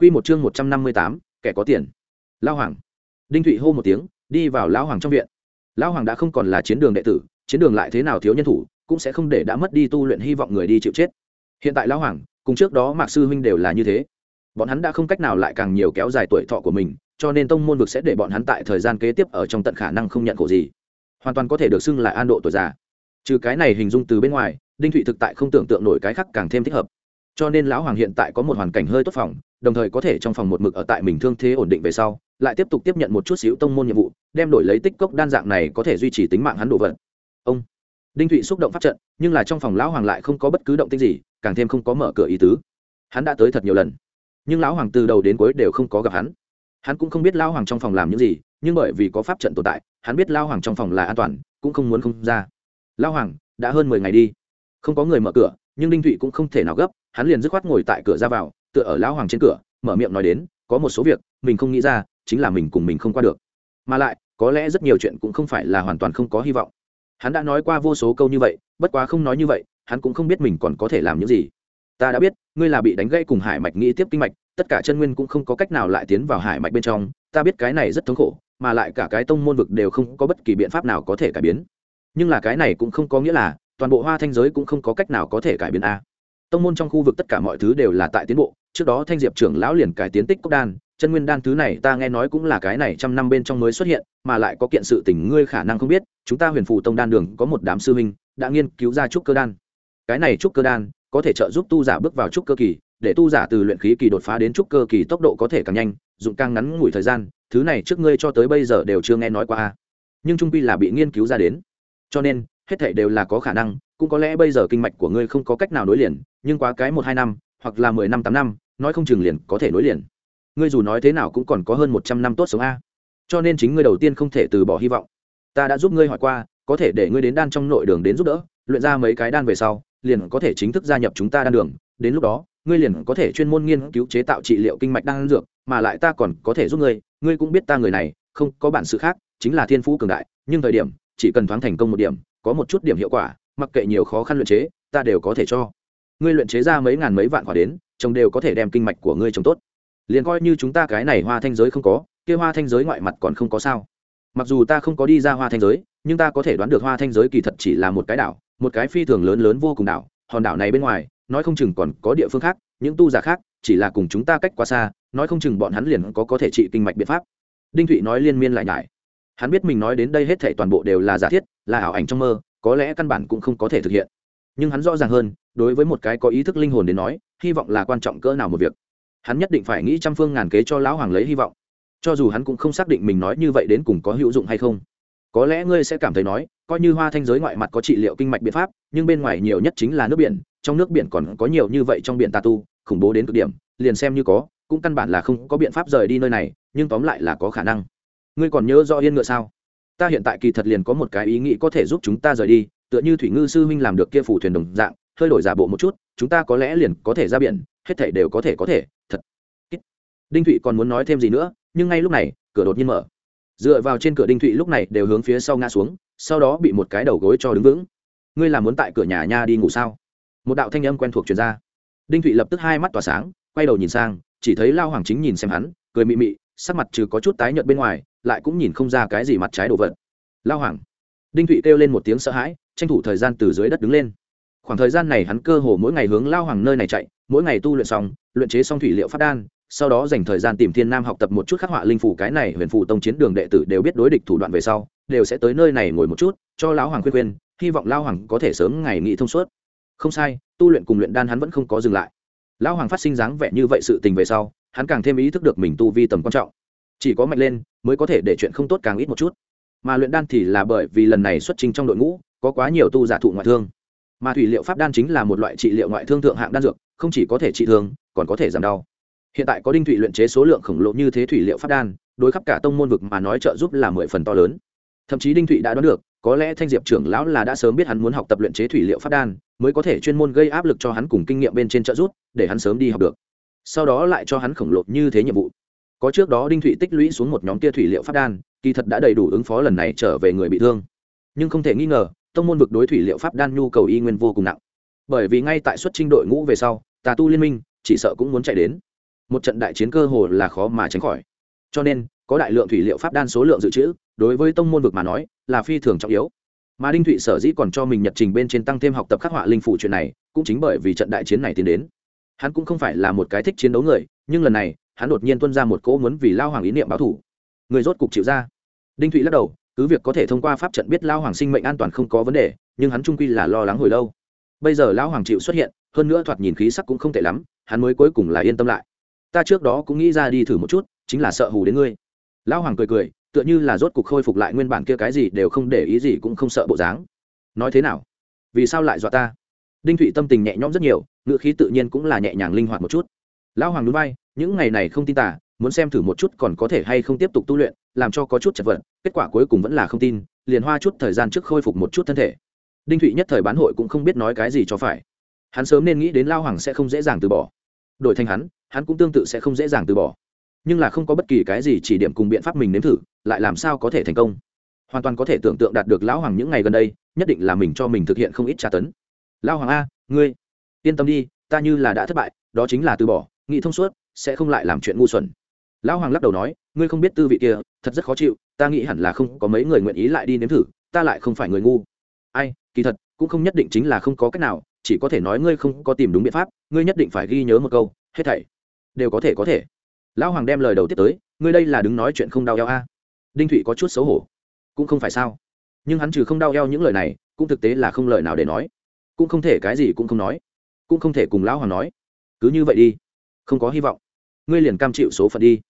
Quy một chương một trăm năm mươi tám, kẻ có tiền. Lão hoàng. Đinh Thụy hô một tiếng, đi vào lão hoàng trong viện. Lão hoàng đã không còn là chiến đường đệ tử, chiến đường lại thế nào thiếu nhân thủ, cũng sẽ không để đã mất đi tu luyện hy vọng người đi chịu chết. Hiện tại lão hoàng, cùng trước đó Mạc sư huynh đều là như thế. Bọn hắn đã không cách nào lại càng nhiều kéo dài tuổi thọ của mình, cho nên tông môn vực sẽ để bọn hắn tại thời gian kế tiếp ở trong tận khả năng không nhận khổ gì. Hoàn toàn có thể được xưng là an độ tuổi già. Trừ cái này hình dung từ bên ngoài, Đinh Thụy thực tại không tưởng tượng nổi cái khác càng thêm thích hợp cho nên lão hoàng hiện tại có một hoàn cảnh hơi tốt phòng đồng thời có thể trong phòng một mực ở tại mình thương thế ổn định về sau, lại tiếp tục tiếp nhận một chút xíu tông môn nhiệm vụ, đem đổi lấy tích cốc đan dạng này có thể duy trì tính mạng hắn đồ vật. Ông, đinh thụy xúc động phát trận, nhưng là trong phòng lão hoàng lại không có bất cứ động tích gì, càng thêm không có mở cửa ý tứ. Hắn đã tới thật nhiều lần, nhưng lão hoàng từ đầu đến cuối đều không có gặp hắn. Hắn cũng không biết lão hoàng trong phòng làm những gì, nhưng bởi vì có pháp trận tồn tại, hắn biết lão hoàng trong phòng là an toàn, cũng không muốn không ra. Lão hoàng, đã hơn mười ngày đi. Không có người mở cửa, nhưng đinh thụy cũng không thể nào gấp, hắn liền dứt khoát ngồi tại cửa ra vào tựa ở lão hoàng trên cửa, mở miệng nói đến, có một số việc, mình không nghĩ ra, chính là mình cùng mình không qua được. Mà lại, có lẽ rất nhiều chuyện cũng không phải là hoàn toàn không có hy vọng. Hắn đã nói qua vô số câu như vậy, bất quá không nói như vậy, hắn cũng không biết mình còn có thể làm những gì. Ta đã biết, ngươi là bị đánh gãy cùng hải mạch nghĩ tiếp kinh mạch, tất cả chân nguyên cũng không có cách nào lại tiến vào hải mạch bên trong, ta biết cái này rất thống khổ, mà lại cả cái tông môn vực đều không có bất kỳ biện pháp nào có thể cải biến. Nhưng là cái này cũng không có nghĩa là toàn bộ hoa thanh giới cũng không có cách nào có thể cải biến a tông môn trong khu vực tất cả mọi thứ đều là tại tiến bộ, trước đó thanh diệp trưởng lão liền cải tiến tích cốc đan, chân nguyên đan thứ này ta nghe nói cũng là cái này trăm năm bên trong mới xuất hiện, mà lại có kiện sự tình ngươi khả năng không biết, chúng ta huyền phù tông đan đường có một đám sư huynh, đã nghiên cứu ra trúc cơ đan. Cái này trúc cơ đan có thể trợ giúp tu giả bước vào trúc cơ kỳ, để tu giả từ luyện khí kỳ đột phá đến trúc cơ kỳ tốc độ có thể càng nhanh, dụng càng ngắn ngủi thời gian, thứ này trước ngươi cho tới bây giờ đều chưa nghe nói qua nhưng trung pi là bị nghiên cứu ra đến. Cho nên, hết thảy đều là có khả năng, cũng có lẽ bây giờ kinh mạch của ngươi không có cách nào nối liền nhưng quá cái một hai năm, hoặc là mười năm, tám năm, nói không chừng liền có thể nối liền. Ngươi dù nói thế nào cũng còn có hơn một trăm năm tốt sống a. Cho nên chính ngươi đầu tiên không thể từ bỏ hy vọng. Ta đã giúp ngươi hỏi qua, có thể để ngươi đến đan trong nội đường đến giúp đỡ, luyện ra mấy cái đan về sau, liền có thể chính thức gia nhập chúng ta đan đường. Đến lúc đó, ngươi liền có thể chuyên môn nghiên cứu chế tạo trị liệu kinh mạch đan dược, mà lại ta còn có thể giúp ngươi. Ngươi cũng biết ta người này, không có bản sự khác, chính là thiên phú cường đại, nhưng thời điểm, chỉ cần thoáng thành công một điểm, có một chút điểm hiệu quả, mặc kệ nhiều khó khăn luyện chế, ta đều có thể cho ngươi luyện chế ra mấy ngàn mấy vạn quả đến trồng đều có thể đem kinh mạch của ngươi trồng tốt. Liền coi như chúng ta cái này hoa thanh giới không có, kia hoa thanh giới ngoại mặt còn không có sao. Mặc dù ta không có đi ra hoa thanh giới, nhưng ta có thể đoán được hoa thanh giới kỳ thật chỉ là một cái đảo, một cái phi thường lớn lớn vô cùng đảo, hòn đảo này bên ngoài, nói không chừng còn có địa phương khác, những tu giả khác, chỉ là cùng chúng ta cách quá xa, nói không chừng bọn hắn liền có có thể trị kinh mạch biện pháp. Đinh thụy nói liên miên lại nhải. Hắn biết mình nói đến đây hết thể toàn bộ đều là giả thiết, là ảo ảnh trong mơ, có lẽ căn bản cũng không có thể thực hiện nhưng hắn rõ ràng hơn, đối với một cái có ý thức linh hồn đến nói, hy vọng là quan trọng cỡ nào một việc. Hắn nhất định phải nghĩ trăm phương ngàn kế cho lão hoàng lấy hy vọng. Cho dù hắn cũng không xác định mình nói như vậy đến cùng có hữu dụng hay không. Có lẽ ngươi sẽ cảm thấy nói, coi như hoa thanh giới ngoại mặt có trị liệu kinh mạch biện pháp, nhưng bên ngoài nhiều nhất chính là nước biển, trong nước biển còn có nhiều như vậy trong biển tà tu, khủng bố đến cực điểm, liền xem như có, cũng căn bản là không có biện pháp rời đi nơi này, nhưng tóm lại là có khả năng. Ngươi còn nhớ rõ yên ngựa sao? Ta hiện tại kỳ thật liền có một cái ý nghĩ có thể giúp chúng ta rời đi tựa như thủy ngư sư huynh làm được kia phủ thuyền đồng dạng, hơi đổi giả bộ một chút, chúng ta có lẽ liền có thể ra biển, hết thể đều có thể có thể, thật. Đinh thụy còn muốn nói thêm gì nữa, nhưng ngay lúc này, cửa đột nhiên mở. Dựa vào trên cửa đinh thụy lúc này đều hướng phía sau ngã xuống, sau đó bị một cái đầu gối cho đứng vững. Ngươi làm muốn tại cửa nhà nha đi ngủ sao? Một đạo thanh âm quen thuộc truyền ra. Đinh thụy lập tức hai mắt tỏa sáng, quay đầu nhìn sang, chỉ thấy lao hoàng chính nhìn xem hắn, cười mị mị, sắc mặt trừ có chút tái nhợt bên ngoài, lại cũng nhìn không ra cái gì mặt trái đồ vật. Lao hoàng. Đinh thụy kêu lên một tiếng sợ hãi tranh thủ thời gian từ dưới đất đứng lên. Khoảng thời gian này hắn cơ hồ mỗi ngày hướng lao hoàng nơi này chạy, mỗi ngày tu luyện xong, luyện chế xong thủy liệu phát đan, sau đó dành thời gian tìm thiên nam học tập một chút khắc họa linh phủ cái này huyền phủ tông chiến đường đệ tử đều biết đối địch thủ đoạn về sau, đều sẽ tới nơi này ngồi một chút, cho lão hoàng khuyên khuyên, hy vọng lao hoàng có thể sớm ngày nghị thông suốt. Không sai, tu luyện cùng luyện đan hắn vẫn không có dừng lại. Lão hoàng phát sinh dáng vẻ như vậy sự tình về sau, hắn càng thêm ý thức được mình tu vi tầm quan trọng. Chỉ có mạnh lên, mới có thể để chuyện không tốt càng ít một chút. Mà luyện đan thì là bởi vì lần này xuất trình trong đội ngũ có quá nhiều tu giả thụ ngoại thương. Mà thủy liệu pháp đan chính là một loại trị liệu ngoại thương thượng hạng đan dược, không chỉ có thể trị thương, còn có thể giảm đau. Hiện tại có đinh thủy luyện chế số lượng khổng lồ như thế thủy liệu pháp đan, đối khắp cả tông môn vực mà nói trợ giúp là mười phần to lớn. Thậm chí đinh thụy đã đoán được, có lẽ thanh diệp trưởng lão là đã sớm biết hắn muốn học tập luyện chế thủy liệu pháp đan, mới có thể chuyên môn gây áp lực cho hắn cùng kinh nghiệm bên trên trợ giúp, để hắn sớm đi học được. Sau đó lại cho hắn khổng lồ như thế nhiệm vụ. Có trước đó đinh thụy tích lũy xuống một nhóm tia thủy liệu pháp đan, kỳ thật đã đầy đủ ứng phó lần này trở về người bị thương. Nhưng không thể nghi ngờ tông môn vực đối thủy liệu pháp đan nhu cầu y nguyên vô cùng nặng. Bởi vì ngay tại xuất trinh đội ngũ về sau, tà tu liên minh, chỉ sợ cũng muốn chạy đến. Một trận đại chiến cơ hồ là khó mà tránh khỏi. Cho nên, có đại lượng thủy liệu pháp đan số lượng dự trữ, đối với tông môn vực mà nói, là phi thường trọng yếu. Mà đinh thụy sở dĩ còn cho mình nhật trình bên trên tăng thêm học tập khắc họa linh phụ chuyện này, cũng chính bởi vì trận đại chiến này tiến đến. Hắn cũng không phải là một cái thích chiến đấu người, nhưng lần này, hắn đột nhiên tuân ra một cỗ muốn vì lao hoàng ý niệm báo thủ. Người rốt cục chịu ra. Đinh thụy lắc đầu cứ việc có thể thông qua pháp trận biết lao hoàng sinh mệnh an toàn không có vấn đề, nhưng hắn trung quy là lo lắng hồi lâu. Bây giờ lão hoàng chịu xuất hiện, hơn nữa thoạt nhìn khí sắc cũng không tệ lắm, hắn mới cuối cùng là yên tâm lại. Ta trước đó cũng nghĩ ra đi thử một chút, chính là sợ hù đến ngươi. Lão hoàng cười cười, tựa như là rốt cục khôi phục lại nguyên bản kia cái gì đều không để ý gì cũng không sợ bộ dáng. Nói thế nào? Vì sao lại dọa ta? Đinh thụy tâm tình nhẹ nhõm rất nhiều, ngữ khí tự nhiên cũng là nhẹ nhàng linh hoạt một chút. Lão hoàng núi bay những ngày này không tin tả muốn xem thử một chút còn có thể hay không tiếp tục tu luyện, làm cho có chút chật vật kết quả cuối cùng vẫn là không tin, liền hoa chút thời gian trước khôi phục một chút thân thể. Đinh thụy nhất thời bán hội cũng không biết nói cái gì cho phải. Hắn sớm nên nghĩ đến lao hoàng sẽ không dễ dàng từ bỏ. Đổi thành hắn hắn cũng tương tự sẽ không dễ dàng từ bỏ. Nhưng là không có bất kỳ cái gì chỉ điểm cùng biện pháp mình nếm thử, lại làm sao có thể thành công? Hoàn toàn có thể tưởng tượng đạt được lão hoàng những ngày gần đây, nhất định là mình cho mình thực hiện không ít tra tấn. Lão hoàng a, ngươi, yên tâm đi, ta như là đã thất bại, đó chính là từ bỏ, nghĩ thông suốt, sẽ không lại làm chuyện ngu xuẩn. Lão hoàng lắc đầu nói, ngươi không biết tư vị kia, thật rất khó chịu ta nghĩ hẳn là không có mấy người nguyện ý lại đi nếm thử, ta lại không phải người ngu. Ai, kỳ thật, cũng không nhất định chính là không có cách nào, chỉ có thể nói ngươi không có tìm đúng biện pháp, ngươi nhất định phải ghi nhớ một câu, hết thảy đều có thể có thể. Lão hoàng đem lời đầu tiếp tới, ngươi đây là đứng nói chuyện không đau eo a. Đinh thụy có chút xấu hổ. Cũng không phải sao. Nhưng hắn trừ không đau eo những lời này, cũng thực tế là không lời nào để nói. Cũng không thể cái gì cũng không nói. Cũng không thể cùng lão hoàng nói. Cứ như vậy đi. Không có hy vọng. Ngươi liền cam chịu số phận đi.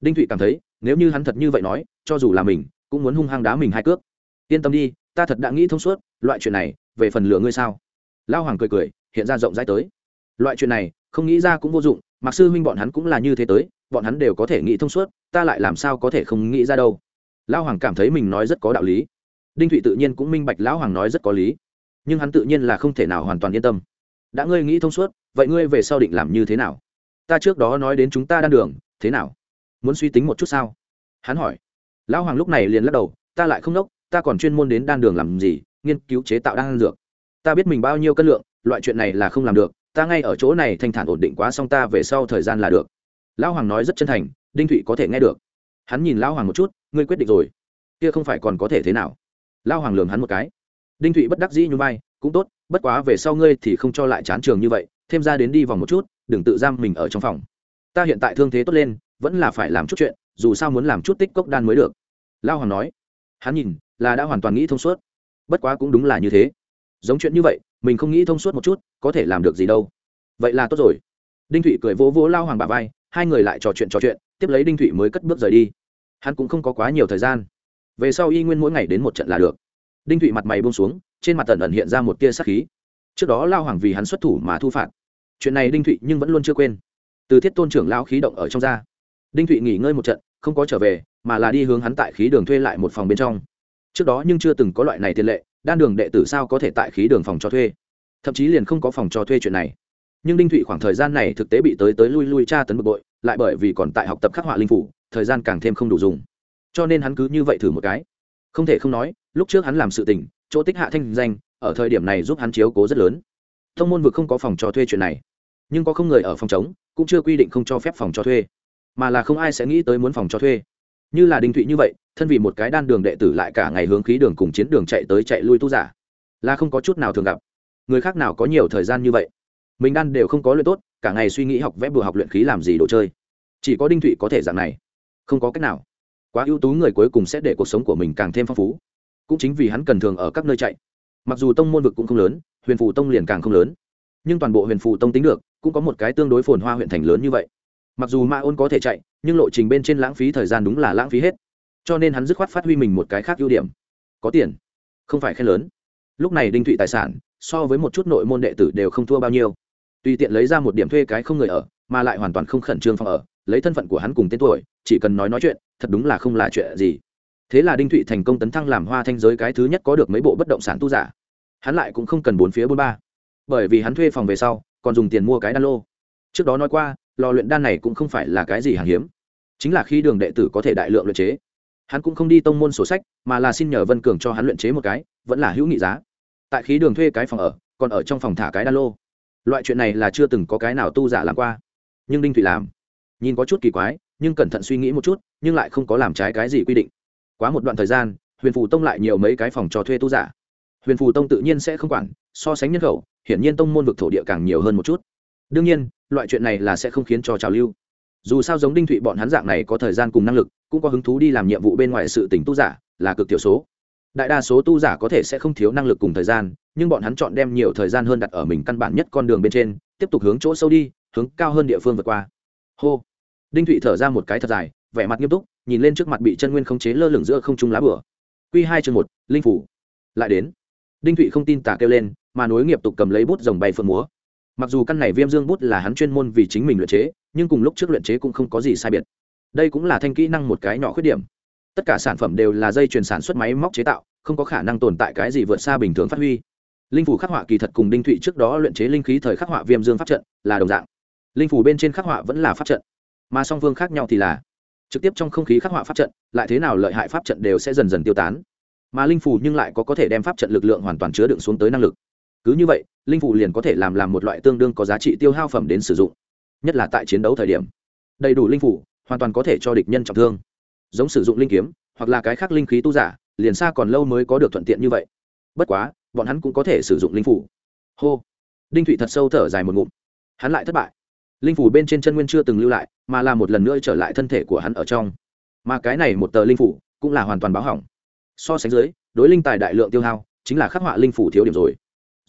Đinh thụy cảm thấy nếu như hắn thật như vậy nói, cho dù là mình, cũng muốn hung hăng đá mình hai cước. Yên tâm đi, ta thật đã nghĩ thông suốt, loại chuyện này, về phần lửa ngươi sao? Lao hoàng cười cười, hiện ra rộng rãi tới. Loại chuyện này, không nghĩ ra cũng vô dụng mặc sư huynh bọn hắn cũng là như thế tới, bọn hắn đều có thể nghĩ thông suốt, ta lại làm sao có thể không nghĩ ra đâu. Lao hoàng cảm thấy mình nói rất có đạo lý. Đinh thụy tự nhiên cũng minh bạch lão hoàng nói rất có lý. Nhưng hắn tự nhiên là không thể nào hoàn toàn yên tâm. Đã ngươi nghĩ thông suốt, vậy ngươi về sau định làm như thế nào? Ta trước đó nói đến chúng ta đan đường, thế nào? Muốn suy tính một chút sao? Hắn hỏi. Lão hoàng lúc này liền lắc đầu, ta lại không đốc, ta còn chuyên môn đến đan đường làm gì, nghiên cứu chế tạo đan dược. Ta biết mình bao nhiêu cân lượng, loại chuyện này là không làm được, ta ngay ở chỗ này thanh thản ổn định quá xong ta về sau thời gian là được. Lão hoàng nói rất chân thành, đinh thụy có thể nghe được. Hắn nhìn lão hoàng một chút, ngươi quyết định rồi. Kia không phải còn có thể thế nào? Lão hoàng lường hắn một cái. Đinh thụy bất đắc dĩ như vai, cũng tốt, bất quá về sau ngươi thì không cho lại chán trường như vậy, thêm ra đến đi vòng một chút, đừng tự giam mình ở trong phòng. Ta hiện tại thương thế tốt lên vẫn là phải làm chút chuyện, dù sao muốn làm chút tích cốc đan mới được. Lao hoàng nói. Hắn nhìn, là đã hoàn toàn nghĩ thông suốt. Bất quá cũng đúng là như thế. Giống chuyện như vậy, mình không nghĩ thông suốt một chút, có thể làm được gì đâu. Vậy là tốt rồi. Đinh thụy cười vỗ vỗ lao hoàng bà vai, hai người lại trò chuyện trò chuyện, tiếp lấy đinh thụy mới cất bước rời đi. Hắn cũng không có quá nhiều thời gian. Về sau y nguyên mỗi ngày đến một trận là được. Đinh thụy mặt mày buông xuống, trên mặt tần ẩn hiện ra một tia sắc khí. Trước đó lao hoàng vì hắn xuất thủ mà thu phạt. Chuyện này đinh thụy nhưng vẫn luôn chưa quên. Từ thiết tôn trưởng lao khí động ở trong ra đinh thụy nghỉ ngơi một trận, không có trở về, mà là đi hướng hắn tại khí đường thuê lại một phòng bên trong. Trước đó nhưng chưa từng có loại này tiền lệ, đan đường đệ tử sao có thể tại khí đường phòng cho thuê? Thậm chí liền không có phòng cho thuê chuyện này. Nhưng đinh thụy khoảng thời gian này thực tế bị tới tới lui lui tra tấn bực bội, lại bởi vì còn tại học tập khắc họa linh phủ, thời gian càng thêm không đủ dùng. Cho nên hắn cứ như vậy thử một cái. Không thể không nói, lúc trước hắn làm sự tình, chỗ tích hạ thanh danh, ở thời điểm này giúp hắn chiếu cố rất lớn. Thông môn vực không có phòng cho thuê chuyện này. Nhưng có không người ở phòng chống, cũng chưa quy định không cho phép phòng cho thuê mà là không ai sẽ nghĩ tới muốn phòng cho thuê. Như là đinh thụy như vậy, thân vì một cái đan đường đệ tử lại cả ngày hướng khí đường cùng chiến đường chạy tới chạy lui tu giả, là không có chút nào thường gặp. Người khác nào có nhiều thời gian như vậy? Mình đan đều không có luyện tốt, cả ngày suy nghĩ học vẽ bừa học luyện khí làm gì đồ chơi. Chỉ có đinh thụy có thể dạng này. Không có cách nào. Quá ưu tú người cuối cùng sẽ để cuộc sống của mình càng thêm phong phú. Cũng chính vì hắn cần thường ở các nơi chạy. Mặc dù tông môn vực cũng không lớn, huyền phù tông liền càng không lớn. Nhưng toàn bộ huyền phù tông tính được, cũng có một cái tương đối phồn hoa huyện thành lớn như vậy mặc dù ma ôn có thể chạy, nhưng lộ trình bên trên lãng phí thời gian đúng là lãng phí hết. Cho nên hắn dứt khoát phát huy mình một cái khác ưu điểm. Có tiền, không phải khen lớn. Lúc này đinh thụy tài sản, so với một chút nội môn đệ tử đều không thua bao nhiêu. Tùy tiện lấy ra một điểm thuê cái không người ở, mà lại hoàn toàn không khẩn trương phòng ở, lấy thân phận của hắn cùng tên tuổi, chỉ cần nói nói chuyện, thật đúng là không là chuyện gì. Thế là đinh thụy thành công tấn thăng làm hoa thanh giới cái thứ nhất có được mấy bộ bất động sản tu giả. Hắn lại cũng không cần bốn phía bốn ba. Bởi vì hắn thuê phòng về sau, còn dùng tiền mua cái đan lô. Trước đó nói qua lò luyện đan này cũng không phải là cái gì hàng hiếm. Chính là khi đường đệ tử có thể đại lượng luyện chế. Hắn cũng không đi tông môn sổ sách, mà là xin nhờ vân cường cho hắn luyện chế một cái, vẫn là hữu nghị giá. Tại khí đường thuê cái phòng ở, còn ở trong phòng thả cái đan lô. Loại chuyện này là chưa từng có cái nào tu giả làm qua. Nhưng đinh thụy làm. Nhìn có chút kỳ quái, nhưng cẩn thận suy nghĩ một chút, nhưng lại không có làm trái cái gì quy định. Quá một đoạn thời gian, huyền phù tông lại nhiều mấy cái phòng cho thuê tu giả. Huyền phù tông tự nhiên sẽ không quản, so sánh nhân khẩu, hiển nhiên tông môn vực thổ địa càng nhiều hơn một chút đương nhiên, loại chuyện này là sẽ không khiến cho trào lưu. Dù sao giống đinh thụy bọn hắn dạng này có thời gian cùng năng lực, cũng có hứng thú đi làm nhiệm vụ bên ngoài sự tỉnh tu giả, là cực thiểu số. Đại đa số tu giả có thể sẽ không thiếu năng lực cùng thời gian, nhưng bọn hắn chọn đem nhiều thời gian hơn đặt ở mình căn bản nhất con đường bên trên, tiếp tục hướng chỗ sâu đi, hướng cao hơn địa phương vượt qua. Hô. Đinh thụy thở ra một cái thật dài, vẻ mặt nghiêm túc, nhìn lên trước mặt bị chân nguyên khống chế lơ lửng giữa không trung lá bửa q hai chương một, linh phủ. Lại đến. Đinh thụy không tin tả kêu lên, mà nối nghiệp tục cầm lấy bút dòng bay phượng múa mặc dù căn này viêm dương bút là hắn chuyên môn vì chính mình luyện chế, nhưng cùng lúc trước luyện chế cũng không có gì sai biệt. Đây cũng là thanh kỹ năng một cái nhỏ khuyết điểm. Tất cả sản phẩm đều là dây chuyền sản xuất máy móc chế tạo, không có khả năng tồn tại cái gì vượt xa bình thường phát huy. Linh phủ khắc họa kỳ thật cùng đinh thụy trước đó luyện chế linh khí thời khắc họa viêm dương pháp trận là đồng dạng. Linh phủ bên trên khắc họa vẫn là pháp trận, mà song phương khác nhau thì là trực tiếp trong không khí khắc họa pháp trận, lại thế nào lợi hại pháp trận đều sẽ dần dần tiêu tán. Mà linh phủ nhưng lại có có thể đem pháp trận lực lượng hoàn toàn chứa đựng xuống tới năng lực cứ như vậy, linh phụ liền có thể làm làm một loại tương đương có giá trị tiêu hao phẩm đến sử dụng, nhất là tại chiến đấu thời điểm. Đầy đủ linh phụ, hoàn toàn có thể cho địch nhân trọng thương. Giống sử dụng linh kiếm, hoặc là cái khác linh khí tu giả, liền xa còn lâu mới có được thuận tiện như vậy. Bất quá, bọn hắn cũng có thể sử dụng linh phủ hô. Đinh thụy thật sâu thở dài một ngụm. Hắn lại thất bại. Linh phủ bên trên chân nguyên chưa từng lưu lại, mà là một lần nữa trở lại thân thể của hắn ở trong. Mà cái này một tờ linh phủ cũng là hoàn toàn báo hỏng. So sánh dưới, đối linh tài đại lượng tiêu hao, chính là khắc họa linh phủ thiếu điểm rồi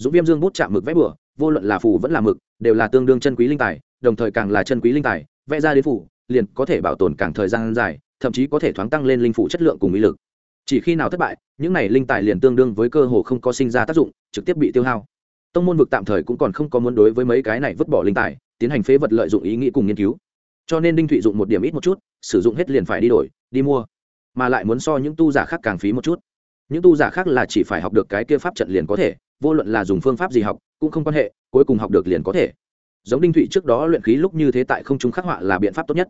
dũng viêm dương bút chạm mực vẽ bừa, vô luận là phủ vẫn là mực, đều là tương đương chân quý linh tài, đồng thời càng là chân quý linh tài, vẽ ra đến phủ liền có thể bảo tồn càng thời gian dài, thậm chí có thể thoáng tăng lên linh phủ chất lượng cùng ý lực. Chỉ khi nào thất bại, những này linh tài liền tương đương với cơ hồ không có sinh ra tác dụng, trực tiếp bị tiêu hao. Tông môn vực tạm thời cũng còn không có muốn đối với mấy cái này vứt bỏ linh tài, tiến hành phế vật lợi dụng ý nghĩ cùng nghiên cứu. Cho nên đinh thụy dụng một điểm ít một chút, sử dụng hết liền phải đi đổi, đi mua. Mà lại muốn so những tu giả khác càng phí một chút. Những tu giả khác là chỉ phải học được cái kia pháp trận liền có thể vô luận là dùng phương pháp gì học, cũng không quan hệ, cuối cùng học được liền có thể. Giống đinh thụy trước đó luyện khí lúc như thế tại không trung khắc họa là biện pháp tốt nhất.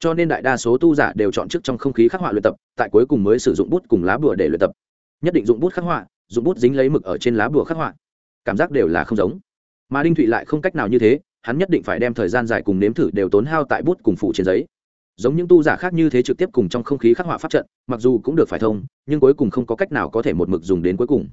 Cho nên đại đa số tu giả đều chọn trước trong không khí khắc họa luyện tập, tại cuối cùng mới sử dụng bút cùng lá bùa để luyện tập. Nhất định dụng bút khắc họa dụng bút dính lấy mực ở trên lá bùa khắc họa. Cảm giác đều là không giống. Mà đinh thụy lại không cách nào như thế, hắn nhất định phải đem thời gian dài cùng nếm thử đều tốn hao tại bút cùng phủ trên giấy. Giống những tu giả khác như thế trực tiếp cùng trong không khí khắc họa pháp trận, mặc dù cũng được phải thông, nhưng cuối cùng không có cách nào có thể một mực dùng đến cuối cùng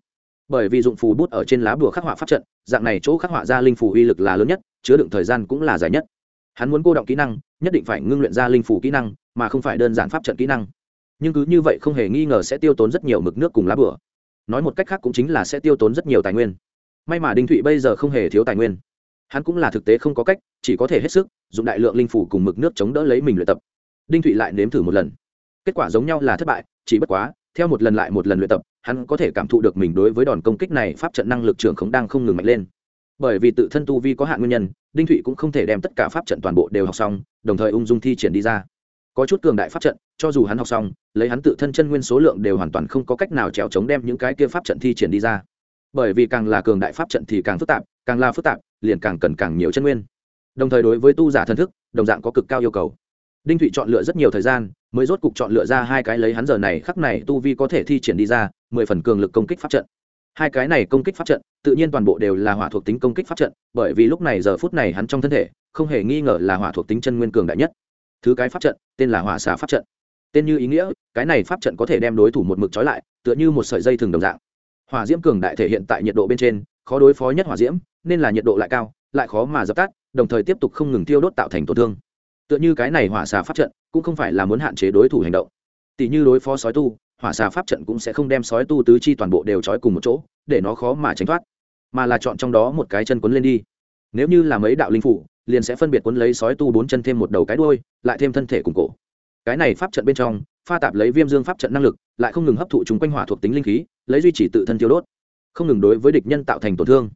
bởi vì dụng phù bút ở trên lá bùa khắc họa pháp trận, dạng này chỗ khắc họa ra linh phù uy lực là lớn nhất, chứa đựng thời gian cũng là dài nhất. Hắn muốn cô động kỹ năng, nhất định phải ngưng luyện ra linh phù kỹ năng, mà không phải đơn giản pháp trận kỹ năng. Nhưng cứ như vậy không hề nghi ngờ sẽ tiêu tốn rất nhiều mực nước cùng lá bùa. Nói một cách khác cũng chính là sẽ tiêu tốn rất nhiều tài nguyên. May mà đinh thụy bây giờ không hề thiếu tài nguyên. Hắn cũng là thực tế không có cách, chỉ có thể hết sức, dùng đại lượng linh phủ cùng mực nước chống đỡ lấy mình luyện tập. Đinh thụy lại nếm thử một lần. Kết quả giống nhau là thất bại, chỉ bất quá theo một lần lại một lần luyện tập, hắn có thể cảm thụ được mình đối với đòn công kích này pháp trận năng lực trưởng khống đang không ngừng mạnh lên. Bởi vì tự thân tu vi có hạn nguyên nhân, đinh thụy cũng không thể đem tất cả pháp trận toàn bộ đều học xong, đồng thời ung dung thi triển đi ra. Có chút cường đại pháp trận, cho dù hắn học xong, lấy hắn tự thân chân nguyên số lượng đều hoàn toàn không có cách nào trèo chống đem những cái kia pháp trận thi triển đi ra. Bởi vì càng là cường đại pháp trận thì càng phức tạp, càng là phức tạp, liền càng cần càng nhiều chân nguyên. Đồng thời đối với tu giả thân thức, đồng dạng có cực cao yêu cầu đinh thụy chọn lựa rất nhiều thời gian, mới rốt cục chọn lựa ra hai cái lấy hắn giờ này khắc này tu vi có thể thi triển đi ra, mười phần cường lực công kích pháp trận. Hai cái này công kích pháp trận, tự nhiên toàn bộ đều là hỏa thuộc tính công kích pháp trận, bởi vì lúc này giờ phút này hắn trong thân thể, không hề nghi ngờ là hỏa thuộc tính chân nguyên cường đại nhất. Thứ cái pháp trận, tên là hỏa xà pháp trận. Tên như ý nghĩa, cái này pháp trận có thể đem đối thủ một mực trói lại, tựa như một sợi dây thường đồng dạng. Hỏa diễm cường đại thể hiện tại nhiệt độ bên trên, khó đối phó nhất hỏa diễm, nên là nhiệt độ lại cao, lại khó mà dập tắt, đồng thời tiếp tục không ngừng tiêu đốt tạo thành tổn thương tựa như cái này hỏa xà pháp trận cũng không phải là muốn hạn chế đối thủ hành động. Tỷ như đối phó sói tu, hỏa xà pháp trận cũng sẽ không đem sói tu tứ chi toàn bộ đều trói cùng một chỗ, để nó khó mà tránh thoát, mà là chọn trong đó một cái chân quấn lên đi. Nếu như là mấy đạo linh phủ, liền sẽ phân biệt quấn lấy sói tu bốn chân thêm một đầu cái đuôi, lại thêm thân thể cùng cổ. Cái này pháp trận bên trong, pha tạp lấy viêm dương pháp trận năng lực, lại không ngừng hấp thụ chúng quanh hỏa thuộc tính linh khí, lấy duy trì tự thân tiêu đốt, không ngừng đối với địch nhân tạo thành tổn thương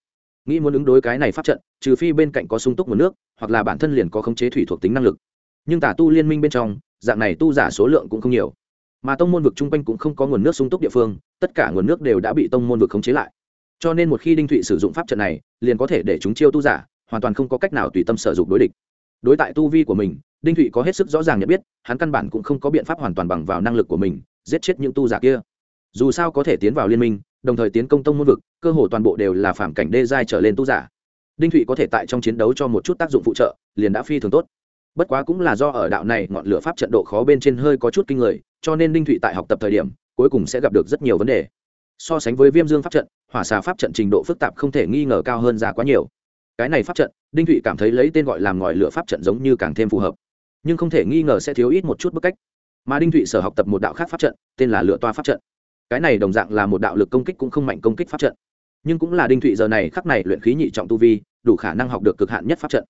nghĩ muốn ứng đối cái này pháp trận, trừ phi bên cạnh có sung túc nguồn nước, hoặc là bản thân liền có khống chế thủy thuộc tính năng lực. Nhưng tả tu liên minh bên trong, dạng này tu giả số lượng cũng không nhiều. Mà tông môn vực chung quanh cũng không có nguồn nước sung túc địa phương, tất cả nguồn nước đều đã bị tông môn vực khống chế lại. Cho nên một khi đinh thụy sử dụng pháp trận này, liền có thể để chúng chiêu tu giả, hoàn toàn không có cách nào tùy tâm sử dụng đối địch. Đối tại tu vi của mình, đinh thụy có hết sức rõ ràng nhận biết, hắn căn bản cũng không có biện pháp hoàn toàn bằng vào năng lực của mình, giết chết những tu giả kia. Dù sao có thể tiến vào liên minh đồng thời tiến công tông môn vực, cơ hồ toàn bộ đều là phạm cảnh đê giai trở lên tu giả. Đinh thụy có thể tại trong chiến đấu cho một chút tác dụng phụ trợ, liền đã phi thường tốt. Bất quá cũng là do ở đạo này ngọn lửa pháp trận độ khó bên trên hơi có chút kinh người, cho nên đinh thụy tại học tập thời điểm, cuối cùng sẽ gặp được rất nhiều vấn đề. So sánh với viêm dương pháp trận, hỏa xà pháp trận trình độ phức tạp không thể nghi ngờ cao hơn ra quá nhiều. Cái này pháp trận, đinh thụy cảm thấy lấy tên gọi làm ngòi lửa pháp trận giống như càng thêm phù hợp. Nhưng không thể nghi ngờ sẽ thiếu ít một chút bức cách. Mà đinh thụy sở học tập một đạo khác pháp trận, tên là lựa toa pháp trận cái này đồng dạng là một đạo lực công kích cũng không mạnh công kích pháp trận. Nhưng cũng là đinh thụy giờ này khắc này luyện khí nhị trọng tu vi, đủ khả năng học được cực hạn nhất pháp trận.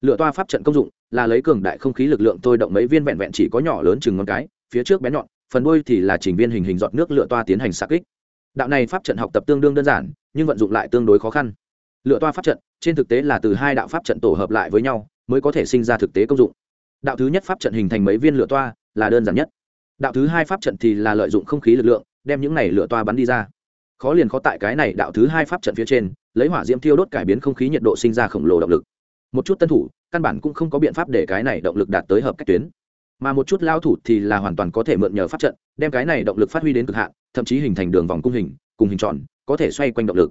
Lựa toa pháp trận công dụng là lấy cường đại không khí lực lượng tôi động mấy viên vẹn vẹn chỉ có nhỏ lớn chừng ngón cái, phía trước bé nhọn, phần đuôi thì là trình viên hình hình giọt nước lựa toa tiến hành xạ kích. Đạo này pháp trận học tập tương đương đơn giản, nhưng vận dụng lại tương đối khó khăn. Lựa toa pháp trận, trên thực tế là từ hai đạo pháp trận tổ hợp lại với nhau, mới có thể sinh ra thực tế công dụng. Đạo thứ nhất pháp trận hình thành mấy viên lựa toa là đơn giản nhất. Đạo thứ hai pháp trận thì là lợi dụng không khí lực lượng đem những này lửa toa bắn đi ra. Khó liền khó tại cái này đạo thứ hai pháp trận phía trên, lấy hỏa diễm thiêu đốt cải biến không khí nhiệt độ sinh ra khổng lồ động lực. Một chút tân thủ, căn bản cũng không có biện pháp để cái này động lực đạt tới hợp cách tuyến. Mà một chút lao thủ thì là hoàn toàn có thể mượn nhờ pháp trận, đem cái này động lực phát huy đến cực hạn, thậm chí hình thành đường vòng cung hình, cùng hình tròn, có thể xoay quanh động lực.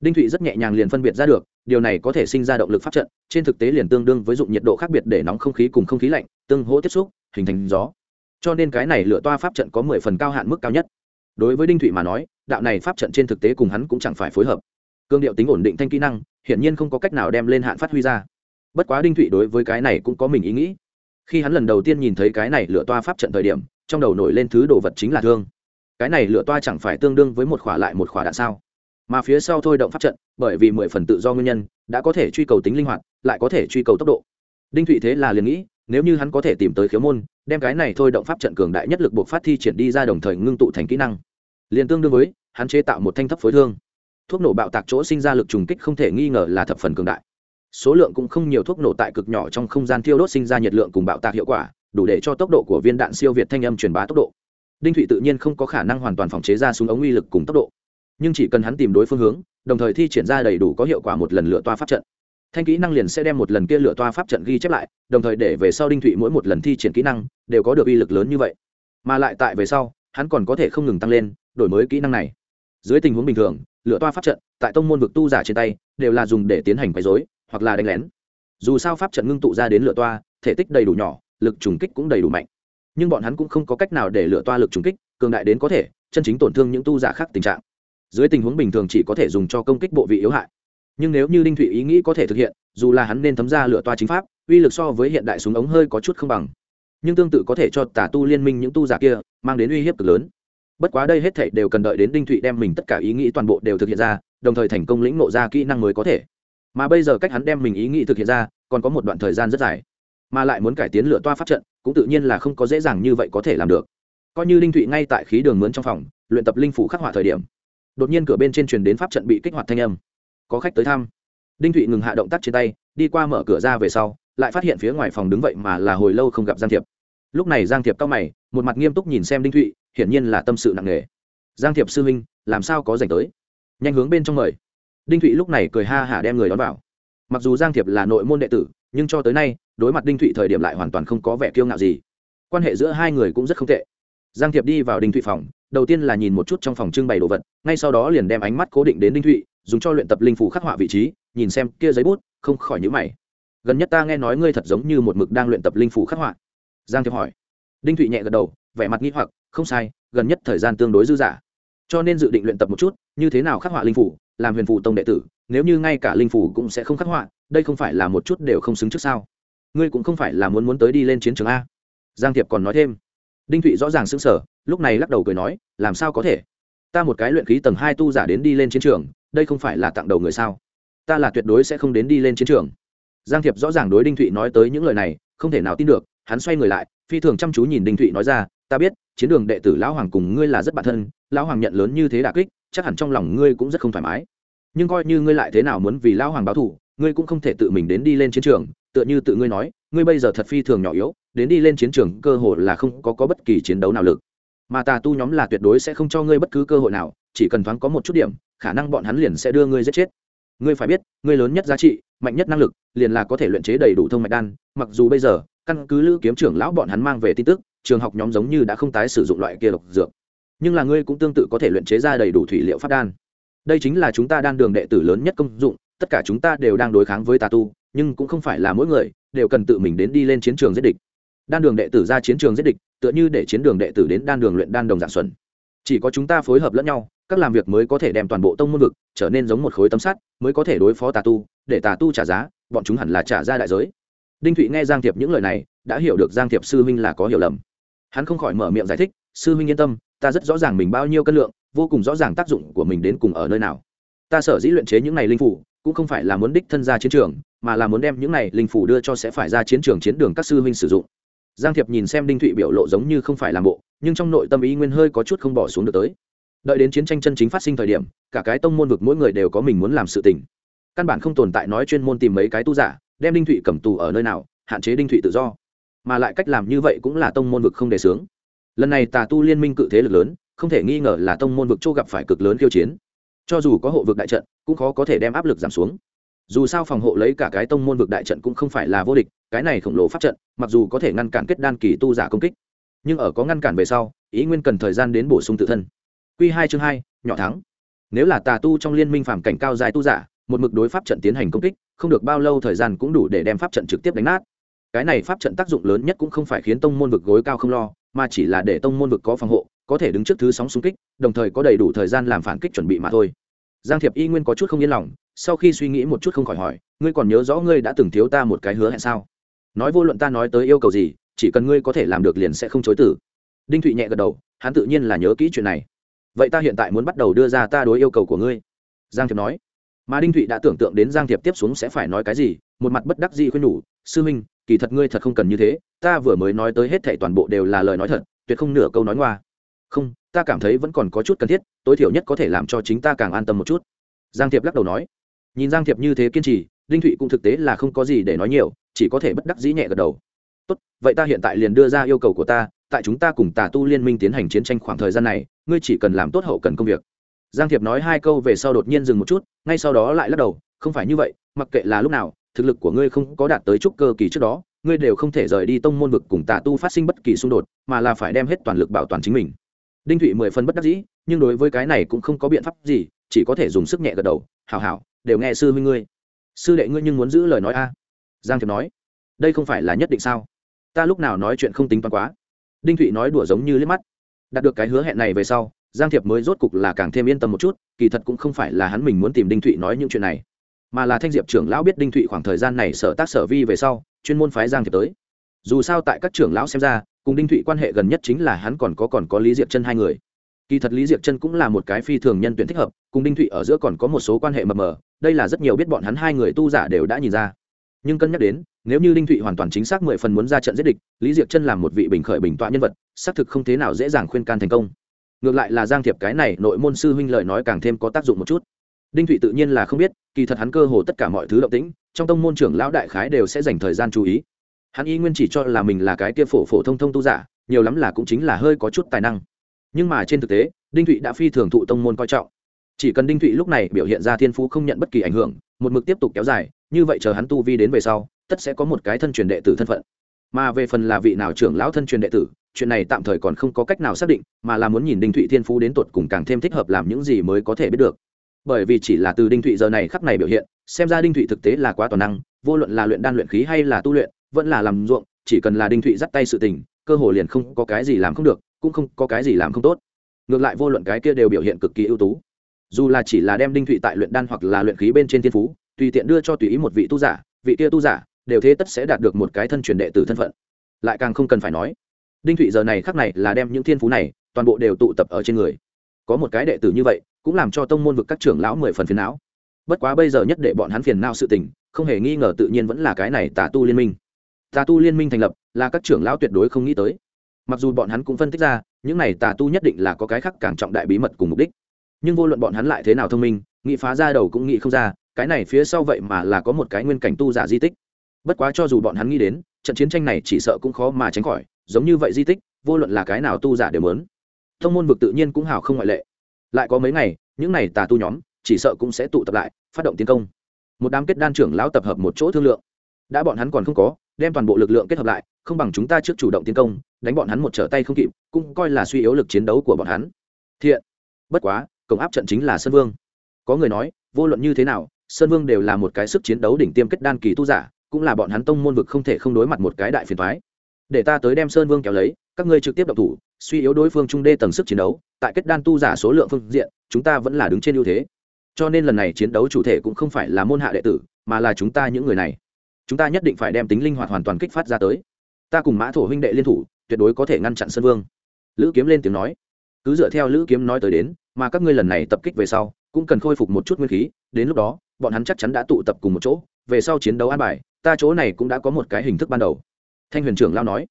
Đinh thụy rất nhẹ nhàng liền phân biệt ra được, điều này có thể sinh ra động lực pháp trận, trên thực tế liền tương đương với dụng nhiệt độ khác biệt để nóng không khí cùng không khí lạnh, tương hỗ tiếp xúc, hình thành gió. Cho nên cái này lựa toa pháp trận có mười phần cao hạn mức cao nhất đối với đinh thụy mà nói, đạo này pháp trận trên thực tế cùng hắn cũng chẳng phải phối hợp. Cương điệu tính ổn định thanh kỹ năng, hiển nhiên không có cách nào đem lên hạn phát huy ra. Bất quá đinh thụy đối với cái này cũng có mình ý nghĩ. Khi hắn lần đầu tiên nhìn thấy cái này lựa toa pháp trận thời điểm, trong đầu nổi lên thứ đồ vật chính là thương. Cái này lựa toa chẳng phải tương đương với một khỏa lại một khỏa đạn sao? Mà phía sau thôi động pháp trận, bởi vì mười phần tự do nguyên nhân, đã có thể truy cầu tính linh hoạt, lại có thể truy cầu tốc độ. Đinh thụy thế là liền nghĩ, nếu như hắn có thể tìm tới khiếu môn, đem cái này thôi động pháp trận cường đại nhất lực buộc phát thi triển đi ra đồng thời ngưng tụ thành kỹ năng liền tương đương với, hắn chế tạo một thanh thấp phối thương. Thuốc nổ bạo tạc chỗ sinh ra lực trùng kích không thể nghi ngờ là thập phần cường đại. Số lượng cũng không nhiều thuốc nổ tại cực nhỏ trong không gian thiêu đốt sinh ra nhiệt lượng cùng bạo tạc hiệu quả, đủ để cho tốc độ của viên đạn siêu việt thanh âm truyền bá tốc độ. Đinh thụy tự nhiên không có khả năng hoàn toàn phòng chế ra súng ống uy lực cùng tốc độ. Nhưng chỉ cần hắn tìm đối phương hướng, đồng thời thi triển ra đầy đủ có hiệu quả một lần lựa toa pháp trận. Thanh kỹ năng liền sẽ đem một lần kia lựa toa pháp trận ghi chép lại, đồng thời để về sau đinh thụy mỗi một lần thi triển kỹ năng đều có được uy lực lớn như vậy. Mà lại tại về sau, hắn còn có thể không ngừng tăng lên đổi mới kỹ năng này. Dưới tình huống bình thường lựa toa pháp trận tại tông môn vực tu giả trên tay đều là dùng để tiến hành quấy dối hoặc là đánh lén. Dù sao pháp trận ngưng tụ ra đến lựa toa, thể tích đầy đủ nhỏ, lực trùng kích cũng đầy đủ mạnh. Nhưng bọn hắn cũng không có cách nào để lựa toa lực trùng kích, cường đại đến có thể chân chính tổn thương những tu giả khác tình trạng. Dưới tình huống bình thường chỉ có thể dùng cho công kích bộ vị yếu hại. Nhưng nếu như đinh thụy ý nghĩ có thể thực hiện, dù là hắn nên thấm ra lựa toa chính pháp, uy lực so với hiện đại súng ống hơi có chút không bằng. Nhưng tương tự có thể cho tả tu liên minh những tu giả kia mang đến uy hiếp cực lớn bất quá đây hết thảy đều cần đợi đến đinh thụy đem mình tất cả ý nghĩ toàn bộ đều thực hiện ra, đồng thời thành công lĩnh nộ ra kỹ năng mới có thể. Mà bây giờ cách hắn đem mình ý nghĩ thực hiện ra, còn có một đoạn thời gian rất dài. Mà lại muốn cải tiến lựa toa pháp trận, cũng tự nhiên là không có dễ dàng như vậy có thể làm được. Coi như đinh thụy ngay tại khí đường mướn trong phòng, luyện tập linh phủ khắc họa thời điểm, đột nhiên cửa bên trên truyền đến pháp trận bị kích hoạt thanh âm. Có khách tới thăm. Đinh thụy ngừng hạ động tác trên tay, đi qua mở cửa ra về sau, lại phát hiện phía ngoài phòng đứng vậy mà là hồi lâu không gặp giang thiệp lúc này giang thiệp cao mày, một mặt nghiêm túc nhìn xem đinh thụy, hiển nhiên là tâm sự nặng nề. Giang thiệp sư huynh, làm sao có dành tới? Nhanh hướng bên trong mời. Đinh thụy lúc này cười ha hả đem người đón vào. Mặc dù giang thiệp là nội môn đệ tử, nhưng cho tới nay, đối mặt đinh thụy thời điểm lại hoàn toàn không có vẻ kiêu ngạo gì. Quan hệ giữa hai người cũng rất không tệ. Giang thiệp đi vào đinh thụy phòng, đầu tiên là nhìn một chút trong phòng trưng bày đồ vật, ngay sau đó liền đem ánh mắt cố định đến đinh thụy, dùng cho luyện tập linh phủ khắc họa vị trí, nhìn xem kia giấy bút, không khỏi nhữ mày. Gần nhất ta nghe nói ngươi thật giống như một mực đang luyện tập linh phủ khắc họa giang thiệp hỏi. Đinh thụy nhẹ gật đầu, vẻ mặt nghĩ hoặc, không sai, gần nhất thời gian tương đối dư dả. Cho nên dự định luyện tập một chút, như thế nào khắc họa linh phủ, làm huyền phủ tông đệ tử, nếu như ngay cả linh phủ cũng sẽ không khắc họa, đây không phải là một chút đều không xứng trước sao? Ngươi cũng không phải là muốn muốn tới đi lên chiến trường a. Giang thiệp còn nói thêm. Đinh thụy rõ ràng xứng sở lúc này lắc đầu cười nói, làm sao có thể? Ta một cái luyện khí tầng hai tu giả đến đi lên chiến trường, đây không phải là tặng đầu người sao? Ta là tuyệt đối sẽ không đến đi lên chiến trường. Giang thiệp rõ ràng đối đinh thụy nói tới những lời này không thể nào tin được hắn xoay người lại phi thường chăm chú nhìn đinh thụy nói ra ta biết chiến đường đệ tử lão hoàng cùng ngươi là rất bản thân lão hoàng nhận lớn như thế đà kích chắc hẳn trong lòng ngươi cũng rất không thoải mái. Nhưng coi như ngươi lại thế nào muốn vì lão hoàng báo thù ngươi cũng không thể tự mình đến đi lên chiến trường tựa như tự ngươi nói ngươi bây giờ thật phi thường nhỏ yếu đến đi lên chiến trường cơ hội là không có, có bất kỳ chiến đấu nào lực. Mà tà tu nhóm là tuyệt đối sẽ không cho ngươi bất cứ cơ hội nào chỉ cần thoáng có một chút điểm khả năng bọn hắn liền sẽ đưa ngươi giết chết. Ngươi phải biết ngươi lớn nhất giá trị mạnh nhất năng lực liền là có thể luyện chế đầy đủ thông mạch đan. Mặc dù bây giờ, căn cứ lữ kiếm trưởng lão bọn hắn mang về tin tức, trường học nhóm giống như đã không tái sử dụng loại kia độc dược. Nhưng là ngươi cũng tương tự có thể luyện chế ra đầy đủ thủy liệu phát đan. Đây chính là chúng ta đan đường đệ tử lớn nhất công dụng, tất cả chúng ta đều đang đối kháng với tà tu, nhưng cũng không phải là mỗi người đều cần tự mình đến đi lên chiến trường giết địch. Đan đường đệ tử ra chiến trường giết địch, tựa như để chiến đường đệ tử đến đan đường luyện đan đồng dạng xuân chỉ có chúng ta phối hợp lẫn nhau, các làm việc mới có thể đem toàn bộ tông môn vực trở nên giống một khối tấm sắt, mới có thể đối phó tà tu để tà tu trả giá, bọn chúng hẳn là trả ra đại giới. Đinh thụy nghe giang thiệp những lời này, đã hiểu được giang thiệp sư huynh là có hiểu lầm. Hắn không khỏi mở miệng giải thích, sư huynh yên tâm, ta rất rõ ràng mình bao nhiêu cân lượng, vô cùng rõ ràng tác dụng của mình đến cùng ở nơi nào. Ta sở dĩ luyện chế những này linh phủ cũng không phải là muốn đích thân ra chiến trường, mà là muốn đem những này linh phủ đưa cho sẽ phải ra chiến trường chiến đường các sư huynh sử dụng. Giang thiệp nhìn xem đinh thụy biểu lộ giống như không phải làm bộ, nhưng trong nội tâm ý nguyên hơi có chút không bỏ xuống được tới. Đợi đến chiến tranh chân chính phát sinh thời điểm, cả cái tông môn vực mỗi người đều có mình muốn làm sự tình căn bản không tồn tại nói chuyên môn tìm mấy cái tu giả, đem đinh thụy cầm tù ở nơi nào, hạn chế đinh thụy tự do. Mà lại cách làm như vậy cũng là tông môn vực không đề xướng. Lần này tà tu liên minh cự thế lực lớn, không thể nghi ngờ là tông môn vực châu gặp phải cực lớn khiêu chiến. Cho dù có hộ vực đại trận, cũng khó có thể đem áp lực giảm xuống. Dù sao phòng hộ lấy cả cái tông môn vực đại trận cũng không phải là vô địch, cái này khổng lồ pháp trận, mặc dù có thể ngăn cản kết đan kỳ tu giả công kích, nhưng ở có ngăn cản về sau, ý nguyên cần thời gian đến bổ sung tự thân. Q hai chương hai, nhỏ thắng. Nếu là tà tu trong liên minh phàm cảnh cao dài tu giả một mực đối pháp trận tiến hành công kích, không được bao lâu thời gian cũng đủ để đem pháp trận trực tiếp đánh nát. Cái này pháp trận tác dụng lớn nhất cũng không phải khiến tông môn vực gối cao không lo, mà chỉ là để tông môn vực có phòng hộ, có thể đứng trước thứ sóng xung kích, đồng thời có đầy đủ thời gian làm phản kích chuẩn bị mà thôi. Giang thiệp y nguyên có chút không yên lòng, sau khi suy nghĩ một chút không khỏi hỏi, ngươi còn nhớ rõ ngươi đã từng thiếu ta một cái hứa hẹn sao? Nói vô luận ta nói tới yêu cầu gì, chỉ cần ngươi có thể làm được liền sẽ không chối tử đinh thụy nhẹ gật đầu, hắn tự nhiên là nhớ kỹ chuyện này. Vậy ta hiện tại muốn bắt đầu đưa ra ta đối yêu cầu của ngươi. Giang thiệp nói mà đinh thụy đã tưởng tượng đến giang thiệp tiếp xuống sẽ phải nói cái gì, một mặt bất đắc dĩ khuyên nhủ, sư minh, kỳ thật ngươi thật không cần như thế, ta vừa mới nói tới hết thảy toàn bộ đều là lời nói thật, tuyệt không nửa câu nói ngoa. Không, ta cảm thấy vẫn còn có chút cần thiết, tối thiểu nhất có thể làm cho chính ta càng an tâm một chút. Giang thiệp lắc đầu nói. Nhìn giang thiệp như thế kiên trì, đinh thụy cũng thực tế là không có gì để nói nhiều, chỉ có thể bất đắc dĩ nhẹ gật đầu. Tốt, vậy ta hiện tại liền đưa ra yêu cầu của ta, tại chúng ta cùng tà tu liên minh tiến hành chiến tranh khoảng thời gian này, ngươi chỉ cần làm tốt hậu cần công việc giang thiệp nói hai câu về sau đột nhiên dừng một chút, ngay sau đó lại lắc đầu, không phải như vậy, mặc kệ là lúc nào, thực lực của ngươi không có đạt tới chút cơ kỳ trước đó, ngươi đều không thể rời đi tông môn vực cùng tà tu phát sinh bất kỳ xung đột, mà là phải đem hết toàn lực bảo toàn chính mình. Đinh thụy mười phần bất đắc dĩ, nhưng đối với cái này cũng không có biện pháp gì, chỉ có thể dùng sức nhẹ gật đầu, hảo hảo, đều nghe sư huynh ngươi. Sư đệ ngươi nhưng muốn giữ lời nói a? Giang thiệp nói. Đây không phải là nhất định sao? Ta lúc nào nói chuyện không tính toán quá. Đinh thụy nói đùa giống như liếc mắt. Đạt được cái hứa hẹn này về sau giang thiệp mới rốt cục là càng thêm yên tâm một chút, kỳ thật cũng không phải là hắn mình muốn tìm đinh thụy nói những chuyện này, mà là thanh diệp trưởng lão biết đinh thụy khoảng thời gian này sở tác sở vi về sau, chuyên môn phái giang thiệp tới. Dù sao tại các trưởng lão xem ra, cùng đinh thụy quan hệ gần nhất chính là hắn còn có còn có lý diệp chân hai người. Kỳ thật lý diệp chân cũng là một cái phi thường nhân tuyển thích hợp, cùng đinh thụy ở giữa còn có một số quan hệ mờ mờ, đây là rất nhiều biết bọn hắn hai người tu giả đều đã nhìn ra. Nhưng cân nhắc đến, nếu như đinh thụy hoàn toàn chính xác mười phần muốn ra trận giết địch, lý diệp chân là một vị bình khởi bình tọa nhân vật, xác thực không thế nào dễ dàng khuyên can thành công ngược lại là giang thiệp cái này nội môn sư huynh lời nói càng thêm có tác dụng một chút. Đinh thụy tự nhiên là không biết, kỳ thật hắn cơ hồ tất cả mọi thứ động tĩnh, trong tông môn trưởng lão đại khái đều sẽ dành thời gian chú ý. Hắn y nguyên chỉ cho là mình là cái kia phổ phổ thông thông tu giả, nhiều lắm là cũng chính là hơi có chút tài năng. Nhưng mà trên thực tế, đinh thụy đã phi thường thụ tông môn coi trọng. Chỉ cần đinh thụy lúc này biểu hiện ra thiên phú không nhận bất kỳ ảnh hưởng, một mực tiếp tục kéo dài, như vậy chờ hắn tu vi đến về sau, tất sẽ có một cái thân truyền đệ tử thân phận mà về phần là vị nào trưởng lão thân truyền đệ tử, chuyện này tạm thời còn không có cách nào xác định, mà là muốn nhìn đinh thụy thiên phú đến tột cùng càng thêm thích hợp làm những gì mới có thể biết được. Bởi vì chỉ là từ đinh thụy giờ này khắc này biểu hiện, xem ra đinh thụy thực tế là quá toàn năng, vô luận là luyện đan luyện khí hay là tu luyện, vẫn là làm ruộng, chỉ cần là đinh thụy dắt tay sự tình, cơ hồ liền không có cái gì làm không được, cũng không có cái gì làm không tốt. Ngược lại vô luận cái kia đều biểu hiện cực kỳ ưu tú. Dù là chỉ là đem đinh thụy tại luyện đan hoặc là luyện khí bên trên thiên phú, tùy tiện đưa cho tùy ý một vị tu giả, vị kia tu giả đều thế tất sẽ đạt được một cái thân truyền đệ tử thân phận. Lại càng không cần phải nói, đinh thụy giờ này khắc này là đem những thiên phú này toàn bộ đều tụ tập ở trên người. Có một cái đệ tử như vậy, cũng làm cho tông môn vực các trưởng lão mười phần phiền não. Bất quá bây giờ nhất để bọn hắn phiền não sự tình, không hề nghi ngờ tự nhiên vẫn là cái này tà tu liên minh. Tà tu liên minh thành lập là các trưởng lão tuyệt đối không nghĩ tới. Mặc dù bọn hắn cũng phân tích ra, những này tà tu nhất định là có cái khác càng trọng đại bí mật cùng mục đích. Nhưng vô luận bọn hắn lại thế nào thông minh, nghĩ phá ra đầu cũng nghĩ không ra, cái này phía sau vậy mà là có một cái nguyên cảnh tu giả di tích bất quá cho dù bọn hắn nghĩ đến, trận chiến tranh này chỉ sợ cũng khó mà tránh khỏi, giống như vậy di tích, vô luận là cái nào tu giả đều muốn. Thông môn vực tự nhiên cũng hào không ngoại lệ. Lại có mấy ngày, những này tà tu nhóm, chỉ sợ cũng sẽ tụ tập lại, phát động tiến công. Một đám kết đan trưởng lão tập hợp một chỗ thương lượng. Đã bọn hắn còn không có, đem toàn bộ lực lượng kết hợp lại, không bằng chúng ta trước chủ động tiến công, đánh bọn hắn một trở tay không kịp, cũng coi là suy yếu lực chiến đấu của bọn hắn. Thiện. Bất quá cổng áp trận chính là sơn vương. Có người nói, vô luận như thế nào, sơn vương đều là một cái sức chiến đấu đỉnh tiêm kết đan kỳ tu giả cũng là bọn hắn tông môn vực không thể không đối mặt một cái đại phiền toái. để ta tới đem sơn vương kéo lấy, các ngươi trực tiếp động thủ, suy yếu đối phương trung đê tầng sức chiến đấu, tại kết đan tu giả số lượng phương diện, chúng ta vẫn là đứng trên ưu thế. Cho nên lần này chiến đấu chủ thể cũng không phải là môn hạ đệ tử, mà là chúng ta những người này. Chúng ta nhất định phải đem tính linh hoạt hoàn toàn kích phát ra tới. Ta cùng mã thổ huynh đệ liên thủ, tuyệt đối có thể ngăn chặn sơn vương. Lữ kiếm lên tiếng nói. Cứ dựa theo lữ kiếm nói tới đến, mà các ngươi lần này tập kích về sau, cũng cần khôi phục một chút nguyên khí, đến lúc đó, bọn hắn chắc chắn đã tụ tập cùng một chỗ, về sau chiến đấu an bài ta chỗ này cũng đã có một cái hình thức ban đầu. Thanh huyền trưởng lao nói,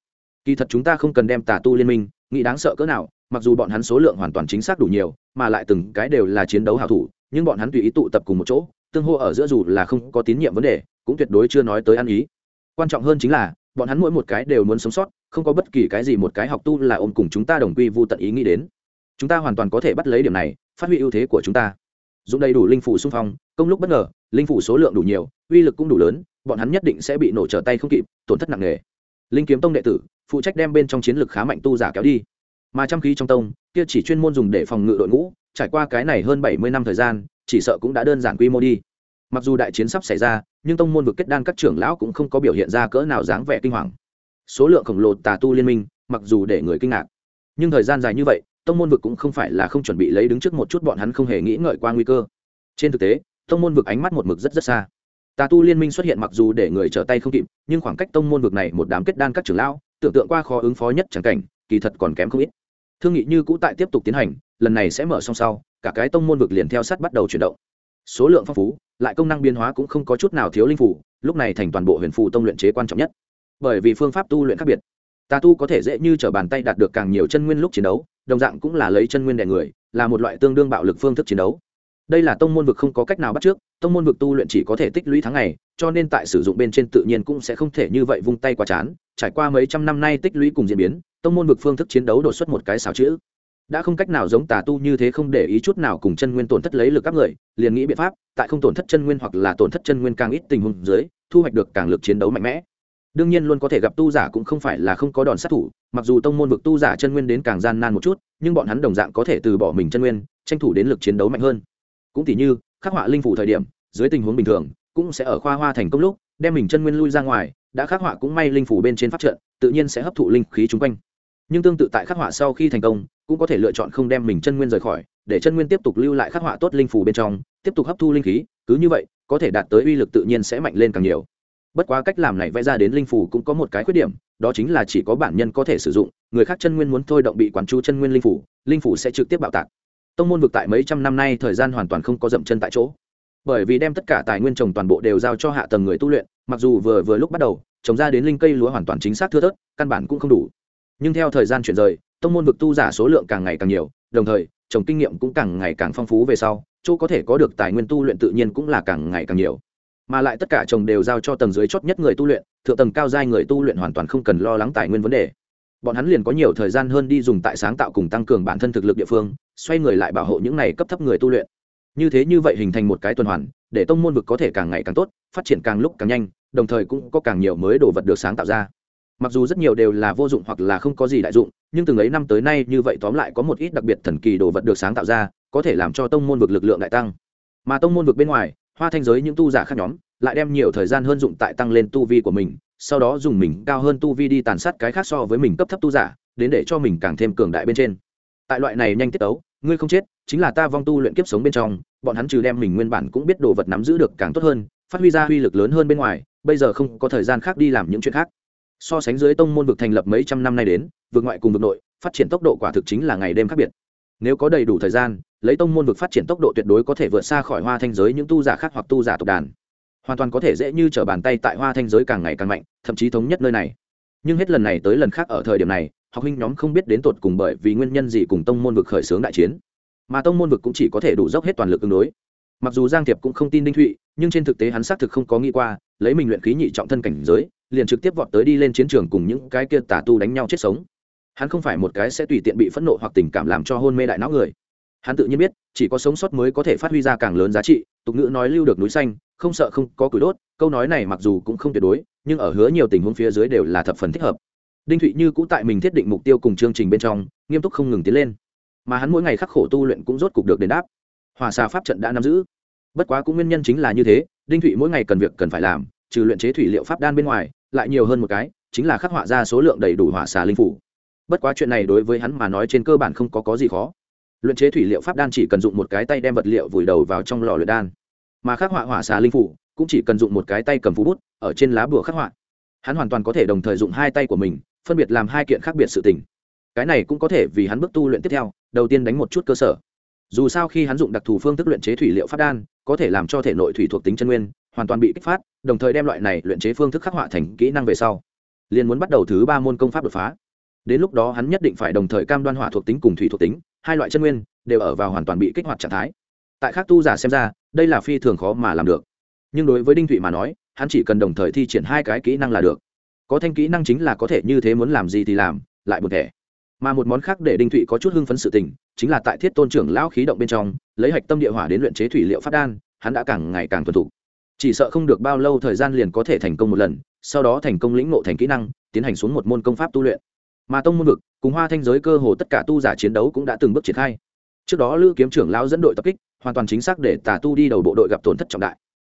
kỳ thật chúng ta không cần đem tà tu liên minh, nghĩ đáng sợ cỡ nào, mặc dù bọn hắn số lượng hoàn toàn chính xác đủ nhiều, mà lại từng cái đều là chiến đấu hào thủ, nhưng bọn hắn tùy ý tụ tập cùng một chỗ, tương hô ở giữa dù là không có tín nhiệm vấn đề, cũng tuyệt đối chưa nói tới ăn ý. Quan trọng hơn chính là, bọn hắn mỗi một cái đều muốn sống sót, không có bất kỳ cái gì một cái học tu là ôm cùng chúng ta đồng quy vô tận ý nghĩ đến. Chúng ta hoàn toàn có thể bắt lấy điểm này, phát huy ưu thế của chúng ta. Dùng đầy đủ linh phủ xung phong, công lúc bất ngờ, linh phủ số lượng đủ nhiều, uy lực cũng đủ lớn bọn hắn nhất định sẽ bị nổ trở tay không kịp, tổn thất nặng nề. Linh kiếm tông đệ tử, phụ trách đem bên trong chiến lược khá mạnh tu giả kéo đi. Mà trăm khí trong tông, kia chỉ chuyên môn dùng để phòng ngự đội ngũ, trải qua cái này hơn bảy mươi năm thời gian, chỉ sợ cũng đã đơn giản quy mô đi. Mặc dù đại chiến sắp xảy ra, nhưng tông môn vực kết đan các trưởng lão cũng không có biểu hiện ra cỡ nào dáng vẻ kinh hoàng. Số lượng khổng lồ tà tu liên minh, mặc dù để người kinh ngạc, nhưng thời gian dài như vậy, tông môn vực cũng không phải là không chuẩn bị lấy đứng trước một chút bọn hắn không hề nghĩ ngợi qua nguy cơ. Trên thực tế, tông môn vực ánh mắt một mực rất rất xa tà tu liên minh xuất hiện mặc dù để người trở tay không kịp, nhưng khoảng cách tông môn vực này một đám kết đan các trưởng lão, tưởng tượng qua khó ứng phó nhất chẳng cảnh, kỳ thật còn kém không ít. Thương nghị như cũ tại tiếp tục tiến hành, lần này sẽ mở song sau, cả cái tông môn vực liền theo sát bắt đầu chuyển động. Số lượng phong phú, lại công năng biến hóa cũng không có chút nào thiếu linh phủ lúc này thành toàn bộ huyền phù tông luyện chế quan trọng nhất. Bởi vì phương pháp tu luyện khác biệt, tà tu có thể dễ như t r ở bàn tay đạt được càng nhiều chân nguyên lúc chiến đấu, đồng dạng cũng là lấy chân nguyên đè người, là một loại tương đương bạo lực phương thức chiến đấu đây là tông môn vực không có cách nào bắt trước, tông môn vực tu luyện chỉ có thể tích lũy tháng ngày, cho nên tại sử dụng bên trên tự nhiên cũng sẽ không thể như vậy vung tay qua chán. Trải qua mấy trăm năm nay tích lũy cùng diễn biến, tông môn vực phương thức chiến đấu đột xuất một cái xào chữ. Đã không cách nào giống tà tu như thế không để ý chút nào cùng chân nguyên tổn thất lấy lực các người, liền nghĩ biện pháp, tại không tổn thất chân nguyên hoặc là tổn thất chân nguyên càng ít tình huống dưới, thu hoạch được càng lực chiến đấu mạnh mẽ. Đương nhiên luôn có thể gặp tu giả cũng không phải là không có đòn sát thủ, mặc dù tông môn vực tu giả chân nguyên đến càng gian nan một chút, nhưng bọn hắn đồng dạng có thể từ bỏ mình chân nguyên, tranh thủ đến lực chiến đấu mạnh hơn cũng tỉ như, khắc họa linh phủ thời điểm, dưới tình huống bình thường, cũng sẽ ở khoa hoa thành công lúc, đem mình chân nguyên lui ra ngoài, đã khắc họa cũng may linh phủ bên trên pháp trận, tự nhiên sẽ hấp thụ linh khí chung quanh. Nhưng tương tự tại khắc họa sau khi thành công, cũng có thể lựa chọn không đem mình chân nguyên rời khỏi, để chân nguyên tiếp tục lưu lại khắc họa tốt linh phủ bên trong, tiếp tục hấp thu linh khí, cứ như vậy, có thể đạt tới uy lực tự nhiên sẽ mạnh lên càng nhiều. Bất quá cách làm này vẽ ra đến linh phủ cũng có một cái khuyết điểm, đó chính là chỉ có bản nhân có thể sử dụng, người khác chân nguyên muốn thôi động bị quán chú chân nguyên linh phủ linh phủ sẽ trực tiếp bạo tạc tông môn vực tại mấy trăm năm nay thời gian hoàn toàn không có dậm chân tại chỗ. Bởi vì đem tất cả tài nguyên trồng toàn bộ đều giao cho hạ tầng người tu luyện, mặc dù vừa vừa lúc bắt đầu, trồng ra đến linh cây lúa hoàn toàn chính xác thưa thớt, căn bản cũng không đủ. Nhưng theo thời gian chuyển rời, tông môn vực tu giả số lượng càng ngày càng nhiều, đồng thời, trồng kinh nghiệm cũng càng ngày càng phong phú về sau, chỗ có thể có được tài nguyên tu luyện tự nhiên cũng là càng ngày càng nhiều. Mà lại tất cả trồng đều giao cho tầng dưới chót nhất người tu luyện, thượng tầng cao giai người tu luyện hoàn toàn không cần lo lắng tài nguyên vấn đề. Bọn hắn liền có nhiều thời gian hơn đi dùng tại sáng tạo cùng tăng cường bản thân thực lực địa phương xoay người lại bảo hộ những này cấp thấp người tu luyện. Như thế như vậy hình thành một cái tuần hoàn, để tông môn vực có thể càng ngày càng tốt, phát triển càng lúc càng nhanh, đồng thời cũng có càng nhiều mới đồ vật được sáng tạo ra. Mặc dù rất nhiều đều là vô dụng hoặc là không có gì đại dụng, nhưng từng ấy năm tới nay như vậy tóm lại có một ít đặc biệt thần kỳ đồ vật được sáng tạo ra, có thể làm cho tông môn vực lực lượng đại tăng. Mà tông môn vực bên ngoài, hoa thanh giới những tu giả khác nhóm, lại đem nhiều thời gian hơn dụng tại tăng lên tu vi của mình, sau đó dùng mình cao hơn tu vi đi tàn sát cái khác so với mình cấp thấp tu giả, đến để cho mình càng thêm cường đại bên trên. Tại loại này nhanh tiết tấu ngươi không chết, chính là ta vong tu luyện kiếp sống bên trong, bọn hắn trừ đem mình nguyên bản cũng biết đồ vật nắm giữ được càng tốt hơn, phát huy ra uy lực lớn hơn bên ngoài, bây giờ không có thời gian khác đi làm những chuyện khác. So sánh dưới tông môn vực thành lập mấy trăm năm nay đến, vực ngoại cùng vực nội, phát triển tốc độ quả thực chính là ngày đêm khác biệt. Nếu có đầy đủ thời gian, lấy tông môn vực phát triển tốc độ tuyệt đối có thể vượt xa khỏi hoa thanh giới những tu giả khác hoặc tu giả tộc đàn. Hoàn toàn có thể dễ như t r ở bàn tay tại hoa thanh giới càng ngày càng mạnh, thậm chí thống nhất nơi này. Nhưng hết lần này tới lần khác ở thời điểm này học huynh nhóm không biết đến tột cùng bởi vì nguyên nhân gì cùng tông môn vực khởi xướng đại chiến. Mà tông môn vực cũng chỉ có thể đủ dốc hết toàn lực ứng đối. Mặc dù giang thiệp cũng không tin đinh thụy, nhưng trên thực tế hắn xác thực không có nghĩ qua, lấy mình luyện khí nhị trọng thân cảnh giới, liền trực tiếp vọt tới đi lên chiến trường cùng những cái kia tà tu đánh nhau chết sống. Hắn không phải một cái sẽ tùy tiện bị phẫn nộ hoặc tình cảm làm cho hôn mê đại não người. Hắn tự nhiên biết, chỉ có sống sót mới có thể phát huy ra càng lớn giá trị, tục ngữ nói lưu được núi xanh, không sợ không có củi đốt, câu nói này mặc dù cũng không tuyệt đối, nhưng ở hứa nhiều tình huống phía dưới đều là thập phần thích hợp đinh thụy như cũ tại mình thiết định mục tiêu cùng chương trình bên trong, nghiêm túc không ngừng tiến lên. Mà hắn mỗi ngày khắc khổ tu luyện cũng rốt cục được đền đáp. Hòa xà pháp trận đã nắm giữ. Bất quá cũng nguyên nhân chính là như thế, đinh thụy mỗi ngày cần việc cần phải làm, trừ luyện chế thủy liệu pháp đan bên ngoài, lại nhiều hơn một cái, chính là khắc họa ra số lượng đầy đủ hỏa xà linh phủ. Bất quá chuyện này đối với hắn mà nói trên cơ bản không có có gì khó. Luyện chế thủy liệu pháp đan chỉ cần dụng một cái tay đem vật liệu vùi đầu vào trong lò luyện đan. Mà khắc họa hỏa xà linh phủ cũng chỉ cần dụng một cái tay cầm phú bút ở trên lá bùa khắc họa. Hắn hoàn toàn có thể đồng thời dụng hai tay của mình phân biệt làm hai kiện khác biệt sự tình. Cái này cũng có thể vì hắn bước tu luyện tiếp theo, đầu tiên đánh một chút cơ sở. Dù sao khi hắn dụng đặc thù phương thức luyện chế thủy liệu phát đan, có thể làm cho thể nội thủy thuộc tính chân nguyên, hoàn toàn bị kích phát, đồng thời đem loại này luyện chế phương thức khắc họa thành kỹ năng về sau, liền muốn bắt đầu thứ ba môn công pháp đột phá. Đến lúc đó hắn nhất định phải đồng thời cam đoan hỏa thuộc tính cùng thủy thuộc tính, hai loại chân nguyên đều ở vào hoàn toàn bị kích hoạt trạng thái. Tại khác tu giả xem ra, đây là phi thường khó mà làm được. Nhưng đối với đinh thụy mà nói, hắn chỉ cần đồng thời thi triển hai cái kỹ năng là được có thanh kỹ năng chính là có thể như thế muốn làm gì thì làm, lại một thẻ. Mà một món khác để đinh thụy có chút hưng phấn sự tình, chính là tại thiết tôn trưởng lão khí động bên trong, lấy hạch tâm địa hỏa đến luyện chế thủy liệu phát đan, hắn đã càng ngày càng thuần thục. Chỉ sợ không được bao lâu thời gian liền có thể thành công một lần, sau đó thành công lĩnh ngộ thành kỹ năng, tiến hành xuống một môn công pháp tu luyện. Mà tông môn vực, cùng hoa thanh giới cơ hồ tất cả tu giả chiến đấu cũng đã từng bước triển khai. Trước đó lữ kiếm trưởng lão dẫn đội tập kích, hoàn toàn chính xác để tà tu đi đầu bộ đội gặp tổn thất trọng đại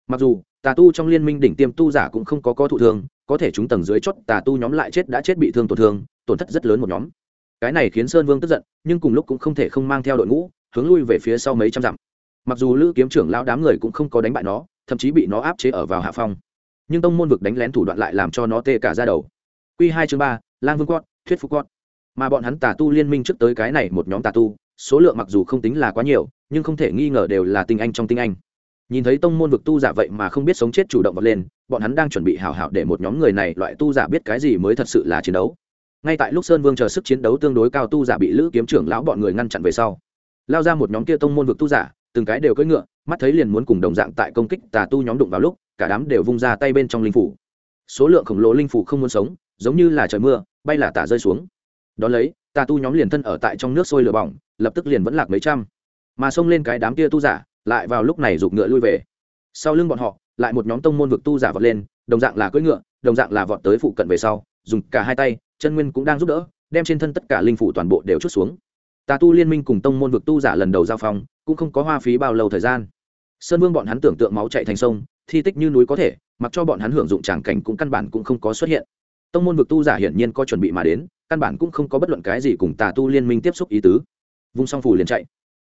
mặc dù, tà tu trong liên minh đỉnh tiêm tu giả cũng không có có thụ thương, có thể chúng tầng dưới chót tà tu nhóm lại chết đã chết bị thương tổn thương, tổn thất rất lớn một nhóm. Cái này khiến sơn vương tức giận, nhưng cùng lúc cũng không thể không mang theo đội ngũ, hướng lui về phía sau mấy trăm dặm. Mặc dù lữ kiếm trưởng lão đám người cũng không có đánh bại nó, thậm chí bị nó áp chế ở vào hạ phong. Nhưng tông môn vực đánh lén thủ đoạn lại làm cho nó tê cả ra đầu. Q hai chương ba, lang vương quát, thuyết phúc quát. Mà bọn hắn tà tu liên minh trước tới cái này một nhóm tà tu, số lượng mặc dù không tính là quá nhiều, nhưng không thể nghi ngờ đều là tinh anh trong tinh anh nhìn thấy tông môn vực tu giả vậy mà không biết sống chết chủ động vật lên, bọn hắn đang chuẩn bị hào hào để một nhóm người này loại tu giả biết cái gì mới thật sự là chiến đấu. Ngay tại lúc sơn vương chờ sức chiến đấu tương đối cao tu giả bị lữ kiếm trưởng lão bọn người ngăn chặn về sau, lao ra một nhóm kia tông môn vực tu giả, từng cái đều cưỡi ngựa, mắt thấy liền muốn cùng đồng dạng tại công kích tà tu nhóm đụng vào lúc, cả đám đều vung ra tay bên trong linh phủ. Số lượng khổng lồ linh phủ không muốn sống, giống như là trời mưa, bay là tả rơi xuống. Đón lấy, tà tu nhóm liền thân ở tại trong nước sôi lửa bỏng, lập tức liền vẫn lạc mấy trăm. Mà xông lên cái đám kia tu giả lại vào lúc này giục ngựa lui về. Sau lưng bọn họ, lại một nhóm tông môn vực tu giả vọt lên, đồng dạng là cưỡi ngựa, đồng dạng là vọt tới phụ cận về sau, dùng cả hai tay, chân nguyên cũng đang giúp đỡ, đem trên thân tất cả linh phủ toàn bộ đều chút xuống. Tà tu liên minh cùng tông môn vực tu giả lần đầu giao phong, cũng không có hoa phí bao lâu thời gian. Sơn vương bọn hắn tưởng tượng máu chạy thành sông, thi tích như núi có thể, mặc cho bọn hắn hưởng dụng tràng cảnh cũng căn bản cũng không có xuất hiện. Tông môn vực tu giả hiển nhiên có chuẩn bị mà đến, căn bản cũng không có bất luận cái gì cùng tà tu liên minh tiếp xúc ý tứ. Vung song phủ liền chạy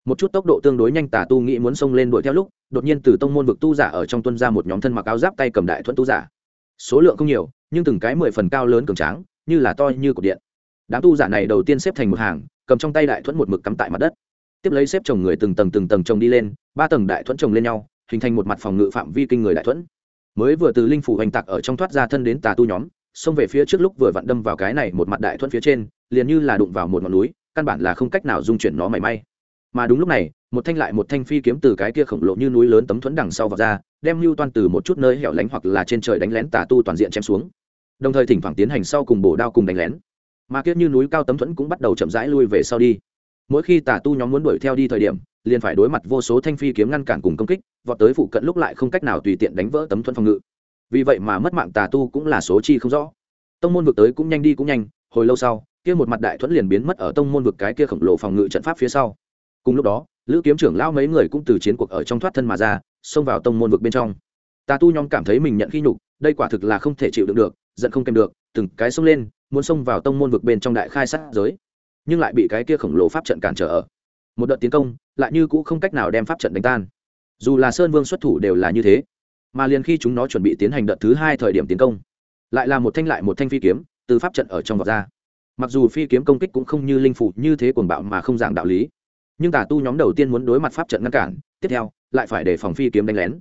một chút tốc độ tương đối nhanh tà tu nghĩ muốn xông lên đuổi theo lúc, đột nhiên từ tông môn vực tu giả ở trong tuân ra một nhóm thân mặc áo giáp tay cầm đại thuận tu giả. Số lượng không nhiều, nhưng từng cái mười phần cao lớn cường tráng, như là to như cột điện. Đám tu giả này đầu tiên xếp thành một hàng, cầm trong tay đại thuẫn một mực cắm tại mặt đất. Tiếp lấy xếp chồng người từng tầng từng tầng chồng đi lên, ba tầng đại thuẫn chồng lên nhau, hình thành một mặt phòng ngự phạm vi kinh người đại thuẫn. Mới vừa từ linh phủ hoành tạc ở trong thoát ra thân đến tà tu nhóm, xông về phía trước lúc vừa vặn đâm vào cái này một mặt đại thuẫn phía trên, liền như là đụng vào một ngọn núi, căn bản là không cách nào dung chuyển nó mảy may mà đúng lúc này, một thanh lại một thanh phi kiếm từ cái kia khổng lồ như núi lớn tấm thuẫn đằng sau vào ra, đem lưu toan từ một chút nơi hẻo lánh hoặc là trên trời đánh lén tà tu toàn diện chém xuống. Đồng thời thỉnh thoảng tiến hành sau cùng bổ đao cùng đánh lén. Mà kia như núi cao tấm thuẫn cũng bắt đầu chậm rãi lui về sau đi. Mỗi khi tà tu nhóm muốn đuổi theo đi thời điểm, liền phải đối mặt vô số thanh phi kiếm ngăn cản cùng công kích, vọt tới phụ cận lúc lại không cách nào tùy tiện đánh vỡ tấm thuẫn phòng ngự. Vì vậy mà mất mạng tà tu cũng là số chi không rõ. Tông môn vực tới cũng nhanh đi cũng nhanh, hồi lâu sau, kia một mặt đại thuẫn liền biến mất ở tông môn vực cái kia khổng lồ phòng ngự trận pháp phía sau cùng lúc đó, lữ kiếm trưởng lao mấy người cũng từ chiến cuộc ở trong thoát thân mà ra, xông vào tông môn vực bên trong. Tà tu nhóm cảm thấy mình nhận khi nhục, đây quả thực là không thể chịu đựng được, giận không kèm được, từng cái xông lên, muốn xông vào tông môn vực bên trong đại khai sát giới. Nhưng lại bị cái kia khổng lồ pháp trận cản trở ở. Một đợt tiến công, lại như cũ không cách nào đem pháp trận đánh tan. Dù là sơn vương xuất thủ đều là như thế. Mà liền khi chúng nó chuẩn bị tiến hành đợt thứ hai thời điểm tiến công, lại là một thanh lại một thanh phi kiếm, từ pháp trận ở trong vọt ra. Mặc dù phi kiếm công kích cũng không như linh phủ như thế cuồng bạo mà không giảng đạo lý nhưng tà tu nhóm đầu tiên muốn đối mặt pháp trận ngăn cản, tiếp theo, lại phải để phòng phi kiếm đánh lén.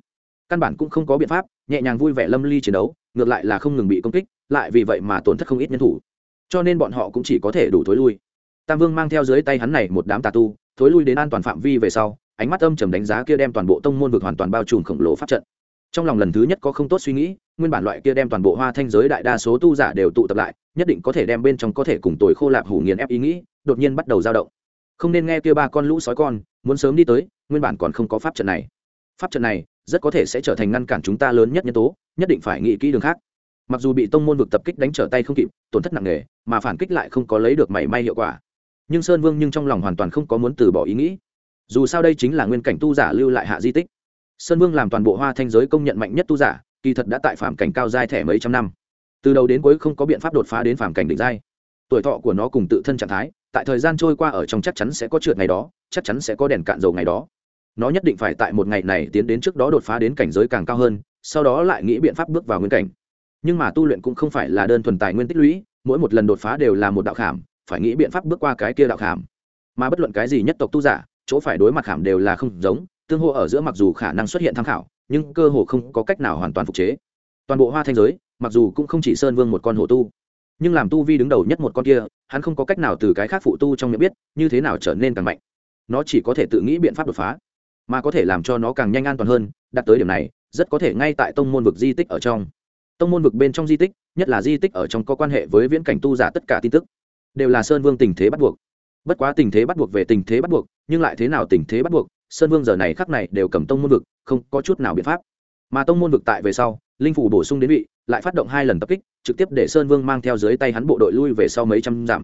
Căn bản cũng không có biện pháp, nhẹ nhàng vui vẻ lâm ly chiến đấu, ngược lại là không ngừng bị công kích, lại vì vậy mà tổn thất không ít nhân thủ. Cho nên bọn họ cũng chỉ có thể đủ thối lui. Tam vương mang theo dưới tay hắn này một đám tà tu, thối lui đến an toàn phạm vi về sau, ánh mắt âm trầm đánh giá kia đem toàn bộ tông môn vực hoàn toàn bao trùm khổng lồ pháp trận. Trong lòng lần thứ nhất có không tốt suy nghĩ, nguyên bản loại kia đem toàn bộ hoa thanh giới đại đa số tu giả đều tụ tập lại, nhất định có thể đem bên trong có thể cùng tuổi khô lạp hủ nghiền ép ý nghĩ, đột nhiên bắt đầu dao động không nên nghe kia ba con lũ sói con, muốn sớm đi tới, nguyên bản còn không có pháp trận này. Pháp trận này, rất có thể sẽ trở thành ngăn cản chúng ta lớn nhất nhân tố, nhất định phải nghĩ kỹ đường khác. Mặc dù bị tông môn vực tập kích đánh trở tay không kịp, tổn thất nặng nề, mà phản kích lại không có lấy được mảy may hiệu quả. Nhưng sơn vương nhưng trong lòng hoàn toàn không có muốn từ bỏ ý nghĩ. Dù sao đây chính là nguyên cảnh tu giả lưu lại hạ di tích. Sơn vương làm toàn bộ hoa thanh giới công nhận mạnh nhất tu giả, kỳ thật đã tại phạm cảnh cao giai thẻ mấy trăm năm. Từ đầu đến cuối không có biện pháp đột phá đến phạm cảnh đỉnh giai. Tuổi thọ của nó cùng tự thân trạng thái tại thời gian trôi qua ở trong chắc chắn sẽ có trượt ngày đó, chắc chắn sẽ có đèn cạn dầu ngày đó. Nó nhất định phải tại một ngày này tiến đến trước đó đột phá đến cảnh giới càng cao hơn, sau đó lại nghĩ biện pháp bước vào nguyên cảnh. Nhưng mà tu luyện cũng không phải là đơn thuần tài nguyên tích lũy, mỗi một lần đột phá đều là một đạo khảm, phải nghĩ biện pháp bước qua cái kia đạo khảm. Mà bất luận cái gì nhất tộc tu giả, chỗ phải đối mặt khảm đều là không giống, tương hô ở giữa mặc dù khả năng xuất hiện tham khảo, nhưng cơ hồ không có cách nào hoàn toàn phục chế. Toàn bộ hoa thanh giới, mặc dù cũng không chỉ sơn vương một con hồ tu, nhưng làm tu vi đứng đầu nhất một con kia hắn không có cách nào từ cái khác phụ tu trong miệng biết như thế nào trở nên càng mạnh. Nó chỉ có thể tự nghĩ biện pháp đột phá, mà có thể làm cho nó càng nhanh an toàn hơn, đạt tới điểm này, rất có thể ngay tại tông môn vực di tích ở trong. Tông môn vực bên trong di tích, nhất là di tích ở trong có quan hệ với viễn cảnh tu giả tất cả tin tức, đều là sơn vương tình thế bắt buộc. Bất quá tình thế bắt buộc về tình thế bắt buộc, nhưng lại thế nào tình thế bắt buộc, sơn vương giờ này khắc này đều cầm tông môn vực, không có chút nào biện pháp. Mà tông môn vực tại về sau, linh phủ bổ sung đến vị lại phát động hai lần tập kích, trực tiếp để sơn vương mang theo dưới tay hắn bộ đội lui về sau mấy trăm dặm.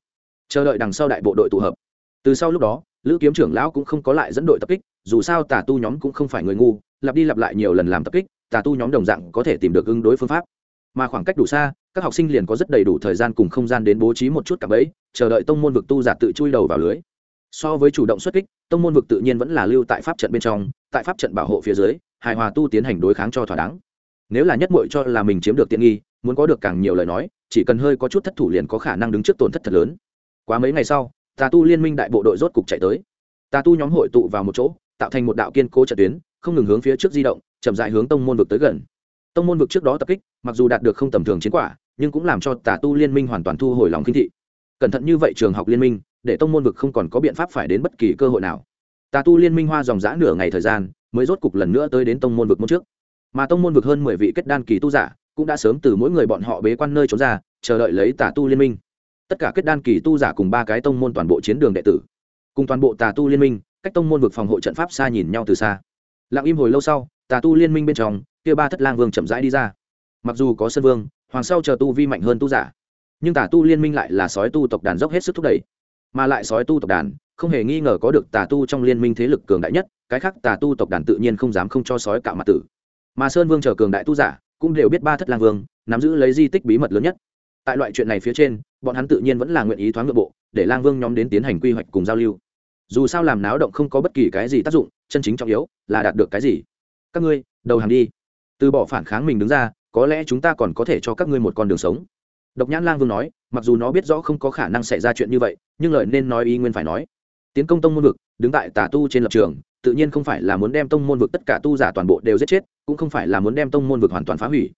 Chờ đợi đằng sau đại bộ đội tụ hợp. Từ sau lúc đó, lữ kiếm trưởng lão cũng không có lại dẫn đội tập kích, dù sao tà tu nhóm cũng không phải người ngu, lặp đi lặp lại nhiều lần làm tập kích, tà tu nhóm đồng dạng có thể tìm được ứng đối phương pháp. Mà khoảng cách đủ xa, các học sinh liền có rất đầy đủ thời gian cùng không gian đến bố trí một chút cặp ấy chờ đợi tông môn vực tu giả tự chui đầu vào lưới. So với chủ động xuất kích, tông môn vực tự nhiên vẫn là lưu tại pháp trận bên trong, tại pháp trận bảo hộ phía dưới, hài hòa tu tiến hành đối kháng cho thỏa đáng nếu là nhất muội cho là mình chiếm được tiện nghi, muốn có được càng nhiều lời nói, chỉ cần hơi có chút thất thủ liền có khả năng đứng trước tổn thất thật lớn. Quá mấy ngày sau, tà tu liên minh đại bộ đội rốt cục chạy tới. Tà tu nhóm hội tụ vào một chỗ, tạo thành một đạo kiên cố trận tuyến, không ngừng hướng phía trước di động, chậm dại hướng tông môn vực tới gần. Tông môn vực trước đó tập kích, mặc dù đạt được không tầm thường chiến quả, nhưng cũng làm cho tà tu liên minh hoàn toàn thu hồi lòng kinh thị. Cẩn thận như vậy trường học liên minh, để tông môn vực không còn có biện pháp phải đến bất kỳ cơ hội nào. Tà tu liên minh hoa dòng g nửa ngày thời gian, mới rốt cục lần nữa tới đến tông môn vực môn trước mà tông môn vực hơn mười vị kết đan kỳ tu giả cũng đã sớm từ mỗi người bọn họ bế quan nơi trốn ra, chờ đợi lấy tà tu liên minh. Tất cả kết đan kỳ tu giả cùng ba cái tông môn toàn bộ chiến đường đệ tử, cùng toàn bộ tà tu liên minh, cách tông môn vực phòng hộ trận pháp xa nhìn nhau từ xa. Lặng im hồi lâu sau, tà tu liên minh bên trong, kia ba thất lang vương chậm rãi đi ra. Mặc dù có sân vương, hoàng sau chờ tu vi mạnh hơn tu giả, nhưng tà tu liên minh lại là sói tu tộc đàn dốc hết sức thúc đẩy. Mà lại sói tu tộc đàn, không hề nghi ngờ có được tà tu trong liên minh thế lực cường đại nhất, cái khác tà tu tộc đàn tự nhiên không dám không cho sói cạo mặt tử mà sơn vương chờ cường đại tu giả cũng đều biết ba thất lang vương, nắm giữ lấy di tích bí mật lớn nhất. Tại loại chuyện này phía trên, bọn hắn tự nhiên vẫn là nguyện ý thoáng nội bộ, để lang vương nhóm đến tiến hành quy hoạch cùng giao lưu. Dù sao làm náo động không có bất kỳ cái gì tác dụng, chân chính trọng yếu là đạt được cái gì. Các ngươi, đầu hàng đi. Từ bỏ phản kháng mình đứng ra, có lẽ chúng ta còn có thể cho các ngươi một con đường sống. Độc nhãn lang vương nói, mặc dù nó biết rõ không có khả năng xảy ra chuyện như vậy, nhưng lời nên nói ý nguyên phải nói. Tiến công tông môn vực, đứng tại tà tu trên lập trường tự nhiên không phải là muốn đem tông môn vực tất cả tu giả toàn bộ đều giết chết, cũng không phải là muốn đem tông môn vực hoàn toàn phá hủy.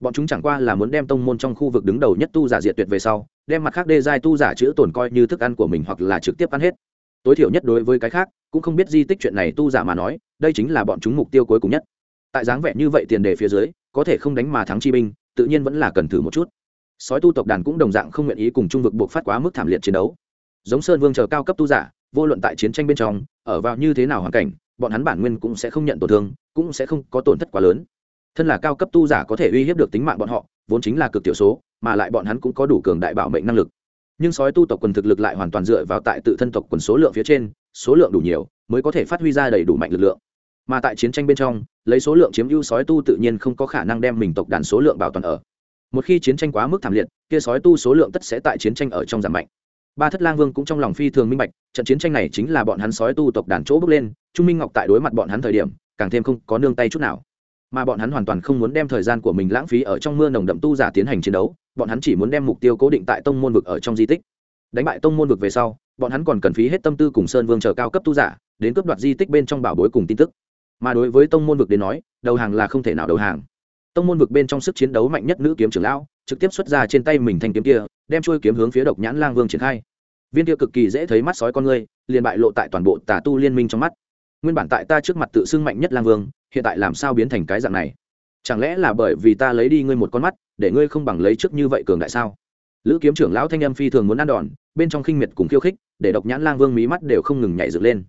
Bọn chúng chẳng qua là muốn đem tông môn trong khu vực đứng đầu nhất tu giả diệt tuyệt về sau, đem mặt khác đê giai tu giả chữ tổn coi như thức ăn của mình hoặc là trực tiếp ăn hết. Tối thiểu nhất đối với cái khác, cũng không biết di tích chuyện này tu giả mà nói, đây chính là bọn chúng mục tiêu cuối cùng nhất. Tại dáng vẻ như vậy tiền đề phía dưới, có thể không đánh mà thắng chi binh, tự nhiên vẫn là cần thử một chút. Sói tu tộc đàn cũng đồng dạng không nguyện ý cùng trung vực buộc phát quá mức thảm liệt chiến đấu. Giống sơn vương chờ cao cấp tu giả vô luận tại chiến tranh bên trong, ở vào như thế nào hoàn cảnh, bọn hắn bản nguyên cũng sẽ không nhận tổn thương, cũng sẽ không có tổn thất quá lớn. Thân là cao cấp tu giả có thể uy hiếp được tính mạng bọn họ, vốn chính là cực tiểu số, mà lại bọn hắn cũng có đủ cường đại bảo mệnh năng lực. Nhưng sói tu tộc quần thực lực lại hoàn toàn dựa vào tại tự thân tộc quần số lượng phía trên, số lượng đủ nhiều, mới có thể phát huy ra đầy đủ mạnh lực lượng. Mà tại chiến tranh bên trong, lấy số lượng chiếm ưu sói tu tự nhiên không có khả năng đem mình tộc đàn số lượng bảo toàn ở. Một khi chiến tranh quá mức thảm liệt, kia sói tu số lượng tất sẽ tại chiến tranh ở trong giảm mạnh ba thất lang vương cũng trong lòng phi thường minh bạch, trận chiến tranh này chính là bọn hắn sói tu tộc đàn chỗ bước lên, trung minh ngọc tại đối mặt bọn hắn thời điểm, càng thêm không có nương tay chút nào. Mà bọn hắn hoàn toàn không muốn đem thời gian của mình lãng phí ở trong mưa nồng đậm tu giả tiến hành chiến đấu, bọn hắn chỉ muốn đem mục tiêu cố định tại tông môn vực ở trong di tích. Đánh bại tông môn vực về sau, bọn hắn còn cần phí hết tâm tư cùng sơn vương chờ cao cấp tu giả, đến cướp đoạt di tích bên trong bảo bối cùng tin tức. Mà đối với tông môn vực đến nói, đầu hàng là không thể nào đầu hàng tông môn vực bên trong sức chiến đấu mạnh nhất nữ kiếm trưởng lão, trực tiếp xuất ra trên tay mình thanh kiếm kia, đem trôi kiếm hướng phía độc nhãn lang vương triển khai. Viên kia cực kỳ dễ thấy mắt sói con người liền bại lộ tại toàn bộ tà tu liên minh trong mắt. Nguyên bản tại ta trước mặt tự xưng mạnh nhất lang vương, hiện tại làm sao biến thành cái dạng này? Chẳng lẽ là bởi vì ta lấy đi ngươi một con mắt, để ngươi không bằng lấy trước như vậy cường đại sao? Lữ kiếm trưởng lão thanh âm phi thường muốn ăn đòn, bên trong khinh miệt cùng khiêu khích, để độc nhãn lang vương mí mắt đều không ngừng nhảy dựng lên.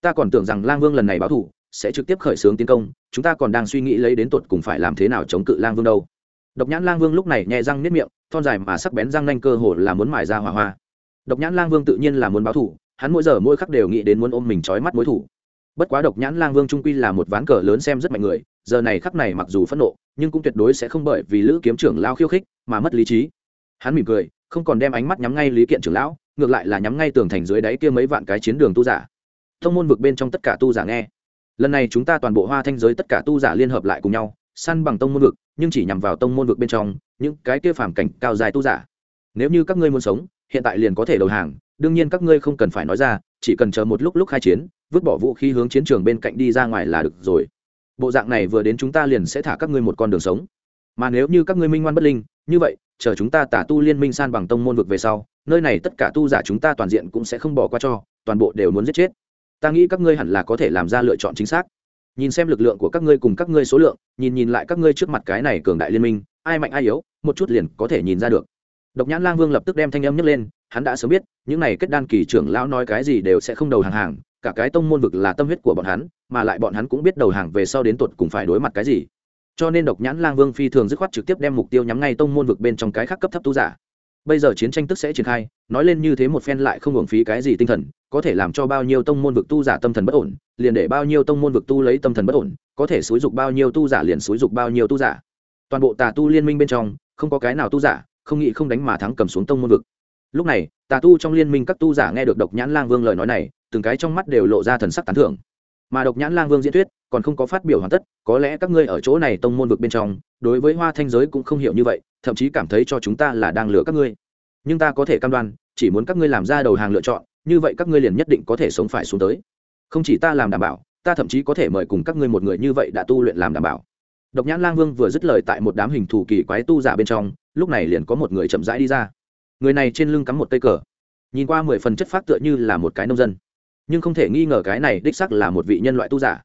Ta còn tưởng rằng lang vương lần này báo thủ sẽ trực tiếp khởi xướng tiến công, chúng ta còn đang suy nghĩ lấy đến tột cùng phải làm thế nào chống cự lang vương đâu. Độc nhãn lang vương lúc này nhẹ răng nếp miệng, thon dài mà sắc bén răng nanh cơ hồ là muốn mài ra hỏa hoa. Độc nhãn lang vương tự nhiên là muốn báo thủ, hắn mỗi giờ mỗi khắc đều nghĩ đến muốn ôm mình trói mắt mối thủ. Bất quá độc nhãn lang vương trung quy là một ván cờ lớn xem rất mạnh người, giờ này khắc này mặc dù phẫn nộ, nhưng cũng tuyệt đối sẽ không bởi vì lữ kiếm trưởng lao khiêu khích mà mất lý trí. Hắn mỉm cười, không còn đem ánh mắt nhắm ngay lý kiện trưởng lão, ngược lại là nhắm ngay tường thành dưới đáy kia mấy vạn cái chiến đường tu giả. Thông môn vực bên trong tất cả tu giả nghe lần này chúng ta toàn bộ hoa thanh giới tất cả tu giả liên hợp lại cùng nhau, săn bằng tông môn vực, nhưng chỉ nhằm vào tông môn vực bên trong, những cái kia phàm cảnh cao dài tu giả. Nếu như các ngươi muốn sống, hiện tại liền có thể đầu hàng, đương nhiên các ngươi không cần phải nói ra, chỉ cần chờ một lúc lúc khai chiến, vứt bỏ vũ khí hướng chiến trường bên cạnh đi ra ngoài là được rồi. Bộ dạng này vừa đến chúng ta liền sẽ thả các ngươi một con đường sống. Mà nếu như các ngươi minh ngoan bất linh, như vậy, chờ chúng ta tả tu liên minh san bằng tông môn vực về sau, nơi này tất cả tu giả chúng ta toàn diện cũng sẽ không bỏ qua cho, toàn bộ đều muốn giết chết ta nghĩ các ngươi hẳn là có thể làm ra lựa chọn chính xác. Nhìn xem lực lượng của các ngươi cùng các ngươi số lượng, nhìn nhìn lại các ngươi trước mặt cái này cường đại liên minh, ai mạnh ai yếu, một chút liền có thể nhìn ra được. Độc nhãn lang vương lập tức đem thanh âm nhấc lên, hắn đã sớm biết, những này kết đan kỳ trưởng lão nói cái gì đều sẽ không đầu hàng hàng, cả cái tông môn vực là tâm huyết của bọn hắn, mà lại bọn hắn cũng biết đầu hàng về sau đến tuột cùng phải đối mặt cái gì. Cho nên độc nhãn lang vương phi thường dứt khoát trực tiếp đem mục tiêu nhắm ngay tông môn vực bên trong cái khác cấp thấp tu giả bây giờ chiến tranh tức sẽ triển khai, nói lên như thế một phen lại không hưởng phí cái gì tinh thần, có thể làm cho bao nhiêu tông môn vực tu giả tâm thần bất ổn, liền để bao nhiêu tông môn vực tu lấy tâm thần bất ổn, có thể xúi dục bao nhiêu tu giả liền xúi dục bao nhiêu tu giả. Toàn bộ tà tu liên minh bên trong, không có cái nào tu giả, không nghĩ không đánh mà thắng cầm xuống tông môn vực. Lúc này, tà tu trong liên minh các tu giả nghe được độc nhãn lang vương lời nói này, từng cái trong mắt đều lộ ra thần sắc tán thưởng. Mà độc nhãn lang vương diễn thuyết, còn không có phát biểu hoàn tất, có lẽ các ngươi ở chỗ này tông môn vực bên trong đối với hoa thanh giới cũng không hiểu như vậy, thậm chí cảm thấy cho chúng ta là đang lừa các ngươi. Nhưng ta có thể cam đoan, chỉ muốn các ngươi làm ra đầu hàng lựa chọn, như vậy các ngươi liền nhất định có thể sống phải xuống tới. Không chỉ ta làm đảm bảo, ta thậm chí có thể mời cùng các ngươi một người như vậy đã tu luyện làm đảm bảo. Độc nhãn lang vương vừa dứt lời tại một đám hình thủ kỳ quái tu giả bên trong, lúc này liền có một người chậm rãi đi ra. Người này trên lưng cắm một cây cờ, nhìn qua mười phần chất phát tựa như là một cái nông dân. Nhưng không thể nghi ngờ cái này đích sắc là một vị nhân loại tu giả.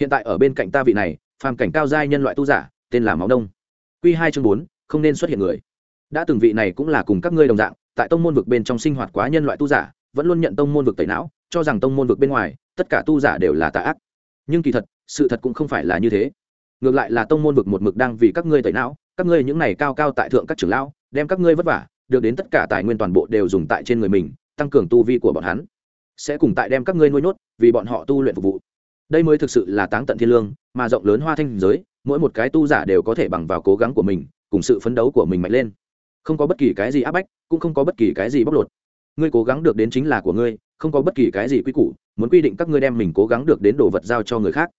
Hiện tại ở bên cạnh ta vị này, phàm cảnh cao giai nhân loại tu giả tên là máu đông. Q hai chương bốn, không nên xuất hiện người. Đã từng vị này cũng là cùng các ngươi đồng dạng, tại tông môn vực bên trong sinh hoạt quá nhân loại tu giả, vẫn luôn nhận tông môn vực tẩy não, cho rằng tông môn vực bên ngoài, tất cả tu giả đều là tà ác. Nhưng kỳ thật, sự thật cũng không phải là như thế. Ngược lại là tông môn vực một mực đang vì các ngươi tẩy não, các ngươi những này cao cao tại thượng các trưởng lão, đem các ngươi vất vả, được đến tất cả tài nguyên toàn bộ đều dùng tại trên người mình, tăng cường tu vi của bọn hắn. Sẽ cùng tại đem các ngươi nuôi nhốt, vì bọn họ tu luyện phục vụ. Đây mới thực sự là táng tận thiên lương, mà rộng lớn hoa thanh giới mỗi một cái tu giả đều có thể bằng vào cố gắng của mình, cùng sự phấn đấu của mình mạnh lên. Không có bất kỳ cái gì áp bách, cũng không có bất kỳ cái gì bóc lột. Ngươi cố gắng được đến chính là của ngươi, không có bất kỳ cái gì quy củ, muốn quy định các ngươi đem mình cố gắng được đến đồ vật giao cho người khác.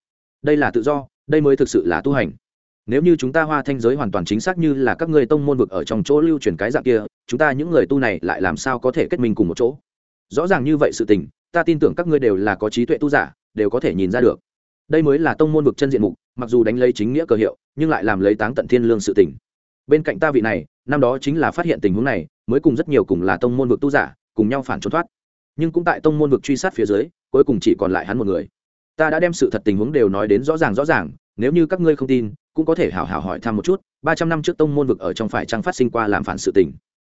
Đây là tự do, đây mới thực sự là tu hành. Nếu như chúng ta hoa thanh giới hoàn toàn chính xác như là các ngươi tông môn vực ở trong chỗ lưu truyền cái dạng kia, chúng ta những người tu này lại làm sao có thể kết minh cùng một chỗ? Rõ ràng như vậy sự tình, ta tin tưởng các ngươi đều là có trí tuệ tu giả, đều có thể nhìn ra được. Đây mới là tông môn vực chân diện mục mặc dù đánh lấy chính nghĩa cơ hiệu, nhưng lại làm lấy táng tận thiên lương sự tình. Bên cạnh ta vị này, năm đó chính là phát hiện tình huống này, mới cùng rất nhiều cùng là tông môn vực tu giả, cùng nhau phản trốn thoát. Nhưng cũng tại tông môn vực truy sát phía dưới, cuối cùng chỉ còn lại hắn một người. Ta đã đem sự thật tình huống đều nói đến rõ ràng rõ ràng, nếu như các ngươi không tin, cũng có thể hảo hảo hỏi thăm một chút, ba trăm năm trước tông môn vực ở trong phải trang phát sinh qua làm phản sự tình.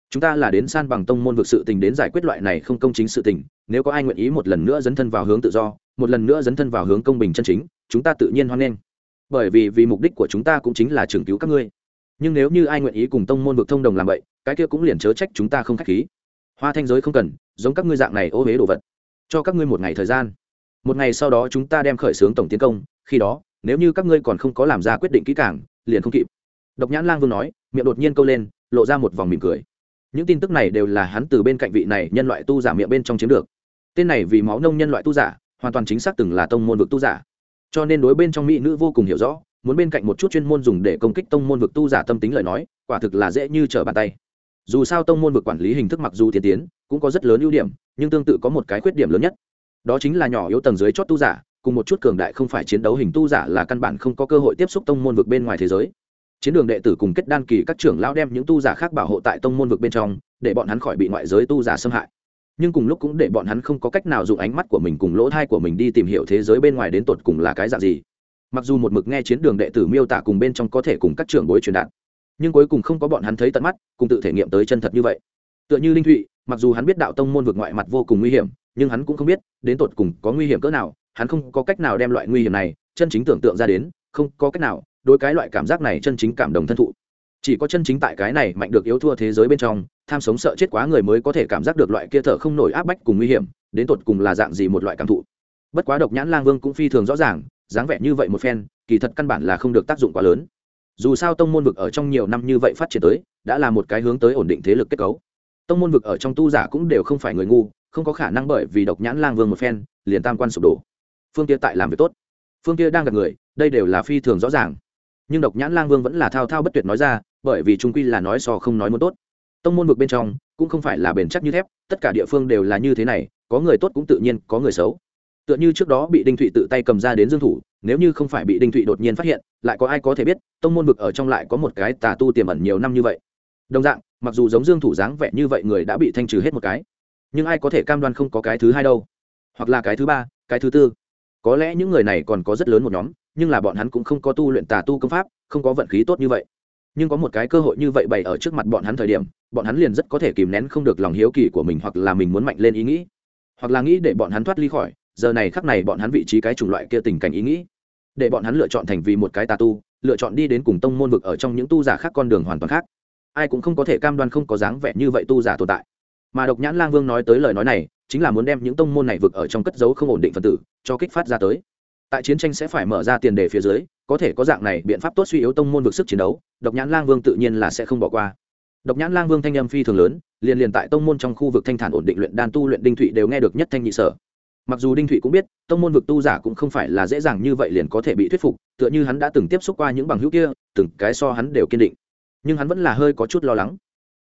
Chúng ta là đến san bằng tông môn vực sự tình đến giải quyết loại này không công chính sự tình, nếu có ai nguyện ý một lần nữa dấn thân vào hướng tự do, một lần nữa dấn thân vào hướng công bình chân chính, chúng ta tự nhiên hoan nghênh bởi vì vì mục đích của chúng ta cũng chính là trưởng cứu các ngươi. Nhưng nếu như ai nguyện ý cùng tông môn vực thông đồng làm vậy, cái kia cũng liền chớ trách chúng ta không k h á c h khí. Hoa thanh giới không cần, giống các ngươi dạng này ô huế đồ vật. Cho các ngươi một ngày thời gian. Một ngày sau đó chúng ta đem khởi xướng tổng tiến công, khi đó, nếu như các ngươi còn không có làm ra quyết định kỹ càng, liền không kịp. Độc nhãn lang vương nói, miệng đột nhiên câu lên, lộ ra một vòng mỉm cười. Những tin tức này đều là hắn từ bên cạnh vị này nhân loại tu giả miệng bên trong chiếm được. Tên này vì máu nông nhân loại tu giả, hoàn toàn chính xác từng là tông môn vực tu giả cho nên đối bên trong mỹ nữ vô cùng hiểu rõ, muốn bên cạnh một chút chuyên môn dùng để công kích tông môn vực tu giả tâm tính lời nói, quả thực là dễ như trở bàn tay. Dù sao tông môn vực quản lý hình thức mặc dù tiên tiến, cũng có rất lớn ưu điểm, nhưng tương tự có một cái khuyết điểm lớn nhất. Đó chính là nhỏ yếu tầng dưới chót tu giả, cùng một chút cường đại không phải chiến đấu hình tu giả là căn bản không có cơ hội tiếp xúc tông môn vực bên ngoài thế giới. Chiến đường đệ tử cùng kết đan kỳ các trưởng lão đem những tu giả khác bảo hộ tại tông môn vực bên trong, để bọn hắn khỏi bị ngoại giới tu giả xâm hại nhưng cùng lúc cũng để bọn hắn không có cách nào dùng ánh mắt của mình cùng lỗ thai của mình đi tìm hiểu thế giới bên ngoài đến tột cùng là cái dạng gì. Mặc dù một mực nghe chiến đường đệ tử miêu tả cùng bên trong có thể cùng các trưởng bối truyền đạt, nhưng cuối cùng không có bọn hắn thấy tận mắt, cùng tự thể nghiệm tới chân thật như vậy. Tựa như linh thụy, mặc dù hắn biết đạo tông môn vực ngoại mặt vô cùng nguy hiểm, nhưng hắn cũng không biết, đến tột cùng có nguy hiểm cỡ nào, hắn không có cách nào đem loại nguy hiểm này chân chính tưởng tượng ra đến, không có cách nào đối cái loại cảm giác này chân chính cảm động thân thụ chỉ có chân chính tại cái này mạnh được yếu thua thế giới bên trong, tham sống sợ chết quá người mới có thể cảm giác được loại kia thở không nổi áp bách cùng nguy hiểm, đến tột cùng là dạng gì một loại cảm thụ. Bất quá độc nhãn lang vương cũng phi thường rõ ràng, dáng vẻ như vậy một phen, kỳ thật căn bản là không được tác dụng quá lớn. Dù sao tông môn vực ở trong nhiều năm như vậy phát triển tới, đã là một cái hướng tới ổn định thế lực kết cấu. Tông môn vực ở trong tu giả cũng đều không phải người ngu, không có khả năng bởi vì độc nhãn lang vương một phen, liền tam quan sụp đổ. Phương kia tại làm việc tốt. Phương kia đang gặp người, đây đều là phi thường rõ ràng. Nhưng độc nhãn lang vương vẫn là thao thao bất tuyệt nói ra bởi vì trung quy là nói so không nói muốn tốt. Tông môn vực bên trong cũng không phải là bền chắc như thép, tất cả địa phương đều là như thế này, có người tốt cũng tự nhiên, có người xấu. Tựa như trước đó bị đinh thụy tự tay cầm ra đến dương thủ, nếu như không phải bị đinh thụy đột nhiên phát hiện, lại có ai có thể biết, tông môn vực ở trong lại có một cái tà tu tiềm ẩn nhiều năm như vậy. Đồng dạng, mặc dù giống dương thủ dáng vẻ như vậy người đã bị thanh trừ hết một cái, nhưng ai có thể cam đoan không có cái thứ hai đâu? Hoặc là cái thứ ba, cái thứ tư? Có lẽ những người này còn có rất lớn một nhóm, nhưng là bọn hắn cũng không có tu luyện tà tu công pháp, không có vận khí tốt như vậy nhưng có một cái cơ hội như vậy bày ở trước mặt bọn hắn thời điểm, bọn hắn liền rất có thể kìm nén không được lòng hiếu kỳ của mình hoặc là mình muốn mạnh lên ý nghĩ. Hoặc là nghĩ để bọn hắn thoát ly khỏi, giờ này khắc này bọn hắn vị trí cái chủng loại kia tình cảnh ý nghĩ. Để bọn hắn lựa chọn thành vì một cái tà tu, lựa chọn đi đến cùng tông môn vực ở trong những tu giả khác con đường hoàn toàn khác. Ai cũng không có thể cam đoan không có dáng vẻ như vậy tu giả tồn tại. Mà độc nhãn lang vương nói tới lời nói này, chính là muốn đem những tông môn này vực ở trong cất dấu không ổn định phần tử, cho kích phát ra tới tại chiến tranh sẽ phải mở ra tiền đề phía dưới, có thể có dạng này biện pháp tốt suy yếu tông môn vực sức chiến đấu, độc nhãn lang vương tự nhiên là sẽ không bỏ qua. Độc nhãn lang vương thanh âm phi thường lớn, liền liền tại tông môn trong khu vực thanh thản ổn định luyện đan tu luyện đinh thụy đều nghe được nhất thanh nhị sở. Mặc dù đinh thụy cũng biết, tông môn vực tu giả cũng không phải là dễ dàng như vậy liền có thể bị thuyết phục, tựa như hắn đã từng tiếp xúc qua những bằng hữu kia, từng cái so hắn đều kiên định. Nhưng hắn vẫn là hơi có chút lo lắng.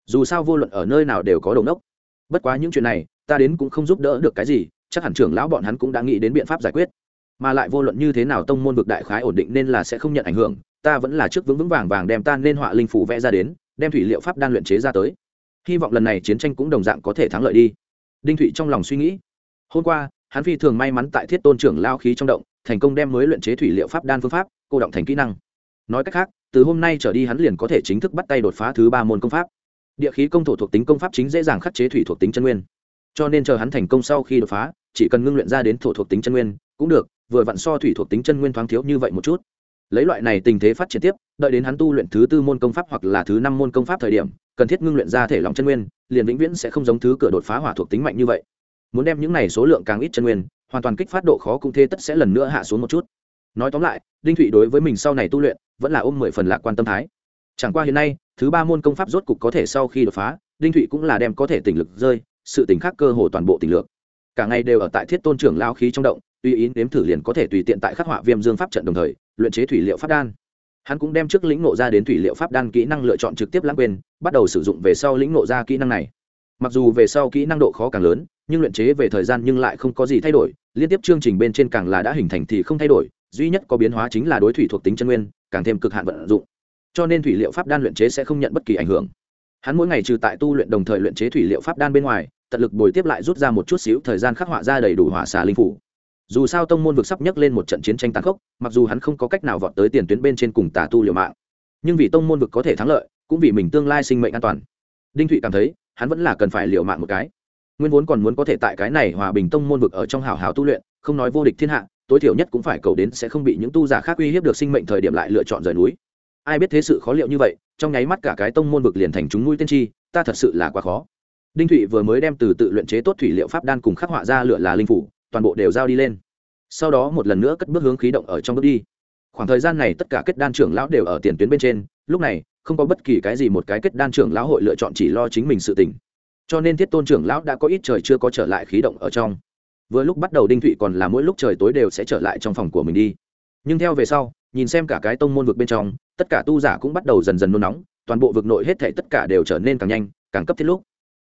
Dù sao vô luận ở nơi nào đều có đầu nốc bất quá những chuyện này, ta đến cũng không giúp đỡ được cái gì, chắc hẳn trưởng lão bọn hắn cũng đã nghĩ đến biện pháp giải quyết mà lại vô luận như thế nào tông môn vực đại khái ổn định nên là sẽ không nhận ảnh hưởng, ta vẫn là trước vững vững vàng vàng đem ta nên họa linh phủ vẽ ra đến, đem thủy liệu pháp đan luyện chế ra tới. Hy vọng lần này chiến tranh cũng đồng dạng có thể thắng lợi đi. Đinh thụy trong lòng suy nghĩ. Hôm qua, hắn phi thường may mắn tại thiết tôn trưởng lao khí trong động, thành công đem mới luyện chế thủy liệu pháp đan phương pháp, cô động thành kỹ năng. Nói cách khác, từ hôm nay trở đi hắn liền có thể chính thức bắt tay đột phá thứ ba môn công pháp. Địa khí công thổ thuộc tính công pháp chính dễ dàng khắc chế thủy thuộc tính chân nguyên. Cho nên chờ hắn thành công sau khi đột phá, chỉ cần ngưng luyện ra đến thổ thuộc tính chân nguyên, cũng được vừa vặn so thủy thuộc tính chân nguyên thoáng thiếu như vậy một chút. Lấy loại này tình thế phát triển tiếp, đợi đến hắn tu luyện thứ tư môn công pháp hoặc là thứ năm môn công pháp thời điểm, cần thiết ngưng luyện ra thể lòng chân nguyên, liền vĩnh viễn sẽ không giống thứ cửa đột phá hỏa thuộc tính mạnh như vậy. Muốn đem những này số lượng càng ít chân nguyên, hoàn toàn kích phát độ khó cũng thế tất sẽ lần nữa hạ xuống một chút. Nói tóm lại, đinh thụy đối với mình sau này tu luyện, vẫn là ôm mười phần lạc quan tâm thái. Chẳng qua hiện nay, thứ ba môn công pháp rốt cục có thể sau khi đột phá, đinh thụy cũng là đem có thể tỉnh lực rơi, sự tỉnh khác cơ hồ toàn bộ tỉnh lược. Cả ngày đều ở tại thiết tôn trưởng lao khí trong động tùy ý nếm thử liền có thể tùy tiện tại khắc họa viêm dương pháp trận đồng thời, luyện chế thủy liệu pháp đan. Hắn cũng đem trước lĩnh nộ ra đến thủy liệu pháp đan kỹ năng lựa chọn trực tiếp lãng quên, bắt đầu sử dụng về sau lĩnh nộ ra kỹ năng này. Mặc dù về sau kỹ năng độ khó càng lớn, nhưng luyện chế về thời gian nhưng lại không có gì thay đổi, liên tiếp chương trình bên trên càng là đã hình thành thì không thay đổi, duy nhất có biến hóa chính là đối thủy thuộc tính chân nguyên, càng thêm cực hạn vận dụng. Cho nên thủy liệu pháp đan luyện chế sẽ không nhận bất kỳ ảnh hưởng. Hắn mỗi ngày trừ tại tu luyện đồng thời luyện chế thủy liệu pháp đan bên ngoài, tận lực bồi tiếp lại rút ra một chút xíu thời gian khắc họa ra đầy đủ hỏa xà linh phủ dù sao tông môn vực sắp nhấc lên một trận chiến tranh tàn khốc, mặc dù hắn không có cách nào vọt tới tiền tuyến bên trên cùng tà tu liều mạng, nhưng vì tông môn vực có thể thắng lợi, cũng vì mình tương lai sinh mệnh an toàn. Đinh thụy cảm thấy, hắn vẫn là cần phải liều mạng một cái. Nguyên vốn còn muốn có thể tại cái này hòa bình tông môn vực ở trong hào hào tu luyện, không nói vô địch thiên hạ, tối thiểu nhất cũng phải cầu đến sẽ không bị những tu giả khác uy hiếp được sinh mệnh thời điểm lại lựa chọn rời núi. Ai biết thế sự khó liệu như vậy, trong nháy mắt cả cái tông môn vực liền thành chúng nuôi tiên tri ta thật sự là quá khó. Đinh thụy vừa mới đem từ tự luyện chế tốt thủy liệu pháp đan cùng khắc họa ra lựa là linh phủ toàn bộ đều giao đi lên. Sau đó một lần nữa cất bước hướng khí động ở trong bước đi. Khoảng thời gian này tất cả kết đan trưởng lão đều ở tiền tuyến bên trên, lúc này, không có bất kỳ cái gì một cái kết đan trưởng lão hội lựa chọn chỉ lo chính mình sự tình. Cho nên thiết tôn trưởng lão đã có ít trời chưa có trở lại khí động ở trong. Vừa lúc bắt đầu đinh thụy còn là mỗi lúc trời tối đều sẽ trở lại trong phòng của mình đi. Nhưng theo về sau, nhìn xem cả cái tông môn vực bên trong, tất cả tu giả cũng bắt đầu dần dần nôn nóng, toàn bộ vực nội hết thể tất cả đều trở nên càng nhanh, càng cấp thiết lúc.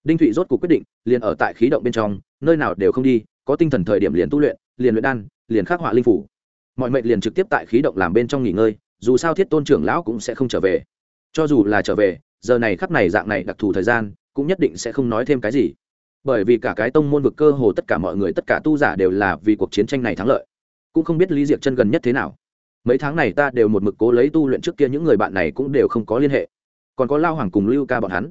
Đinh thụy rốt cuộc quyết định, liền ở tại khí động bên trong, nơi nào đều không đi có tinh thần thời điểm liền tu luyện, liền luyện đan, liền khắc họa linh phủ. Mọi mệnh liền trực tiếp tại khí động làm bên trong nghỉ ngơi, dù sao thiết tôn trưởng lão cũng sẽ không trở về. Cho dù là trở về, giờ này khắp này dạng này đặc thù thời gian, cũng nhất định sẽ không nói thêm cái gì. Bởi vì cả cái tông môn vực cơ hồ tất cả mọi người, tất cả tu giả đều là vì cuộc chiến tranh này thắng lợi. Cũng không biết lý diệc chân gần nhất thế nào. Mấy tháng này ta đều một mực cố lấy tu luyện trước kia những người bạn này cũng đều không có liên hệ. Còn có lao hoàng cùng lưu ca bọn hắn.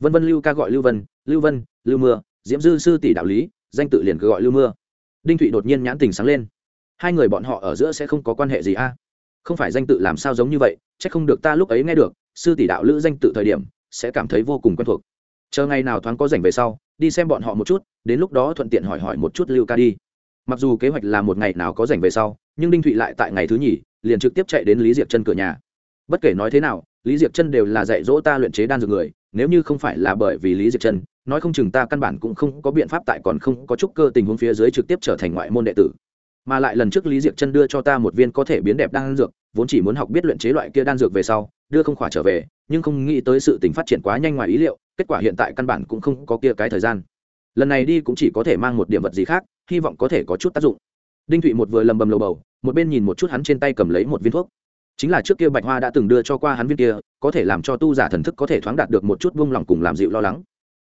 Vân vân, lưu ca gọi lưu vân lưu vân, lưu mưa, diễm dư sư tỷ đạo lý danh tự liền cứ gọi lưu mưa. Đinh thụy đột nhiên nhãn tình sáng lên. Hai người bọn họ ở giữa sẽ không có quan hệ gì a? Không phải danh tự làm sao giống như vậy c h ắ c không được ta lúc ấy nghe được, sư tỷ đạo lữ danh tự thời điểm, sẽ cảm thấy vô cùng quen thuộc. Chờ ngày nào thoáng có rảnh về sau, đi xem bọn họ một chút, đến lúc đó thuận tiện hỏi hỏi một chút lưu ca đi. Mặc dù kế hoạch là một ngày nào có rảnh về sau, nhưng đinh thụy lại tại ngày thứ nhì, liền trực tiếp chạy đến lý diệp chân cửa nhà. Bất kể nói thế nào, lý diệp chân đều là dạy dỗ ta luyện chế đan dược người, nếu như không phải là bởi vì lý diệp chân nói không chừng ta căn bản cũng không có biện pháp tại còn không có chút cơ tình huống phía dưới trực tiếp trở thành ngoại môn đệ tử. Mà lại lần trước lý diệp chân đưa cho ta một viên có thể biến đẹp đan dược, vốn chỉ muốn học biết luyện chế loại kia đan dược về sau, đưa không khỏa trở về, nhưng không nghĩ tới sự tình phát triển quá nhanh ngoài ý liệu, kết quả hiện tại căn bản cũng không có kia cái thời gian. Lần này đi cũng chỉ có thể mang một điểm vật gì khác, hy vọng có thể có chút tác dụng. Đinh thụy một vừa lầm bầm lầu bầu, một bên nhìn một chút hắn trên tay cầm lấy một viên thuốc. Chính là trước kia bạch hoa đã từng đưa cho qua hắn viên kia, có thể làm cho tu giả thần thức có thể thoáng đạt được một chút buông lòng cùng làm dịu lo lắng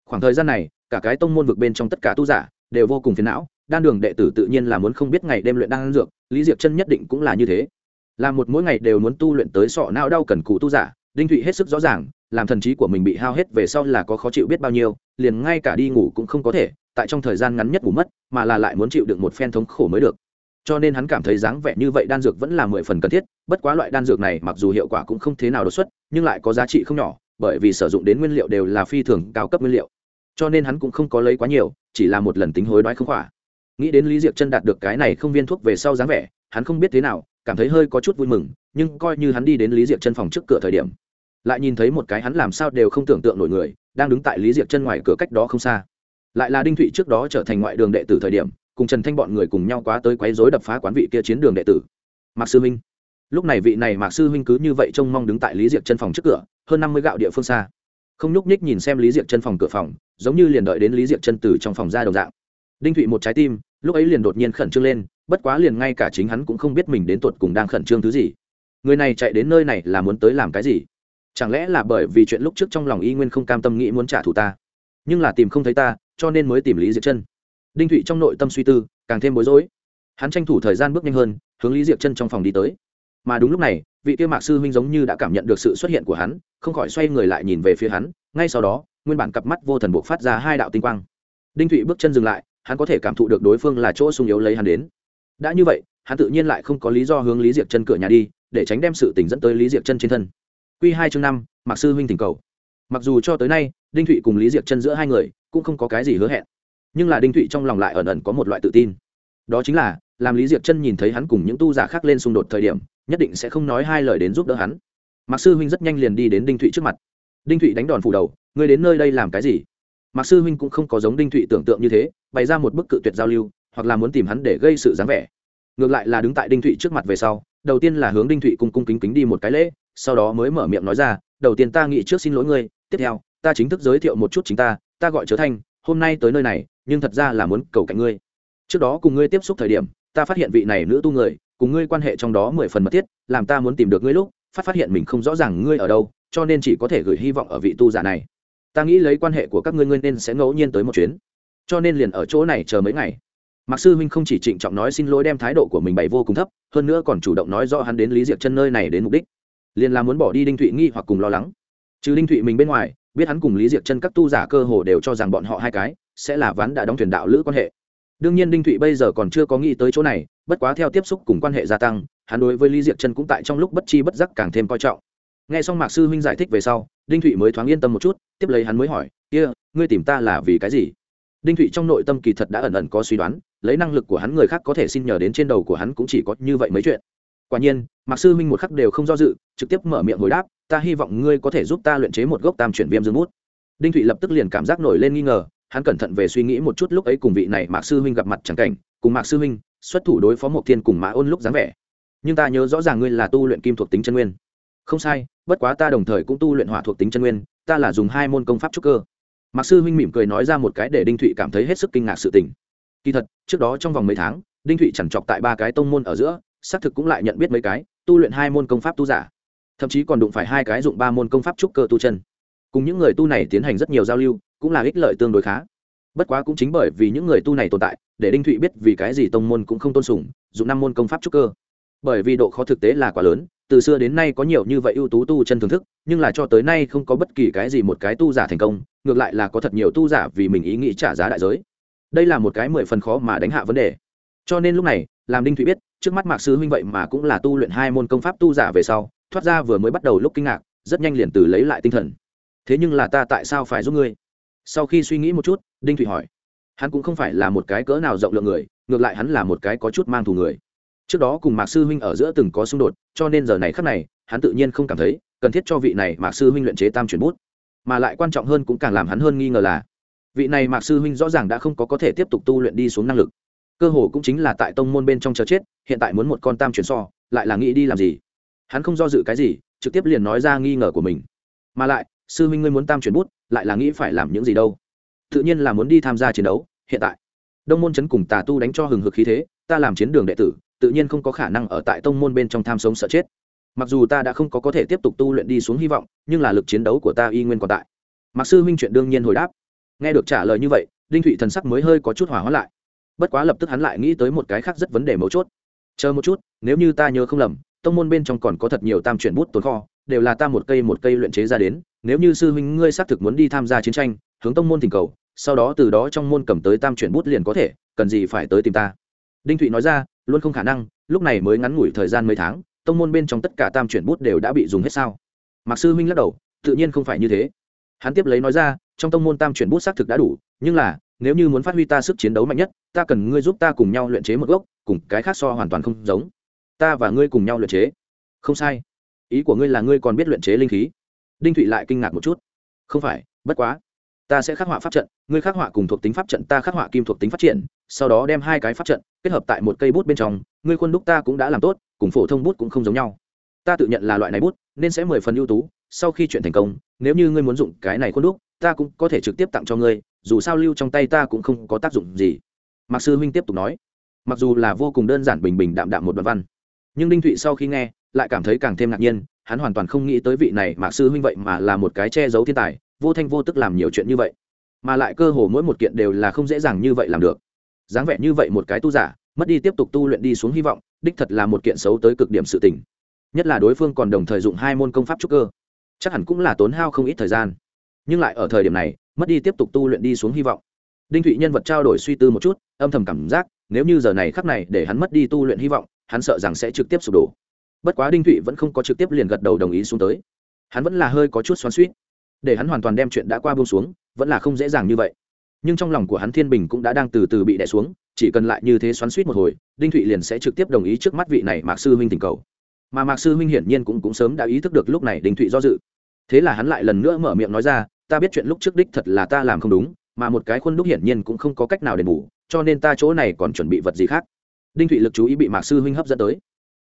khoảng thời gian này, cả cái tông môn vực bên trong tất cả tu giả đều vô cùng phiền não, đan đường đệ tử tự nhiên là muốn không biết ngày đêm luyện đan dược, lý diệp chân nhất định cũng là như thế. Là một mỗi ngày đều muốn tu luyện tới sọ não đau cần cụ tu giả, đinh thụy hết sức rõ ràng, làm thần trí của mình bị hao hết về sau là có khó chịu biết bao nhiêu, liền ngay cả đi ngủ cũng không có thể, tại trong thời gian ngắn nhất ngủ mất, mà là lại muốn chịu được một phen thống khổ mới được. Cho nên hắn cảm thấy dáng vẻ như vậy đan dược vẫn là mười phần cần thiết, bất quá loại đan dược này mặc dù hiệu quả cũng không thế nào đột xuất, nhưng lại có giá trị không nhỏ, bởi vì sử dụng đến nguyên liệu đều là phi thường cao cấp nguyên liệu cho nên hắn cũng không có lấy quá nhiều, chỉ là một lần tính hối đoái không khỏa. Nghĩ đến lý Diệc chân đạt được cái này không viên thuốc về sau dáng vẻ, hắn không biết thế nào, cảm thấy hơi có chút vui mừng, nhưng coi như hắn đi đến lý Diệc chân phòng trước cửa thời điểm, lại nhìn thấy một cái hắn làm sao đều không tưởng tượng nổi người, đang đứng tại lý Diệc chân ngoài cửa cách đó không xa. Lại là đinh thụy trước đó trở thành ngoại đường đệ tử thời điểm, cùng trần thanh bọn người cùng nhau quá tới quấy rối đập phá quán vị kia chiến đường đệ tử. Mạc sư huynh lúc này vị này mạc sư huynh cứ như vậy trông mong đứng tại lý Diệc chân phòng trước cửa, hơn năm mươi gạo địa phương xa không nhúc nhích nhìn xem lý Diệc chân phòng cửa phòng, giống như liền đợi đến lý Diệc chân từ trong phòng ra đồng dạng. Đinh thụy một trái tim, lúc ấy liền đột nhiên khẩn trương lên, bất quá liền ngay cả chính hắn cũng không biết mình đến tuột cùng đang khẩn trương thứ gì. Người này chạy đến nơi này là muốn tới làm cái gì? Chẳng lẽ là bởi vì chuyện lúc trước trong lòng y nguyên không cam tâm nghĩ muốn trả thù ta? Nhưng là tìm không thấy ta, cho nên mới tìm lý Diệc chân. Đinh thụy trong nội tâm suy tư, càng thêm bối rối. Hắn tranh thủ thời gian bước nhanh hơn, hướng lý Diệc chân trong phòng đi tới. Mà đúng lúc này vị kia mạc sư huynh giống như đã cảm nhận được sự xuất hiện của hắn, không khỏi xoay người lại nhìn về phía hắn, ngay sau đó, nguyên bản cặp mắt vô thần buộc phát ra hai đạo tinh quang. Đinh thụy bước chân dừng lại, hắn có thể cảm thụ được đối phương là chỗ sung yếu lấy hắn đến. Đã như vậy, hắn tự nhiên lại không có lý do hướng lý diệc chân cửa nhà đi, để tránh đem sự tình dẫn tới lý diệc chân trên thân. Q hai chương năm, mạc sư huynh tình cầu. Mặc dù cho tới nay, đinh thụy cùng lý diệc chân giữa hai người cũng không có cái gì hứa hẹn, nhưng là đinh thụy trong lòng lại ẩn ẩn có một loại tự tin. Đó chính là, làm lý diệc chân nhìn thấy hắn cùng những tu giả khác lên xung đột thời điểm nhất định sẽ không nói hai lời đến giúp đỡ hắn. Mạc sư huynh rất nhanh liền đi đến đinh thụy trước mặt. Đinh thụy đánh đòn phủ đầu, ngươi đến nơi đây làm cái gì? Mạc sư huynh cũng không có giống đinh thụy tưởng tượng như thế, bày ra một bức cự tuyệt giao lưu, hoặc là muốn tìm hắn để gây sự dáng vẻ. Ngược lại là đứng tại đinh thụy trước mặt về sau, đầu tiên là hướng đinh thụy cung cung kính kính đi một cái lễ, sau đó mới mở miệng nói ra, đầu tiên ta nghĩ trước xin lỗi ngươi, tiếp theo, ta chính thức giới thiệu một chút chính ta ta gọi trở thanh, hôm nay tới nơi này, nhưng thật ra là muốn cầu cạnh ngươi. Trước đó cùng ngươi tiếp xúc thời điểm, ta phát hiện vị này nữ tu người cùng ngươi quan hệ trong đó mười phần mật thiết làm ta muốn tìm được ngươi lúc phát phát hiện mình không rõ ràng ngươi ở đâu cho nên chỉ có thể gửi hy vọng ở vị tu giả này ta nghĩ lấy quan hệ của các ngươi ngươi nên sẽ ngẫu nhiên tới một chuyến cho nên liền ở chỗ này chờ mấy ngày Mạc sư huynh không chỉ trịnh trọng nói xin lỗi đem thái độ của mình bày vô cùng thấp, hơn nữa còn chủ động nói rõ hắn đến Lý diệc chân nơi này đến mục đích. Liền là muốn bỏ đi Đinh Thụy nghi hoặc cùng lo lắng. Trừ Đinh Thụy mình bên ngoài, biết hắn cùng Lý diệc chân các tu giả cơ hồ đều cho rằng bọn họ hai cái sẽ là ván đã đóng thuyền đạo lữ quan hệ. Đương nhiên Đinh Thụy bây giờ còn chưa có nghĩ tới chỗ này, bất quá theo tiếp xúc cùng quan hệ gia tăng, hắn đối với Lý diệc chân cũng tại trong lúc bất chi bất giác càng thêm coi trọng. Nghe xong Mạc sư huynh giải thích về sau, Đinh Thụy mới thoáng yên tâm một chút, tiếp lấy hắn mới hỏi, "Kia, ngươi tìm ta là vì cái gì?" Đinh Thụy trong nội tâm kỳ thật đã ẩn ẩn có suy đoán, lấy năng lực của hắn người khác có thể xin nhờ đến trên đầu của hắn cũng chỉ có như vậy mấy chuyện quả nhiên mạc sư minh một khắc đều không do dự trực tiếp mở miệng hồi đáp ta hy vọng ngươi có thể giúp ta luyện chế một gốc tam chuyển viêm dương bút đinh thụy lập tức liền cảm giác nổi lên nghi ngờ hắn cẩn thận về suy nghĩ một chút lúc ấy cùng vị này mạc sư huynh gặp mặt chẳng cảnh cùng mạc sư huynh xuất thủ đối phó Mộc thiên cùng mã ôn lúc dáng vẻ. Nhưng ta nhớ rõ ràng ngươi là tu luyện kim thuộc tính chân nguyên. Không sai, bất quá ta đồng thời cũng tu luyện hỏa thuộc tính chân nguyên, ta là dùng hai môn công pháp trúc cơ. Mạc sư huynh mỉm cười nói ra một cái để đinh thụy cảm thấy hết sức kinh ngạc sự tình. Kỳ thật, trước đó trong vòng mấy tháng, đinh thụy chẳng chọc tại ba cái tông môn ở giữa, xác thực cũng lại nhận biết mấy cái, tu luyện hai môn công pháp tu giả. Thậm chí còn đụng phải hai cái dụng ba môn công pháp trúc cơ tu chân. Cùng những người tu này tiến hành rất nhiều giao lưu, cũng là ích lợi tương đối khá bất quá cũng chính bởi vì những người tu này tồn tại, để đinh thụy biết vì cái gì tông môn cũng không tôn sùng dùng năm môn công pháp trúc cơ. Bởi vì độ khó thực tế là quá lớn, từ xưa đến nay có nhiều như vậy ưu tú tu chân thưởng thức, nhưng là cho tới nay không có bất kỳ cái gì một cái tu giả thành công, ngược lại là có thật nhiều tu giả vì mình ý nghĩ trả giá đại giới. Đây là một cái mười phần khó mà đánh hạ vấn đề. Cho nên lúc này, làm đinh thụy biết, trước mắt mạc sư huynh vậy mà cũng là tu luyện hai môn công pháp tu giả về sau, thoát ra vừa mới bắt đầu lúc kinh ngạc, rất nhanh liền từ lấy lại tinh thần. Thế nhưng là ta tại sao phải giúp ngươi? Sau khi suy nghĩ một chút, đinh thủy hỏi, hắn cũng không phải là một cái cỡ nào rộng lượng người, ngược lại hắn là một cái có chút mang thù người. Trước đó cùng mạc sư huynh ở giữa từng có xung đột, cho nên giờ này khắc này, hắn tự nhiên không cảm thấy cần thiết cho vị này mạc sư huynh luyện chế tam chuyển bút. Mà lại quan trọng hơn cũng càng làm hắn hơn nghi ngờ là, vị này mạc sư huynh rõ ràng đã không có có thể tiếp tục tu luyện đi xuống năng lực. Cơ hồ cũng chính là tại tông môn bên trong chờ chết, hiện tại muốn một con tam chuyển so, lại là nghĩ đi làm gì? Hắn không do dự cái gì, trực tiếp liền nói ra nghi ngờ của mình. Mà lại sư huynh ngươi muốn tam chuyển bút, lại là nghĩ phải làm những gì đâu. Tự nhiên là muốn đi tham gia chiến đấu, hiện tại. Đông môn chấn cùng tà tu đánh cho hừng hực khí thế, ta làm chiến đường đệ tử, tự nhiên không có khả năng ở tại tông môn bên trong tham sống sợ chết. Mặc dù ta đã không có có thể tiếp tục tu luyện đi xuống hy vọng, nhưng là lực chiến đấu của ta y nguyên còn tại. Mặc sư huynh chuyện đương nhiên hồi đáp. Nghe được trả lời như vậy, đinh thụy thần sắc mới hơi có chút hỏa hoãn lại. Bất quá lập tức hắn lại nghĩ tới một cái khác rất vấn đề mấu chốt. Chờ một chút, nếu như ta nhớ không lầm, tông môn bên trong còn có thật nhiều tam chuyển bút tồn kho, đều là ta một cây một cây luyện chế ra đến nếu như sư huynh ngươi xác thực muốn đi tham gia chiến tranh, hướng tông môn thỉnh cầu, sau đó từ đó trong môn cầm tới tam chuyển bút liền có thể, cần gì phải tới tìm ta? Đinh thụy nói ra, luôn không khả năng, lúc này mới ngắn ngủi thời gian mấy tháng, tông môn bên trong tất cả tam chuyển bút đều đã bị dùng hết sao? Mạc sư huynh lắc đầu, tự nhiên không phải như thế. Hắn tiếp lấy nói ra, trong tông môn tam chuyển bút xác thực đã đủ, nhưng là, nếu như muốn phát huy ta sức chiến đấu mạnh nhất, ta cần ngươi giúp ta cùng nhau luyện chế một gốc, cùng cái khác so hoàn toàn không giống. Ta và ngươi cùng nhau luyện chế. Không sai. Ý của ngươi là ngươi còn biết luyện chế linh khí đinh thụy lại kinh ngạc một chút. Không phải, bất quá. Ta sẽ khắc họa pháp trận, ngươi khắc họa cùng thuộc tính pháp trận, ta khắc họa kim thuộc tính phát triển, sau đó đem hai cái pháp trận kết hợp tại một cây bút bên trong, ngươi khuôn đúc ta cũng đã làm tốt, cùng phổ thông bút cũng không giống nhau. Ta tự nhận là loại này bút, nên sẽ mười phần ưu tú, sau khi chuyện thành công, nếu như ngươi muốn dụng cái này khuôn đúc, ta cũng có thể trực tiếp tặng cho ngươi, dù sao lưu trong tay ta cũng không có tác dụng gì. Mạc sư huynh tiếp tục nói. Mặc dù là vô cùng đơn giản bình bình đạm đạm một đoạn văn, nhưng đinh thụy sau khi nghe, lại cảm thấy càng thêm ngạc nhiên hắn hoàn toàn không nghĩ tới vị này mạc sư huynh vậy mà là một cái che giấu thiên tài, vô thanh vô tức làm nhiều chuyện như vậy. Mà lại cơ hồ mỗi một kiện đều là không dễ dàng như vậy làm được. Dáng vẻ như vậy một cái tu giả, mất đi tiếp tục tu luyện đi xuống hy vọng, đích thật là một kiện xấu tới cực điểm sự tình. Nhất là đối phương còn đồng thời dụng hai môn công pháp trúc cơ. Chắc hẳn cũng là tốn hao không ít thời gian. Nhưng lại ở thời điểm này, mất đi tiếp tục tu luyện đi xuống hy vọng. Đinh thụy nhân vật trao đổi suy tư một chút, âm thầm cảm giác, nếu như giờ này khắc này để hắn mất đi tu luyện hy vọng, hắn sợ rằng sẽ trực tiếp sụp đổ bất quá đinh thụy vẫn không có trực tiếp liền gật đầu đồng ý xuống tới. Hắn vẫn là hơi có chút xoắn suýt để hắn hoàn toàn đem chuyện đã qua buông xuống vẫn là không dễ dàng như vậy. Nhưng trong lòng của hắn thiên bình cũng đã đang từ từ bị đè xuống chỉ cần lại như thế xoắn suýt một hồi đinh thụy liền sẽ trực tiếp đồng ý trước mắt vị này mạc sư huynh tình cầu. Mà mạc sư huynh hiển nhiên cũng, cũng sớm đã ý thức được lúc này đinh thụy do dự. Thế là hắn lại lần nữa mở miệng nói ra ta biết chuyện lúc trước đích thật là ta làm không đúng mà một cái khuôn đúc hiển nhiên cũng không có cách nào đền bù cho nên ta chỗ này còn chuẩn bị vật gì khác. Đinh thụy lực chú ý bị mạc sư huynh hấp dẫn tới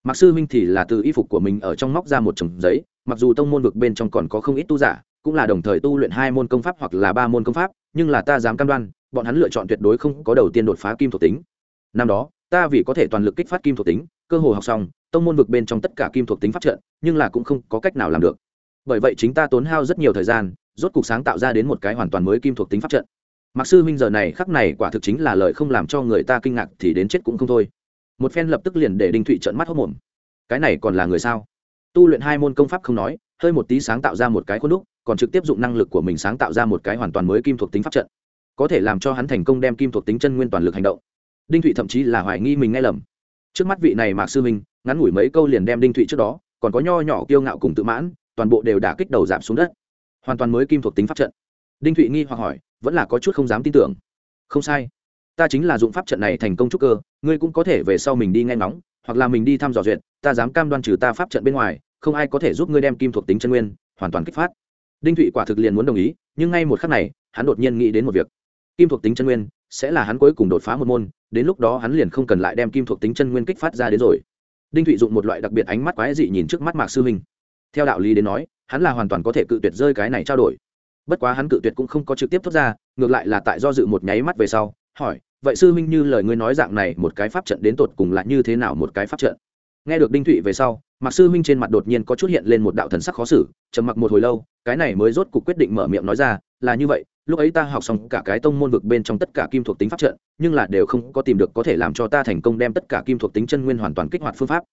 mạc sư huynh thì là từ y phục của mình ở trong móc ra một chồng giấy, mặc dù tông môn vực bên trong còn có không ít tu giả, cũng là đồng thời tu luyện hai môn công pháp hoặc là ba môn công pháp, nhưng là ta dám cam đoan, bọn hắn lựa chọn tuyệt đối không có đầu tiên đột phá kim thuộc tính. Năm đó, ta vì có thể toàn lực kích phát kim thuộc tính, cơ hồ học xong, tông môn vực bên trong tất cả kim thuộc tính phát trận, nhưng là cũng không có cách nào làm được. Bởi vậy chính ta tốn hao rất nhiều thời gian, rốt cuộc sáng tạo ra đến một cái hoàn toàn mới kim thuộc tính pháp trận. Mặc sư huynh giờ này khắc này quả thực chính là lời không làm cho người ta kinh ngạc thì đến chết cũng không thôi một phen lập tức liền để đinh thụy trợn mắt hốc mồm. Cái này còn là người sao? Tu luyện hai môn công pháp không nói, hơi một tí sáng tạo ra một cái khuôn đúc, còn trực tiếp dụng năng lực của mình sáng tạo ra một cái hoàn toàn mới kim thuộc tính pháp trận. Có thể làm cho hắn thành công đem kim thuộc tính chân nguyên toàn lực hành động. Đinh thụy thậm chí là hoài nghi mình nghe lầm. Trước mắt vị này mạc sư minh, ngắn ngủi mấy câu liền đem đinh thụy trước đó, còn có nho nhỏ kiêu ngạo cùng tự mãn, toàn bộ đều đã kích đầu giảm xuống đất. Hoàn toàn mới kim thuộc tính pháp trận. Đinh thụy nghi hoặc hỏi, vẫn là có chút không dám tin tưởng. Không sai ta chính là dụng pháp trận này thành công trúc cơ, ngươi cũng có thể về sau mình đi nghe ngóng, hoặc là mình đi thăm dò duyệt, ta dám cam đoan trừ ta pháp trận bên ngoài, không ai có thể giúp ngươi đem kim thuộc tính chân nguyên hoàn toàn kích phát. Đinh thụy quả thực liền muốn đồng ý, nhưng ngay một khắc này, hắn đột nhiên nghĩ đến một việc. Kim thuộc tính chân nguyên sẽ là hắn cuối cùng đột phá một môn, đến lúc đó hắn liền không cần lại đem kim thuộc tính chân nguyên kích phát ra đến rồi. Đinh thụy dụng một loại đặc biệt ánh mắt quái dị nhìn trước mắt mạc sư huynh theo đạo lý đến nói, hắn là hoàn toàn có thể cự tuyệt rơi cái này trao đổi. Bất quá hắn cự tuyệt cũng không có trực tiếp thoát ra, ngược lại là tại do dự một nháy mắt về sau hỏi, vậy sư huynh như lời ngươi nói dạng này, một cái pháp trận đến tột cùng là như thế nào một cái pháp trận? Nghe được đinh thụy về sau Mặc sư huynh trên mặt đột nhiên có chút hiện lên một đạo thần sắc khó xử, trầm mặc một hồi lâu, cái này mới rốt cuộc quyết định mở miệng nói ra, là như vậy, lúc ấy ta học xong cả cái tông môn vực bên trong tất cả kim thuộc tính pháp trận, nhưng là đều không có tìm được có thể làm cho ta thành công đem tất cả kim thuộc tính chân nguyên hoàn toàn kích hoạt phương pháp.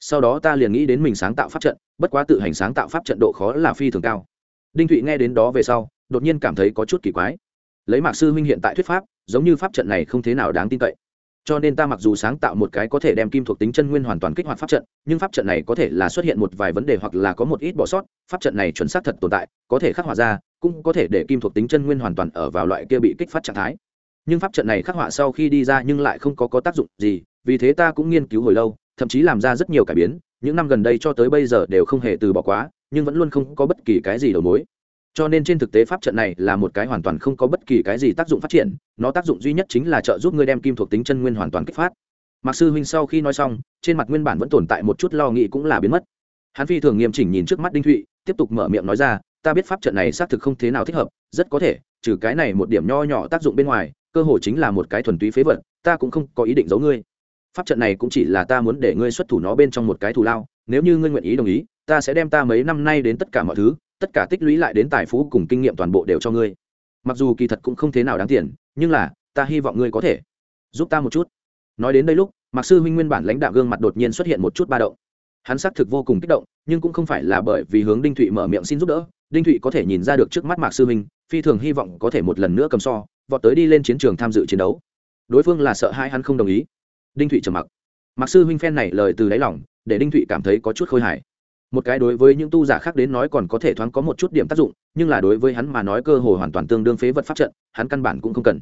Sau đó ta liền nghĩ đến mình sáng tạo pháp trận, bất quá tự hành sáng tạo pháp trận độ khó là phi thường cao. Đinh thụy nghe đến đó về sau, đột nhiên cảm thấy có chút kỳ quái lấy mạc sư huynh hiện tại thuyết pháp, giống như pháp trận này không thế nào đáng tin cậy. Cho nên ta mặc dù sáng tạo một cái có thể đem kim thuộc tính chân nguyên hoàn toàn kích hoạt pháp trận, nhưng pháp trận này có thể là xuất hiện một vài vấn đề hoặc là có một ít bỏ sót, pháp trận này chuẩn xác thật tồn tại, có thể khắc họa ra, cũng có thể để kim thuộc tính chân nguyên hoàn toàn ở vào loại kia bị kích phát trạng thái. Nhưng pháp trận này khắc họa sau khi đi ra nhưng lại không có có tác dụng gì, vì thế ta cũng nghiên cứu hồi lâu, thậm chí làm ra rất nhiều cải biến, những năm gần đây cho tới bây giờ đều không hề từ bỏ quá, nhưng vẫn luôn không có bất kỳ cái gì đầu mối cho nên trên thực tế pháp trận này là một cái hoàn toàn không có bất kỳ cái gì tác dụng phát triển, nó tác dụng duy nhất chính là trợ giúp ngươi đem kim thuộc tính chân nguyên hoàn toàn kích phát. Mạc sư huynh sau khi nói xong, trên mặt nguyên bản vẫn tồn tại một chút lo nghĩ cũng là biến mất. Hắn phi thường nghiêm chỉnh nhìn trước mắt đinh thụy, tiếp tục mở miệng nói ra, ta biết pháp trận này xác thực không thế nào thích hợp, rất có thể, trừ cái này một điểm nho nhỏ tác dụng bên ngoài, cơ hồ chính là một cái thuần túy phế vật, ta cũng không có ý định giấu ngươi. Pháp trận này cũng chỉ là ta muốn để ngươi xuất thủ nó bên trong một cái thù lao, nếu như ngươi nguyện ý đồng ý, ta sẽ đem ta mấy năm nay đến tất cả mọi thứ tất cả tích lũy lại đến tài phú cùng kinh nghiệm toàn bộ đều cho ngươi. Mặc dù kỳ thật cũng không thế nào đáng tiền, nhưng là, ta hy vọng ngươi có thể giúp ta một chút. Nói đến đây lúc, mạc sư huynh nguyên bản lãnh đạo gương mặt đột nhiên xuất hiện một chút ba động. Hắn xác thực vô cùng kích động, nhưng cũng không phải là bởi vì hướng đinh thụy mở miệng xin giúp đỡ. Đinh thụy có thể nhìn ra được trước mắt mạc sư huynh, phi thường hy vọng có thể một lần nữa cầm so, vọt tới đi lên chiến trường tham dự chiến đấu. Đối phương là sợ hai hắn không đồng ý. Đinh thụy trầm mặc. Mạc sư huynh phen này lời từ đáy lòng, để đinh thụy cảm thấy có chút khôi hài một cái đối với những tu giả khác đến nói còn có thể thoáng có một chút điểm tác dụng, nhưng là đối với hắn mà nói cơ hội hoàn toàn tương đương phế vật pháp trận, hắn căn bản cũng không cần.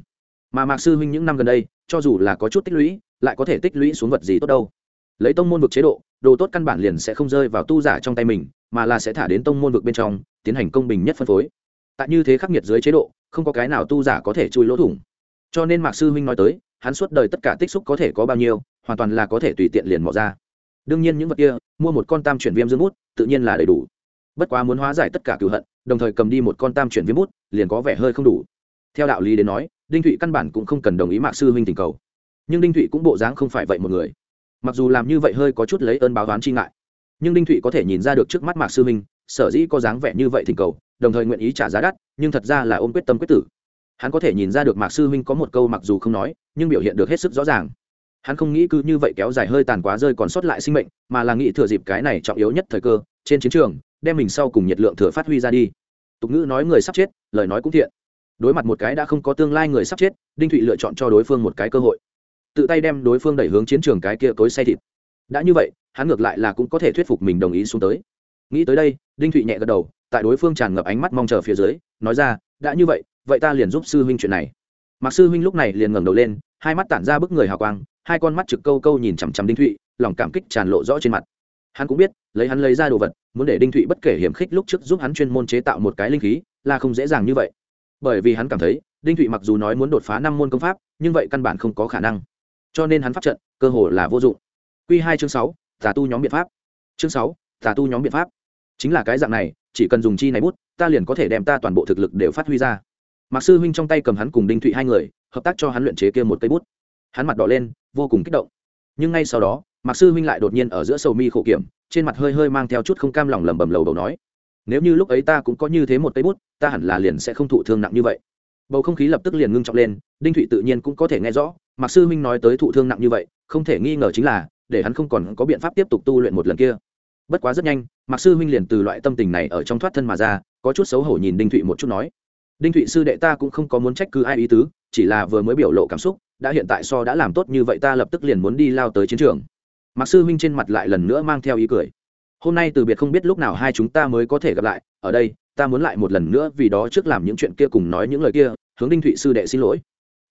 Mà mạc sư huynh những năm gần đây, cho dù là có chút tích lũy, lại có thể tích lũy xuống vật gì tốt đâu. Lấy tông môn vực chế độ, đồ tốt căn bản liền sẽ không rơi vào tu giả trong tay mình, mà là sẽ thả đến tông môn vực bên trong, tiến hành công bình nhất phân phối. Tại như thế khắc nghiệt dưới chế độ, không có cái nào tu giả có thể chui lỗ thủng. Cho nên mạc sư huynh nói tới, hắn suốt đời tất cả tích xúc có thể có bao nhiêu, hoàn toàn là có thể tùy tiện liền bỏ ra đương nhiên những vật kia, mua một con tam chuyển viêm dương bút, tự nhiên là đầy đủ. Bất quá muốn hóa giải tất cả cửu hận, đồng thời cầm đi một con tam chuyển viêm bút, liền có vẻ hơi không đủ. Theo đạo lý đến nói, đinh thụy căn bản cũng không cần đồng ý mạc sư huynh tình cầu. Nhưng đinh thụy cũng bộ dáng không phải vậy một người. Mặc dù làm như vậy hơi có chút lấy ơn báo toán chi ngại, nhưng đinh thụy có thể nhìn ra được trước mắt mạc sư huynh, sở dĩ có dáng vẻ như vậy thỉnh cầu, đồng thời nguyện ý trả giá đắt, nhưng thật ra là ôm quyết tâm quyết tử. Hắn có thể nhìn ra được mạc sư huynh có một câu mặc dù không nói, nhưng biểu hiện được hết sức rõ ràng hắn không nghĩ cứ như vậy kéo dài hơi tàn quá rơi còn sót lại sinh mệnh, mà là nghĩ thừa dịp cái này trọng yếu nhất thời cơ, trên chiến trường, đem mình sau cùng nhiệt lượng thừa phát huy ra đi. Tục ngữ nói người sắp chết, lời nói cũng thiện. Đối mặt một cái đã không có tương lai người sắp chết, đinh thụy lựa chọn cho đối phương một cái cơ hội. Tự tay đem đối phương đẩy hướng chiến trường cái kia tối say thịt. Đã như vậy, hắn ngược lại là cũng có thể thuyết phục mình đồng ý xuống tới. Nghĩ tới đây, đinh thụy nhẹ gật đầu, tại đối phương tràn ngập ánh mắt mong chờ phía dưới, nói ra, đã như vậy vậy ta liền giúp sư huynh chuyện này. Mặc sư huynh lúc này liền ngẩng đầu lên, hai mắt tản ra bức người hào quang hai con mắt trực câu câu nhìn chằm chằm đinh thụy, lòng cảm kích tràn lộ rõ trên mặt. Hắn cũng biết, lấy hắn lấy ra đồ vật, muốn để đinh thụy bất kể hiểm khích lúc trước giúp hắn chuyên môn chế tạo một cái linh khí, là không dễ dàng như vậy. Bởi vì hắn cảm thấy, đinh thụy mặc dù nói muốn đột phá năm môn công pháp, nhưng vậy căn bản không có khả năng. Cho nên hắn pháp trận, cơ hồ là vô dụng. Q hai chương sáu, tà tu nhóm biện pháp. Chương sáu, tà tu nhóm biện pháp. Chính là cái dạng này, chỉ cần dùng chi này bút, ta liền có thể đem ta toàn bộ thực lực đều phát huy ra. Mạc sư huynh trong tay cầm hắn cùng đinh thụy hai người, hợp tác cho hắn luyện chế kia một cây bút hắn mặt đỏ lên, vô cùng kích động. Nhưng ngay sau đó, mạc sư huynh lại đột nhiên ở giữa sầu mi khổ kiểm, trên mặt hơi hơi mang theo chút không cam lòng lẩm bẩm lầu đầu nói, nếu như lúc ấy ta cũng có như thế một cây bút, ta hẳn là liền sẽ không thụ thương nặng như vậy. Bầu không khí lập tức liền ngưng trọng lên, đinh thụy tự nhiên cũng có thể nghe rõ, mạc sư huynh nói tới thụ thương nặng như vậy, không thể nghi ngờ chính là, để hắn không còn có biện pháp tiếp tục tu luyện một lần kia. Bất quá rất nhanh, mạc sư huynh liền từ loại tâm tình này ở trong thoát thân mà ra, có chút xấu hổ nhìn đinh thụy một chút nói, đinh thụy sư đệ ta cũng không có muốn trách cứ ai ý tứ, chỉ là vừa mới biểu lộ cảm xúc đã hiện tại so đã làm tốt như vậy ta lập tức liền muốn đi lao tới chiến trường. Mặc sư huynh trên mặt lại lần nữa mang theo ý cười. Hôm nay từ biệt không biết lúc nào hai chúng ta mới có thể gặp lại, ở đây, ta muốn lại một lần nữa vì đó trước làm những chuyện kia cùng nói những lời kia, hướng đinh thụy sư đệ xin lỗi.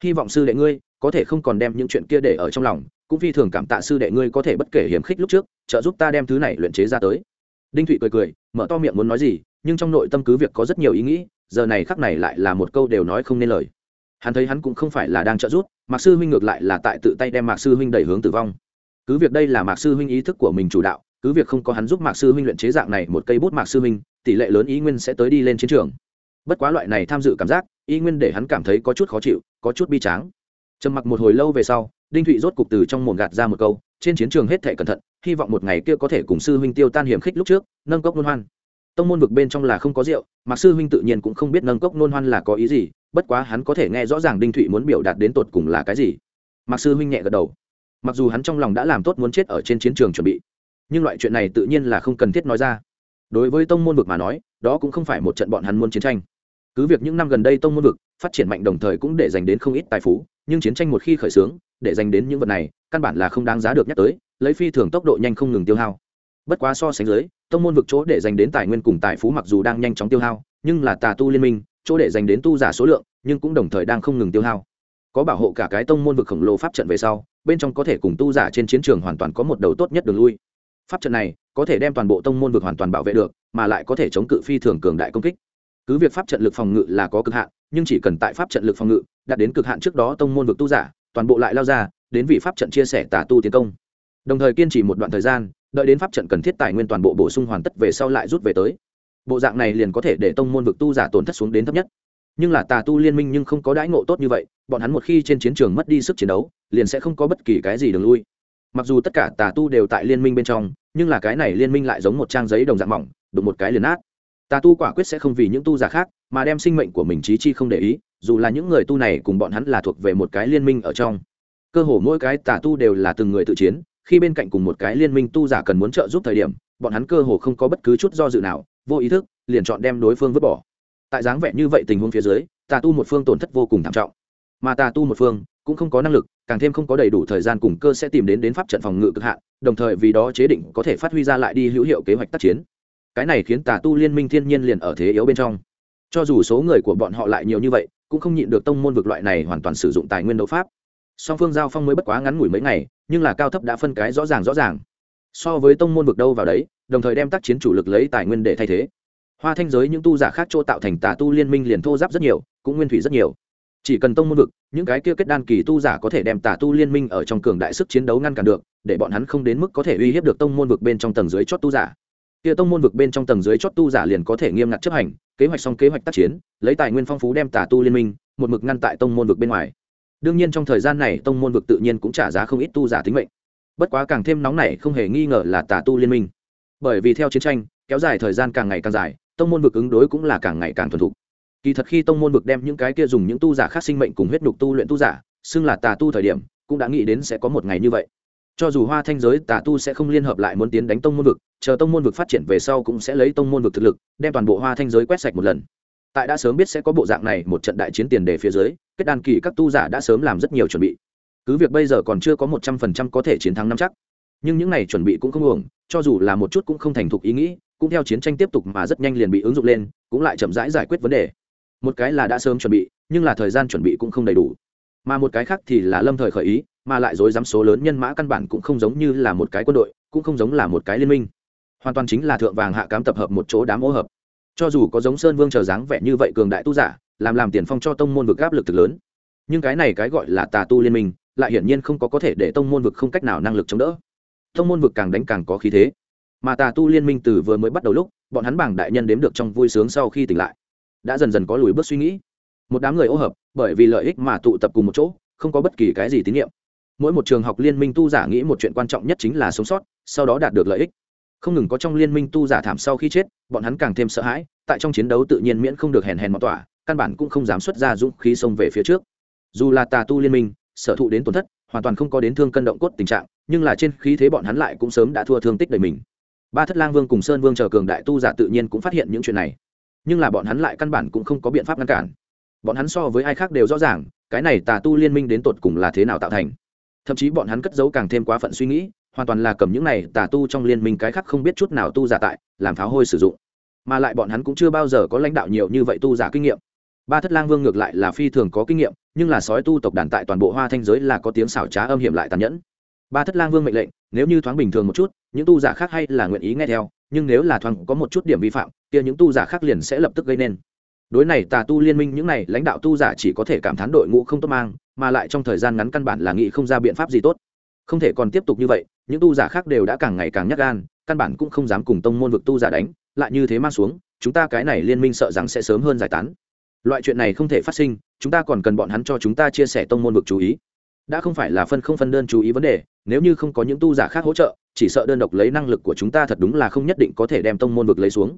Hy vọng sư đệ ngươi có thể không còn đem những chuyện kia để ở trong lòng, cũng phi thường cảm tạ sư đệ ngươi có thể bất kể hiểm khích lúc trước, trợ giúp ta đem thứ này luyện chế ra tới. Đinh thụy cười cười, mở to miệng muốn nói gì, nhưng trong nội tâm cứ việc có rất nhiều ý nghĩ, giờ này khắc này lại là một câu đều nói không nên lời. Hắn thấy hắn cũng không phải là đang trợ giúp mạc sư huynh ngược lại là tại tự tay đem mạc sư huynh đẩy hướng tử vong. Cứ việc đây là mạc sư huynh ý thức của mình chủ đạo, cứ việc không có hắn giúp mạc sư huynh luyện chế dạng này một cây bút mạc sư huynh, tỷ lệ lớn ý nguyên sẽ tới đi lên chiến trường. Bất quá loại này tham dự cảm giác, ý nguyên để hắn cảm thấy có chút khó chịu, có chút bi tráng. Trầm mặc một hồi lâu về sau, đinh thụy rốt cục từ trong mồm gạt ra một câu, trên chiến trường hết thể cẩn thận, hy vọng một ngày kia có thể cùng sư huynh tiêu tan hiểm khích lúc trước, nâng cốc nôn hoan. Tông môn vực bên trong là không có rượu, mạc sư huynh tự nhiên cũng không biết nâng cốc nôn hoan là có ý gì bất quá hắn có thể nghe rõ ràng đinh thụy muốn biểu đạt đến tột cùng là cái gì. Mặc sư huynh nhẹ gật đầu. Mặc dù hắn trong lòng đã làm tốt muốn chết ở trên chiến trường chuẩn bị, nhưng loại chuyện này tự nhiên là không cần thiết nói ra. Đối với tông môn vực mà nói, đó cũng không phải một trận bọn hắn muốn chiến tranh. Cứ việc những năm gần đây tông môn vực phát triển mạnh đồng thời cũng để dành đến không ít tài phú, nhưng chiến tranh một khi khởi xướng, để dành đến những vật này, căn bản là không đáng giá được nhắc tới, lấy phi thường tốc độ nhanh không ngừng tiêu hao. Bất quá so sánh dưới, tông môn vực chỗ để dành đến tài nguyên cùng tài phú mặc dù đang nhanh chóng tiêu hao, nhưng là tà tu liên minh chỗ để dành đến tu giả số lượng, nhưng cũng đồng thời đang không ngừng tiêu hao. Có bảo hộ cả cái tông môn vực khổng lồ pháp trận về sau, bên trong có thể cùng tu giả trên chiến trường hoàn toàn có một đầu tốt nhất đường lui. Pháp trận này có thể đem toàn bộ tông môn vực hoàn toàn bảo vệ được, mà lại có thể chống cự phi thường cường đại công kích. Cứ việc pháp trận lực phòng ngự là có cực hạn, nhưng chỉ cần tại pháp trận lực phòng ngự, đạt đến cực hạn trước đó tông môn vực tu giả, toàn bộ lại lao ra, đến vị pháp trận chia sẻ tà tu tiến công. Đồng thời kiên trì một đoạn thời gian, đợi đến pháp trận cần thiết tài nguyên toàn bộ bổ sung hoàn tất về sau lại rút về tới bộ dạng này liền có thể để tông môn vực tu giả tổn thất xuống đến thấp nhất. Nhưng là tà tu liên minh nhưng không có đãi ngộ tốt như vậy, bọn hắn một khi trên chiến trường mất đi sức chiến đấu, liền sẽ không có bất kỳ cái gì đường lui. Mặc dù tất cả tà tu đều tại liên minh bên trong, nhưng là cái này liên minh lại giống một trang giấy đồng dạng mỏng, đụng một cái liền nát. Tà tu quả quyết sẽ không vì những tu giả khác, mà đem sinh mệnh của mình trí chi không để ý, dù là những người tu này cùng bọn hắn là thuộc về một cái liên minh ở trong. Cơ hồ mỗi cái tà tu đều là từng người tự chiến, khi bên cạnh cùng một cái liên minh tu giả cần muốn trợ giúp thời điểm, bọn hắn cơ hồ không có bất cứ chút do dự nào vô ý thức, liền chọn đem đối phương vứt bỏ. Tại dáng vẻ như vậy tình huống phía dưới, tà tu một phương tổn thất vô cùng thảm trọng. Mà tà tu một phương cũng không có năng lực, càng thêm không có đầy đủ thời gian cùng cơ sẽ tìm đến đến pháp trận phòng ngự cực hạn, đồng thời vì đó chế định có thể phát huy ra lại đi hữu hiệu kế hoạch tác chiến. Cái này khiến tà tu liên minh thiên nhiên liền ở thế yếu bên trong. Cho dù số người của bọn họ lại nhiều như vậy, cũng không nhịn được tông môn vực loại này hoàn toàn sử dụng tài nguyên đấu pháp. Song phương giao phong mới bất quá ngắn ngủi mấy ngày, nhưng là cao thấp đã phân cái rõ ràng rõ ràng. So với tông môn vực đâu vào đấy đồng thời đem tác chiến chủ lực lấy tài nguyên để thay thế. Hoa thanh giới những tu giả khác chỗ tạo thành tà tu liên minh liền thô giáp rất nhiều, cũng nguyên thủy rất nhiều. Chỉ cần tông môn vực, những cái kia kết đan kỳ tu giả có thể đem tà tu liên minh ở trong cường đại sức chiến đấu ngăn cản được, để bọn hắn không đến mức có thể uy hiếp được tông môn vực bên trong tầng dưới chót tu giả. Kia tông môn vực bên trong tầng dưới chót tu giả liền có thể nghiêm ngặt chấp hành, kế hoạch xong kế hoạch tác chiến, lấy tài nguyên phong phú đem tà tu liên minh, một mực ngăn tại tông môn vực bên ngoài. Đương nhiên trong thời gian này tông môn vực tự nhiên cũng trả giá không ít tu giả tính mệnh. Bất quá càng thêm nóng này không hề nghi ngờ là tà tu liên minh bởi vì theo chiến tranh, kéo dài thời gian càng ngày càng dài, tông môn vực ứng đối cũng là càng ngày càng thuần thục. Kỳ thật khi tông môn vực đem những cái kia dùng những tu giả khác sinh mệnh cùng huyết nhục tu luyện tu giả, xưng là tà tu thời điểm, cũng đã nghĩ đến sẽ có một ngày như vậy. Cho dù hoa thanh giới tà tu sẽ không liên hợp lại muốn tiến đánh tông môn vực, chờ tông môn vực phát triển về sau cũng sẽ lấy tông môn vực thực lực, đem toàn bộ hoa thanh giới quét sạch một lần. Tại đã sớm biết sẽ có bộ dạng này một trận đại chiến tiền đề phía dưới, kết đan kỳ các tu giả đã sớm làm rất nhiều chuẩn bị. Cứ việc bây giờ còn chưa có một trăm phần trăm có thể chiến thắng năm chắc nhưng những này chuẩn bị cũng không uổng, cho dù là một chút cũng không thành thục ý nghĩ, cũng theo chiến tranh tiếp tục mà rất nhanh liền bị ứng dụng lên, cũng lại chậm rãi giải quyết vấn đề. Một cái là đã sớm chuẩn bị, nhưng là thời gian chuẩn bị cũng không đầy đủ. Mà một cái khác thì là lâm thời khởi ý, mà lại dối dám số lớn nhân mã căn bản cũng không giống như là một cái quân đội, cũng không giống là một cái liên minh. Hoàn toàn chính là thượng vàng hạ cám tập hợp một chỗ đám ô hợp. Cho dù có giống sơn vương chờ dáng vẻ như vậy cường đại tu giả, làm làm tiền phong cho tông môn vực áp lực thực lớn. Nhưng cái này cái gọi là tà tu liên minh, lại hiển nhiên không có có thể để tông môn vực không cách nào năng lực chống đỡ. Thông môn vực càng đánh càng có khí thế. Mà tà tu liên minh từ vừa mới bắt đầu lúc, bọn hắn bảng đại nhân đếm được trong vui sướng sau khi tỉnh lại. Đã dần dần có lùi bước suy nghĩ. Một đám người ô hợp, bởi vì lợi ích mà tụ tập cùng một chỗ, không có bất kỳ cái gì tín nhiệm. Mỗi một trường học liên minh tu giả nghĩ một chuyện quan trọng nhất chính là sống sót, sau đó đạt được lợi ích. Không ngừng có trong liên minh tu giả thảm sau khi chết, bọn hắn càng thêm sợ hãi, tại trong chiến đấu tự nhiên miễn không được hèn hèn mọt tỏa, căn bản cũng không dám xuất ra dũng khí xông về phía trước. Dù là tà tu liên minh, sở thụ đến tổn thất hoàn toàn không có đến thương cân động cốt tình trạng, nhưng là trên khí thế bọn hắn lại cũng sớm đã thua thương tích đời mình. Ba thất lang vương cùng sơn vương chờ cường đại tu giả tự nhiên cũng phát hiện những chuyện này. Nhưng là bọn hắn lại căn bản cũng không có biện pháp ngăn cản. Bọn hắn so với ai khác đều rõ ràng, cái này tà tu liên minh đến tột cùng là thế nào tạo thành. Thậm chí bọn hắn cất giấu càng thêm quá phận suy nghĩ, hoàn toàn là cầm những này tà tu trong liên minh cái khác không biết chút nào tu giả tại, làm pháo hôi sử dụng. Mà lại bọn hắn cũng chưa bao giờ có lãnh đạo nhiều như vậy tu giả kinh nghiệm. Ba thất lang vương ngược lại là phi thường có kinh nghiệm nhưng là sói tu tộc đàn tại toàn bộ hoa thanh giới là có tiếng xảo trá âm hiểm lại tàn nhẫn. Ba thất lang vương mệnh lệnh, nếu như thoáng bình thường một chút, những tu giả khác hay là nguyện ý nghe theo, nhưng nếu là thoáng có một chút điểm vi phạm, kia những tu giả khác liền sẽ lập tức gây nên. Đối này, tà tu liên minh những này lãnh đạo tu giả chỉ có thể cảm thán đội ngũ không tốt mang, mà lại trong thời gian ngắn căn bản là nghĩ không ra biện pháp gì tốt. Không thể còn tiếp tục như vậy, những tu giả khác đều đã càng ngày càng nhắc gan, căn bản cũng không dám cùng tông môn vực tu giả đánh, lại như thế mang xuống, chúng ta cái này liên minh sợ rằng sẽ sớm hơn giải tán. Loại chuyện này không thể phát sinh chúng ta còn cần bọn hắn cho chúng ta chia sẻ tông môn vực chú ý. Đã không phải là phân không phân đơn chú ý vấn đề, nếu như không có những tu giả khác hỗ trợ, chỉ sợ đơn độc lấy năng lực của chúng ta thật đúng là không nhất định có thể đem tông môn vực lấy xuống.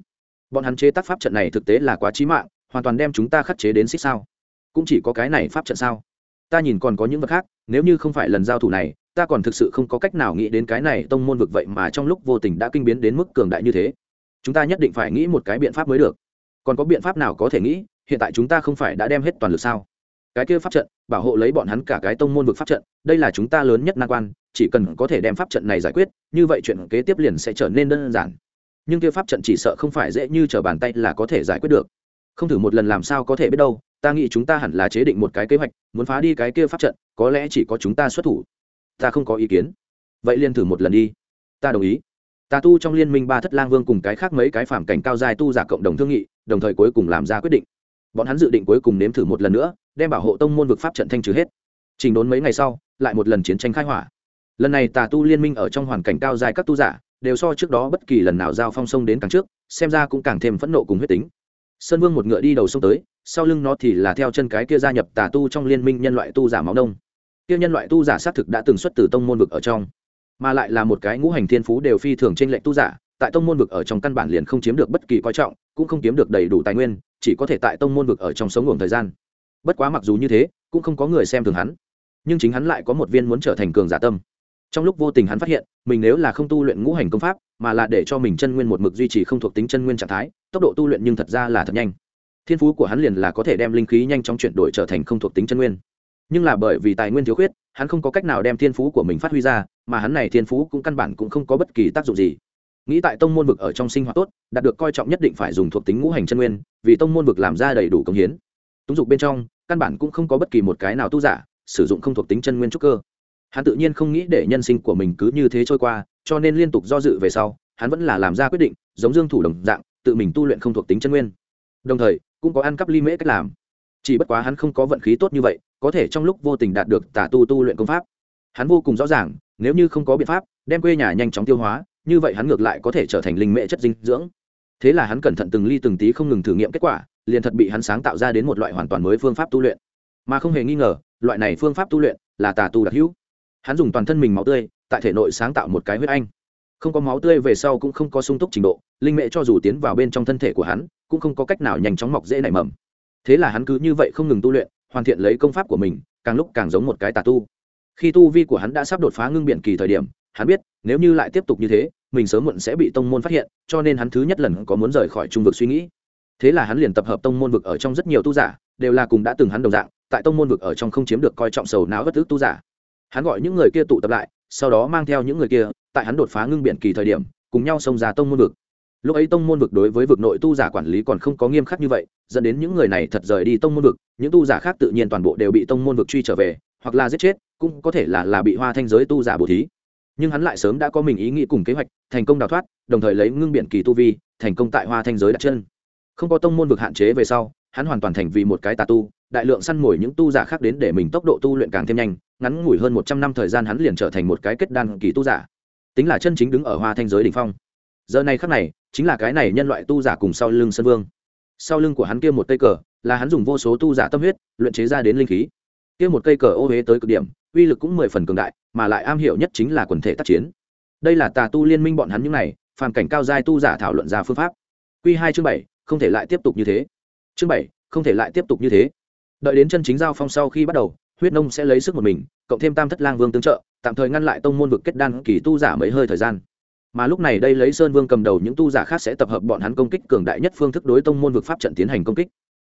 Bọn hắn chế tác pháp trận này thực tế là quá trí mạng, hoàn toàn đem chúng ta khắc chế đến xích sao. Cũng chỉ có cái này pháp trận sao? Ta nhìn còn có những vật khác, nếu như không phải lần giao thủ này, ta còn thực sự không có cách nào nghĩ đến cái này tông môn vực vậy mà trong lúc vô tình đã kinh biến đến mức cường đại như thế. Chúng ta nhất định phải nghĩ một cái biện pháp mới được. Còn có biện pháp nào có thể nghĩ hiện tại chúng ta không phải đã đem hết toàn lực sao? Cái kia pháp trận, bảo hộ lấy bọn hắn cả cái tông môn vực pháp trận, đây là chúng ta lớn nhất nan quan, chỉ cần có thể đem pháp trận này giải quyết, như vậy chuyện kế tiếp liền sẽ trở nên đơn giản. Nhưng kia pháp trận chỉ sợ không phải dễ như t r ở bàn tay là có thể giải quyết được. Không thử một lần làm sao có thể biết đâu, ta nghĩ chúng ta hẳn là chế định một cái kế hoạch, muốn phá đi cái kia pháp trận, có lẽ chỉ có chúng ta xuất thủ. Ta không có ý kiến. Vậy liền thử một lần đi. Ta đồng ý. Ta tu trong liên minh ba thất lang vương cùng cái khác mấy cái phản cảnh cao dài tu giả cộng đồng thương nghị, đồng thời cuối cùng làm ra quyết định bọn hắn dự định cuối cùng nếm thử một lần nữa, đem bảo hộ tông môn vực pháp trận thanh trừ hết. Trình đốn mấy ngày sau, lại một lần chiến tranh khai hỏa. Lần này tà tu liên minh ở trong hoàn cảnh cao dài các tu giả, đều so trước đó bất kỳ lần nào giao phong sông đến càng trước, xem ra cũng càng thêm phẫn nộ cùng huyết tính. Sơn vương một ngựa đi đầu sông tới, sau lưng nó thì là theo chân cái kia gia nhập tà tu trong liên minh nhân loại tu giả máu đông. Kia nhân loại tu giả xác thực đã từng xuất từ tông môn vực ở trong, mà lại là một cái ngũ hành thiên phú đều phi thường trên lệnh tu giả tại tông môn vực ở trong căn bản liền không chiếm được bất kỳ coi trọng, cũng không kiếm được đầy đủ tài nguyên, chỉ có thể tại tông môn vực ở trong sống ngủ thời gian. Bất quá mặc dù như thế, cũng không có người xem thường hắn. Nhưng chính hắn lại có một viên muốn trở thành cường giả tâm. Trong lúc vô tình hắn phát hiện, mình nếu là không tu luyện ngũ hành công pháp, mà là để cho mình chân nguyên một mực duy trì không thuộc tính chân nguyên trạng thái, tốc độ tu luyện nhưng thật ra là thật nhanh. Thiên phú của hắn liền là có thể đem linh khí nhanh chóng chuyển đổi trở thành không thuộc tính chân nguyên. Nhưng là bởi vì tài nguyên thiếu khuyết, hắn không có cách nào đem thiên phú của mình phát huy ra, mà hắn này thiên phú cũng căn bản cũng không có bất kỳ tác dụng gì nghĩ tại tông môn vực ở trong sinh hoạt tốt, đạt được coi trọng nhất định phải dùng thuộc tính ngũ hành chân nguyên, vì tông môn vực làm ra đầy đủ công hiến. Túng dục bên trong, căn bản cũng không có bất kỳ một cái nào tu giả sử dụng không thuộc tính chân nguyên trúc cơ. Hắn tự nhiên không nghĩ để nhân sinh của mình cứ như thế trôi qua, cho nên liên tục do dự về sau, hắn vẫn là làm ra quyết định, giống dương thủ đồng dạng, tự mình tu luyện không thuộc tính chân nguyên. Đồng thời, cũng có ăn cắp ly mễ cách làm. Chỉ bất quá hắn không có vận khí tốt như vậy, có thể trong lúc vô tình đạt được tả tu tu luyện công pháp. Hắn vô cùng rõ ràng, nếu như không có biện pháp, đem quê nhà nhanh chóng tiêu hóa như vậy hắn ngược lại có thể trở thành linh mệ chất dinh dưỡng. Thế là hắn cẩn thận từng ly từng tí không ngừng thử nghiệm kết quả, liền thật bị hắn sáng tạo ra đến một loại hoàn toàn mới phương pháp tu luyện. Mà không hề nghi ngờ, loại này phương pháp tu luyện là tà tu đặc hữu. Hắn dùng toàn thân mình máu tươi, tại thể nội sáng tạo một cái huyết anh. Không có máu tươi về sau cũng không có sung túc trình độ, linh mệ cho dù tiến vào bên trong thân thể của hắn, cũng không có cách nào nhanh chóng mọc dễ nảy mầm. Thế là hắn cứ như vậy không ngừng tu luyện, hoàn thiện lấy công pháp của mình, càng lúc càng giống một cái tà tu. Khi tu vi của hắn đã sắp đột phá ngưng biện kỳ thời điểm hắn biết, nếu như lại tiếp tục như thế, mình sớm muộn sẽ bị tông môn phát hiện, cho nên hắn thứ nhất lần có muốn rời khỏi trung vực suy nghĩ. Thế là hắn liền tập hợp tông môn vực ở trong rất nhiều tu giả, đều là cùng đã từng hắn đồng dạng, tại tông môn vực ở trong không chiếm được coi trọng sầu não bất tức tu giả. Hắn gọi những người kia tụ tập lại, sau đó mang theo những người kia, tại hắn đột phá ngưng biện kỳ thời điểm, cùng nhau xông ra tông môn vực. Lúc ấy tông môn vực đối với vực nội tu giả quản lý còn không có nghiêm khắc như vậy, dẫn đến những người này thật rời đi tông môn vực, những tu giả khác tự nhiên toàn bộ đều bị tông môn vực truy trở về, hoặc là giết chết, cũng có thể là là bị hoa thanh giới tu giả bổ thí nhưng hắn lại sớm đã có mình ý nghĩ cùng kế hoạch, thành công đào thoát, đồng thời lấy ngưng biện kỳ tu vi, thành công tại hoa thanh giới đặt chân. Không có tông môn vực hạn chế về sau, hắn hoàn toàn thành vì một cái tà tu, đại lượng săn mồi những tu giả khác đến để mình tốc độ tu luyện càng thêm nhanh, ngắn ngủi hơn một trăm năm thời gian hắn liền trở thành một cái kết đan kỳ tu giả. Tính là chân chính đứng ở hoa thanh giới đỉnh phong. Giờ này khắc này, chính là cái này nhân loại tu giả cùng sau lưng sân vương. Sau lưng của hắn kia một cây cờ, là hắn dùng vô số tu giả tâm huyết, luyện chế ra đến linh khí. Kia một cây cờ ô huế tới cực điểm, uy lực cũng mười phần cường đại mà lại am hiểu nhất chính là quần thể tác chiến. Đây là tà tu liên minh bọn hắn những này, phàm cảnh cao giai tu giả thảo luận ra phương pháp. Q hai chương bảy, không thể lại tiếp tục như thế. Chương bảy, không thể lại tiếp tục như thế. Đợi đến chân chính giao phong sau khi bắt đầu, huyết nông sẽ lấy sức một mình, cộng thêm tam thất lang vương tương trợ, tạm thời ngăn lại tông môn vực kết đan kỳ tu giả mấy hơi thời gian. Mà lúc này đây lấy sơn vương cầm đầu những tu giả khác sẽ tập hợp bọn hắn công kích cường đại nhất phương thức đối tông môn vực pháp trận tiến hành công kích.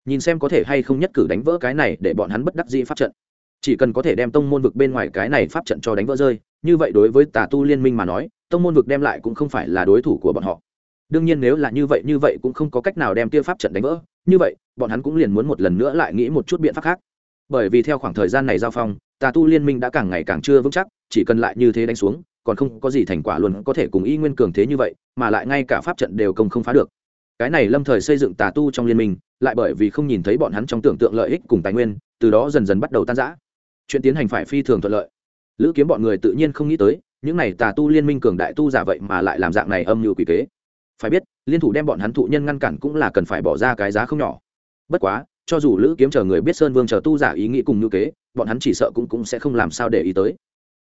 Nhìn xem có thể hay không nhất cử đánh vỡ cái này để bọn hắn bất đắc dĩ pháp trận chỉ cần có thể đem tông môn vực bên ngoài cái này pháp trận cho đánh vỡ rơi, như vậy đối với tà tu liên minh mà nói, tông môn vực đem lại cũng không phải là đối thủ của bọn họ. Đương nhiên nếu là như vậy như vậy cũng không có cách nào đem kia pháp trận đánh vỡ. Như vậy, bọn hắn cũng liền muốn một lần nữa lại nghĩ một chút biện pháp khác. Bởi vì theo khoảng thời gian này giao phong, tà tu liên minh đã càng ngày càng chưa vững chắc, chỉ cần lại như thế đánh xuống, còn không có gì thành quả luôn có thể cùng y nguyên cường thế như vậy, mà lại ngay cả pháp trận đều công không phá được. Cái này lâm thời xây dựng tà tu trong liên minh, lại bởi vì không nhìn thấy bọn hắn trong tưởng tượng lợi ích cùng tài nguyên, từ đó dần dần bắt đầu tan rã chuyện tiến hành phải phi thường thuận lợi. Lữ kiếm bọn người tự nhiên không nghĩ tới, những này tà tu liên minh cường đại tu giả vậy mà lại làm dạng này âm mưu quỷ kế. Phải biết, liên thủ đem bọn hắn thụ nhân ngăn cản cũng là cần phải bỏ ra cái giá không nhỏ. Bất quá, cho dù lữ kiếm chờ người biết sơn vương chờ tu giả ý nghĩ cùng như kế, bọn hắn chỉ sợ cũng cũng sẽ không làm sao để ý tới.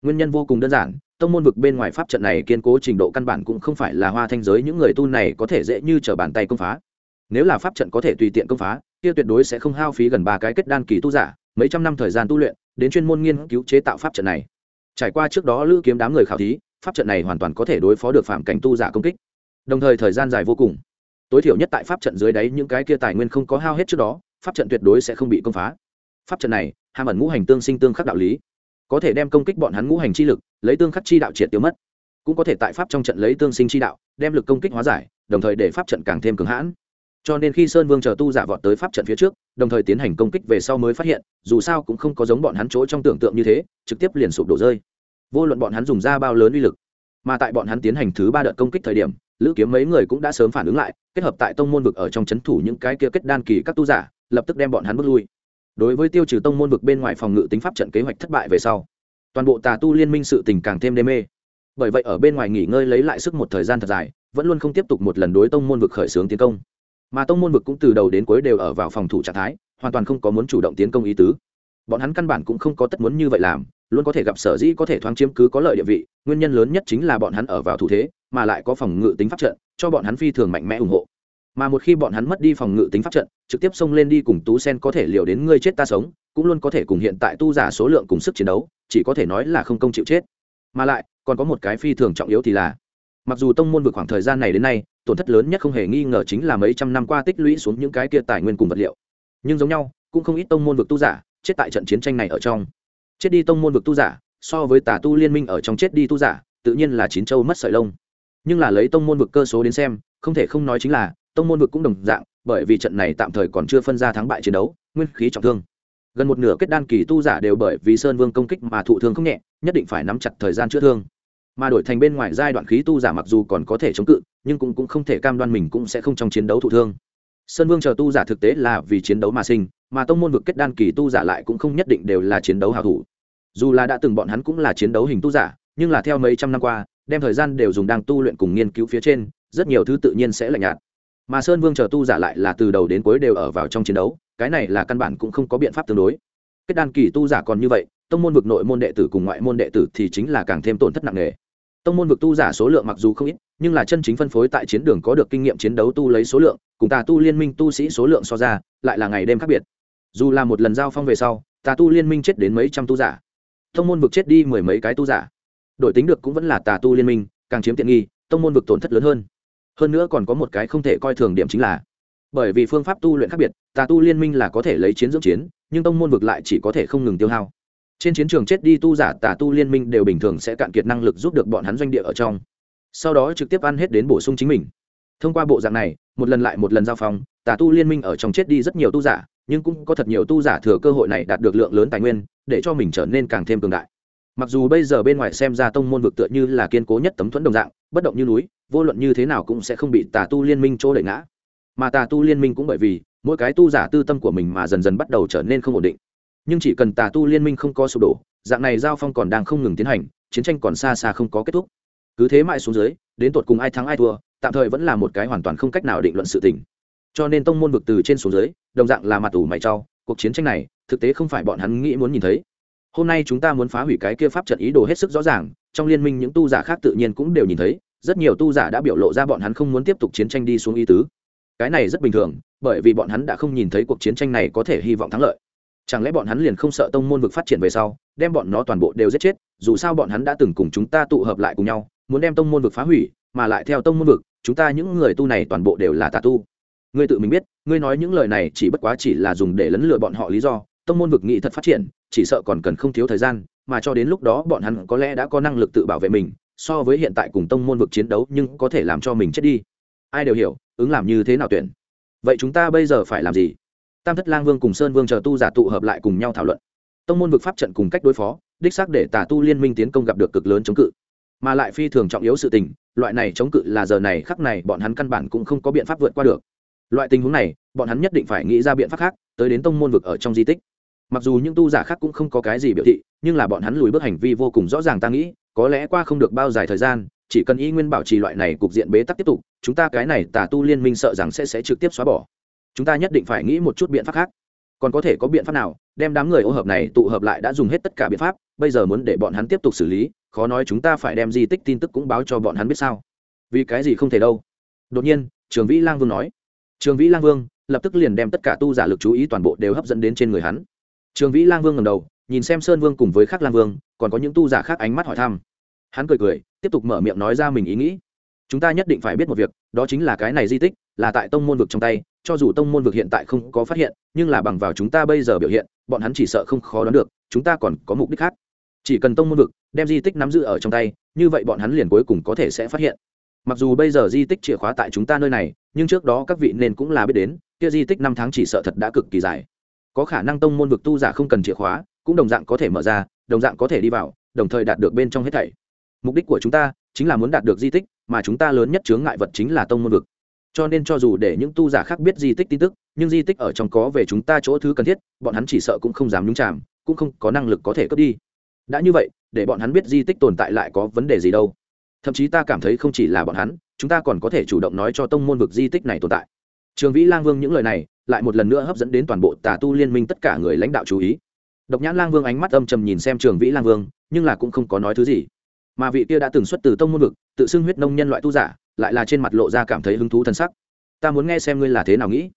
Nguyên nhân vô cùng đơn giản, tông môn vực bên ngoài pháp trận này kiên cố trình độ căn bản cũng không phải là hoa thanh giới, những người tu này có thể dễ như t r ở bàn tay công phá. Nếu là pháp trận có thể tùy tiện công phá, kia tuyệt đối sẽ không hao phí gần ba cái kết đan kỳ tu giả mấy trăm năm thời gian tu luyện, đến chuyên môn nghiên cứu chế tạo pháp trận này. Trải qua trước đó lữ kiếm đám người khảo thí, pháp trận này hoàn toàn có thể đối phó được phạm cảnh tu giả công kích. Đồng thời thời gian dài vô cùng. Tối thiểu nhất tại pháp trận dưới đáy những cái kia tài nguyên không có hao hết trước đó, pháp trận tuyệt đối sẽ không bị công phá. Pháp trận này, hàm ẩn ngũ hành tương sinh tương khắc đạo lý. Có thể đem công kích bọn hắn ngũ hành chi lực, lấy tương khắc chi đạo triệt tiêu mất. Cũng có thể tại pháp trong trận lấy tương sinh chi đạo, đem lực công kích hóa giải, đồng thời để pháp trận càng thêm cứng hãn. Cho nên khi sơn vương chờ tu giả vọt tới pháp trận phía trước đồng thời tiến hành công kích về sau mới phát hiện, dù sao cũng không có giống bọn hắn chỗ trong tưởng tượng như thế, trực tiếp liền sụp đổ rơi. Vô luận bọn hắn dùng ra bao lớn uy lực, mà tại bọn hắn tiến hành thứ ba đợt công kích thời điểm, lữ kiếm mấy người cũng đã sớm phản ứng lại, kết hợp tại tông môn vực ở trong c h ấ n thủ những cái kia kết đan kỳ các tu giả, lập tức đem bọn hắn bước lui. Đối với tiêu trừ tông môn vực bên ngoài phòng ngự tính pháp trận kế hoạch thất bại về sau, toàn bộ tà tu liên minh sự tình càng thêm đê mê. Bởi vậy ở bên ngoài nghỉ ngơi lấy lại sức một thời gian thật dài, vẫn luôn không tiếp tục một lần đối tông môn vực khởi xướng tiến công mà tông môn vực cũng từ đầu đến cuối đều ở vào phòng thủ trạng thái, hoàn toàn không có muốn chủ động tiến công ý tứ. Bọn hắn căn bản cũng không có tất muốn như vậy làm, luôn có thể gặp sở dĩ có thể thoáng chiếm cứ có lợi địa vị, nguyên nhân lớn nhất chính là bọn hắn ở vào thủ thế, mà lại có phòng ngự tính pháp trận, cho bọn hắn phi thường mạnh mẽ ủng hộ. Mà một khi bọn hắn mất đi phòng ngự tính pháp trận, trực tiếp xông lên đi cùng tú sen có thể liều đến ngươi chết ta sống, cũng luôn có thể cùng hiện tại tu giả số lượng cùng sức chiến đấu, chỉ có thể nói là không công chịu chết. Mà lại, còn có một cái phi thường trọng yếu thì là, mặc dù tông môn vực khoảng thời gian này đến nay tổn thất lớn nhất không hề nghi ngờ chính là mấy trăm năm qua tích lũy xuống những cái kia tài nguyên cùng vật liệu. Nhưng giống nhau, cũng không ít tông môn vực tu giả chết tại trận chiến tranh này ở trong. Chết đi tông môn vực tu giả, so với tà tu liên minh ở trong chết đi tu giả, tự nhiên là chín châu mất sợi lông. Nhưng là lấy tông môn vực cơ số đến xem, không thể không nói chính là, tông môn vực cũng đồng dạng, bởi vì trận này tạm thời còn chưa phân ra thắng bại chiến đấu, nguyên khí trọng thương. Gần một nửa kết đan kỳ tu giả đều bởi vì sơn vương công kích mà thụ thương không nhẹ, nhất định phải nắm chặt thời gian chữa thương mà đổi thành bên ngoài giai đoạn khí tu giả mặc dù còn có thể chống cự nhưng cũng, cũng không thể cam đoan mình cũng sẽ không trong chiến đấu thụ thương. Sơn vương chờ tu giả thực tế là vì chiến đấu mà sinh mà tông môn vực kết đan kỳ tu giả lại cũng không nhất định đều là chiến đấu hào thủ. Dù là đã từng bọn hắn cũng là chiến đấu hình tu giả nhưng là theo mấy trăm năm qua đem thời gian đều dùng đang tu luyện cùng nghiên cứu phía trên rất nhiều thứ tự nhiên sẽ lạnh nhạt. Mà sơn vương chờ tu giả lại là từ đầu đến cuối đều ở vào trong chiến đấu cái này là căn bản cũng không có biện pháp tương đối. Kết đan kỳ tu giả còn như vậy tông môn vực nội môn đệ tử cùng ngoại môn đệ tử thì chính là càng thêm tổn thất nặng nề tông môn vực tu giả số lượng mặc dù không ít, nhưng là chân chính phân phối tại chiến đường có được kinh nghiệm chiến đấu tu lấy số lượng, cùng tà tu liên minh tu sĩ số lượng so ra, lại là ngày đêm khác biệt. Dù là một lần giao phong về sau, tà tu liên minh chết đến mấy trăm tu giả. Tông môn vực chết đi mười mấy cái tu giả. Đổi tính được cũng vẫn là tà tu liên minh, càng chiếm tiện nghi, tông môn vực tổn thất lớn hơn. Hơn nữa còn có một cái không thể coi thường điểm chính là, bởi vì phương pháp tu luyện khác biệt, tà tu liên minh là có thể lấy chiến dưỡng chiến, nhưng tông môn vực lại chỉ có thể không ngừng tiêu hao trên chiến trường chết đi tu giả tà tu liên minh đều bình thường sẽ cạn kiệt năng lực giúp được bọn hắn doanh địa ở trong. Sau đó trực tiếp ăn hết đến bổ sung chính mình. Thông qua bộ dạng này, một lần lại một lần giao phong, tà tu liên minh ở trong chết đi rất nhiều tu giả, nhưng cũng có thật nhiều tu giả thừa cơ hội này đạt được lượng lớn tài nguyên, để cho mình trở nên càng thêm cường đại. Mặc dù bây giờ bên ngoài xem ra tông môn vực tựa như là kiên cố nhất tấm thuẫn đồng dạng, bất động như núi, vô luận như thế nào cũng sẽ không bị tà tu liên minh chỗ đẩy ngã. Mà tà tu liên minh cũng bởi vì, mỗi cái tu giả tư tâm của mình mà dần dần bắt đầu trở nên không ổn định nhưng chỉ cần tà tu liên minh không có sụp đổ, dạng này giao phong còn đang không ngừng tiến hành, chiến tranh còn xa xa không có kết thúc. Cứ thế mãi xuống dưới, đến tột cùng ai thắng ai thua, tạm thời vẫn là một cái hoàn toàn không cách nào định luận sự tình. Cho nên tông môn vực từ trên xuống dưới, đồng dạng là mặt ủ mày trao. cuộc chiến tranh này, thực tế không phải bọn hắn nghĩ muốn nhìn thấy. Hôm nay chúng ta muốn phá hủy cái kia pháp trận ý đồ hết sức rõ ràng, trong liên minh những tu giả khác tự nhiên cũng đều nhìn thấy, rất nhiều tu giả đã biểu lộ ra bọn hắn không muốn tiếp tục chiến tranh đi xuống ý tứ. Cái này rất bình thường, bởi vì bọn hắn đã không nhìn thấy cuộc chiến tranh này có thể hy vọng thắng lợi chẳng lẽ bọn hắn liền không sợ tông môn vực phát triển về sau, đem bọn nó toàn bộ đều giết chết, dù sao bọn hắn đã từng cùng chúng ta tụ hợp lại cùng nhau, muốn đem tông môn vực phá hủy, mà lại theo tông môn vực, chúng ta những người tu này toàn bộ đều là tà tu. Ngươi tự mình biết, ngươi nói những lời này chỉ bất quá chỉ là dùng để lấn lừa bọn họ lý do, tông môn vực nghị thật phát triển, chỉ sợ còn cần không thiếu thời gian, mà cho đến lúc đó bọn hắn có lẽ đã có năng lực tự bảo vệ mình, so với hiện tại cùng tông môn vực chiến đấu nhưng có thể làm cho mình chết đi. Ai đều hiểu, ứng làm như thế nào tuyển? Vậy chúng ta bây giờ phải làm gì? Tam thất lang vương cùng sơn vương chờ tu giả tụ hợp lại cùng nhau thảo luận. Tông môn vực pháp trận cùng cách đối phó, đích xác để tà tu liên minh tiến công gặp được cực lớn chống cự. Mà lại phi thường trọng yếu sự tình, loại này chống cự là giờ này khắc này bọn hắn căn bản cũng không có biện pháp vượt qua được. Loại tình huống này, bọn hắn nhất định phải nghĩ ra biện pháp khác, tới đến tông môn vực ở trong di tích. Mặc dù những tu giả khác cũng không có cái gì biểu thị, nhưng là bọn hắn lùi bước hành vi vô cùng rõ ràng ta nghĩ, có lẽ qua không được bao dài thời gian, chỉ cần y nguyên bảo trì loại này cục diện bế tắc tiếp tục, chúng ta cái này tà tu liên minh sợ rằng sẽ sẽ trực tiếp xóa bỏ chúng ta nhất định phải nghĩ một chút biện pháp khác. Còn có thể có biện pháp nào đem đám người ô hợp này tụ hợp lại đã dùng hết tất cả biện pháp, bây giờ muốn để bọn hắn tiếp tục xử lý, khó nói chúng ta phải đem di tích tin tức cũng báo cho bọn hắn biết sao? Vì cái gì không thể đâu? Đột nhiên, trường vĩ lang vương nói. Trường vĩ lang vương lập tức liền đem tất cả tu giả lực chú ý toàn bộ đều hấp dẫn đến trên người hắn. Trường vĩ lang vương ngầm đầu, nhìn xem sơn vương cùng với khắc lang vương, còn có những tu giả khác ánh mắt hỏi thăm. Hắn cười cười, tiếp tục mở miệng nói ra mình ý nghĩ. Chúng ta nhất định phải biết một việc, đó chính là cái này di tích là tại tông môn vực trong tay cho dù tông môn vực hiện tại không có phát hiện, nhưng là bằng vào chúng ta bây giờ biểu hiện, bọn hắn chỉ sợ không khó đoán được, chúng ta còn có mục đích khác. Chỉ cần tông môn vực đem di tích nắm giữ ở trong tay, như vậy bọn hắn liền cuối cùng có thể sẽ phát hiện. Mặc dù bây giờ di tích chìa khóa tại chúng ta nơi này, nhưng trước đó các vị nên cũng là biết đến, kia di tích năm tháng chỉ sợ thật đã cực kỳ dài. Có khả năng tông môn vực tu giả không cần chìa khóa, cũng đồng dạng có thể mở ra, đồng dạng có thể đi vào, đồng thời đạt được bên trong hết thảy. Mục đích của chúng ta chính là muốn đạt được di tích, mà chúng ta lớn nhất chướng ngại vật chính là tông môn vực cho nên cho dù để những tu giả khác biết di tích tin tức, nhưng di tích ở trong có về chúng ta chỗ thứ cần thiết, bọn hắn chỉ sợ cũng không dám nhúng chạm cũng không có năng lực có thể cướp đi. Đã như vậy, để bọn hắn biết di tích tồn tại lại có vấn đề gì đâu. Thậm chí ta cảm thấy không chỉ là bọn hắn, chúng ta còn có thể chủ động nói cho tông môn vực di tích này tồn tại. Trường vĩ lang vương những lời này, lại một lần nữa hấp dẫn đến toàn bộ tà tu liên minh tất cả người lãnh đạo chú ý. Độc nhãn lang vương ánh mắt âm trầm nhìn xem trường vĩ lang vương, nhưng là cũng không có nói thứ gì. Mà vị kia đã từng xuất từ tông môn vực, tự xưng huyết nông nhân loại tu giả lại là trên mặt lộ ra cảm thấy hứng thú thân sắc. Ta muốn nghe xem ngươi là thế nào nghĩ.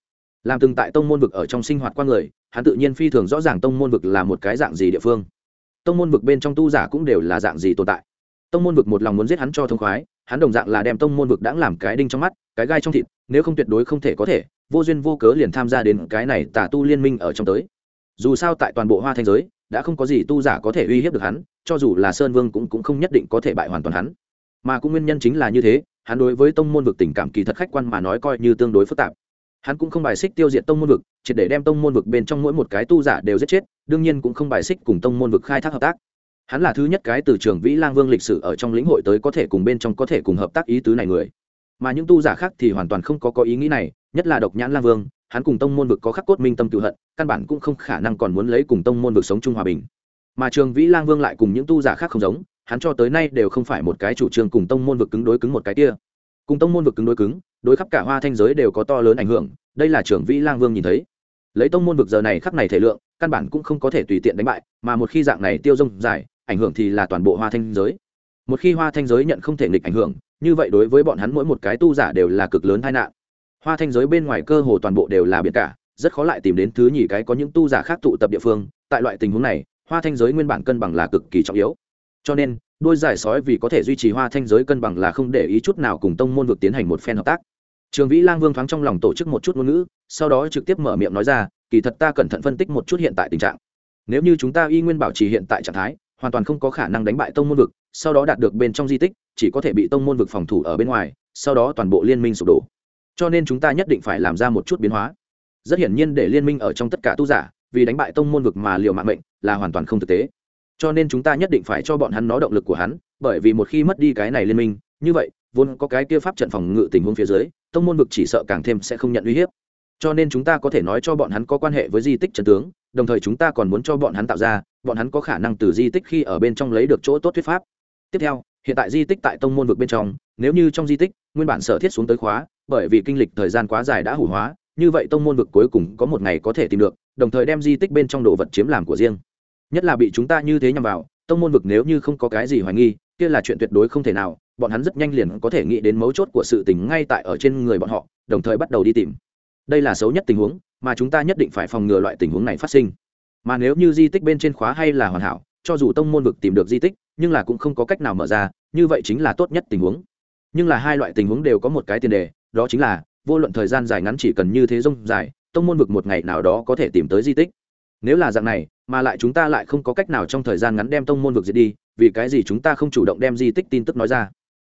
Làm từng tại tông môn vực ở trong sinh hoạt qua người hắn tự nhiên phi thường rõ ràng tông môn vực là một cái dạng gì địa phương. Tông môn vực bên trong tu giả cũng đều là dạng gì tồn tại. Tông môn vực một lòng muốn giết hắn cho thông khoái hắn đồng dạng là đem tông môn vực đã làm cái đinh trong mắt cái gai trong thịt nếu không tuyệt đối không thể có thể vô duyên vô cớ liền tham gia đến cái này tà tu liên minh ở trong tới. Dù sao tại toàn bộ hoa thanh giới đã không có gì tu giả có thể uy hiếp được hắn cho dù là sơn vương cũng, cũng không nhất định có thể bại hoàn toàn hắn. Mà cũng nguyên nhân chính là như thế hắn đối với tông môn vực tình cảm kỳ thật khách quan mà nói coi như tương đối phức tạp. Hắn cũng không bài xích tiêu diệt tông môn vực, chỉ để đem tông môn vực bên trong mỗi một cái tu giả đều giết chết, đương nhiên cũng không bài xích cùng tông môn vực khai thác hợp tác. Hắn là thứ nhất cái từ trường vĩ lang vương lịch sử ở trong lĩnh hội tới có thể cùng bên trong có thể cùng hợp tác ý tứ này người. Mà những tu giả khác thì hoàn toàn không có có ý nghĩ này, nhất là độc nhãn lang vương, hắn cùng tông môn vực có khắc cốt minh tâm cựu hận, căn bản cũng không khả năng còn muốn lấy cùng tông môn vực sống chung hòa bình. Mà trường vĩ lang vương lại cùng những tu giả khác không giống hắn cho tới nay đều không phải một cái chủ trương cùng tông môn vực cứng đối cứng một cái kia. Cùng tông môn vực cứng đối cứng, đối khắp cả hoa thanh giới đều có to lớn ảnh hưởng, đây là trưởng vĩ lang vương nhìn thấy. Lấy tông môn vực giờ này khắc này thể lượng, căn bản cũng không có thể tùy tiện đánh bại, mà một khi dạng này tiêu rông dài, ảnh hưởng thì là toàn bộ hoa thanh giới. Một khi hoa thanh giới nhận không thể nghịch ảnh hưởng, như vậy đối với bọn hắn mỗi một cái tu giả đều là cực lớn tai nạn. Hoa thanh giới bên ngoài cơ hồ toàn bộ đều là biển cả, rất khó lại tìm đến thứ nhì cái có những tu giả khác tụ tập địa phương. Tại loại tình huống này, hoa thanh giới nguyên bản cân bằng là cực kỳ trọng yếu cho nên, đôi giải sói vì có thể duy trì hoa thanh giới cân bằng là không để ý chút nào cùng tông môn vực tiến hành một phen hợp tác. Trường vĩ lang vương thoáng trong lòng tổ chức một chút ngôn ngữ, sau đó trực tiếp mở miệng nói ra, kỳ thật ta cẩn thận phân tích một chút hiện tại tình trạng. Nếu như chúng ta y nguyên bảo trì hiện tại trạng thái, hoàn toàn không có khả năng đánh bại tông môn vực, sau đó đạt được bên trong di tích, chỉ có thể bị tông môn vực phòng thủ ở bên ngoài, sau đó toàn bộ liên minh sụp đổ. Cho nên chúng ta nhất định phải làm ra một chút biến hóa. Rất hiển nhiên để liên minh ở trong tất cả tu giả, vì đánh bại tông môn vực mà liều mạng mệnh là hoàn toàn không thực tế cho nên chúng ta nhất định phải cho bọn hắn nó động lực của hắn, bởi vì một khi mất đi cái này liên minh, như vậy, vốn có cái kia pháp trận phòng ngự tình huống phía dưới, tông môn vực chỉ sợ càng thêm sẽ không nhận uy hiếp. Cho nên chúng ta có thể nói cho bọn hắn có quan hệ với di tích trần tướng, đồng thời chúng ta còn muốn cho bọn hắn tạo ra, bọn hắn có khả năng từ di tích khi ở bên trong lấy được chỗ tốt thuyết pháp. Tiếp theo, hiện tại di tích tại tông môn vực bên trong, nếu như trong di tích, nguyên bản sở thiết xuống tới khóa, bởi vì kinh lịch thời gian quá dài đã hủ hóa, như vậy tông môn vực cuối cùng có một ngày có thể tìm được, đồng thời đem di tích bên trong đồ vật chiếm làm của riêng nhất là bị chúng ta như thế nhằm vào, tông môn vực nếu như không có cái gì hoài nghi, kia là chuyện tuyệt đối không thể nào, bọn hắn rất nhanh liền có thể nghĩ đến mấu chốt của sự tình ngay tại ở trên người bọn họ, đồng thời bắt đầu đi tìm. Đây là xấu nhất tình huống, mà chúng ta nhất định phải phòng ngừa loại tình huống này phát sinh. Mà nếu như di tích bên trên khóa hay là hoàn hảo, cho dù tông môn vực tìm được di tích, nhưng là cũng không có cách nào mở ra, như vậy chính là tốt nhất tình huống. Nhưng là hai loại tình huống đều có một cái tiền đề, đó chính là, vô luận thời gian dài ngắn chỉ cần như thế rông dài, tông môn vực một ngày nào đó có thể tìm tới di tích. Nếu là dạng này mà lại chúng ta lại không có cách nào trong thời gian ngắn đem tông môn vực diệt đi, vì cái gì chúng ta không chủ động đem di tích tin tức nói ra?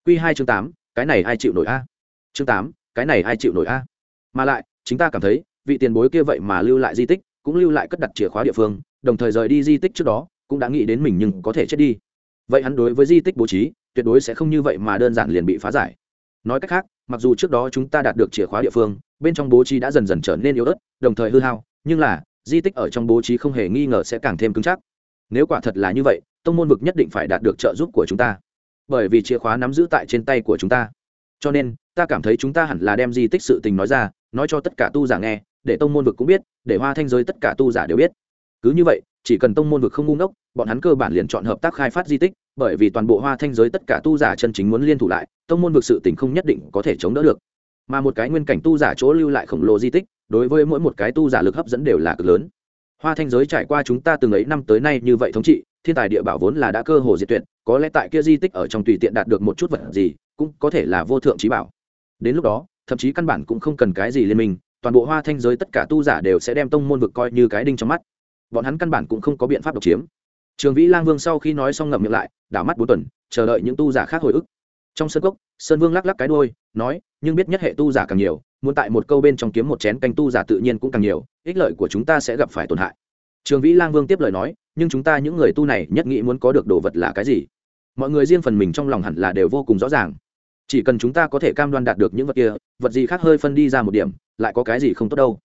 Q hai chương tám, cái này ai chịu nổi a? Chương tám, cái này ai chịu nổi a? Mà lại, chúng ta cảm thấy, vị tiền bối kia vậy mà lưu lại di tích, cũng lưu lại cất đặt chìa khóa địa phương, đồng thời rời đi di tích trước đó, cũng đã nghĩ đến mình nhưng có thể chết đi. Vậy hắn đối với di tích bố trí, tuyệt đối sẽ không như vậy mà đơn giản liền bị phá giải. Nói cách khác, mặc dù trước đó chúng ta đạt được chìa khóa địa phương, bên trong bố trí đã dần dần trở nên yếu ớt, đồng thời hư hao, nhưng là di tích ở trong bố trí không hề nghi ngờ sẽ càng thêm cứng chắc. Nếu quả thật là như vậy, tông môn vực nhất định phải đạt được trợ giúp của chúng ta. Bởi vì chìa khóa nắm giữ tại trên tay của chúng ta. Cho nên, ta cảm thấy chúng ta hẳn là đem di tích sự tình nói ra, nói cho tất cả tu giả nghe, để tông môn vực cũng biết, để hoa thanh giới tất cả tu giả đều biết. Cứ như vậy, chỉ cần tông môn vực không ngu ngốc, bọn hắn cơ bản liền chọn hợp tác khai phát di tích, bởi vì toàn bộ hoa thanh giới tất cả tu giả chân chính muốn liên thủ lại, tông môn vực sự tình không nhất định có thể chống đỡ được. Mà một cái nguyên cảnh tu giả chỗ lưu lại khổng lồ di tích đối với mỗi một cái tu giả lực hấp dẫn đều là cực lớn. Hoa thanh giới trải qua chúng ta từng ấy năm tới nay như vậy thống trị, thiên tài địa bảo vốn là đã cơ hồ diệt tuyệt, có lẽ tại kia di tích ở trong tùy tiện đạt được một chút vật gì, cũng có thể là vô thượng trí bảo. Đến lúc đó, thậm chí căn bản cũng không cần cái gì liên minh, toàn bộ hoa thanh giới tất cả tu giả đều sẽ đem tông môn vực coi như cái đinh trong mắt. Bọn hắn căn bản cũng không có biện pháp độc chiếm. Trường vĩ lang vương sau khi nói xong ngậm miệng lại, đảo mắt bốn tuần, chờ đợi những tu giả khác hồi ức. Trong sân cốc, sơn vương lắc lắc cái đôi nói, nhưng biết nhất hệ tu giả càng nhiều muốn tại một câu bên trong kiếm một chén canh tu giả tự nhiên cũng càng nhiều, ích lợi của chúng ta sẽ gặp phải tổn hại. Trường vĩ lang vương tiếp lời nói, nhưng chúng ta những người tu này nhất nghĩ muốn có được đồ vật là cái gì? Mọi người riêng phần mình trong lòng hẳn là đều vô cùng rõ ràng. Chỉ cần chúng ta có thể cam đoan đạt được những vật kia, vật gì khác hơi phân đi ra một điểm, lại có cái gì không tốt đâu.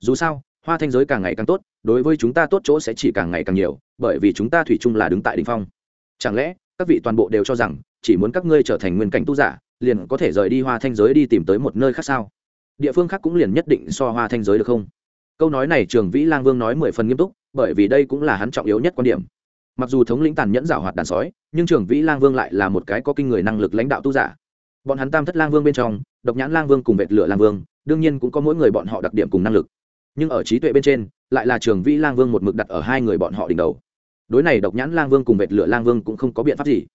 Dù sao, hoa thanh giới càng ngày càng tốt, đối với chúng ta tốt chỗ sẽ chỉ càng ngày càng nhiều, bởi vì chúng ta thủy chung là đứng tại đ ỉ n h phong. Chẳng lẽ, các vị toàn bộ đều cho rằng, chỉ muốn các ngươi trở thành nguyên cảnh tu giả, liền có thể rời đi hoa thanh giới đi tìm tới một nơi khác sao? Địa phương khác cũng liền nhất định so hoa thanh giới được không? Câu nói này trường vĩ lang vương nói mười phần nghiêm túc, bởi vì đây cũng là hắn trọng yếu nhất quan điểm. Mặc dù thống lĩnh tàn nhẫn giảo hoạt đàn sói, nhưng trường vĩ lang vương lại là một cái có kinh người năng lực lãnh đạo tu giả. Bọn hắn tam thất lang vương bên trong, độc nhãn lang vương cùng vệt lửa lang vương, đương nhiên cũng có mỗi người bọn họ đặc điểm cùng năng lực. Nhưng ở trí tuệ bên trên, lại là trường vĩ lang vương một mực đặt ở hai người bọn họ đỉnh đầu. Đối này độc nhãn lang vương cùng vệt lửa lang vương cũng không có biện pháp gì.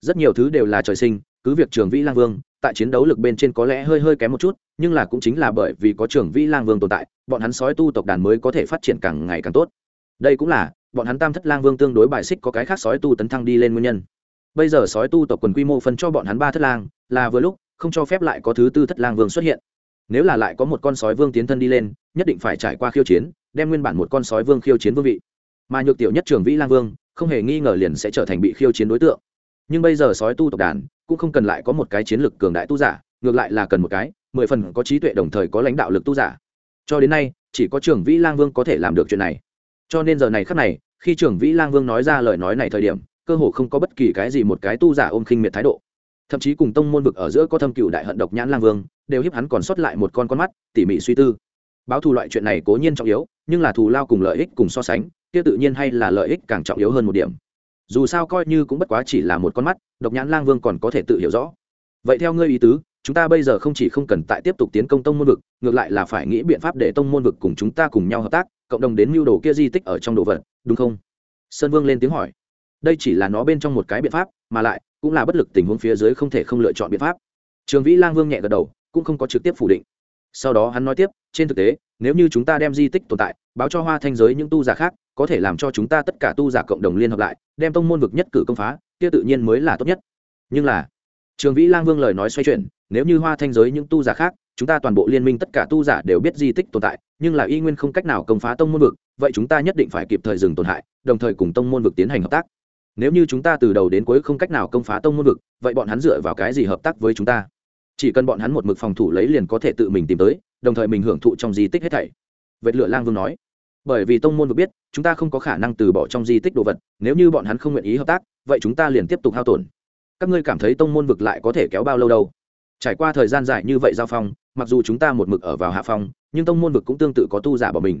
Rất nhiều thứ đều là trời sinh, cứ việc trường vĩ lang vương tại chiến đấu lực bên trên có lẽ hơi hơi kém một chút, nhưng là cũng chính là bởi vì có trưởng vĩ lang vương tồn tại, bọn hắn sói tu tộc đàn mới có thể phát triển càng ngày càng tốt. Đây cũng là, bọn hắn tam thất lang vương tương đối bài xích có cái khác sói tu tấn thăng đi lên nguyên nhân. Bây giờ sói tu tộc quần quy mô phân cho bọn hắn ba thất lang, là vừa lúc, không cho phép lại có thứ tư thất lang vương xuất hiện. Nếu là lại có một con sói vương tiến thân đi lên, nhất định phải trải qua khiêu chiến, đem nguyên bản một con sói vương khiêu chiến vương vị. Mà nhược tiểu nhất trường vĩ lang vương, không hề nghi ngờ liền sẽ trở thành bị khiêu chiến đối tượng. Nhưng bây giờ sói tu tộc đàn cũng không cần lại có một cái chiến lược cường đại tu giả, ngược lại là cần một cái, mười phần có trí tuệ đồng thời có lãnh đạo lực tu giả. Cho đến nay, chỉ có trưởng vĩ lang vương có thể làm được chuyện này. Cho nên giờ này khắc này, khi trưởng vĩ lang vương nói ra lời nói này thời điểm, cơ hồ không có bất kỳ cái gì một cái tu giả ôm khinh miệt thái độ. Thậm chí cùng tông môn vực ở giữa có thâm cựu đại hận độc nhãn lang vương, đều hiếp hắn còn sót lại một con con mắt, tỉ mỉ suy tư. Báo thù loại chuyện này cố nhiên trọng yếu, nhưng là thù lao cùng lợi ích cùng so sánh, kia tự nhiên hay là lợi ích càng trọng yếu hơn một điểm dù sao coi như cũng bất quá chỉ là một con mắt, độc nhãn lang vương còn có thể tự hiểu rõ. Vậy theo ngươi ý tứ, chúng ta bây giờ không chỉ không cần tại tiếp tục tiến công tông môn vực, ngược lại là phải nghĩ biện pháp để tông môn vực cùng chúng ta cùng nhau hợp tác, cộng đồng đến mưu đồ kia di tích ở trong đồ vật, đúng không? Sơn vương lên tiếng hỏi. Đây chỉ là nó bên trong một cái biện pháp, mà lại, cũng là bất lực tình huống phía dưới không thể không lựa chọn biện pháp. Trường vĩ lang vương nhẹ gật đầu, cũng không có trực tiếp phủ định. Sau đó hắn nói tiếp, trên thực tế, nếu như chúng ta đem di tích tồn tại, báo cho hoa thanh giới những tu giả khác có thể làm cho chúng ta tất cả tu giả cộng đồng liên hợp lại, đem tông môn vực nhất cử công phá, kia tự nhiên mới là tốt nhất. Nhưng là, trường vĩ lang vương lời nói xoay chuyển, nếu như hoa thanh giới những tu giả khác, chúng ta toàn bộ liên minh tất cả tu giả đều biết di tích tồn tại, nhưng là y nguyên không cách nào công phá tông môn vực, vậy chúng ta nhất định phải kịp thời dừng tổn hại, đồng thời cùng tông môn vực tiến hành hợp tác. Nếu như chúng ta từ đầu đến cuối không cách nào công phá tông môn vực, vậy bọn hắn dựa vào cái gì hợp tác với chúng ta? Chỉ cần bọn hắn một mực phòng thủ lấy liền có thể tự mình tìm tới, đồng thời mình hưởng thụ trong di tích hết thảy. Vệt lựa lang vương nói bởi vì tông môn vừa biết, chúng ta không có khả năng từ bỏ trong di tích đồ vật, nếu như bọn hắn không nguyện ý hợp tác, vậy chúng ta liền tiếp tục hao tổn. Các ngươi cảm thấy tông môn vực lại có thể kéo bao lâu đâu? Trải qua thời gian dài như vậy giao phong, mặc dù chúng ta một mực ở vào hạ phong, nhưng tông môn vực cũng tương tự có tu giả bỏ mình.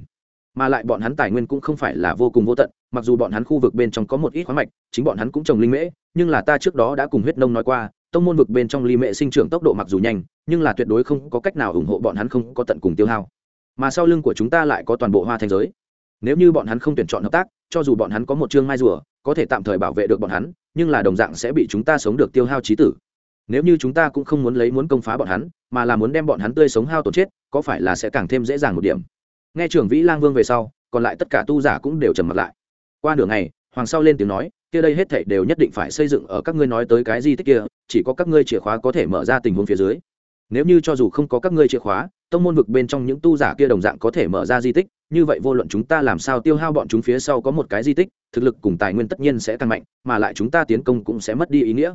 Mà lại bọn hắn tài nguyên cũng không phải là vô cùng vô tận, mặc dù bọn hắn khu vực bên trong có một ít khoáng mạch, chính bọn hắn cũng trồng linh mễ, nhưng là ta trước đó đã cùng huyết nông nói qua, tông môn vực bên trong ly mễ sinh trưởng tốc độ mặc dù nhanh, nhưng là tuyệt đối không có cách nào ủng hộ bọn hắn không có tận cùng tiêu hao mà sau lưng của chúng ta lại có toàn bộ hoa thành giới. Nếu như bọn hắn không tuyển chọn hợp tác, cho dù bọn hắn có một chương mai rùa, có thể tạm thời bảo vệ được bọn hắn, nhưng là đồng dạng sẽ bị chúng ta sống được tiêu hao trí tử. Nếu như chúng ta cũng không muốn lấy muốn công phá bọn hắn, mà là muốn đem bọn hắn tươi sống hao tổn chết, có phải là sẽ càng thêm dễ dàng một điểm? Nghe trưởng vĩ lang vương về sau, còn lại tất cả tu giả cũng đều trầm mặt lại. Qua nửa ngày, hoàng sau lên tiếng nói, kia đây hết thảy đều nhất định phải xây dựng ở các ngươi nói tới cái di tích kia, chỉ có các ngươi chìa khóa có thể mở ra tình huống phía dưới. Nếu như cho dù không có các ngươi chìa khóa tông môn vực bên trong những tu giả kia đồng dạng có thể mở ra di tích, như vậy vô luận chúng ta làm sao tiêu hao bọn chúng phía sau có một cái di tích, thực lực cùng tài nguyên tất nhiên sẽ tăng mạnh, mà lại chúng ta tiến công cũng sẽ mất đi ý nghĩa.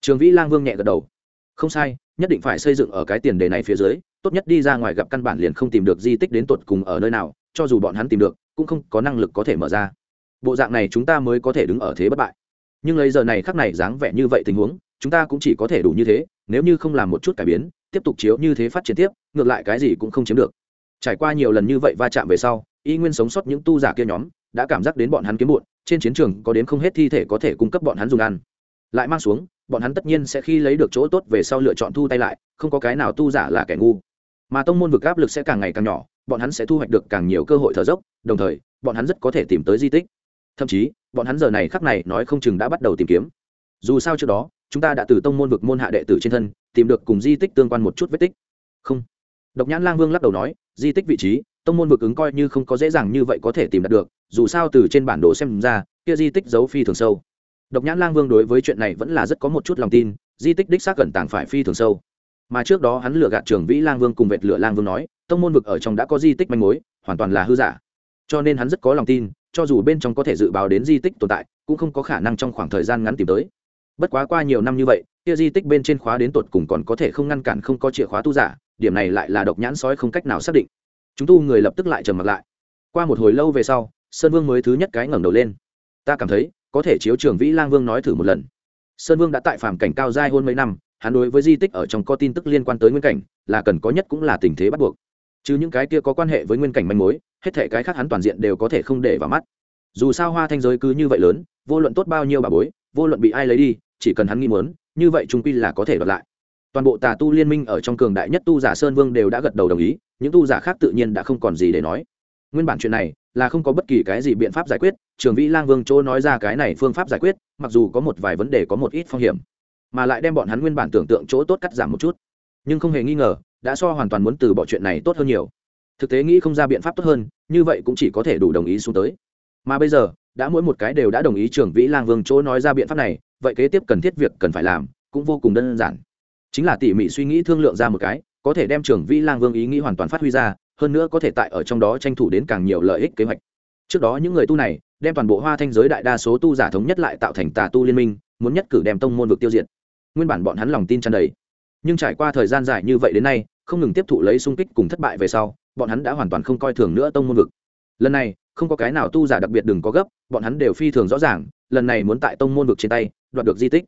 Trường vĩ lang vương nhẹ gật đầu. Không sai, nhất định phải xây dựng ở cái tiền đề này phía dưới, tốt nhất đi ra ngoài gặp căn bản liền không tìm được di tích đến tột cùng ở nơi nào, cho dù bọn hắn tìm được, cũng không có năng lực có thể mở ra. Bộ dạng này chúng ta mới có thể đứng ở thế bất bại. Nhưng lấy giờ này khắc này dáng vẻ như vậy tình huống, chúng ta cũng chỉ có thể đủ như thế, nếu như không làm một chút cải biến tiếp tục chiếu như thế phát triển tiếp, ngược lại cái gì cũng không chiếm được. Trải qua nhiều lần như vậy va chạm về sau, y nguyên sống sót những tu giả kia nhóm đã cảm giác đến bọn hắn kiếm bụn trên chiến trường có đến không hết thi thể có thể cung cấp bọn hắn dùng ăn. Lại mang xuống, bọn hắn tất nhiên sẽ khi lấy được chỗ tốt về sau lựa chọn thu tay lại, không có cái nào tu giả là kẻ ngu. Mà tông môn vực áp lực sẽ càng ngày càng nhỏ, bọn hắn sẽ thu hoạch được càng nhiều cơ hội thở dốc, đồng thời, bọn hắn rất có thể tìm tới di tích. Thậm chí, bọn hắn giờ này khắc này nói không chừng đã bắt đầu tìm kiếm. Dù sao trước đó, chúng ta đã từ tông môn vực môn hạ đệ tử trên thân tìm được cùng di tích tương quan một chút vết tích. Không. Độc nhãn lang vương lắc đầu nói, di tích vị trí, tông môn vực ứng coi như không có dễ dàng như vậy có thể tìm đạt được, dù sao từ trên bản đồ xem ra, kia di tích giấu phi thường sâu. Độc nhãn lang vương đối với chuyện này vẫn là rất có một chút lòng tin, di tích đích xác cẩn tàng phải phi thường sâu. Mà trước đó hắn lừa gạt trường vĩ lang vương cùng vệt lựa lang vương nói, tông môn vực ở trong đã có di tích manh mối, hoàn toàn là hư giả. Cho nên hắn rất có lòng tin, cho dù bên trong có thể dự báo đến di tích tồn tại, cũng không có khả năng trong khoảng thời gian ngắn tìm tới. Bất quá qua nhiều năm như vậy kia di tích bên trên khóa đến tột cùng còn có thể không ngăn cản không có chìa khóa tu giả, điểm này lại là độc nhãn sói không cách nào xác định. Chúng tu người lập tức lại trầm mặt lại. Qua một hồi lâu về sau, sơn vương mới thứ nhất cái ngẩng đầu lên. Ta cảm thấy, có thể chiếu trường vĩ lang vương nói thử một lần. Sơn vương đã tại phàm cảnh cao giai hôn mấy năm, hắn đối với di tích ở trong có tin tức liên quan tới nguyên cảnh, là cần có nhất cũng là tình thế bắt buộc. Chứ những cái kia có quan hệ với nguyên cảnh manh mối, hết thể cái khác hắn toàn diện đều có thể không để vào mắt. Dù sao hoa thanh giới cứ như vậy lớn, vô luận tốt bao nhiêu bà bối, vô luận bị ai lấy đi, chỉ cần hắn nghĩ muốn như vậy trung quy là có thể đoạt lại. Toàn bộ tà tu liên minh ở trong cường đại nhất tu giả sơn vương đều đã gật đầu đồng ý, những tu giả khác tự nhiên đã không còn gì để nói. Nguyên bản chuyện này là không có bất kỳ cái gì biện pháp giải quyết, trường vĩ lang vương chỗ nói ra cái này phương pháp giải quyết, mặc dù có một vài vấn đề có một ít phong hiểm, mà lại đem bọn hắn nguyên bản tưởng tượng chỗ tốt cắt giảm một chút. Nhưng không hề nghi ngờ, đã so hoàn toàn muốn từ bỏ chuyện này tốt hơn nhiều. Thực tế nghĩ không ra biện pháp tốt hơn, như vậy cũng chỉ có thể đủ đồng ý xuống tới. Mà bây giờ, đã mỗi một cái đều đã đồng ý trường vĩ lang vương chỗ nói ra biện pháp này vậy kế tiếp cần thiết việc cần phải làm cũng vô cùng đơn giản. Chính là tỉ mỉ suy nghĩ thương lượng ra một cái, có thể đem trưởng vĩ lang vương ý nghĩ hoàn toàn phát huy ra, hơn nữa có thể tại ở trong đó tranh thủ đến càng nhiều lợi ích kế hoạch. Trước đó những người tu này, đem toàn bộ hoa thanh giới đại đa số tu giả thống nhất lại tạo thành tà tu liên minh, muốn nhất cử đem tông môn vực tiêu diệt. Nguyên bản bọn hắn lòng tin tràn đầy. Nhưng trải qua thời gian dài như vậy đến nay, không ngừng tiếp thụ lấy sung kích cùng thất bại về sau, bọn hắn đã hoàn toàn không coi thường nữa tông môn vực. Lần này, không có cái nào tu giả đặc biệt đừng có gấp, bọn hắn đều phi thường rõ ràng, lần này muốn tại tông môn vực trên tay đoạt được di tích.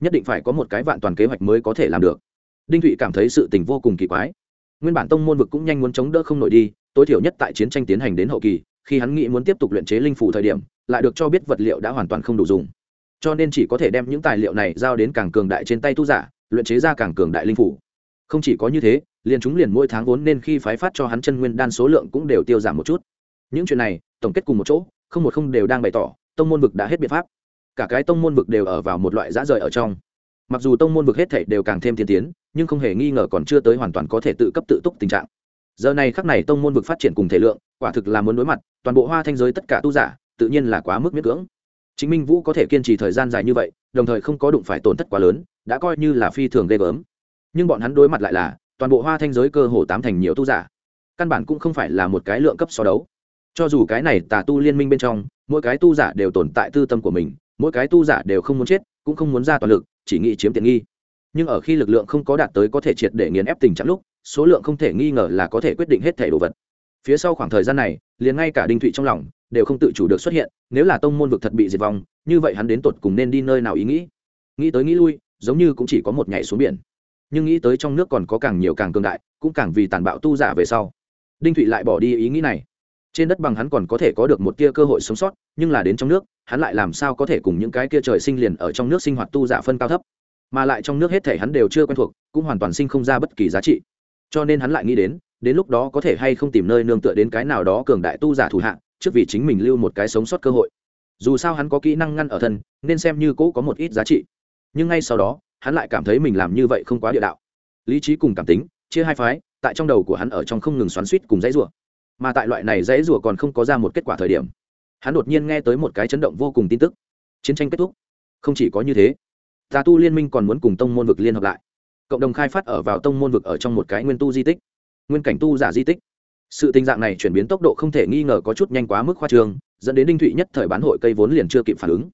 Nhất định phải có một cái vạn toàn kế hoạch mới có thể làm được. Đinh thụy cảm thấy sự tình vô cùng kỳ quái. Nguyên bản tông môn vực cũng nhanh muốn chống đỡ không nổi đi, tối thiểu nhất tại chiến tranh tiến hành đến hậu kỳ, khi hắn nghĩ muốn tiếp tục luyện chế linh phủ thời điểm, lại được cho biết vật liệu đã hoàn toàn không đủ dùng. Cho nên chỉ có thể đem những tài liệu này giao đến càng cường đại trên tay tu giả, luyện chế ra càng cường đại linh phủ. Không chỉ có như thế, liền chúng liền mỗi tháng vốn nên khi phái phát cho hắn chân nguyên đan số lượng cũng đều tiêu giảm một chút. Những chuyện này, tổng kết cùng một chỗ, không một không đều đang bày tỏ, tông môn vực đã hết biện pháp cả cái tông môn vực đều ở vào một loại dã rời ở trong. Mặc dù tông môn vực hết thể đều càng thêm tiên tiến, nhưng không hề nghi ngờ còn chưa tới hoàn toàn có thể tự cấp tự túc tình trạng. Giờ này khắc này tông môn vực phát triển cùng thể lượng, quả thực là muốn đối mặt, toàn bộ hoa thanh giới tất cả tu giả, tự nhiên là quá mức miễn cưỡng. Chính minh vũ có thể kiên trì thời gian dài như vậy, đồng thời không có đụng phải tổn thất quá lớn, đã coi như là phi thường ghê gớm. Nhưng bọn hắn đối mặt lại là, toàn bộ hoa thanh giới cơ hồ tám thành nhiều tu giả. Căn bản cũng không phải là một cái lượng cấp so đấu. Cho dù cái này tà tu liên minh bên trong, mỗi cái tu giả đều tồn tại tư tâm của mình mỗi cái tu giả đều không muốn chết, cũng không muốn ra toàn lực, chỉ nghĩ chiếm tiện nghi. Nhưng ở khi lực lượng không có đạt tới có thể triệt để nghiền ép tình trạng lúc, số lượng không thể nghi ngờ là có thể quyết định hết thể đồ vật. Phía sau khoảng thời gian này, liền ngay cả đinh thụy trong lòng đều không tự chủ được xuất hiện, nếu là tông môn vực thật bị diệt vong, như vậy hắn đến tột cùng nên đi nơi nào ý nghĩ? Nghĩ tới nghĩ lui, giống như cũng chỉ có một nhảy xuống biển. Nhưng nghĩ tới trong nước còn có càng nhiều càng cường đại, cũng càng vì tàn bạo tu giả về sau. Đinh thụy lại bỏ đi ý nghĩ này trên đất bằng hắn còn có thể có được một tia cơ hội sống sót, nhưng là đến trong nước, hắn lại làm sao có thể cùng những cái kia trời sinh liền ở trong nước sinh hoạt tu giả phân cao thấp? Mà lại trong nước hết thể hắn đều chưa quen thuộc, cũng hoàn toàn sinh không ra bất kỳ giá trị. Cho nên hắn lại nghĩ đến đến lúc đó có thể hay không tìm nơi nương tựa đến cái nào đó cường đại tu giả thủ hạng trước vì chính mình lưu một cái sống sót cơ hội. Dù sao hắn có kỹ năng ngăn ở thân, nên xem như cũ có một ít giá trị. Nhưng ngay sau đó, hắn lại cảm thấy mình làm như vậy không quá địa đạo. Lý trí cùng cảm tính, chia hai phái, tại trong đầu của hắn ở trong không ngừng xoắn suýt cùng dãy rủa mà tại loại này dãy rủa còn không có ra một kết quả thời điểm, hắn đột nhiên nghe tới một cái chấn động vô cùng tin tức. Chiến tranh kết thúc. Không chỉ có như thế, tà tu liên minh còn muốn cùng tông môn vực liên hợp lại. Cộng đồng khai phát ở vào tông môn vực ở trong một cái nguyên tu di tích, nguyên cảnh tu giả di tích. Sự tình dạng này chuyển biến tốc độ không thể nghi ngờ có chút nhanh quá mức khoa trương, dẫn đến đinh thụy nhất thời bán hội cây vốn liền chưa kịp phản ứng.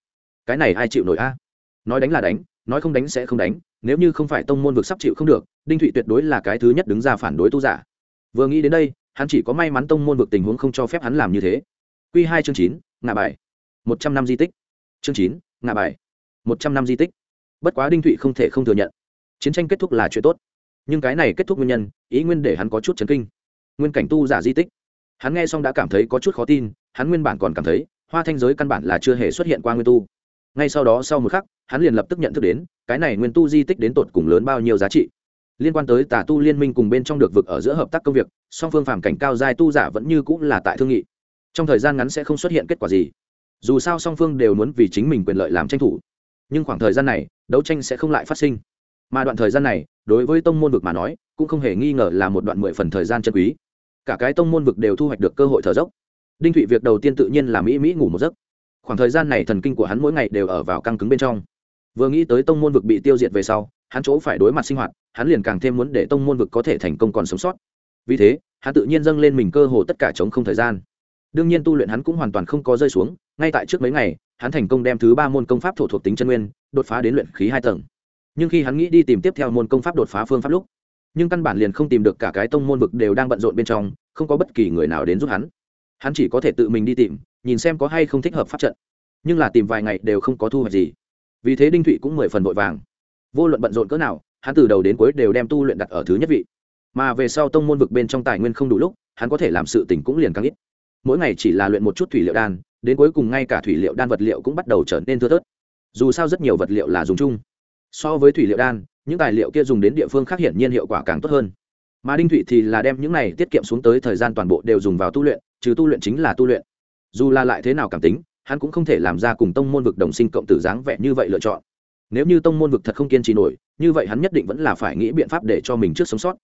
Cái này ai chịu nổi a? Nói đánh là đánh, nói không đánh sẽ không đánh, nếu như không phải tông môn vực sắp chịu không được, đinh thụy tuyệt đối là cái thứ nhất đứng ra phản đối tu giả. Vừa nghĩ đến đây hắn chỉ có may mắn tông môn vực tình huống không cho phép hắn làm như thế. Q hai chương chín, ngạ bài. Một trăm năm di tích. Chương chín, ngạ bài. Một trăm năm di tích. Bất quá đinh thụy không thể không thừa nhận, chiến tranh kết thúc là chuyện tốt. Nhưng cái này kết thúc nguyên nhân, ý nguyên để hắn có chút chấn kinh. Nguyên cảnh tu giả di tích. Hắn nghe xong đã cảm thấy có chút khó tin, hắn nguyên bản còn cảm thấy, hoa thanh giới căn bản là chưa hề xuất hiện qua nguyên tu. Ngay sau đó sau một khắc, hắn liền lập tức nhận thức đến, cái này nguyên tu di tích đến tột cùng lớn bao nhiêu giá trị liên quan tới tà tu liên minh cùng bên trong được vực ở giữa hợp tác công việc, song phương phàm cảnh cao giai tu giả vẫn như cũng là tại thương nghị. Trong thời gian ngắn sẽ không xuất hiện kết quả gì. Dù sao song phương đều muốn vì chính mình quyền lợi làm tranh thủ. Nhưng khoảng thời gian này, đấu tranh sẽ không lại phát sinh. Mà đoạn thời gian này, đối với tông môn vực mà nói, cũng không hề nghi ngờ là một đoạn mười phần thời gian chân quý. Cả cái tông môn vực đều thu hoạch được cơ hội thở dốc. Đinh thụy việc đầu tiên tự nhiên là mỹ mỹ ngủ một giấc. Khoảng thời gian này thần kinh của hắn mỗi ngày đều ở vào căng cứng bên trong. Vừa nghĩ tới tông môn vực bị tiêu diệt về sau hắn chỗ phải đối mặt sinh hoạt, hắn liền càng thêm muốn để tông môn vực có thể thành công còn sống sót. Vì thế, hắn tự nhiên dâng lên mình cơ hồ tất cả chống không thời gian. Đương nhiên tu luyện hắn cũng hoàn toàn không có rơi xuống, ngay tại trước mấy ngày, hắn thành công đem thứ ba môn công pháp thổ thuộc tính chân nguyên, đột phá đến luyện khí hai tầng. Nhưng khi hắn nghĩ đi tìm tiếp theo môn công pháp đột phá phương pháp lúc, nhưng căn bản liền không tìm được cả cái tông môn vực đều đang bận rộn bên trong, không có bất kỳ người nào đến giúp hắn. Hắn chỉ có thể tự mình đi tìm, nhìn xem có hay không thích hợp pháp trận. Nhưng là tìm vài ngày đều không có thu hoạch gì. Vì thế đinh thụy cũng mười phần vội vàng vô luận bận rộn cỡ nào, hắn từ đầu đến cuối đều đem tu luyện đặt ở thứ nhất vị. Mà về sau tông môn vực bên trong tài nguyên không đủ lúc, hắn có thể làm sự tỉnh cũng liền càng ít. Mỗi ngày chỉ là luyện một chút thủy liệu đan, đến cuối cùng ngay cả thủy liệu đan vật liệu cũng bắt đầu trở nên thưa thớt. Dù sao rất nhiều vật liệu là dùng chung. So với thủy liệu đan, những tài liệu kia dùng đến địa phương khác hiển nhiên hiệu quả càng tốt hơn. Mà đinh thụy thì là đem những này tiết kiệm xuống tới thời gian toàn bộ đều dùng vào tu luyện, trừ tu luyện chính là tu luyện. Dù là lại thế nào cảm tính, hắn cũng không thể làm ra cùng tông môn vực đồng sinh cộng tử dáng vẻ như vậy lựa chọn nếu như tông môn vực thật không kiên trì nổi, như vậy hắn nhất định vẫn là phải nghĩ biện pháp để cho mình trước sống sót.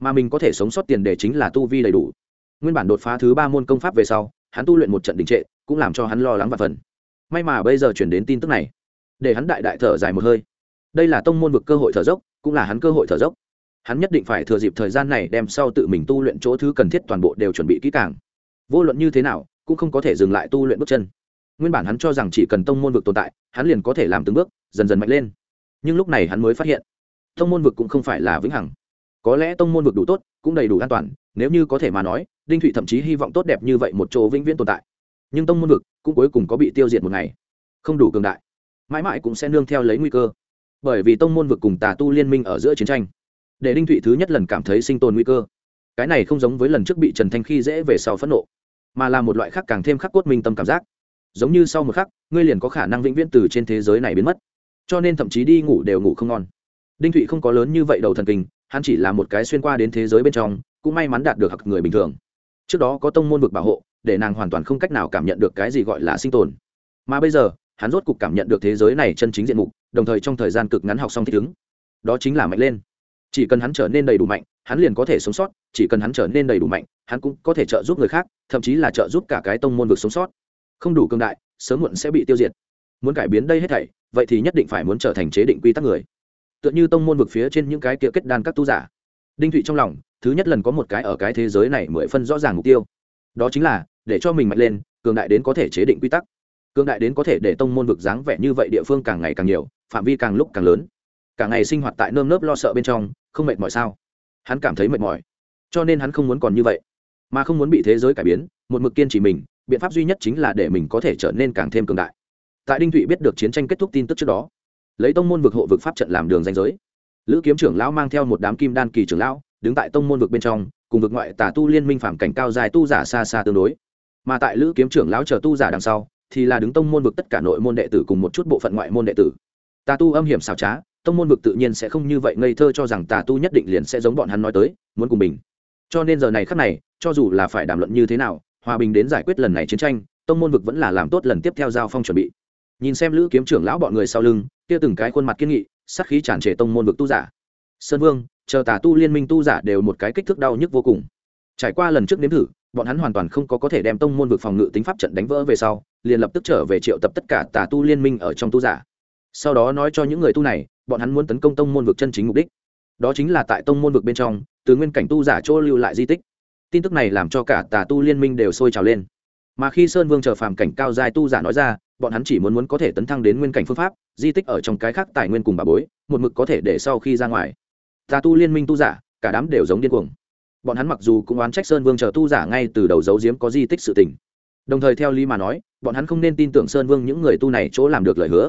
Mà mình có thể sống sót tiền đề chính là tu vi đầy đủ. Nguyên bản đột phá thứ ba môn công pháp về sau, hắn tu luyện một trận đình trệ, cũng làm cho hắn lo lắng và phần may mà bây giờ chuyển đến tin tức này, để hắn đại đại thở dài một hơi. Đây là tông môn vực cơ hội thở dốc, cũng là hắn cơ hội thở dốc. Hắn nhất định phải thừa dịp thời gian này đem sau tự mình tu luyện chỗ thứ cần thiết toàn bộ đều chuẩn bị kỹ càng. Vô luận như thế nào, cũng không có thể dừng lại tu luyện bước chân. Nguyên bản hắn cho rằng chỉ cần tông môn vực tồn tại, hắn liền có thể làm từng bước dần dần mạnh lên. Nhưng lúc này hắn mới phát hiện, tông môn vực cũng không phải là vĩnh hằng. Có lẽ tông môn vực đủ tốt, cũng đầy đủ an toàn, nếu như có thể mà nói, đinh thụy thậm chí hy vọng tốt đẹp như vậy một chỗ vĩnh viễn tồn tại. Nhưng tông môn vực cũng cuối cùng có bị tiêu diệt một ngày. Không đủ cường đại, mãi mãi cũng sẽ nương theo lấy nguy cơ. Bởi vì tông môn vực cùng tà tu liên minh ở giữa chiến tranh, để đinh thụy thứ nhất lần cảm thấy sinh tồn nguy cơ. Cái này không giống với lần trước bị trần thanh khi dễ về sau phẫn nộ, mà là một loại khác càng thêm khắc cốt minh tâm cảm giác. Giống như sau một khắc, ngươi liền có khả năng vĩnh viễn từ trên thế giới này biến mất cho nên thậm chí đi ngủ đều ngủ không ngon. Đinh thụy không có lớn như vậy đầu thần kinh, hắn chỉ là một cái xuyên qua đến thế giới bên trong, cũng may mắn đạt được hặc người bình thường. Trước đó có tông môn vực bảo hộ, để nàng hoàn toàn không cách nào cảm nhận được cái gì gọi là sinh tồn. Mà bây giờ, hắn rốt cục cảm nhận được thế giới này chân chính diện mục, đồng thời trong thời gian cực ngắn học xong thích ứng. Đó chính là mạnh lên. Chỉ cần hắn trở nên đầy đủ mạnh, hắn liền có thể sống sót, chỉ cần hắn trở nên đầy đủ mạnh, hắn cũng có thể trợ giúp người khác, thậm chí là trợ giúp cả cái tông môn vực sống sót. Không đủ cương đại, sớm muộn sẽ bị tiêu diệt. Muốn cải biến đây hết thảy vậy thì nhất định phải muốn trở thành chế định quy tắc người. Tựa như tông môn vực phía trên những cái kia kết đan các tu giả. Đinh thụy trong lòng, thứ nhất lần có một cái ở cái thế giới này mười phân rõ ràng mục tiêu. Đó chính là, để cho mình mạnh lên, cường đại đến có thể chế định quy tắc. Cường đại đến có thể để tông môn vực dáng vẻ như vậy địa phương càng ngày càng nhiều, phạm vi càng lúc càng lớn. Cả ngày sinh hoạt tại nơm nớp lo sợ bên trong, không mệt mỏi sao? Hắn cảm thấy mệt mỏi. Cho nên hắn không muốn còn như vậy. Mà không muốn bị thế giới cải biến, một mực kiên trì mình, biện pháp duy nhất chính là để mình có thể trở nên càng thêm cường đại tại đinh thụy biết được chiến tranh kết thúc tin tức trước đó lấy tông môn vực hộ vực pháp trận làm đường danh giới lữ kiếm trưởng lão mang theo một đám kim đan kỳ trưởng lão đứng tại tông môn vực bên trong cùng vực ngoại tà tu liên minh phạm cảnh cao dài tu giả xa xa tương đối mà tại lữ kiếm trưởng lão chờ tu giả đằng sau thì là đứng tông môn vực tất cả nội môn đệ tử cùng một chút bộ phận ngoại môn đệ tử tà tu âm hiểm xảo trá tông môn vực tự nhiên sẽ không như vậy ngây thơ cho rằng tà tu nhất định liền sẽ giống bọn hắn nói tới muốn cùng mình cho nên giờ này khắc này cho dù là phải đàm luận như thế nào hòa bình đến giải quyết lần này chiến tranh tông môn vực vẫn là làm tốt lần tiếp theo giao phong chuẩn bị nhìn xem lữ kiếm trưởng lão bọn người sau lưng, kia từng cái khuôn mặt kiên nghị sắc khí tràn trề tông môn vực tu giả. Sơn vương, chờ tà tu liên minh tu giả đều một cái kích thước đau nhức vô cùng. Trải qua lần trước nếm thử, bọn hắn hoàn toàn không có có thể đem tông môn vực phòng ngự tính pháp trận đánh vỡ về sau, liền lập tức trở về triệu tập tất cả tà tu liên minh ở trong tu giả. Sau đó nói cho những người tu này, bọn hắn muốn tấn công tông môn vực chân chính mục đích. Đó chính là tại tông môn vực bên trong, từ nguyên cảnh tu giả chỗ lưu lại di tích. Tin tức này làm cho cả tà tu liên minh đều sôi trào lên. Mà khi sơn vương chờ phàm cảnh cao dài tu giả nói ra bọn hắn chỉ muốn muốn có thể tấn thăng đến nguyên cảnh phương pháp, di tích ở trong cái khác tài nguyên cùng bà bối, một mực có thể để sau khi ra ngoài. Tà tu liên minh tu giả, cả đám đều giống điên cuồng. Bọn hắn mặc dù cũng oán trách sơn vương chờ tu giả ngay từ đầu giấu diếm có di tích sự tình. Đồng thời theo lý mà nói, bọn hắn không nên tin tưởng sơn vương những người tu này chỗ làm được lời hứa.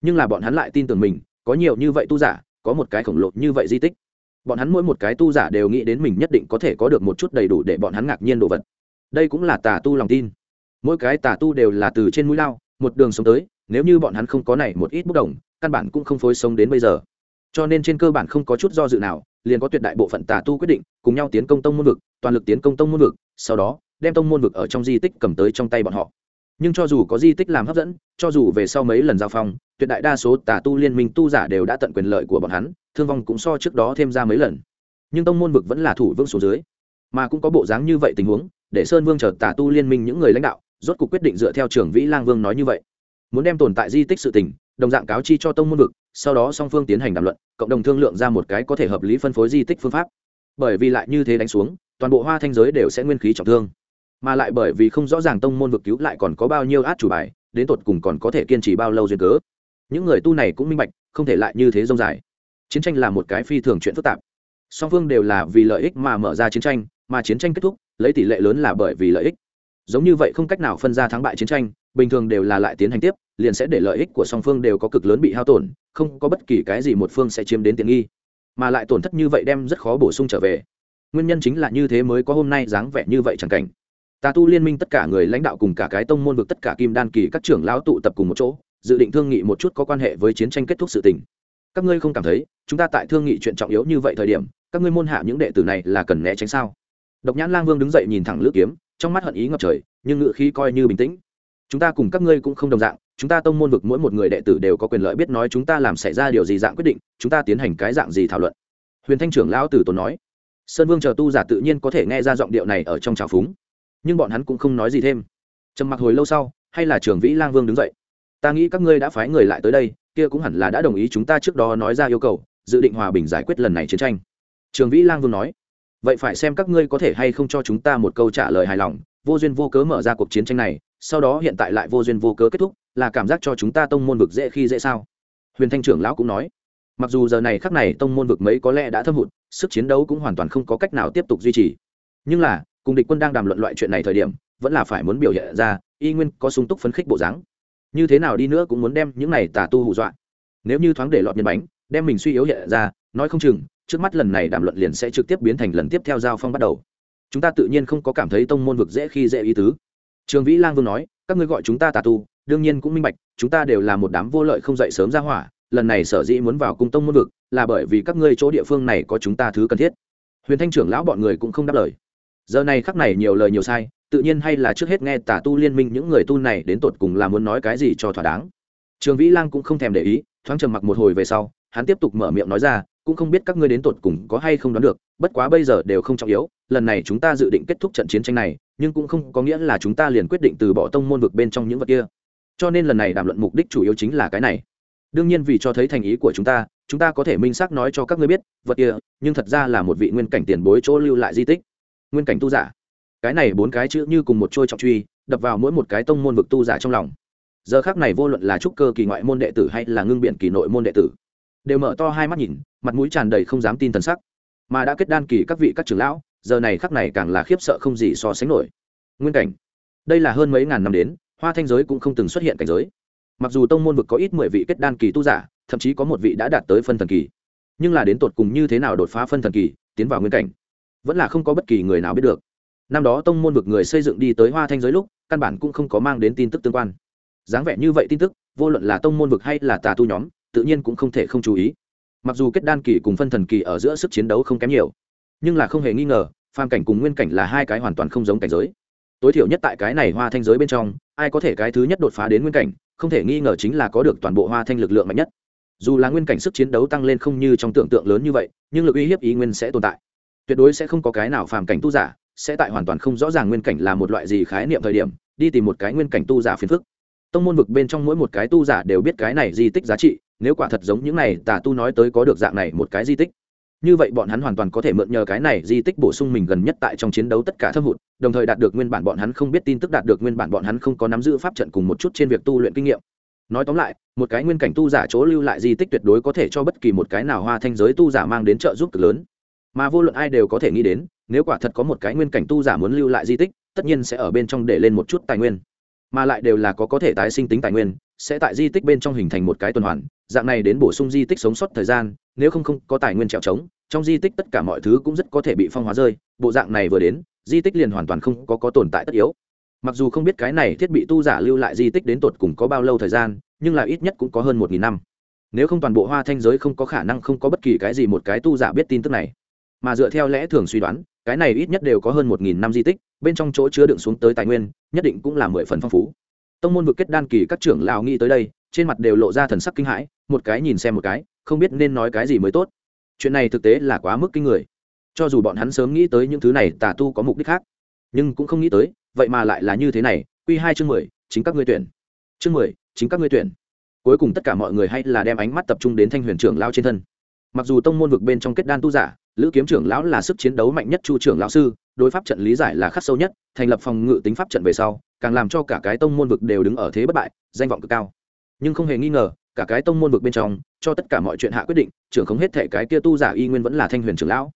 Nhưng là bọn hắn lại tin tưởng mình, có nhiều như vậy tu giả, có một cái khổng lồ như vậy di tích. Bọn hắn mỗi một cái tu giả đều nghĩ đến mình nhất định có thể có được một chút đầy đủ để bọn hắn ngạc nhiên đồ vật. Đây cũng là tà tu lòng tin. Mỗi cái tà tu đều là từ trên mũi lao một đường sống tới, nếu như bọn hắn không có này một ít bốc đồng, căn bản cũng không phối sống đến bây giờ. Cho nên trên cơ bản không có chút do dự nào, liền có tuyệt đại bộ phận tà tu quyết định, cùng nhau tiến công tông môn vực, toàn lực tiến công tông môn vực, sau đó, đem tông môn vực ở trong di tích cầm tới trong tay bọn họ. Nhưng cho dù có di tích làm hấp dẫn, cho dù về sau mấy lần giao phong, tuyệt đại đa số tà tu liên minh tu giả đều đã tận quyền lợi của bọn hắn, thương vong cũng so trước đó thêm ra mấy lần. Nhưng tông môn vực vẫn là thủ vương số dưới, mà cũng có bộ dáng như vậy tình huống, để sơn vương chờ tà tu liên minh những người lãnh đạo rốt cuộc quyết định dựa theo trưởng vĩ lang vương nói như vậy. Muốn đem tồn tại di tích sự tình, đồng dạng cáo chi cho tông môn vực, sau đó song phương tiến hành đàm luận, cộng đồng thương lượng ra một cái có thể hợp lý phân phối di tích phương pháp. Bởi vì lại như thế đánh xuống, toàn bộ hoa thanh giới đều sẽ nguyên khí trọng thương. Mà lại bởi vì không rõ ràng tông môn vực cứu lại còn có bao nhiêu át chủ bài, đến tột cùng còn có thể kiên trì bao lâu duyên cớ. Những người tu này cũng minh bạch, không thể lại như thế rông dài. Chiến tranh là một cái phi thường chuyện phức tạp. Song phương đều là vì lợi ích mà mở ra chiến tranh, mà chiến tranh kết thúc, lấy tỷ lệ lớn là bởi vì lợi ích giống như vậy không cách nào phân ra thắng bại chiến tranh, bình thường đều là lại tiến hành tiếp, liền sẽ để lợi ích của song phương đều có cực lớn bị hao tổn, không có bất kỳ cái gì một phương sẽ chiếm đến tiện nghi. Mà lại tổn thất như vậy đem rất khó bổ sung trở về. Nguyên nhân chính là như thế mới có hôm nay dáng vẻ như vậy chẳng cảnh. Tà tu liên minh tất cả người lãnh đạo cùng cả cái tông môn vực tất cả kim đan kỳ các trưởng lão tụ tập cùng một chỗ, dự định thương nghị một chút có quan hệ với chiến tranh kết thúc sự tình. Các ngươi không cảm thấy, chúng ta tại thương nghị chuyện trọng yếu như vậy thời điểm, các ngươi môn hạ những đệ tử này là cần né tránh sao? Độc nhãn lang vương đứng dậy nhìn thẳng lưỡi kiếm trong mắt hận ý ngập trời, nhưng ngự khí coi như bình tĩnh. Chúng ta cùng các ngươi cũng không đồng dạng, chúng ta tông môn vực mỗi một người đệ tử đều có quyền lợi biết nói chúng ta làm xảy ra điều gì dạng quyết định, chúng ta tiến hành cái dạng gì thảo luận. Huyền thanh trưởng lão tử tốn nói. Sơn vương chờ tu giả tự nhiên có thể nghe ra giọng điệu này ở trong trào phúng, nhưng bọn hắn cũng không nói gì thêm. Trầm mặc hồi lâu sau, hay là trường vĩ lang vương đứng dậy. Ta nghĩ các ngươi đã phái người lại tới đây, kia cũng hẳn là đã đồng ý chúng ta trước đó nói ra yêu cầu, dự định hòa bình giải quyết lần này chiến tranh. Trường vĩ lang vương nói vậy phải xem các ngươi có thể hay không cho chúng ta một câu trả lời hài lòng. Vô duyên vô cớ mở ra cuộc chiến tranh này, sau đó hiện tại lại vô duyên vô cớ kết thúc, là cảm giác cho chúng ta tông môn vực dễ khi dễ sao? Huyền thanh trưởng lão cũng nói. Mặc dù giờ này khắc này tông môn vực mấy có lẽ đã thâm hụt, sức chiến đấu cũng hoàn toàn không có cách nào tiếp tục duy trì. Nhưng là, cùng địch quân đang đàm luận loại chuyện này thời điểm, vẫn là phải muốn biểu hiện ra, y nguyên có sung túc phấn khích bộ dáng. Như thế nào đi nữa cũng muốn đem những này tà tu hù dọa. Nếu như thoáng để lọt nhân bánh, đem mình suy yếu hiện ra, nói không chừng trước mắt lần này đàm luận liền sẽ trực tiếp biến thành lần tiếp theo giao phong bắt đầu. Chúng ta tự nhiên không có cảm thấy tông môn vực dễ khi dễ ý tứ. Trường vĩ lang vương nói, các ngươi gọi chúng ta tà tu, đương nhiên cũng minh bạch, chúng ta đều là một đám vô lợi không dậy sớm ra hỏa, lần này sở dĩ muốn vào cung tông môn vực, là bởi vì các ngươi chỗ địa phương này có chúng ta thứ cần thiết. Huyền thanh trưởng lão bọn người cũng không đáp lời. Giờ này khắc này nhiều lời nhiều sai, tự nhiên hay là trước hết nghe tà tu liên minh những người tu này đến tột cùng là muốn nói cái gì cho thỏa đáng. Trường vĩ lang cũng không thèm để ý, thoáng trầm mặc một hồi về sau, hắn tiếp tục mở miệng nói ra cũng không biết các ngươi đến tột cùng có hay không đoán được, bất quá bây giờ đều không trọng yếu, lần này chúng ta dự định kết thúc trận chiến tranh này, nhưng cũng không có nghĩa là chúng ta liền quyết định từ bỏ tông môn vực bên trong những vật kia. Cho nên lần này đàm luận mục đích chủ yếu chính là cái này. Đương nhiên vì cho thấy thành ý của chúng ta chúng ta có thể minh xác nói cho các ngươi biết, vật kia, nhưng thật ra là một vị nguyên cảnh tiền bối chỗ lưu lại di tích. Nguyên cảnh tu giả. Cái này bốn cái chữ như cùng một trôi trọng truy, đập vào mỗi một cái tông môn vực tu giả trong lòng. Giờ khác này vô luận là trúc cơ kỳ ngoại môn đệ tử hay là ngưng biện kỳ nội môn đệ tử đều mở to hai mắt nhìn, mặt mũi tràn đầy không dám tin thần sắc. Mà đã kết đan kỳ các vị các trưởng lão, giờ này khắc này càng là khiếp sợ không gì so sánh nổi. Nguyên cảnh. Đây là hơn mấy ngàn năm đến, hoa thanh giới cũng không từng xuất hiện cảnh giới. Mặc dù tông môn vực có ít mười vị kết đan kỳ tu giả, thậm chí có một vị đã đạt tới phân thần kỳ. Nhưng là đến tột cùng như thế nào đột phá phân thần kỳ, tiến vào nguyên cảnh, vẫn là không có bất kỳ người nào biết được. Năm đó tông môn vực người xây dựng đi tới hoa thanh giới lúc, căn bản cũng không có mang đến tin tức tương quan. Dáng vẻ như vậy tin tức, vô luận là tông môn vực hay là tà tu nhóm tự nhiên cũng không thể không chú ý. Mặc dù kết đan kỳ cùng phân thần kỳ ở giữa sức chiến đấu không kém nhiều, nhưng là không hề nghi ngờ, phàm cảnh cùng nguyên cảnh là hai cái hoàn toàn không giống cảnh giới. Tối thiểu nhất tại cái này hoa thanh giới bên trong, ai có thể cái thứ nhất đột phá đến nguyên cảnh, không thể nghi ngờ chính là có được toàn bộ hoa thanh lực lượng mạnh nhất. Dù là nguyên cảnh sức chiến đấu tăng lên không như trong tưởng tượng lớn như vậy, nhưng lực uy hiếp ý nguyên sẽ tồn tại. Tuyệt đối sẽ không có cái nào phàm cảnh tu giả sẽ tại hoàn toàn không rõ ràng nguyên cảnh là một loại gì khái niệm thời điểm, đi tìm một cái nguyên cảnh tu giả phiền phức. Tông môn vực bên trong mỗi một cái tu giả đều biết cái này di tích giá trị nếu quả thật giống những này tà tu nói tới có được dạng này một cái di tích, như vậy bọn hắn hoàn toàn có thể mượn nhờ cái này di tích bổ sung mình gần nhất tại trong chiến đấu tất cả thâm hụt, đồng thời đạt được nguyên bản bọn hắn không biết tin tức, đạt được nguyên bản bọn hắn không có nắm giữ pháp trận cùng một chút trên việc tu luyện kinh nghiệm. Nói tóm lại, một cái nguyên cảnh tu giả chỗ lưu lại di tích tuyệt đối có thể cho bất kỳ một cái nào hoa thanh giới tu giả mang đến trợ giúp cực lớn. Mà vô luận ai đều có thể nghĩ đến, nếu quả thật có một cái nguyên cảnh tu giả muốn lưu lại di tích, tất nhiên sẽ ở bên trong để lên một chút tài nguyên. Mà lại đều là có có thể tái sinh tính tài nguyên, sẽ tại di tích bên trong hình thành một cái tuần hoàn dạng này đến bổ sung di tích sống sót thời gian nếu không không có tài nguyên trèo trống trong di tích tất cả mọi thứ cũng rất có thể bị phong hóa rơi. Bộ dạng này vừa đến di tích liền hoàn toàn không có, có tồn tại tất yếu. Mặc dù không biết cái này thiết bị tu giả lưu lại di tích đến tột cùng có bao lâu thời gian nhưng là ít nhất cũng có hơn một nghìn năm. Nếu không toàn bộ hoa thanh giới không có khả năng không có bất kỳ cái gì một cái tu giả biết tin tức này. Mà dựa theo lẽ thường suy đoán cái này ít nhất đều có hơn một nghìn năm di tích bên trong chỗ chứa đựng xuống tới tài nguyên nhất định cũng là mười phần phong phú. Tông môn vực kết đan kỳ các trưởng lão nghĩ tới đây trên mặt đều lộ ra thần sắc kinh hãi, một cái nhìn xem một cái, không biết nên nói cái gì mới tốt. Chuyện này thực tế là quá mức kinh người. Cho dù bọn hắn sớm nghĩ tới những thứ này, tà tu có mục đích khác, nhưng cũng không nghĩ tới, vậy mà lại là như thế này q hai chương mười, chính các ngươi tuyển. Chương mười, chính các ngươi tuyển. Cuối cùng tất cả mọi người hay là đem ánh mắt tập trung đến thanh huyền trưởng lao trên thân. Mặc dù tông môn vực bên trong kết đan tu giả, lữ kiếm trưởng lão là sức chiến đấu mạnh nhất chu trưởng lão sư, đối pháp trận lý giải là khắc sâu nhất, thành lập phòng ngự tính pháp trận về sau, càng làm cho cả cái tông môn vực đều đứng ở thế bất bại, danh vọng cực cao nhưng không hề nghi ngờ, cả cái tông môn vực bên trong, cho tất cả mọi chuyện hạ quyết định, trưởng không hết thể cái kia tu giả y nguyên vẫn là thanh huyền trưởng lão.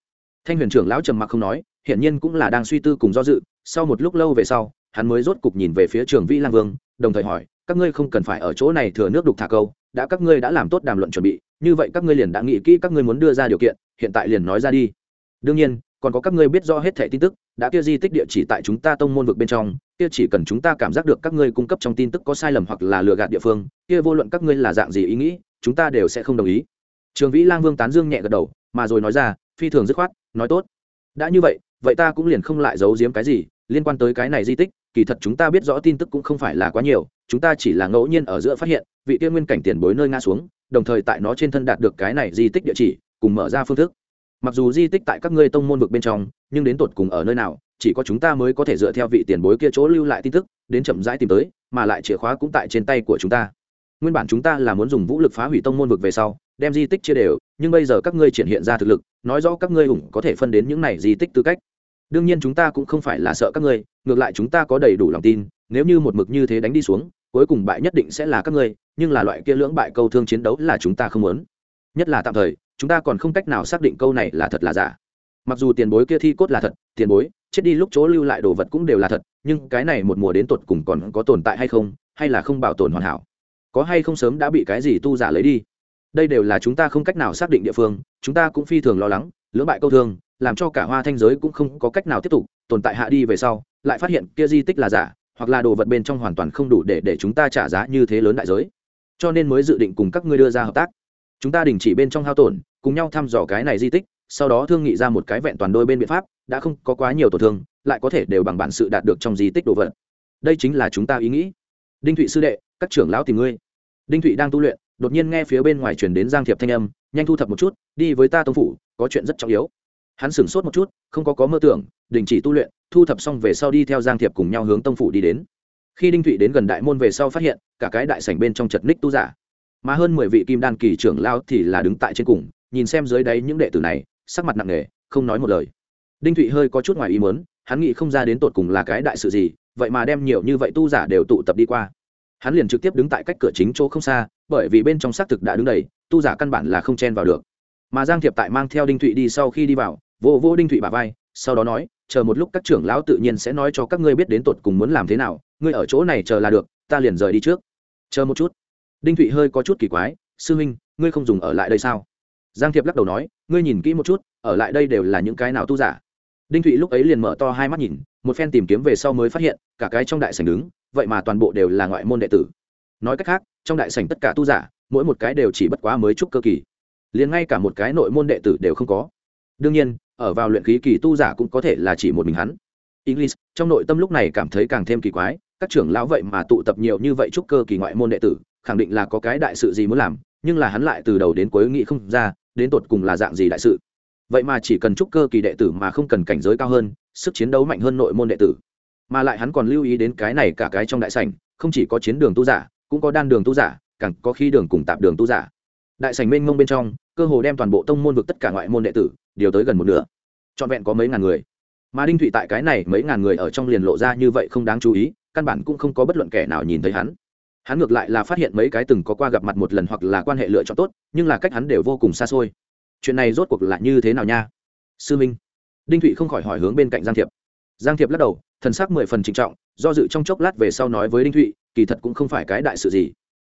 Thanh huyền trưởng lão trầm mặc không nói, hiển nhiên cũng là đang suy tư cùng do dự, sau một lúc lâu về sau, hắn mới rốt cục nhìn về phía trường vĩ lang vương, đồng thời hỏi, các ngươi không cần phải ở chỗ này thừa nước đục thả câu, đã các ngươi đã làm tốt đàm luận chuẩn bị, như vậy các ngươi liền đã nghĩ kỹ các ngươi muốn đưa ra điều kiện, hiện tại liền nói ra đi. Đương nhiên, còn có các ngươi biết rõ hết thẻ tin tức đã kia di tích địa chỉ tại chúng ta tông môn vực bên trong, kia chỉ cần chúng ta cảm giác được các ngươi cung cấp trong tin tức có sai lầm hoặc là lừa gạt địa phương, kia vô luận các ngươi là dạng gì ý nghĩ, chúng ta đều sẽ không đồng ý. Trường vĩ lang vương tán dương nhẹ gật đầu, mà rồi nói ra, phi thường dứt khoát, nói tốt. Đã như vậy vậy ta cũng liền không lại giấu giếm cái gì, liên quan tới cái này di tích, kỳ thật chúng ta biết rõ tin tức cũng không phải là quá nhiều, chúng ta chỉ là ngẫu nhiên ở giữa phát hiện, vị kia nguyên cảnh tiền bối nơi ngã xuống, đồng thời tại nó trên thân đạt được cái này di tích địa chỉ, cùng mở ra phương thức mặc dù di tích tại các ngươi tông môn vực bên trong, nhưng đến tột cùng ở nơi nào, chỉ có chúng ta mới có thể dựa theo vị tiền bối kia chỗ lưu lại tin tức, đến chậm rãi tìm tới, mà lại chìa khóa cũng tại trên tay của chúng ta. Nguyên bản chúng ta là muốn dùng vũ lực phá hủy tông môn vực về sau, đem di tích chia đều, nhưng bây giờ các ngươi triển hiện ra thực lực, nói rõ các ngươi hùng có thể phân đến những này di tích tư cách. Đương nhiên chúng ta cũng không phải là sợ các ngươi, ngược lại chúng ta có đầy đủ lòng tin, nếu như một mực như thế đánh đi xuống, cuối cùng bại nhất định sẽ là các ngươi, nhưng là loại kia lưỡng bại câu thương chiến đấu là chúng ta không muốn. Nhất là tạm thời chúng ta còn không cách nào xác định câu này là thật là giả. Mặc dù tiền bối kia thi cốt là thật, tiền bối, chết đi lúc chỗ lưu lại đồ vật cũng đều là thật, nhưng cái này một mùa đến tột cùng còn có tồn tại hay không, hay là không bảo tồn hoàn hảo? Có hay không sớm đã bị cái gì tu giả lấy đi? Đây đều là chúng ta không cách nào xác định địa phương, chúng ta cũng phi thường lo lắng, lưỡng bại câu thương, làm cho cả hoa thanh giới cũng không có cách nào tiếp tục, tồn tại hạ đi về sau, lại phát hiện kia di tích là giả, hoặc là đồ vật bên trong hoàn toàn không đủ để để chúng ta trả giá như thế lớn đại giới. Cho nên mới dự định cùng các ngươi đưa ra hợp tác chúng ta đình chỉ bên trong hao tổn, cùng nhau thăm dò cái này di tích, sau đó thương nghị ra một cái vẹn toàn đôi bên biện pháp, đã không có quá nhiều tổn thương, lại có thể đều bằng bản sự đạt được trong di tích đồ vật. Đây chính là chúng ta ý nghĩ. Đinh thụy sư đệ, các trưởng lão tìm ngươi. Đinh thụy đang tu luyện, đột nhiên nghe phía bên ngoài truyền đến giang thiệp thanh âm, nhanh thu thập một chút, đi với ta tông phủ, có chuyện rất trọng yếu. Hắn sửng sốt một chút, không có có mơ tưởng, đình chỉ tu luyện, thu thập xong về sau đi theo giang thiệp cùng nhau hướng tông phủ đi đến. Khi đinh thụy đến gần đại môn về sau phát hiện, cả cái đại sảnh bên trong chật ních tu giả mà hơn mười vị kim đan kỳ trưởng lao thì là đứng tại trên cùng, nhìn xem dưới đáy những đệ tử này, sắc mặt nặng nề, không nói một lời. Đinh thụy hơi có chút ngoài ý muốn, hắn nghĩ không ra đến tột cùng là cái đại sự gì, vậy mà đem nhiều như vậy tu giả đều tụ tập đi qua. Hắn liền trực tiếp đứng tại cách cửa chính chỗ không xa, bởi vì bên trong xác thực đã đứng đầy, tu giả căn bản là không chen vào được. Mà giang thiệp tại mang theo đinh thụy đi sau khi đi vào, vô vô đinh thụy bà vai, sau đó nói, chờ một lúc các trưởng lão tự nhiên sẽ nói cho các ngươi biết đến tột cùng muốn làm thế nào, ngươi ở chỗ này chờ là được, ta liền rời đi trước. Chờ một chút đinh thụy hơi có chút kỳ quái, sư huynh, ngươi không dùng ở lại đây sao? Giang thiệp lắc đầu nói, ngươi nhìn kỹ một chút, ở lại đây đều là những cái nào tu giả. Đinh thụy lúc ấy liền mở to hai mắt nhìn, một phen tìm kiếm về sau mới phát hiện, cả cái trong đại sảnh đứng, vậy mà toàn bộ đều là ngoại môn đệ tử. Nói cách khác, trong đại sảnh tất cả tu giả, mỗi một cái đều chỉ bất quá mới chút cơ kỳ. Liền ngay cả một cái nội môn đệ tử đều không có. Đương nhiên, ở vào luyện khí kỳ tu giả cũng có thể là chỉ một mình hắn. English, trong nội tâm lúc này cảm thấy càng thêm kỳ quái, các trưởng lão vậy mà tụ tập nhiều như vậy chúc cơ kỳ ngoại môn đệ tử khẳng định là có cái đại sự gì muốn làm, nhưng là hắn lại từ đầu đến cuối nghĩ không ra, đến tột cùng là dạng gì đại sự. Vậy mà chỉ cần trúc cơ kỳ đệ tử mà không cần cảnh giới cao hơn, sức chiến đấu mạnh hơn nội môn đệ tử. Mà lại hắn còn lưu ý đến cái này cả cái trong đại sảnh, không chỉ có chiến đường tu giả, cũng có đan đường tu giả, càng có khi đường cùng tạp đường tu giả. Đại sảnh mênh mông bên trong, cơ hồ đem toàn bộ tông môn vực tất cả ngoại môn đệ tử, điều tới gần một nửa. Trọn vẹn có mấy ngàn người. Mà đinh thụy tại cái này mấy ngàn người ở trong liền lộ ra như vậy không đáng chú ý, căn bản cũng không có bất luận kẻ nào nhìn thấy hắn hắn ngược lại là phát hiện mấy cái từng có qua gặp mặt một lần hoặc là quan hệ lựa chọn tốt, nhưng là cách hắn đều vô cùng xa xôi. Chuyện này rốt cuộc là như thế nào nha? Sư minh. Đinh thụy không khỏi hỏi hướng bên cạnh giang thiệp. Giang thiệp lắc đầu, thần sắc mười phần trịnh trọng, do dự trong chốc lát về sau nói với đinh thụy, kỳ thật cũng không phải cái đại sự gì.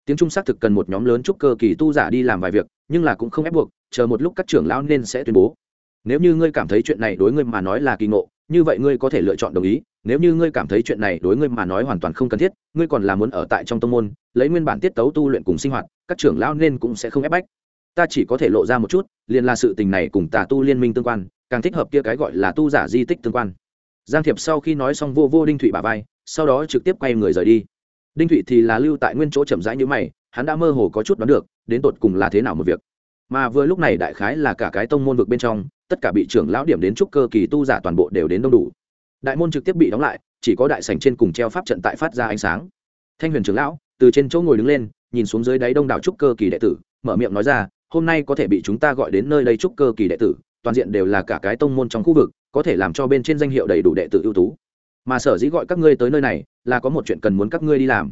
Tiếng trung xác thực cần một nhóm lớn trúc cơ kỳ tu giả đi làm vài việc, nhưng là cũng không ép buộc, chờ một lúc các trưởng lão nên sẽ tuyên bố. Nếu như ngươi cảm thấy chuyện này đối ngươi mà nói là kỳ ngộ như vậy ngươi có thể lựa chọn đồng ý, nếu như ngươi cảm thấy chuyện này đối ngươi mà nói hoàn toàn không cần thiết, ngươi còn là muốn ở tại trong tông môn, lấy nguyên bản tiết tấu tu luyện cùng sinh hoạt, các trưởng lão nên cũng sẽ không ép bách. Ta chỉ có thể lộ ra một chút, liền là sự tình này cùng tà tu liên minh tương quan, càng thích hợp kia cái gọi là tu giả di tích tương quan. Giang thiệp sau khi nói xong vô vô đinh thụy bà vai, sau đó trực tiếp quay người rời đi. Đinh thụy thì là lưu tại nguyên chỗ chậm rãi như mày, hắn đã mơ hồ có chút đoán được, đến tột cùng là thế nào một việc mà vừa lúc này đại khái là cả cái tông môn vực bên trong, tất cả bị trưởng lão điểm đến trúc cơ kỳ tu giả toàn bộ đều đến đông đủ. Đại môn trực tiếp bị đóng lại, chỉ có đại sảnh trên cùng treo pháp trận tại phát ra ánh sáng. Thanh huyền trưởng lão, từ trên chỗ ngồi đứng lên, nhìn xuống dưới đáy đông đảo trúc cơ kỳ đệ tử, mở miệng nói ra, hôm nay có thể bị chúng ta gọi đến nơi đây trúc cơ kỳ đệ tử, toàn diện đều là cả cái tông môn trong khu vực, có thể làm cho bên trên danh hiệu đầy đủ đệ tử ưu tú. Mà sở dĩ gọi các ngươi tới nơi này, là có một chuyện cần muốn các ngươi đi làm.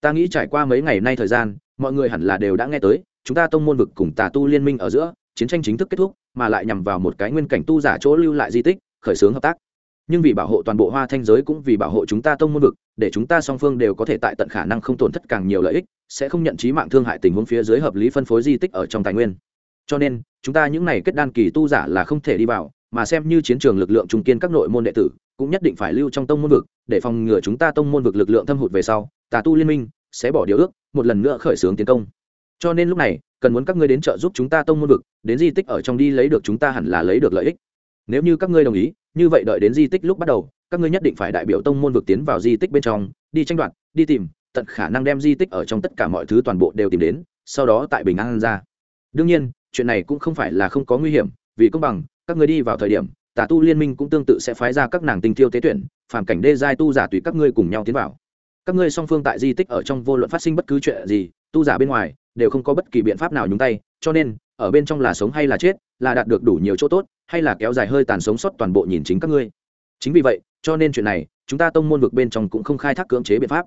Ta nghĩ trải qua mấy ngày nay thời gian, mọi người hẳn là đều đã nghe tới chúng ta tông môn vực cùng tà tu liên minh ở giữa, chiến tranh chính thức kết thúc, mà lại nhằm vào một cái nguyên cảnh tu giả chỗ lưu lại di tích, khởi xướng hợp tác. Nhưng vì bảo hộ toàn bộ hoa thanh giới cũng vì bảo hộ chúng ta tông môn vực, để chúng ta song phương đều có thể tại tận khả năng không tổn thất càng nhiều lợi ích, sẽ không nhận trí mạng thương hại tình huống phía dưới hợp lý phân phối di tích ở trong tài nguyên. Cho nên, chúng ta những này kết đan kỳ tu giả là không thể đi vào, mà xem như chiến trường lực lượng trung kiên các nội môn đệ tử, cũng nhất định phải lưu trong tông môn vực, để phòng ngừa chúng ta tông môn vực lực lượng thâm hụt về sau, tà tu liên minh sẽ bỏ điều ước, một lần nữa khởi xướng tiến công cho nên lúc này, cần muốn các ngươi đến trợ giúp chúng ta tông môn vực, đến di tích ở trong đi lấy được chúng ta hẳn là lấy được lợi ích. Nếu như các ngươi đồng ý, như vậy đợi đến di tích lúc bắt đầu, các ngươi nhất định phải đại biểu tông môn vực tiến vào di tích bên trong, đi tranh đoạt, đi tìm, tận khả năng đem di tích ở trong tất cả mọi thứ toàn bộ đều tìm đến, sau đó tại bình an ra. Đương nhiên, chuyện này cũng không phải là không có nguy hiểm, vì công bằng, các ngươi đi vào thời điểm, tà tu liên minh cũng tương tự sẽ phái ra các nàng tình tiêu tế tuyển phản cảnh đê giai tu giả tùy các ngươi cùng nhau tiến vào các ngươi song phương tại di tích ở trong vô luận phát sinh bất cứ chuyện gì, tu giả bên ngoài, đều không có bất kỳ biện pháp nào nhúng tay, cho nên, ở bên trong là sống hay là chết, là đạt được đủ nhiều chỗ tốt, hay là kéo dài hơi tàn sống sót toàn bộ nhìn chính các ngươi. Chính vì vậy, cho nên chuyện này, chúng ta tông môn vực bên trong cũng không khai thác cưỡng chế biện pháp.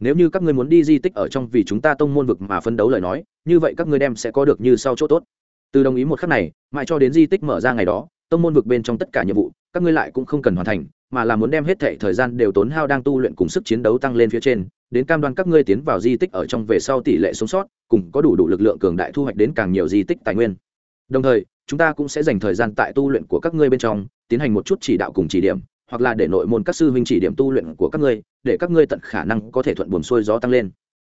Nếu như các ngươi muốn đi di tích ở trong vì chúng ta tông môn vực mà phấn đấu lời nói, như vậy các ngươi đem sẽ có được như sau chỗ tốt. Từ đồng ý một khắc này, mãi cho đến di tích mở ra ngày đó tông môn vực bên trong tất cả nhiệm vụ, các ngươi lại cũng không cần hoàn thành, mà là muốn đem hết thệ thời gian đều tốn hao đang tu luyện cùng sức chiến đấu tăng lên phía trên, đến cam đoan các ngươi tiến vào di tích ở trong về sau tỷ lệ sống sót, cùng có đủ đủ lực lượng cường đại thu hoạch đến càng nhiều di tích tài nguyên. Đồng thời, chúng ta cũng sẽ dành thời gian tại tu luyện của các ngươi bên trong, tiến hành một chút chỉ đạo cùng chỉ điểm, hoặc là để nội môn các sư huynh chỉ điểm tu luyện của các ngươi, để các ngươi tận khả năng có thể thuận buồm xuôi gió tăng lên.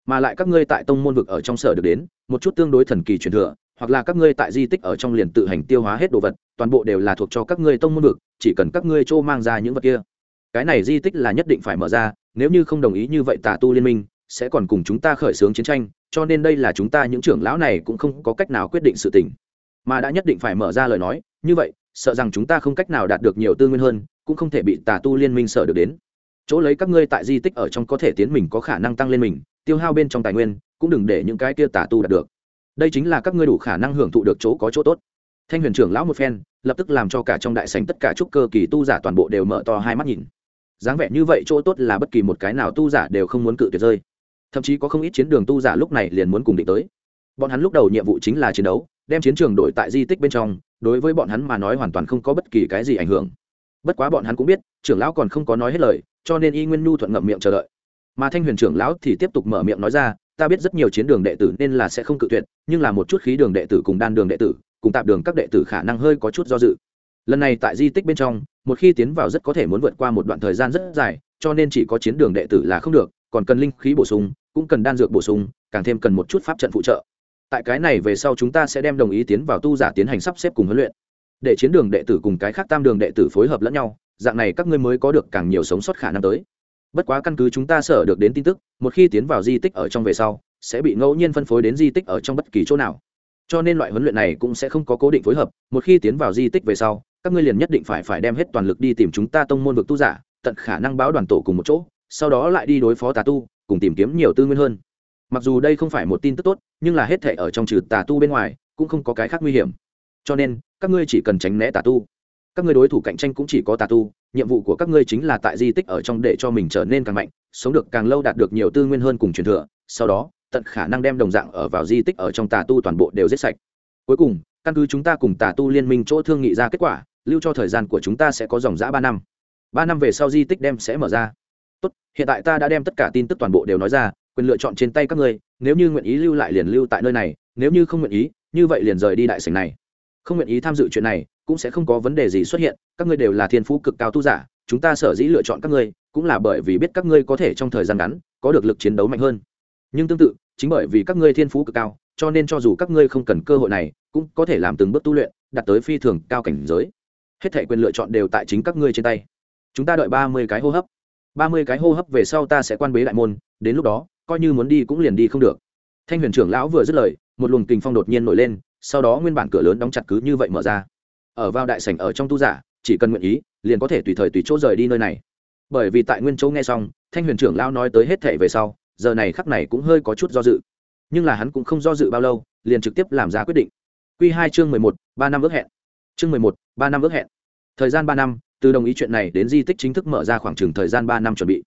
Mà lại các ngươi tại tông môn vực ở trong sở được đến, một chút tương đối thần kỳ truyền thừa hoặc là các ngươi tại di tích ở trong liền tự hành tiêu hóa hết đồ vật, toàn bộ đều là thuộc cho các ngươi tông môn vực, chỉ cần các ngươi chỗ mang ra những vật kia. Cái này di tích là nhất định phải mở ra, nếu như không đồng ý như vậy tà tu liên minh sẽ còn cùng chúng ta khởi xướng chiến tranh, cho nên đây là chúng ta những trưởng lão này cũng không có cách nào quyết định sự tình. Mà đã nhất định phải mở ra lời nói, như vậy, sợ rằng chúng ta không cách nào đạt được nhiều tư nguyên hơn, cũng không thể bị tà tu liên minh sợ được đến. Chỗ lấy các ngươi tại di tích ở trong có thể tiến mình có khả năng tăng lên mình, tiêu hao bên trong tài nguyên, cũng đừng để những cái kia tà tu đạt được đây chính là các ngươi đủ khả năng hưởng thụ được chỗ có chỗ tốt. Thanh huyền trưởng lão một phen, lập tức làm cho cả trong đại sảnh tất cả trúc cơ kỳ tu giả toàn bộ đều mở to hai mắt nhìn. Dáng vẻ như vậy chỗ tốt là bất kỳ một cái nào tu giả đều không muốn cự tuyệt rơi. Thậm chí có không ít chiến đường tu giả lúc này liền muốn cùng định tới. Bọn hắn lúc đầu nhiệm vụ chính là chiến đấu, đem chiến trường đổi tại di tích bên trong, đối với bọn hắn mà nói hoàn toàn không có bất kỳ cái gì ảnh hưởng. Bất quá bọn hắn cũng biết, trưởng lão còn không có nói hết lời, cho nên y nguyên nhu thuận ngậm miệng chờ đợi. Mà thanh huyền trưởng lão thì tiếp tục mở miệng nói ra ta biết rất nhiều chiến đường đệ tử nên là sẽ không cự tuyệt, nhưng là một chút khí đường đệ tử cùng đan đường đệ tử, cùng tạp đường các đệ tử khả năng hơi có chút do dự. Lần này tại di tích bên trong, một khi tiến vào rất có thể muốn vượt qua một đoạn thời gian rất dài, cho nên chỉ có chiến đường đệ tử là không được, còn cần linh khí bổ sung, cũng cần đan dược bổ sung, càng thêm cần một chút pháp trận phụ trợ. Tại cái này về sau chúng ta sẽ đem đồng ý tiến vào tu giả tiến hành sắp xếp cùng huấn luyện. Để chiến đường đệ tử cùng cái khác tam đường đệ tử phối hợp lẫn nhau, dạng này các ngươi mới có được càng nhiều sống sót khả năng tới bất quá căn cứ chúng ta sở được đến tin tức, một khi tiến vào di tích ở trong về sau, sẽ bị ngẫu nhiên phân phối đến di tích ở trong bất kỳ chỗ nào. Cho nên loại huấn luyện này cũng sẽ không có cố định phối hợp, một khi tiến vào di tích về sau, các ngươi liền nhất định phải phải đem hết toàn lực đi tìm chúng ta tông môn vực tu giả, tận khả năng báo đoàn tổ cùng một chỗ, sau đó lại đi đối phó tà tu, cùng tìm kiếm nhiều tư nguyên hơn. Mặc dù đây không phải một tin tức tốt, nhưng là hết thể ở trong trừ tà tu bên ngoài, cũng không có cái khác nguy hiểm. Cho nên, các ngươi chỉ cần tránh né tà tu các ngươi đối thủ cạnh tranh cũng chỉ có tà tu, nhiệm vụ của các ngươi chính là tại di tích ở trong để cho mình trở nên càng mạnh, sống được càng lâu đạt được nhiều tư nguyên hơn cùng truyền thừa, sau đó, tận khả năng đem đồng dạng ở vào di tích ở trong tà tu toàn bộ đều giết sạch. Cuối cùng, căn cứ chúng ta cùng tà tu liên minh chỗ thương nghị ra kết quả, lưu cho thời gian của chúng ta sẽ có dòng giã ba năm. Ba năm về sau di tích đem sẽ mở ra. Tốt, hiện tại ta đã đem tất cả tin tức toàn bộ đều nói ra, quyền lựa chọn trên tay các ngươi, nếu như nguyện ý lưu lại liền lưu tại nơi này, nếu như không nguyện ý, như vậy liền rời đi đại sảnh này không nguyện ý tham dự chuyện này, cũng sẽ không có vấn đề gì xuất hiện, các ngươi đều là thiên phú cực cao tu giả, chúng ta sở dĩ lựa chọn các ngươi, cũng là bởi vì biết các ngươi có thể trong thời gian ngắn, có được lực chiến đấu mạnh hơn. Nhưng tương tự, chính bởi vì các ngươi thiên phú cực cao, cho nên cho dù các ngươi không cần cơ hội này, cũng có thể làm từng bước tu luyện, đạt tới phi thường cao cảnh giới. Hết thể quyền lựa chọn đều tại chính các ngươi trên tay. Chúng ta đợi ba mươi cái hô hấp. Ba mươi cái hô hấp về sau ta sẽ quan bế đại môn, đến lúc đó, coi như muốn đi cũng liền đi không được. Thanh huyền trưởng lão vừa dứt lời, một luồng kình phong đột nhiên nổi lên sau đó nguyên bản cửa lớn đóng chặt cứ như vậy mở ra. Ở vào đại sảnh ở trong tu giả, chỉ cần nguyện ý, liền có thể tùy thời tùy chỗ rời đi nơi này. Bởi vì tại nguyên châu nghe xong, thanh huyền trưởng lão nói tới hết thể về sau, giờ này khắc này cũng hơi có chút do dự. Nhưng là hắn cũng không do dự bao lâu, liền trực tiếp làm ra quyết định. Q hai chương mười một, ba năm ước hẹn. Chương mười một, ba năm ước hẹn. Thời gian ba năm, từ đồng ý chuyện này đến di tích chính thức mở ra khoảng chừng thời gian ba năm chuẩn bị.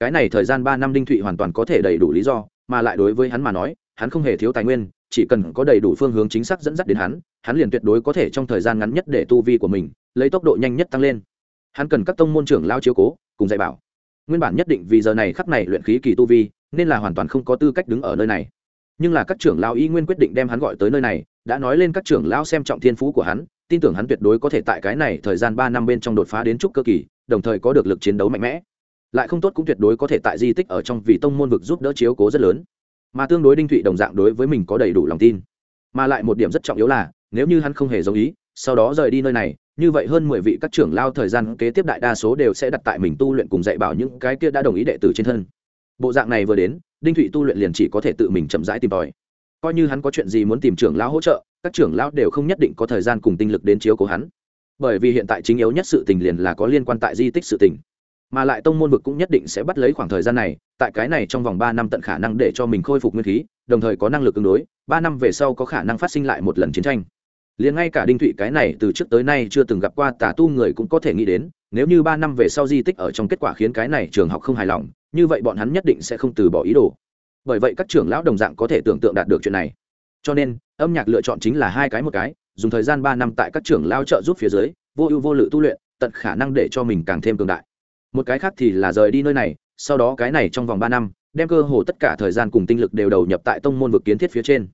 Cái này thời gian ba năm đinh thụy hoàn toàn có thể đầy đủ lý do, mà lại đối với hắn mà nói, hắn không hề thiếu tài nguyên chỉ cần có đầy đủ phương hướng chính xác dẫn dắt đến hắn hắn liền tuyệt đối có thể trong thời gian ngắn nhất để tu vi của mình, lấy tốc độ nhanh nhất tăng lên. Hắn cần các tông môn trưởng lao chiếu cố, cùng dạy bảo. Nguyên bản nhất định vì giờ này khắc này luyện khí kỳ tu vi, nên là hoàn toàn không có tư cách đứng ở nơi này. Nhưng là các trưởng lao y nguyên quyết định đem hắn gọi tới nơi này, đã nói lên các trưởng lao xem trọng thiên phú của hắn, tin tưởng hắn tuyệt đối có thể tại cái này thời gian ba năm bên trong đột phá đến trúc cơ kỳ, đồng thời có được lực chiến đấu mạnh mẽ. Lại không tốt cũng tuyệt đối có thể tại di tích ở trong vì tông môn vực giúp đỡ chiếu cố rất lớn mà tương đối đinh thụy đồng dạng đối với mình có đầy đủ lòng tin. Mà lại một điểm rất trọng yếu là, nếu như hắn không hề giống ý, sau đó rời đi nơi này, như vậy hơn mười vị các trưởng lao thời gian kế tiếp đại đa số đều sẽ đặt tại mình tu luyện cùng dạy bảo những cái kia đã đồng ý đệ tử trên thân. Bộ dạng này vừa đến, đinh thụy tu luyện liền chỉ có thể tự mình chậm rãi tìm tòi. Coi như hắn có chuyện gì muốn tìm trưởng lão hỗ trợ, các trưởng lão đều không nhất định có thời gian cùng tinh lực đến chiếu của hắn. Bởi vì hiện tại chính yếu nhất sự tình liền là có liên quan tại di tích sự tình mà lại tông môn vực cũng nhất định sẽ bắt lấy khoảng thời gian này, tại cái này trong vòng ba năm tận khả năng để cho mình khôi phục nguyên khí, đồng thời có năng lực ứng đối, ba năm về sau có khả năng phát sinh lại một lần chiến tranh. Liền ngay cả đinh thụy cái này từ trước tới nay chưa từng gặp qua tà tu người cũng có thể nghĩ đến, nếu như ba năm về sau di tích ở trong kết quả khiến cái này trường học không hài lòng, như vậy bọn hắn nhất định sẽ không từ bỏ ý đồ. Bởi vậy các trưởng lão đồng dạng có thể tưởng tượng đạt được chuyện này. Cho nên, âm nhạc lựa chọn chính là hai cái một cái, dùng thời gian ba năm tại các trưởng lao trợ giúp phía dưới, vô ưu vô lự tu luyện, tận khả năng để cho mình càng thêm cường đại một cái khác thì là rời đi nơi này, sau đó cái này trong vòng ba năm, đem cơ hồ tất cả thời gian cùng tinh lực đều đầu nhập tại tông môn vực kiến thiết phía trên.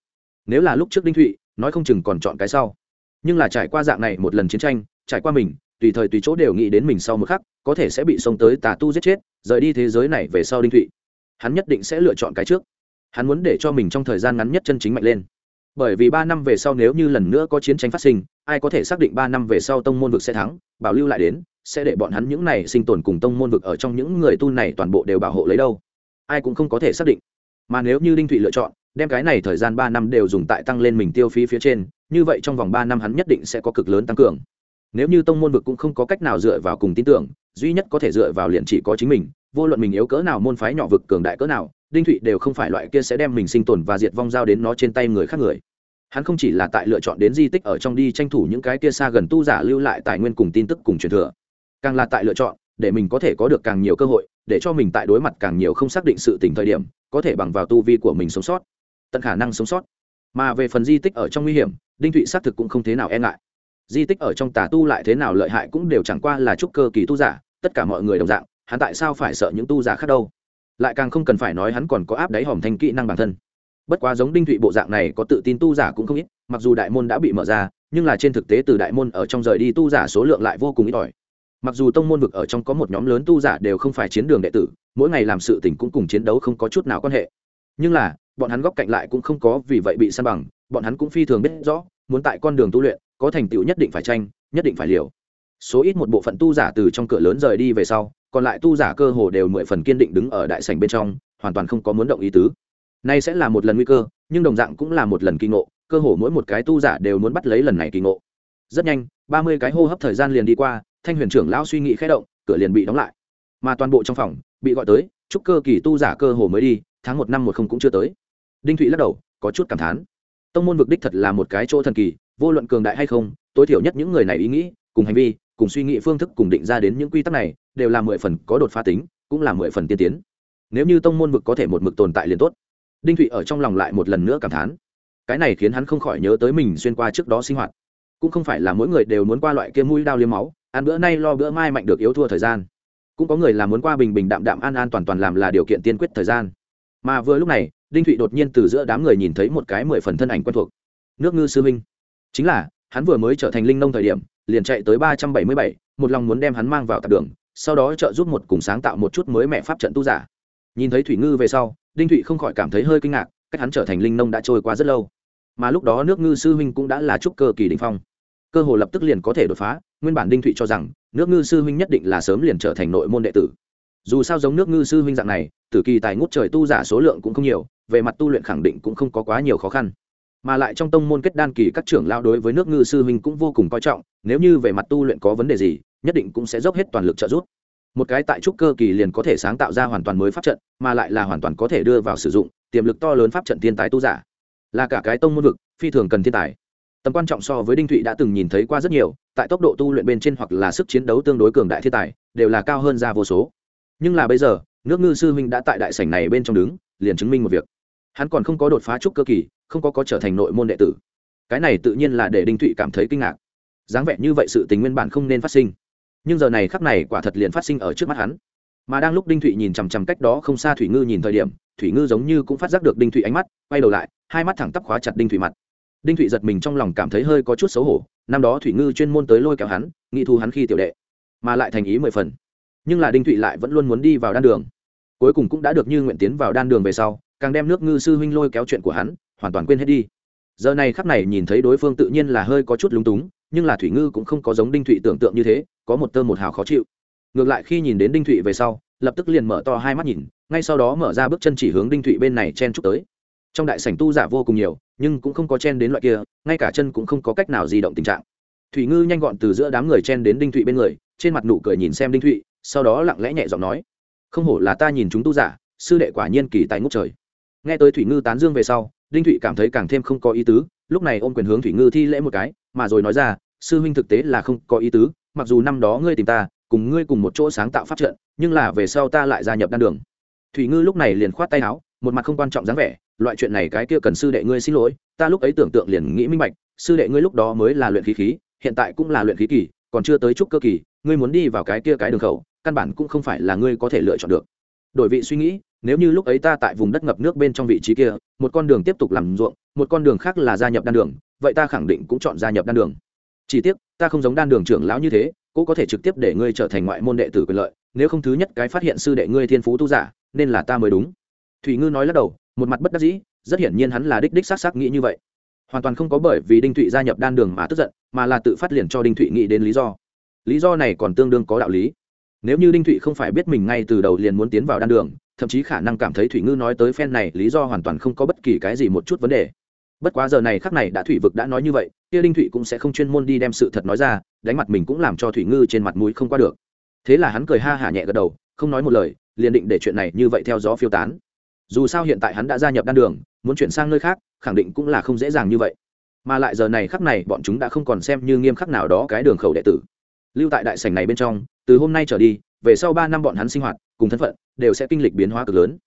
Nếu là lúc trước đinh thụy, nói không chừng còn chọn cái sau. Nhưng là trải qua dạng này một lần chiến tranh, trải qua mình, tùy thời tùy chỗ đều nghĩ đến mình sau một khắc, có thể sẽ bị xông tới tà tu giết chết, rời đi thế giới này về sau đinh thụy. Hắn nhất định sẽ lựa chọn cái trước. Hắn muốn để cho mình trong thời gian ngắn nhất chân chính mạnh lên. Bởi vì ba năm về sau nếu như lần nữa có chiến tranh phát sinh, ai có thể xác định ba năm về sau tông môn vực sẽ thắng, bảo lưu lại đến sẽ để bọn hắn những này sinh tồn cùng tông môn vực ở trong những người tu này toàn bộ đều bảo hộ lấy đâu. Ai cũng không có thể xác định. Mà nếu như đinh thụy lựa chọn, đem cái này thời gian ba năm đều dùng tại tăng lên mình tiêu phí phía trên, như vậy trong vòng ba năm hắn nhất định sẽ có cực lớn tăng cường. Nếu như tông môn vực cũng không có cách nào dựa vào cùng tin tưởng, duy nhất có thể dựa vào liền chỉ có chính mình, vô luận mình yếu cỡ nào, môn phái nhỏ vực cường đại cỡ nào, đinh thụy đều không phải loại kia sẽ đem mình sinh tồn và diệt vong giao đến nó trên tay người khác người. Hắn không chỉ là tại lựa chọn đến di tích ở trong đi tranh thủ những cái kia xa gần tu giả lưu lại tài nguyên cùng tin tức cùng truyền thừa càng là tại lựa chọn, để mình có thể có được càng nhiều cơ hội, để cho mình tại đối mặt càng nhiều không xác định sự tình thời điểm, có thể bằng vào tu vi của mình sống sót, tận khả năng sống sót. Mà về phần di tích ở trong nguy hiểm, đinh thụy xác thực cũng không thế nào e ngại. Di tích ở trong tà tu lại thế nào lợi hại cũng đều chẳng qua là chúc cơ kỳ tu giả, tất cả mọi người đồng dạng, hắn tại sao phải sợ những tu giả khác đâu? Lại càng không cần phải nói hắn còn có áp đáy hòm thanh kỹ năng bản thân. Bất quá giống đinh thụy bộ dạng này có tự tin tu giả cũng không ít, mặc dù đại môn đã bị mở ra, nhưng là trên thực tế từ đại môn ở trong rời đi tu giả số lượng lại vô cùng ít ỏi mặc dù tông môn vực ở trong có một nhóm lớn tu giả đều không phải chiến đường đệ tử, mỗi ngày làm sự tình cũng cùng chiến đấu không có chút nào quan hệ. Nhưng là, bọn hắn góc cạnh lại cũng không có vì vậy bị săn bằng, bọn hắn cũng phi thường biết rõ, muốn tại con đường tu luyện, có thành tựu nhất định phải tranh, nhất định phải liều. Số ít một bộ phận tu giả từ trong cửa lớn rời đi về sau, còn lại tu giả cơ hồ đều mười phần kiên định đứng ở đại sảnh bên trong, hoàn toàn không có muốn động ý tứ. Nay sẽ là một lần nguy cơ, nhưng đồng dạng cũng là một lần kỳ ngộ, cơ hồ mỗi một cái tu giả đều muốn bắt lấy lần này kỳ ngộ. Rất nhanh, ba mươi cái hô hấp thời gian liền đi qua thanh huyền trưởng lão suy nghĩ khẽ động, cửa liền bị đóng lại. Mà toàn bộ trong phòng, bị gọi tới, chúc cơ kỳ tu giả cơ hồ mới đi, tháng một năm một không cũng chưa tới. Đinh thụy lắc đầu, có chút cảm thán. Tông môn vực đích thật là một cái chỗ thần kỳ, vô luận cường đại hay không, tối thiểu nhất những người này ý nghĩ, cùng hành vi, cùng suy nghĩ phương thức cùng định ra đến những quy tắc này, đều là mười phần có đột phá tính, cũng là mười phần tiên tiến. Nếu như tông môn vực có thể một mực tồn tại liền tốt. Đinh thụy ở trong lòng lại một lần nữa cảm thán. Cái này khiến hắn không khỏi nhớ tới mình xuyên qua trước đó sinh hoạt. Cũng không phải là mỗi người đều muốn qua loại kia mũi đao liếm máu ăn bữa nay lo bữa mai mạnh được yếu thua thời gian. Cũng có người là muốn qua bình bình đạm đạm an an toàn toàn làm là điều kiện tiên quyết thời gian. Mà vừa lúc này, đinh thụy đột nhiên từ giữa đám người nhìn thấy một cái mười phần thân ảnh quen thuộc. Nước ngư sư minh. Chính là, hắn vừa mới trở thành linh nông thời điểm, liền chạy tới ba trăm bảy mươi bảy, một lòng muốn đem hắn mang vào tạp đường, sau đó trợ giúp một cùng sáng tạo một chút mới mẹ pháp trận tu giả. Nhìn thấy thủy ngư về sau, đinh thụy không khỏi cảm thấy hơi kinh ngạc, cách hắn trở thành linh nông đã trôi qua rất lâu. Mà lúc đó nước ngư sư huynh cũng đã là trúc cơ kỳ đình phong cơ hồ lập tức liền có thể đột phá, nguyên bản đinh thụy cho rằng, nước ngư sư huynh nhất định là sớm liền trở thành nội môn đệ tử. Dù sao giống nước ngư sư huynh dạng này, tử kỳ tài ngút trời tu giả số lượng cũng không nhiều, về mặt tu luyện khẳng định cũng không có quá nhiều khó khăn. Mà lại trong tông môn kết đan kỳ các trưởng lao đối với nước ngư sư huynh cũng vô cùng coi trọng, nếu như về mặt tu luyện có vấn đề gì, nhất định cũng sẽ dốc hết toàn lực trợ giúp. Một cái tại trúc cơ kỳ liền có thể sáng tạo ra hoàn toàn mới pháp trận, mà lại là hoàn toàn có thể đưa vào sử dụng, tiềm lực to lớn pháp trận thiên tài tu giả. Là cả cái tông môn vực, phi thường cần thiên tài tầm quan trọng so với đinh thụy đã từng nhìn thấy qua rất nhiều, tại tốc độ tu luyện bên trên hoặc là sức chiến đấu tương đối cường đại thiên tài, đều là cao hơn ra vô số. Nhưng là bây giờ, nước ngư sư huynh đã tại đại sảnh này bên trong đứng, liền chứng minh một việc. Hắn còn không có đột phá trúc cơ kỳ, không có có trở thành nội môn đệ tử. Cái này tự nhiên là để đinh thụy cảm thấy kinh ngạc. Dáng vẻ như vậy sự tình nguyên bản không nên phát sinh. Nhưng giờ này khắc này quả thật liền phát sinh ở trước mắt hắn. Mà đang lúc đinh thụy nhìn chằm chằm cách đó không xa thủy ngư nhìn thời điểm, thủy ngư giống như cũng phát giác được đinh thụy ánh mắt, quay đầu lại, hai mắt thẳng tắp khóa chặt đinh thụy mặt đinh thụy giật mình trong lòng cảm thấy hơi có chút xấu hổ, năm đó thủy ngư chuyên môn tới lôi kéo hắn, nghị thu hắn khi tiểu đệ, mà lại thành ý mười phần. Nhưng là đinh thụy lại vẫn luôn muốn đi vào đan đường. Cuối cùng cũng đã được như nguyện tiến vào đan đường về sau, càng đem nước ngư sư huynh lôi kéo chuyện của hắn, hoàn toàn quên hết đi. Giờ này khắc này nhìn thấy đối phương tự nhiên là hơi có chút lúng túng, nhưng là thủy ngư cũng không có giống đinh thụy tưởng tượng như thế, có một tơ một hào khó chịu. Ngược lại khi nhìn đến đinh thụy về sau, lập tức liền mở to hai mắt nhìn, ngay sau đó mở ra bước chân chỉ hướng đinh thụy bên này chen chúc tới trong đại sảnh tu giả vô cùng nhiều, nhưng cũng không có chen đến loại kia, ngay cả chân cũng không có cách nào di động tình trạng. Thủy ngư nhanh gọn từ giữa đám người chen đến đinh thụy bên người, trên mặt nụ cười nhìn xem đinh thụy, sau đó lặng lẽ nhẹ giọng nói, không hổ là ta nhìn chúng tu giả, sư đệ quả nhiên kỳ tại ngút trời. Nghe tới thủy ngư tán dương về sau, đinh thụy cảm thấy càng thêm không có ý tứ, lúc này ôm quyền hướng thủy ngư thi lễ một cái, mà rồi nói ra, sư huynh thực tế là không có ý tứ, mặc dù năm đó ngươi tìm ta, cùng ngươi cùng một chỗ sáng tạo pháp trận, nhưng là về sau ta lại gia nhập đan đường. Thủy ngư lúc này liền khoát tay áo một mặt không quan trọng dáng vẻ, loại chuyện này cái kia cần sư đệ ngươi xin lỗi, ta lúc ấy tưởng tượng liền nghĩ minh bạch, sư đệ ngươi lúc đó mới là luyện khí khí, hiện tại cũng là luyện khí kỳ, còn chưa tới chút cơ kỳ, ngươi muốn đi vào cái kia cái đường khẩu, căn bản cũng không phải là ngươi có thể lựa chọn được. Đổi vị suy nghĩ, nếu như lúc ấy ta tại vùng đất ngập nước bên trong vị trí kia, một con đường tiếp tục làm ruộng, một con đường khác là gia nhập đan đường, vậy ta khẳng định cũng chọn gia nhập đan đường. Chỉ tiếc, ta không giống đan đường trưởng lão như thế cũng có thể trực tiếp để ngươi trở thành ngoại môn đệ tử quyền lợi, nếu không thứ nhất cái phát hiện sư đệ ngươi thiên phú tu giả, nên là ta mới đúng thủy ngư nói lắc đầu, một mặt bất đắc dĩ, rất hiển nhiên hắn là đích đích xác xác nghĩ như vậy. Hoàn toàn không có bởi vì đinh thụy gia nhập đan đường mà tức giận, mà là tự phát liền cho đinh thụy nghĩ đến lý do. Lý do này còn tương đương có đạo lý. Nếu như đinh thụy không phải biết mình ngay từ đầu liền muốn tiến vào đan đường, thậm chí khả năng cảm thấy thủy ngư nói tới phen này lý do hoàn toàn không có bất kỳ cái gì một chút vấn đề. Bất quá giờ này khắc này đã thủy vực đã nói như vậy, kia đinh thụy cũng sẽ không chuyên môn đi đem sự thật nói ra, đánh mặt mình cũng làm cho thủy ngư trên mặt mũi không qua được. Thế là hắn cười ha hả nhẹ gật đầu, không nói một lời, liền định để chuyện này như vậy theo gió phiêu tán dù sao hiện tại hắn đã gia nhập đan đường, muốn chuyển sang nơi khác, khẳng định cũng là không dễ dàng như vậy. Mà lại giờ này khắc này, bọn chúng đã không còn xem như nghiêm khắc nào đó cái đường khẩu đệ tử. Lưu tại đại sảnh này bên trong, từ hôm nay trở đi, về sau ba năm bọn hắn sinh hoạt, cùng thân phận, đều sẽ kinh lịch biến hóa cực lớn.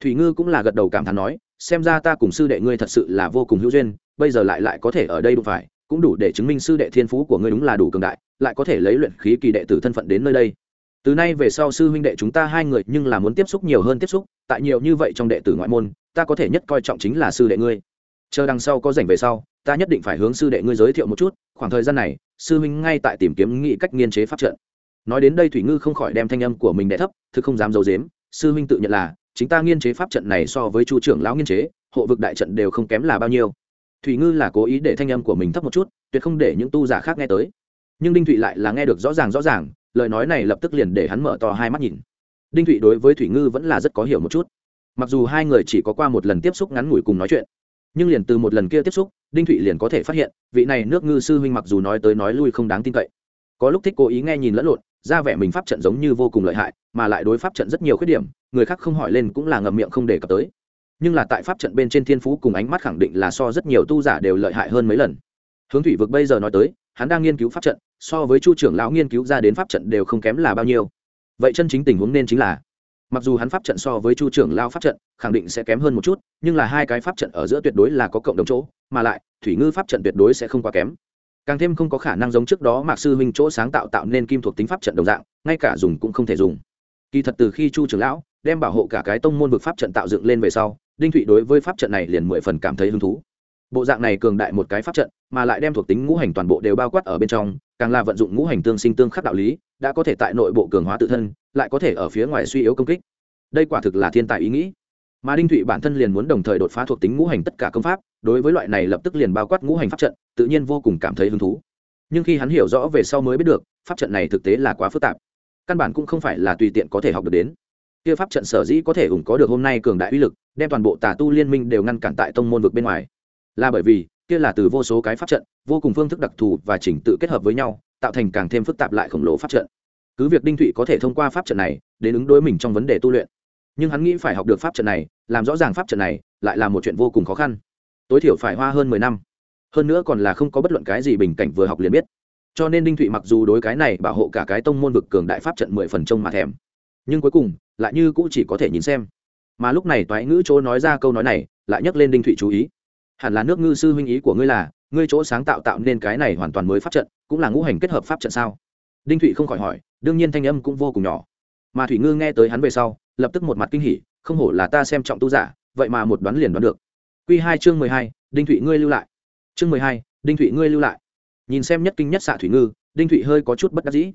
Thủy ngư cũng là gật đầu cảm thán nói, xem ra ta cùng sư đệ ngươi thật sự là vô cùng hữu duyên, bây giờ lại lại có thể ở đây đụng phải, cũng đủ để chứng minh sư đệ thiên phú của ngươi đúng là đủ cường đại, lại có thể lấy luyện khí kỳ đệ tử thân phận đến nơi đây từ nay về sau sư huynh đệ chúng ta hai người nhưng là muốn tiếp xúc nhiều hơn tiếp xúc, tại nhiều như vậy trong đệ tử ngoại môn, ta có thể nhất coi trọng chính là sư đệ ngươi. Chờ đằng sau có rảnh về sau, ta nhất định phải hướng sư đệ ngươi giới thiệu một chút, khoảng thời gian này, sư huynh ngay tại tìm kiếm nghị cách nghiên chế pháp trận. Nói đến đây thủy ngư không khỏi đem thanh âm của mình đẻ thấp thứ không dám d i ấ u dếm sư huynh tự nhận là, chính ta nghiên chế pháp trận này so với chu trưởng lão nghiên chế, hộ vực đại trận đều không kém là bao nhiêu. Thủy ngư là cố ý để thanh âm của mình thấp một chút, tuyệt không để những tu giả khác nghe tới. Nhưng đinh thụy lại là nghe được rõ ràng rõ ràng lời nói này lập tức liền để hắn mở to hai mắt nhìn. Đinh thụy đối với thủy ngư vẫn là rất có hiểu một chút. Mặc dù hai người chỉ có qua một lần tiếp xúc ngắn ngủi cùng nói chuyện, nhưng liền từ một lần kia tiếp xúc, đinh thụy liền có thể phát hiện, vị này nước ngư sư huynh mặc dù nói tới nói lui không đáng tin cậy. Có lúc thích cố ý nghe nhìn lẫn lộn, ra vẻ mình pháp trận giống như vô cùng lợi hại, mà lại đối pháp trận rất nhiều khuyết điểm, người khác không hỏi lên cũng là ngậm miệng không đề cập tới. Nhưng là tại pháp trận bên trên thiên phú cùng ánh mắt khẳng định là so rất nhiều tu giả đều lợi hại hơn mấy lần. Hướng thủy vực bây giờ nói tới hắn đang nghiên cứu pháp trận, so với chu trưởng lão nghiên cứu ra đến pháp trận đều không kém là bao nhiêu. Vậy chân chính tình huống nên chính là, mặc dù hắn pháp trận so với chu trưởng lao pháp trận khẳng định sẽ kém hơn một chút, nhưng là hai cái pháp trận ở giữa tuyệt đối là có cộng đồng chỗ, mà lại, thủy ngư pháp trận tuyệt đối sẽ không quá kém. Càng thêm không có khả năng giống trước đó mạc sư huynh chỗ sáng tạo tạo nên kim thuộc tính pháp trận đồng dạng, ngay cả dùng cũng không thể dùng. Kỳ thật từ khi chu trưởng lão đem bảo hộ cả cái tông môn vực pháp trận tạo dựng lên về sau, đinh thụy đối với pháp trận này liền mười phần cảm thấy hứng thú bộ dạng này cường đại một cái pháp trận, mà lại đem thuộc tính ngũ hành toàn bộ đều bao quát ở bên trong, càng là vận dụng ngũ hành tương sinh tương khắc đạo lý, đã có thể tại nội bộ cường hóa tự thân, lại có thể ở phía ngoài suy yếu công kích. Đây quả thực là thiên tài ý nghĩ. Mà đinh thụy bản thân liền muốn đồng thời đột phá thuộc tính ngũ hành tất cả công pháp, đối với loại này lập tức liền bao quát ngũ hành pháp trận, tự nhiên vô cùng cảm thấy hứng thú. Nhưng khi hắn hiểu rõ về sau mới biết được, pháp trận này thực tế là quá phức tạp. Căn bản cũng không phải là tùy tiện có thể học được đến. Kia pháp trận sở dĩ có thể ủng có được hôm nay cường đại uy lực, đem toàn bộ tà tu liên minh đều ngăn cản tại tông môn vực bên ngoài là bởi vì, kia là từ vô số cái pháp trận, vô cùng phương thức đặc thù và chỉnh tự kết hợp với nhau, tạo thành càng thêm phức tạp lại khổng lồ pháp trận. Cứ việc đinh thụy có thể thông qua pháp trận này để ứng đối mình trong vấn đề tu luyện, nhưng hắn nghĩ phải học được pháp trận này, làm rõ ràng pháp trận này, lại là một chuyện vô cùng khó khăn. Tối thiểu phải hoa hơn mười năm. Hơn nữa còn là không có bất luận cái gì bình cảnh vừa học liền biết. Cho nên đinh thụy mặc dù đối cái này bảo hộ cả cái tông môn vực cường đại pháp trận mười phần trông mà thèm, nhưng cuối cùng, lại như cũng chỉ có thể nhìn xem. Mà lúc này toái ngữ chỗ nói ra câu nói này, lại nhắc lên đinh thụy chú ý hẳn là nước ngư sư huynh ý của ngươi là, ngươi chỗ sáng tạo tạo nên cái này hoàn toàn mới pháp trận, cũng là ngũ hành kết hợp pháp trận sao? Đinh thụy không khỏi hỏi, đương nhiên thanh âm cũng vô cùng nhỏ. Mà thủy ngư nghe tới hắn về sau, lập tức một mặt kinh hỉ, không hổ là ta xem trọng tu giả, vậy mà một đoán liền đoán được. Q hai chương mười hai, đinh thụy ngươi lưu lại. Chương mười hai, đinh thụy ngươi lưu lại. Nhìn xem nhất kinh nhất xạ thủy ngư, đinh thụy hơi có chút bất đắc dĩ.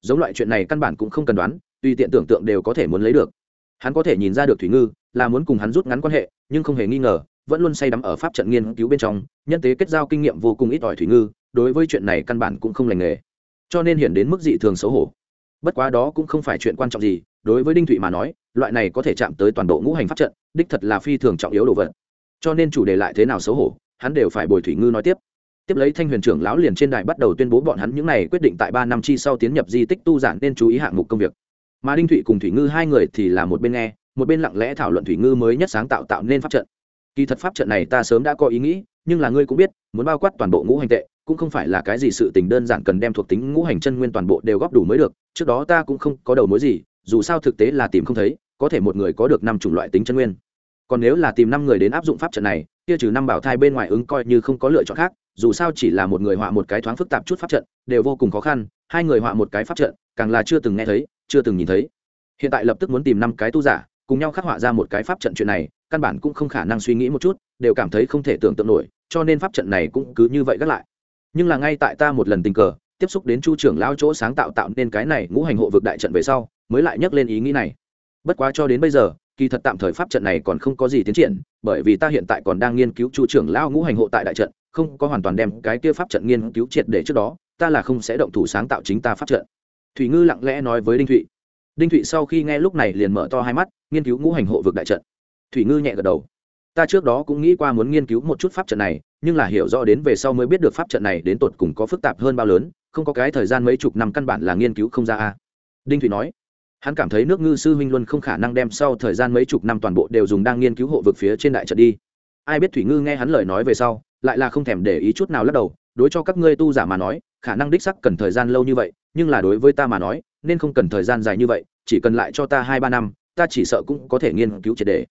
Giống loại chuyện này căn bản cũng không cần đoán, tùy tiện tưởng tượng đều có thể muốn lấy được. Hắn có thể nhìn ra được thủy ngư, là muốn cùng hắn rút ngắn quan hệ, nhưng không hề nghi ngờ vẫn luôn say đắm ở pháp trận nghiên cứu bên trong, nhân tế kết giao kinh nghiệm vô cùng ít ỏi thủy ngư, đối với chuyện này căn bản cũng không lành nghề. Cho nên hiện đến mức dị thường xấu hổ. Bất quá đó cũng không phải chuyện quan trọng gì, đối với đinh thụy mà nói, loại này có thể chạm tới toàn bộ ngũ hành pháp trận, đích thật là phi thường trọng yếu đồ vật. Cho nên chủ đề lại thế nào xấu hổ, hắn đều phải bồi thủy ngư nói tiếp. Tiếp lấy thanh huyền trưởng lão liền trên đài bắt đầu tuyên bố bọn hắn những n à y quyết định tại ba năm chi sau tiến nhập di tích tu giản nên chú ý hạng mục công việc. Mà đinh thụy cùng thủy ngư hai người thì là một bên nghe, một bên lặng lẽ thảo luận thủy ngư mới nhất sáng tạo tạo nên pháp trận kỳ thật pháp trận này ta sớm đã có ý nghĩ, nhưng là ngươi cũng biết, muốn bao quát toàn bộ ngũ hành tệ, cũng không phải là cái gì sự tình đơn giản cần đem thuộc tính ngũ hành chân nguyên toàn bộ đều góp đủ mới được, trước đó ta cũng không có đầu mối gì, dù sao thực tế là tìm không thấy, có thể một người có được năm chủng loại tính chân nguyên. Còn nếu là tìm năm người đến áp dụng pháp trận này, kia trừ năm bảo thai bên ngoài ứng coi như không có lựa chọn khác, dù sao chỉ là một người họa một cái thoáng phức tạp chút pháp trận, đều vô cùng khó khăn, hai người họa một cái pháp trận, càng là chưa từng nghe thấy, chưa từng nhìn thấy. Hiện tại lập tức muốn tìm năm cái tu giả, cùng nhau khắc họa ra một cái pháp trận chuyện này căn bản cũng không khả năng suy nghĩ một chút, đều cảm thấy không thể tưởng tượng nổi, cho nên pháp trận này cũng cứ như vậy gác lại. Nhưng là ngay tại ta một lần tình cờ, tiếp xúc đến chu trưởng lao chỗ sáng tạo tạo nên cái này ngũ hành hộ vực đại trận về sau, mới lại nhắc lên ý nghĩ này. Bất quá cho đến bây giờ, kỳ thật tạm thời pháp trận này còn không có gì tiến triển, bởi vì ta hiện tại còn đang nghiên cứu chu trưởng lao ngũ hành hộ tại đại trận, không có hoàn toàn đem cái kia pháp trận nghiên cứu triệt để trước đó, ta là không sẽ động thủ sáng tạo chính ta pháp trận. Thủy ngư lặng lẽ nói với đinh thụy. Đinh thụy sau khi nghe lúc này liền mở to hai mắt, nghiên cứu ngũ hành hộ vực đại trận thủy ngư nhẹ gật đầu. Ta trước đó cũng nghĩ qua muốn nghiên cứu một chút pháp trận này, nhưng là hiểu rõ đến về sau mới biết được pháp trận này đến tột cùng có phức tạp hơn bao lớn, không có cái thời gian mấy chục năm căn bản là nghiên cứu không ra a. Đinh thủy nói, hắn cảm thấy nước ngư sư huynh luôn không khả năng đem sau thời gian mấy chục năm toàn bộ đều dùng đang nghiên cứu hộ vực phía trên đại trận đi. Ai biết thủy ngư nghe hắn lời nói về sau, lại là không thèm để ý chút nào lắc đầu, đối cho các ngươi tu giả mà nói, khả năng đích sắc cần thời gian lâu như vậy, nhưng là đối với ta mà nói, nên không cần thời gian dài như vậy, chỉ cần lại cho ta hai ba năm, ta chỉ sợ cũng có thể nghiên cứu triệt đề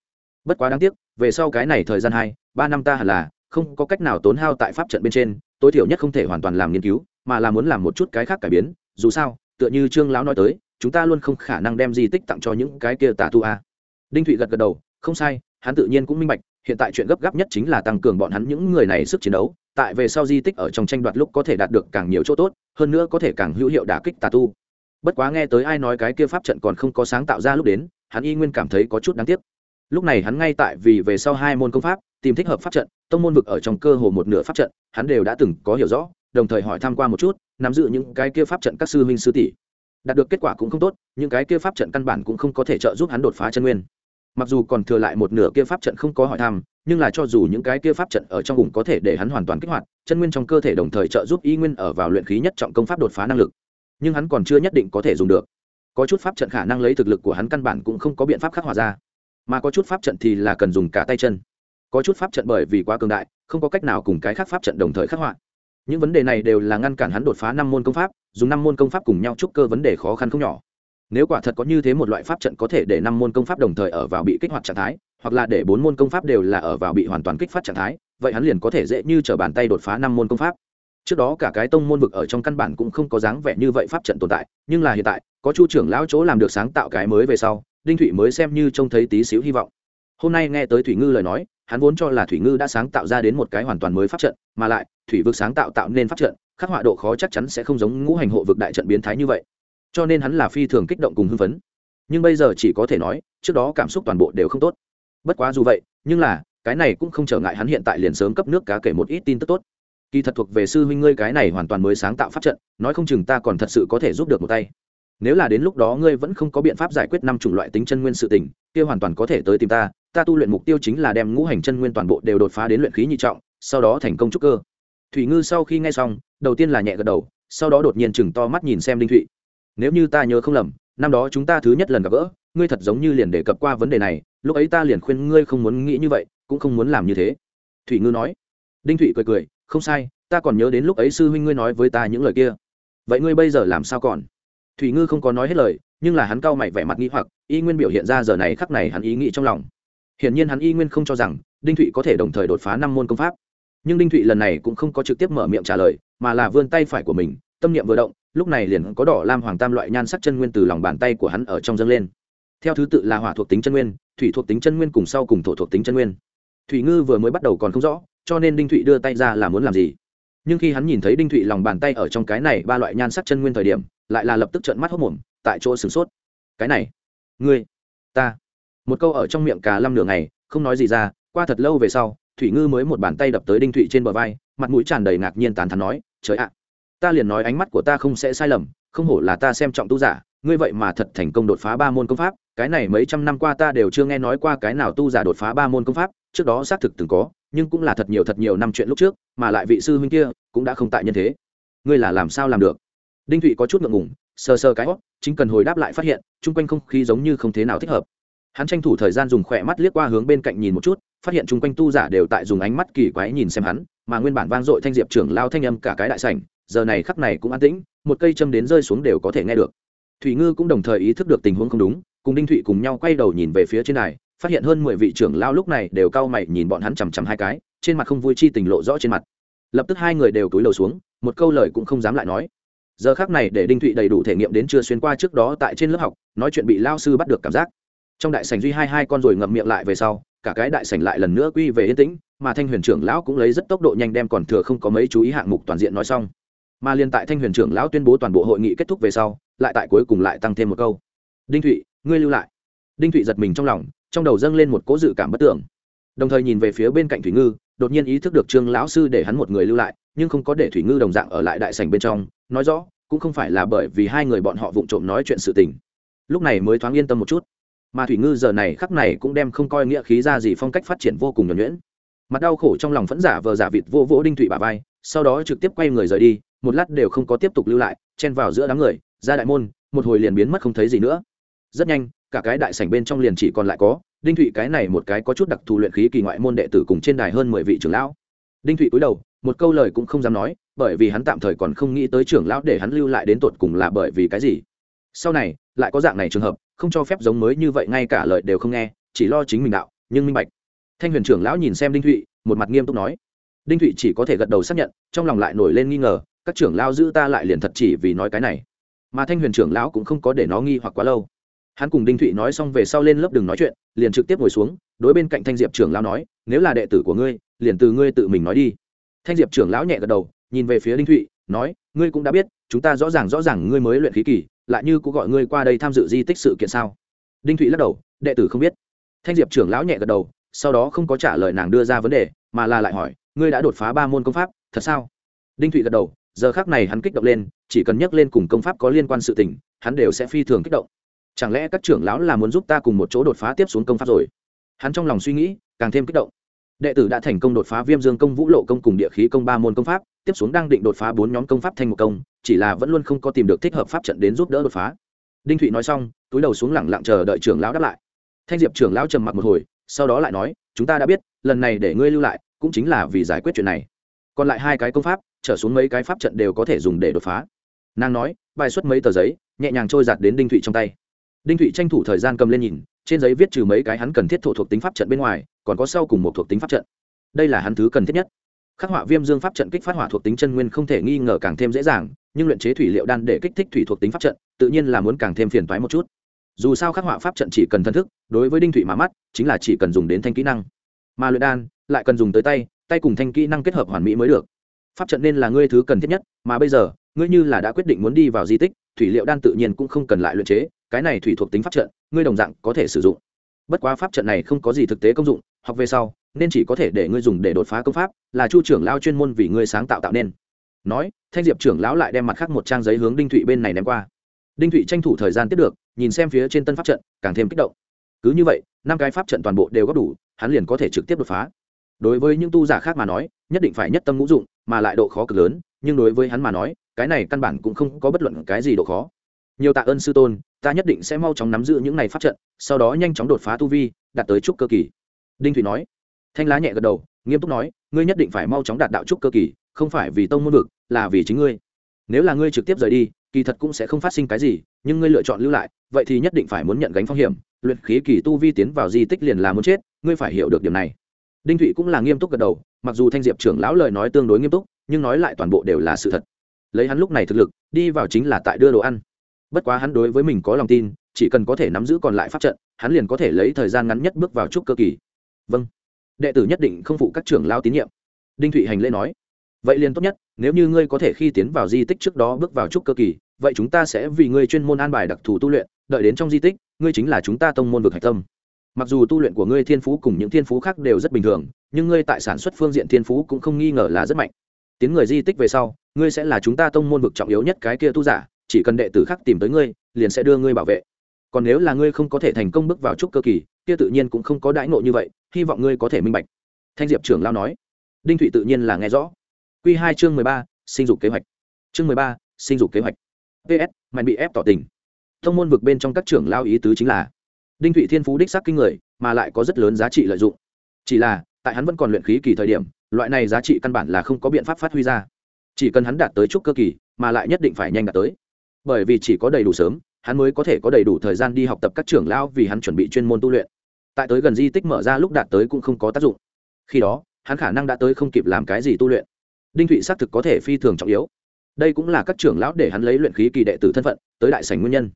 bất quá đáng tiếc, về sau cái này thời gian hai, ba năm ta hẳn là không có cách nào tốn hao tại pháp trận bên trên, tối thiểu nhất không thể hoàn toàn làm nghiên cứu, mà là muốn làm một chút cái khác cải biến. Dù sao, tựa như trương lão nói tới, chúng ta luôn không khả năng đem di tích tặng cho những cái kia tà tu a. Đinh thụy gật gật đầu, không sai, hắn tự nhiên cũng minh bạch, hiện tại chuyện gấp gáp nhất chính là tăng cường bọn hắn những người này sức chiến đấu, tại về sau di tích ở trong tranh đoạt lúc có thể đạt được càng nhiều chỗ tốt, hơn nữa có thể càng hữu hiệu đả kích tà tu. Bất quá nghe tới ai nói cái kia pháp trận còn không có sáng tạo ra lúc đến, hắn y nguyên cảm thấy có chút đáng tiếc lúc này hắn ngay tại vì về sau hai môn công pháp, tìm thích hợp pháp trận, tông môn vực ở trong cơ hồ một nửa pháp trận, hắn đều đã từng có hiểu rõ, đồng thời hỏi tham q u a một chút, nắm giữ những cái kia pháp trận các sư huynh sư tỷ. Đạt được kết quả cũng không tốt, những cái kia pháp trận căn bản cũng không có thể trợ giúp hắn đột phá chân nguyên. Mặc dù còn thừa lại một nửa kia pháp trận không có hỏi thăm nhưng là cho dù những cái kia pháp trận ở trong vùng có thể để hắn hoàn toàn kích hoạt, chân nguyên trong cơ thể đồng thời trợ giúp y nguyên ở vào luyện khí nhất trọng công pháp đột phá năng lực. Nhưng hắn còn chưa nhất định có thể dùng được. Có chút pháp trận khả năng lấy thực lực của hắn căn bản cũng không có biện pháp khắc hòa ra mà có chút pháp trận thì là cần dùng cả tay chân. Có chút pháp trận bởi vì quá cường đại, không có cách nào cùng cái khác pháp trận đồng thời khắc họa. Những vấn đề này đều là ngăn cản hắn đột phá năm môn công pháp, dùng năm môn công pháp cùng nhau chúc cơ vấn đề khó khăn không nhỏ. Nếu quả thật có như thế một loại pháp trận có thể để năm môn công pháp đồng thời ở vào bị kích hoạt trạng thái, hoặc là để bốn môn công pháp đều là ở vào bị hoàn toàn kích phát trạng thái, vậy hắn liền có thể dễ như t r ở bàn tay đột phá năm môn công pháp. Trước đó cả cái tông môn vực ở trong căn bản cũng không có dáng vẻ như vậy pháp trận tồn tại, nhưng là hiện tại, có chu trưởng lão chỗ làm được sáng tạo cái mới về sau đinh thụy mới xem như trông thấy tí xíu hy vọng. Hôm nay nghe tới thủy ngư lời nói, hắn vốn cho là thủy ngư đã sáng tạo ra đến một cái hoàn toàn mới pháp trận, mà lại, thủy vực sáng tạo tạo nên pháp trận, khắc họa độ khó chắc chắn sẽ không giống ngũ hành hộ vực đại trận biến thái như vậy. Cho nên hắn là phi thường kích động cùng hưng phấn. Nhưng bây giờ chỉ có thể nói, trước đó cảm xúc toàn bộ đều không tốt. Bất quá dù vậy, nhưng là, cái này cũng không trở ngại hắn hiện tại liền sớm cấp nước cá kể một ít tin tức tốt. Kỳ thật thuộc về sư huynh ngươi cái này hoàn toàn mới sáng tạo pháp trận, nói không chừng ta còn thật sự có thể giúp được một tay nếu là đến lúc đó ngươi vẫn không có biện pháp giải quyết năm chủng loại tính chân nguyên sự tình, kia hoàn toàn có thể tới tìm ta ta tu luyện mục tiêu chính là đem ngũ hành chân nguyên toàn bộ đều đột phá đến luyện khí nhị trọng, sau đó thành công trúc cơ. Thủy ngư sau khi nghe xong, đầu tiên là nhẹ gật đầu, sau đó đột nhiên chừng to mắt nhìn xem đinh thụy. Nếu như ta nhớ không lầm, năm đó chúng ta thứ nhất lần gặp gỡ, ngươi thật giống như liền đề cập qua vấn đề này, lúc ấy ta liền khuyên ngươi không muốn nghĩ như vậy, cũng không muốn làm như thế. Thủy ngư nói. Đinh thụy cười cười, không sai, ta còn nhớ đến lúc ấy sư huynh ngươi nói với ta những lời kia. Vậy ngươi bây giờ làm sao còn? Thủy ngư không có nói hết lời, nhưng là hắn cau mày vẻ mặt nghi hoặc, y nguyên biểu hiện ra giờ này khắc này hắn ý nghĩ trong lòng. Hiển nhiên hắn y nguyên không cho rằng, đinh thụy có thể đồng thời đột phá năm môn công pháp. Nhưng đinh thụy lần này cũng không có trực tiếp mở miệng trả lời, mà là vươn tay phải của mình, tâm niệm vừa động, lúc này liền có đỏ lam hoàng tam loại nhan sắc chân nguyên từ lòng bàn tay của hắn ở trong dâng lên. Theo thứ tự là hỏa thuộc tính chân nguyên, thủy thuộc tính chân nguyên cùng sau cùng thổ thuộc tính chân nguyên. Thủy ngư vừa mới bắt đầu còn không rõ, cho nên đinh thụy đưa tay ra là muốn làm gì nhưng khi hắn nhìn thấy đinh thụy lòng bàn tay ở trong cái này ba loại nhan sắc chân nguyên thời điểm, lại là lập tức trợn mắt hốc mồm, tại chỗ sửng sốt. Cái này, ngươi, ta. Một câu ở trong miệng cả lăm nửa ngày, không nói gì ra, qua thật lâu về sau thủy ngư mới một bàn tay đập tới đinh thụy trên bờ vai, mặt mũi tràn đầy ngạc nhiên tán thắn nói, trời ạ, ta liền nói ánh mắt của ta không sẽ sai lầm, không hổ là ta xem trọng tu giả, ngươi vậy mà thật thành công đột phá ba môn công pháp, cái này mấy trăm năm qua ta đều chưa nghe nói qua cái nào tu giả đột phá ba môn công pháp, trước đó xác thực từng có nhưng cũng là thật nhiều thật nhiều năm chuyện lúc trước, mà lại vị sư huynh kia cũng đã không tại nhân thế. Ngươi là làm sao làm được? Đinh thụy có chút ngượng ngùng, sờ sờ cái hót chính cần hồi đáp lại phát hiện, chung quanh không khí giống như không thế nào thích hợp. Hắn tranh thủ thời gian dùng khỏe mắt liếc qua hướng bên cạnh nhìn một chút, phát hiện chung quanh tu giả đều tại dùng ánh mắt kỳ quái nhìn xem hắn, mà nguyên bản vang dội thanh diệp trưởng lao thanh âm cả cái đại sảnh, giờ này khắc này cũng an tĩnh, một cây châm đến rơi xuống đều có thể nghe được. Thủy ngư cũng đồng thời ý thức được tình huống không đúng, cùng đinh thụy cùng nhau quay đầu nhìn về phía trên này phát hiện hơn mười vị trưởng lao lúc này đều cau mày nhìn bọn hắn chằm chằm hai cái, trên mặt không vui chi tình lộ rõ trên mặt. Lập tức hai người đều túi lầu xuống, một câu lời cũng không dám lại nói. Giờ khác này để đinh thụy đầy đủ thể nghiệm đến chưa xuyên qua trước đó tại trên lớp học, nói chuyện bị lao sư bắt được cảm giác. Trong đại sảnh duy hai hai con rồi ngậm miệng lại về sau, cả cái đại sảnh lại lần nữa quy về yên tĩnh, mà thanh huyền trưởng lão cũng lấy rất tốc độ nhanh đem còn thừa không có mấy chú ý hạng mục toàn diện nói xong. Mà liên tại thanh huyền trưởng lão tuyên bố toàn bộ hội nghị kết thúc về sau, lại tại cuối cùng lại tăng thêm một câu. Đinh thụy, ngươi lưu lại. Đinh thụy giật mình trong lòng trong đầu dâng lên một cố dự cảm bất tưởng. Đồng thời nhìn về phía bên cạnh thủy ngư, đột nhiên ý thức được trương lão sư để hắn một người lưu lại, nhưng không có để thủy ngư đồng dạng ở lại đại sảnh bên trong, nói rõ, cũng không phải là bởi vì hai người bọn họ vụng trộm nói chuyện sự tình. Lúc này mới thoáng yên tâm một chút. Mà thủy ngư giờ này khắc này cũng đem không coi nghĩa khí ra gì phong cách phát triển vô cùng nhuẩn nhuyễn. Mặt đau khổ trong lòng phẫn giả vờ giả vịt vô vỗ đinh thụy bà vai, sau đó trực tiếp quay người rời đi, một lát đều không có tiếp tục lưu lại, chen vào giữa đám người, ra đại môn, một hồi liền biến mất không thấy gì nữa. Rất nhanh cả cái đại sảnh bên trong liền chỉ còn lại có, đinh thụy cái này một cái có chút đặc thù luyện khí kỳ ngoại môn đệ tử cùng trên đài hơn mười vị trưởng lão. Đinh thụy cúi đầu, một câu lời cũng không dám nói, bởi vì hắn tạm thời còn không nghĩ tới trưởng lão để hắn lưu lại đến tột cùng là bởi vì cái gì. Sau này, lại có dạng này trường hợp, không cho phép giống mới như vậy ngay cả lời đều không nghe, chỉ lo chính mình đạo, nhưng minh bạch. Thanh huyền trưởng lão nhìn xem đinh thụy, một mặt nghiêm túc nói. Đinh thụy chỉ có thể gật đầu xác nhận, trong lòng lại nổi lên nghi ngờ, các trưởng lão giữ ta lại liền thật chỉ vì nói cái này. Mà thanh huyền trưởng lão cũng không có để nó nghi hoặc quá lâu hắn cùng đinh thụy nói xong về sau lên lớp đừng nói chuyện, liền trực tiếp ngồi xuống, đối bên cạnh thanh diệp trưởng lão nói, nếu là đệ tử của ngươi, liền từ ngươi tự mình nói đi. Thanh diệp trưởng lão nhẹ gật đầu, nhìn về phía đinh thụy, nói, ngươi cũng đã biết, chúng ta rõ ràng rõ ràng ngươi mới luyện khí kỳ, lại như cũng gọi ngươi qua đây tham dự di tích sự kiện sao? Đinh thụy lắc đầu, đệ tử không biết. Thanh diệp trưởng lão nhẹ gật đầu, sau đó không có trả lời nàng đưa ra vấn đề, mà là lại hỏi, ngươi đã đột phá ba môn công pháp, thật sao? Đinh thụy gật đầu, giờ khác này hắn kích động lên, chỉ cần nhắc lên cùng công pháp có liên quan sự tình, hắn đều sẽ phi thường kích động chẳng lẽ các trưởng lão là muốn giúp ta cùng một chỗ đột phá tiếp xuống công pháp rồi? Hắn trong lòng suy nghĩ, càng thêm kích động. Đệ tử đã thành công đột phá viêm dương công vũ lộ công cùng địa khí công ba môn công pháp, tiếp xuống đang định đột phá bốn nhóm công pháp thành một công, chỉ là vẫn luôn không có tìm được thích hợp pháp trận đến giúp đỡ đột phá. Đinh thụy nói xong, túi đầu xuống lẳng lặng chờ đợi trưởng lão đáp lại. Thanh diệp trưởng lão trầm mặc một hồi, sau đó lại nói, chúng ta đã biết, lần này để ngươi lưu lại, cũng chính là vì giải quyết chuyện này. Còn lại hai cái công pháp, trở xuống mấy cái pháp trận đều có thể dùng để đột phá. Nàng nói, bài xuất mấy tờ giấy, nhẹ nhàng trôi giặt đến đinh thụy trong tay đinh thụy tranh thủ thời gian cầm lên nhìn, trên giấy viết trừ mấy cái hắn cần thiết thổ thuộc tính pháp trận bên ngoài, còn có sau cùng một thuộc tính pháp trận. Đây là hắn thứ cần thiết nhất. Khắc họa viêm dương pháp trận kích phát hỏa thuộc tính chân nguyên không thể nghi ngờ càng thêm dễ dàng, nhưng luyện chế thủy liệu đan để kích thích thủy thuộc tính pháp trận, tự nhiên là muốn càng thêm phiền toái một chút. Dù sao khắc họa pháp trận chỉ cần thân thức, đối với đinh thụy mà mắt, chính là chỉ cần dùng đến thanh kỹ năng. Mà luyện đan, lại cần dùng tới tay tay cùng thanh kỹ năng kết hợp hoàn mỹ mới được. Pháp trận nên là ngươi thứ cần thiết nhất, mà bây giờ, ngươi như là đã quyết định muốn đi vào di tích, thủy liệu đan tự nhiên cũng không cần lại luyện chế cái này thủy thuộc tính pháp trận, ngươi đồng dạng có thể sử dụng. Bất quá pháp trận này không có gì thực tế công dụng, học về sau, nên chỉ có thể để ngươi dùng để đột phá công pháp, là chu trưởng lao chuyên môn vì ngươi sáng tạo tạo nên. Nói, thanh diệp trưởng lão lại đem mặt khác một trang giấy hướng đinh thụy bên này ném qua. Đinh thụy tranh thủ thời gian tiếp được, nhìn xem phía trên tân pháp trận, càng thêm kích động. Cứ như vậy, năm cái pháp trận toàn bộ đều góp đủ, hắn liền có thể trực tiếp đột phá. Đối với những tu giả khác mà nói, nhất định phải nhất tâm ngũ dụng, mà lại độ khó cực lớn, nhưng đối với hắn mà nói, cái này căn bản cũng không có bất luận cái gì độ khó nhiều tạ ơn sư tôn, ta nhất định sẽ mau chóng nắm giữ những này pháp trận, sau đó nhanh chóng đột phá tu vi, đạt tới trúc cơ kỳ. Đinh thủy nói. Thanh lá nhẹ gật đầu, nghiêm túc nói, ngươi nhất định phải mau chóng đạt đạo trúc cơ kỳ, không phải vì tông môn vực, là vì chính ngươi. Nếu là ngươi trực tiếp rời đi, kỳ thật cũng sẽ không phát sinh cái gì, nhưng ngươi lựa chọn lưu lại, vậy thì nhất định phải muốn nhận gánh phong hiểm, luyện khí kỳ tu vi tiến vào di tích liền là muốn chết, ngươi phải hiểu được điểm này. Đinh thụy cũng là nghiêm túc gật đầu, mặc dù thanh diệp trưởng lão lời nói tương đối nghiêm túc, nhưng nói lại toàn bộ đều là sự thật. Lấy hắn lúc này thực lực, đi vào chính là tại đưa đồ ăn bất quá hắn đối với mình có lòng tin, chỉ cần có thể nắm giữ còn lại pháp trận, hắn liền có thể lấy thời gian ngắn nhất bước vào trúc cơ kỳ. Vâng. Đệ tử nhất định không phụ các trưởng lao tín nhiệm. Đinh thụy hành lễ nói. Vậy liền tốt nhất, nếu như ngươi có thể khi tiến vào di tích trước đó bước vào trúc cơ kỳ, vậy chúng ta sẽ vì ngươi chuyên môn an bài đặc thù tu luyện, đợi đến trong di tích, ngươi chính là chúng ta tông môn vực hạch tâm. Mặc dù tu luyện của ngươi thiên phú cùng những thiên phú khác đều rất bình thường, nhưng ngươi tại sản xuất phương diện thiên phú cũng không nghi ngờ là rất mạnh. Tiến người di tích về sau, ngươi sẽ là chúng ta tông môn vực trọng yếu nhất cái kia tu giả chỉ cần đệ tử khác tìm tới ngươi, liền sẽ đưa ngươi bảo vệ. Còn nếu là ngươi không có thể thành công bước vào trúc cơ kỳ, kia tự nhiên cũng không có đãi ngộ như vậy, hy vọng ngươi có thể minh bạch. Thanh diệp trưởng lao nói. Đinh thụy tự nhiên là nghe rõ. Q hai chương mười ba, sinh dục kế hoạch. Chương mười ba, sinh dục kế hoạch. Ps mạnh bị ép tỏ tình. Thông môn vực bên trong các trưởng lao ý tứ chính là, đinh thụy thiên phú đích xác kinh người, mà lại có rất lớn giá trị lợi dụng. Chỉ là, tại hắn vẫn còn luyện khí kỳ thời điểm, loại này giá trị căn bản là không có biện pháp phát huy ra. Chỉ cần hắn đạt tới trúc cơ kỳ, mà lại nhất định phải nhanh đạt tới bởi vì chỉ có đầy đủ sớm, hắn mới có thể có đầy đủ thời gian đi học tập các trưởng lão vì hắn chuẩn bị chuyên môn tu luyện. Tại tới gần di tích mở ra lúc đạt tới cũng không có tác dụng. Khi đó, hắn khả năng đã tới không kịp làm cái gì tu luyện. Đinh thụy xác thực có thể phi thường trọng yếu. Đây cũng là các trưởng lão để hắn lấy luyện khí kỳ đệ tử thân phận, tới đại sảnh nguyên nhân.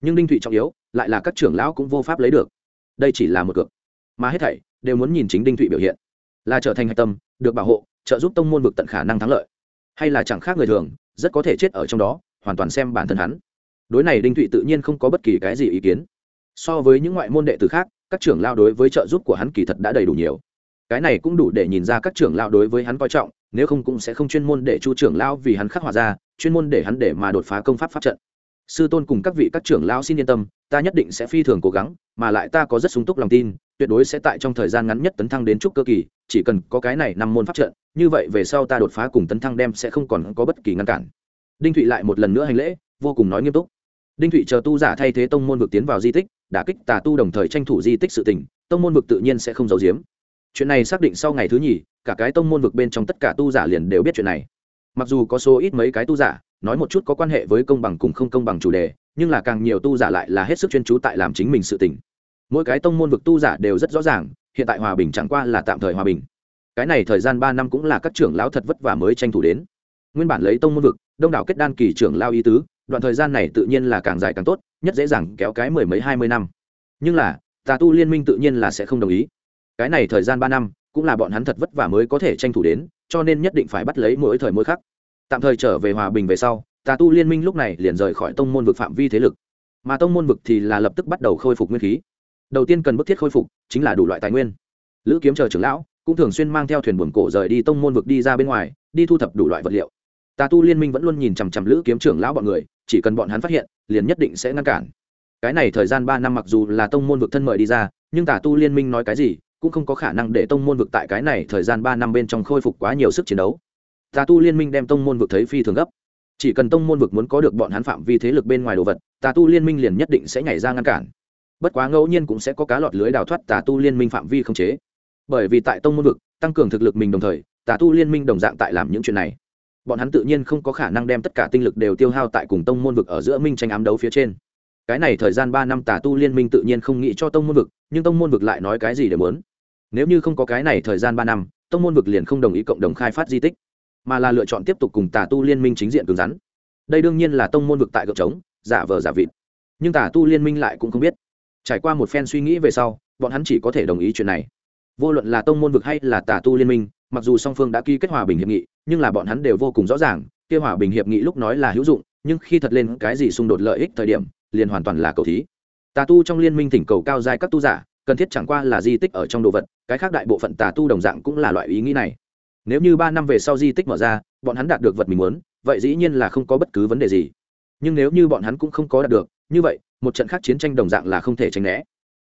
Nhưng đinh thụy trọng yếu, lại là các trưởng lão cũng vô pháp lấy được. Đây chỉ là một cược. Mà hết thảy đều muốn nhìn chính đinh thụy biểu hiện. Là trở thành hạch tâm, được bảo hộ, trợ giúp tông môn vực tận khả năng thắng lợi. Hay là chẳng khác người thường, rất có thể chết ở trong đó hoàn toàn xem bản thân hắn. Đối này đinh thụy tự nhiên không có bất kỳ cái gì ý kiến. So với những ngoại môn đệ tử khác, các trưởng lao đối với trợ giúp của hắn kỳ thật đã đầy đủ nhiều. Cái này cũng đủ để nhìn ra các trưởng lao đối với hắn coi trọng, nếu không cũng sẽ không chuyên môn để chu trưởng lao vì hắn khắc họa ra, chuyên môn để hắn để mà đột phá công pháp pháp trận. Sư tôn cùng các vị các trưởng lao xin yên tâm, ta nhất định sẽ phi thường cố gắng, mà lại ta có rất sung túc lòng tin, tuyệt đối sẽ tại trong thời gian ngắn nhất tấn thăng đến trúc cơ kỳ, chỉ cần có cái này năm môn pháp trận, như vậy về sau ta đột phá cùng tấn thăng đem sẽ không còn có bất kỳ ngăn cản đinh thụy lại một lần nữa hành lễ vô cùng nói nghiêm túc. Đinh thụy chờ tu giả thay thế tông môn vực tiến vào di tích đả kích tà tu đồng thời tranh thủ di tích sự tỉnh, tông môn vực tự nhiên sẽ không giấu giếm. Chuyện này xác định sau ngày thứ nhì cả cái tông môn vực bên trong tất cả tu giả liền đều biết chuyện này. Mặc dù có số ít mấy cái tu giả nói một chút có quan hệ với công bằng cùng không công bằng chủ đề nhưng là càng nhiều tu giả lại là hết sức chuyên chú tại làm chính mình sự tỉnh. mỗi cái tông môn vực tu giả đều rất rõ ràng hiện tại hòa bình chẳng qua là tạm thời hòa bình. Cái này thời gian ba năm cũng là các trưởng lão thật vất vả mới tranh thủ đến nguyên bản lấy tông môn vực, đông đảo kết đan kỳ trưởng lao ý tứ, đoạn thời gian này tự nhiên là càng dài càng tốt, nhất dễ dàng kéo cái mười mấy, hai mươi năm. Nhưng là, tà tu liên minh tự nhiên là sẽ không đồng ý. Cái này thời gian ba năm, cũng là bọn hắn thật vất vả mới có thể tranh thủ đến, cho nên nhất định phải bắt lấy mỗi thời mỗi khắc. Tạm thời trở về hòa bình về sau, tà tu liên minh lúc này liền rời khỏi tông môn vực phạm vi thế lực. Mà tông môn vực thì là lập tức bắt đầu khôi phục nguyên khí. Đầu tiên cần bức thiết khôi phục, chính là đủ loại tài nguyên. Lữ kiếm chờ trưởng lão, cũng thường xuyên mang theo thuyền buồn cổ rời đi tông môn vực đi ra bên ngoài, đi thu thập đủ loại vật liệu tà tu liên minh vẫn luôn nhìn chằm chằm lữ kiếm trưởng lão bọn người, chỉ cần bọn hắn phát hiện, liền nhất định sẽ ngăn cản. Cái này thời gian ba năm mặc dù là tông môn vực thân mời đi ra, nhưng tà tu liên minh nói cái gì, cũng không có khả năng để tông môn vực tại cái này thời gian ba năm bên trong khôi phục quá nhiều sức chiến đấu. Tà tu liên minh đem tông môn vực thấy phi thường gấp. Chỉ cần tông môn vực muốn có được bọn hắn phạm vi thế lực bên ngoài đồ vật, tà tu liên minh liền nhất định sẽ nhảy ra ngăn cản. Bất quá ngẫu nhiên cũng sẽ có cá lọt lưới đào thoát tà tu liên minh phạm vi không chế. Bởi vì tại tông môn vực, tăng cường thực lực mình đồng thời, tà tu liên minh đồng dạng tại làm những chuyện này bọn hắn tự nhiên không có khả năng đem tất cả tinh lực đều tiêu hao tại cùng tông môn vực ở giữa minh tranh ám đấu phía trên. Cái này thời gian ba năm tà tu liên minh tự nhiên không nghĩ cho tông môn vực, nhưng tông môn vực lại nói cái gì để muốn? Nếu như không có cái này thời gian ba năm, tông môn vực liền không đồng ý cộng đồng khai phát di tích, mà là lựa chọn tiếp tục cùng tà tu liên minh chính diện cứng rắn. Đây đương nhiên là tông môn vực tại gợp trống, giả vờ giả vịt. Nhưng tà tu liên minh lại cũng không biết. Trải qua một phen suy nghĩ về sau, bọn hắn chỉ có thể đồng ý chuyện này. Vô luận là tông môn vực hay là tà tu liên minh mặc dù song phương đã ký kết hòa bình hiệp nghị, nhưng là bọn hắn đều vô cùng rõ ràng, kia hòa bình hiệp nghị lúc nói là hữu dụng, nhưng khi thật lên cái gì xung đột lợi ích thời điểm, liền hoàn toàn là cầu thí. Tà tu trong liên minh thỉnh cầu cao giai các tu giả, cần thiết chẳng qua là di tích ở trong đồ vật, cái khác đại bộ phận tà tu đồng dạng cũng là loại ý nghĩ này. Nếu như ba năm về sau di tích mở ra, bọn hắn đạt được vật mình muốn, vậy dĩ nhiên là không có bất cứ vấn đề gì. Nhưng nếu như bọn hắn cũng không có đạt được, như vậy, một trận khác chiến tranh đồng dạng là không thể tránh né.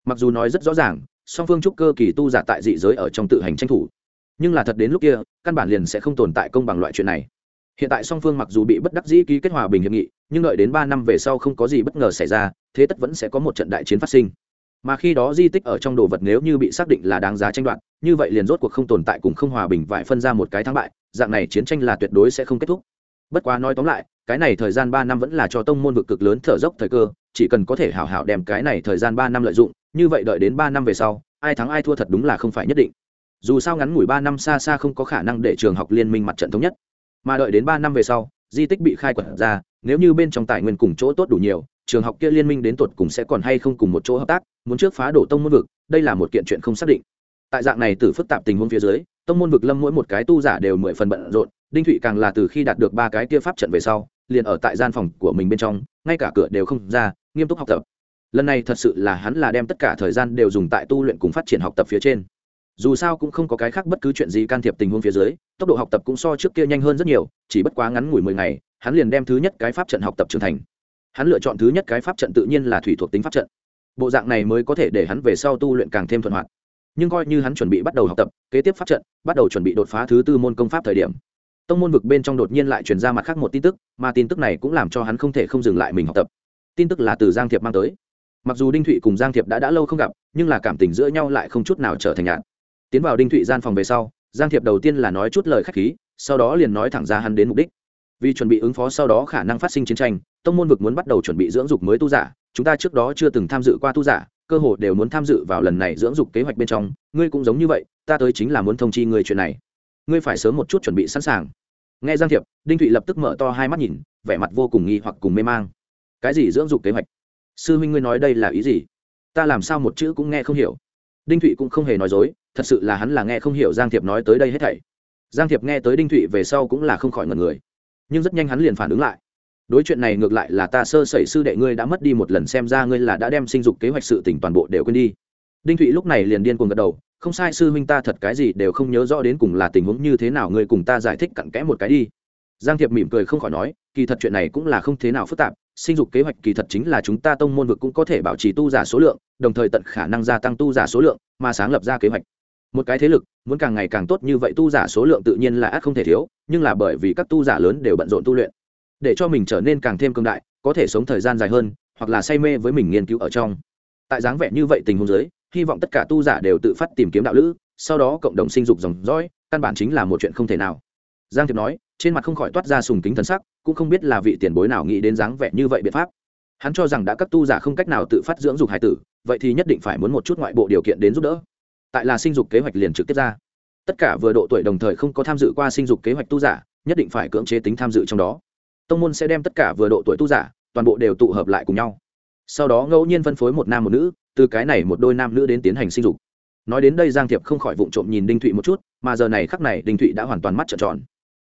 Mặc dù nói rất rõ ràng, song phương trúc cơ kỳ tu giả tại dị giới ở trong tự hành tranh thủ nhưng là thật đến lúc kia, căn bản liền sẽ không tồn tại công bằng loại chuyện này. Hiện tại song phương mặc dù bị bất đắc dĩ ký kết hòa bình hiệp nghị, nhưng đợi đến ba năm về sau không có gì bất ngờ xảy ra, thế tất vẫn sẽ có một trận đại chiến phát sinh. Mà khi đó di tích ở trong đồ vật nếu như bị xác định là đáng giá tranh đoạt, như vậy liền rốt cuộc không tồn tại cùng không hòa bình vải phân ra một cái thắng bại, dạng này chiến tranh là tuyệt đối sẽ không kết thúc. Bất quá nói tóm lại, cái này thời gian ba năm vẫn là cho tông môn vực cực lớn thở dốc thời cơ, chỉ cần có thể hảo hảo đem cái này thời gian ba năm lợi dụng, như vậy đợi đến ba năm về sau, ai thắng ai thua thật đúng là không phải nhất định dù sao ngắn ngủi ba năm xa xa không có khả năng để trường học liên minh mặt trận thống nhất. Mà đợi đến ba năm về sau, di tích bị khai quật ra, nếu như bên trong tài nguyên cùng chỗ tốt đủ nhiều, trường học kia liên minh đến tột cùng sẽ còn hay không cùng một chỗ hợp tác, muốn trước phá đổ tông môn vực, đây là một kiện chuyện không xác định. Tại dạng này từ phức tạp tình huống phía dưới, tông môn vực lâm mỗi một cái tu giả đều mười phần bận rộn, đinh thụy càng là từ khi đạt được ba cái kia pháp trận về sau, liền ở tại gian phòng của mình bên trong, ngay cả cửa đều không ra, nghiêm túc học tập. Lần này thật sự là hắn là đem tất cả thời gian đều dùng tại tu luyện cùng phát triển học tập phía trên dù sao cũng không có cái khác bất cứ chuyện gì can thiệp tình huống phía dưới, tốc độ học tập cũng so trước kia nhanh hơn rất nhiều, chỉ bất quá ngắn ngủi mười ngày, hắn liền đem thứ nhất cái pháp trận học tập trưởng thành. Hắn lựa chọn thứ nhất cái pháp trận tự nhiên là thủy thuộc tính pháp trận. Bộ dạng này mới có thể để hắn về sau tu luyện càng thêm thuận hoạt. Nhưng coi như hắn chuẩn bị bắt đầu học tập, kế tiếp pháp trận, bắt đầu chuẩn bị đột phá thứ tư môn công pháp thời điểm, tông môn vực bên trong đột nhiên lại truyền ra mặt khác một tin tức, mà tin tức này cũng làm cho hắn không thể không dừng lại mình học tập. Tin tức là từ giang thiệp mang tới. Mặc dù đinh thụy cùng giang thiệp đã đã lâu không gặp, nhưng là cảm tình giữa nhau lại không chút nào trở thành nhạt tiến vào đinh thụy gian phòng về sau, giang thiệp đầu tiên là nói chút lời k h á c h khí, sau đó liền nói thẳng ra hắn đến mục đích. Vì chuẩn bị ứng phó sau đó khả năng phát sinh chiến tranh, tông môn vực muốn bắt đầu chuẩn bị dưỡng dục mới tu giả, chúng ta trước đó chưa từng tham dự qua tu giả, cơ hội đều muốn tham dự vào lần này dưỡng dục kế hoạch bên trong, ngươi cũng giống như vậy, ta tới chính là muốn thông chi ngươi chuyện này. Ngươi phải sớm một chút chuẩn bị sẵn sàng. Nghe giang thiệp, đinh thụy lập tức mở to hai mắt nhìn, vẻ mặt vô cùng nghi hoặc cùng mê mang. Cái gì dưỡng dục kế hoạch? Sư huynh ngươi nói đây là ý gì? Ta làm sao một chữ cũng nghe không hiểu. Đinh thụy cũng không hề nói dối thật sự là hắn là nghe không hiểu giang thiệp nói tới đây hết thảy. Giang thiệp nghe tới đinh thụy về sau cũng là không khỏi ngần người. Nhưng rất nhanh hắn liền phản ứng lại. Đối chuyện này ngược lại là ta sơ sẩy sư đệ ngươi đã mất đi một lần xem ra ngươi là đã đem sinh dục kế hoạch sự tỉnh toàn bộ đều quên đi. Đinh thụy lúc này liền điên cuồng gật đầu, không sai sư huynh ta thật cái gì đều không nhớ rõ đến cùng là tình huống như thế nào ngươi cùng ta giải thích cặn kẽ một cái đi. Giang thiệp mỉm cười không khỏi nói, kỳ thật chuyện này cũng là không thế nào phức tạp, sinh dục kế hoạch kỳ thật chính là chúng ta tông môn vực cũng có thể bảo trì tu giả số lượng, đồng thời tận khả năng gia tăng tu giả số lượng, mà sáng lập ra kế hoạch một cái thế lực, muốn càng ngày càng tốt như vậy tu giả số lượng tự nhiên là ắt không thể thiếu, nhưng là bởi vì các tu giả lớn đều bận rộn tu luyện, để cho mình trở nên càng thêm cương đại, có thể sống thời gian dài hơn, hoặc là say mê với mình nghiên cứu ở trong. Tại dáng vẻ như vậy tình huống giới hy vọng tất cả tu giả đều tự phát tìm kiếm đạo lữ, sau đó cộng đồng sinh dục dòng dõi, căn bản chính là một chuyện không thể nào. Giang thiệp nói, trên mặt không khỏi toát ra sùng kính thần sắc, cũng không biết là vị tiền bối nào nghĩ đến dáng vẻ như vậy biện pháp. Hắn cho rằng đã các tu giả không cách nào tự phát dưỡng dục hải tử, vậy thì nhất định phải muốn một chút ngoại bộ điều kiện đến giúp đỡ tại là sinh dục kế hoạch liền trực tiếp ra. Tất cả vừa độ tuổi đồng thời không có tham dự qua sinh dục kế hoạch tu giả, nhất định phải cưỡng chế tính tham dự trong đó. Tông môn sẽ đem tất cả vừa độ tuổi tu giả, toàn bộ đều tụ hợp lại cùng nhau. Sau đó ngẫu nhiên phân phối một nam một nữ, từ cái này một đôi nam nữ đến tiến hành sinh dục. Nói đến đây giang thiệp không khỏi vụng trộm nhìn đinh thụy một chút, mà giờ này khắc này đinh thụy đã hoàn toàn mắt trợn tròn.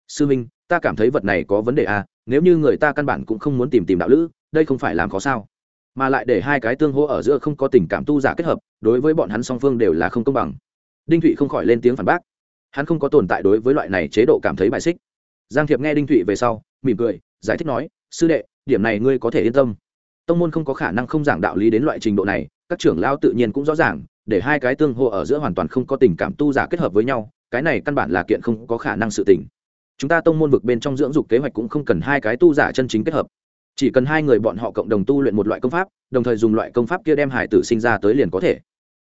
Sư minh, ta cảm thấy vật này có vấn đề à nếu như người ta căn bản cũng không muốn tìm tìm đạo lữ, đây không phải làm khó sao? Mà lại để hai cái tương hỗ ở giữa không có tình cảm tu giả kết hợp, đối với bọn hắn song phương đều là không công bằng. Đinh thụy không khỏi lên tiếng phản bác. Hắn không có tồn tại đối với loại này chế độ cảm thấy bài xích. Giang thiệp nghe đinh thụy về sau, mỉm cười, giải thích nói, sư đệ, điểm này ngươi có thể yên tâm. Tông môn không có khả năng không giảng đạo lý đến loại trình độ này, các trưởng lao tự nhiên cũng rõ ràng, để hai cái tương hô ở giữa hoàn toàn không có tình cảm tu giả kết hợp với nhau, cái này căn bản là kiện không có khả năng sự tình. Chúng ta tông môn vực bên trong dưỡng dục kế hoạch cũng không cần hai cái tu giả chân chính kết hợp chỉ cần hai người bọn họ cộng đồng tu luyện một loại công pháp, đồng thời dùng loại công pháp kia đem hải tử sinh ra tới liền có thể.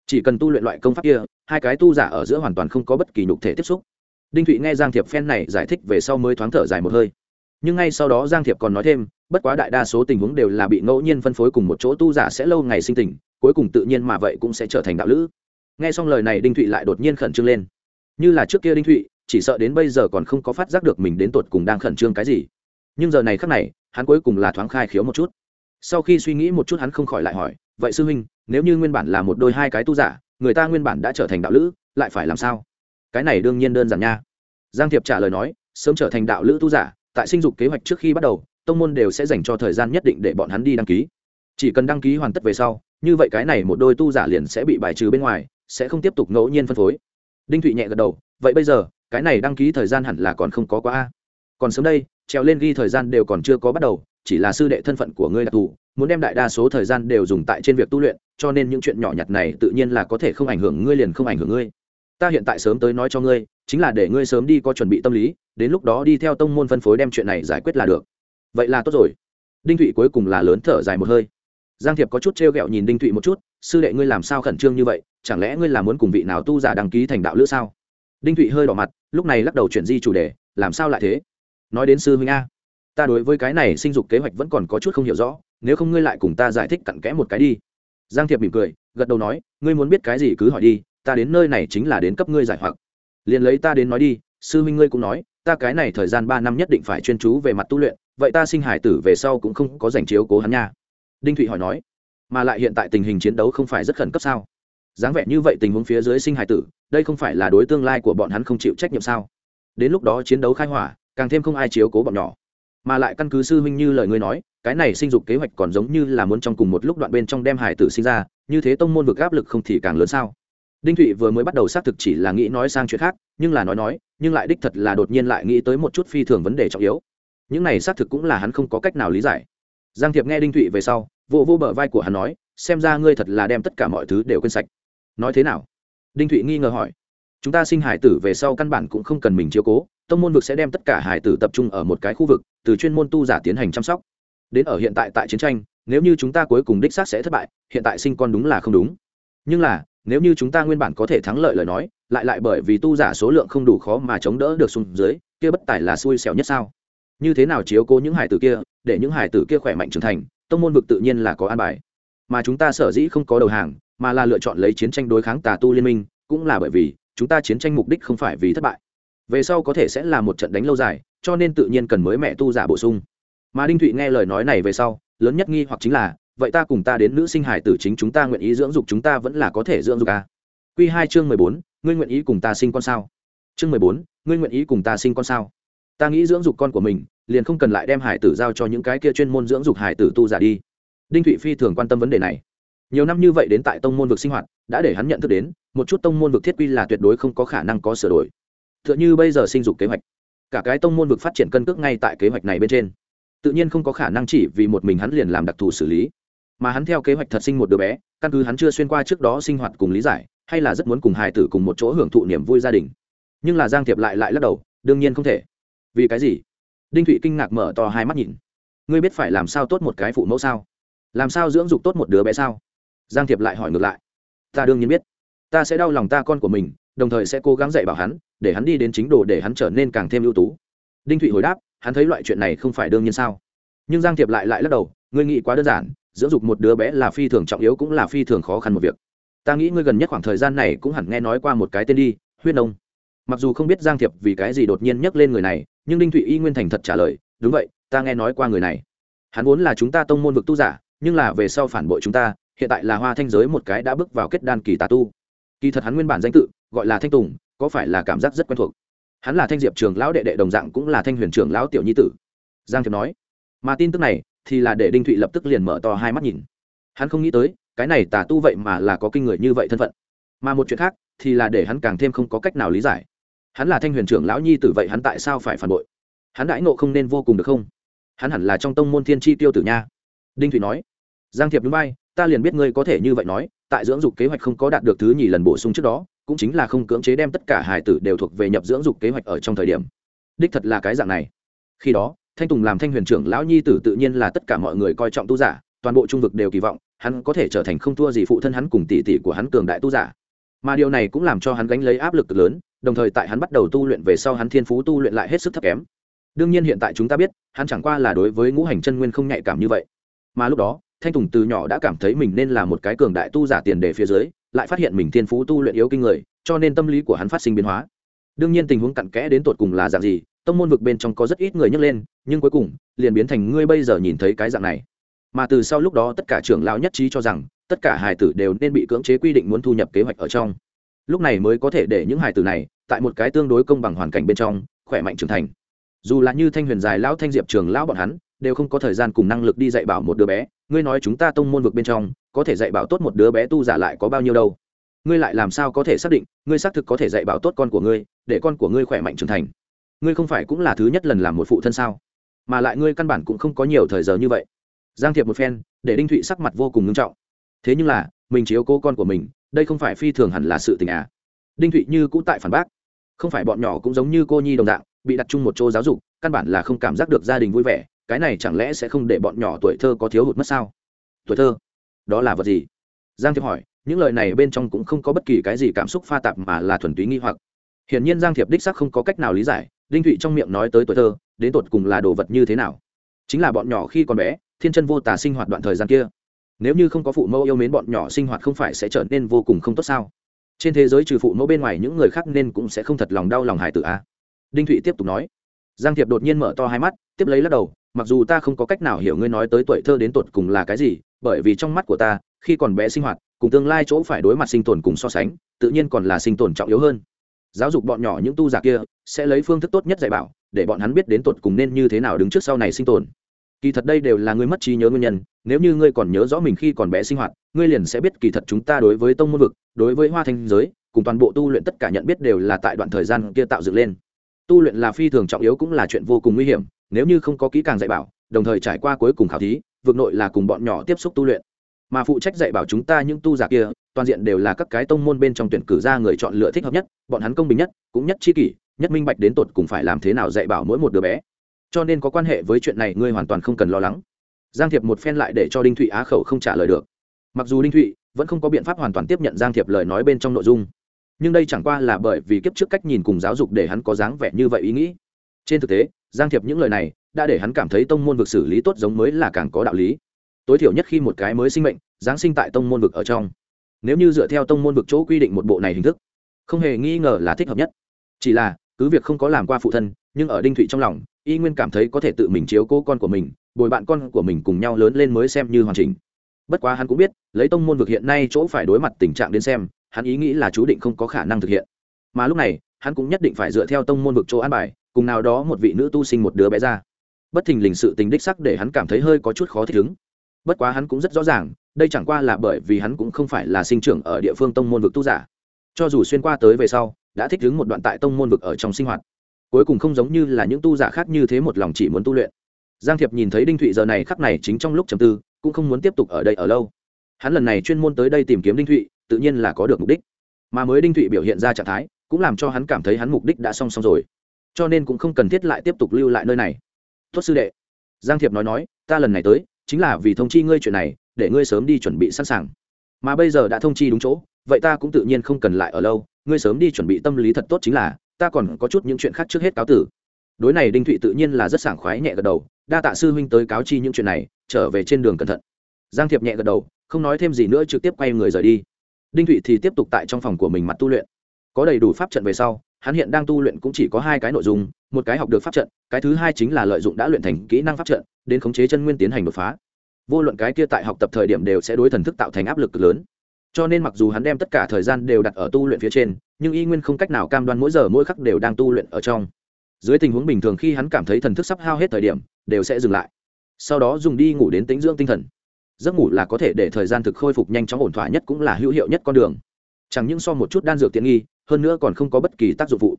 Chỉ cần tu luyện loại công pháp kia, hai cái tu giả ở giữa hoàn toàn không có bất kỳ nhục thể tiếp xúc. Đinh thụy nghe giang thiệp phen này giải thích về sau mới thoáng thở dài một hơi. Nhưng ngay sau đó giang thiệp còn nói thêm, bất quá đại đa số tình huống đều là bị ngẫu nhiên phân phối cùng một chỗ tu giả sẽ lâu ngày sinh tình, cuối cùng tự nhiên mà vậy cũng sẽ trở thành đạo lữ. Nghe xong lời này đinh thụy lại đột nhiên khẩn trương lên. Như là trước kia đinh thụy, chỉ sợ đến bây giờ còn không có phát giác được mình đến tột cùng đang khẩn trương cái gì. Nhưng giờ này khác này hắn cuối cùng là thoáng khai khiếu một chút. Sau khi suy nghĩ một chút hắn không khỏi lại hỏi, vậy sư huynh, nếu như nguyên bản là một đôi hai cái tu giả, người ta nguyên bản đã trở thành đạo lữ, lại phải làm sao? Cái này đương nhiên đơn giản nha. Giang thiệp trả lời nói, sớm trở thành đạo lữ tu giả, tại sinh dục kế hoạch trước khi bắt đầu, tông môn đều sẽ dành cho thời gian nhất định để bọn hắn đi đăng ký. Chỉ cần đăng ký hoàn tất về sau, như vậy cái này một đôi tu giả liền sẽ bị bài trừ bên ngoài, sẽ không tiếp tục ngẫu nhiên phân phối. Đinh thụy nhẹ gật đầu, vậy bây giờ, cái này đăng ký thời gian hẳn là còn không có quá a. Còn sớm đây treo lên ghi thời gian đều còn chưa có bắt đầu, chỉ là sư đệ thân phận của ngươi đặc thù, muốn đem đại đa số thời gian đều dùng tại trên việc tu luyện, cho nên những chuyện nhỏ nhặt này tự nhiên là có thể không ảnh hưởng ngươi liền không ảnh hưởng ngươi. Ta hiện tại sớm tới nói cho ngươi, chính là để ngươi sớm đi có chuẩn bị tâm lý, đến lúc đó đi theo tông môn phân phối đem chuyện này giải quyết là được. Vậy là tốt rồi. Đinh thụy cuối cùng là lớn thở dài một hơi. Giang thiệp có chút t r e o g ẹ o nhìn đinh thụy một chút, sư đệ ngươi làm sao khẩn trương như vậy, chẳng lẽ ngươi là muốn cùng vị nào tu giả đăng ký thành đạo lữ sao? Đinh thụy hơi đỏ mặt, lúc này lắc đầu chuyển di chủ đề, làm sao lại thế? Nói đến sư huynh a, ta đối với cái này sinh dục kế hoạch vẫn còn có chút không hiểu rõ, nếu không ngươi lại cùng ta giải thích cặn kẽ một cái đi. Giang thiệp mỉm cười, gật đầu nói, ngươi muốn biết cái gì cứ hỏi đi, ta đến nơi này chính là đến cấp ngươi giải hoặc. Liền lấy ta đến nói đi, sư huynh ngươi cũng nói, ta cái này thời gian ba năm nhất định phải chuyên chú về mặt tu luyện, vậy ta sinh hải tử về sau cũng không có giành chiếu cố hắn nha. Đinh thụy hỏi nói, mà lại hiện tại tình hình chiến đấu không phải rất khẩn cấp sao? Dáng vẻ như vậy tình huống phía dưới sinh hải tử, đây không phải là đối tương lai của bọn hắn không chịu trách nhiệm sao? Đến lúc đó chiến đấu khai hỏa càng thêm không ai chiếu cố bọn nhỏ. Mà lại căn cứ sư huynh như lời ngươi nói, cái này sinh dục kế hoạch còn giống như là muốn trong cùng một lúc đoạn bên trong đem hải tử sinh ra, như thế tông môn vực áp lực không thì càng lớn sao? Đinh thụy vừa mới bắt đầu xác thực chỉ là nghĩ nói sang chuyện khác, nhưng là nói nói, nhưng lại đích thật là đột nhiên lại nghĩ tới một chút phi thường vấn đề trọng yếu. Những này xác thực cũng là hắn không có cách nào lý giải. Giang thiệp nghe đinh thụy về sau, vô vô bờ vai của hắn nói, xem ra ngươi thật là đem tất cả mọi thứ đều quên sạch. Nói thế nào? Đinh thụy nghi ngờ hỏi chúng ta sinh hải tử về sau căn bản cũng không cần mình chiếu cố, tông môn vực sẽ đem tất cả hải tử tập trung ở một cái khu vực, từ chuyên môn tu giả tiến hành chăm sóc. Đến ở hiện tại tại chiến tranh, nếu như chúng ta cuối cùng đích xác sẽ thất bại, hiện tại sinh con đúng là không đúng. Nhưng là, nếu như chúng ta nguyên bản có thể thắng lợi lời nói, lại lại bởi vì tu giả số lượng không đủ khó mà chống đỡ được xuống dưới, kia bất tài là xui xẻo nhất sao? Như thế nào chiếu cố những hải tử kia, để những hải tử kia khỏe mạnh trưởng thành, tông môn vực tự nhiên là có an bài. Mà chúng ta sở dĩ không có đầu hàng, mà là lựa chọn lấy chiến tranh đối kháng tà tu liên minh, cũng là bởi vì chúng ta chiến tranh mục đích không phải vì thất bại. Về sau có thể sẽ là một trận đánh lâu dài, cho nên tự nhiên cần mới mẹ tu giả bổ sung. Mà đinh thụy nghe lời nói này về sau, lớn nhất nghi hoặc chính là, vậy ta cùng ta đến nữ sinh hải tử chính chúng ta nguyện ý dưỡng dục chúng ta vẫn là có thể dưỡng dục à. q hai chương mười bốn, ngươi nguyện ý cùng ta sinh con sao? Chương mười bốn, ngươi nguyện ý cùng ta sinh con sao? Ta nghĩ dưỡng dục con của mình, liền không cần lại đem hải tử giao cho những cái kia chuyên môn dưỡng dục hải tử tu giả đi. Đinh thụy phi thường quan tâm vấn đề này nhiều năm như vậy đến tại tông môn vực sinh hoạt, đã để hắn nhận thức đến, một chút tông môn vực thiết quy là tuyệt đối không có khả năng có sửa đổi. T h ư ợ n h ư bây giờ sinh dục kế hoạch, cả cái tông môn vực phát triển cân cước ngay tại kế hoạch này bên trên. Tự nhiên không có khả năng chỉ vì một mình hắn liền làm đặc thù xử lý. Mà hắn theo kế hoạch thật sinh một đứa bé, căn cứ hắn chưa xuyên qua trước đó sinh hoạt cùng lý giải, hay là rất muốn cùng hài tử cùng một chỗ hưởng thụ niềm vui gia đình. Nhưng là giang thiệp lại lại lắc đầu, đương nhiên không thể. Vì cái gì? Đinh thụy kinh ngạc mở to hai mắt nhìn. Ngươi biết phải làm sao tốt một cái phụ mẫu sao? Làm sao dưỡng dục tốt một đứa bé sao? Giang thiệp lại hỏi ngược lại. Ta đương nhiên biết. Ta sẽ đau lòng ta con của mình, đồng thời sẽ cố gắng dạy bảo hắn, để hắn đi đến chính đồ để hắn trở nên càng thêm ưu tú. Đinh thụy hồi đáp, hắn thấy loại chuyện này không phải đương nhiên sao? Nhưng giang thiệp lại lại lắc đầu, ngươi nghĩ quá đơn giản, dưỡng dục một đứa bé là phi thường trọng yếu cũng là phi thường khó khăn một việc. Ta nghĩ ngươi gần nhất khoảng thời gian này cũng hẳn nghe nói qua một cái tên đi, huyết nông. Mặc dù không biết giang thiệp vì cái gì đột nhiên nhắc lên người này, nhưng đinh thụy y nguyên thành thật trả lời, đúng vậy, ta nghe nói qua người này. Hắn vốn là chúng ta tông môn vực tu giả, nhưng là về sau phản bội chúng ta hiện tại là hoa thanh giới một cái đã bước vào kết đan kỳ tà tu. Kỳ thật hắn nguyên bản danh tự, gọi là thanh tùng, có phải là cảm giác rất quen thuộc. Hắn là thanh diệp trường lão đệ đệ đồng dạng cũng là thanh huyền Trường lão tiểu nhi tử. Giang thiệp nói, mà tin tức này thì là để đinh thụy lập tức liền mở to hai mắt nhìn. Hắn không nghĩ tới, cái này tà tu vậy mà là có kinh người như vậy thân phận. Mà một chuyện khác thì là để hắn càng thêm không có cách nào lý giải. Hắn là thanh huyền trưởng lão nhi tử vậy hắn tại sao phải phản bội? Hắn đãi nộ không nên vô cùng được không? Hắn hẳn là trong tông môn thiên tri tiêu tử nha. Đinh thụy nói. Giang thiệp núi bay ta liền biết ngươi có thể như vậy nói, tại dưỡng dục kế hoạch không có đạt được thứ nhì lần bổ sung trước đó, cũng chính là không cưỡng chế đem tất cả hải tử đều thuộc về nhập dưỡng dục kế hoạch ở trong thời điểm. Đích thật là cái dạng này. Khi đó, thanh tùng làm thanh huyền trưởng lão nhi tử tự nhiên là tất cả mọi người coi trọng tu giả, toàn bộ trung vực đều kỳ vọng, hắn có thể trở thành không thua gì phụ thân hắn cùng tỷ tỷ của hắn cường đại tu giả. Mà điều này cũng làm cho hắn gánh lấy áp lực lớn, đồng thời tại hắn bắt đầu tu luyện về sau hắn thiên phú tu luyện lại hết sức thấp kém. Đương nhiên hiện tại chúng ta biết, hắn chẳng qua là đối với ngũ hành chân nguyên không nhạy cảm như vậy. Mà lúc đó thanh tùng từ nhỏ đã cảm thấy mình nên là một cái cường đại tu giả tiền đề phía dưới, lại phát hiện mình thiên phú tu luyện yếu kinh người, cho nên tâm lý của hắn phát sinh biến hóa. Đương nhiên tình huống cặn kẽ đến tột cùng là dạng gì, tông môn vực bên trong có rất ít người nhấc lên, nhưng cuối cùng, liền biến thành ngươi bây giờ nhìn thấy cái dạng này. Mà từ sau lúc đó tất cả trưởng lão nhất trí cho rằng, tất cả hài tử đều nên bị cưỡng chế quy định muốn thu nhập kế hoạch ở trong. Lúc này mới có thể để những hài tử này, tại một cái tương đối công bằng hoàn cảnh bên trong, khỏe mạnh trưởng thành. Dù là như thanh huyền dài lão, thanh diệp trường lão bọn hắn, đều không có thời gian cùng năng lực đi dạy bảo một đứa bé ngươi nói chúng ta tông môn vực bên trong, có thể dạy bảo tốt một đứa bé tu giả lại có bao nhiêu đâu? Ngươi lại làm sao có thể xác định, ngươi xác thực có thể dạy bảo tốt con của ngươi, để con của ngươi khỏe mạnh trưởng thành? Ngươi không phải cũng là thứ nhất lần làm một phụ thân sao? Mà lại ngươi căn bản cũng không có nhiều thời giờ như vậy. Giang thiệp một phen, để đinh thụy sắc mặt vô cùng nghiêm trọng. Thế nhưng là, mình chiếu cố con của mình, đây không phải phi thường hẳn là sự tình à? Đinh thụy như cũ tại phản bác. Không phải bọn nhỏ cũng giống như cô nhi đồng dạng, bị đặt chung một chỗ giáo dục, căn bản là không cảm giác được gia đình vui vẻ cái này chẳng lẽ sẽ không để bọn nhỏ tuổi thơ có thiếu hụt mất sao? Tuổi thơ? Đó là vật gì? Giang thiệp hỏi, những lời này bên trong cũng không có bất kỳ cái gì cảm xúc pha tạp mà là thuần túy nghi hoặc. Hiển nhiên giang thiệp đích sắc không có cách nào lý giải, đinh thụy trong miệng nói tới tuổi thơ, đến tột cùng là đồ vật như thế nào? Chính là bọn nhỏ khi còn bé, thiên chân vô tà sinh hoạt đoạn thời gian kia. Nếu như không có phụ mẫu yêu mến bọn nhỏ sinh hoạt không phải sẽ trở nên vô cùng không tốt sao? Trên thế giới trừ phụ mẫu bên ngoài những người khác nên cũng sẽ không thật lòng đau lòng hài tử a đinh thụy tiếp tục nói. Giang thiệp đột nhiên mở to hai mắt, tiếp lấy lắc đầu mặc dù ta không có cách nào hiểu ngươi nói tới tuổi thơ đến tột cùng là cái gì, bởi vì trong mắt của ta, khi còn bé sinh hoạt, cùng tương lai chỗ phải đối mặt sinh tồn cùng so sánh, tự nhiên còn là sinh tồn trọng yếu hơn. Giáo dục bọn nhỏ những tu giả kia, sẽ lấy phương thức tốt nhất dạy bảo, để bọn hắn biết đến tột cùng nên như thế nào đứng trước sau này sinh tồn. Kỳ thật đây đều là ngươi mất trí nhớ nguyên nhân, nếu như ngươi còn nhớ rõ mình khi còn bé sinh hoạt, ngươi liền sẽ biết kỳ thật chúng ta đối với tông môn vực, đối với hoa thanh giới, cùng toàn bộ tu luyện tất cả nhận biết đều là tại đoạn thời gian kia tạo dựng lên. Tu luyện là phi thường trọng yếu cũng là chuyện vô cùng nguy hiểm nếu như không có kỹ càng dạy bảo, đồng thời trải qua cuối cùng khảo thí, vực nội là cùng bọn nhỏ tiếp xúc tu luyện. Mà phụ trách dạy bảo chúng ta những tu giả kia, toàn diện đều là các cái tông môn bên trong tuyển cử ra người chọn lựa thích hợp nhất, bọn hắn công bình nhất, cũng nhất chi kỷ, nhất minh bạch đến tột cùng phải làm thế nào dạy bảo mỗi một đứa bé. Cho nên có quan hệ với chuyện này ngươi hoàn toàn không cần lo lắng. Giang thiệp một phen lại để cho đinh thụy á khẩu không trả lời được. Mặc dù đinh thụy vẫn không có biện pháp hoàn toàn tiếp nhận giang thiệp lời nói bên trong nội dung, nhưng đây chẳng qua là bởi vì kiếp trước cách nhìn cùng giáo dục để hắn có dáng vẻ như vậy ý nghĩ. Trên thực tế giang thiệp những lời này đã để hắn cảm thấy tông môn vực xử lý tốt giống mới là càng có đạo lý. Tối thiểu nhất khi một cái mới sinh mệnh, giáng sinh tại tông môn vực ở trong. Nếu như dựa theo tông môn vực chỗ quy định một bộ này hình thức, không hề nghi ngờ là thích hợp nhất. Chỉ là, cứ việc không có làm qua phụ thân, nhưng ở đinh thụy trong lòng, y nguyên cảm thấy có thể tự mình chiếu cố con của mình, bồi bạn con của mình cùng nhau lớn lên mới xem như hoàn chỉnh. Bất quá hắn cũng biết, lấy tông môn vực hiện nay chỗ phải đối mặt tình trạng đến xem, hắn ý nghĩ là chú định không có khả năng thực hiện. Mà lúc này, hắn cũng nhất định phải dựa theo tông môn vực chỗ an bài cùng nào đó một vị nữ tu sinh một đứa bé ra. Bất thình lình sự tình đích sắc để hắn cảm thấy hơi có chút khó thích ứng. Bất quá hắn cũng rất rõ ràng, đây chẳng qua là bởi vì hắn cũng không phải là sinh trưởng ở địa phương tông môn vực tu giả. Cho dù xuyên qua tới về sau, đã thích ứng một đoạn tại tông môn vực ở trong sinh hoạt. Cuối cùng không giống như là những tu giả khác như thế một lòng chỉ muốn tu luyện. Giang thiệp nhìn thấy đinh thụy giờ này khắc này chính trong lúc trầm tư, cũng không muốn tiếp tục ở đây ở lâu. Hắn lần này chuyên môn tới đây tìm kiếm đinh thụy, tự nhiên là có được mục đích. Mà mới đinh thụy biểu hiện ra trạng thái, cũng làm cho hắn cảm thấy hắn mục đích đã song song rồi cho nên cũng không cần thiết lại tiếp tục lưu lại nơi này. Tuất sư đệ. Giang thiệp nói nói, ta lần này tới, chính là vì thông chi ngươi chuyện này, để ngươi sớm đi chuẩn bị sẵn sàng. Mà bây giờ đã thông chi đúng chỗ, vậy ta cũng tự nhiên không cần lại ở lâu, ngươi sớm đi chuẩn bị tâm lý thật tốt chính là, ta còn có chút những chuyện khác trước hết cáo tử. Đối này đinh thụy tự nhiên là rất sảng khoái nhẹ gật đầu, đa tạ sư huynh tới cáo chi những chuyện này, trở về trên đường cẩn thận. Giang thiệp nhẹ gật đầu, không nói thêm gì nữa trực tiếp quay người rời đi. Đinh thụy thì tiếp tục tại trong phòng của mình mặt tu luyện. Có đầy đủ pháp trận về sau hắn hiện đang tu luyện cũng chỉ có hai cái nội dung, một cái học được pháp trận, cái thứ hai chính là lợi dụng đã luyện thành kỹ năng pháp trận, đến khống chế chân nguyên tiến hành đột phá. Vô luận cái kia tại học tập thời điểm đều sẽ đối thần thức tạo thành áp lực lớn. Cho nên mặc dù hắn đem tất cả thời gian đều đặt ở tu luyện phía trên, nhưng y nguyên không cách nào cam đoan mỗi giờ mỗi khắc đều đang tu luyện ở trong. Dưới tình huống bình thường khi hắn cảm thấy thần thức sắp hao hết thời điểm, đều sẽ dừng lại. Sau đó dùng đi ngủ đến tính dưỡng tinh thần. Giấc ngủ là có thể để thời gian thực khôi phục nhanh chóng ổn thỏa nhất cũng là hữu hiệu nhất con đường. Chẳng những so một chút đan dược tiện nghi hơn nữa còn không có bất kỳ tác dụng phụ.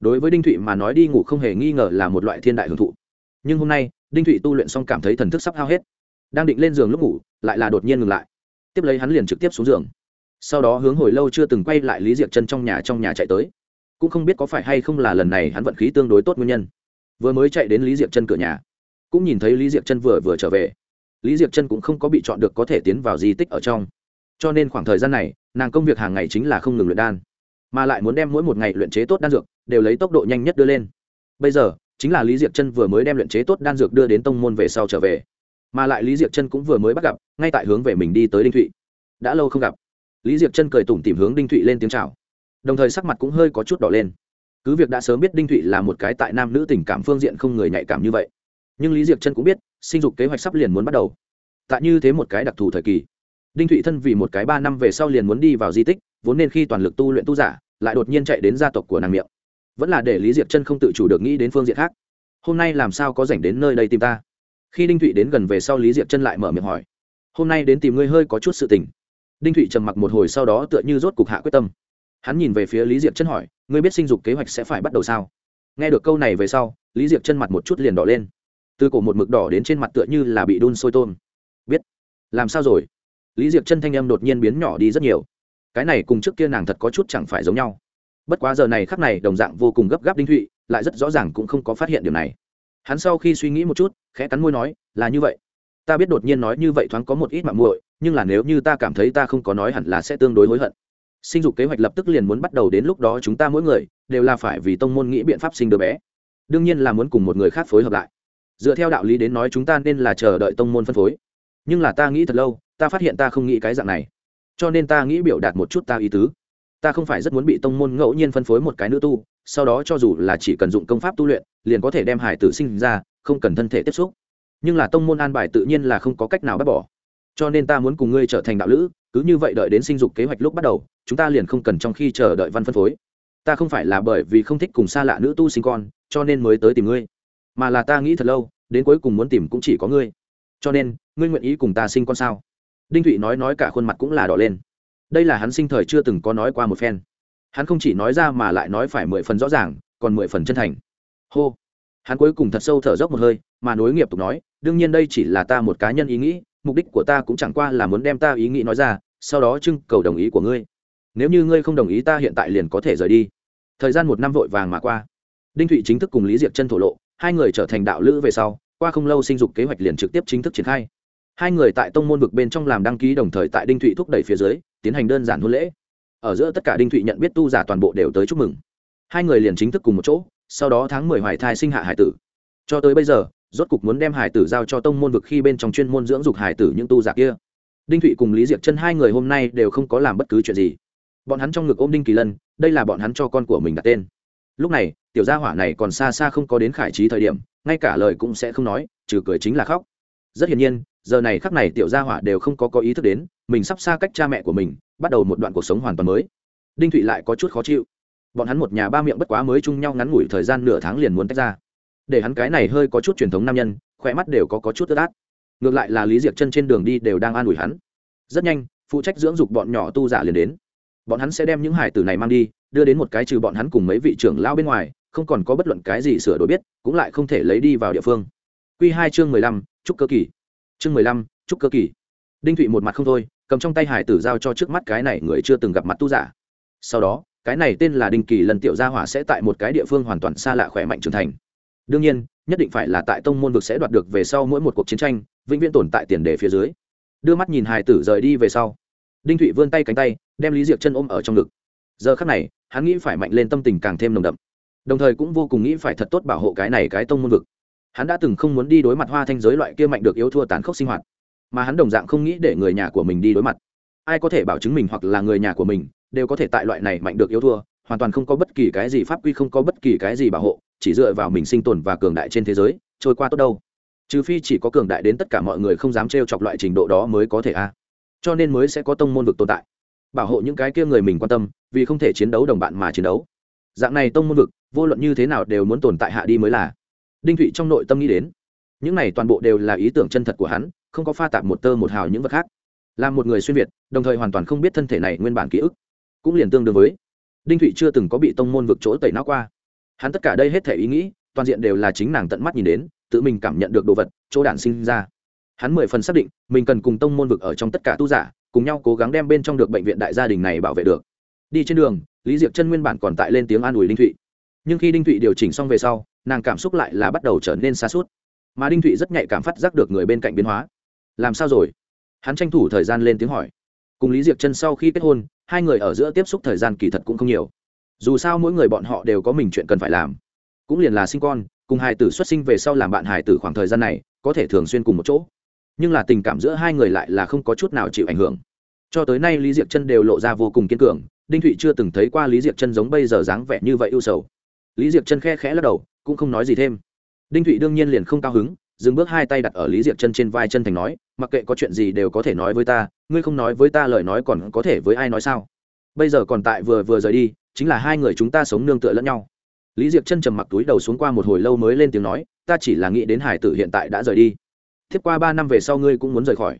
Đối với đinh thụy mà nói đi ngủ không hề nghi ngờ là một loại thiên đại hưởng thụ. Nhưng hôm nay, đinh thụy tu luyện xong cảm thấy thần thức sắp hao hết. Đang định lên giường lúc ngủ, lại là đột nhiên ngừng lại. Tiếp lấy hắn liền trực tiếp xuống giường. Sau đó hướng hồi lâu chưa từng quay lại lý diệc chân trong nhà trong nhà chạy tới. Cũng không biết có phải hay không là lần này hắn vận khí tương đối tốt nguyên nhân. Vừa mới chạy đến lý diệc chân cửa nhà, cũng nhìn thấy lý diệc chân vừa vừa trở về. Lý diệc chân cũng không có bị chọn được có thể tiến vào di tích ở trong. Cho nên khoảng thời gian này, nàng công việc hàng ngày chính là không ngừng luyện đan mà lại muốn đem mỗi một ngày luyện chế tốt đan dược đều lấy tốc độ nhanh nhất đưa lên. Bây giờ, chính là lý diệc chân vừa mới đem luyện chế tốt đan dược đưa đến tông môn về sau trở về. Mà lại lý diệc chân cũng vừa mới bắt gặp, ngay tại hướng về mình đi tới đinh thụy. Đã lâu không gặp. Lý diệc chân cười tủm tìm hướng đinh thụy lên tiếng c h à o đồng thời sắc mặt cũng hơi có chút đỏ lên. Cứ việc đã sớm biết đinh thụy là một cái tại nam nữ tình cảm phương diện không người nhạy cảm như vậy, nhưng lý diệc chân cũng biết, sinh dục kế hoạch sắp liền muốn bắt đầu. Tại như thế một cái đặc thù thời kỳ, đinh thụy thân vì một cái ba năm về sau liền muốn đi vào di tích, vốn nên khi toàn lực tu luyện tu giả lại đột nhiên chạy đến gia tộc của nàng miệng. Vẫn là để lý Diệp chân không tự chủ được nghĩ đến phương diện khác. Hôm nay làm sao có dành đến nơi đây tìm ta? Khi đinh thụy đến gần về sau lý Diệp chân lại mở miệng hỏi. Hôm nay đến tìm ngươi hơi có chút sự tình. Đinh thụy trầm mặc một hồi sau đó tựa như rốt cục hạ quyết tâm. Hắn nhìn về phía lý Diệp chân hỏi, ngươi biết sinh dục kế hoạch sẽ phải bắt đầu sao? Nghe được câu này về sau, lý Diệp chân mặt một chút liền đỏ lên. Từ cổ một mực đỏ đến trên mặt tựa như là bị đun sôi tôm. Biết. Làm sao rồi? Lý Diệp chân thanh âm đột nhiên biến nhỏ đi rất nhiều cái này cùng trước kia nàng thật có chút chẳng phải giống nhau. Bất quá giờ này khắc này, đồng dạng vô cùng gấp gáp đinh thụy, lại rất rõ ràng cũng không có phát hiện điều này. Hắn sau khi suy nghĩ một chút, khẽ cắn môi nói, là như vậy. Ta biết đột nhiên nói như vậy thoáng có một ít mạng muội, nhưng là nếu như ta cảm thấy ta không có nói hẳn là sẽ tương đối hối hận. Sinh dục kế hoạch lập tức liền muốn bắt đầu đến lúc đó chúng ta mỗi người đều là phải vì tông môn nghĩ biện pháp sinh đứa bé. Đương nhiên là muốn cùng một người khác phối hợp lại. Dựa theo đạo lý đến nói chúng ta nên là chờ đợi tông môn phân phối. Nhưng là ta nghĩ thật lâu, ta phát hiện ta không nghĩ cái dạng này cho nên ta nghĩ biểu đạt một chút ta ý tứ. Ta không phải rất muốn bị tông môn ngẫu nhiên phân phối một cái nữ tu, sau đó cho dù là chỉ cần dụng công pháp tu luyện, liền có thể đem hải tử sinh ra, không cần thân thể tiếp xúc. Nhưng là tông môn an bài tự nhiên là không có cách nào bác bỏ. Cho nên ta muốn cùng ngươi trở thành đạo lữ, cứ như vậy đợi đến sinh dục kế hoạch lúc bắt đầu, chúng ta liền không cần trong khi chờ đợi văn phân phối. Ta không phải là bởi vì không thích cùng xa lạ nữ tu sinh con, cho nên mới tới tìm ngươi. Mà là ta nghĩ thật lâu, đến cuối cùng muốn tìm cũng chỉ có ngươi. Cho nên, ngươi nguyện ý cùng ta sinh con sao? Đinh thụy nói nói cả khuôn mặt cũng là đỏ lên. Đây là hắn sinh thời chưa từng có nói qua một phen. Hắn không chỉ nói ra mà lại nói phải mười phần rõ ràng, còn mười phần chân thành. Hô. Hắn cuối cùng thật sâu thở dốc một hơi, mà nối nghiệp tục nói, đương nhiên đây chỉ là ta một cá nhân ý nghĩ, mục đích của ta cũng chẳng qua là muốn đem ta ý nghĩ nói ra, sau đó trưng cầu đồng ý của ngươi. Nếu như ngươi không đồng ý ta hiện tại liền có thể rời đi. Thời gian một năm vội vàng mà qua. Đinh thụy chính thức cùng lý diệp chân thổ lộ, hai người trở thành đạo lữ về sau, qua không lâu sinh dục kế hoạch liền trực tiếp chính thức triển khai hai người tại tông môn vực bên trong làm đăng ký đồng thời tại đinh thụy thúc đẩy phía dưới, tiến hành đơn giản hôn lễ. Ở giữa tất cả đinh thụy nhận biết tu giả toàn bộ đều tới chúc mừng. Hai người liền chính thức cùng một chỗ, sau đó tháng mười hoài thai sinh hạ hải tử. Cho tới bây giờ, rốt cục muốn đem hải tử giao cho tông môn vực khi bên trong chuyên môn dưỡng dục hải tử những tu giả kia. Đinh thụy cùng lý diệc chân hai người hôm nay đều không có làm bất cứ chuyện gì. Bọn hắn trong ngực ôm đinh kỳ lân, đây là bọn hắn cho con của mình đặt tên. Lúc này, tiểu gia hỏa này còn xa xa không có đến khải trí thời điểm, ngay cả lời cũng sẽ không nói, trừ cười chính là khóc. Rất hiển nhiên giờ này khắc này tiểu gia hỏa đều không có có ý thức đến mình sắp xa cách cha mẹ của mình bắt đầu một đoạn cuộc sống hoàn toàn mới. Đinh thụy lại có chút khó chịu. Bọn hắn một nhà ba miệng bất quá mới chung nhau ngắn ngủi thời gian nửa tháng liền muốn tách ra. Để hắn cái này hơi có chút truyền thống nam nhân khỏe mắt đều có, có chút ướt át. Ngược lại là lý diệc chân trên đường đi đều đang an ủi hắn. Rất nhanh phụ trách dưỡng dục bọn nhỏ tu giả liền đến. Bọn hắn sẽ đem những hải tử này mang đi đưa đến một cái trừ bọn hắn cùng mấy vị trưởng lao bên ngoài không còn có bất luận cái gì sửa đổi biết cũng lại không thể lấy đi vào địa phương. Q hai chương mười lăm chúc cơ kỳ chương mười lăm, chúc cơ kỳ. Đinh thụy một mặt không thôi, cầm trong tay hải tử giao cho trước mắt cái này người chưa từng gặp mặt tu giả. Sau đó, cái này tên là đinh kỳ lần tiểu gia hỏa sẽ tại một cái địa phương hoàn toàn xa lạ khỏe mạnh trưởng thành. Đương nhiên, nhất định phải là tại tông môn vực sẽ đoạt được về sau mỗi một cuộc chiến tranh, vĩnh viễn tồn tại tiền đề phía dưới. Đưa mắt nhìn hải tử rời đi về sau, đinh thụy vươn tay cánh tay, đem lý diệc chân ôm ở trong ngực. Giờ khắc này, hắn nghĩ phải mạnh lên tâm tình càng thêm nồng đậm. Đồng thời cũng vô cùng nghĩ phải thật tốt bảo hộ cái này cái tông môn vực hắn đã từng không muốn đi đối mặt hoa thanh giới loại kia mạnh được yếu thua tán khốc sinh hoạt, mà hắn đồng dạng không nghĩ để người nhà của mình đi đối mặt. Ai có thể bảo chứng mình hoặc là người nhà của mình đều có thể tại loại này mạnh được yếu thua, hoàn toàn không có bất kỳ cái gì pháp quy, không có bất kỳ cái gì bảo hộ, chỉ dựa vào mình sinh tồn và cường đại trên thế giới, trôi qua tốt đâu. Trừ phi chỉ có cường đại đến tất cả mọi người không dám trêu chọc loại trình độ đó mới có thể a. Cho nên mới sẽ có tông môn vực tồn tại. Bảo hộ những cái kia người mình quan tâm, vì không thể chiến đấu đồng bạn mà chiến đấu. Dạng này tông môn vực, vô luận như thế nào đều muốn tồn tại hạ đi mới là đinh thụy trong nội tâm nghĩ đến, những này toàn bộ đều là ý tưởng chân thật của hắn, không có pha tạp một tơ một hào những vật khác. Là một người xuyên việt, đồng thời hoàn toàn không biết thân thể này nguyên bản ký ức, cũng liền tương đương với đinh thụy chưa từng có bị tông môn vực chỗ tẩy não qua. Hắn tất cả đây hết thể ý nghĩ, toàn diện đều là chính nàng tận mắt nhìn đến, tự mình cảm nhận được đồ vật, chỗ đản sinh ra. Hắn mười phần xác định, mình cần cùng tông môn vực ở trong tất cả tu giả, cùng nhau cố gắng đem bên trong được bệnh viện đại gia đình này bảo vệ được. Đi trên đường, lý diệp chân nguyên bản còn tại lên tiếng an ủi đinh thụy. Nhưng khi đinh thụy điều chỉnh xong về sau nàng cảm xúc lại là bắt đầu trở nên xa suốt. Mà đinh thụy rất nhạy cảm phát giác được người bên cạnh biến hóa. Làm sao rồi? Hắn tranh thủ thời gian lên tiếng hỏi. Cùng lý diệc chân sau khi kết hôn, hai người ở giữa tiếp xúc thời gian kỳ thật cũng không nhiều. Dù sao mỗi người bọn họ đều có mình chuyện cần phải làm. Cũng liền là sinh con, cùng hài tử xuất sinh về sau làm bạn hài tử khoảng thời gian này, có thể thường xuyên cùng một chỗ. Nhưng là tình cảm giữa hai người lại là không có chút nào chịu ảnh hưởng. Cho tới nay lý diệc chân đều lộ ra vô cùng kiên cường, đinh thụy chưa từng thấy qua lý diệc chân giống bây giờ dáng vẻ như vậy ưu sầu. Lý diệc chân khe khẽ lắc đầu cũng không nói gì thêm. Đinh thụy đương nhiên liền không cao hứng, dừng bước hai tay đặt ở lý diệp chân trên vai chân thành nói, mặc kệ có chuyện gì đều có thể nói với ta, ngươi không nói với ta lời nói còn có thể với ai nói sao? Bây giờ còn tại vừa vừa rời đi, chính là hai người chúng ta sống nương tựa lẫn nhau. Lý diệp chân trầm mặc túi đầu xuống qua một hồi lâu mới lên tiếng nói, ta chỉ là nghĩ đến hải tử hiện tại đã rời đi. Tiếp qua ba năm về sau ngươi cũng muốn rời khỏi.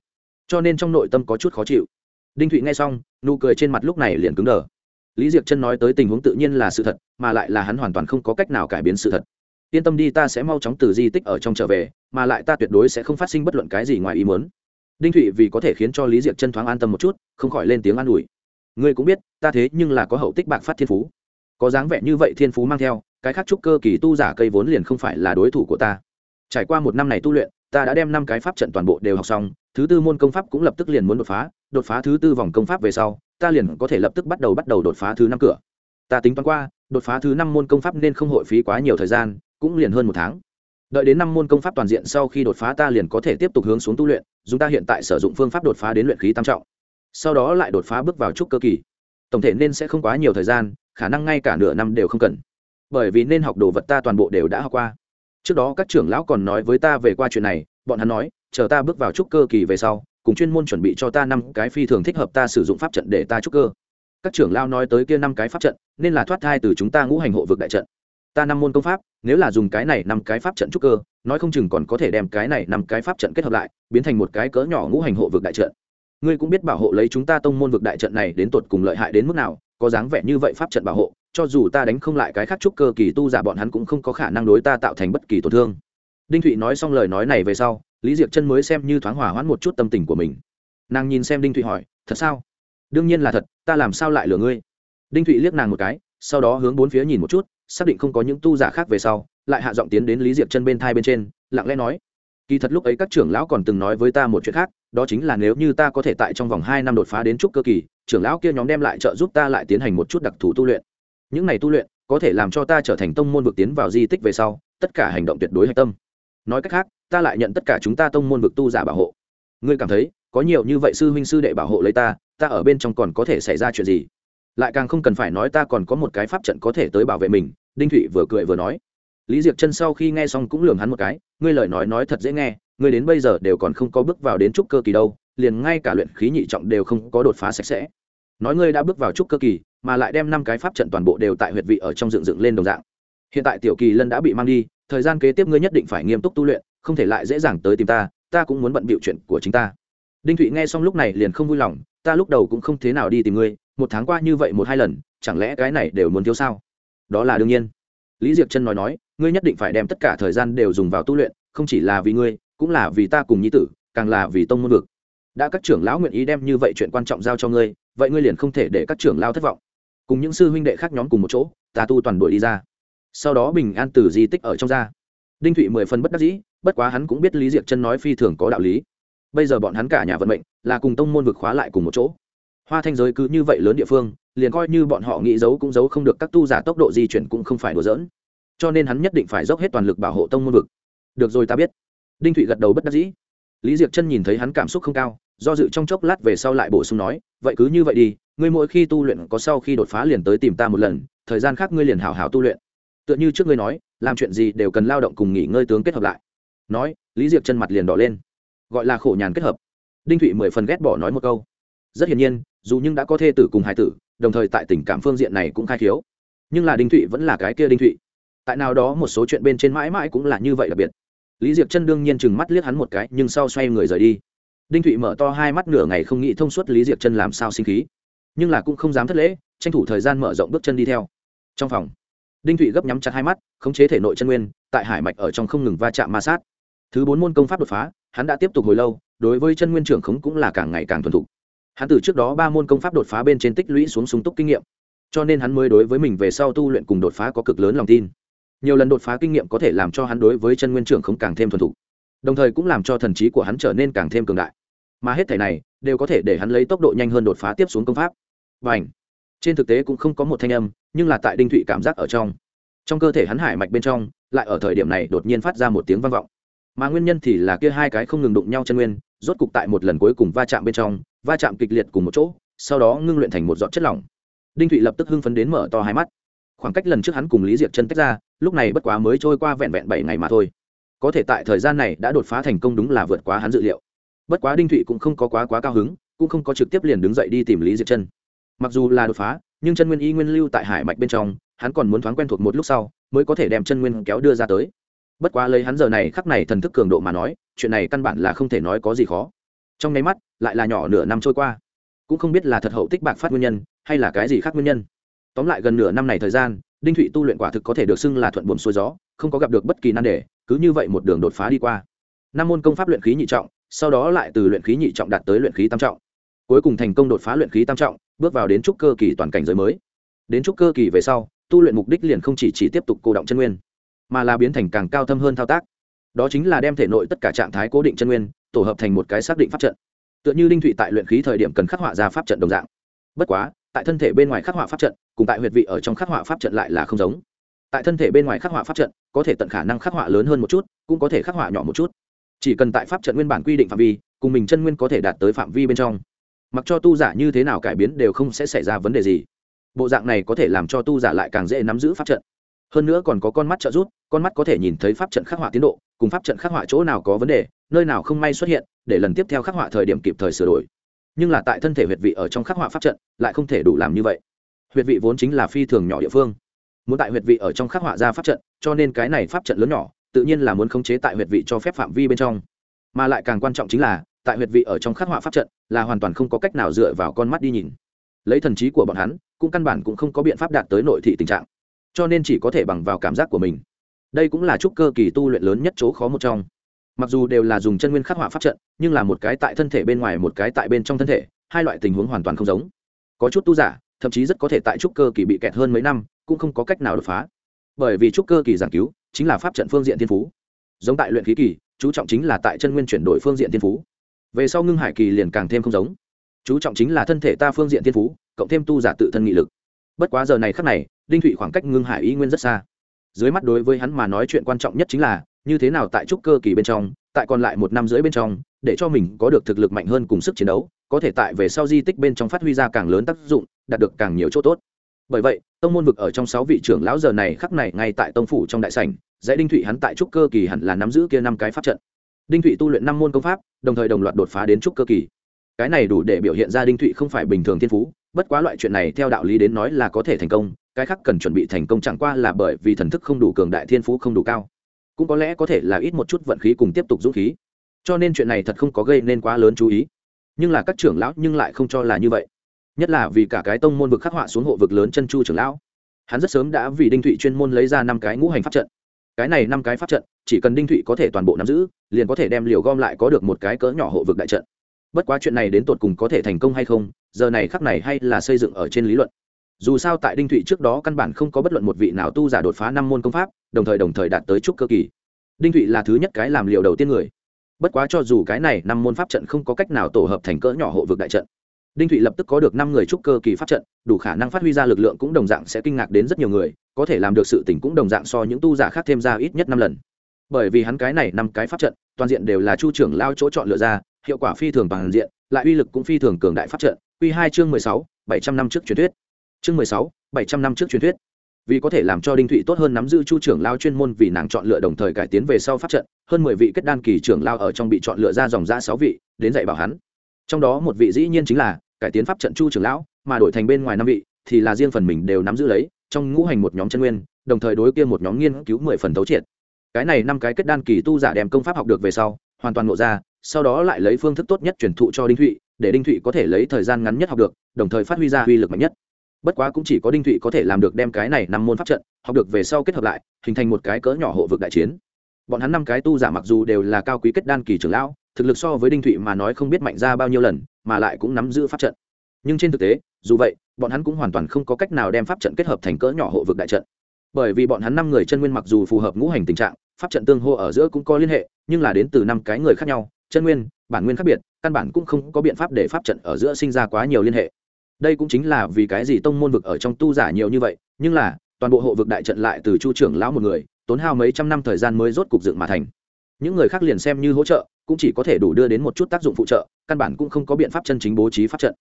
Cho nên trong nội tâm có chút khó chịu. Đinh thụy nghe xong, nụ cười trên mặt lúc này liền cứng đờ. Lý diệp chân nói tới tình huống tự nhiên là sự thật mà lại là hắn hoàn toàn không có cách nào cải biến sự thật. Yên tâm đi, ta sẽ mau chóng từ di tích ở trong trở về, mà lại ta tuyệt đối sẽ không phát sinh bất luận cái gì ngoài ý muốn. Đinh thụy vì có thể khiến cho lý diệp chân thoáng an tâm một chút, không khỏi lên tiếng an ủi. Ngươi cũng biết, ta thế nhưng là có hậu tích bạc phát thiên phú. Có dáng vẻ như vậy thiên phú mang theo, cái khác trúc cơ kỳ tu giả cây vốn liền không phải là đối thủ của ta. Trải qua một năm này tu luyện, ta đã đem năm cái pháp trận toàn bộ đều học xong, thứ tư môn công pháp cũng lập tức liền muốn đột phá đột phá thứ tư vòng công pháp về sau, ta liền có thể lập tức bắt đầu bắt đầu đột phá thứ năm cửa ta tính toán qua, đột phá thứ năm môn công pháp nên không hội phí quá nhiều thời gian, cũng liền hơn một tháng. Đợi đến năm môn công pháp toàn diện sau khi đột phá ta liền có thể tiếp tục hướng xuống tu luyện, Dùng ta hiện tại sử dụng phương pháp đột phá đến luyện khí tam trọng. Sau đó lại đột phá bước vào trúc cơ kỳ. Tổng thể nên sẽ không quá nhiều thời gian, khả năng ngay cả nửa năm đều không cần. Bởi vì nên học đồ vật ta toàn bộ đều đã học qua. Trước đó các trưởng lão còn nói với ta về qua chuyện này, bọn hắn nói, chờ ta bước vào trúc cơ kỳ về sau, cùng chuyên môn chuẩn bị cho ta năm cái phi thường thích hợp ta sử dụng pháp trận để ta trúc cơ các trưởng lao nói tới kia năm cái pháp trận, nên là thoát thai từ chúng ta ngũ hành hộ vực đại trận. Ta năm môn công pháp, nếu là dùng cái này năm cái pháp trận trúc cơ, nói không chừng còn có thể đem cái này năm cái pháp trận kết hợp lại, biến thành một cái cỡ nhỏ ngũ hành hộ vực đại trận. Ngươi cũng biết bảo hộ lấy chúng ta tông môn vực đại trận này đến tột cùng lợi hại đến mức nào, có dáng vẻ như vậy pháp trận bảo hộ, cho dù ta đánh không lại cái khác trúc cơ kỳ tu giả bọn hắn cũng không có khả năng đối ta tạo thành bất kỳ tổn thương. Đinh thụy nói xong lời nói này về sau, lý diệc chân mới xem như thoáng hỏa hoãn một chút tâm tình của mình. Nàng nhìn xem đinh thụy hỏi, thật sao? Đương nhiên là thật, ta làm sao lại lừa ngươi? Đinh thụy liếc nàng một cái, sau đó hướng bốn phía nhìn một chút, xác định không có những tu giả khác về sau, lại hạ giọng tiến đến lý diệc chân bên thai bên trên, lặng lẽ nói, kỳ thật lúc ấy các trưởng lão còn từng nói với ta một chuyện khác, đó chính là nếu như ta có thể tại trong vòng hai năm đột phá đến trúc cơ kỳ, trưởng lão kia nhóm đem lại trợ giúp ta lại tiến hành một chút đặc thù tu luyện. Những này tu luyện, có thể làm cho ta trở thành tông môn vực tiến vào di tích về sau, tất cả hành động tuyệt đối hạch tâm. Nói cách khác, ta lại nhận tất cả chúng ta tông môn vực tu giả bảo hộ. Ngươi cảm thấy, có nhiều như vậy sư huynh sư đệ bảo hộ lấy ta ta ở bên trong còn có thể xảy ra chuyện gì? Lại càng không cần phải nói ta còn có một cái pháp trận có thể tới bảo vệ mình, đinh thụy vừa cười vừa nói. Lý diệc chân sau khi nghe xong cũng lường hắn một cái, ngươi lời nói nói thật dễ nghe, ngươi đến bây giờ đều còn không có bước vào đến trúc cơ kỳ đâu, liền ngay cả luyện khí nhị trọng đều không có đột phá sạch sẽ. Nói ngươi đã bước vào trúc cơ kỳ, mà lại đem năm cái pháp trận toàn bộ đều tại huyệt vị ở trong dựng dựng lên đồng dạng. Hiện tại tiểu kỳ lân đã bị mang đi, thời gian kế tiếp ngươi nhất định phải nghiêm túc tu luyện, không thể lại dễ dàng tới tìm ta ta cũng muốn bận bịu chuyện của chính ta. Đinh thụy nghe xong lúc này liền không vui lòng ta lúc đầu cũng không thế nào đi tìm ngươi, một tháng qua như vậy một hai lần, chẳng lẽ cái này đều muốn thiếu sao? Đó là đương nhiên. Lý diệc chân nói nói, ngươi nhất định phải đem tất cả thời gian đều dùng vào tu luyện, không chỉ là vì ngươi, cũng là vì ta cùng nhi tử, càng là vì tông môn vực. Đã các trưởng lão nguyện ý đem như vậy chuyện quan trọng giao cho ngươi, vậy ngươi liền không thể để các trưởng lao thất vọng. Cùng những sư huynh đệ khác nhóm cùng một chỗ, ta tu toàn đội đi ra. Sau đó bình an từ di tích ở trong ra. Đinh thụy mười phần bất đắc dĩ, bất quá hắn cũng biết lý diệc chân nói phi thường có đạo lý bây giờ bọn hắn cả nhà vận mệnh là cùng tông môn vực khóa lại cùng một chỗ. Hoa thanh giới cứ như vậy lớn địa phương, liền coi như bọn họ nghĩ giấu cũng giấu không được các tu giả tốc độ di chuyển cũng không phải đùa giỡn. Cho nên hắn nhất định phải dốc hết toàn lực bảo hộ tông môn vực. Được rồi ta biết. Đinh thụy gật đầu bất đắc dĩ. Lý diệc chân nhìn thấy hắn cảm xúc không cao, do dự trong chốc lát về sau lại bổ sung nói, vậy cứ như vậy đi, ngươi mỗi khi tu luyện có sau khi đột phá liền tới tìm ta một lần, thời gian khác ngươi liền hào hào tu luyện. Tựa như trước ngươi nói, làm chuyện gì đều cần lao động cùng nghỉ ngơi tướng kết hợp lại. Nói, lý diệc chân mặt liền đỏ lên gọi là khổ nhàn kết hợp. Đinh thụy mười phần ghét bỏ nói một câu. Rất hiển nhiên, dù nhưng đã có thê tử cùng hải tử, đồng thời tại tình cảm phương diện này cũng khai thiếu. Nhưng là đinh thụy vẫn là cái kia đinh thụy. Tại nào đó một số chuyện bên trên mãi mãi cũng là như vậy đặc biệt. Lý diệc chân đương nhiên chừng mắt liếc hắn một cái, nhưng sau xoay người rời đi. Đinh thụy mở to hai mắt nửa ngày không nghĩ thông suốt lý diệc chân làm sao sinh khí. Nhưng là cũng không dám thất lễ, tranh thủ thời gian mở rộng bước chân đi theo. Trong phòng, đinh thụy gấp nhắm chặt hai mắt, khống chế thể nội chân nguyên, tại hải mạch ở trong không ngừng va chạm ma sát. Thứ bốn môn công pháp đột phá hắn đã tiếp tục hồi lâu, đối với chân nguyên trưởng khống cũng là càng ngày càng thuần thục. Hắn từ trước đó ba môn công pháp đột phá bên trên tích lũy xuống súng túc kinh nghiệm, cho nên hắn mới đối với mình về sau tu luyện cùng đột phá có cực lớn lòng tin. Nhiều lần đột phá kinh nghiệm có thể làm cho hắn đối với chân nguyên trưởng không càng thêm thuần thục, đồng thời cũng làm cho thần trí của hắn trở nên càng thêm cường đại. Mà hết thể này đều có thể để hắn lấy tốc độ nhanh hơn đột phá tiếp xuống công pháp. Và ảnh trên thực tế cũng không có một thanh âm, nhưng là tại đinh thụy cảm giác ở trong. Trong cơ thể hắn hải mạch bên trong, lại ở thời điểm này đột nhiên phát ra một tiếng vang vọng mà nguyên nhân thì là kia hai cái không ngừng đụng nhau chân nguyên, rốt cục tại một lần cuối cùng va chạm bên trong, va chạm kịch liệt cùng một chỗ, sau đó ngưng luyện thành một giọt chất lỏng. Đinh thụy lập tức hưng phấn đến mở to hai mắt. Khoảng cách lần trước hắn cùng lý diệp chân tách ra, lúc này bất quá mới trôi qua vẹn vẹn bảy ngày mà thôi. Có thể tại thời gian này đã đột phá thành công đúng là vượt quá hắn dự liệu. Bất quá đinh thụy cũng không có quá quá cao hứng, cũng không có trực tiếp liền đứng dậy đi tìm lý diệp chân. Mặc dù là đột phá, nhưng chân nguyên y nguyên lưu tại hải mạch bên trong, hắn còn muốn thoáng quen thuộc một lúc sau, mới có thể đem chân nguyên kéo đưa ra tới bất quá lấy hắn giờ này khắc này thần thức cường độ mà nói chuyện này căn bản là không thể nói có gì khó. Trong nháy mắt lại là nhỏ nửa năm trôi qua. Cũng không biết là thật hậu tích bạc phát nguyên nhân hay là cái gì khác nguyên nhân. Tóm lại gần nửa năm này thời gian đinh thụy tu luyện quả thực có thể được xưng là thuận buồm xuôi gió không có gặp được bất kỳ nan đề cứ như vậy một đường đột phá đi qua. Năm môn công pháp luyện khí nhị trọng sau đó lại từ luyện khí nhị trọng đạt tới luyện khí tam trọng. Cuối cùng thành công đột phá luyện khí tam trọng bước vào đến trúc cơ kỳ toàn cảnh giới mới. Đến trúc cơ kỳ về sau tu luyện mục đích liền không chỉ, chỉ tiếp tục cô động chân nguyên mà là biến thành càng cao thâm hơn thao tác. Đó chính là đem thể nội tất cả trạng thái cố định chân nguyên, tổ hợp thành một cái xác định pháp trận. Tựa như đinh thụy tại luyện khí thời điểm cần khắc họa ra pháp trận đồng dạng. Bất quá, tại thân thể bên ngoài khắc họa pháp trận, cùng tại huyệt vị ở trong khắc họa pháp trận lại là không giống. Tại thân thể bên ngoài khắc họa pháp trận, có thể tận khả năng khắc họa lớn hơn một chút, cũng có thể khắc họa nhỏ một chút. Chỉ cần tại pháp trận nguyên bản quy định phạm vi, cùng mình chân nguyên có thể đạt tới phạm vi bên trong. Mặc cho tu giả như thế nào cải biến đều không sẽ xảy ra vấn đề gì. Bộ dạng này có thể làm cho tu giả lại càng dễ nắm giữ pháp trận hơn nữa còn có con mắt trợ giúp, con mắt có thể nhìn thấy pháp trận khắc họa tiến độ, cùng pháp trận khắc họa chỗ nào có vấn đề, nơi nào không may xuất hiện, để lần tiếp theo khắc họa thời điểm kịp thời sửa đổi. Nhưng là tại thân thể huyệt vị ở trong khắc họa pháp trận, lại không thể đủ làm như vậy. Huyệt vị vốn chính là phi thường nhỏ địa phương. Muốn tại huyệt vị ở trong khắc họa ra pháp trận, cho nên cái này pháp trận lớn nhỏ, tự nhiên là muốn khống chế tại huyệt vị cho phép phạm vi bên trong. Mà lại càng quan trọng chính là, tại huyệt vị ở trong khắc họa pháp trận, là hoàn toàn không có cách nào dựa vào con mắt đi nhìn. Lấy thần trí của bọn hắn, cũng căn bản cũng không có biện pháp đạt tới nội thị tình trạng cho nên chỉ có thể bằng vào cảm giác của mình. Đây cũng là trúc cơ kỳ tu luyện lớn nhất chỗ khó một trong. Mặc dù đều là dùng chân nguyên khắc họa pháp trận, nhưng là một cái tại thân thể bên ngoài, một cái tại bên trong thân thể, hai loại tình huống hoàn toàn không giống. Có chút tu giả, thậm chí rất có thể tại trúc cơ kỳ bị kẹt hơn mấy năm, cũng không có cách nào đột phá. Bởi vì trúc cơ kỳ giảng cứu chính là pháp trận phương diện thiên phú. Giống tại luyện khí kỳ, chú trọng chính là tại chân nguyên chuyển đổi phương diện thiên phú. Về sau ngưng hải kỳ liền càng thêm không giống. Chú trọng chính là thân thể ta phương diện thiên phú, cộng thêm tu giả tự thân nghị lực bất quá giờ này khắc này, đinh thụy khoảng cách ngưng hải y nguyên rất xa. Dưới mắt đối với hắn mà nói chuyện quan trọng nhất chính là, như thế nào tại trúc cơ kỳ bên trong, tại còn lại một năm rưỡi bên trong, để cho mình có được thực lực mạnh hơn cùng sức chiến đấu, có thể tại về sau di tích bên trong phát huy ra càng lớn tác dụng, đạt được càng nhiều chỗ tốt. Bởi vậy, tông môn vực ở trong sáu vị trưởng lão giờ này khắc này ngay tại tông phủ trong đại sảnh, dãy đinh thụy hắn tại trúc cơ kỳ hẳn là nắm giữ kia năm cái pháp trận. Đinh thụy tu luyện năm môn công pháp, đồng thời đồng loạt đột phá đến trúc cơ kỳ. Cái này đủ để biểu hiện ra đinh thụy không phải bình thường thiên phú bất quá loại chuyện này theo đạo lý đến nói là có thể thành công, cái khác cần chuẩn bị thành công chẳng qua là bởi vì thần thức không đủ cường đại, thiên phú không đủ cao. Cũng có lẽ có thể là ít một chút vận khí cùng tiếp tục dũng khí. Cho nên chuyện này thật không có gây nên quá lớn chú ý. Nhưng là các trưởng lão nhưng lại không cho là như vậy. Nhất là vì cả cái tông môn vực khắc họa xuống hộ vực lớn chân chu trưởng lão. Hắn rất sớm đã vì đinh thụy chuyên môn lấy ra năm cái ngũ hành pháp trận. Cái này năm cái pháp trận, chỉ cần đinh thụy có thể toàn bộ nắm giữ, liền có thể đem liều gom lại có được một cái cỡ nhỏ hộ vực đại trận bất quá chuyện này đến tột cùng có thể thành công hay không, giờ này khắc này hay là xây dựng ở trên lý luận. Dù sao tại đinh thụy trước đó căn bản không có bất luận một vị nào tu giả đột phá năm môn công pháp, đồng thời đồng thời đạt tới trúc cơ kỳ. Đinh thụy là thứ nhất cái làm liệu đầu tiên người. Bất quá cho dù cái này năm môn pháp trận không có cách nào tổ hợp thành cỡ nhỏ hộ vực đại trận, đinh thụy lập tức có được năm người trúc cơ kỳ pháp trận, đủ khả năng phát huy ra lực lượng cũng đồng dạng sẽ kinh ngạc đến rất nhiều người, có thể làm được sự tỉnh cũng đồng dạng so những tu giả khác thêm ra ít nhất năm lần. Bởi vì hắn cái này năm cái pháp trận, toàn diện đều là chu trưởng lao chỗ chọn lựa ra hiệu quả phi thường toàn diện, lại uy lực cũng phi thường cường đại pháp trận, quy hai chương mười sáu, bảy trăm năm trước truyền thuyết. Chương mười sáu, bảy trăm năm trước truyền thuyết. Vì có thể làm cho đinh thụy tốt hơn nắm giữ chu trưởng lao chuyên môn vì nàng chọn lựa đồng thời cải tiến về sau pháp trận, hơn mười vị kết đan kỳ trưởng lao ở trong bị chọn lựa ra dòng ra sáu vị, đến dạy bảo hắn. Trong đó một vị dĩ nhiên chính là cải tiến pháp trận chu trưởng lão, mà đổi thành bên ngoài năm vị thì là riêng phần mình đều nắm giữ lấy, trong ngũ hành một nhóm chân nguyên, đồng thời đối kia một nhóm nghiên cứu mười phần thấu triệt. Cái này năm cái kết đan kỳ tu giả đem công pháp học được về sau, hoàn toàn ngộ ra sau đó lại lấy phương thức tốt nhất truyền thụ cho đinh thụy, để đinh thụy có thể lấy thời gian ngắn nhất học được, đồng thời phát huy ra uy lực mạnh nhất. Bất quá cũng chỉ có đinh thụy có thể làm được đem cái này năm môn pháp trận, học được về sau kết hợp lại, hình thành một cái cỡ nhỏ hộ vực đại chiến. Bọn hắn năm cái tu giả mặc dù đều là cao quý kết đan kỳ trưởng lão, thực lực so với đinh thụy mà nói không biết mạnh ra bao nhiêu lần, mà lại cũng nắm giữ pháp trận. Nhưng trên thực tế, dù vậy, bọn hắn cũng hoàn toàn không có cách nào đem pháp trận kết hợp thành cỡ nhỏ hộ vực đại trận. Bởi vì bọn hắn năm người chân nguyên mặc dù phù hợp ngũ hành tình trạng, pháp trận tương hô ở giữa cũng có liên hệ, nhưng là đến từ năm cái người khác nhau chân nguyên, bản nguyên khác biệt, căn bản cũng không có biện pháp để pháp trận ở giữa sinh ra quá nhiều liên hệ. Đây cũng chính là vì cái gì tông môn vực ở trong tu giả nhiều như vậy, nhưng là, toàn bộ hộ vực đại trận lại từ chu trưởng lão một người, tốn hao mấy trăm năm thời gian mới rốt cục dựng mà thành. Những người khác liền xem như hỗ trợ, cũng chỉ có thể đủ đưa đến một chút tác dụng phụ trợ, căn bản cũng không có biện pháp chân chính bố trí pháp trận.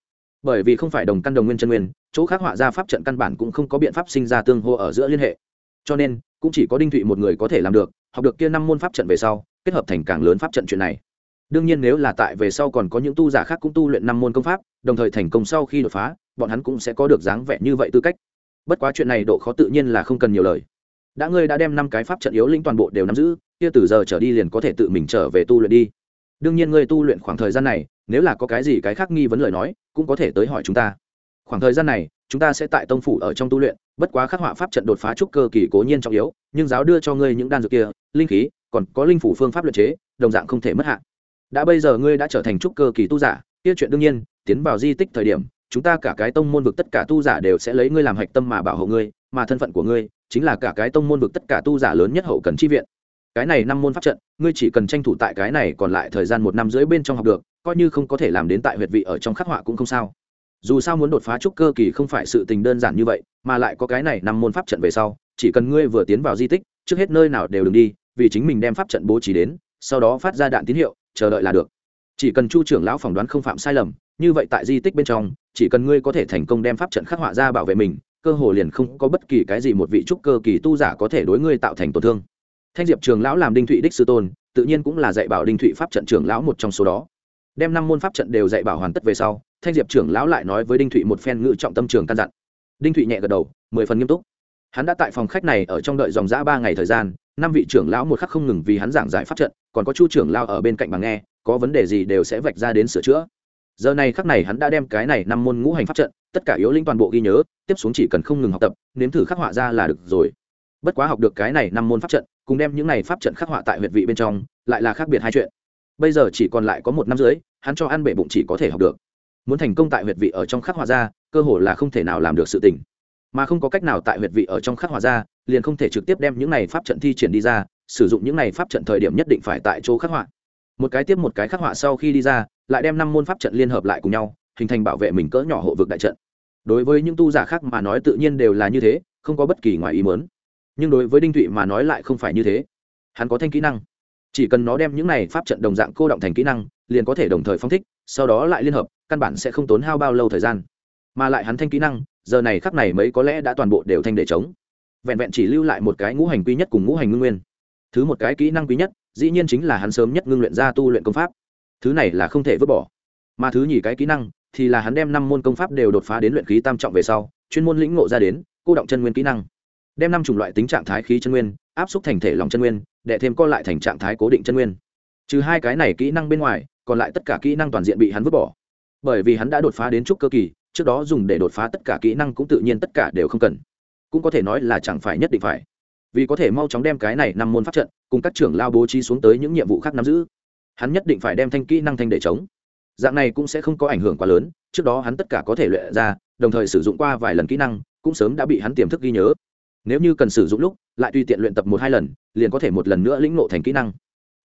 Bởi vì không phải đồng căn đồng nguyên chân nguyên, chỗ khác họa ra pháp trận căn bản cũng không có biện pháp sinh ra tương hô ở giữa liên hệ. Cho nên, cũng chỉ có đinh thụy một người có thể làm được, học được kia năm môn pháp trận về sau, kết hợp thành càng lớn pháp trận chuyện này đương nhiên nếu là tại về sau còn có những tu giả khác cũng tu luyện năm môn công pháp, đồng thời thành công sau khi đột phá, bọn hắn cũng sẽ có được dáng vẻ như vậy tư cách. Bất quá chuyện này độ khó tự nhiên là không cần nhiều lời. Đã ngươi đã đem năm cái pháp trận yếu lĩnh toàn bộ đều nắm giữ, kia từ giờ trở đi liền có thể tự mình trở về tu luyện đi. Đương nhiên ngươi tu luyện khoảng thời gian này, nếu là có cái gì cái khác nghi vấn lời nói, cũng có thể tới hỏi chúng ta. Khoảng thời gian này, chúng ta sẽ tại tông phủ ở trong tu luyện, bất quá khắc họa pháp trận đột phá trúc cơ kỳ cố nhiên trọng yếu, nhưng giáo đưa cho ngươi những đan dược kia, linh khí, còn có linh phủ phương pháp luật chế, đồng dạng không thể mất hạn đã bây giờ ngươi đã trở thành trúc cơ kỳ tu giả, kia chuyện đương nhiên, tiến vào di tích thời điểm, chúng ta cả cái tông môn vực tất cả tu giả đều sẽ lấy ngươi làm hạch tâm mà bảo hộ ngươi, mà thân phận của ngươi chính là cả cái tông môn vực tất cả tu giả lớn nhất hậu cần chi viện. Cái này năm môn pháp trận, ngươi chỉ cần tranh thủ tại cái này còn lại thời gian một năm rưỡi bên trong học được, coi như không có thể làm đến tại huyệt vị ở trong khắc họa cũng không sao. Dù sao muốn đột phá trúc cơ kỳ không phải sự tình đơn giản như vậy, mà lại có cái này năm môn pháp trận về sau, chỉ cần ngươi vừa tiến vào di tích, trước hết nơi nào đều đừng đi, vì chính mình đem pháp trận bố trí đến, sau đó phát ra đạn tín hiệu chờ đợi là được. Chỉ cần chu trưởng lão phỏng đoán không phạm sai lầm, như vậy tại di tích bên trong, chỉ cần ngươi có thể thành công đem pháp trận khắc họa ra bảo vệ mình, cơ hồ liền không có bất kỳ cái gì một vị trúc cơ kỳ tu giả có thể đối ngươi tạo thành tổn thương. Thanh diệp trường lão làm đinh thụy đích sư tôn, tự nhiên cũng là dạy bảo đinh thụy pháp trận trưởng lão một trong số đó. Đem năm môn pháp trận đều dạy bảo hoàn tất về sau, thanh diệp trưởng lão lại nói với đinh thụy một phen ngự trọng tâm trường căn dặn. Đinh thụy nhẹ gật đầu, mười phần nghiêm túc. Hắn đã tại phòng khách này ở trong đợi dòng giã ba ngày thời gian, năm vị trưởng lão một khắc không ngừng vì hắn giảng giải pháp trận còn có chu trưởng lao ở bên cạnh bằng nghe, có vấn đề gì đều sẽ vạch ra đến sửa chữa. Giờ này khắc này hắn đã đem cái này năm môn ngũ hành pháp trận, tất cả yếu linh toàn bộ ghi nhớ, tiếp xuống chỉ cần không ngừng học tập, nếm thử khắc họa ra là được rồi. Bất quá học được cái này năm môn pháp trận, cùng đem những này pháp trận khắc họa tại huyệt vị bên trong, lại là khác biệt hai chuyện. Bây giờ chỉ còn lại có một năm dưới hắn cho ăn bể bụng chỉ có thể học được. Muốn thành công tại huyệt vị ở trong khắc họa ra, cơ hội là không thể nào làm được sự tình. Mà không có cách nào tại huyệt vị ở trong khắc họa ra, liền không thể trực tiếp đem những này pháp trận thi triển đi ra sử dụng những này pháp trận thời điểm nhất định phải tại chỗ khắc họa. Một cái tiếp một cái khắc họa sau khi đi ra, lại đem năm môn pháp trận liên hợp lại cùng nhau, hình thành bảo vệ mình cỡ nhỏ hộ vực đại trận. Đối với những tu giả khác mà nói tự nhiên đều là như thế, không có bất kỳ ngoài ý mớn nhưng đối với đinh thụy mà nói lại không phải như thế. Hắn có thanh kỹ năng. Chỉ cần nó đem những này pháp trận đồng dạng cô động thành kỹ năng, liền có thể đồng thời phong thích, sau đó lại liên hợp, căn bản sẽ không tốn hao bao lâu thời gian. Mà lại hắn thanh kỹ năng, giờ này khắc này mấy có lẽ đã toàn bộ đều thanh để chống vẹn vẹn chỉ lưu lại một cái ngũ hành quy nhất cùng ngũ hành ngưng nguyên thứ một cái kỹ năng quý nhất, dĩ nhiên chính là hắn sớm nhất ngưng luyện ra tu luyện công pháp. Thứ này là không thể vứt bỏ. Mà thứ nhì cái kỹ năng thì là hắn đem năm môn công pháp đều đột phá đến luyện khí tam trọng về sau, chuyên môn lĩnh ngộ ra đến, cô động chân nguyên kỹ năng. Đem năm chủng loại tính trạng thái khí chân nguyên, áp xúc thành thể lòng chân nguyên để thêm co lại thành trạng thái cố định chân nguyên. Trừ hai cái này kỹ năng bên ngoài, còn lại tất cả kỹ năng toàn diện bị hắn vứt bỏ. Bởi vì hắn đã đột phá đến trúc cơ kỳ, trước đó dùng để đột phá tất cả kỹ năng cũng tự nhiên tất cả đều không cần. Cũng có thể nói là chẳng phải nhất định phải vì có thể mau chóng đem cái này năm môn pháp trận cùng các trưởng lao bố trí xuống tới những nhiệm vụ khác nắm giữ. Hắn nhất định phải đem thanh kỹ năng thanh để chống. Dạng này cũng sẽ không có ảnh hưởng quá lớn, trước đó hắn tất cả có thể luyện ra, đồng thời sử dụng qua vài lần kỹ năng, cũng sớm đã bị hắn tiềm thức ghi nhớ. Nếu như cần sử dụng lúc, lại tùy tiện luyện tập một hai lần, liền có thể một lần nữa lĩnh ngộ thành kỹ năng.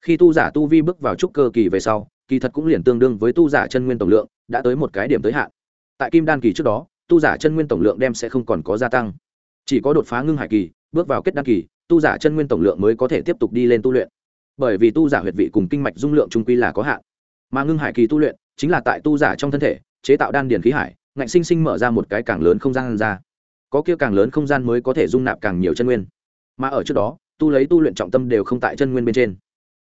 Khi tu giả tu vi bước vào trúc cơ kỳ về sau, kỳ thật cũng liền tương đương với tu giả chân nguyên tổng lượng, đã tới một cái điểm tới hạn. Tại kim đan kỳ trước đó, tu giả chân nguyên tổng lượng đem sẽ không còn có gia tăng chỉ có đột phá ngưng hải kỳ, bước vào kết đăng kỳ, tu giả chân nguyên tổng lượng mới có thể tiếp tục đi lên tu luyện. Bởi vì tu giả huyệt vị cùng kinh mạch dung lượng trung quy là có hạn. Mà ngưng hải kỳ tu luyện chính là tại tu giả trong thân thể, chế tạo đan điền khí hải, ngạnh sinh sinh mở ra một cái càng lớn không gian ra. Có kia càng lớn không gian mới có thể dung nạp càng nhiều chân nguyên. Mà ở trước đó, tu lấy tu luyện trọng tâm đều không tại chân nguyên bên trên.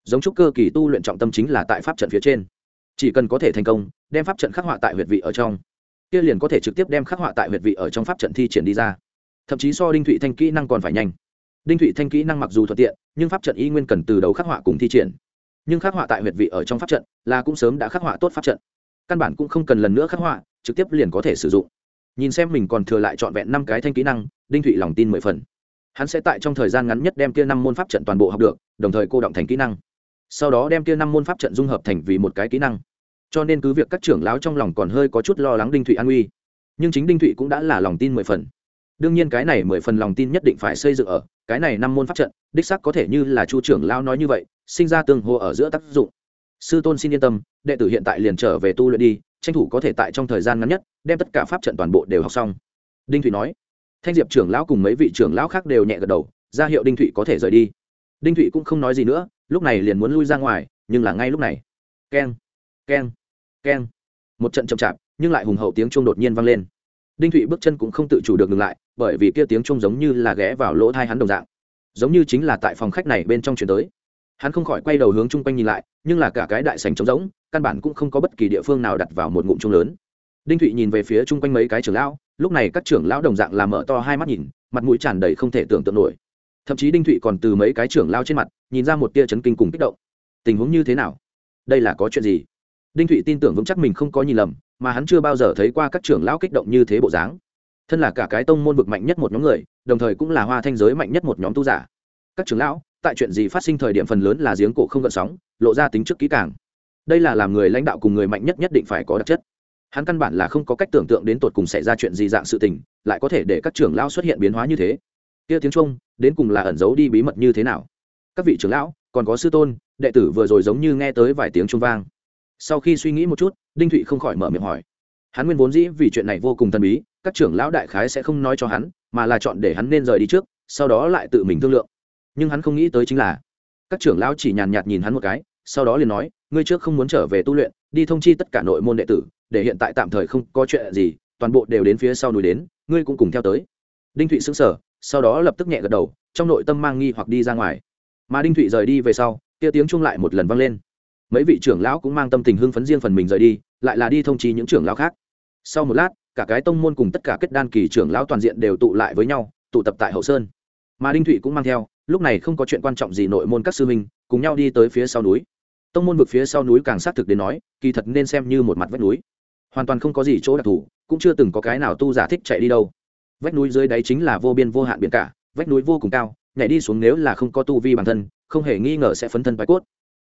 Giống trúc cơ kỳ tu luyện trọng tâm chính là tại pháp trận phía trên. Chỉ cần có thể thành công, đem pháp trận khắc họa tại huyệt vị ở trong, kia liền có thể trực tiếp đem khắc họa tại huyệt vị ở trong pháp trận thi triển đi ra thậm chí so đinh thụy thanh kỹ năng còn phải nhanh. Đinh thụy thanh kỹ năng mặc dù thuận tiện, nhưng pháp trận y nguyên cần từ đầu khắc họa cùng thi triển. Nhưng khắc họa tại huyệt vị ở trong pháp trận là cũng sớm đã khắc họa tốt pháp trận. Căn bản cũng không cần lần nữa khắc họa, trực tiếp liền có thể sử dụng. Nhìn xem mình còn thừa lại trọn vẹn năm cái thanh kỹ năng, đinh thụy lòng tin mười phần. Hắn sẽ tại trong thời gian ngắn nhất đem kia năm môn pháp trận toàn bộ học được, đồng thời cô động thành kỹ năng. Sau đó đem kia năm môn pháp trận dung hợp thành vì một cái kỹ năng. Cho nên cứ việc các trưởng lão trong lòng còn hơi có chút lo lắng đinh thụy an uy nhưng chính đinh thụy cũng đã là lòng tin mười phần đương nhiên cái này mười phần lòng tin nhất định phải xây dựng ở, cái này năm môn pháp trận, đích sắc có thể như là chu trưởng lão nói như vậy, sinh ra tương hồ ở giữa tác dụng. Sư tôn xin yên tâm, đệ tử hiện tại liền trở về tu luyện đi, tranh thủ có thể tại trong thời gian ngắn nhất, đem tất cả pháp trận toàn bộ đều học xong. Đinh thụy nói. Thanh diệp trưởng lão cùng mấy vị trưởng lão khác đều nhẹ gật đầu, ra hiệu đinh thụy có thể rời đi. Đinh thụy cũng không nói gì nữa, lúc này liền muốn lui ra ngoài, nhưng là ngay lúc này. Keng keng keng. Một trận chậm chạp, nhưng lại hùng hậu tiếng chuông đột nhiên vang lên. Đinh thụy bước chân cũng không tự chủ được ngừng lại bởi vì kia tiếng trung giống như là ghé vào lỗ thai hắn đồng dạng. Giống như chính là tại phòng khách này bên trong chuyển tới. Hắn không khỏi quay đầu hướng chung quanh nhìn lại, nhưng là cả cái đại sành trống rỗng, căn bản cũng không có bất kỳ địa phương nào đặt vào một ngụm chung lớn. Đinh thụy nhìn về phía chung quanh mấy cái trưởng lão, lúc này các trưởng lão đồng dạng làm mở to hai mắt nhìn, mặt mũi tràn đầy không thể tưởng tượng nổi. Thậm chí đinh thụy còn từ mấy cái trưởng lao trên mặt, nhìn ra một tia chấn kinh cùng kích động. Tình huống như thế nào? Đây là có chuyện gì? Đinh thụy tin tưởng vững chắc mình không có nhìn lầm, mà hắn chưa bao giờ thấy qua các trưởng lão kích động như thế bộ dáng thân là cả cái tông môn vực mạnh nhất một nhóm người, đồng thời cũng là hoa thanh giới mạnh nhất một nhóm tu giả. Các trưởng lão, tại chuyện gì phát sinh thời điểm phần lớn là giếng cổ không gợn sóng, lộ ra tính trước kỹ càng. Đây là làm người lãnh đạo cùng người mạnh nhất nhất định phải có đặc chất. Hắn căn bản là không có cách tưởng tượng đến tột cùng xảy ra chuyện gì dạng sự tình, lại có thể để các trưởng lão xuất hiện biến hóa như thế. Kia tiếng trung đến cùng là ẩn giấu đi bí mật như thế nào? Các vị trưởng lão, còn có sư tôn, đệ tử vừa rồi giống như nghe tới vài tiếng trung vang. Sau khi suy nghĩ một chút, đinh thụy không khỏi mở miệng hỏi hắn nguyên vốn dĩ vì chuyện này vô cùng thần bí, các trưởng lão đại khái sẽ không nói cho hắn, mà là chọn để hắn nên rời đi trước, sau đó lại tự mình thương lượng. Nhưng hắn không nghĩ tới chính là, các trưởng lão chỉ nhàn nhạt nhìn hắn một cái, sau đó liền nói, ngươi trước không muốn trở về tu luyện, đi thông chi tất cả nội môn đệ tử, để hiện tại tạm thời không có chuyện gì, toàn bộ đều đến phía sau núi đến, ngươi cũng cùng theo tới. Đinh thụy xứng sở sau đó lập tức nhẹ gật đầu, trong nội tâm mang nghi hoặc đi ra ngoài. Mà đinh thụy rời đi về sau, kia tiếng chung lại một lần vang lên. Mấy vị trưởng lão cũng mang tâm tình hưng phấn riêng phần mình rời đi, lại là đi thông chi những trưởng lão khác sau một lát, cả cái tông môn cùng tất cả kết đan kỳ trưởng lão toàn diện đều tụ lại với nhau, tụ tập tại hậu sơn. Mà đinh thụy cũng mang theo, lúc này không có chuyện quan trọng gì nội môn các sư minh cùng nhau đi tới phía sau núi. Tông môn vực phía sau núi càng xác thực đến nói, kỳ thật nên xem như một mặt vách núi. Hoàn toàn không có gì chỗ đặc thù, cũng chưa từng có cái nào tu giả thích chạy đi đâu. Vách núi dưới đáy chính là vô biên vô hạn biển cả, vách núi vô cùng cao, nhảy đi xuống nếu là không có tu vi bản thân, không hề nghi ngờ sẽ phấn thân bái cốt.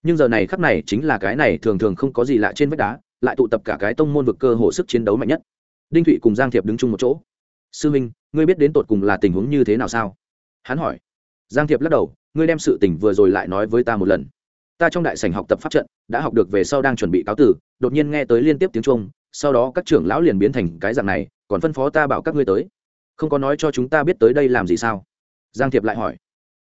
Nhưng giờ này khắp này chính là cái này thường thường không có gì lạ trên vách đá lại tụ tập cả cái tông môn vực cơ hồ sức chiến đấu mạnh nhất. Đinh thụy cùng giang thiệp đứng chung một chỗ. Sư minh, ngươi biết đến tột cùng là tình huống như thế nào sao? Hắn hỏi. Giang thiệp lắc đầu, ngươi đem sự tình vừa rồi lại nói với ta một lần. Ta trong đại sảnh học tập pháp trận, đã học được về sau đang chuẩn bị cáo tử, đột nhiên nghe tới liên tiếp tiếng trung sau đó các trưởng lão liền biến thành cái dạng này, còn phân phó ta bảo các ngươi tới. Không có nói cho chúng ta biết tới đây làm gì sao? Giang thiệp lại hỏi.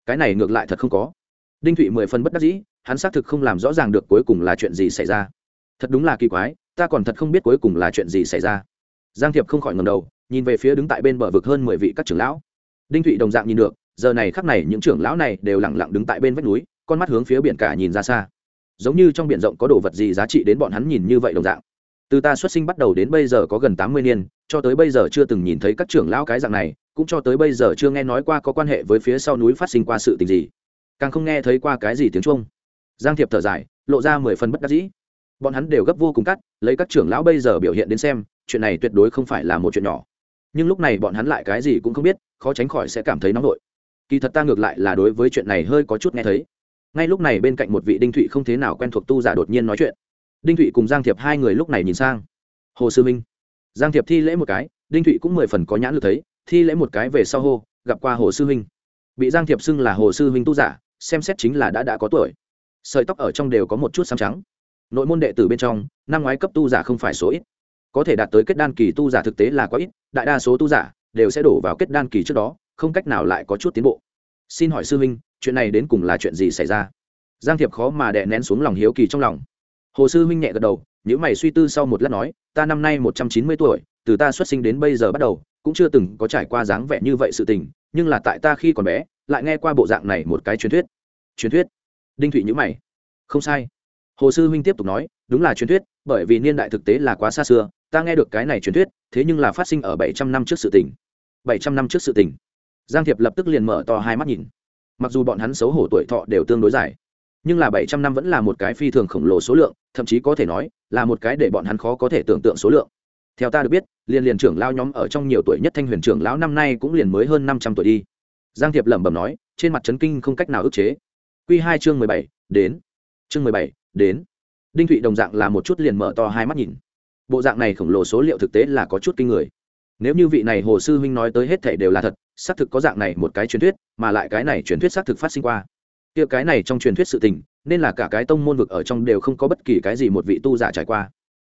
Cái này ngược lại thật không có. Đinh thụy mười phần bất đắc dĩ, hắn xác thực không làm rõ ràng được cuối cùng là chuyện gì xảy ra thật đúng là kỳ quái, ta còn thật không biết cuối cùng là chuyện gì xảy ra. Giang thiệp không khỏi ngầm đầu, nhìn về phía đứng tại bên bờ vực hơn mười vị các trưởng lão. Đinh thụy đồng dạng nhìn được, giờ này khắc này những trưởng lão này đều lẳng lặng đứng tại bên vách núi, con mắt hướng phía biển cả nhìn ra xa. Giống như trong biển rộng có đồ vật gì giá trị đến bọn hắn nhìn như vậy đồng dạng. Từ ta xuất sinh bắt đầu đến bây giờ có gần tám mươi niên, cho tới bây giờ chưa từng nhìn thấy các trưởng lão cái dạng này, cũng cho tới bây giờ chưa nghe nói qua có quan hệ với phía sau núi phát sinh qua sự tình gì. Càng không nghe thấy qua cái gì tiếng trung giang thiệp thở dài, lộ ra mười phần bất đắc dĩ bọn hắn đều gấp vô cùng cắt, lấy các trưởng lão bây giờ biểu hiện đến xem, chuyện này tuyệt đối không phải là một chuyện nhỏ. Nhưng lúc này bọn hắn lại cái gì cũng không biết, khó tránh khỏi sẽ cảm thấy nóng vội kỳ thật ta ngược lại là đối với chuyện này hơi có chút nghe thấy. Ngay lúc này bên cạnh một vị đinh thụy không thế nào quen thuộc tu giả đột nhiên nói chuyện. Đinh thụy cùng giang thiệp hai người lúc này nhìn sang. Hồ sư minh. Giang thiệp thi lễ một cái, đinh thụy cũng mười phần có nhãn lực thấy, thi lễ một cái về sau hô, gặp qua hồ sư huynh bị giang thiệp xưng là hồ sư huynh tu giả, xem xét chính là đã đã có tuổi. Sợi tóc ở trong đều có một chút xám trắng nội môn đệ tử bên trong, năm ngoái cấp tu giả không phải số ít. Có thể đạt tới kết đan kỳ tu giả thực tế là quá ít, đại đa số tu giả đều sẽ đổ vào kết đan kỳ trước đó, không cách nào lại có chút tiến bộ. Xin hỏi sư huynh, chuyện này đến cùng là chuyện gì xảy ra? Giang thiệp khó mà đè nén xuống lòng hiếu kỳ trong lòng. Hồ sư huynh nhẹ gật đầu những mày suy tư sau một lát nói, ta năm nay một trăm chín mươi tuổi, từ ta xuất sinh đến bây giờ bắt đầu, cũng chưa từng có trải qua dáng vẻ như vậy sự tình, nhưng là tại ta khi còn bé, lại nghe qua bộ dạng này một cái truyền thuyết. Truyền thuyết? Đinh thụy nhữ mày. Không sai hồ sư huynh tiếp tục nói, đúng là truyền thuyết, bởi vì niên đại thực tế là quá xa xưa, ta nghe được cái này truyền thuyết, thế nhưng là phát sinh ở bảy trăm năm trước sự tình. Bảy trăm năm trước sự tình. Giang thiệp lập tức liền mở to hai mắt nhìn. Mặc dù bọn hắn xấu hổ tuổi thọ đều tương đối dài, nhưng là bảy trăm năm vẫn là một cái phi thường khổng lồ số lượng, thậm chí có thể nói, là một cái để bọn hắn khó có thể tưởng tượng số lượng. Theo ta được biết liền liền trưởng lao nhóm ở trong nhiều tuổi nhất thanh huyền trưởng lão năm nay cũng liền mới hơn năm trăm tuổi đi. Giang thiệp lẩm bẩm nói, trên mặt trấn kinh không cách nào ức chế. Q hai chương mười bảy, đến chương mười bảy, đến. Đinh thụy đồng dạng là một chút liền mở to hai mắt nhìn. Bộ dạng này khổng lồ số liệu thực tế là có chút kinh người. Nếu như vị này hồ sư huynh nói tới hết thể đều là thật, xác thực có dạng này một cái truyền thuyết, mà lại cái này truyền thuyết xác thực phát sinh qua. Kia cái này trong truyền thuyết sự tình, nên là cả cái tông môn vực ở trong đều không có bất kỳ cái gì một vị tu giả trải qua.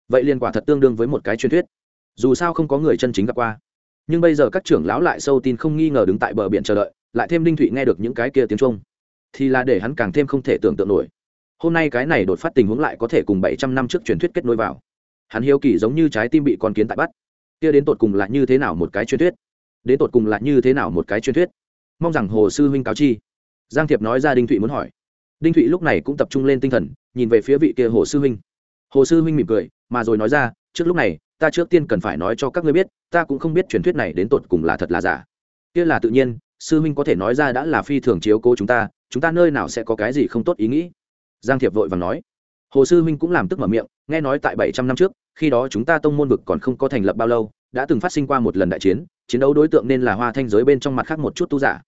Vậy liên quả thật tương đương với một cái truyền thuyết. Dù sao không có người chân chính gặp qua. Nhưng bây giờ các trưởng lão lại sâu tin không nghi ngờ đứng tại bờ biển chờ đợi, lại thêm đinh thụy nghe được những cái kia tiếng trung thì là để hắn càng thêm không thể tưởng tượng nổi hôm nay cái này đột phát tình huống lại có thể cùng bảy trăm năm trước truyền thuyết kết nối vào. Hắn hiếu kỳ giống như trái tim bị con kiến tại bắt. Kia đến tột cùng là như thế nào một cái truyền thuyết? Đến tột cùng là như thế nào một cái truyền thuyết? Mong rằng hồ sư huynh cáo chi. Giang thiệp nói ra đinh thụy muốn hỏi. Đinh thụy lúc này cũng tập trung lên tinh thần, nhìn về phía vị kia hồ sư huynh. Hồ sư huynh mỉm cười, mà rồi nói ra, trước lúc này, ta trước tiên cần phải nói cho các ngươi biết, ta cũng không biết truyền thuyết này đến tột cùng là thật là giả. Kia là tự nhiên, sư huynh có thể nói ra đã là phi thường chiếu cố chúng ta chúng ta nơi nào sẽ có cái gì không tốt ý nghĩ? Giang thiệp vội vàng nói. Hồ sư huynh cũng làm tức mở miệng, nghe nói tại bảy trăm năm trước, khi đó chúng ta tông môn vực còn không có thành lập bao lâu, đã từng phát sinh qua một lần đại chiến chiến đấu đối tượng nên là hoa thanh giới bên trong mặt khác một chút tu giả.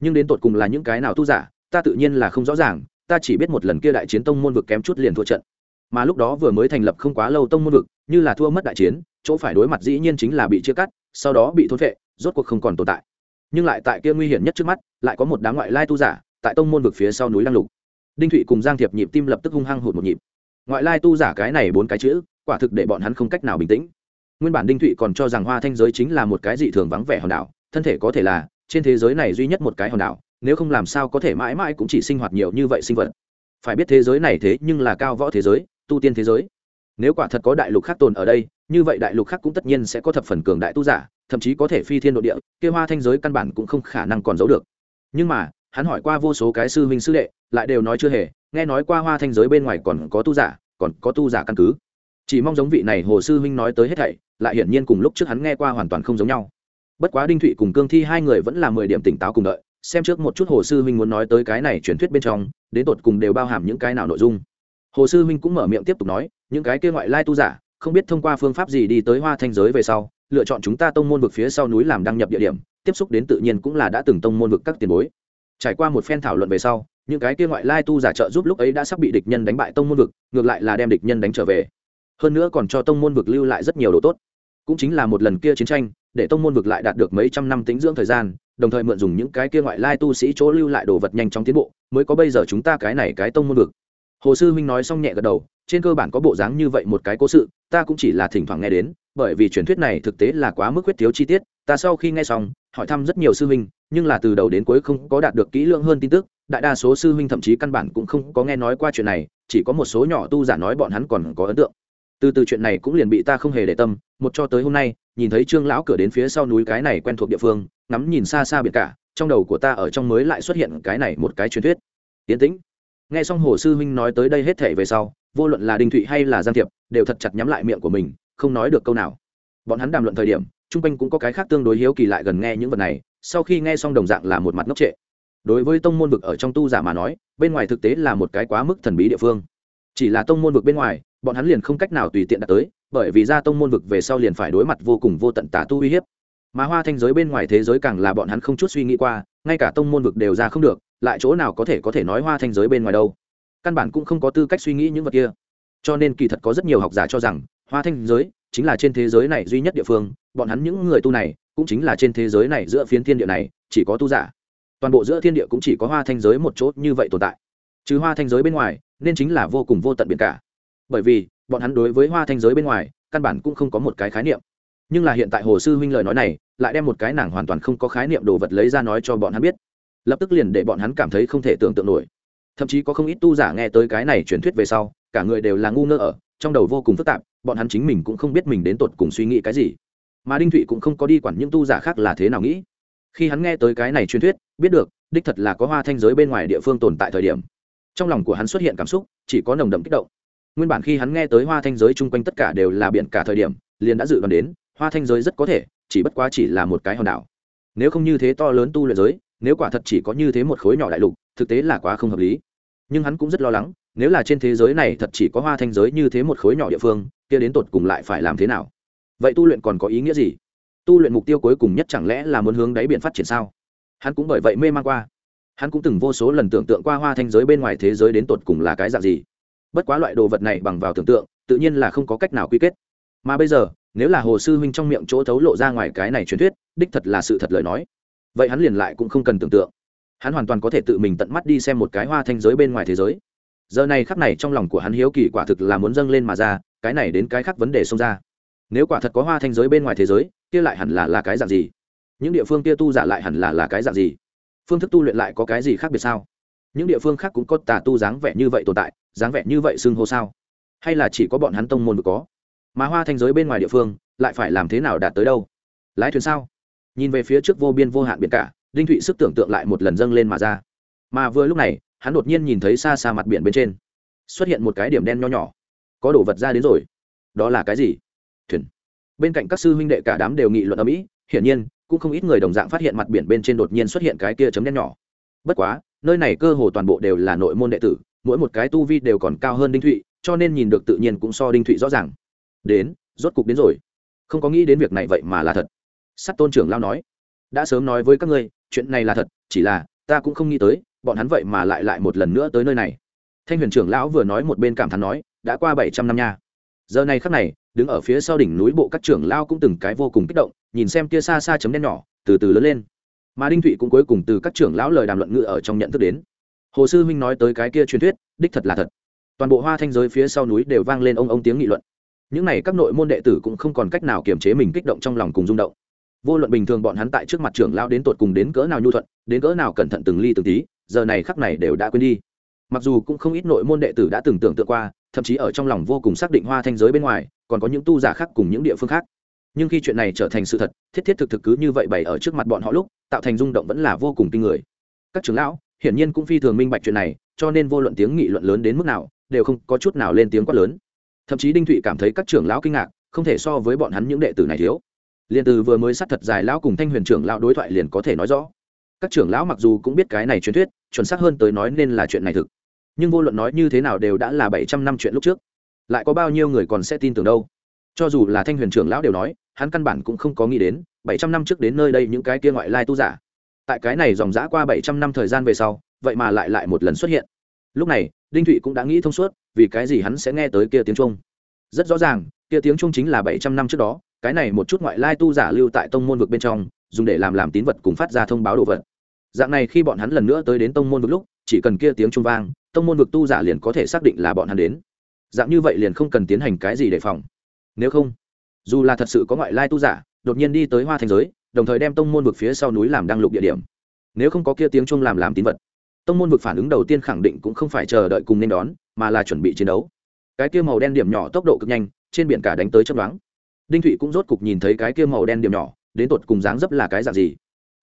Nhưng đến tột cùng là những cái nào tu giả, ta tự nhiên là không rõ ràng, ta chỉ biết một lần kia đại chiến tông môn vực kém chút liền thua trận. Mà lúc đó vừa mới thành lập không quá lâu tông môn vực, như là thua mất đại chiến, chỗ phải đối mặt dĩ nhiên chính là bị chia cắt, sau đó bị thốt vệ rốt cuộc không còn tồn tại. Nhưng lại tại kia nguy hiểm nhất trước mắt, lại có một đám ngoại lai tu giả tại tông môn vực phía sau núi đăng lục đinh thụy cùng giang thiệp nhịp tim lập tức hung hăng hụt một nhịp. Ngoại lai tu giả cái này bốn cái chữ, quả thực để bọn hắn không cách nào bình tĩnh. Nguyên bản đinh thụy còn cho rằng hoa thanh giới chính là một cái dị thường vắng vẻ hòn đảo, thân thể có thể là, trên thế giới này duy nhất một cái hòn đảo, nếu không làm sao có thể mãi mãi cũng chỉ sinh hoạt nhiều như vậy sinh vật. Phải biết thế giới này thế nhưng là cao võ thế giới, tu tiên thế giới. Nếu quả thật có đại lục khác tồn ở đây, như vậy đại lục khác cũng tất nhiên sẽ có thập phần cường đại tu giả, thậm chí có thể phi thiên nội địa, kia hoa thanh giới căn bản cũng không khả năng còn giấu được. Nhưng mà hắn hỏi qua vô số cái sư huynh sư đệ, lại đều nói chưa hề, nghe nói qua hoa thanh giới bên ngoài còn có tu giả, còn có tu giả căn cứ. Chỉ mong giống vị này hồ sư huynh nói tới hết thảy, lại hiển nhiên cùng lúc trước hắn nghe qua hoàn toàn không giống nhau. Bất quá đinh thụy cùng cương thi hai người vẫn là mười điểm tỉnh táo cùng đợi, xem trước một chút hồ sư huynh muốn nói tới cái này truyền thuyết bên trong, đến tột cùng đều bao hàm những cái nào nội dung. Hồ sư huynh cũng mở miệng tiếp tục nói, những cái kia ngoại lai tu giả, không biết thông qua phương pháp gì đi tới hoa thanh giới về sau, lựa chọn chúng ta tông môn vực phía sau núi làm đăng nhập địa điểm, tiếp xúc đến tự nhiên cũng là đã từng tông môn vực các tiền bối trải qua một phen thảo luận về sau, những cái kia ngoại lai tu giả trợ giúp lúc ấy đã sắp bị địch nhân đánh bại tông môn vực, ngược lại là đem địch nhân đánh trở về. Hơn nữa còn cho tông môn vực lưu lại rất nhiều đồ tốt. Cũng chính là một lần kia chiến tranh, để tông môn vực lại đạt được mấy trăm năm tính dưỡng thời gian, đồng thời mượn dùng những cái kia ngoại lai tu sĩ chỗ lưu lại đồ vật nhanh chóng tiến bộ, mới có bây giờ chúng ta cái này cái tông môn vực. Hồ sư huynh nói xong nhẹ gật đầu, trên cơ bản có bộ dáng như vậy một cái cố sự, ta cũng chỉ là thỉnh thoảng nghe đến, bởi vì truyền thuyết này thực tế là quá mức quyết thiếu chi tiết, ta sau khi nghe xong, hỏi thăm rất nhiều sư huynh nhưng là từ đầu đến cuối không có đạt được kỹ lưỡng hơn tin tức, đại đa số sư huynh thậm chí căn bản cũng không có nghe nói qua chuyện này, chỉ có một số nhỏ tu giả nói bọn hắn còn có ấn tượng. Từ từ chuyện này cũng liền bị ta không hề để tâm, một cho tới hôm nay, nhìn thấy trương lão cửa đến phía sau núi cái này quen thuộc địa phương, ngắm nhìn xa xa biệt cả, trong đầu của ta ở trong mới lại xuất hiện cái này một cái truyền thuyết. Tiến tĩnh. Nghe xong hồ sư huynh nói tới đây hết thể về sau, vô luận là đinh thụy hay là giang thiệp, đều thật chặt nhắm lại miệng của mình, không nói được câu nào. Bọn hắn đàm luận thời điểm trung quanh cũng có cái khác tương đối hiếu kỳ lại gần nghe những vật này sau khi nghe xong đồng dạng là một mặt ngốc trệ. Đối với tông môn vực ở trong tu giả mà nói, bên ngoài thực tế là một cái quá mức thần bí địa phương. Chỉ là tông môn vực bên ngoài, bọn hắn liền không cách nào tùy tiện đạt tới, bởi vì ra tông môn vực về sau liền phải đối mặt vô cùng vô tận tả tu uy hiếp. Mà hoa thanh giới bên ngoài thế giới càng là bọn hắn không chút suy nghĩ qua, ngay cả tông môn vực đều ra không được, lại chỗ nào có thể có thể nói hoa thanh giới bên ngoài đâu. Căn bản cũng không có tư cách suy nghĩ những vật kia. Cho nên kỳ thật có rất nhiều học giả cho rằng, hoa thanh giới chính là trên thế giới này duy nhất địa phương, bọn hắn những người tu này cũng chính là trên thế giới này giữa phiến thiên địa này, chỉ có tu giả. Toàn bộ giữa thiên địa cũng chỉ có hoa thanh giới một chỗ như vậy tồn tại. Chứ hoa thanh giới bên ngoài, nên chính là vô cùng vô tận biển cả. Bởi vì, bọn hắn đối với hoa thanh giới bên ngoài, căn bản cũng không có một cái khái niệm. Nhưng là hiện tại hồ sư huynh lời nói này, lại đem một cái nàng hoàn toàn không có khái niệm đồ vật lấy ra nói cho bọn hắn biết. Lập tức liền để bọn hắn cảm thấy không thể tưởng tượng nổi. Thậm chí có không ít tu giả nghe tới cái này truyền thuyết về sau, cả người đều là ngu ngơ ở, trong đầu vô cùng phức tạp, bọn hắn chính mình cũng không biết mình đến tột cùng suy nghĩ cái gì mà đinh thụy cũng không có đi quản những tu giả khác là thế nào nghĩ. Khi hắn nghe tới cái này truyền thuyết, biết được, đích thật là có hoa thanh giới bên ngoài địa phương tồn tại thời điểm. Trong lòng của hắn xuất hiện cảm xúc, chỉ có nồng đậm kích động. Nguyên bản khi hắn nghe tới hoa thanh giới chung quanh tất cả đều là biển cả thời điểm, liền đã dự đoán đến, hoa thanh giới rất có thể, chỉ bất quá chỉ là một cái hòn đảo. Nếu không như thế to lớn tu luyện giới, nếu quả thật chỉ có như thế một khối nhỏ đại lục, thực tế là quá không hợp lý. Nhưng hắn cũng rất lo lắng, nếu là trên thế giới này thật chỉ có hoa thanh giới như thế một khối nhỏ địa phương, kia đến tột cùng lại phải làm thế nào? Vậy tu luyện còn có ý nghĩa gì? Tu luyện mục tiêu cuối cùng nhất chẳng lẽ là muốn hướng đáy biển phát triển sao? Hắn cũng bởi vậy mê man qua. Hắn cũng từng vô số lần tưởng tượng qua hoa thanh giới bên ngoài thế giới đến tột cùng là cái dạng gì. Bất quá loại đồ vật này bằng vào tưởng tượng, tự nhiên là không có cách nào quy kết. Mà bây giờ, nếu là hồ sư huynh trong miệng chỗ thấu lộ ra ngoài cái này truyền thuyết, đích thật là sự thật lời nói. Vậy hắn liền lại cũng không cần tưởng tượng. Hắn hoàn toàn có thể tự mình tận mắt đi xem một cái hoa thanh giới bên ngoài thế giới. Giờ này khắc này trong lòng của hắn hiếu kỳ quả thực là muốn dâng lên mà ra, cái này đến cái khác vấn đề xông ra nếu quả thật có hoa thanh giới bên ngoài thế giới, kia lại hẳn là là cái dạng gì? Những địa phương kia tu giả lại hẳn là là cái dạng gì? Phương thức tu luyện lại có cái gì khác biệt sao? Những địa phương khác cũng có tà tu dáng vẻ như vậy tồn tại, dáng vẻ như vậy xưng hô sao? Hay là chỉ có bọn hắn tông môn được có? Mà hoa thanh giới bên ngoài địa phương, lại phải làm thế nào đạt tới đâu? Lái thuyền sao? Nhìn về phía trước vô biên vô hạn biển cả, đinh thụy sức tưởng tượng lại một lần dâng lên mà ra. Mà vừa lúc này, hắn đột nhiên nhìn thấy xa xa mặt biển bên trên, xuất hiện một cái điểm đen nho nhỏ. Có đồ vật ra đến rồi. Đó là cái gì? Thuyền. Bên cạnh các sư huynh đệ cả đám đều nghị luận ở mỹ, hiển nhiên, cũng không ít người đồng dạng phát hiện mặt biển bên trên đột nhiên xuất hiện cái kia chấm đen nhỏ. Bất quá, nơi này cơ hồ toàn bộ đều là nội môn đệ tử, mỗi một cái tu vi đều còn cao hơn đinh thụy, cho nên nhìn được tự nhiên cũng so đinh thụy rõ ràng. Đến, rốt cục đến rồi. Không có nghĩ đến việc này vậy mà là thật. Sắt tôn trưởng lao nói, đã sớm nói với các ngươi, chuyện này là thật, chỉ là, ta cũng không nghĩ tới, bọn hắn vậy mà lại lại một lần nữa tới nơi này. Thanh huyền trưởng lão vừa nói một bên cảm thán nói, đã qua bảy trăm năm nha giờ này khắc này, đứng ở phía sau đỉnh núi bộ các trưởng lao cũng từng cái vô cùng kích động, nhìn xem kia xa xa chấm đen nhỏ, từ từ lớn lên. Mà đinh thụy cũng cuối cùng từ các trưởng lão lời đàm luận ngự ở trong nhận thức đến. Hồ sư huynh nói tới cái kia truyền thuyết, đích thật là thật. Toàn bộ hoa thanh giới phía sau núi đều vang lên ông ông tiếng nghị luận. Những n à y các nội môn đệ tử cũng không còn cách nào kiềm chế mình kích động trong lòng cùng rung động. Vô luận bình thường bọn hắn tại trước mặt trưởng lão đến tột cùng đến cỡ nào nhu thuận, đến cỡ nào cẩn thận từng ly từng tí, giờ này khắc này đều đã quên đi. Mặc dù cũng không ít nội môn đệ tử đã từng tưởng tượng qua thậm chí ở trong lòng vô cùng xác định hoa thanh giới bên ngoài, còn có những tu giả khác cùng những địa phương khác. Nhưng khi chuyện này trở thành sự thật, thiết thiết thực thực cứ như vậy bày ở trước mặt bọn họ lúc, tạo thành rung động vẫn là vô cùng kinh người. Các trưởng lão, hiển nhiên cũng phi thường minh bạch chuyện này, cho nên vô luận tiếng nghị luận lớn đến mức nào, đều không có chút nào lên tiếng quát lớn. Thậm chí đinh thụy cảm thấy các trưởng lão kinh ngạc, không thể so với bọn hắn những đệ tử này thiếu. Liền từ vừa mới sát thật dài lão cùng thanh huyền trưởng lão đối thoại liền có thể nói rõ. Các trưởng lão mặc dù cũng biết cái này truyền thuyết, chuẩn xác hơn tới nói nên là chuyện này thực nhưng vô luận nói như thế nào đều đã là bảy trăm năm chuyện lúc trước. Lại có bao nhiêu người còn sẽ tin tưởng đâu? Cho dù là thanh huyền trưởng lão đều nói, hắn căn bản cũng không có nghĩ đến, bảy trăm năm trước đến nơi đây những cái kia ngoại lai tu giả. Tại cái này dòng dã qua bảy trăm năm thời gian về sau, vậy mà lại lại một lần xuất hiện. Lúc này, đinh thụy cũng đã nghĩ thông suốt, vì cái gì hắn sẽ nghe tới kia tiếng trung rất rõ ràng, kia tiếng trung chính là bảy trăm năm trước đó, cái này một chút ngoại lai tu giả lưu tại tông môn vực bên trong, dùng để làm làm tín vật cùng phát ra thông báo đồ vật. Dạng này khi bọn hắn lần nữa tới đến tông môn vực lúc chỉ cần kia tiếng trung vang, tông môn vực tu giả liền có thể xác định là bọn hắn đến. Dạng như vậy liền không cần tiến hành cái gì đề phòng. Nếu không, dù là thật sự có ngoại lai tu giả, đột nhiên đi tới hoa thành giới, đồng thời đem tông môn vực phía sau núi làm đăng lục địa điểm. Nếu không có kia tiếng trung làm làm tín vật, tông môn vực phản ứng đầu tiên khẳng định cũng không phải chờ đợi cùng nên đón, mà là chuẩn bị chiến đấu. Cái kia màu đen điểm nhỏ tốc độ cực nhanh, trên biển cả đánh tới chấp đoán đinh thụy cũng rốt cục nhìn thấy cái kia màu đen điểm nhỏ, đến tột cùng dáng dấp là cái dạng gì?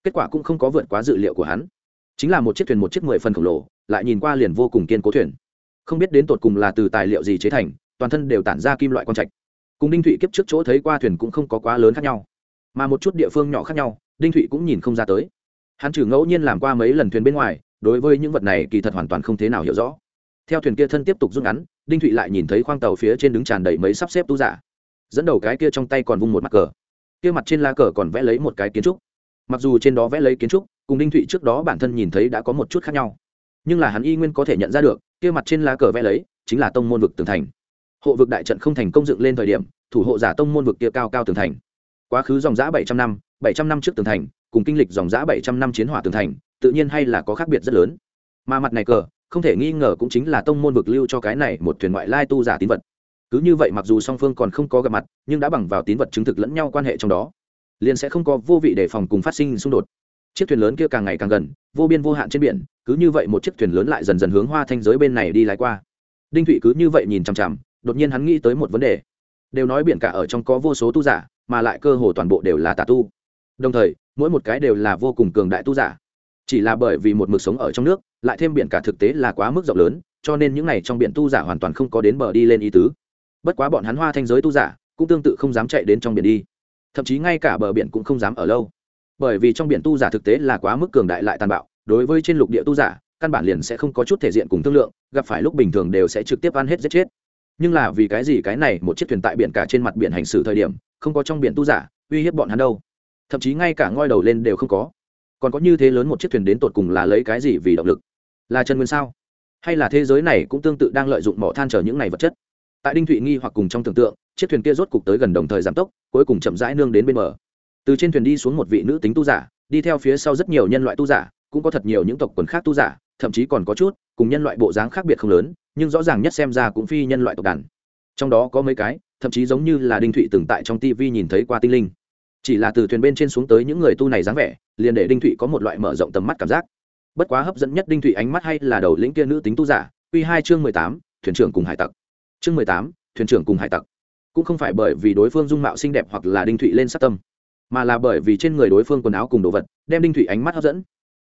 Kết quả cũng không có vượt quá dự liệu của hắn chính là một chiếc thuyền một chiếc mười phần khổng lồ, lại nhìn qua liền vô cùng kiên cố thuyền. Không biết đến tột cùng là từ tài liệu gì chế thành, toàn thân đều tản ra kim loại quang trạch. Cùng đinh thụy kiếp trước chỗ thấy qua thuyền cũng không có quá lớn khác nhau, mà một chút địa phương nhỏ khác nhau, đinh thụy cũng nhìn không ra tới. Hắn trừ ngẫu nhiên làm qua mấy lần thuyền bên ngoài, đối với những vật này kỳ thật hoàn toàn không thế nào hiểu rõ. Theo thuyền kia thân tiếp tục rút ngắn, đinh thụy lại nhìn thấy khoang tàu phía trên đứng tràn đầy mấy sắp xếp tu giả. Dẫn đầu cái kia trong tay còn vung một mặt cờ. Kia mặt trên lá cờ còn vẽ lấy một cái kiến trúc mặc dù trên đó vẽ lấy kiến trúc, cùng đinh thụy trước đó bản thân nhìn thấy đã có một chút khác nhau. Nhưng là hắn y nguyên có thể nhận ra được, kia mặt trên lá cờ vẽ lấy, chính là tông môn vực tường thành. Hộ vực đại trận không thành công dựng lên thời điểm, thủ hộ giả tông môn vực kia cao cao tường thành. Quá khứ dòng giã bảy trăm năm, bảy trăm năm trước tường thành, cùng kinh lịch dòng giã bảy trăm năm chiến hỏa tường thành, tự nhiên hay là có khác biệt rất lớn. Mà mặt này cờ, không thể nghi ngờ cũng chính là tông môn vực lưu cho cái này một thuyền ngoại lai tu giả tín vật. Cứ như vậy mặc dù song phương còn không có gặp mặt, nhưng đã bằng vào tín vật chứng thực lẫn nhau quan hệ trong đó liền sẽ không có vô vị đề phòng cùng phát sinh xung đột. Chiếc thuyền lớn kia càng ngày càng gần, vô biên vô hạn trên biển, cứ như vậy một chiếc thuyền lớn lại dần dần hướng hoa thanh giới bên này đi lái qua. Đinh thụy cứ như vậy nhìn chằm chằm, đột nhiên hắn nghĩ tới một vấn đề. Đều nói biển cả ở trong có vô số tu giả, mà lại cơ hồ toàn bộ đều là tà tu. Đồng thời, mỗi một cái đều là vô cùng cường đại tu giả. Chỉ là bởi vì một mực sống ở trong nước, lại thêm biển cả thực tế là quá mức rộng lớn, cho nên những n à y trong biển tu giả hoàn toàn không có đến bờ đi lên ý tứ. Bất quá bọn hắn hoa thanh giới tu giả, cũng tương tự không dám chạy đến trong biển đi thậm chí ngay cả bờ biển cũng không dám ở lâu. Bởi vì trong biển tu giả thực tế là quá mức cường đại lại tàn bạo, đối với trên lục địa tu giả, căn bản liền sẽ không có chút thể diện cùng thương lượng, gặp phải lúc bình thường đều sẽ trực tiếp ăn hết giết chết. Nhưng là vì cái gì cái này một chiếc thuyền tại biển cả trên mặt biển hành xử thời điểm, không có trong biển tu giả, uy hiếp bọn hắn đâu? Thậm chí ngay cả ngoi đầu lên đều không có. Còn có như thế lớn một chiếc thuyền đến tột cùng là lấy cái gì vì động lực? Là chân nguyên sao? Hay là thế giới này cũng tương tự đang lợi dụng mỏ than chở những này vật chất? Tại đinh thụy nghi hoặc cùng trong tưởng tượng chiếc thuyền kia rốt cục tới gần đồng thời giảm tốc, cuối cùng chậm rãi nương đến bên bờ. Từ trên thuyền đi xuống một vị nữ tính tu giả, đi theo phía sau rất nhiều nhân loại tu giả, cũng có thật nhiều những tộc quần khác tu giả, thậm chí còn có chút cùng nhân loại bộ dáng khác biệt không lớn, nhưng rõ ràng nhất xem ra cũng phi nhân loại tộc đàn. Trong đó có mấy cái, thậm chí giống như là đinh thụy từng tại trong tv nhìn thấy qua tinh linh. Chỉ là từ thuyền bên trên xuống tới những người tu này dáng vẻ, liền để đinh thụy có một loại mở rộng tầm mắt cảm giác. Bất quá hấp dẫn nhất đinh thụy ánh mắt hay là đầu lĩnh kia nữ tính tu giả q hai chương mười tám, thuyền trưởng cùng hải tặc. Chương mười tám, thuyền trưởng cùng hải tặc cũng không phải bởi vì đối phương dung mạo xinh đẹp hoặc là đinh thụy lên sát tâm, mà là bởi vì trên người đối phương quần áo cùng đồ vật đem đinh thụy ánh mắt hấp dẫn.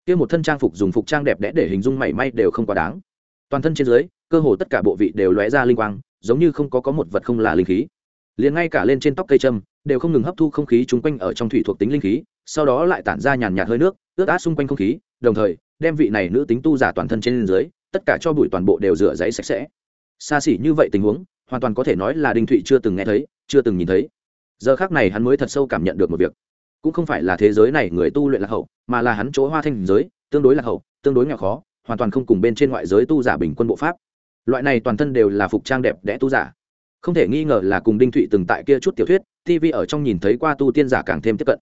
Kia một thân trang phục dùng phục trang đẹp đẽ để hình dung mảy may đều không quá đáng. Toàn thân trên dưới, cơ hồ tất cả bộ vị đều lóe ra linh quang, giống như không có có một vật không là linh khí. Liền ngay cả lên trên tóc cây trâm đều không ngừng hấp thu không khí chung quanh ở trong thủy thuộc tính linh khí, sau đó lại tản ra nhàn nhạt hơi nước, ướt át xung quanh không khí, đồng thời, đem vị này nữ tính tu giả toàn thân trên dưới, tất cả cho bụi toàn bộ đều rửa giấy sạch sẽ. Xa xỉ như vậy tình huống hoàn toàn có thể nói là đinh thụy chưa từng nghe thấy, chưa từng nhìn thấy. Giờ khác này hắn mới thật sâu cảm nhận được một việc. Cũng không phải là thế giới này người tu luyện lạc hậu, mà là hắn chỗ hoa thanh giới, tương đối lạc hậu, tương đối nghèo khó, hoàn toàn không cùng bên trên ngoại giới tu giả bình quân bộ pháp. Loại này toàn thân đều là phục trang đẹp đẽ tu giả. Không thể nghi ngờ là cùng đinh thụy từng tại kia chút tiểu thuyết tv ở trong nhìn thấy qua tu tiên giả càng thêm tiếp cận.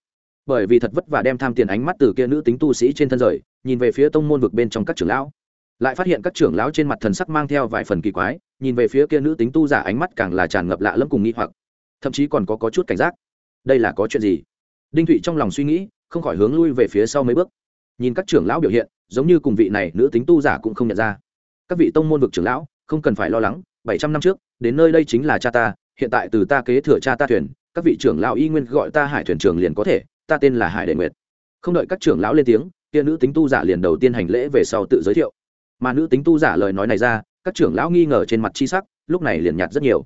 Bởi vì thật vất vả đem tham tiền ánh mắt từ kia nữ tính tu sĩ trên thân rời, nhìn về phía tông môn vực bên trong các trưởng lão. Lại phát hiện các trưởng lão trên mặt thần sắc mang theo vài phần kỳ quái nhìn về phía kia nữ tính tu giả ánh mắt càng là tràn ngập lạ lẫm cùng nghi hoặc thậm chí còn có, có chút cảnh giác. Đây là có chuyện gì? Đinh thụy trong lòng suy nghĩ không khỏi hướng lui về phía sau mấy bước. Nhìn các trưởng lão biểu hiện giống như cùng vị này nữ tính tu giả cũng không nhận ra. Các vị tông môn vực trưởng lão không cần phải lo lắng bảy trăm năm trước đến nơi đây chính là cha ta hiện tại từ ta kế thừa cha ta thuyền các vị trưởng lão y nguyên gọi ta hải thuyền trưởng liền có thể ta tên là hải đệ nguyệt. Không đợi các trưởng lão lên tiếng kia nữ tính tu giả liền đầu tiên hành lễ về sau tự giới thiệu. Mà nữ tính tu giả lời nói này ra các trưởng lão nghi ngờ trên mặt chi sắc, lúc này liền nhạt rất nhiều.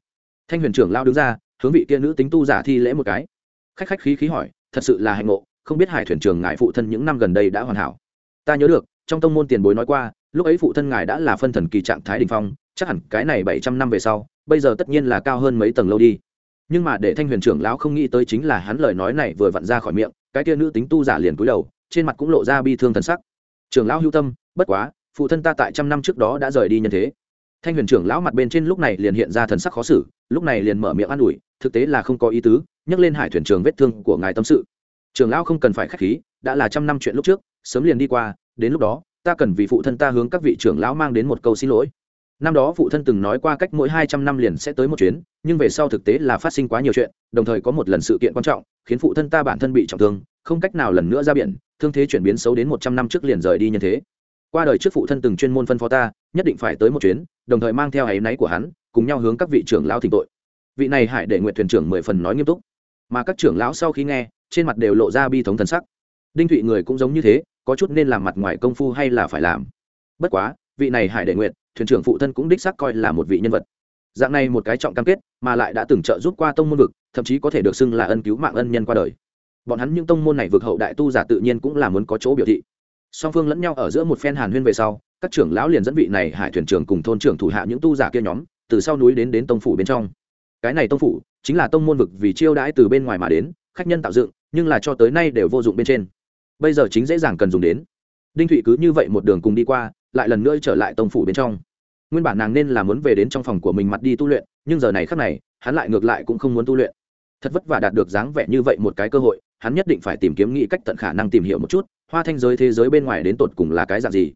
Thanh huyền trưởng lão đứng ra, hướng vị kia nữ tính tu giả thi lễ một cái. Khách khách khí khí hỏi, thật sự là hạnh ngộ, không biết hải thuyền trưởng ngài phụ thân những năm gần đây đã hoàn hảo? Ta nhớ được, trong tông môn tiền bối nói qua, lúc ấy phụ thân ngài đã là phân thần kỳ trạng thái đình phong, chắc hẳn cái này bảy trăm năm về sau, bây giờ tất nhiên là cao hơn mấy tầng lâu đi. Nhưng mà để thanh huyền trưởng lão không nghĩ tới chính là hắn lời nói này vừa vặn ra khỏi miệng, cái kia nữ tính tu giả liền cúi đầu, trên mặt cũng lộ ra bi thương thần sắc. Trưởng lão hưu tâm, bất quá, phụ thân ta tại trăm năm trước đó đã rời đi nhân thế thanh huyền trưởng lão mặt bên trên lúc này liền hiện ra thần sắc khó xử, lúc này liền mở miệng an ủi, thực tế là không có ý tứ, nhắc lên hải thuyền trường vết thương của ngài tâm sự. Trưởng lão không cần phải k h á c h khí, đã là trăm năm chuyện lúc trước, sớm liền đi qua, đến lúc đó, ta cần vì phụ thân ta hướng các vị trưởng lão mang đến một câu xin lỗi. Năm đó phụ thân từng nói qua cách mỗi hai trăm năm liền sẽ tới một chuyến, nhưng về sau thực tế là phát sinh quá nhiều chuyện, đồng thời có một lần sự kiện quan trọng, khiến phụ thân ta bản thân bị trọng thương, không cách nào lần nữa ra biển, thương thế chuyển biến xấu đến một trăm năm trước liền rời đi nhân thế qua đời trước phụ thân từng chuyên môn phân phó ta, nhất định phải tới một chuyến, đồng thời mang theo áy náy của hắn, cùng nhau hướng các vị trưởng lão thỉnh tội. Vị này hải để nguyện thuyền trưởng mười phần nói nghiêm túc. Mà các trưởng lão sau khi nghe, trên mặt đều lộ ra bi thống thần sắc. Đinh thụy người cũng giống như thế, có chút nên làm mặt ngoài công phu hay là phải làm. Bất quá, vị này hải đệ nguyện thuyền trưởng phụ thân cũng đích xác coi là một vị nhân vật. Dạng này một cái trọng cam kết, mà lại đã từng trợ giúp qua tông môn vực, thậm chí có thể được xưng là ân cứu mạng ân nhân qua đời. Bọn hắn những tông môn này vực hậu đại tu giả tự nhiên cũng là muốn có chỗ biểu thị song phương lẫn nhau ở giữa một phen hàn huyên về sau, các trưởng lão liền dẫn vị này hải thuyền trưởng cùng thôn trưởng thủ hạ những tu giả kia nhóm, từ sau núi đến đến tông phủ bên trong. Cái này tông phủ chính là tông môn vực vì chiêu đãi từ bên ngoài mà đến, khách nhân tạo dựng, nhưng là cho tới nay đều vô dụng bên trên. Bây giờ chính dễ dàng cần dùng đến. Đinh thụy cứ như vậy một đường cùng đi qua, lại lần nữa trở lại tông phủ bên trong. Nguyên bản nàng nên là muốn về đến trong phòng của mình mặt đi tu luyện, nhưng giờ này khác này, hắn lại ngược lại cũng không muốn tu luyện. Thật vất vả đạt được dáng vẻ như vậy một cái cơ hội, hắn nhất định phải tìm kiếm nghĩ cách tận khả năng tìm hiểu một chút hoa thanh giới thế giới bên ngoài đến tột cùng là cái dạng gì?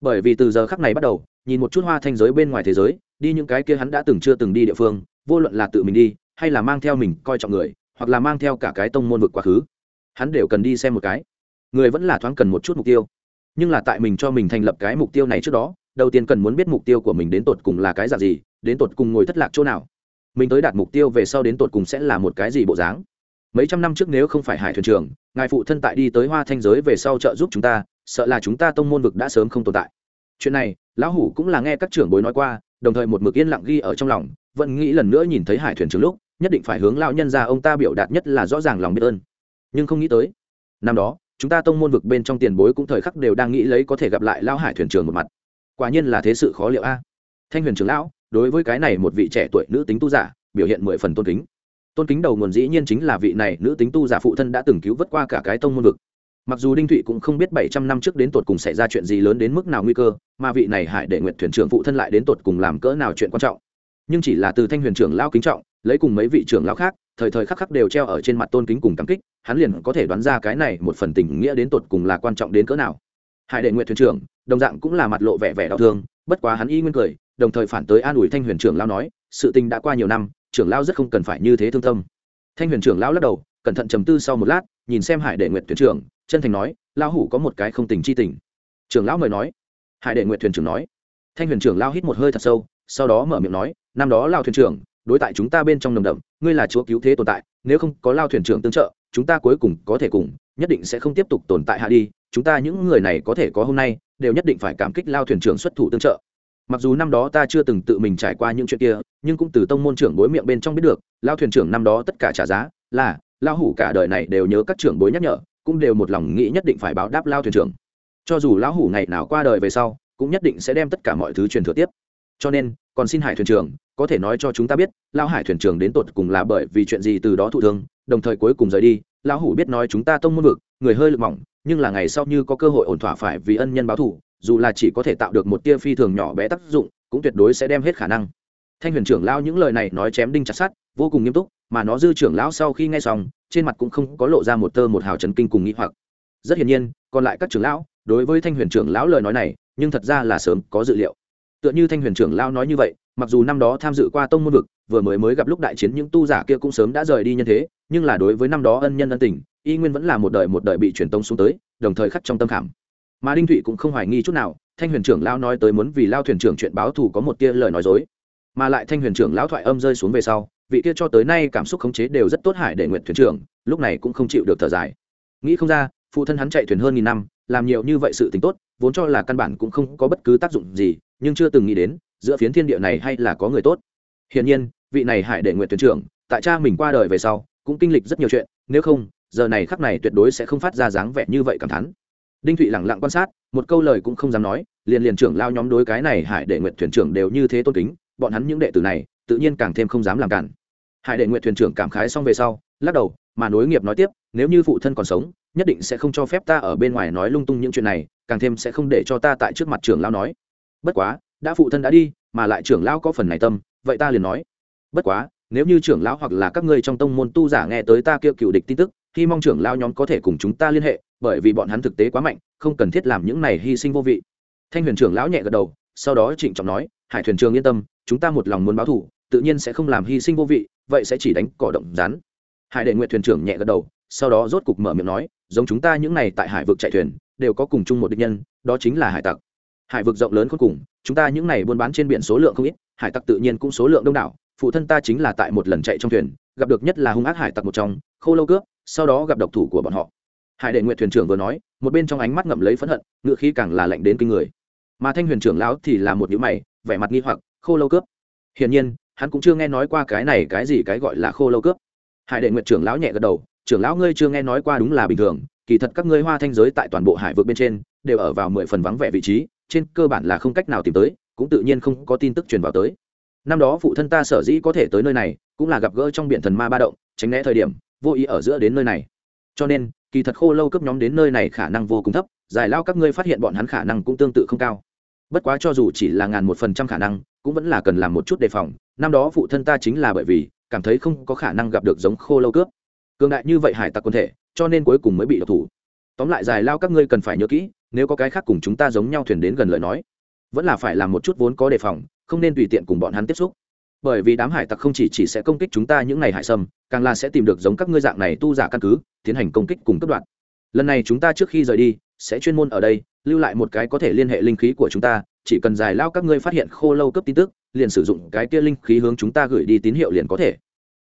Bởi vì từ giờ khắc này bắt đầu, nhìn một chút hoa thanh giới bên ngoài thế giới, đi những cái kia hắn đã từng chưa từng đi địa phương, vô luận là tự mình đi, hay là mang theo mình coi trọng người, hoặc là mang theo cả cái tông môn vực quá khứ, hắn đều cần đi xem một cái. Người vẫn là thoáng cần một chút mục tiêu. Nhưng là tại mình cho mình thành lập cái mục tiêu này trước đó, đầu tiên cần muốn biết mục tiêu của mình đến tột cùng là cái dạng gì, đến tột cùng ngồi thất lạc chỗ nào. Mình tới đạt mục tiêu về sau đến tột cùng sẽ là một cái gì bộ dáng mấy trăm năm trước nếu không phải hải thuyền trưởng ngài phụ thân tại đi tới hoa thanh giới về sau trợ giúp chúng ta, sợ là chúng ta tông môn vực đã sớm không tồn tại. Chuyện này, lão hủ cũng là nghe các trưởng bối nói qua, đồng thời một mực yên lặng ghi ở trong lòng, vẫn nghĩ lần nữa nhìn thấy hải thuyền trưởng lúc, nhất định phải hướng lão nhân ra ông ta biểu đạt nhất là rõ ràng lòng biết ơn. Nhưng không nghĩ tới, năm đó, chúng ta tông môn vực bên trong tiền bối cũng thời khắc đều đang nghĩ lấy có thể gặp lại lão hải thuyền trưởng một mặt. Quả nhiên là thế sự khó liệu a. Thanh huyền trưởng lão, đối với cái này một vị trẻ tuổi nữ tính tu giả, biểu hiện mười phần tôn kính tôn kính đầu nguồn dĩ nhiên chính là vị này nữ tính tu giả phụ thân đã từng cứu vớt qua cả cái tông môn vực. Mặc dù đinh thụy cũng không biết bảy trăm năm trước đến tột cùng xảy ra chuyện gì lớn đến mức nào nguy cơ, mà vị này hải đệ nguyện thuyền trưởng phụ thân lại đến tột cùng làm cỡ nào chuyện quan trọng. Nhưng chỉ là từ thanh huyền trưởng lao kính trọng, lấy cùng mấy vị trưởng lao khác, thời thời khắc khắc đều treo ở trên mặt tôn kính cùng cảm kích, hắn liền có thể đoán ra cái này một phần tình nghĩa đến tột cùng là quan trọng đến cỡ nào. Hải đệ nguyện thuyền trưởng, đồng dạng cũng là mặt lộ vẻ vẻ đau thương, bất quá hắn y nguyên cười, đồng thời phản tới an ủi thanh huyền trưởng lao nói, sự tình đã qua nhiều năm trưởng Lão rất không cần phải như thế thương tâm. Thanh huyền trưởng Lão lắc đầu, cẩn thận trầm tư sau một lát, nhìn xem hải đệ nguyện thuyền trưởng, chân thành nói, Lão hủ có một cái không tình chi tình. Trưởng lão mời nói. Hải đệ nguyện thuyền trưởng nói. Thanh huyền trưởng Lão hít một hơi thật sâu, sau đó mở miệng nói, năm đó lao thuyền trưởng, đối tại chúng ta bên trong nồng đậm, ngươi là chúa cứu thế tồn tại, nếu không có lao thuyền trưởng tương trợ, chúng ta cuối cùng có thể cùng, nhất định sẽ không tiếp tục tồn tại hạ đi, chúng ta những người này có thể có hôm nay, đều nhất định phải cảm kích lao thuyền trưởng xuất thủ tương trợ mặc dù năm đó ta chưa từng tự mình trải qua những chuyện kia, nhưng cũng từ tông môn trưởng bối miệng bên trong biết được, lao thuyền trưởng năm đó tất cả trả giá là, lao hủ cả đời này đều nhớ các trưởng bối nhắc nhở, cũng đều một lòng nghĩ nhất định phải báo đáp lao thuyền trưởng. Cho dù lão hủ ngày nào qua đời về sau, cũng nhất định sẽ đem tất cả mọi thứ truyền thừa tiếp. Cho nên, còn xin hải thuyền trưởng, có thể nói cho chúng ta biết lao hải thuyền trưởng đến tột cùng là bởi vì chuyện gì từ đó thụ thương, đồng thời cuối cùng rời đi, lão hủ biết nói chúng ta tông môn vực, người hơi lực mỏng, nhưng là ngày sau như có cơ hội ổn thỏa phải vì ân nhân báo thù dù là chỉ có thể tạo được một tia phi thường nhỏ bé tác dụng, cũng tuyệt đối sẽ đem hết khả năng. Thanh huyền trưởng lão những lời này nói chém đinh chặt sát vô cùng nghiêm túc, mà nó dư trưởng lão sau khi nghe xong, trên mặt cũng không có lộ ra một tơ một hào chấn kinh cùng nghĩ hoặc. Rất hiển nhiên, còn lại các trưởng lão, đối với thanh huyền trưởng lão lời nói này, nhưng thật ra là sớm có dự liệu. Tựa như thanh huyền trưởng lão nói như vậy, mặc dù năm đó tham dự qua tông môn vực, vừa mới mới gặp lúc đại chiến những tu giả kia cũng sớm đã rời đi nhân thế, nhưng là đối với năm đó ân nhân ân tình, y nguyên vẫn là một đời một đời bị truyền tông xuống tới, đồng thời khắc trong tâm khảm mà đinh thụy cũng không hoài nghi chút nào, thanh huyền trưởng lao nói tới muốn vì lao thuyền trưởng chuyện báo thù có một tia lời nói dối. Mà lại thanh huyền trưởng lão thoại âm rơi xuống về sau, vị kia cho tới nay cảm xúc khống chế đều rất tốt hải để nguyện thuyền trưởng, lúc này cũng không chịu được thở dài. Nghĩ không ra, phụ thân hắn chạy thuyền hơn nghìn năm, làm nhiều như vậy sự t ì n h tốt, vốn cho là căn bản cũng không có bất cứ tác dụng gì, nhưng chưa từng nghĩ đến, giữa phiến thiên địa này hay là có người tốt. Hiển nhiên, vị này hải đệ nguyện thuyền trưởng, tại cha mình qua đời về sau, cũng kinh lịch rất nhiều chuyện, nếu không, giờ này khắc này tuyệt đối sẽ không phát ra dáng vẻ như vậy cảm thán đinh thụy lẳng lặng quan sát, một câu lời cũng không dám nói, liền liền trưởng lao nhóm đối cái này hải đệ nguyện thuyền trưởng đều như thế tôn kính, bọn hắn những đệ tử này, tự nhiên càng thêm không dám làm cản. Hải đệ nguyện thuyền trưởng cảm khái xong về sau, lắc đầu, mà nối nghiệp nói tiếp, nếu như phụ thân còn sống, nhất định sẽ không cho phép ta ở bên ngoài nói lung tung những chuyện này, càng thêm sẽ không để cho ta tại trước mặt trưởng lão nói. Bất quá, đã phụ thân đã đi, mà lại trưởng lão có phần này tâm, vậy ta liền nói. Bất quá, nếu như trưởng lão hoặc là các ngươi trong tông môn tu giả nghe tới ta kêu cựu địch tin tức, hy mong trưởng lão nhóm có thể cùng chúng ta liên hệ bởi vì bọn hắn thực tế quá mạnh, không cần thiết làm những này hy sinh vô vị. Thanh huyền trưởng lão nhẹ gật đầu, sau đó trịnh trọng nói, hải thuyền trường yên tâm, chúng ta một lòng muốn báo thủ tự nhiên sẽ không làm hy sinh vô vị, vậy sẽ chỉ đánh cỏ động rắn. Hải đệ nguyện thuyền trưởng nhẹ gật đầu, sau đó rốt cục mở miệng nói, giống chúng ta những này tại hải vực chạy thuyền, đều có cùng chung một định nhân, đó chính là hải tặc. Hải vực rộng lớn cuối cùng, chúng ta những này buôn bán trên biển số lượng không ít, hải tặc tự nhiên cũng số lượng đông đảo, phụ thân ta chính là tại một lần chạy trong thuyền, gặp được nhất là hung ác hải tặc một trong, khô lâu cướp, sau đó gặp độc thủ của bọn họ hải đệ nguyện thuyền trưởng vừa nói, một bên trong ánh mắt ngậm lấy phẫn hận, ngựa khí càng là lạnh đến kinh người. Mà thanh huyền trưởng lão thì là một nhữ mày, vẻ mặt nghi hoặc, khô lâu cướp. Hiển nhiên, hắn cũng chưa nghe nói qua cái này cái gì cái gọi là khô lâu cướp. Hải đệ nguyện trưởng lão nhẹ gật đầu, trưởng lão ngươi chưa nghe nói qua đúng là bình thường, kỳ thật các ngươi hoa thanh giới tại toàn bộ hải vực bên trên, đều ở vào mười phần vắng vẻ vị trí, trên cơ bản là không cách nào tìm tới, cũng tự nhiên không có tin tức truyền vào tới. Năm đó phụ thân ta sở dĩ có thể tới nơi này, cũng là gặp gỡ trong biển thần ma ba động, tránh né thời điểm, vô ý ở giữa đến nơi này. Cho nên kỳ thật khô lâu cấp nhóm đến nơi này khả năng vô cùng thấp, giải lao các ngươi phát hiện bọn hắn khả năng cũng tương tự không cao. Bất quá cho dù chỉ là ngàn một phần trăm khả năng, cũng vẫn là cần làm một chút đề phòng. Năm đó phụ thân ta chính là bởi vì, cảm thấy không có khả năng gặp được giống khô lâu cướp. Cường đại như vậy hải tặc quân thể, cho nên cuối cùng mới bị độc thủ. Tóm lại giải lao các ngươi cần phải nhớ kỹ, nếu có cái khác cùng chúng ta giống nhau thuyền đến gần lời nói, vẫn là phải làm một chút vốn có đề phòng, không nên tùy tiện cùng bọn hắn tiếp xúc bởi vì đám hải tặc không chỉ, chỉ sẽ công kích chúng ta những ngày hải sâm càng là sẽ tìm được giống các ngươi dạng này tu giả căn cứ tiến hành công kích cùng cấp đoạn. Lần này chúng ta trước khi rời đi sẽ chuyên môn ở đây lưu lại một cái có thể liên hệ linh khí của chúng ta chỉ cần giải lao các ngươi phát hiện khô lâu cấp tin tức liền sử dụng cái kia linh khí hướng chúng ta gửi đi tín hiệu liền có thể.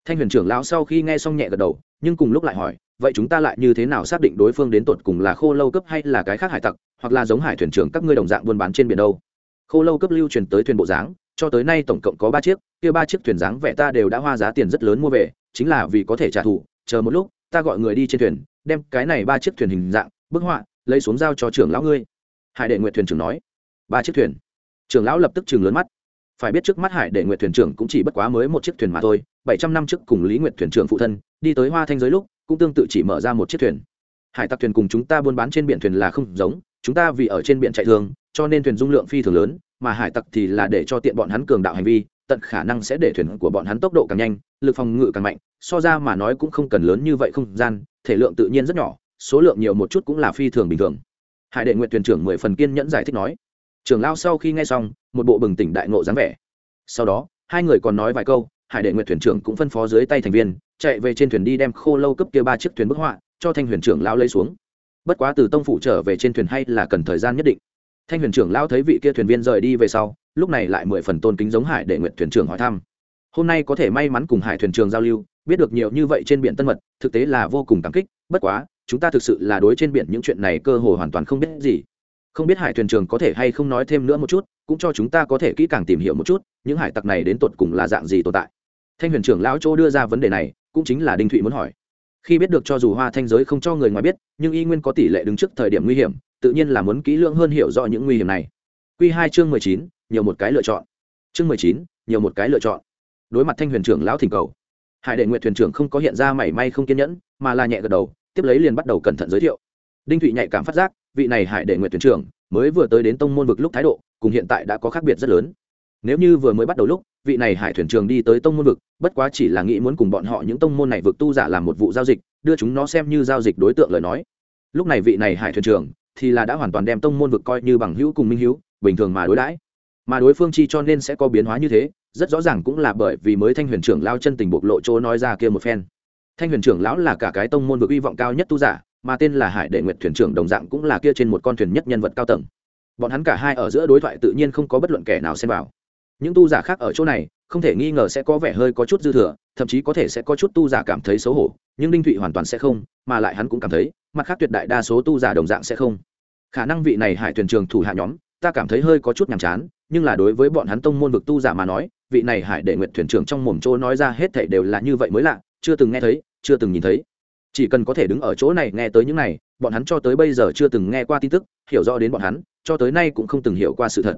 Thanh huyền trưởng lão sau khi nghe xong nhẹ gật đầu nhưng cùng lúc lại hỏi vậy chúng ta lại như thế nào xác định đối phương đến tột cùng là khô lâu cấp hay là cái khác hải tặc hoặc là giống hải thuyền trưởng các ngươi đồng dạng buôn bán trên biển đâu? Khô lâu cấp lưu truyền tới thuyền bộ dáng cho tới nay tổng cộng có ba chiếc, kia ba chiếc thuyền dáng vẻ ta đều đã hoa giá tiền rất lớn mua về, chính là vì có thể trả thù, chờ một lúc, ta gọi người đi trên thuyền, đem cái này ba chiếc thuyền hình dạng, bức họa, lấy xuống giao cho trưởng lão ngươi. Hải đệ nguyện thuyền trưởng nói. Ba chiếc thuyền? Trưởng lão lập tức chừng lớn mắt. Phải biết trước mắt hải đệ nguyện thuyền trưởng cũng chỉ bất quá mới một chiếc thuyền mà thôi, bảy trăm năm trước cùng lý nguyện thuyền trưởng phụ thân, đi tới hoa thanh giới lúc, cũng tương tự chỉ mở ra một chiếc thuyền. Hải tặc thuyền cùng chúng ta buôn bán trên biển thuyền là không giống, chúng ta vì ở trên biển chạy thường, cho nên thuyền dung lượng phi thường lớn mà hải tặc thì là để cho tiện bọn hắn cường đạo hành vi, tận khả năng sẽ để thuyền của bọn hắn tốc độ càng nhanh, lực phòng ngự càng mạnh, so ra mà nói cũng không cần lớn như vậy không gian, thể lượng tự nhiên rất nhỏ, số lượng nhiều một chút cũng là phi thường bình thường. Hải đệ nguyện thuyền trưởng mười phần kiên nhẫn giải thích nói. Trưởng lao sau khi nghe xong, một bộ bừng tỉnh đại ngộ dáng vẻ. Sau đó, hai người còn nói vài câu, hải đệ nguyện thuyền trưởng cũng phân phó dưới tay thành viên, chạy về trên thuyền đi đem khô lâu cấp kia ba chiếc thuyền bức họa, cho thanh huyền trưởng lao lấy xuống. Bất quá từ tông phủ trở về trên thuyền hay là cần thời gian nhất định thanh huyền trưởng lao thấy vị kia thuyền viên rời đi về sau, lúc này lại mười phần tôn kính giống hải đệ nguyện thuyền trưởng hỏi thăm. Hôm nay có thể may mắn cùng hải thuyền trường giao lưu, biết được nhiều như vậy trên biển tân mật, thực tế là vô cùng cảm kích, bất quá, chúng ta thực sự là đối trên biển những chuyện này cơ hồ hoàn toàn không biết gì. Không biết hải thuyền trường có thể hay không nói thêm nữa một chút, cũng cho chúng ta có thể kỹ càng tìm hiểu một chút, những hải tặc này đến tột cùng là dạng gì tồn tại. Thanh huyền trưởng lão chỗ đưa ra vấn đề này, cũng chính là đinh thụy muốn hỏi. Khi biết được cho dù hoa thanh giới không cho người ngoài biết, nhưng y nguyên có tỷ lệ đứng trước thời điểm nguy hiểm tự nhiên là muốn kỹ lưỡng hơn hiểu rõ những nguy hiểm này. Q hai chương mười chín, nhiều một cái lựa chọn. Chương mười chín, nhiều một cái lựa chọn. Đối mặt thanh huyền trưởng lão thỉnh cầu. Hải đệ nguyện thuyền trưởng không có hiện ra mảy may không kiên nhẫn, mà là nhẹ gật đầu, tiếp lấy liền bắt đầu cẩn thận giới thiệu. Đinh thụy nhạy cảm phát giác, vị này hải đệ nguyện thuyền trưởng mới vừa tới đến tông môn vực lúc thái độ, cùng hiện tại đã có khác biệt rất lớn. Nếu như vừa mới bắt đầu lúc, vị này hải thuyền trường đi tới tông môn vực, bất quá chỉ là nghĩ muốn cùng bọn họ những tông môn này vực tu giả làm một vụ giao dịch, đưa chúng nó xem như giao dịch đối tượng lời nói. Lúc này vị này hải thuyền trường thì là đã hoàn toàn đem tông môn vực coi như bằng hữu cùng minh hữu, bình thường mà đối đãi. Mà đối phương chi cho nên sẽ có biến hóa như thế, rất rõ ràng cũng là bởi vì mới thanh huyền trưởng lao chân tình bộc lộ chỗ nói ra kia một phen. Thanh huyền trưởng lão là cả cái tông môn vực hy vọng cao nhất tu giả, mà tên là hải đệ nguyệt thuyền trưởng đồng dạng cũng là kia trên một con thuyền nhất nhân vật cao tầng. Bọn hắn cả hai ở giữa đối thoại tự nhiên không có bất luận kẻ nào xem vào. Những tu giả khác ở chỗ này, không thể nghi ngờ sẽ có vẻ hơi có chút dư thừa, thậm chí có thể sẽ có chút tu giả cảm thấy xấu hổ, nhưng đinh thụy hoàn toàn sẽ không, mà lại hắn cũng cảm thấy, mặt khác tuyệt đại đa số tu giả đồng dạng sẽ không khả năng vị này hải thuyền trường thủ hạ nhóm, ta cảm thấy hơi có chút nhàm chán, nhưng là đối với bọn hắn tông môn vực tu giả mà nói, vị này hải đệ nguyện thuyền trưởng trong mồm chỗ nói ra hết thảy đều là như vậy mới lạ, chưa từng nghe thấy, chưa từng nhìn thấy. Chỉ cần có thể đứng ở chỗ này nghe tới những này, bọn hắn cho tới bây giờ chưa từng nghe qua tin tức, hiểu rõ đến bọn hắn, cho tới nay cũng không từng hiểu qua sự thật.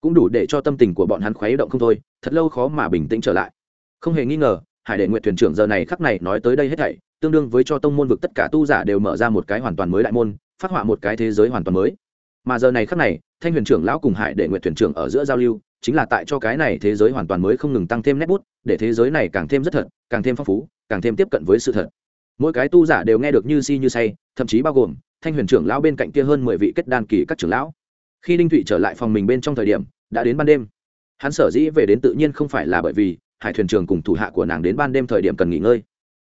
Cũng đủ để cho tâm tình của bọn hắn khuấy động không thôi, thật lâu khó mà bình tĩnh trở lại. Không hề nghi ngờ, hải đệ nguyện thuyền trưởng giờ này khắc này nói tới đây hết thảy, tương đương với cho tông môn vực tất cả tu giả đều mở ra một cái hoàn toàn mới đại môn phát họa một cái thế giới hoàn toàn mới. Mà giờ này khắc này, thanh huyền trưởng lão cùng hải đệ nguyện thuyền trưởng ở giữa giao lưu, chính là tại cho cái này thế giới hoàn toàn mới không ngừng tăng thêm nét bút, để thế giới này càng thêm rất thật, càng thêm phong phú, càng thêm tiếp cận với sự thật. Mỗi cái tu giả đều nghe được như si như say, thậm chí bao gồm thanh huyền trưởng lão bên cạnh kia hơn mười vị kết đan kỳ các trưởng lão. Khi đinh thụy trở lại phòng mình bên trong thời điểm, đã đến ban đêm. Hắn sở dĩ về đến tự nhiên không phải là bởi vì hải thuyền trưởng cùng thủ hạ của nàng đến ban đêm thời điểm cần nghỉ ngơi,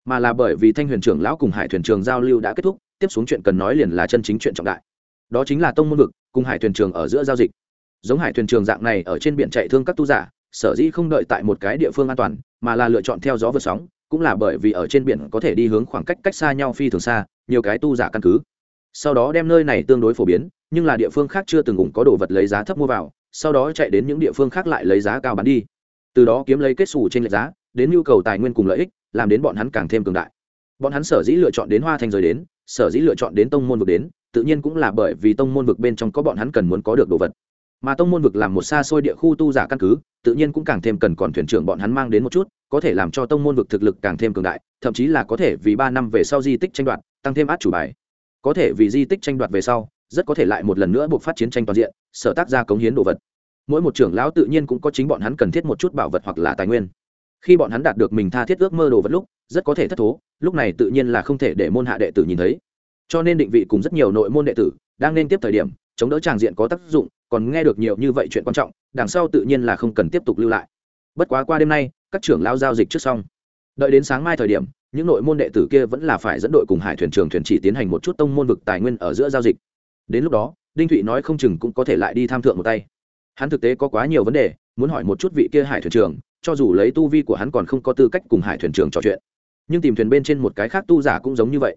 mà là bởi vì thanh huyền trưởng lão cùng hải thuyền trưởng giao lưu đã kết thúc tiếp xuống chuyện cần nói liền là chân chính chuyện trọng đại. Đó chính là tông môn vực, cùng hải thuyền trường ở giữa giao dịch. Giống hải thuyền trường dạng này ở trên biển chạy thương các tu giả, sở dĩ không đợi tại một cái địa phương an toàn, mà là lựa chọn theo gió vượt sóng, cũng là bởi vì ở trên biển có thể đi hướng khoảng cách cách xa nhau phi thường xa, nhiều cái tu giả căn cứ. Sau đó đem nơi này tương đối phổ biến, nhưng là địa phương khác chưa từng ủng có đồ vật lấy giá thấp mua vào, sau đó chạy đến những địa phương khác lại lấy giá cao bán đi. Từ đó kiếm lấy kết xù trên lệch giá, đến nhu cầu tài nguyên cùng lợi ích, làm đến bọn hắn càng thêm cường đại. Bọn hắn sở dĩ lựa chọn đến hoa thành rời đến sở dĩ lựa chọn đến tông môn vực đến, tự nhiên cũng là bởi vì tông môn vực bên trong có bọn hắn cần muốn có được đồ vật. Mà tông môn vực làm một xa xôi địa khu tu giả căn cứ, tự nhiên cũng càng thêm cần còn thuyền trưởng bọn hắn mang đến một chút, có thể làm cho tông môn vực thực lực càng thêm cường đại, thậm chí là có thể vì ba năm về sau di tích tranh đoạt, tăng thêm át chủ bài. Có thể vì di tích tranh đoạt về sau, rất có thể lại một lần nữa buộc phát chiến tranh toàn diện, sở tác ra cống hiến đồ vật. Mỗi một trưởng lão tự nhiên cũng có chính bọn hắn cần thiết một chút bảo vật hoặc là tài nguyên. Khi bọn hắn đạt được mình tha thiết ước mơ đồ vật lúc, rất có thể thất thố lúc này tự nhiên là không thể để môn hạ đệ tử nhìn thấy. Cho nên định vị cùng rất nhiều nội môn đệ tử đang nên tiếp thời điểm, chống đỡ tràng diện có tác dụng, còn nghe được nhiều như vậy chuyện quan trọng, đằng sau tự nhiên là không cần tiếp tục lưu lại. Bất quá qua đêm nay, các trưởng lao giao dịch trước xong. Đợi đến sáng mai thời điểm, những nội môn đệ tử kia vẫn là phải dẫn đội cùng hải thuyền trường thuyền chỉ tiến hành một chút tông môn vực tài nguyên ở giữa giao dịch. Đến lúc đó, đinh thụy nói không chừng cũng có thể lại đi tham thượng một tay. Hắn thực tế có quá nhiều vấn đề, muốn hỏi một chút vị kia hải thuyền trường, cho dù lấy tu vi của hắn còn không có tư cách cùng hải thuyền trường trò chuyện nhưng tìm thuyền bên trên một cái khác tu giả cũng giống như vậy.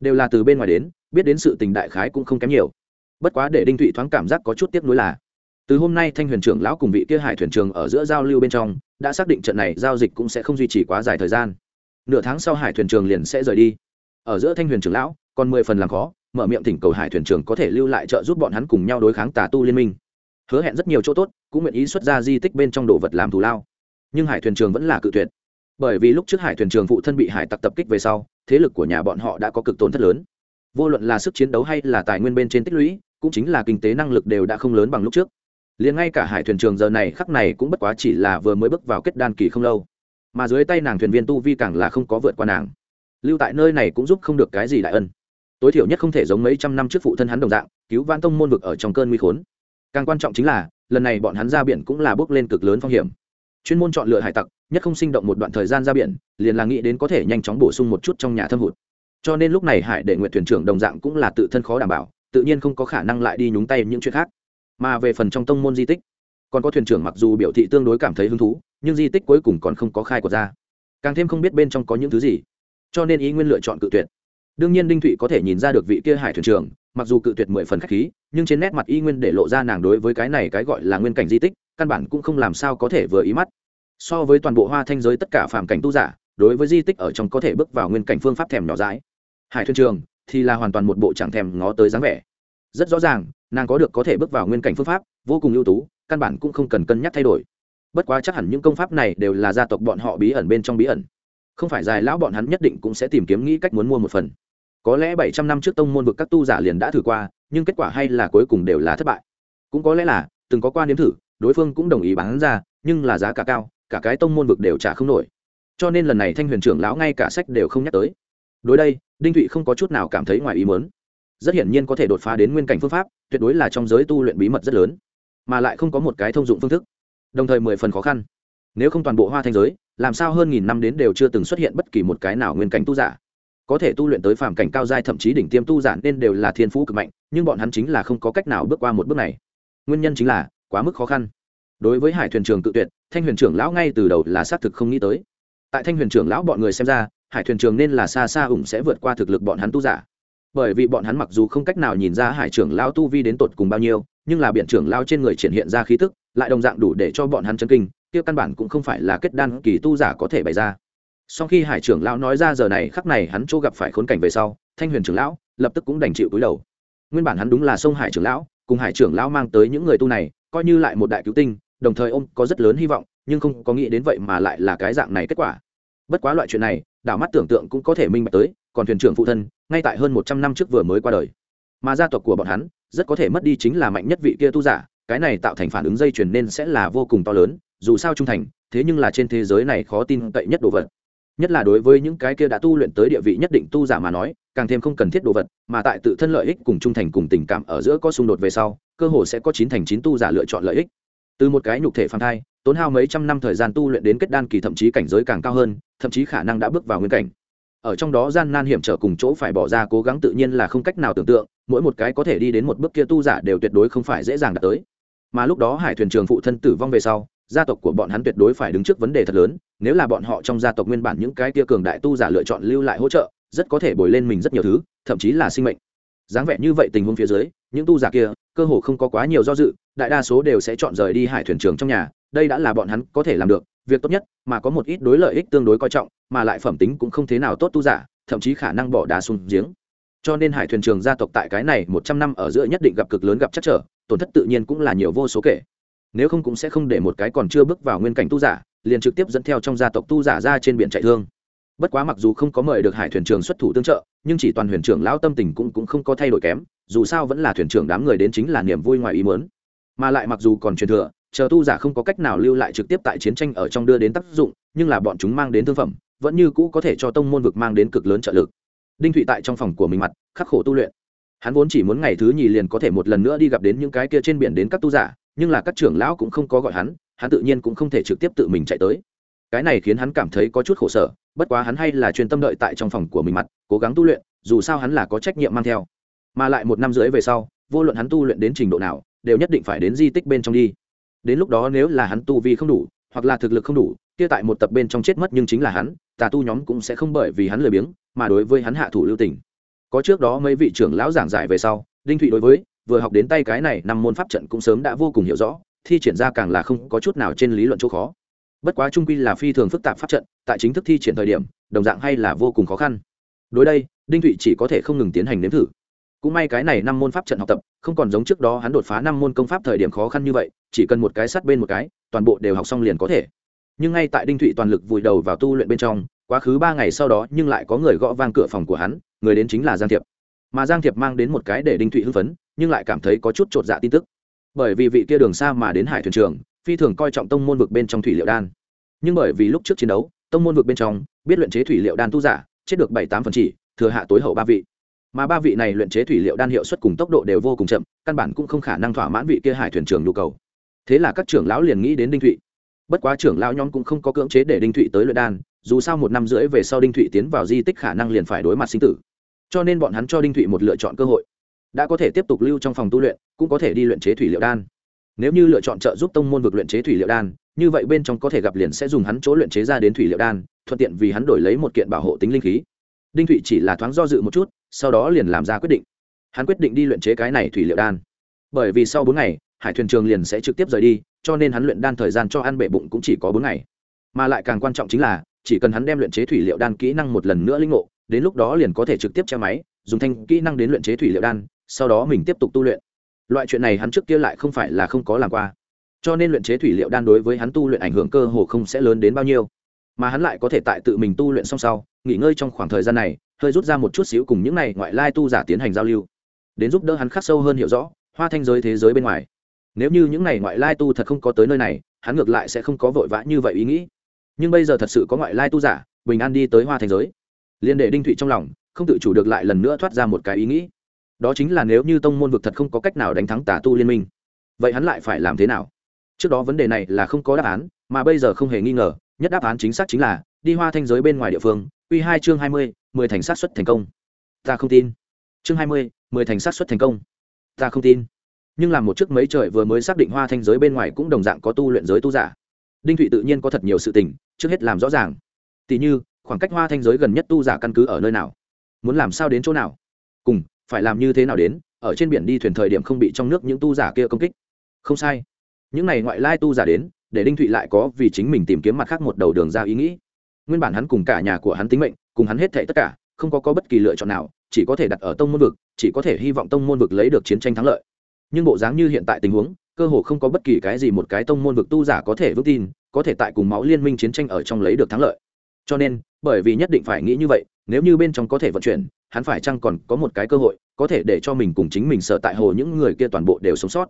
Đều là từ bên ngoài đến, biết đến sự tình đại khái cũng không kém nhiều. Bất quá để đinh thụy thoáng cảm giác có chút tiếc nuối là, từ hôm nay thanh huyền trưởng lão cùng vị kia hải thuyền trường ở giữa giao lưu bên trong, đã xác định trận này giao dịch cũng sẽ không duy trì quá dài thời gian. Nửa tháng sau hải thuyền trường liền sẽ rời đi. Ở giữa thanh huyền trưởng lão, còn mười phần làm khó, mở miệng thỉnh cầu hải thuyền trường có thể lưu lại trợ giúp bọn hắn cùng nhau đối kháng tà tu liên minh. Hứa hẹn rất nhiều chỗ tốt, cũng nguyện ý xuất ra di tích bên trong đồ vật làm thù lao. Nhưng hải thuyền trường vẫn là cự tuyệt bởi vì lúc trước hải thuyền trường phụ thân bị hải tặc tập kích về sau, thế lực của nhà bọn họ đã có cực tổn thất lớn. Vô luận là sức chiến đấu hay là tài nguyên bên trên tích lũy, cũng chính là kinh tế năng lực đều đã không lớn bằng lúc trước. Liền ngay cả hải thuyền trường giờ này khắc này cũng bất quá chỉ là vừa mới bước vào kết đan kỳ không lâu. Mà dưới tay nàng thuyền viên tu vi càng là không có vượt qua nàng. Lưu tại nơi này cũng giúp không được cái gì đại ân. Tối thiểu nhất không thể giống mấy trăm năm trước phụ thân hắn đồng dạng, cứu vãn tông môn vực ở trong cơn nguy khốn. Càng quan trọng chính là, lần này bọn hắn ra biển cũng là bước lên cực lớn phong hiểm. Chuyên môn chọn lựa hải tặc nhất không sinh động một đoạn thời gian ra biển, liền là nghĩ đến có thể nhanh chóng bổ sung một chút trong nhà thâm hụt. Cho nên lúc này hải đệ nguyện thuyền trưởng đồng dạng cũng là tự thân khó đảm bảo, tự nhiên không có khả năng lại đi nhúng tay những chuyện khác. Mà về phần trong tông môn di tích, còn có thuyền trưởng mặc dù biểu thị tương đối cảm thấy hứng thú, nhưng di tích cuối cùng còn không có khai quật ra. Càng thêm không biết bên trong có những thứ gì. Cho nên ý nguyên lựa chọn cự tuyệt. Đương nhiên đinh thụy có thể nhìn ra được vị kia hải thuyền trưởng, mặc dù cự tuyệt mười phần khách khí, nhưng trên nét mặt y nguyên để lộ ra nàng đối với cái này cái gọi là nguyên cảnh di tích, căn bản cũng không làm sao có thể vừa ý mắt so với toàn bộ hoa thanh giới tất cả phàm cảnh tu giả, đối với di tích ở trong có thể bước vào nguyên cảnh phương pháp thèm nhỏ dãi. Hải thuyền trường thì là hoàn toàn một bộ chẳng thèm ngó tới dáng vẻ. Rất rõ ràng, nàng có được có thể bước vào nguyên cảnh phương pháp, vô cùng ưu tú, căn bản cũng không cần cân nhắc thay đổi. Bất quá chắc hẳn những công pháp này đều là gia tộc bọn họ bí ẩn bên trong bí ẩn. Không phải dài lão bọn hắn nhất định cũng sẽ tìm kiếm nghĩ cách muốn mua một phần. Có lẽ bảy trăm năm trước tông môn vực các tu giả liền đã thử qua, nhưng kết quả hay là cuối cùng đều là thất bại. Cũng có lẽ là, từng có qua nếm thử, đối phương cũng đồng ý bán ra, nhưng là giá cả cao cả cái tông môn vực đều trả không nổi. Cho nên lần này thanh huyền trưởng lão ngay cả sách đều không nhắc tới. Đối đây, đinh thụy không có chút nào cảm thấy ngoài ý mớn rất hiển nhiên có thể đột phá đến nguyên cảnh phương pháp, tuyệt đối là trong giới tu luyện bí mật rất lớn, mà lại không có một cái thông dụng phương thức. Đồng thời mười phần khó khăn. Nếu không toàn bộ hoa thanh giới, làm sao hơn nghìn năm đến đều chưa từng xuất hiện bất kỳ một cái nào nguyên cảnh tu giả? Có thể tu luyện tới phàm cảnh cao giai thậm chí đỉnh tiêm tu giả nên đều là thiên phú cực mạnh, nhưng bọn hắn chính là không có cách nào bước qua một bước này. Nguyên nhân chính là quá mức khó khăn. Đối với hải thuyền trường cự tuyệt thanh huyền trưởng lão ngay từ đầu là xác thực không nghĩ tới. Tại thanh huyền trưởng lão bọn người xem ra, hải thuyền trường nên là xa xa ủng sẽ vượt qua thực lực bọn hắn tu giả. Bởi vì bọn hắn mặc dù không cách nào nhìn ra hải trưởng lão tu vi đến tột cùng bao nhiêu, nhưng là biện trưởng lão trên người triển hiện ra khí tức, lại đồng dạng đủ để cho bọn hắn chân kinh, kia căn bản cũng không phải là kết đan kỳ tu giả có thể bày ra. Sau khi hải trưởng lão nói ra giờ này, khắc này hắn chỗ gặp phải khốn cảnh về sau, thanh huyền trưởng lão lập tức cũng đành chịu cúi đầu. Nguyên bản hắn đúng là sông hải trưởng lão, cùng hải trưởng lão mang tới những người tu này, coi như lại một đại cứu tinh đồng thời ông có rất lớn hy vọng, nhưng không có nghĩ đến vậy mà lại là cái dạng này kết quả. Bất quá loại chuyện này, đảo mắt tưởng tượng cũng có thể minh bạch tới, còn thuyền trưởng phụ thân, ngay tại hơn một trăm năm trước vừa mới qua đời. Mà gia tộc của bọn hắn, rất có thể mất đi chính là mạnh nhất vị kia tu giả, cái này tạo thành phản ứng dây chuyền nên sẽ là vô cùng to lớn, dù sao trung thành, thế nhưng là trên thế giới này khó tin cậy nhất đồ vật. Nhất là đối với những cái kia đã tu luyện tới địa vị nhất định tu giả mà nói, càng thêm không cần thiết đồ vật, mà tại tự thân lợi ích cùng trung thành cùng tình cảm ở giữa có xung đột về sau, cơ hồ sẽ có chín thành chín tu giả lựa chọn lợi ích từ một cái nhục thể phàm thai, tốn hao mấy trăm năm thời gian tu luyện đến kết đan kỳ thậm chí cảnh giới càng cao hơn, thậm chí khả năng đã bước vào nguyên cảnh. Ở trong đó gian nan hiểm trở cùng chỗ phải bỏ ra cố gắng tự nhiên là không cách nào tưởng tượng, mỗi một cái có thể đi đến một bước kia tu giả đều tuyệt đối không phải dễ dàng đạt tới. Mà lúc đó hải thuyền trường phụ thân tử vong về sau, gia tộc của bọn hắn tuyệt đối phải đứng trước vấn đề thật lớn, nếu là bọn họ trong gia tộc nguyên bản những cái kia cường đại tu giả lựa chọn lưu lại hỗ trợ, rất có thể bồi lên mình rất nhiều thứ, thậm chí là sinh mệnh. Dáng vẻ như vậy tình huống phía dưới, những tu giả kia cơ hồ không có quá nhiều do dự đại đa số đều sẽ chọn rời đi hải thuyền trường trong nhà, đây đã là bọn hắn có thể làm được, việc tốt nhất mà có một ít đối lợi ích tương đối coi trọng, mà lại phẩm tính cũng không thế nào tốt tu giả, thậm chí khả năng bỏ đá xuống giếng. Cho nên hải thuyền trường gia tộc tại cái này một trăm năm ở giữa nhất định gặp cực lớn gặp chắc trở, tổn thất tự nhiên cũng là nhiều vô số kể. Nếu không cũng sẽ không để một cái còn chưa bước vào nguyên cảnh tu giả, liền trực tiếp dẫn theo trong gia tộc tu giả ra trên biển chạy thương. Bất quá mặc dù không có mời được hải thuyền trường xuất thủ tương trợ, nhưng chỉ toàn huyền trưởng lão tâm tình cũng cũng không có thay đổi kém, dù sao vẫn là thuyền trưởng đám người đến chính là niềm vui ngoài ý mớn mà lại mặc dù còn truyền thừa, chờ tu giả không có cách nào lưu lại trực tiếp tại chiến tranh ở trong đưa đến tác dụng, nhưng là bọn chúng mang đến thương phẩm, vẫn như cũ có thể cho tông môn vực mang đến cực lớn trợ lực. Đinh thụy tại trong phòng của mình mặt, khắc khổ tu luyện. Hắn vốn chỉ muốn ngày thứ nhì liền có thể một lần nữa đi gặp đến những cái kia trên biển đến các tu giả, nhưng là các trưởng lão cũng không có gọi hắn hắn tự nhiên cũng không thể trực tiếp tự mình chạy tới. Cái này khiến hắn cảm thấy có chút khổ sở, bất quá hắn hay là chuyên tâm đợi tại trong phòng của mình mặt, cố gắng tu luyện, dù sao hắn là có trách nhiệm mang theo. Mà lại một năm rưỡi về sau, vô luận hắn tu luyện đến trình độ nào đều nhất định phải đến di tích bên trong đi. Đến lúc đó nếu là hắn tu vi không đủ, hoặc là thực lực không đủ, kia tại một tập bên trong chết mất nhưng chính là hắn, tà tu nhóm cũng sẽ không bởi vì hắn lười biếng, mà đối với hắn hạ thủ lưu tình. Có trước đó mấy vị trưởng lão giảng giải về sau, đinh thụy đối với, vừa học đến tay cái này năm môn pháp trận cũng sớm đã vô cùng hiểu rõ, thi triển ra càng là không có chút nào trên lý luận chỗ khó. Bất quá trung quy là phi thường phức tạp pháp trận, tại chính thức thi triển thời điểm, đồng dạng hay là vô cùng khó khăn. Đối đây, đinh thụy chỉ có thể không ngừng tiến hành nếm thử cũng may cái này năm môn pháp trận học tập, không còn giống trước đó hắn đột phá năm môn công pháp thời điểm khó khăn như vậy, chỉ cần một cái sát bên một cái, toàn bộ đều học xong liền có thể. Nhưng ngay tại đinh thụy toàn lực vùi đầu vào tu luyện bên trong, quá khứ ba ngày sau đó nhưng lại có người gõ vang cửa phòng của hắn, người đến chính là giang thiệp. Mà giang thiệp mang đến một cái để đinh thụy hưng phấn, nhưng lại cảm thấy có chút t dạ tin tức. Bởi vì vị kia đường xa mà đến hải thuyền trường, phi thường coi trọng tông môn vực bên trong thủy liệu đan. Nhưng bởi vì lúc trước chiến đấu, tông môn vực bên trong, biết luyện chế thủy liệu đan tu giả, chết được bảy tám phần chỉ, thừa hạ tối hậu ba vị mà ba vị này luyện chế thủy liệu đan hiệu suất cùng tốc độ đều vô cùng chậm, căn bản cũng không khả năng thỏa mãn vị kia hải thuyền trưởng nhu cầu. Thế là các trưởng lão liền nghĩ đến đinh thụy. Bất quá trưởng lão nhóm cũng không có cưỡng chế để đinh thụy tới luyện đan, dù sao một năm rưỡi về sau đinh thụy tiến vào di tích khả năng liền phải đối mặt sinh tử. Cho nên bọn hắn cho đinh thụy một lựa chọn cơ hội. Đã có thể tiếp tục lưu trong phòng tu luyện, cũng có thể đi luyện chế thủy liệu đan. Nếu như lựa chọn trợ giúp tông môn vực luyện chế thủy liệu đan, như vậy bên trong có thể gặp liền sẽ dùng hắn chỗ luyện chế ra đến thủy liệu đan, thuận tiện vì hắn đổi lấy một kiện bảo hộ tính linh khí. Đinh thụy chỉ là thoáng do dự một chút sau đó liền làm ra quyết định. Hắn quyết định đi luyện chế cái này thủy liệu đan. Bởi vì sau bốn ngày, hải thuyền trường liền sẽ trực tiếp rời đi, cho nên hắn luyện đan thời gian cho ăn bệ bụng cũng chỉ có bốn ngày. Mà lại càng quan trọng chính là, chỉ cần hắn đem luyện chế thủy liệu đan kỹ năng một lần nữa linh ngộ, đến lúc đó liền có thể trực tiếp che máy, dùng thanh kỹ năng đến luyện chế thủy liệu đan, sau đó mình tiếp tục tu luyện. Loại chuyện này hắn trước kia lại không phải là không có làm qua. Cho nên luyện chế thủy liệu đan đối với hắn tu luyện ảnh hưởng cơ hồ không sẽ lớn đến bao nhiêu. Mà hắn lại có thể tại tự mình tu luyện xong sau, nghỉ ngơi trong khoảng thời gian này hơi rút ra một chút xíu cùng những này ngoại lai tu giả tiến hành giao lưu, đến giúp đỡ hắn khắc sâu hơn hiểu rõ hoa thanh giới thế giới bên ngoài. Nếu như những này ngoại lai tu thật không có tới nơi này, hắn ngược lại sẽ không có vội vã như vậy ý nghĩ. Nhưng bây giờ thật sự có ngoại lai tu giả, bình an đi tới hoa thanh giới. Liên đệ đinh thụy trong lòng, không tự chủ được lại lần nữa thoát ra một cái ý nghĩ. Đó chính là nếu như tông môn vực thật không có cách nào đánh thắng tà tu liên minh, vậy hắn lại phải làm thế nào? Trước đó vấn đề này là không có đáp án, mà bây giờ không hề nghi ngờ, nhất đáp án chính xác chính là, đi hoa thanh giới bên ngoài địa phương q hai chương hai mươi mười thành sát xuất thành công. Ta không tin. Chương hai mươi, mười thành sát xuất thành công. Ta không tin. Nhưng làm một chiếc mấy trời vừa mới xác định hoa thanh giới bên ngoài cũng đồng dạng có tu luyện giới tu giả. Đinh thụy tự nhiên có thật nhiều sự tình, trước hết làm rõ ràng. Tỉ như, khoảng cách hoa thanh giới gần nhất tu giả căn cứ ở nơi nào? Muốn làm sao đến chỗ nào? Cùng, phải làm như thế nào đến? Ở trên biển đi thuyền thời điểm không bị trong nước những tu giả kia công kích. Không sai. Những n à y ngoại lai tu giả đến, để đinh thụy lại có vì chính mình tìm kiếm mặt khác một đầu đường ra ý nghĩ. Nguyên bản hắn cùng cả nhà của hắn tính mệnh cùng hắn hết thệ tất cả không có, có bất kỳ lựa chọn nào chỉ có thể đặt ở tông môn vực chỉ có thể hy vọng tông môn vực lấy được chiến tranh thắng lợi. Nhưng bộ dáng như hiện tại tình huống cơ hồ không có bất kỳ cái gì một cái tông môn vực tu giả có thể vững tin có thể tại cùng máu liên minh chiến tranh ở trong lấy được thắng lợi. Cho nên bởi vì nhất định phải nghĩ như vậy nếu như bên trong có thể vận chuyển hắn phải chăng còn có một cái cơ hội có thể để cho mình cùng chính mình sợ tại hồ những người kia toàn bộ đều sống sót.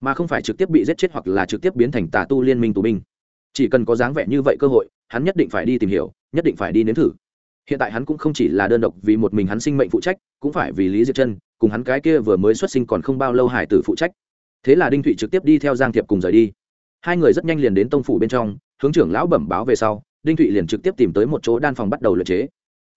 Mà không phải trực tiếp bị giết chết hoặc là trực tiếp biến thành tà tu liên minh tù binh. Chỉ cần có dáng vẻ như vậy cơ hội hắn nhất định phải đi tìm hiểu nhất định phải đi nếm thử hiện tại hắn cũng không chỉ là đơn độc vì một mình hắn sinh mệnh phụ trách, cũng phải vì lý diệp chân, cùng hắn cái kia vừa mới xuất sinh còn không bao lâu hải tử phụ trách. Thế là đinh thụy trực tiếp đi theo giang thiệp cùng rời đi. Hai người rất nhanh liền đến tông phủ bên trong, hướng trưởng lão bẩm báo về sau, đinh thụy liền trực tiếp tìm tới một chỗ đan phòng bắt đầu luyện chế.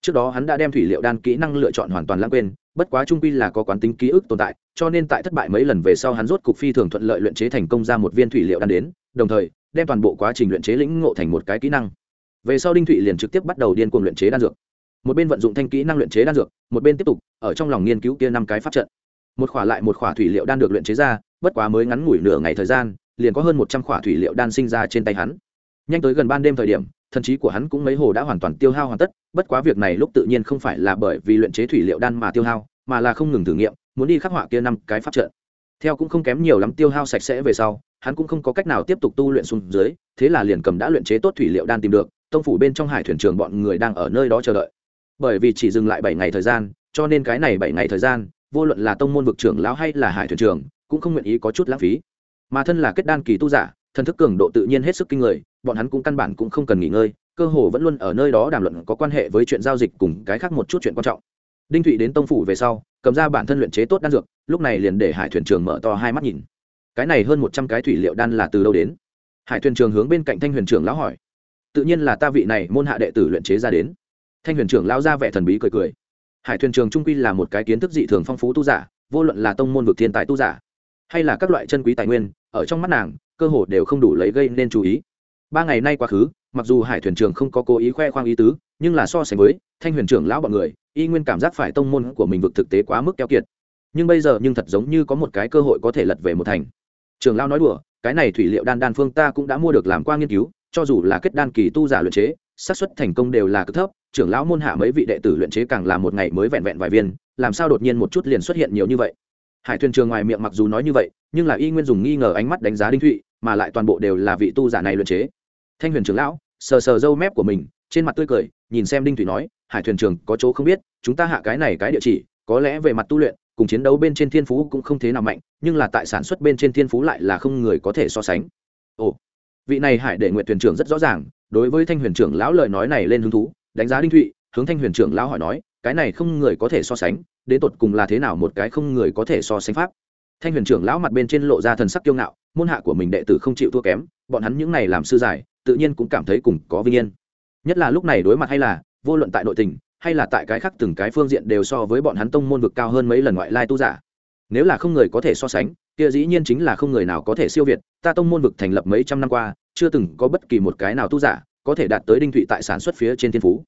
Trước đó hắn đã đem thủy liệu đan kỹ năng lựa chọn hoàn toàn lãng quên, bất quá trung quy là có quán tính ký ức tồn tại, cho nên tại thất bại mấy lần về sau hắn rốt cục phi thường thuận lợi luyện chế thành công ra một viên thủy liệu đan đến, đồng thời đem toàn bộ quá trình luyện chế lĩnh ngộ thành một cái kỹ năng về sau đinh thụy liền trực tiếp bắt đầu điên cuồng luyện chế đan dược. Một bên vận dụng thanh kỹ năng luyện chế đan dược, một bên tiếp tục ở trong lòng nghiên cứu kia năm cái pháp trận. Một khỏa lại một khỏa thủy liệu đan được luyện chế ra, bất quá mới ngắn ngủi nửa ngày thời gian, liền có hơn một trăm khỏa thủy liệu đan sinh ra trên tay hắn. Nhanh tới gần ban đêm thời điểm, thần trí của hắn cũng mấy hồ đã hoàn toàn tiêu hao hoàn tất, bất quá việc này lúc tự nhiên không phải là bởi vì luyện chế thủy liệu đan mà tiêu hao, mà là không ngừng thử nghiệm, muốn đi khắc họa kia năm cái pháp trận. Theo cũng không kém nhiều lắm tiêu hao sạch sẽ về sau, hắn cũng không có cách nào tiếp tục tu luyện xuống dưới, thế là liền cầm đã luyện chế tốt thủy liệu đan tìm được tông phủ bên trong hải thuyền trường bọn người đang ở nơi đó chờ đợi. Bởi vì chỉ dừng lại bảy ngày thời gian, cho nên cái này bảy ngày thời gian, vô luận là tông môn vực trưởng lão hay là hải thuyền trường cũng không nguyện ý có chút lãng phí. Mà thân là kết đan kỳ tu giả, thần thức cường độ tự nhiên hết sức kinh người, bọn hắn cũng căn bản cũng không cần nghỉ ngơi, cơ hồ vẫn luôn ở nơi đó đàm luận có quan hệ với chuyện giao dịch cùng cái khác một chút chuyện quan trọng. Đinh thụy đến tông phủ về sau, cầm ra bản thân luyện chế tốt đan dược, lúc này liền để hải thuyền trường mở to hai mắt nhìn. Cái này hơn một trăm cái thủy liệu đan là từ đâu đến? Hải thuyền trường hướng bên cạnh thanh huyền trưởng lão hỏi tự nhiên là ta vị này môn hạ đệ tử luyện chế ra đến. Thanh huyền trưởng lão ra vẻ thần bí cười cười. Hải thuyền trường trung quy là một cái kiến thức dị thường phong phú tu giả, vô luận là tông môn vực thiên tài tu giả, hay là các loại chân quý tài nguyên, ở trong mắt nàng, cơ hồ đều không đủ lấy gây nên chú ý. Ba ngày nay quá khứ, mặc dù hải thuyền trường không có cố ý khoe khoang ý tứ, nhưng là so sánh với thanh huyền trưởng lão bọn người, y nguyên cảm giác phải tông môn của mình vực thực tế quá mức keo kiệt. Nhưng bây giờ nhưng thật giống như có một cái cơ hội có thể lật về một thành. Trường lão nói đùa, cái này thủy liệu đan đan phương ta cũng đã mua được làm qua nghiên cứu cho dù là kết đan kỳ tu giả luyện chế, xác suất thành công đều là cực thấp, trưởng lão môn hạ mấy vị đệ tử luyện chế càng là một ngày mới vẹn vẹn vài viên, làm sao đột nhiên một chút liền xuất hiện nhiều như vậy? Hải thuyền trường ngoài miệng mặc dù nói như vậy, nhưng là y nguyên dùng nghi ngờ ánh mắt đánh giá đinh thụy, mà lại toàn bộ đều là vị tu giả này luyện chế. Thanh huyền trưởng lão, sờ sờ râu mép của mình, trên mặt tươi cười, nhìn xem đinh thụy nói, hải thuyền trường, có chỗ không biết, chúng ta hạ cái này cái địa chỉ, có lẽ về mặt tu luyện, cùng chiến đấu bên trên thiên phú cũng không thế nào mạnh, nhưng là tại sản xuất bên trên thiên phú lại là không người có thể so sánh. Ồ vị này hải đệ nguyện thuyền trưởng rất rõ ràng, đối với thanh huyền trưởng lão lời nói này lên hứng thú, đánh giá đinh thụy, hướng thanh huyền trưởng lão hỏi nói, cái này không người có thể so sánh, đến tột cùng là thế nào một cái không người có thể so sánh pháp? Thanh huyền trưởng lão mặt bên trên lộ ra thần sắc kiêu ngạo, môn hạ của mình đệ tử không chịu thua kém, bọn hắn những này làm sư giải, tự nhiên cũng cảm thấy cùng có vinh yên. Nhất là lúc này đối mặt hay là, vô luận tại nội tình, hay là tại cái khác từng cái phương diện đều so với bọn hắn tông môn vực cao hơn mấy lần ngoại lai tu giả nếu là không người có thể so sánh, kia dĩ nhiên chính là không người nào có thể siêu việt. Ta tông môn vực thành lập mấy trăm năm qua, chưa từng có bất kỳ một cái nào tu giả có thể đạt tới đinh thụy tại sản xuất phía trên thiên phú.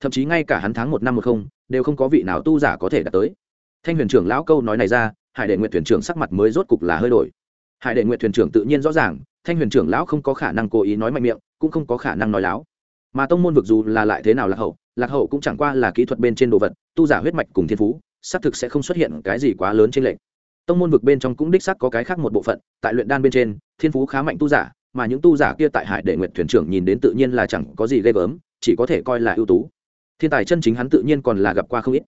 Thậm chí ngay cả hắn tháng một năm một không, đều không có vị nào tu giả có thể đạt tới. Thanh huyền trưởng lão câu nói này ra, hải đệ nguyện thuyền trưởng sắc mặt mới rốt cục là hơi đổi. Hải đệ nguyện thuyền trưởng tự nhiên rõ ràng, thanh huyền trưởng lão không có khả năng cố ý nói mạnh miệng, cũng không có khả năng nói láo. Mà tông môn vực dù là lại thế nào lạc hậu lạc hậu cũng chẳng qua là kỹ thuật bên trên đồ vật, tu giả huyết mạch cùng thiên phú, xác thực sẽ không xuất hiện cái gì quá lớn trên lệnh tông môn vực bên trong cũng đích xác có cái khác một bộ phận, tại luyện đan bên trên, thiên phú khá mạnh tu giả, mà những tu giả kia tại hải đệ nguyện thuyền trưởng nhìn đến tự nhiên là chẳng có gì ghê gớm, chỉ có thể coi là ưu tú. Thiên tài chân chính hắn tự nhiên còn là gặp qua không ít.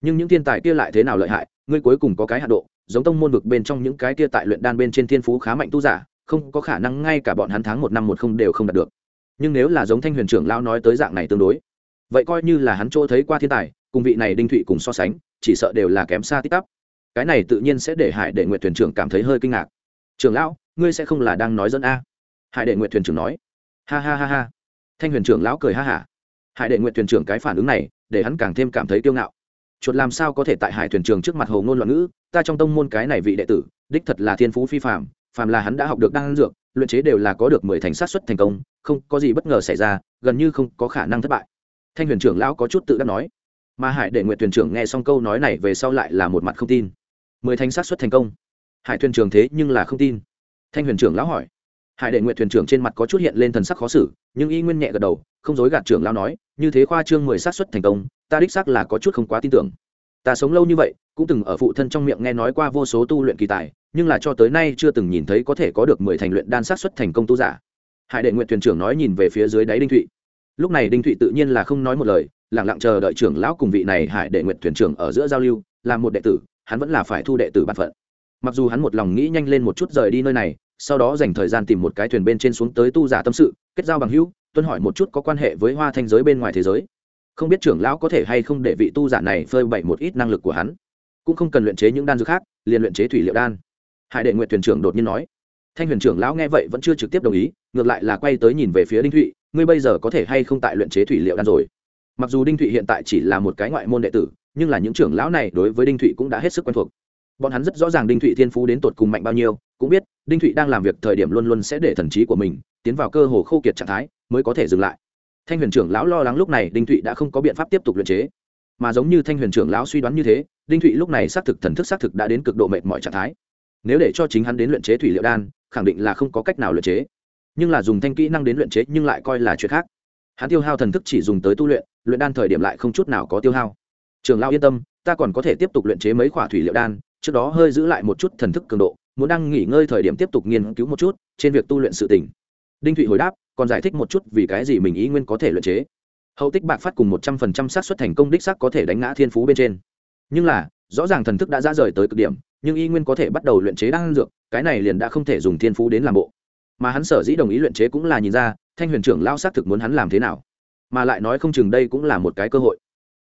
Nhưng những thiên tài kia lại thế nào lợi hại, ngươi cuối cùng có cái hạ độ, giống tông môn vực bên trong những cái kia tại luyện đan bên trên thiên phú khá mạnh tu giả, không có khả năng ngay cả bọn hắn tháng một năm một không đều không đạt được. Nhưng nếu là giống thanh huyền trưởng lao nói tới dạng này tương đối, vậy coi như là hắn chỗ thấy qua thiên tài, cùng vị này đinh thụy cùng so sánh, chỉ sợ đều là kém xa tích tắp cái này tự nhiên sẽ để hải đệ nguyện thuyền trưởng cảm thấy hơi kinh ngạc. Trưởng lão, ngươi sẽ không là đang nói dẫn a? Hải đệ nguyện thuyền trưởng nói. Ha ha ha ha. Thanh huyền trưởng lão cười ha hả. Hải đệ nguyện thuyền trưởng cái phản ứng này, để hắn càng thêm cảm thấy kiêu ngạo. Chuột làm sao có thể tại hải thuyền trưởng trước mặt hồ ngôn loạn ngữ, ta trong tông môn cái này vị đệ tử, đích thật là thiên phú phi phạm phàm là hắn đã học được đan dược, luyện chế đều là có được mười thành sát xuất thành công, không có gì bất ngờ xảy ra, gần như không có khả năng thất bại. Thanh huyền trưởng lão có chút tự đắc nói. Mà hải đệ nguyện thuyền trưởng nghe xong câu nói này về sau lại là một mặt không tin mười thanh sát xuất thành công. Hải thuyền trưởng thế nhưng là không tin. Thanh huyền trưởng lão hỏi. Hải đệ nguyện thuyền trưởng trên mặt có chút hiện lên thần sắc khó xử, nhưng y nguyên nhẹ gật đầu, không dối gạt trưởng lão nói, như thế khoa trương mười sát xuất thành công, ta đích xác là có chút không quá tin tưởng. Ta sống lâu như vậy, cũng từng ở phụ thân trong miệng nghe nói qua vô số tu luyện kỳ tài, nhưng là cho tới nay chưa từng nhìn thấy có thể có được mười thành luyện đan sát xuất thành công tu giả. Hải đệ nguyện thuyền trưởng nói nhìn về phía dưới đáy đinh thụy. Lúc này đinh thụy tự nhiên là không nói một lời lẳng lặng chờ đợi trưởng lão cùng vị này hải đệ nguyện thuyền trưởng ở giữa giao lưu, là một đệ tử hắn vẫn là phải thu đệ tử bản phận. Mặc dù hắn một lòng nghĩ nhanh lên một chút rời đi nơi này, sau đó dành thời gian tìm một cái thuyền bên trên xuống tới tu giả tâm sự, kết giao bằng hữu, tuân hỏi một chút có quan hệ với hoa thanh giới bên ngoài thế giới. Không biết trưởng lão có thể hay không để vị tu giả này phơi bày một ít năng lực của hắn. Cũng không cần luyện chế những đan dược khác, liền luyện chế thủy liệu đan. Hải đệ nguyện thuyền trưởng đột nhiên nói. Thanh huyền trưởng lão nghe vậy vẫn chưa trực tiếp đồng ý, ngược lại là quay tới nhìn về phía đinh thụy, ngươi bây giờ có thể hay không tại luyện chế thủy liệu đan rồi? Mặc dù đinh thụy hiện tại chỉ là một cái ngoại môn đệ tử nhưng là những trưởng lão này đối với đinh thụy cũng đã hết sức quen thuộc. Bọn hắn rất rõ ràng đinh thụy thiên phú đến tột cùng mạnh bao nhiêu, cũng biết đinh thụy đang làm việc thời điểm luôn luôn sẽ để thần trí của mình tiến vào cơ hồ khô kiệt trạng thái mới có thể dừng lại. Thanh huyền trưởng lão lo lắng lúc này đinh thụy đã không có biện pháp tiếp tục luyện chế. Mà giống như thanh huyền trưởng lão suy đoán như thế, đinh thụy lúc này xác thực thần thức xác thực đã đến cực độ mệt mọi trạng thái. Nếu để cho chính hắn đến luyện chế thủy liệu đan, khẳng định là không có cách nào luyện chế. Nhưng là dùng thanh kỹ năng đến luyện chế nhưng lại coi là chuyện khác. Hắn tiêu hao thần thức chỉ dùng tới tu luyện luyện đan thời điểm lại không chút nào có tiêu hao trường lão yên tâm, ta còn có thể tiếp tục luyện chế mấy khoả thủy liệu đan, trước đó hơi giữ lại một chút thần thức cường độ, muốn đang nghỉ ngơi thời điểm tiếp tục nghiên cứu một chút, trên việc tu luyện sự tỉnh đinh thụy hồi đáp, còn giải thích một chút vì cái gì mình ý nguyên có thể luyện chế. Hậu tích bạc phát cùng một trăm phần trăm xác suất thành công đích xác có thể đánh ngã thiên phú bên trên. Nhưng là, rõ ràng thần thức đã ra rời tới cực điểm, nhưng y nguyên có thể bắt đầu luyện chế đan dược, cái này liền đã không thể dùng thiên phú đến làm bộ. Mà hắn sở dĩ đồng ý luyện chế cũng là nhìn ra, thanh huyền trưởng lao xác thực muốn hắn làm thế nào. Mà lại nói không chừng đây cũng là một cái cơ hội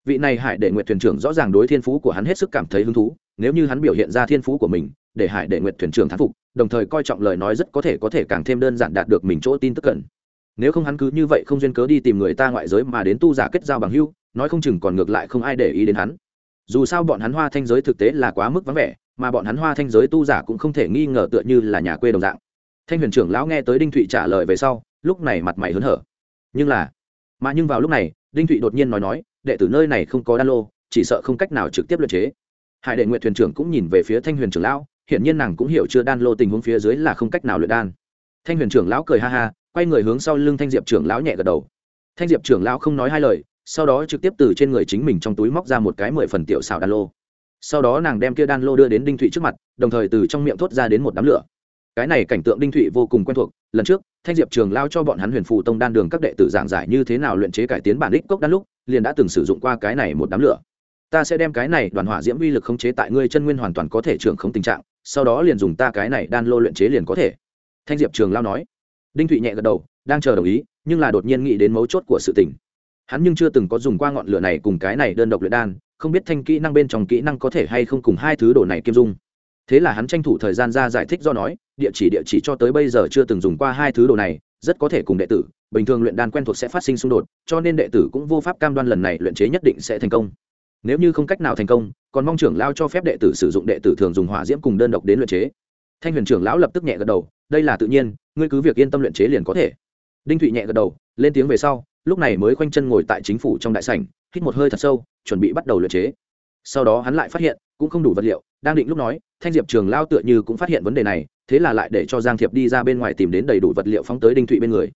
vị này hải đệ nguyện thuyền trưởng rõ ràng đối thiên phú của hắn hết sức cảm thấy hứng thú, nếu như hắn biểu hiện ra thiên phú của mình, để hải đệ nguyện thuyền trưởng thán phục, đồng thời coi trọng lời nói rất có thể có thể càng thêm đơn giản đạt được mình chỗ tin tức cần. Nếu không hắn cứ như vậy không duyên cớ đi tìm người ta ngoại giới mà đến tu giả kết giao bằng hưu nói không chừng còn ngược lại không ai để ý đến hắn. Dù sao bọn hắn hoa thanh giới thực tế là quá mức vắng vẻ, mà bọn hắn hoa thanh giới tu giả cũng không thể nghi ngờ tựa như là nhà quê đồng dạng. Thanh huyền trưởng lão nghe tới đinh thụy trả lời về sau, lúc này mặt mày hớn hở. Nhưng là, mà nhưng vào lúc này, đinh thụy đột nhiên nói nói đệ tử nơi này không có đan lô, chỉ sợ không cách nào trực tiếp luyện chế. Hải đệ nguyện thuyền trưởng cũng nhìn về phía thanh huyền trưởng lão, hiển nhiên nàng cũng hiểu chưa đan lô tình huống phía dưới là không cách nào luyện đan. Thanh huyền trưởng lão cười ha ha, quay người hướng sau lưng thanh diệp trưởng lão nhẹ gật đầu. Thanh diệp trưởng lão không nói hai lời, sau đó trực tiếp từ trên người chính mình trong túi móc ra một cái mười phần tiểu xào đan lô. Sau đó nàng đem kia đan lô đưa đến đinh thụy trước mặt, đồng thời từ trong miệng thốt ra đến một đám lửa. Cái này cảnh tượng đinh thụy vô cùng quen thuộc, lần trước, thanh diệp trường lao cho bọn hắn huyền phù tông đan đường các đệ tử giảng giải như thế nào luyện chế cải tiến bản đích cốc đan lúc liền đã từng sử dụng qua cái này một đám lửa. Ta sẽ đem cái này đoàn hỏa diễm uy lực khống chế tại ngươi chân nguyên hoàn toàn có thể trưởng không tình trạng, sau đó liền dùng ta cái này đan lô luyện chế liền có thể. Thanh diệp trường lao nói. Đinh thụy nhẹ gật đầu, đang chờ đồng ý, nhưng là đột nhiên nghĩ đến mấu chốt của sự tình. Hắn nhưng chưa từng có dùng qua ngọn lửa này cùng cái này đơn độc luyện đan, không biết thanh kỹ năng bên trong kỹ năng có thể hay không cùng hai thứ đồ này kiêm dung. Thế là hắn tranh thủ thời gian ra giải thích do nói, địa chỉ địa chỉ cho tới bây giờ chưa từng dùng qua hai thứ đồ này, rất có thể cùng đệ tử bình thường luyện đan quen thuộc sẽ phát sinh xung đột, cho nên đệ tử cũng vô pháp cam đoan lần này luyện chế nhất định sẽ thành công. Nếu như không cách nào thành công, còn mong trưởng lao cho phép đệ tử sử dụng đệ tử thường dùng hỏa diễm cùng đơn độc đến luyện chế. Thanh huyền trưởng lão lập tức nhẹ gật đầu, đây là tự nhiên, ngươi cứ việc yên tâm luyện chế liền có thể. Đinh thụy nhẹ gật đầu, lên tiếng về sau, lúc này mới khoanh chân ngồi tại chính phủ trong đại sảnh, hít một hơi thật sâu, chuẩn bị bắt đầu luyện chế. Sau đó hắn lại phát hiện, cũng không đủ vật liệu, đang định lúc nói, thanh diệp trường lao tựa như cũng phát hiện vấn đề này, thế là lại để cho giang thiệp đi ra bên ngoài tìm đến đầy đủ vật liệu phóng tới đinh thụy bên người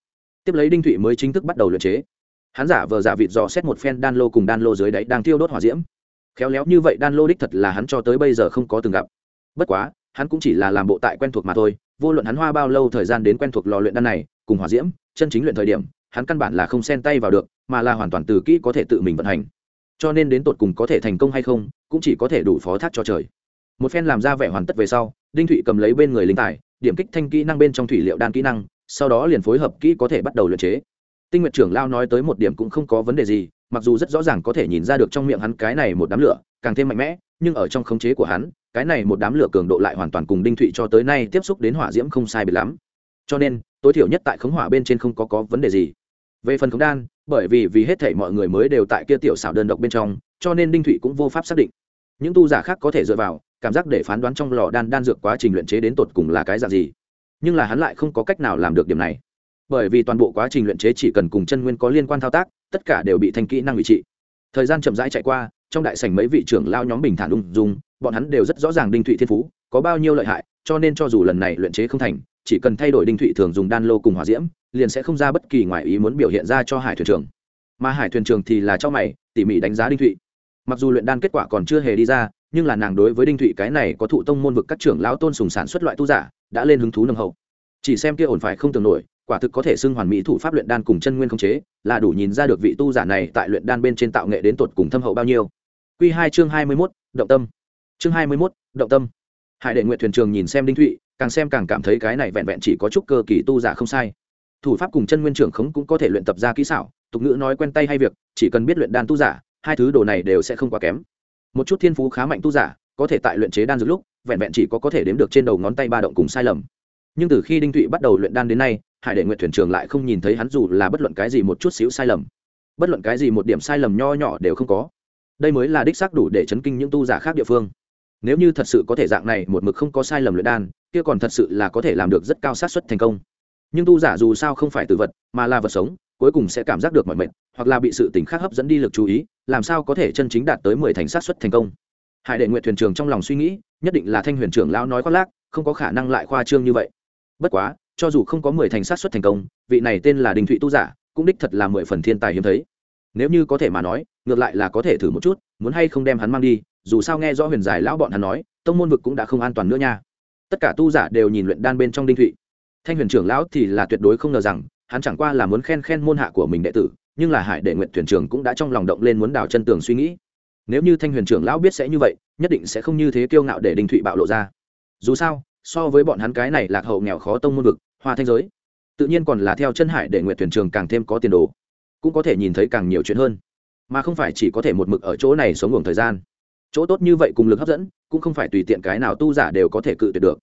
tiếp lấy đinh thụy mới chính thức bắt đầu luyện chế. Hắn giả vờ giả vịt dò xét một phen đan lô cùng đan lô dưới đáy đang tiêu đốt hỏa diễm. Khéo léo như vậy đan lô đích thật là hắn cho tới bây giờ không có từng gặp. Bất quá, hắn cũng chỉ là làm bộ tại quen thuộc mà thôi, vô luận hắn hoa bao lâu thời gian đến quen thuộc lò luyện đan này, cùng hỏa diễm, chân chính luyện thời điểm, hắn căn bản là không xen tay vào được, mà là hoàn toàn từ kỹ có thể tự mình vận hành. Cho nên đến tột cùng có thể thành công hay không, cũng chỉ có thể đủ phó thác cho trời. Một phen làm ra vẻ hoàn tất về sau, đinh thụy cầm lấy bên người linh tài, điểm kích thanh kỹ năng bên trong thủy liệu đan kỹ năng sau đó liền phối hợp kỹ có thể bắt đầu luyện chế. Tinh nguyệt trưởng lao nói tới một điểm cũng không có vấn đề gì, mặc dù rất rõ ràng có thể nhìn ra được trong miệng hắn cái này một đám lửa càng thêm mạnh mẽ, nhưng ở trong khống chế của hắn, cái này một đám lửa cường độ lại hoàn toàn cùng đinh thụy cho tới nay tiếp xúc đến hỏa diễm không sai biệt lắm. Cho nên, tối thiểu nhất tại khống hỏa bên trên không có có vấn đề gì. Về phần khống đan, bởi vì vì hết thể mọi người mới đều tại kia tiểu xảo đơn độc bên trong, cho nên đinh thụy cũng vô pháp xác định. Những tu giả khác có thể dựa vào, cảm giác để phán đoán trong lò đan đan dược quá trình luyện chế đến tột cùng là cái dạng gì nhưng là hắn lại không có cách nào làm được điểm này. Bởi vì toàn bộ quá trình luyện chế chỉ cần cùng chân nguyên có liên quan thao tác, tất cả đều bị thành kỹ năng ủy trị. Thời gian chậm rãi chạy qua, trong đại sảnh mấy vị trưởng lao nhóm bình thản ung dung, bọn hắn đều rất rõ ràng đinh thụy thiên phú, có bao nhiêu lợi hại, cho nên cho dù lần này luyện chế không thành, chỉ cần thay đổi đinh thụy thường dùng đan lô cùng hỏa diễm, liền sẽ không ra bất kỳ ngoại ý muốn biểu hiện ra cho hải thuyền trưởng mà hải thuyền trưởng thì là cho mày, tỉ mỉ đánh giá đinh thụy mặc dù luyện đan kết quả còn chưa hề đi ra, nhưng là nàng đối với đinh thụy cái này có thụ tông môn vực các trưởng lão tôn sùng sản xuất loại tu giả, đã lên hứng thú nồng hậu. Chỉ xem kia ổn phải không tưởng nổi, quả thực có thể xưng hoàn mỹ thủ pháp luyện đan cùng chân nguyên không chế, là đủ nhìn ra được vị tu giả này tại luyện đan bên trên tạo nghệ đến tột cùng thâm hậu bao nhiêu. Q hai chương hai mươi mốt, động tâm. Chương hai mươi mốt, động tâm. Hải đệ nguyện thuyền trường nhìn xem đinh thụy, càng xem càng cảm thấy cái này vẹn vẹn chỉ có chút cơ kỳ tu giả không sai. Thủ pháp cùng chân nguyên trưởng khống cũng có thể luyện tập ra kỹ xảo, tục ngữ nói quen tay hay việc, chỉ cần biết luyện đan tu giả hai thứ đồ này đều sẽ không quá kém. Một chút thiên phú khá mạnh tu giả, có thể tại luyện chế đan dược lúc, vẹn vẹn chỉ có có thể đếm được trên đầu ngón tay ba động cùng sai lầm. Nhưng từ khi đinh thụy bắt đầu luyện đan đến nay, hải đệ nguyện thuyền trường lại không nhìn thấy hắn dù là bất luận cái gì một chút xíu sai lầm. Bất luận cái gì một điểm sai lầm nho nhỏ đều không có. Đây mới là đích xác đủ để chấn kinh những tu giả khác địa phương. Nếu như thật sự có thể dạng này một mực không có sai lầm luyện đan, kia còn thật sự là có thể làm được rất cao sát xuất thành công. Nhưng tu giả dù sao không phải từ vật, mà là vật sống cuối cùng sẽ cảm giác được mọi mệnh hoặc là bị sự tình khác hấp dẫn đi lực chú ý, làm sao có thể chân chính đạt tới mười thành sát xuất thành công. Hải đệ nguyện thuyền trưởng trong lòng suy nghĩ, nhất định là thanh huyền trưởng lão nói khoác lác, không có khả năng lại khoa trương như vậy. Bất quá, cho dù không có mười thành sát xuất thành công, vị này tên là đình thụy tu giả, cũng đích thật là mười phần thiên tài hiếm thấy. Nếu như có thể mà nói, ngược lại là có thể thử một chút, muốn hay không đem hắn mang đi, dù sao nghe rõ huyền giải lão bọn hắn nói, tông môn vực cũng đã không an toàn nữa nha. Tất cả tu giả đều nhìn luyện đan bên trong đinh thụy. Thanh huyền trưởng lão thì là tuyệt đối không ngờ rằng hắn chẳng qua là muốn khen khen môn hạ của mình đệ tử, nhưng là hải đệ nguyện thuyền trưởng cũng đã trong lòng động lên muốn đào chân tường suy nghĩ. Nếu như thanh huyền trưởng lão biết sẽ như vậy, nhất định sẽ không như thế kiêu ngạo để đinh thụy bạo lộ ra. Dù sao, so với bọn hắn cái này lạc hậu nghèo khó tông môn vực, hoa thanh giới, tự nhiên còn là theo chân hải để nguyện thuyền trường càng thêm có tiền đồ, cũng có thể nhìn thấy càng nhiều chuyện hơn. Mà không phải chỉ có thể một mực ở chỗ này sống ngủ thời gian. Chỗ tốt như vậy cùng lực hấp dẫn, cũng không phải tùy tiện cái nào tu giả đều có thể cự tuyệt được.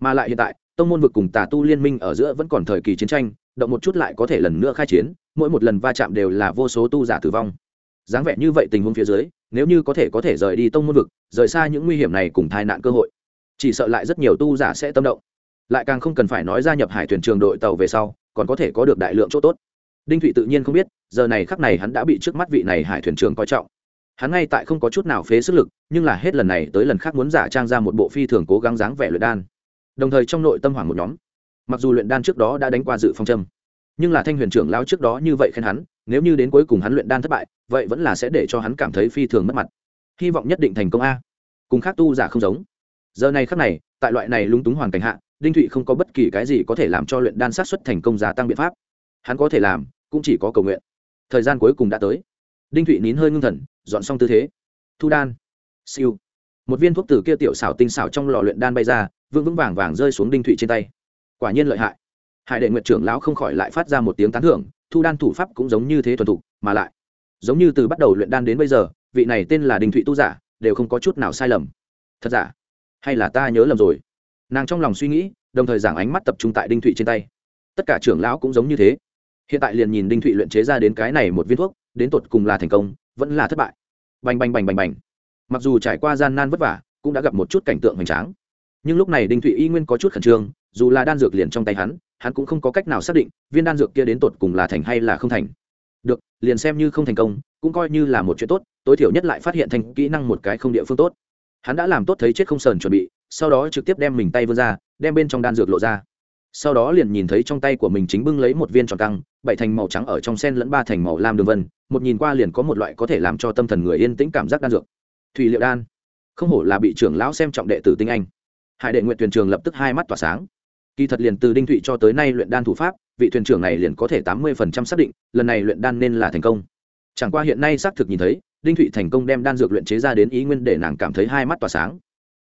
Mà lại hiện tại, tông môn vực cùng tà tu liên minh ở giữa vẫn còn thời kỳ chiến tranh động một chút lại có thể lần nữa khai chiến, mỗi một lần va chạm đều là vô số tu giả tử vong. Dáng vẻ như vậy tình huống phía dưới, nếu như có thể có thể rời đi tông môn vực, rời xa những nguy hiểm này cùng tai nạn cơ hội, chỉ sợ lại rất nhiều tu giả sẽ tâm động. Lại càng không cần phải nói gia nhập hải thuyền trường đội tàu về sau, còn có thể có được đại lượng chỗ tốt. Đinh thụy tự nhiên không biết, giờ này khắc này hắn đã bị trước mắt vị này hải thuyền trường coi trọng. Hắn ngay tại không có chút nào phế sức lực, nhưng là hết lần này tới lần khác muốn giả trang ra một bộ phi thường cố gắng dáng vẻ luyện đan. Đồng thời trong nội tâm hoảng một nhóm mặc dù luyện đan trước đó đã đánh qua dự phong châm, nhưng là thanh huyền trưởng lao trước đó như vậy khen hắn, nếu như đến cuối cùng hắn luyện đan thất bại, vậy vẫn là sẽ để cho hắn cảm thấy phi thường mất mặt. Hy vọng nhất định thành công a. Cùng khác tu giả không giống. Giờ này khắc này, tại loại này lúng túng hoàn cảnh hạ, đinh thụy không có bất kỳ cái gì có thể làm cho luyện đan sát xuất thành công gia tăng biện pháp. Hắn có thể làm, cũng chỉ có cầu nguyện. Thời gian cuối cùng đã tới. Đinh thụy nín hơi ngưng thần, dọn xong tư thế. Thu đan. Siêu. Một viên thuốc từ kia tiểu xảo tinh xảo trong lò luyện đan bay ra, vững vững vàng vàng rơi xuống đinh thụy trên tay quả nhiên lợi hại. Hải đệ nguyện trưởng lão không khỏi lại phát ra một tiếng tán thưởng, thu đan thủ pháp cũng giống như thế thuần thục, mà lại, giống như từ bắt đầu luyện đan đến bây giờ, vị này tên là đinh thụy tu giả, đều không có chút nào sai lầm. Thật giả? Hay là ta nhớ lầm rồi? Nàng trong lòng suy nghĩ, đồng thời giảng ánh mắt tập trung tại đinh thụy trên tay. Tất cả trưởng lão cũng giống như thế. Hiện tại liền nhìn đinh thụy luyện chế ra đến cái này một viên thuốc, đến tột cùng là thành công, vẫn là thất bại. Bành bành bành bành bành. Mặc dù trải qua gian nan vất vả, cũng đã gặp một chút cảnh tượng hoành tráng. Nhưng lúc này đinh thụy y nguyên có chút khẩn trương dù là đan dược liền trong tay hắn hắn cũng không có cách nào xác định viên đan dược kia đến tột cùng là thành hay là không thành. Được, liền xem như không thành công, cũng coi như là một chuyện tốt, tối thiểu nhất lại phát hiện thành kỹ năng một cái không địa phương tốt. Hắn đã làm tốt thấy chết không sờn chuẩn bị, sau đó trực tiếp đem mình tay vươn ra, đem bên trong đan dược lộ ra. Sau đó liền nhìn thấy trong tay của mình chính bưng lấy một viên tròn căng, bảy thành màu trắng ở trong sen lẫn ba thành màu lam đường vân, một nhìn qua liền có một loại có thể làm cho tâm thần người yên tĩnh cảm giác đan dược. Thủy liệu đan. Không hổ là bị trưởng lão xem trọng đệ tử tinh anh. Hải đệ nguyện thuyền trường lập tức hai mắt tỏa sáng kỳ thật liền từ đinh thụy cho tới nay luyện đan thủ pháp, vị thuyền trưởng này liền có thể tám mươi xác định, lần này luyện đan nên là thành công. Chẳng qua hiện nay xác thực nhìn thấy, đinh thụy thành công đem đan dược luyện chế ra đến ý nguyên để nàng cảm thấy hai mắt tỏa sáng.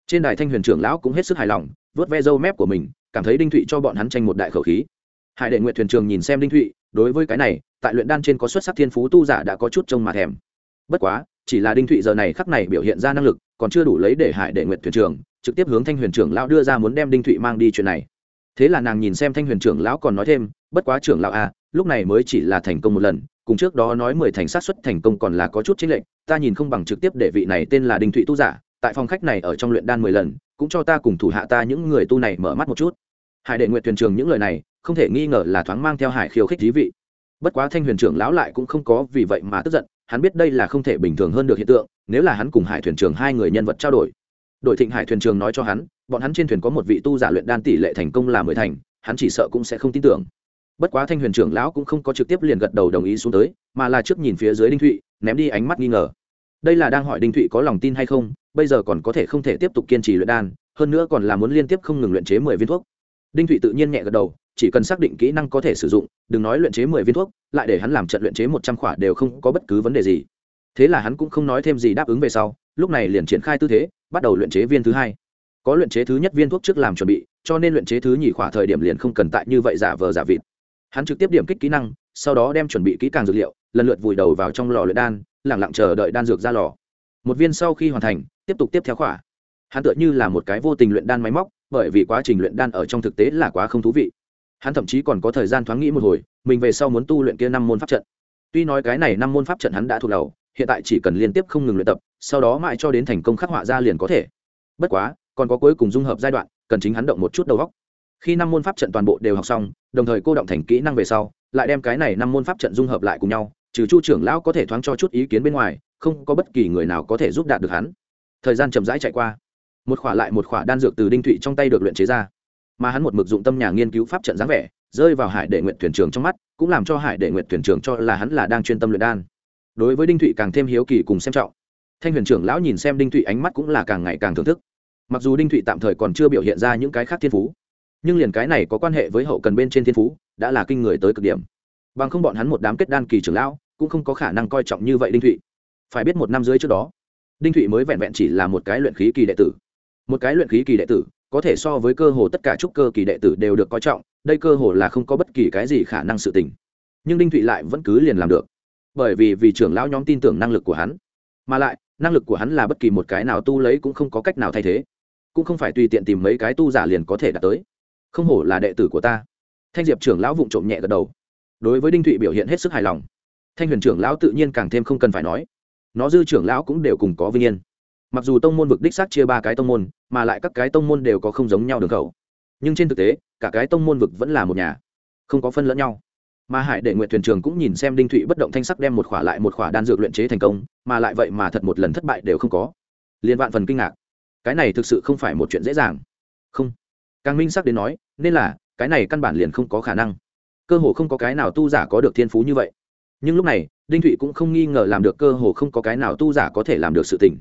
Trên đài thanh huyền trưởng lão cũng hết sức hài lòng, vớt ve râu mép của mình, cảm thấy đinh thụy cho bọn hắn tranh một đại khẩu khí. Hải đệ nguyện thuyền trường nhìn xem đinh thụy, đối với cái này, tại luyện đan trên có xuất sắc thiên phú tu giả đã có chút trông mà thèm. Bất quá, chỉ là đinh thụy giờ này khắc này biểu hiện ra năng lực, còn chưa đủ lấy để hải đệ nguyện thuyền trường trực tiếp hướng thanh huyền trưởng lão đưa ra muốn đem đinh thụy mang đi chuyện này thế là nàng nhìn xem thanh huyền trưởng lão còn nói thêm, bất quá trưởng lão à lúc này mới chỉ là thành công một lần, cùng trước đó nói mười thành sát xuất thành công còn là có chút chính lệnh ta nhìn không bằng trực tiếp để vị này tên là đinh thụy tu giả, tại phòng khách này ở trong luyện đan mười lần, cũng cho ta cùng thủ hạ ta những người tu này mở mắt một chút. Hải đệ nguyện thuyền trường những lời này, không thể nghi ngờ là thoáng mang theo hải khiêu khích thí vị. Bất quá thanh huyền trưởng lão lại cũng không có vì vậy mà tức giận, hắn biết đây là không thể bình thường hơn được hiện tượng, nếu là hắn cùng hải thuyền trường hai người nhân vật trao đổi đội thịnh hải thuyền trường nói cho hắn, bọn hắn trên thuyền có một vị tu giả luyện đan tỷ lệ thành công là mười thành, hắn chỉ sợ cũng sẽ không tin tưởng. Bất quá thanh huyền trưởng lão cũng không có trực tiếp liền gật đầu đồng ý xuống tới, mà là trước nhìn phía dưới đinh thụy, ném đi ánh mắt nghi ngờ. Đây là đang hỏi đinh thụy có lòng tin hay không, bây giờ còn có thể không thể tiếp tục kiên trì luyện đan, hơn nữa còn là muốn liên tiếp không ngừng luyện chế mười viên thuốc. Đinh thụy tự nhiên nhẹ gật đầu, chỉ cần xác định kỹ năng có thể sử dụng, đừng nói luyện chế mười viên thuốc, lại để hắn làm trận luyện chế một trăm khỏa đều không có bất cứ vấn đề gì. Thế là hắn cũng không nói thêm gì đáp ứng về sau, lúc này liền triển khai tư thế bắt đầu luyện chế viên thứ hai. Có luyện chế thứ nhất viên thuốc trước làm chuẩn bị, cho nên luyện chế thứ nhì khỏa thời điểm liền không cần tại như vậy giả vờ giả vịt. Hắn trực tiếp điểm kích kỹ năng, sau đó đem chuẩn bị kỹ càng dược liệu, lần lượt vùi đầu vào trong lò luyện đan lẳng lặng chờ đợi đan dược ra lò. Một viên sau khi hoàn thành, tiếp tục tiếp theo khỏa. Hắn tựa như là một cái vô tình luyện đan máy móc, bởi vì quá trình luyện đan ở trong thực tế là quá không thú vị. Hắn thậm chí còn có thời gian thoáng nghĩ một hồi, mình về sau muốn tu luyện kia năm môn pháp trận. Tuy nói cái này năm môn pháp trận hắn đã thuộc đầu hiện tại chỉ cần liên tiếp không ngừng luyện tập, sau đó mãi cho đến thành công khắc họa ra liền có thể. Bất quá, còn có cuối cùng dung hợp giai đoạn, cần chính hắn động một chút đầu góc khi năm môn pháp trận toàn bộ đều học xong, đồng thời cô động thành kỹ năng về sau, lại đem cái này năm môn pháp trận dung hợp lại cùng nhau, trừ chu trưởng lão có thể thoáng cho chút ý kiến bên ngoài, không có bất kỳ người nào có thể giúp đạt được hắn. Thời gian chậm rãi chạy qua. Một khỏa lại một khỏa đan dược từ đinh thụy trong tay được luyện chế ra. Mà hắn một mực dụng tâm nhà nghiên cứu pháp trận dáng vẻ, rơi vào hải đệ nguyện thuyền trưởng trong mắt, cũng làm cho hải đệ nguyện thuyền trưởng cho là hắn là đang chuyên tâm luyện đan đối với đinh thụy càng thêm hiếu kỳ cùng xem trọng. Thanh huyền trưởng lão nhìn xem đinh thụy ánh mắt cũng là càng ngày càng thưởng thức. Mặc dù đinh thụy tạm thời còn chưa biểu hiện ra những cái khác thiên phú, nhưng liền cái này có quan hệ với hậu cần bên trên thiên phú, đã là kinh người tới cực điểm. Bằng không bọn hắn một đám kết đan kỳ trưởng lão, cũng không có khả năng coi trọng như vậy đinh thụy. Phải biết một năm dưới trước đó, đinh thụy mới vẹn vẹn chỉ là một cái luyện khí kỳ đệ tử. Một cái luyện khí kỳ đệ tử, có thể so với cơ hồ tất cả trúc cơ kỳ đệ tử đều được coi trọng, đây cơ hồ là không có bất kỳ cái gì khả năng sự tình. Nhưng đinh thụy lại vẫn cứ liền làm được bởi vì vì trưởng lão nhóm tin tưởng năng lực của hắn. Mà lại, năng lực của hắn là bất kỳ một cái nào tu lấy cũng không có cách nào thay thế. Cũng không phải tùy tiện tìm mấy cái tu giả liền có thể đạt tới. Không hổ là đệ tử của ta. Thanh diệp trưởng lão vụng trộm nhẹ gật đầu. Đối với đinh thụy biểu hiện hết sức hài lòng. Thanh huyền trưởng lão tự nhiên càng thêm không cần phải nói. Nó dư trưởng lão cũng đều cùng có vinh yên. Mặc dù tông môn vực đích xác chia ba cái tông môn, mà lại các cái tông môn đều có không giống nhau đường khẩu. Nhưng trên thực tế, cả cái tông môn vực vẫn là một nhà. Không có phân lẫn nhau mà hải đệ nguyện thuyền trường cũng nhìn xem đinh thụy bất động thanh sắc đem một khỏa lại một khỏa đan dược luyện chế thành công, mà lại vậy mà thật một lần thất bại đều không có. Liên vạn phần kinh ngạc. Cái này thực sự không phải một chuyện dễ dàng. Không. Càng minh sắc đến nói, nên là, cái này căn bản liền không có khả năng. Cơ hồ không có cái nào tu giả có được thiên phú như vậy. Nhưng lúc này, đinh thụy cũng không nghi ngờ làm được cơ hồ không có cái nào tu giả có thể làm được sự tỉnh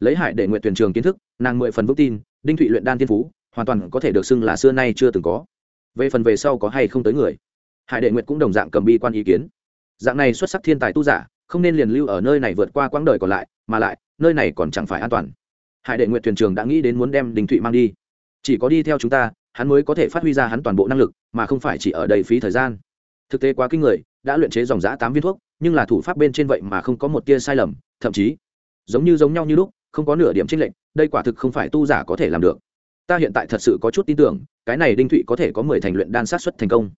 lấy hải để nguyện tuyển trường kiến thức, nàng mười phần vững tin, đinh thụy luyện đan thiên phú, hoàn toàn có thể được xưng là xưa nay chưa từng có. Về phần về sau có hay không tới người? Hải đệ nguyệt cũng đồng dạng cầm bi quan ý kiến. Dạng này xuất sắc thiên tài tu giả, không nên liền lưu ở nơi này vượt qua quãng đời còn lại, mà lại, nơi này còn chẳng phải an toàn. Hải đệ nguyệt thuyền trường đã nghĩ đến muốn đem đình thụy mang đi. Chỉ có đi theo chúng ta, hắn mới có thể phát huy ra hắn toàn bộ năng lực, mà không phải chỉ ở đây phí thời gian. Thực tế quá kinh người, đã luyện chế dòng giã tám viên thuốc, nhưng là thủ pháp bên trên vậy mà không có một tia sai lầm, thậm chí, giống như giống nhau như lúc, không có nửa điểm tranh lệch, đây quả thực không phải tu giả có thể làm được. Ta hiện tại thật sự có chút tin tưởng, cái này đinh thụy có thể có mười thành luyện đan sát xuất thành công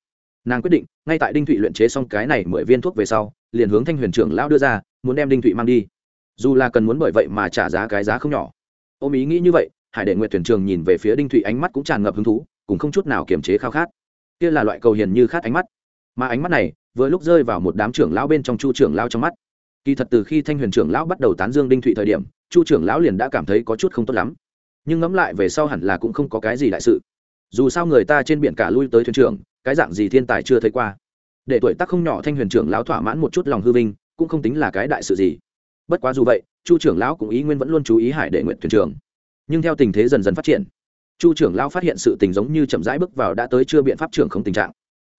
nàng quyết định, ngay tại đinh thụy luyện chế xong cái này mười viên thuốc về sau, liền hướng thanh huyền trưởng lão đưa ra, muốn đem đinh thụy mang đi. Dù là cần muốn bởi vậy mà trả giá cái giá không nhỏ. Ôm ý nghĩ như vậy, hải đệ nguyện Thuyền trường nhìn về phía đinh thụy ánh mắt cũng tràn ngập hứng thú cùng không chút nào kiềm chế khao khát. Kia là loại cầu hiền như khát ánh mắt. Mà ánh mắt này, vừa lúc rơi vào một đám trưởng lão bên trong chu trưởng lão trong mắt. Kỳ thật từ khi thanh huyền trưởng lão bắt đầu tán dương đinh thụy thời điểm, chu trưởng lão liền đã cảm thấy có chút không tốt lắm. Nhưng ngẫm lại về sau hẳn là cũng không có cái gì đại sự. Dù sao người ta trên biển cả lui tới thuyền trưởng cái dạng gì thiên tài chưa thấy qua. Để tuổi tác không nhỏ thanh huyền trưởng lão thỏa mãn một chút lòng hư vinh, cũng không tính là cái đại sự gì. Bất quá dù vậy, chu trưởng lão cũng ý nguyên vẫn luôn chú ý hải đệ nguyện thuyền trưởng. Nhưng theo tình thế dần dần phát triển, chu trưởng lão phát hiện sự tình giống như chậm rãi bước vào đã tới chưa biện pháp trưởng không tình trạng.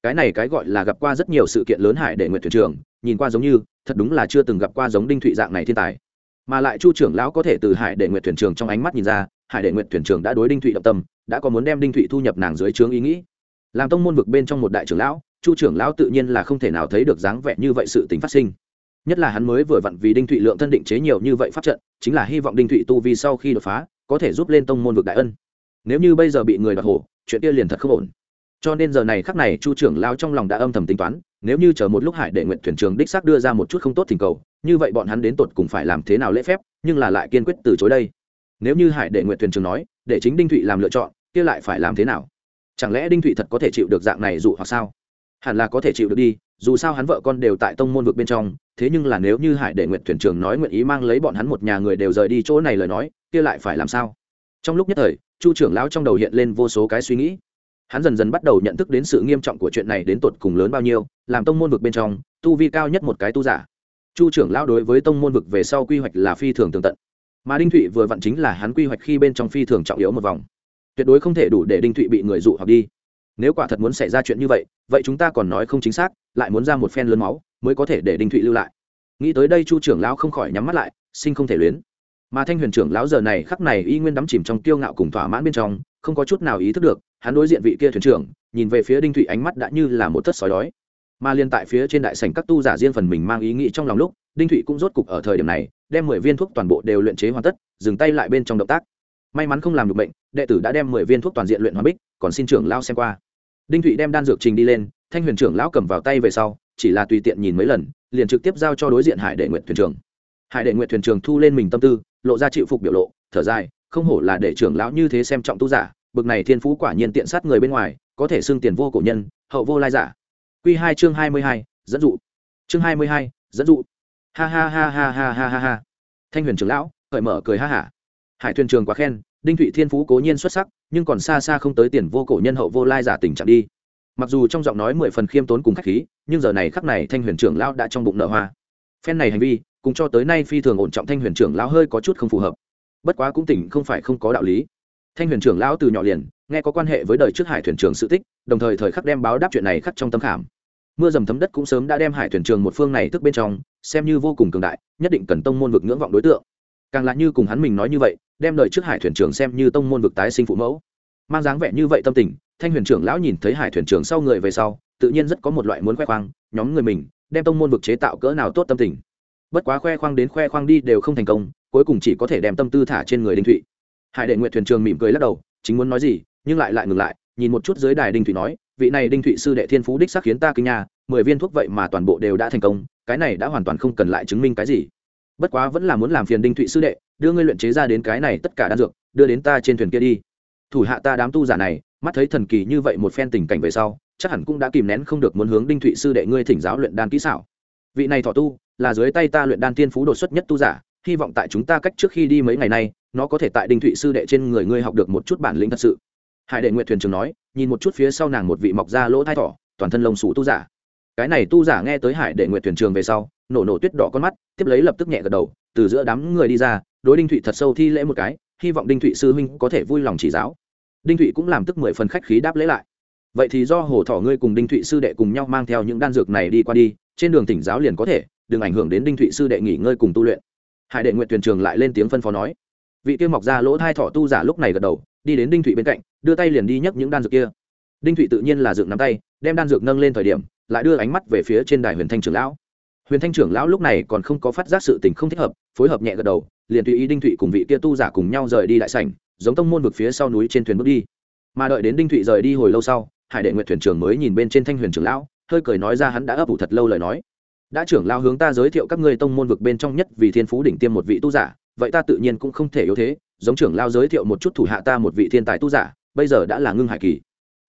Cái này cái gọi là gặp qua rất nhiều sự kiện lớn hải đệ nguyện thuyền trưởng, nhìn qua giống như, thật đúng là chưa từng gặp qua giống đinh thụy dạng này thiên tài. Mà lại chu trưởng lão có thể từ hải đệ nguyện thuyền trưởng trong ánh mắt nhìn ra, hải đệ nguyện thuyền trưởng đã đối đinh thụy động tâm, đã có muốn đem đinh thụy thu nhập nàng dưới trướng ý nghĩ làm tông môn vực bên trong một đại trưởng lão, chu trưởng lão tự nhiên là không thể nào thấy được dáng vẻ như vậy sự tính phát sinh. Nhất là hắn mới vừa vặn vì đinh thụy lượng thân định chế nhiều như vậy pháp trận, chính là hy vọng đinh thụy tu vì sau khi đột phá, có thể giúp lên tông môn vực đại ân. Nếu như bây giờ bị người đoạt hổ, chuyện kia liền thật không ổn. Cho nên giờ này khắc này, chu trưởng lao trong lòng đã âm thầm tính toán, nếu như chờ một lúc hải đệ nguyện thuyền trường đích xác đưa ra một chút không tốt thỉnh cầu, như vậy bọn hắn đến tột cùng phải làm thế nào lễ phép, nhưng là lại kiên quyết từ chối đây. Nếu như hải đệ nguyện thuyền trường nói, để chính đinh thụy làm lựa chọn, kia lại phải làm thế nào? Chẳng lẽ đinh thụy thật có thể chịu được dạng này dụ hoặc sao? Hẳn là có thể chịu được đi, dù sao hắn vợ con đều tại tông môn vực bên trong, thế nhưng là nếu như hải đệ nguyện thuyền trưởng nói nguyện ý mang lấy bọn hắn một nhà người đều rời đi chỗ này lời nói, kia lại phải làm sao? Trong lúc nhất thời, chu trưởng lão trong đầu hiện lên vô số cái suy nghĩ. Hắn dần dần bắt đầu nhận thức đến sự nghiêm trọng của chuyện này đến tột cùng lớn bao nhiêu, làm tông môn vực bên trong, tu vi cao nhất một cái tu giả. Chu trưởng lão đối với tông môn vực về sau quy hoạch là phi thường tường tận. Mà đinh thụy vừa vặn chính là hắn quy hoạch khi bên trong phi thường trọng yếu một vòng tuyệt đối không thể đủ để đinh thụy bị người dụ hoặc đi. Nếu quả thật muốn xảy ra chuyện như vậy vậy chúng ta còn nói không chính xác, lại muốn ra một phen lớn máu, mới có thể để đinh thụy lưu lại. Nghĩ tới đây chu trưởng lão không khỏi nhắm mắt lại, sinh không thể luyến. Mà thanh huyền trưởng lão giờ này khắc này y nguyên đắm chìm trong kiêu ngạo cùng thỏa mãn bên trong, không có chút nào ý thức được, hắn đối diện vị kia thuyền trưởng, nhìn về phía đinh thụy ánh mắt đã như là một thất sói đói. Mà liên tại phía trên đại sảnh các tu giả riêng phần mình mang ý nghĩ trong lòng lúc, đinh thụy cũng rốt cục ở thời điểm này, đem mười viên thuốc toàn bộ đều luyện chế hoàn tất, dừng tay lại bên trong động tác. May mắn không làm được bệnh đệ tử đã đem mười viên thuốc toàn diện luyện hoàn bích, còn xin trưởng lao xem qua. Đinh thụy đem đan dược trình đi lên, thanh huyền trưởng lão cầm vào tay về sau, chỉ là tùy tiện nhìn mấy lần, liền trực tiếp giao cho đối diện hải đệ nguyện thuyền trưởng. Hải đệ nguyện thuyền trưởng thu lên mình tâm tư, lộ ra chịu phục biểu lộ, thở dài, không hổ là để trưởng lão như thế xem trọng tu giả, bực này thiên phú quả nhiên tiện sát người bên ngoài, có thể xưng tiền vô cổ nhân, hậu vô lai giả. Q hai chương hai mươi hai, dẫn dụ. Chương hai mươi hai, dẫn dụ. Ha ha ha ha ha ha ha ha. Thanh huyền trưởng lão, cởi mở cười ha hả. Hải thuyền trường quá khen đinh thụy thiên phú cố nhiên xuất sắc, nhưng còn xa xa không tới tiền vô cổ nhân hậu vô lai giả tình trạng đi. Mặc dù trong giọng nói mười phần khiêm tốn cùng khách khí, nhưng giờ này khắc này thanh huyền trưởng lão đã trong bụng nợ hoa. Phen này hành vi, cùng cho tới nay phi thường ổn trọng thanh huyền trưởng lão hơi có chút không phù hợp. Bất quá cũng tỉnh không phải không có đạo lý. Thanh huyền trưởng lão từ nhỏ liền, nghe có quan hệ với đời trước hải thuyền trưởng sự tích, đồng thời thời khắc đem báo đáp chuyện này khắc trong tâm khảm. Mưa dầm thấm đất cũng sớm đã đem hải thuyền trường một phương này thức bên trong, xem như vô cùng cường đại, nhất định cần tông môn vực ngưỡng vọng đối tượng. Càng là như cùng hắn mình nói như vậy đem đời trước hải thuyền trưởng xem như tông môn vực tái sinh phụ mẫu. Mang dáng vẻ như vậy tâm tình, thanh huyền trưởng lão nhìn thấy hải thuyền trưởng sau người về sau, tự nhiên rất có một loại muốn khoe khoang, nhóm người mình, đem tông môn vực chế tạo cỡ nào tốt tâm tình. Bất quá khoe khoang đến khoe khoang đi đều không thành công, cuối cùng chỉ có thể đem tâm tư thả trên người đinh thụy. Hải đệ nguyện thuyền trường mỉm cười lắc đầu, chính muốn nói gì, nhưng lại lại ngừng lại, nhìn một chút dưới đài đinh thụy nói, vị này đinh thụy sư đệ thiên phú đích sắc khiến ta kinh nha, mười viên thuốc vậy mà toàn bộ đều đã thành công, cái này đã hoàn toàn không cần lại chứng minh cái gì. Bất quá vẫn là muốn làm phiền đinh thụy sư đệ đưa ngươi luyện chế ra đến cái này tất cả đan dược, đưa đến ta trên thuyền kia đi. Thủ hạ ta đám tu giả này, mắt thấy thần kỳ như vậy một phen tình cảnh về sau, chắc hẳn cũng đã kìm nén không được muốn hướng đinh thụy sư đệ ngươi thỉnh giáo luyện đan kỹ xảo. Vị này thọ tu, là dưới tay ta luyện đan tiên phú đột xuất nhất tu giả, hy vọng tại chúng ta cách trước khi đi mấy ngày nay, nó có thể tại đinh thụy sư đệ trên người ngươi học được một chút bản lĩnh thật sự. Hải đệ nguyện thuyền trường nói, nhìn một chút phía sau nàng một vị mọc ra lỗ thai thỏ, toàn thân lông sủ tu giả. Cái này tu giả nghe tới hải đệ nguyện thuyền trường về sau nổ nổ tuyết đỏ con mắt, tiếp lấy lập tức nhẹ gật đầu, từ giữa đám người đi ra, đối đinh thụy thật sâu thi lễ một cái, hy vọng đinh thụy sư huynh có thể vui lòng chỉ giáo. Đinh thụy cũng làm tức mười phần khách khí đáp lễ lại. Vậy thì do hồ thỏ ngươi cùng đinh thụy sư đệ cùng nhau mang theo những đan dược này đi qua đi, trên đường tỉnh giáo liền có thể, đừng ảnh hưởng đến đinh thụy sư đệ nghỉ ngơi cùng tu luyện. Hải đệ nguyện thuyền trường lại lên tiếng phân phó nói. Vị kia mọc ra lỗ thai thỏ tu giả lúc này gật đầu, đi đến đinh thụy bên cạnh, đưa tay liền đi nhấc những đan dược kia. Đinh thụy tự nhiên là dựng nắm tay, đem đan dược nâng lên thời điểm, lại đưa ánh mắt về phía trên đài huyền thanh trưởng lão huyền thanh trưởng lão lúc này còn không có phát giác sự tình không thích hợp, phối hợp nhẹ gật đầu, liền tùy ý đinh thụy cùng vị kia tu giả cùng nhau rời đi đại sảnh, giống tông môn vực phía sau núi trên thuyền bước đi. Mà đợi đến đinh thụy rời đi hồi lâu sau, hải đệ nguyệt thuyền trưởng mới nhìn bên trên thanh huyền trưởng lão, hơi cười nói ra hắn đã ấp ủ thật lâu lời nói. Đã trưởng lão hướng ta giới thiệu các ngươi tông môn vực bên trong nhất vì thiên phú đỉnh tiêm một vị tu giả, vậy ta tự nhiên cũng không thể yếu thế, giống trưởng lão giới thiệu một chút thủ hạ ta một vị thiên tài tu giả, bây giờ đã là ngưng hải kỳ.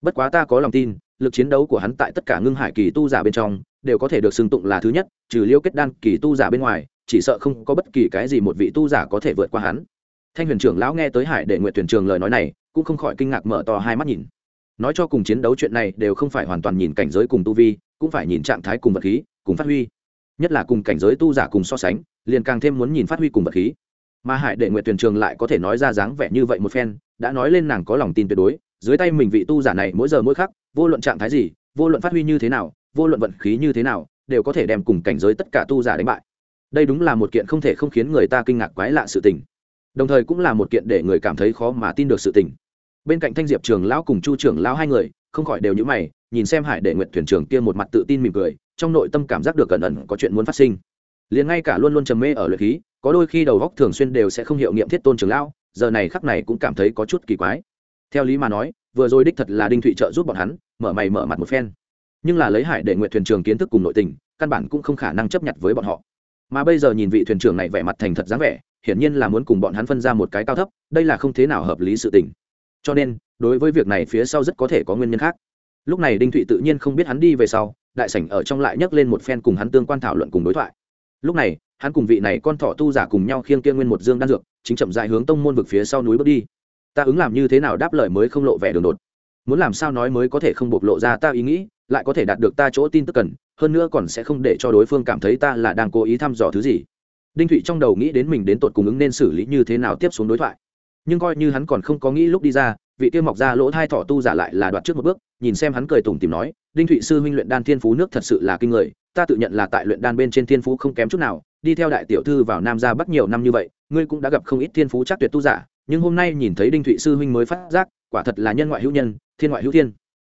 Bất quá ta có lòng tin, lực chiến đấu của hắn tại tất cả ngưng hải kỳ tu giả bên trong, đều có thể được xưng tụng là thứ nhất trừ liêu kết đan kỳ tu giả bên ngoài, chỉ sợ không có bất kỳ cái gì một vị tu giả có thể vượt qua hắn. Thanh huyền trưởng lão nghe tới hải đệ nguyện tuyển trường lời nói này, cũng không khỏi kinh ngạc mở to hai mắt nhìn. Nói cho cùng chiến đấu chuyện này đều không phải hoàn toàn nhìn cảnh giới cùng tu vi, cũng phải nhìn trạng thái cùng vật khí, cùng phát huy. Nhất là cùng cảnh giới tu giả cùng so sánh, liền càng thêm muốn nhìn phát huy cùng vật khí. Mà hải đệ nguyện tuyển trường lại có thể nói ra dáng vẻ như vậy một phen, đã nói lên nàng có lòng tin tuyệt đối, dưới tay mình vị tu giả này mỗi giờ mỗi khắc, vô luận trạng thái gì, vô luận phát huy như thế nào, vô luận vận khí như thế nào đều có thể đem cùng cảnh giới tất cả tu giả đánh bại. Đây đúng là một kiện không thể không khiến người ta kinh ngạc quái lạ sự tình. Đồng thời cũng là một kiện để người cảm thấy khó mà tin được sự tình. Bên cạnh thanh diệp trường lão cùng chu trưởng lão hai người, không khỏi đều nhữ mày, nhìn xem hải đệ nguyện thuyền trưởng kia một mặt tự tin mỉm cười, trong nội tâm cảm giác được cẩn ẩn có chuyện muốn phát sinh. Liền ngay cả luôn luôn trầm mê ở luyện khí, có đôi khi đầu góc thường xuyên đều sẽ không hiệu nghiệm thiết tôn trường lão, giờ này khắc này cũng cảm thấy có chút kỳ quái. Theo lý mà nói, vừa rồi đích thật là đinh thụy trợ giúp bọn hắn, mở mày mở mặt một phen nhưng là lấy hải để nguyện thuyền trưởng kiến thức cùng nội tình, căn bản cũng không khả năng chấp nhận với bọn họ. Mà bây giờ nhìn vị thuyền trưởng này vẻ mặt thành thật dáng vẻ, hiển nhiên là muốn cùng bọn hắn phân ra một cái cao thấp, đây là không thế nào hợp lý sự tình. Cho nên, đối với việc này phía sau rất có thể có nguyên nhân khác. Lúc này đinh thụy tự nhiên không biết hắn đi về sau, đại sảnh ở trong lại nhấc lên một phen cùng hắn tương quan thảo luận cùng đối thoại. Lúc này, hắn cùng vị này con thọ tu giả cùng nhau khiêng kia nguyên một dương đan dược, chính chậm dại hướng tông môn vực phía sau núi bước đi. Ta ứng làm như thế nào đáp lời mới không lộ vẻ đường đột? Muốn làm sao nói mới có thể không bộc lộ ra ta ý nghĩ? Lại có thể đạt được ta chỗ tin tức cần, hơn nữa còn sẽ không để cho đối phương cảm thấy ta là đang cố ý thăm dò thứ gì. Đinh thụy trong đầu nghĩ đến mình đến tột cùng ứng nên xử lý như thế nào tiếp xuống đối thoại. Nhưng coi như hắn còn không có nghĩ lúc đi ra, vị kia mọc ra lỗ thai thọ tu giả lại là đoạt trước một bước, nhìn xem hắn cười tủm tìm nói, đinh thụy sư huynh luyện đan thiên phú nước thật sự là kinh người, ta tự nhận là tại luyện đan bên trên thiên phú không kém chút nào, đi theo đại tiểu thư vào nam gia bắc nhiều năm như vậy, ngươi cũng đã gặp không ít thiên phú chắc tuyệt tu giả, nhưng hôm nay nhìn thấy đinh thụy sư huynh mới phát giác, quả thật là nhân ngoại hữu nhân, thiên ngoại hữu thiên.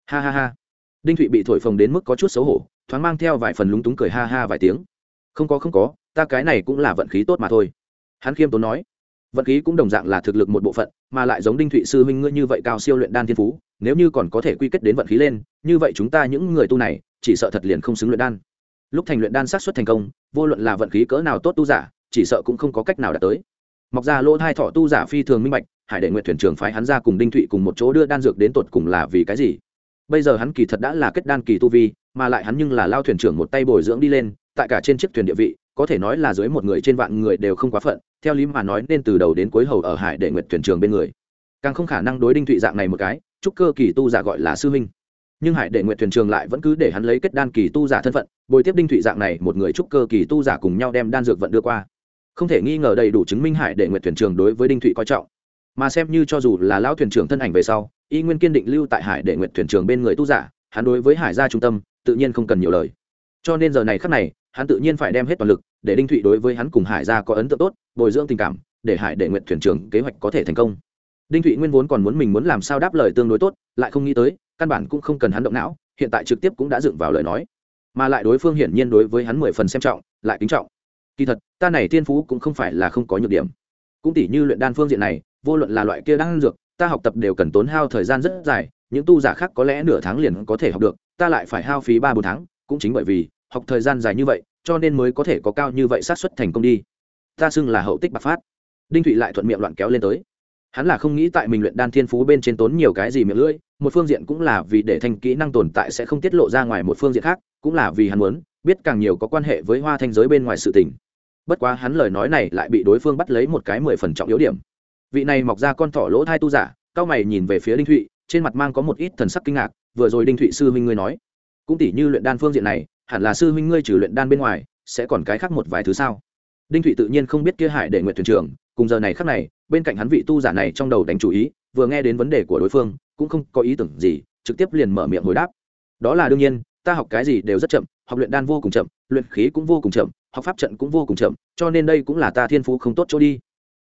Ha ha ha đinh thụy bị thổi phồng đến mức có chút xấu hổ, thoáng mang theo vài phần lúng túng cười ha ha vài tiếng. Không có không có, ta cái này cũng là vận khí tốt mà thôi. Hắn khiêm tốn nói, vận khí cũng đồng dạng là thực lực một bộ phận, mà lại giống đinh thụy sư huynh ngươi như vậy cao siêu luyện đan thiên phú, nếu như còn có thể quy kết đến vận khí lên, như vậy chúng ta những người tu này, chỉ sợ thật liền không xứng luyện đan. Lúc thành luyện đan sát xuất thành công, vô luận là vận khí cỡ nào tốt tu giả, chỉ sợ cũng không có cách nào đạt tới. Mọc ra lỗ hai thọ tu giả phi thường minh bạch, hải đệ nguyện thuyền trưởng phái hắn ra cùng đinh thụy cùng một chỗ đưa đan dược đến tột cùng là vì cái gì? Bây giờ hắn kỳ thật đã là kết đan kỳ tu vi, mà lại hắn nhưng là lao thuyền trưởng một tay bồi dưỡng đi lên, tại cả trên chiếc thuyền địa vị, có thể nói là dưới một người trên vạn người đều không quá phận, theo lý mà nói nên từ đầu đến cuối hầu ở hải đệ nguyện thuyền trưởng bên người. Càng không khả năng đối đinh thụy dạng này một cái chúc cơ kỳ tu giả gọi là sư huynh. Nhưng hải đệ nguyện thuyền trường lại vẫn cứ để hắn lấy kết đan kỳ tu giả thân phận, bồi tiếp đinh thụy dạng này một người trúc cơ kỳ tu giả cùng nhau đem đan dược vận đưa qua. Không thể nghi ngờ đầy đủ chứng minh hải đệ nguyện thuyền trường đối với đinh thụy coi trọng mà xem như cho dù là lão thuyền trưởng thân ảnh về sau, y nguyên kiên định lưu tại hải đệ nguyện thuyền trưởng bên người tu giả, hắn đối với hải gia trung tâm, tự nhiên không cần nhiều lời. Cho nên giờ này khắc này, hắn tự nhiên phải đem hết toàn lực để đinh thụy đối với hắn cùng hải gia có ấn tượng tốt, bồi dưỡng tình cảm, để hải đệ nguyện thuyền trưởng kế hoạch có thể thành công. Đinh thụy nguyên vốn còn muốn mình muốn làm sao đáp lời tương đối tốt, lại không nghĩ tới, căn bản cũng không cần hắn động não, hiện tại trực tiếp cũng đã dựng vào lời nói. Mà lại đối phương hiển nhiên đối với hắn mười phần xem trọng, lại kính trọng. Kỳ thật, ta này thiên phú cũng không phải là không có nhược điểm cũng tỷ như luyện đan phương diện này, vô luận là loại kia đang dược, ta học tập đều cần tốn hao thời gian rất dài, những tu giả khác có lẽ nửa tháng liền có thể học được, ta lại phải hao phí ba bốn tháng, cũng chính bởi vì học thời gian dài như vậy, cho nên mới có thể có cao như vậy sát xuất thành công đi. Ta xưng là hậu tích bạc phát. Đinh thụy lại thuận miệng loạn kéo lên tới. Hắn là không nghĩ tại mình luyện đan thiên phú bên trên tốn nhiều cái gì miệng lưỡi, một phương diện cũng là vì để thành kỹ năng tồn tại sẽ không tiết lộ ra ngoài một phương diện khác, cũng là vì hắn muốn biết càng nhiều có quan hệ với hoa thanh giới bên ngoài sự tình bất quá hắn lời nói này lại bị đối phương bắt lấy một cái mười phần trọng yếu điểm. Vị này mọc ra con thỏ lỗ thai tu giả, cao mày nhìn về phía đinh thụy, trên mặt mang có một ít thần sắc kinh ngạc, vừa rồi đinh thụy sư huynh ngươi nói, cũng tỷ như luyện đan phương diện này, hẳn là sư huynh ngươi trừ luyện đan bên ngoài, sẽ còn cái khác một vài thứ sao? Đinh thụy tự nhiên không biết kia hải để nguyện thuyền trưởng, cùng giờ này khác này, bên cạnh hắn vị tu giả này trong đầu đánh chủ ý, vừa nghe đến vấn đề của đối phương, cũng không có ý tưởng gì, trực tiếp liền mở miệng hồi đáp. Đó là đương nhiên, ta học cái gì đều rất chậm, học luyện đan vô cùng chậm, luyện khí cũng vô cùng chậm học pháp trận cũng vô cùng chậm, cho nên đây cũng là ta thiên phú không tốt chỗ đi.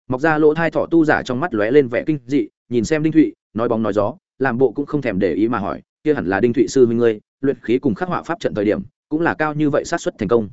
Mọc ra lỗ thai thọ tu giả trong mắt lóe lên vẻ kinh dị, nhìn xem đinh thụy, nói bóng nói gió, làm bộ cũng không thèm để ý mà hỏi, kia hẳn là đinh thụy sư huynh ngươi, luyện khí cùng khắc họa pháp trận thời điểm, cũng là cao như vậy sát xuất thành công.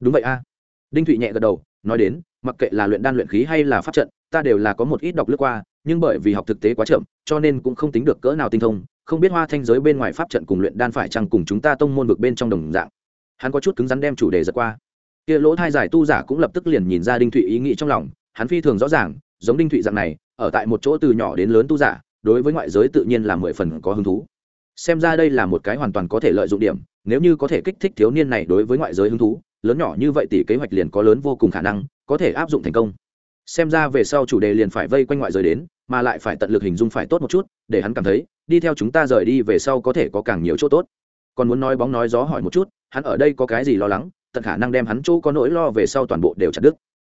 Đúng vậy a. Đinh thụy nhẹ gật đầu, nói đến, mặc kệ là luyện đan luyện khí hay là pháp trận, ta đều là có một ít đọc lướt qua, nhưng bởi vì học thực tế quá chậm, cho nên cũng không tính được cỡ nào tinh thông, không biết hoa thanh giới bên ngoài pháp trận cùng luyện đan phải chăng cùng chúng ta tông môn vực bên trong đồng dạng. Hắn có chút cứng rắn đem chủ đề giật qua kia lỗ thai giải tu giả cũng lập tức liền nhìn ra đinh thụy ý nghĩ trong lòng, hắn phi thường rõ ràng, giống đinh thụy dạng này, ở tại một chỗ từ nhỏ đến lớn tu giả, đối với ngoại giới tự nhiên là mười phần có hứng thú. Xem ra đây là một cái hoàn toàn có thể lợi dụng điểm, nếu như có thể kích thích thiếu niên này đối với ngoại giới hứng thú, lớn nhỏ như vậy tỷ kế hoạch liền có lớn vô cùng khả năng, có thể áp dụng thành công. Xem ra về sau chủ đề liền phải vây quanh ngoại giới đến, mà lại phải tận lực hình dung phải tốt một chút, để hắn cảm thấy, đi theo chúng ta rời đi về sau có thể có càng nhiều chỗ tốt. Còn muốn nói bóng nói gió hỏi một chút, hắn ở đây có cái gì lo lắng? Tận khả năng đem hắn chỗ có nỗi lo về sau toàn bộ đều chặt đứt.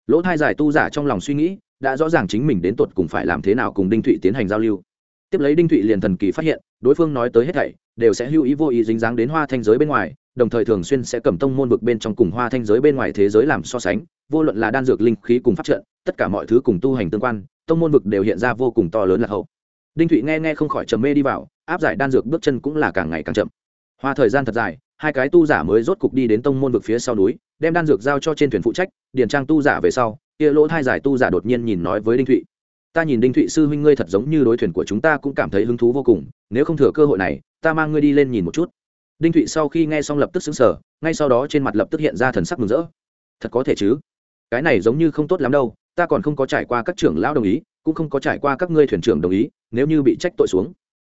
Lỗ thai giải tu giả trong lòng suy nghĩ, đã rõ ràng chính mình đến tột cùng phải làm thế nào cùng đinh thụy tiến hành giao lưu. Tiếp lấy đinh thụy liền thần kỳ phát hiện, đối phương nói tới hết thảy, đều sẽ hưu ý vô ý dính dáng đến hoa thanh giới bên ngoài, đồng thời thường xuyên sẽ cầm tông môn vực bên trong cùng hoa thanh giới bên ngoài thế giới làm so sánh, vô luận là đan dược linh khí cùng phát trận, tất cả mọi thứ cùng tu hành tương quan, tông môn vực đều hiện ra vô cùng to lớn là hậu. Đinh thụy nghe nghe không khỏi trầm mê đi vào, áp giải đan dược bước chân cũng là càng ngày càng chậm. Hoa thời gian thật dài hai cái tu giả mới rốt cục đi đến tông môn vực phía sau núi, đem đan dược giao cho trên thuyền phụ trách, điền trang tu giả về sau, kia lỗ thai giải tu giả đột nhiên nhìn nói với đinh thụy. Ta nhìn đinh thụy sư huynh ngươi thật giống như đối thuyền của chúng ta cũng cảm thấy hứng thú vô cùng, nếu không thừa cơ hội này, ta mang ngươi đi lên nhìn một chút. Đinh thụy sau khi nghe xong lập tức xứng sở ngay sau đó trên mặt lập tức hiện ra thần sắc mừng rỡ. Thật có thể chứ? Cái này giống như không tốt lắm đâu, ta còn không có trải qua các trưởng lão đồng ý, cũng không có trải qua các ngươi thuyền trưởng đồng ý, nếu như bị trách tội xuống.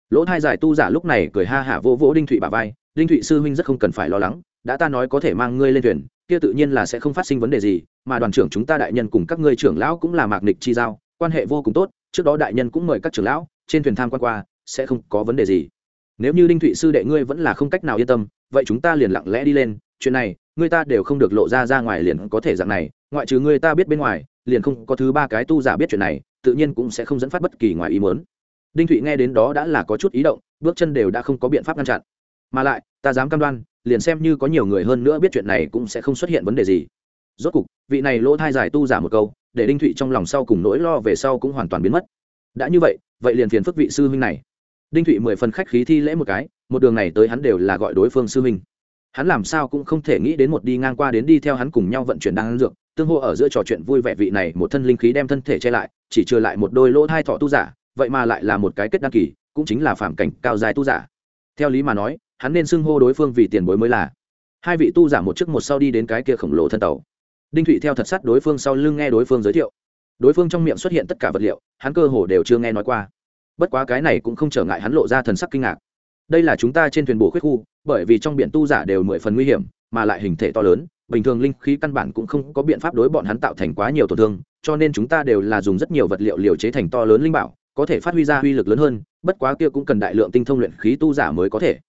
Lỗ thai giải tu giả lúc này cười ha hả vỗ vỗ đinh thụy bà vai Linh thụy sư huynh rất không cần phải lo lắng, đã ta nói có thể mang ngươi lên thuyền, kia tự nhiên là sẽ không phát sinh vấn đề gì, mà đoàn trưởng chúng ta đại nhân cùng các ngươi trưởng lão cũng là mạc nịch chi giao, quan hệ vô cùng tốt, trước đó đại nhân cũng mời các trưởng lão, trên thuyền tham quan qua, sẽ không có vấn đề gì. Nếu như đinh thụy sư đệ ngươi vẫn là không cách nào yên tâm, vậy chúng ta liền lặng lẽ đi lên, chuyện này người ta đều không được lộ ra ra ngoài liền có thể dạng này, ngoại trừ người ta biết bên ngoài, liền không có thứ ba cái tu giả biết chuyện này, tự nhiên cũng sẽ không dẫn phát bất kỳ ngoài ý muốn. Đinh thụy nghe đến đó đã là có chút ý động, bước chân đều đã không có biện pháp ngăn chặn mà lại, ta dám cam đoan, liền xem như có nhiều người hơn nữa biết chuyện này cũng sẽ không xuất hiện vấn đề gì. Rốt cục, vị này lỗ thai giải tu giả một câu, để đinh thụy trong lòng sau cùng nỗi lo về sau cũng hoàn toàn biến mất. Đã như vậy vậy liền phiền phức vị sư huynh này. Đinh thụy mười phần khách khí thi lễ một cái, một đường này tới hắn đều là gọi đối phương sư huynh. Hắn làm sao cũng không thể nghĩ đến một đi ngang qua đến đi theo hắn cùng nhau vận chuyển đan dược, tương hô ở giữa trò chuyện vui vẻ vị này một thân linh khí đem thân thể che lại, chỉ trừ lại một đôi lỗ thai thọ tu giả, vậy mà lại là một cái kết đăng kỳ, cũng chính là phản cảnh cao dài tu giả. Theo lý mà nói hắn nên xưng hô đối phương vì tiền bối mới là. Hai vị tu giả một trước một sau đi đến cái kia khổng lồ thân tàu. Đinh thụy theo thật sắt đối phương sau lưng nghe đối phương giới thiệu. Đối phương trong miệng xuất hiện tất cả vật liệu, hắn cơ hồ đều chưa nghe nói qua. Bất quá cái này cũng không trở ngại hắn lộ ra thần sắc kinh ngạc. Đây là chúng ta trên thuyền bổ khuyết khu, bởi vì trong biển tu giả đều mười phần nguy hiểm, mà lại hình thể to lớn, bình thường linh khí căn bản cũng không có biện pháp đối bọn hắn tạo thành quá nhiều tổn thương, cho nên chúng ta đều là dùng rất nhiều vật liệu liều chế thành to lớn linh bảo, có thể phát huy ra uy lực lớn hơn, bất quá kia cũng cần đại lượng tinh thông luyện khí tu giả mới có thể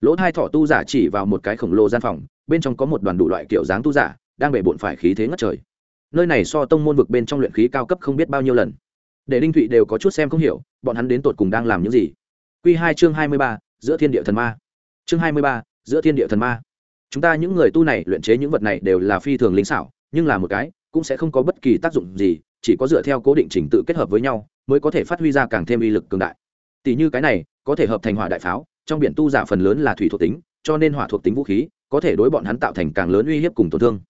lỗ hai thọ tu giả chỉ vào một cái khổng lồ gian phòng, bên trong có một đoàn đủ loại kiểu dáng tu giả, đang bể bộn phải khí thế ngất trời. Nơi này so tông môn vực bên trong luyện khí cao cấp không biết bao nhiêu lần. Để đinh thụy đều có chút xem không hiểu, bọn hắn đến tột cùng đang làm những gì? Q hai chương hai mươi ba, giữa thiên địa thần ma. Chương hai mươi ba, giữa thiên địa thần ma. Chúng ta những người tu này luyện chế những vật này đều là phi thường linh xảo, nhưng là một cái, cũng sẽ không có bất kỳ tác dụng gì, chỉ có dựa theo cố định trình tự kết hợp với nhau, mới có thể phát huy ra càng thêm uy lực cường đại. Tỷ như cái này, có thể hợp thành hỏa đại pháo trong biển tu giả phần lớn là thủy thuộc tính, cho nên hỏa thuộc tính vũ khí có thể đối bọn hắn tạo thành càng lớn uy hiếp cùng tổn thương.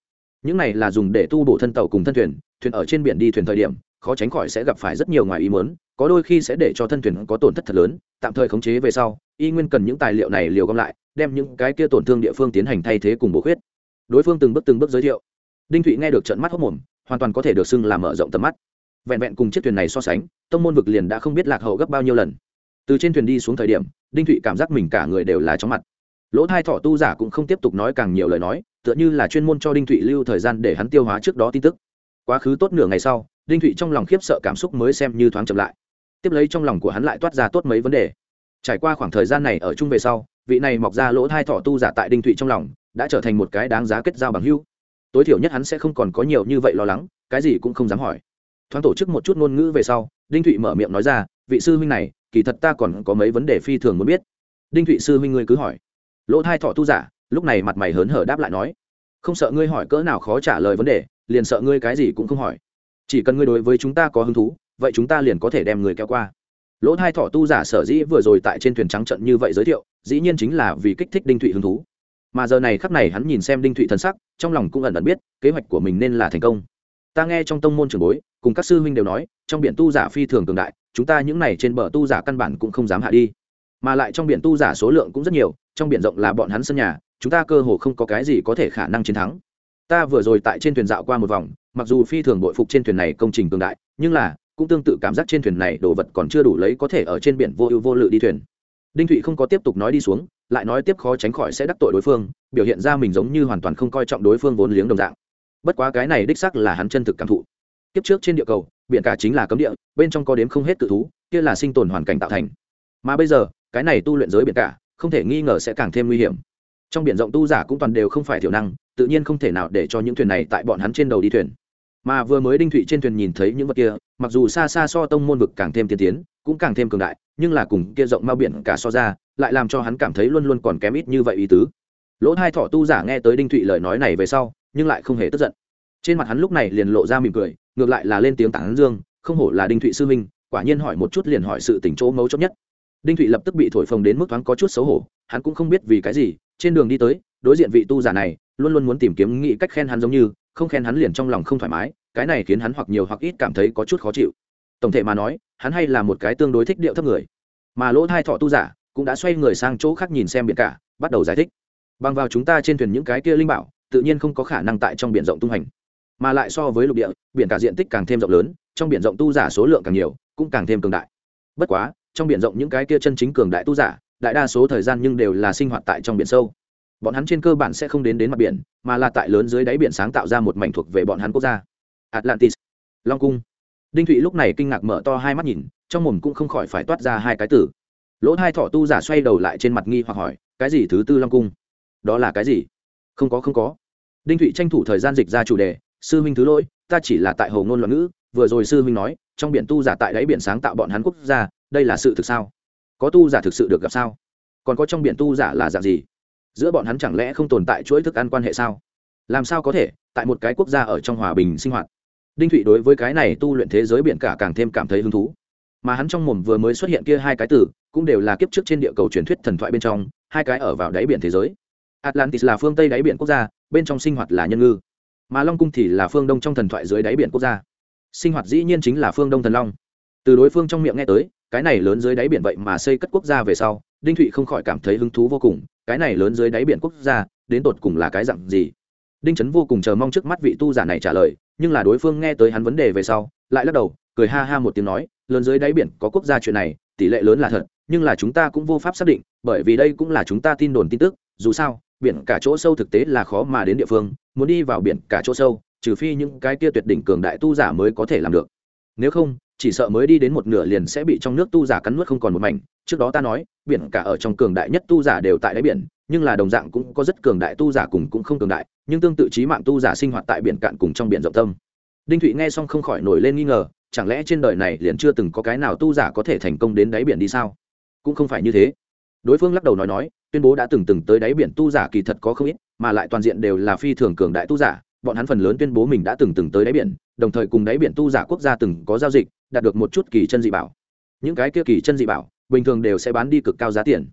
Những này là dùng để tu bổ thân tàu cùng thân thuyền thuyền ở trên biển đi thuyền thời điểm, khó tránh khỏi sẽ gặp phải rất nhiều ngoài ý muốn, có đôi khi sẽ để cho thân thuyền có tổn thất thật lớn, tạm thời khống chế về sau, y nguyên cần những tài liệu này liều gom lại, đem những cái kia tổn thương địa phương tiến hành thay thế cùng bổ khuyết. Đối phương từng bước từng bước giới thiệu. Đinh thụy nghe được trận mắt hốc mồm, hoàn toàn có thể được xưng là mở rộng tầm mắt. Vẹn vẹn cùng chiếc thuyền này so sánh, tông môn vực liền đã không biết lạc hậu gấp bao nhiêu lần từ trên thuyền đi xuống thời điểm, đinh thụy cảm giác mình cả người đều là chóng mặt. Lỗ thai thọ tu giả cũng không tiếp tục nói càng nhiều lời nói, tựa như là chuyên môn cho đinh thụy lưu thời gian để hắn tiêu hóa trước đó tin tức. Quá khứ tốt nửa ngày sau, đinh thụy trong lòng khiếp sợ cảm xúc mới xem như thoáng chậm lại. Tiếp lấy trong lòng của hắn lại toát ra tốt mấy vấn đề. Trải qua khoảng thời gian này ở chung về sau, vị này mọc ra lỗ thai thọ tu giả tại đinh thụy trong lòng đã trở thành một cái đáng giá kết giao bằng hưu tối thiểu nhất hắn sẽ không còn có nhiều như vậy lo lắng, cái gì cũng không dám hỏi. Thoáng tổ chức một chút ngôn ngữ về sau, đinh thụy mở miệng nói ra, vị sư huynh này kỳ thật ta còn có mấy vấn đề phi thường muốn biết. Đinh thụy sư huynh ngươi cứ hỏi. Lỗ thai thọ tu giả, lúc này mặt mày hớn hở đáp lại nói, không sợ ngươi hỏi cỡ nào khó trả lời vấn đề, liền sợ ngươi cái gì cũng không hỏi. Chỉ cần ngươi đối với chúng ta có hứng thú, vậy chúng ta liền có thể đem người kéo qua. Lỗ thai thọ tu giả sở dĩ vừa rồi tại trên thuyền trắng trận như vậy giới thiệu, dĩ nhiên chính là vì kích thích đinh thụy hứng thú. Mà giờ này khắc này hắn nhìn xem đinh thụy thân sắc, trong lòng cũng ẩn ẩn biết, kế hoạch của mình nên là thành công. Ta nghe trong tông môn trường bối cùng các sư huynh đều nói, trong biển tu giả phi thường cường đại, chúng ta những này trên bờ tu giả căn bản cũng không dám hạ đi. Mà lại trong biển tu giả số lượng cũng rất nhiều, trong biển rộng là bọn hắn sân nhà, chúng ta cơ hồ không có cái gì có thể khả năng chiến thắng. Ta vừa rồi tại trên thuyền dạo qua một vòng, mặc dù phi thường bội phục trên thuyền này công trình cường đại, nhưng là, cũng tương tự cảm giác trên thuyền này đồ vật còn chưa đủ lấy có thể ở trên biển vô ưu vô lự đi thuyền. Đinh thụy không có tiếp tục nói đi xuống, lại nói tiếp khó tránh khỏi sẽ đắc tội đối phương, biểu hiện ra mình giống như hoàn toàn không coi trọng đối phương vốn liếng đồng dạng. Bất quá cái này đích sắc là hắn chân thực cảm thụ kiếp trước trên địa cầu, biển cả chính là cấm địa, bên trong có đếm không hết tự thú, kia là sinh tồn hoàn cảnh tạo thành. Mà bây giờ, cái này tu luyện giới biển cả, không thể nghi ngờ sẽ càng thêm nguy hiểm. Trong biển rộng tu giả cũng toàn đều không phải thiểu năng, tự nhiên không thể nào để cho những thuyền này tại bọn hắn trên đầu đi thuyền. Mà vừa mới đinh thụy trên thuyền nhìn thấy những vật kia, mặc dù xa xa so tông môn vực càng thêm tiên tiến, cũng càng thêm cường đại, nhưng là cùng kia rộng mao biển cả so ra, lại làm cho hắn cảm thấy luôn luôn còn kém ít như vậy ý tứ. Lỗ hai thọ tu giả nghe tới đinh thụy lời nói này về sau, nhưng lại không hề tức giận. Trên mặt hắn lúc này liền lộ ra mỉm cười ngược lại là lên tiếng tảng dương, không hổ là đinh thụy sư minh quả nhiên hỏi một chút liền hỏi sự tỉnh chỗ mấu chốt nhất. Đinh thụy lập tức bị thổi phồng đến mức thoáng có chút xấu hổ, hắn cũng không biết vì cái gì, trên đường đi tới, đối diện vị tu giả này, luôn luôn muốn tìm kiếm nghĩ cách khen hắn giống như, không khen hắn liền trong lòng không thoải mái, cái này khiến hắn hoặc nhiều hoặc ít cảm thấy có chút khó chịu. Tổng thể mà nói, hắn hay là một cái tương đối thích điệu thấp người. Mà lỗ thai thọ tu giả cũng đã xoay người sang chỗ khác nhìn xem biển cả, bắt đầu giải thích. Bằng vào chúng ta trên thuyền những cái kia linh bảo, tự nhiên không có khả năng tại trong biển rộng tung hành mà lại so với lục địa, biển cả diện tích càng thêm rộng lớn, trong biển rộng tu giả số lượng càng nhiều, cũng càng thêm cường đại. Bất quá, trong biển rộng những cái kia chân chính cường đại tu giả, đại đa số thời gian nhưng đều là sinh hoạt tại trong biển sâu. Bọn hắn trên cơ bản sẽ không đến đến mặt biển, mà là tại lớn dưới đáy biển sáng tạo ra một mảnh thuộc về bọn hắn quốc gia. Atlantis, long cung. Đinh thụy lúc này kinh ngạc mở to hai mắt nhìn, trong mồm cũng không khỏi phải toát ra hai cái tử lỗ hai thọ tu giả xoay đầu lại trên mặt nghi hoặc hỏi, cái gì thứ tư long cung? Đó là cái gì? Không có không có. Đinh thụy tranh thủ thời gian dịch ra chủ đề sư huynh thứ lỗi, ta chỉ là tại hồ ngôn loạn ngữ, vừa rồi sư huynh nói, trong biển tu giả tại đáy biển sáng tạo bọn hắn quốc gia, đây là sự thực sao? Có tu giả thực sự được gặp sao? Còn có trong biển tu giả là dạng gì? Giữa bọn hắn chẳng lẽ không tồn tại chuỗi thức ăn quan hệ sao? Làm sao có thể, tại một cái quốc gia ở trong hòa bình sinh hoạt? Đinh thụy đối với cái này tu luyện thế giới biển cả càng thêm cảm thấy hứng thú. Mà hắn trong mồm vừa mới xuất hiện kia hai cái từ, cũng đều là kiếp trước trên địa cầu truyền thuyết thần thoại bên trong, hai cái ở vào đáy biển thế giới. Atlantis là phương tây đáy biển quốc gia, bên trong sinh hoạt là nhân ngư mà long cung thì là phương đông trong thần thoại dưới đáy biển quốc gia sinh hoạt dĩ nhiên chính là phương đông thần long từ đối phương trong miệng nghe tới cái này lớn dưới đáy biển vậy mà xây cất quốc gia về sau đinh thụy không khỏi cảm thấy hứng thú vô cùng cái này lớn dưới đáy biển quốc gia đến tột cùng là cái dặn gì đinh trấn vô cùng chờ mong trước mắt vị tu giả này trả lời nhưng là đối phương nghe tới hắn vấn đề về sau lại lắc đầu cười ha ha một tiếng nói lớn dưới đáy biển có quốc gia chuyện này tỷ lệ lớn là thật nhưng là chúng ta cũng vô pháp xác định bởi vì đây cũng là chúng ta tin đồn tin tức dù sao biển cả chỗ sâu thực tế là khó mà đến địa phương, muốn đi vào biển cả chỗ sâu, trừ phi những cái kia tuyệt đỉnh cường đại tu giả mới có thể làm được. Nếu không, chỉ sợ mới đi đến một nửa liền sẽ bị trong nước tu giả cắn nuốt không còn một mảnh. Trước đó ta nói, biển cả ở trong cường đại nhất tu giả đều tại đáy biển, nhưng là đồng dạng cũng có rất cường đại tu giả cùng cũng không cường đại, nhưng tương tự trí mạng tu giả sinh hoạt tại biển cạn cùng trong biển rộng tâm đinh thụy nghe xong không khỏi nổi lên nghi ngờ, chẳng lẽ trên đời này liền chưa từng có cái nào tu giả có thể thành công đến đáy biển đi sao? Cũng không phải như thế. Đối phương lắc đầu nói nói tuyên bố đã từng từng tới đáy biển tu giả kỳ thật có không ít, mà lại toàn diện đều là phi thường cường đại tu giả, bọn hắn phần lớn tuyên bố mình đã từng từng tới đáy biển, đồng thời cùng đáy biển tu giả quốc gia từng có giao dịch, đạt được một chút kỳ chân dị bảo. Những cái kia kỳ chân dị bảo, bình thường đều sẽ bán đi cực cao giá tiền.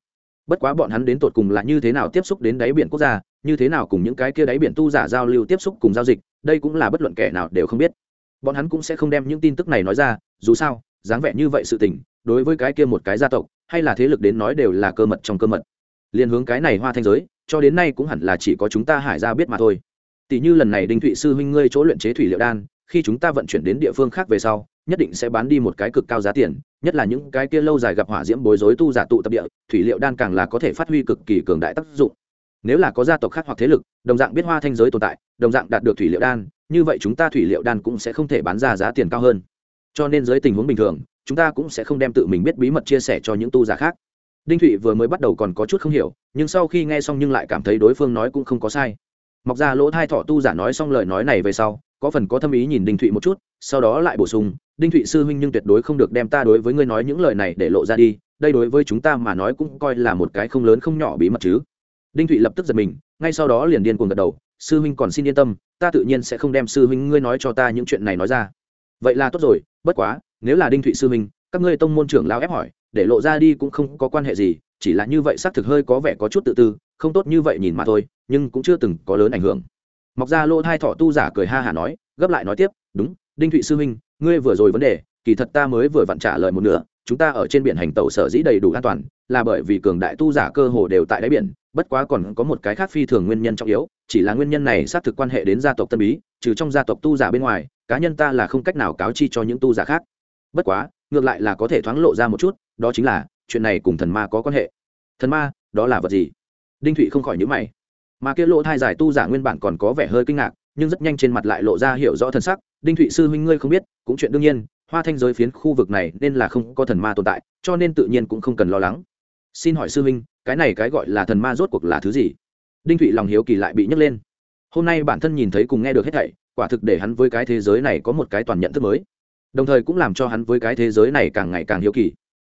Bất quá bọn hắn đến tột cùng là như thế nào tiếp xúc đến đáy biển quốc gia, như thế nào cùng những cái kia đáy biển tu giả giao lưu tiếp xúc cùng giao dịch, đây cũng là bất luận kẻ nào đều không biết. Bọn hắn cũng sẽ không đem những tin tức này nói ra, dù sao, dáng vẻ như vậy sự tình, đối với cái kia một cái gia tộc, hay là thế lực đến nói đều là cơ mật trong cơ mật liên hướng cái này hoa thanh giới, cho đến nay cũng hẳn là chỉ có chúng ta hải ra biết mà thôi. Tỷ như lần này đinh thụy sư huynh ngươi chỗ luyện chế thủy liệu đan, khi chúng ta vận chuyển đến địa phương khác về sau, nhất định sẽ bán đi một cái cực cao giá tiền, nhất là những cái kia lâu dài gặp hỏa diễm bối rối tu giả tụ tập địa, thủy liệu đan càng là có thể phát huy cực kỳ cường đại tác dụng. Nếu là có gia tộc khác hoặc thế lực, đồng dạng biết hoa thanh giới tồn tại, đồng dạng đạt được thủy liệu đan, như vậy chúng ta thủy liệu đan cũng sẽ không thể bán ra giá tiền cao hơn. Cho nên dưới tình huống bình thường, chúng ta cũng sẽ không đem tự mình biết bí mật chia sẻ cho những tu giả khác đinh thụy vừa mới bắt đầu còn có chút không hiểu, nhưng sau khi nghe xong nhưng lại cảm thấy đối phương nói cũng không có sai. Mọc ra lỗ thai thọ tu giả nói xong lời nói này về sau, có phần có thâm ý nhìn đinh thụy một chút, sau đó lại bổ sung, đinh thụy sư huynh nhưng tuyệt đối không được đem ta đối với ngươi nói những lời này để lộ ra đi, đây đối với chúng ta mà nói cũng coi là một cái không lớn không nhỏ bí mật chứ. Đinh thụy lập tức giật mình, ngay sau đó liền điên cuồng gật đầu, sư huynh còn xin yên tâm, ta tự nhiên sẽ không đem sư huynh ngươi nói cho ta những chuyện này nói ra. Vậy là tốt rồi, bất quá, nếu là đinh thụy sư huynh các ngươi tông môn trưởng lao ép hỏi, để lộ ra đi cũng không có quan hệ gì, chỉ là như vậy xác thực hơi có vẻ có chút tự tư, không tốt như vậy nhìn mà thôi, nhưng cũng chưa từng có lớn ảnh hưởng. Mọc ra lỗ hai thọ tu giả cười ha hả nói, gấp lại nói tiếp, đúng, đinh thụy sư huynh, ngươi vừa rồi vấn đề, kỳ thật ta mới vừa vặn trả lời một nửa, chúng ta ở trên biển hành tàu sở dĩ đầy đủ an toàn, là bởi vì cường đại tu giả cơ hồ đều tại đáy biển, bất quá còn có một cái khác phi thường nguyên nhân trọng yếu, chỉ là nguyên nhân này xác thực quan hệ đến gia tộc tân bí, trừ trong gia tộc tu giả bên ngoài, cá nhân ta là không cách nào cáo chi cho những tu giả khác. Bất quá ngược lại là có thể thoáng lộ ra một chút, đó chính là, chuyện này cùng thần ma có quan hệ. Thần ma, đó là vật gì? Đinh thụy không khỏi nhữ mày. Mà kia lỗ thai giải tu giả nguyên bản còn có vẻ hơi kinh ngạc, nhưng rất nhanh trên mặt lại lộ ra hiểu rõ thần sắc. Đinh thụy sư huynh ngươi không biết, cũng chuyện đương nhiên, hoa thanh giới phiến khu vực này nên là không có thần ma tồn tại, cho nên tự nhiên cũng không cần lo lắng. Xin hỏi sư huynh, cái này cái gọi là thần ma rốt cuộc là thứ gì? Đinh thụy lòng hiếu kỳ lại bị nhấc lên. Hôm nay bản thân nhìn thấy cùng nghe được hết thảy, quả thực để hắn với cái thế giới này có một cái toàn nhận thức mới đồng thời cũng làm cho hắn với cái thế giới này càng ngày càng hiếu kỳ.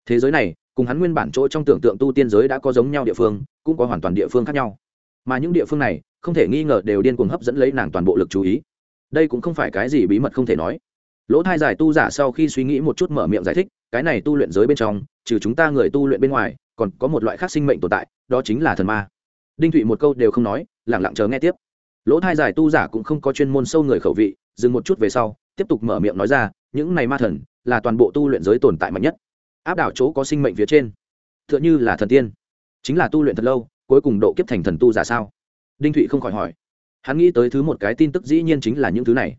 Thế giới này, cùng hắn nguyên bản chỗ trong tưởng tượng tu tiên giới đã có giống nhau địa phương, cũng có hoàn toàn địa phương khác nhau. Mà những địa phương này, không thể nghi ngờ đều điên cuồng hấp dẫn lấy nàng toàn bộ lực chú ý. Đây cũng không phải cái gì bí mật không thể nói. Lỗ thai giải tu giả sau khi suy nghĩ một chút mở miệng giải thích, cái này tu luyện giới bên trong, trừ chúng ta người tu luyện bên ngoài, còn có một loại khác sinh mệnh tồn tại, đó chính là thần ma. Đinh thụy một câu đều không nói lẳng lặng chờ nghe tiếp. Lỗ thai giải tu giả cũng không có chuyên môn sâu người khẩu vị, dừng một chút về sau, tiếp tục mở miệng nói ra những này ma thần là toàn bộ tu luyện giới tồn tại mạnh nhất. Áp đảo chỗ có sinh mệnh phía trên. T h ư ợ n h ư là thần tiên. Chính là tu luyện thật lâu, cuối cùng độ kiếp thành thần tu giả sao? Đinh thụy không khỏi hỏi. Hắn nghĩ tới thứ một cái tin tức dĩ nhiên chính là những thứ này.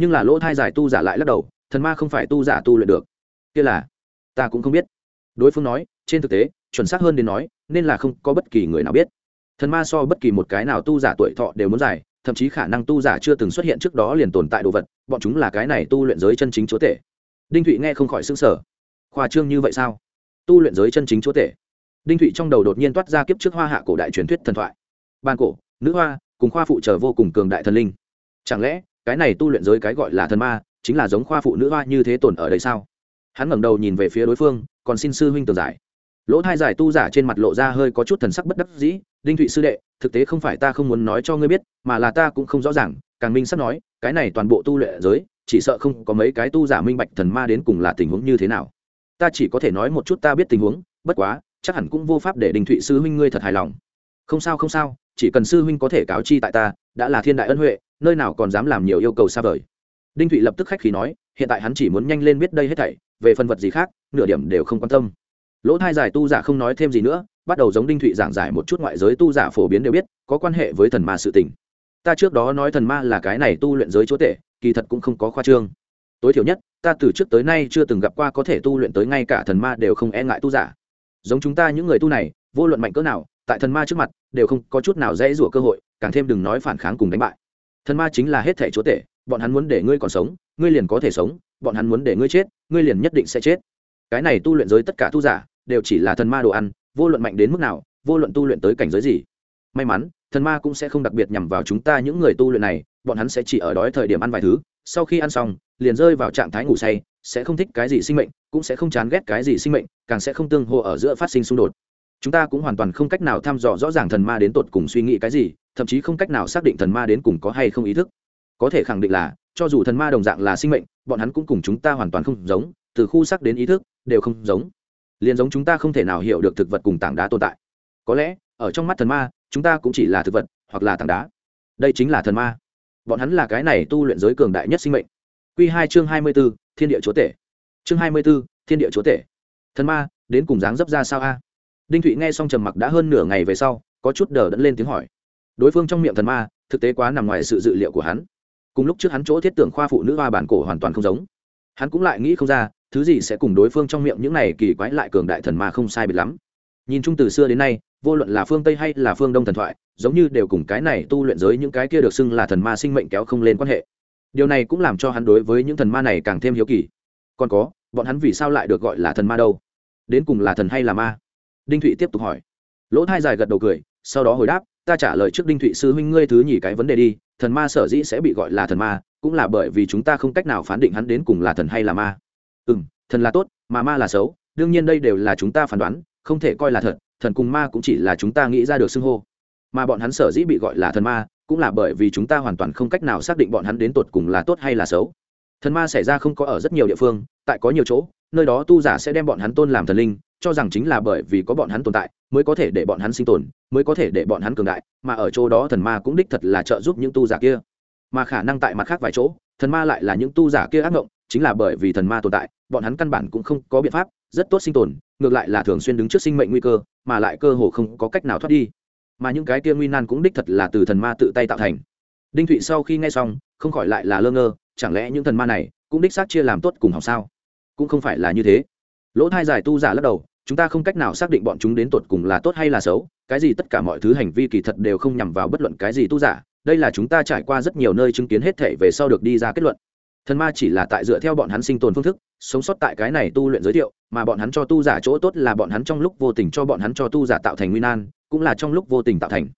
Nhưng là lỗ thai giải tu giả lại lắc đầu, thần ma không phải tu giả tu luyện được. Kia là, ta cũng không biết. Đối phương nói, trên thực tế, chuẩn xác hơn đến nói, nên là không có bất kỳ người nào biết. Thần ma so bất kỳ một cái nào tu giả tuổi thọ đều muốn dài thậm chí khả năng tu giả chưa từng xuất hiện trước đó liền tồn tại đồ vật, bọn chúng là cái này tu luyện giới chân chính chúa tể. Đinh thụy nghe không khỏi xứng sở khoa trương như vậy sao? Tu luyện giới chân chính chúa tể. Đinh thụy trong đầu đột nhiên toát ra kiếp trước hoa hạ cổ đại truyền thuyết thần thoại. Ban cổ, nữ hoa, cùng khoa phụ trở vô cùng cường đại thần linh. Chẳng lẽ, cái này tu luyện giới cái gọi là thần ma, chính là giống khoa phụ nữ hoa như thế tồn ở đây sao? Hắn ngẩng đầu nhìn về phía đối phương, còn xin sư huynh tường giải lỗ thai giải tu giả trên mặt lộ ra hơi có chút thần sắc bất đắc dĩ, đinh thụy sư đệ, thực tế không phải ta không muốn nói cho ngươi biết, mà là ta cũng không rõ ràng, càng minh sắp nói, cái này toàn bộ tu luyện giới, chỉ sợ không có mấy cái tu giả minh bạch thần ma đến cùng là tình huống như thế nào. Ta chỉ có thể nói một chút ta biết tình huống, bất quá, chắc hẳn cũng vô pháp để đình thụy sư huynh ngươi thật hài lòng. Không sao không sao, chỉ cần sư huynh có thể cáo chi tại ta, đã là thiên đại ân huệ, nơi nào còn dám làm nhiều yêu cầu xa vời. Đinh thụy lập tức khách khí nói, hiện tại hắn chỉ muốn nhanh lên biết đây hết thảy, về phần vật gì khác, nửa điểm đều không quan tâm lỗ thai giải tu giả không nói thêm gì nữa, bắt đầu giống đinh thụy giảng giải một chút ngoại giới tu giả phổ biến đều biết, có quan hệ với thần ma sự tình. Ta trước đó nói thần ma là cái này tu luyện giới chúa tể, kỳ thật cũng không có khoa trương. Tối thiểu nhất, ta từ trước tới nay chưa từng gặp qua có thể tu luyện tới ngay cả thần ma đều không e ngại tu giả. Giống chúng ta những người tu này, vô luận mạnh cỡ nào, tại thần ma trước mặt, đều không có chút nào dễ rủa cơ hội, càng thêm đừng nói phản kháng cùng đánh bại. Thần ma chính là hết thể chúa tể, bọn hắn muốn để ngươi còn sống, ngươi liền có thể sống, bọn hắn muốn để ngươi chết, ngươi liền nhất định sẽ chết cái này tu luyện giới tất cả tu giả đều chỉ là thần ma đồ ăn, vô luận mạnh đến mức nào, vô luận tu luyện tới cảnh giới gì. May mắn, thần ma cũng sẽ không đặc biệt nhằm vào chúng ta những người tu luyện này, bọn hắn sẽ chỉ ở đói thời điểm ăn vài thứ, sau khi ăn xong, liền rơi vào trạng thái ngủ say, sẽ không thích cái gì sinh mệnh, cũng sẽ không chán ghét cái gì sinh mệnh, càng sẽ không tương hô ở giữa phát sinh xung đột. Chúng ta cũng hoàn toàn không cách nào thăm dò rõ ràng thần ma đến tột cùng suy nghĩ cái gì, thậm chí không cách nào xác định thần ma đến cùng có hay không ý thức. Có thể khẳng định là, cho dù thần ma đồng dạng là sinh mệnh, bọn hắn cũng cùng chúng ta hoàn toàn không giống, từ khu sắc đến ý thức đều không giống. Liền giống chúng ta không thể nào hiểu được thực vật cùng tảng đá tồn tại. Có lẽ, ở trong mắt thần ma, chúng ta cũng chỉ là thực vật, hoặc là tảng đá. Đây chính là thần ma. Bọn hắn là cái này tu luyện giới cường đại nhất sinh mệnh. Q hai chương hai mươi b ố thiên địa chúa tể. Chương hai mươi b ố thiên địa chúa tể. Thần ma, đến cùng dáng dấp ra sao a? Đinh thụy nghe xong trầm mặc đã hơn nửa ngày về sau, có chút đờ đẫn lên tiếng hỏi. Đối phương trong miệng thần ma, thực tế quá nằm ngoài sự dự liệu của hắn. Cùng lúc trước hắn chỗ thiết tưởng khoa phụ nữ hoa bản cổ hoàn toàn không giống. Hắn cũng lại nghĩ không ra thứ gì sẽ cùng đối phương trong miệng những này kỳ quái lại cường đại thần ma không sai biệt lắm. Nhìn chung từ xưa đến nay, vô luận là phương tây hay là phương đông thần thoại, giống như đều cùng cái này tu luyện giới những cái kia được xưng là thần ma sinh mệnh kéo không lên quan hệ. Điều này cũng làm cho hắn đối với những thần ma này càng thêm hiếu kỳ. Còn có, bọn hắn vì sao lại được gọi là thần ma đâu? Đến cùng là thần hay là ma? Đinh thụy tiếp tục hỏi. Lỗ thai dài gật đầu cười, sau đó hồi đáp, ta trả lời trước đinh thụy sư huynh ngươi thứ nhỉ cái vấn đề đi, thần ma sở dĩ sẽ bị gọi là thần ma, cũng là bởi vì chúng ta không cách nào phán định hắn đến cùng là thần hay là ma ừ m thần là tốt, mà ma là xấu, đương nhiên đây đều là chúng ta phán đoán, không thể coi là thật, thần cùng ma cũng chỉ là chúng ta nghĩ ra được xưng hô. Mà bọn hắn sở dĩ bị gọi là thần ma, cũng là bởi vì chúng ta hoàn toàn không cách nào xác định bọn hắn đến tột cùng là tốt hay là xấu. Thần ma xảy ra không có ở rất nhiều địa phương, tại có nhiều chỗ, nơi đó tu giả sẽ đem bọn hắn tôn làm thần linh, cho rằng chính là bởi vì có bọn hắn tồn tại, mới có thể để bọn hắn sinh tồn, mới có thể để bọn hắn cường đại, mà ở chỗ đó thần ma cũng đích thật là trợ giúp những tu giả kia. Mà khả năng tại mặt khác vài chỗ, thần ma lại là những tu giả kia ác mộng chính là bởi vì thần ma tồn tại bọn hắn căn bản cũng không có biện pháp, rất tốt sinh tồn, ngược lại là thường xuyên đứng trước sinh mệnh nguy cơ, mà lại cơ hồ không có cách nào thoát đi. Mà những cái kia nguy nan cũng đích thật là từ thần ma tự tay tạo thành. Đinh thụy sau khi nghe xong, không khỏi lại là lơ ngơ, chẳng lẽ những thần ma này cũng đích xác chia làm tốt cùng học sao? Cũng không phải là như thế. Lỗ thai giải tu giả lắc đầu, chúng ta không cách nào xác định bọn chúng đến tột cùng là tốt hay là xấu, cái gì tất cả mọi thứ hành vi kỳ thật đều không nhằm vào bất luận cái gì tu giả, đây là chúng ta trải qua rất nhiều nơi chứng kiến hết thể về sau được đi ra kết luận thần ma chỉ là tại dựa theo bọn hắn sinh tồn phương thức, sống sót tại cái này tu luyện giới thiệu, mà bọn hắn cho tu giả chỗ tốt là bọn hắn trong lúc vô tình cho bọn hắn cho tu giả tạo thành nguy nan, cũng là trong lúc vô tình tạo thành.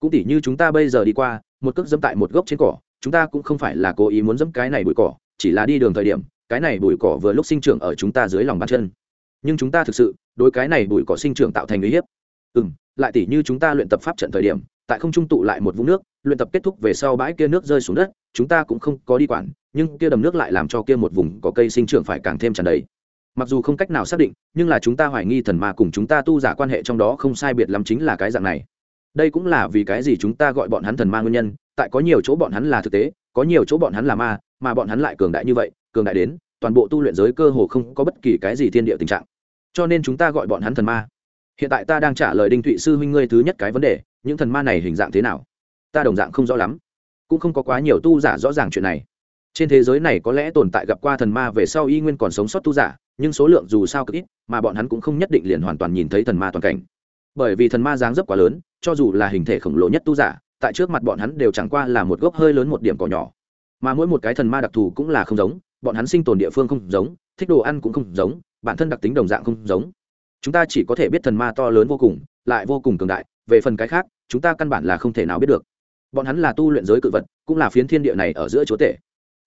Cũng tỉ như chúng ta bây giờ đi qua, một cước dẫm tại một gốc trên cỏ, chúng ta cũng không phải là cố ý muốn dẫm cái này bụi cỏ, chỉ là đi đường thời điểm, cái này bụi cỏ vừa lúc sinh trưởng ở chúng ta dưới lòng bàn chân. Nhưng chúng ta thực sự, đối cái này bụi cỏ sinh trưởng tạo thành uy hiếp. Ừ m lại tỉ như chúng ta luyện tập pháp trận thời điểm, tại không trung tụ lại một vũng nước, luyện tập kết thúc về sau bãi kia nước rơi xuống đất, chúng ta cũng không có đi quản nhưng kia đầm nước lại làm cho kia một vùng có cây sinh trưởng phải càng thêm tràn đầy. Mặc dù không cách nào xác định, nhưng là chúng ta hoài nghi thần ma cùng chúng ta tu giả quan hệ trong đó không sai biệt lắm chính là cái dạng này. Đây cũng là vì cái gì chúng ta gọi bọn hắn thần ma nguyên nhân, tại có nhiều chỗ bọn hắn là thực tế, có nhiều chỗ bọn hắn là ma, mà bọn hắn lại cường đại như vậy, cường đại đến, toàn bộ tu luyện giới cơ hồ không có bất kỳ cái gì thiên địa tình trạng. Cho nên chúng ta gọi bọn hắn thần ma. Hiện tại ta đang trả lời đinh thụy sư huynh ngươi thứ nhất cái vấn đề, những thần ma này hình dạng thế nào? Ta đồng dạng không rõ lắm. Cũng không có quá nhiều tu giả rõ ràng chuyện này trên thế giới này có lẽ tồn tại gặp qua thần ma về sau y nguyên còn sống sót tu giả, nhưng số lượng dù sao cực ít, mà bọn hắn cũng không nhất định liền hoàn toàn nhìn thấy thần ma toàn cảnh. Bởi vì thần ma dáng dấp quá lớn, cho dù là hình thể khổng lồ nhất tu giả, tại trước mặt bọn hắn đều chẳng qua là một gốc hơi lớn một điểm cỏ nhỏ. Mà mỗi một cái thần ma đặc thù cũng là không giống, bọn hắn sinh tồn địa phương không giống, thích đồ ăn cũng không giống, bản thân đặc tính đồng dạng không giống. Chúng ta chỉ có thể biết thần ma to lớn vô cùng, lại vô cùng cường đại, về phần cái khác, chúng ta căn bản là không thể nào biết được. Bọn hắn là tu luyện giới cự vật, cũng là phiến thiên địa này ở giữa chúa tể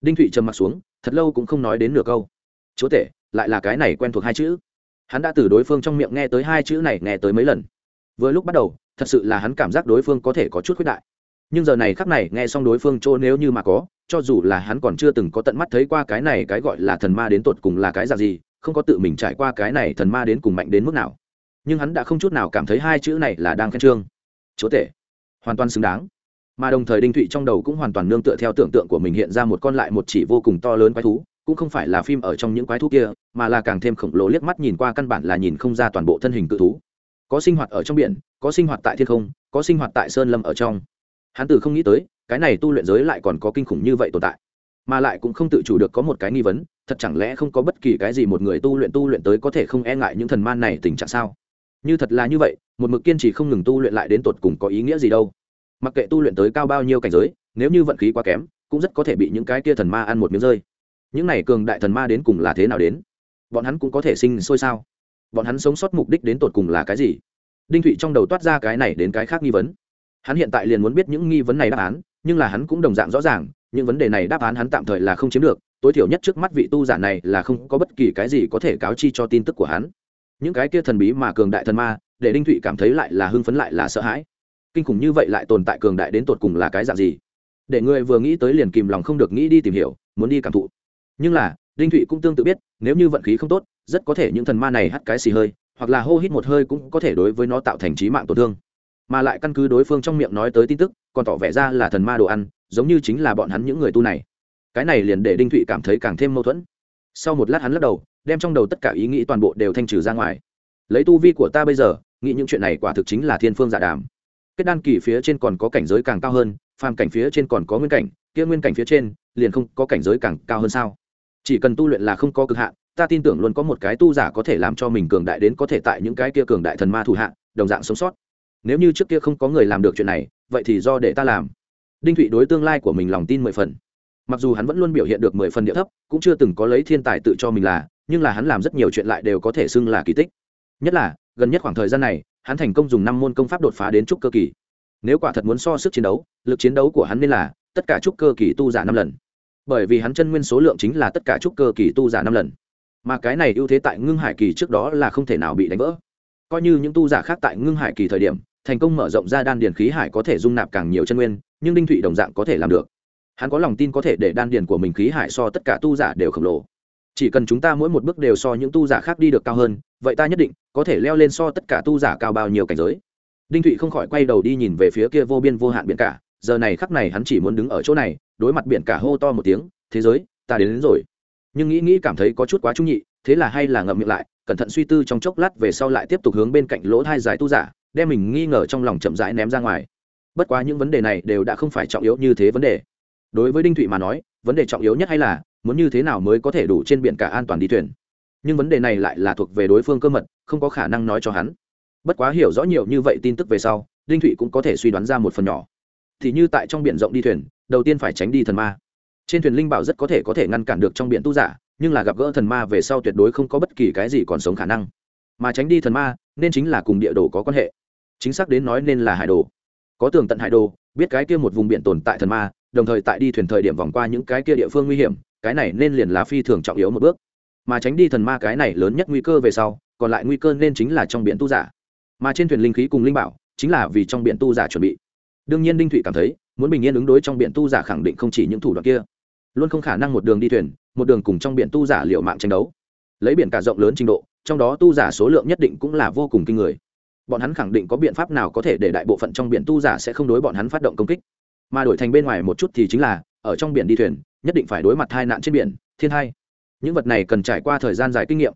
đinh thụy trầm m ặ t xuống, thật lâu cũng không nói đến nửa câu. Chúa tể, lại là cái này quen thuộc hai chữ. Hắn đã từ đối phương trong miệng nghe tới hai chữ này nghe tới mấy lần. Vừa lúc bắt đầu, thật sự là hắn cảm giác đối phương có thể có chút k h u ế t đại. Nhưng giờ này khắc này, nghe xong đối phương chỗ nếu như mà có, cho dù là hắn còn chưa từng có tận mắt thấy qua cái này cái gọi là thần ma đến tột cùng là cái dạng gì, không có tự mình trải qua cái này thần ma đến cùng mạnh đến mức nào. Nhưng hắn đã không chút nào cảm thấy hai chữ này là đang khen trương. Chúa tể, hoàn toàn xứng đáng mà đồng thời đinh thụy trong đầu cũng hoàn toàn nương tựa theo tưởng tượng của mình hiện ra một con lại một chỉ vô cùng to lớn quái thú, cũng không phải là phim ở trong những quái thú kia, mà là càng thêm khổng lồ liếc mắt nhìn qua căn bản là nhìn không ra toàn bộ thân hình cự thú. Có sinh hoạt ở trong biển, có sinh hoạt tại thiên không, có sinh hoạt tại sơn lâm ở trong. Hắn từ không nghĩ tới, cái này tu luyện giới lại còn có kinh khủng như vậy tồn tại, mà lại cũng không tự chủ được có một cái nghi vấn, thật chẳng lẽ không có bất kỳ cái gì một người tu luyện tu luyện tới có thể không e ngại những thần man này tình trạng sao? Như thật là như vậy, một mực kiên trì không ngừng tu luyện lại đến tột cùng có ý nghĩa gì đâu? Mặc kệ tu luyện tới cao bao nhiêu cảnh giới, nếu như vận khí quá kém, cũng rất có thể bị những cái kia thần ma ăn một miếng rơi. Những này cường đại thần ma đến cùng là thế nào đến? Bọn hắn cũng có thể sinh sôi sao? Bọn hắn sống sót mục đích đến tột cùng là cái gì? Đinh thụy trong đầu toát ra cái này đến cái khác nghi vấn. Hắn hiện tại liền muốn biết những nghi vấn này đáp án, nhưng là hắn cũng đồng dạng rõ ràng, những vấn đề này đáp án hắn tạm thời là không chiếm được, tối thiểu nhất trước mắt vị tu giả này là không có bất kỳ cái gì có thể cáo chi cho tin tức của hắn. Những cái kia thần bí mà cường đại thần ma, để đinh thụy cảm thấy lại là hưng phấn lại là sợ hãi kinh khủng như vậy lại tồn tại cường đại đến tột cùng là cái dạng gì? Để người vừa nghĩ tới liền kìm lòng không được nghĩ đi tìm hiểu, muốn đi cảm thụ. Nhưng là, đinh thụy cũng tương tự biết, nếu như vận khí không tốt, rất có thể những thần ma này hắt cái xì hơi, hoặc là hô hít một hơi cũng có thể đối với nó tạo thành trí mạng tổn thương. Mà lại căn cứ đối phương trong miệng nói tới tin tức, còn tỏ vẻ ra là thần ma đồ ăn, giống như chính là bọn hắn những người tu này. Cái này liền để đinh thụy cảm thấy càng thêm mâu thuẫn. Sau một lát hắn lắc đầu, đem trong đầu tất cả ý nghĩ toàn bộ đều thanh trừ ra ngoài. Lấy tu vi của ta bây giờ, nghĩ những chuyện này quả thực chính là thiên phương giả đàm kết đan kỳ phía trên còn có cảnh giới càng cao hơn, phàm cảnh phía trên còn có nguyên cảnh, kia nguyên cảnh phía trên liền không có cảnh giới càng cao hơn sao? Chỉ cần tu luyện là không có cực hạn, ta tin tưởng luôn có một cái tu giả có thể làm cho mình cường đại đến có thể tại những cái kia cường đại thần ma thủ hạ, đồng dạng sống sót. Nếu như trước kia không có người làm được chuyện này, vậy thì do để ta làm. Đinh thụy đối tương lai của mình lòng tin mười phần. Mặc dù hắn vẫn luôn biểu hiện được mười phần địa thấp, cũng chưa từng có lấy thiên tài tự cho mình là, nhưng là hắn làm rất nhiều chuyện lại đều có thể xưng là kỳ tích. Nhất là, gần nhất khoảng thời gian này hắn thành công dùng năm môn công pháp đột phá đến trúc cơ kỳ. Nếu quả thật muốn so sức chiến đấu, lực chiến đấu của hắn nên là tất cả trúc cơ kỳ tu giả năm lần. Bởi vì hắn chân nguyên số lượng chính là tất cả trúc cơ kỳ tu giả năm lần. Mà cái này ưu thế tại ngưng hải kỳ trước đó là không thể nào bị đánh vỡ. Coi như những tu giả khác tại ngưng hải kỳ thời điểm, thành công mở rộng ra đan điền khí hải có thể dung nạp càng nhiều chân nguyên, nhưng đinh thụy đồng dạng có thể làm được. Hắn có lòng tin có thể để đan điền của mình khí hải so tất cả tu giả đều khổng lồ chỉ cần chúng ta mỗi một bước đều so những tu giả khác đi được cao hơn vậy ta nhất định có thể leo lên so tất cả tu giả cao bao nhiêu cảnh giới. Đinh thụy không khỏi quay đầu đi nhìn về phía kia vô biên vô hạn biển cả giờ này khắc này hắn chỉ muốn đứng ở chỗ này đối mặt biển cả hô to một tiếng thế giới ta đến, đến rồi. Nhưng nghĩ nghĩ cảm thấy có chút quá trung nhị thế là hay là ngậm miệng lại cẩn thận suy tư trong chốc lát về sau lại tiếp tục hướng bên cạnh lỗ thai dài tu giả đem mình nghi ngờ trong lòng chậm rãi ném ra ngoài. Bất quá những vấn đề này đều đã không phải trọng yếu như thế vấn đề. Đối với đinh thụy mà nói vấn đề trọng yếu nhất hay là muốn như thế nào mới có thể đủ trên biển cả an toàn đi thuyền. Nhưng vấn đề này lại là thuộc về đối phương cơ mật, không có khả năng nói cho hắn. Bất quá hiểu rõ nhiều như vậy tin tức về sau, đinh thụy cũng có thể suy đoán ra một phần nhỏ. Thì như tại trong biển rộng đi thuyền, đầu tiên phải tránh đi thần ma. Trên thuyền linh bảo rất có thể có thể ngăn cản được trong biển tu giả, nhưng là gặp gỡ thần ma về sau tuyệt đối không có bất kỳ cái gì còn sống khả năng. Mà tránh đi thần ma, nên chính là cùng địa đồ có quan hệ. Chính xác đến nói nên là hải đồ. Có tường tận hải đồ, biết cái kia một vùng biển tồn tại thần ma, đồng thời tại đi thuyền thời điểm vòng qua những cái kia địa phương nguy hiểm cái này nên liền là phi thường trọng yếu một bước. Mà tránh đi thần ma cái này lớn nhất nguy cơ về sau, còn lại nguy cơ nên chính là trong biển tu giả. Mà trên thuyền linh khí cùng linh bảo, chính là vì trong biển tu giả chuẩn bị. Đương nhiên đinh thụy cảm thấy, muốn bình yên ứng đối trong biển tu giả khẳng định không chỉ những thủ đoạn kia. Luôn không khả năng một đường đi thuyền, một đường cùng trong biển tu giả liệu mạng tranh đấu. Lấy biển cả rộng lớn trình độ, trong đó tu giả số lượng nhất định cũng là vô cùng kinh người. Bọn hắn khẳng định có biện pháp nào có thể để đại bộ phận trong biển tu giả sẽ không đối bọn hắn phát động công kích. Mà đổi thành bên ngoài một chút thì chính là ở trong biển đi thuyền, nhất định phải đối mặt hai nạn trên biển, thiên hai. Những vật này cần trải qua thời gian dài kinh nghiệm.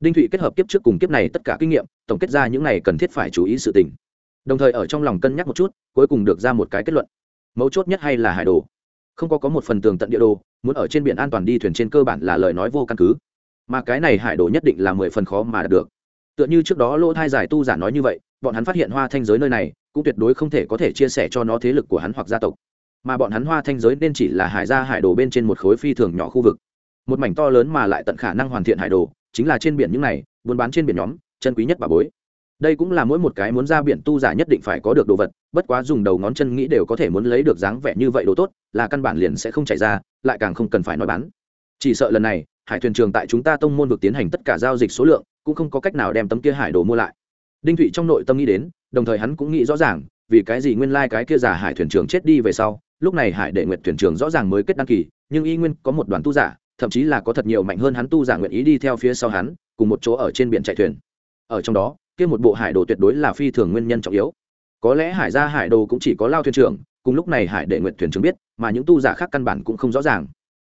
Đinh thụy kết hợp kiếp trước cùng kiếp này tất cả kinh nghiệm, tổng kết ra những này cần thiết phải chú ý sự tình. Đồng thời ở trong lòng cân nhắc một chút, cuối cùng được ra một cái kết luận. Mấu chốt nhất hay là hải đồ? Không có có một phần tường tận địa đồ, muốn ở trên biển an toàn đi thuyền trên cơ bản là lời nói vô căn cứ. Mà cái này hải đồ nhất định là mười phần khó mà đạt được. Tựa như trước đó lỗ thai giải tu giả nói như vậy, bọn hắn phát hiện hoa thanh giới nơi này, cũng tuyệt đối không thể có thể chia sẻ cho nó thế lực của hắn hoặc gia tộc mà bọn hắn hoa thanh giới nên chỉ là hải gia hải đồ bên trên một khối phi thường nhỏ khu vực. Một mảnh to lớn mà lại tận khả năng hoàn thiện hải đồ, chính là trên biển những này, buôn bán trên biển nhóm, chân quý nhất bà bối. Đây cũng là mỗi một cái muốn ra biển tu giả nhất định phải có được đồ vật, bất quá dùng đầu ngón chân nghĩ đều có thể muốn lấy được dáng vẻ như vậy đồ tốt, là căn bản liền sẽ không chạy ra, lại càng không cần phải nói bán. Chỉ sợ lần này, hải thuyền trường tại chúng ta tông môn vực tiến hành tất cả giao dịch số lượng, cũng không có cách nào đem tấm kia hải đồ mua lại. Đinh thụy trong nội tâm nghĩ đến, đồng thời hắn cũng nghĩ rõ ràng, vì cái gì nguyên lai cái kia giả hải thuyền trường chết đi về sau lúc này hải đệ nguyệt thuyền trưởng rõ ràng mới kết đăng kỳ, nhưng y nguyên có một đoàn tu giả, thậm chí là có thật nhiều mạnh hơn hắn tu giả nguyện ý đi theo phía sau hắn, cùng một chỗ ở trên biển chạy thuyền. Ở trong đó, kia một bộ hải đồ tuyệt đối là phi thường nguyên nhân trọng yếu. Có lẽ hải gia hải đồ cũng chỉ có lao thuyền trưởng, cùng lúc này hải đệ nguyệt thuyền trưởng biết, mà những tu giả khác căn bản cũng không rõ ràng.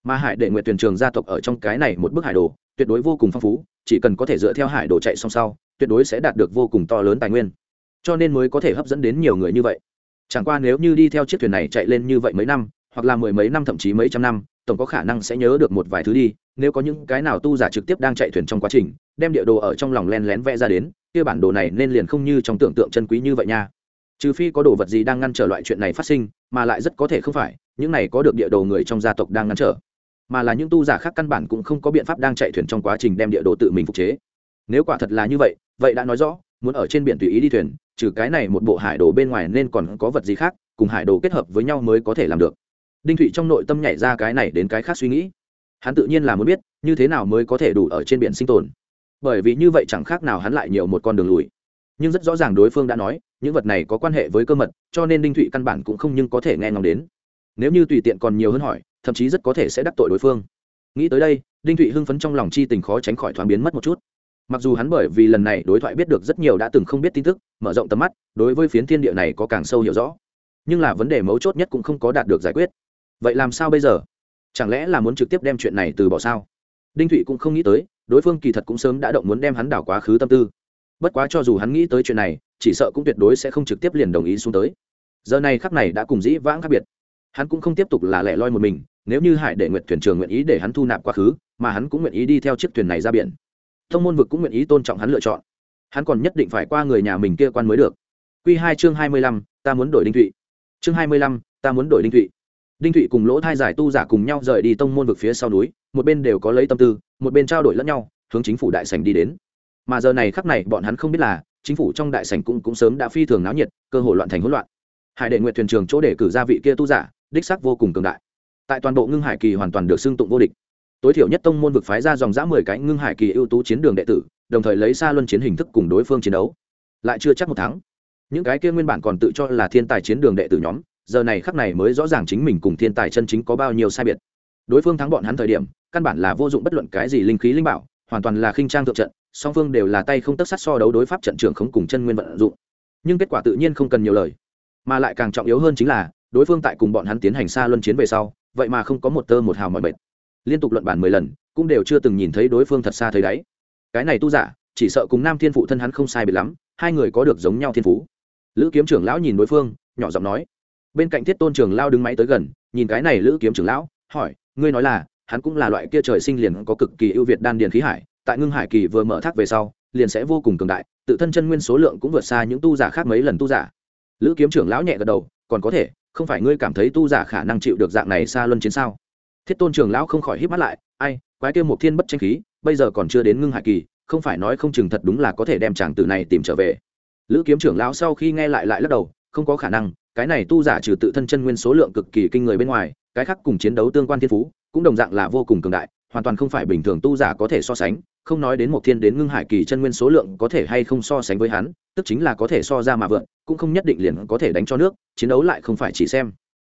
Mà hải đệ nguyệt thuyền trưởng gia tộc ở trong cái này một bức hải đồ, tuyệt đối vô cùng phong phú, chỉ cần có thể dựa theo hải đồ chạy song sau, tuyệt đối sẽ đạt được vô cùng to lớn tài nguyên. Cho nên mới có thể hấp dẫn đến nhiều người như vậy chẳng qua nếu như đi theo chiếc thuyền này chạy lên như vậy mấy năm, hoặc là mười mấy năm, thậm chí mấy trăm năm, tổng có khả năng sẽ nhớ được một vài thứ đi. Nếu có những cái nào tu giả trực tiếp đang chạy thuyền trong quá trình, đem địa đồ ở trong lòng len lén vẽ ra đến, kia bản đồ này nên liền không như trong tưởng tượng chân quý như vậy nha. Trừ phi có đồ vật gì đang ngăn trở loại chuyện này phát sinh, mà lại rất có thể không phải, những này có được địa đồ người trong gia tộc đang ngăn trở. Mà là những tu giả khác căn bản cũng không có biện pháp đang chạy thuyền trong quá trình đem địa đồ tự mình phục chế. Nếu quả thật là như vậy vậy đã nói rõ muốn ở trên biển tùy ý đi thuyền, trừ cái này một bộ hải đồ bên ngoài nên còn có vật gì khác, cùng hải đồ kết hợp với nhau mới có thể làm được. Đinh thụy trong nội tâm nhảy ra cái này đến cái khác suy nghĩ. Hắn tự nhiên là muốn biết, như thế nào mới có thể đủ ở trên biển sinh tồn. Bởi vì như vậy chẳng khác nào hắn lại nhiều một con đường lùi. Nhưng rất rõ ràng đối phương đã nói, những vật này có quan hệ với cơ mật, cho nên đinh thụy căn bản cũng không nhưng có thể nghe ngóng đến. Nếu như tùy tiện còn nhiều hơn hỏi, thậm chí rất có thể sẽ đắc tội đối phương. Nghĩ tới đây, đinh thụy hưng phấn trong lòng chi tình khó tránh khỏi thoáng biến mất một chút mặc dù hắn bởi vì lần này đối thoại biết được rất nhiều đã từng không biết tin tức, mở rộng tầm mắt, đối với phiến thiên địa này có càng sâu hiểu rõ. Nhưng là vấn đề mấu chốt nhất cũng không có đạt được giải quyết. Vậy làm sao bây giờ? Chẳng lẽ là muốn trực tiếp đem chuyện này từ bỏ sao? Đinh thụy cũng không nghĩ tới, đối phương kỳ thật cũng sớm đã động muốn đem hắn đảo quá khứ tâm tư. Bất quá cho dù hắn nghĩ tới chuyện này, chỉ sợ cũng tuyệt đối sẽ không trực tiếp liền đồng ý xuống tới. Giờ này khắc này đã cùng dĩ vãng khác biệt. Hắn cũng không tiếp tục là lẻ loi một mình, nếu như hải đệ nguyện thuyền trường nguyện ý để hắn thu nạp quá khứ, mà hắn cũng nguyện ý đi theo chiếc thuyền này ra biển thông môn vực cũng nguyện ý tôn trọng hắn lựa chọn. Hắn còn nhất định phải qua người nhà mình kia quan mới được. Q hai chương hai mươi lăm, ta muốn đổi đinh thụy. Chương hai mươi lăm, ta muốn đổi đinh thụy. Đinh thụy cùng lỗ thai giải tu giả cùng nhau rời đi tông môn vực phía sau núi, một bên đều có lấy tâm tư, một bên trao đổi lẫn nhau, hướng chính phủ đại sành đi đến. Mà giờ này khắc này bọn hắn không biết là, chính phủ trong đại sành cũng cũng sớm đã phi thường náo nhiệt, cơ hội loạn thành hỗn loạn. Hải đệ nguyện thuyền trường chỗ để cử ra vị kia tu giả, đích sắc vô cùng cường đại. Tại toàn bộ ngưng hải kỳ hoàn toàn được xưng tụng vô địch tối thiểu nhất tông môn vực phái ra dòng dã mười cái ngưng hải kỳ ưu tú chiến đường đệ tử, đồng thời lấy xa luân chiến hình thức cùng đối phương chiến đấu. Lại chưa chắc một tháng. Những cái kia nguyên bản còn tự cho là thiên tài chiến đường đệ tử nhóm, giờ này khắc này mới rõ ràng chính mình cùng thiên tài chân chính có bao nhiêu sai biệt. Đối phương thắng bọn hắn thời điểm, căn bản là vô dụng bất luận cái gì linh khí linh bảo, hoàn toàn là khinh trang thượng trận, song phương đều là tay không tất sát so đấu đối pháp trận trưởng không cùng chân nguyên vận dụng. Nhưng kết quả tự nhiên không cần nhiều lời. Mà lại càng trọng yếu hơn chính là, đối phương tại cùng bọn hắn tiến hành xa luân chiến về sau, vậy mà không có một tơ một hào mọi mệt liên tục luận bản mười lần, cũng đều chưa từng nhìn thấy đối phương thật xa thấy đáy. Cái này tu giả, chỉ sợ cùng nam thiên phụ thân hắn không sai biệt lắm, hai người có được giống nhau thiên phú. Lữ kiếm trưởng lão nhìn đối phương, nhỏ giọng nói. Bên cạnh thiết tôn trường lao đứng máy tới gần, nhìn cái này lữ kiếm trưởng lão, hỏi, ngươi nói là, hắn cũng là loại kia trời sinh liền có cực kỳ ưu việt đan điền khí hải, tại ngưng hải kỳ vừa mở thác về sau, liền sẽ vô cùng cường đại, tự thân chân nguyên số lượng cũng vượt xa những tu giả khác mấy lần tu giả. Lữ kiếm trưởng lão nhẹ gật đầu, còn có thể, không phải ngươi cảm thấy tu giả khả năng chịu được dạng này xa luân chiến sao? Thiết tôn trưởng lão không khỏi hít mắt lại, ai, quái kia một thiên bất tranh khí, bây giờ còn chưa đến ngưng hải kỳ, không phải nói không chừng thật đúng là có thể đem chàng tử này tìm trở về. Lữ kiếm trưởng lão sau khi nghe lại lại lắc đầu, không có khả năng, cái này tu giả trừ tự thân chân nguyên số lượng cực kỳ kinh người bên ngoài, cái khác cùng chiến đấu tương quan thiên phú, cũng đồng dạng là vô cùng cường đại, hoàn toàn không phải bình thường tu giả có thể so sánh, không nói đến một thiên đến ngưng hải kỳ chân nguyên số lượng có thể hay không so sánh với hắn, tức chính là có thể so ra mà vượn, cũng không nhất định liền có thể đánh cho nước, chiến đấu lại không phải chỉ xem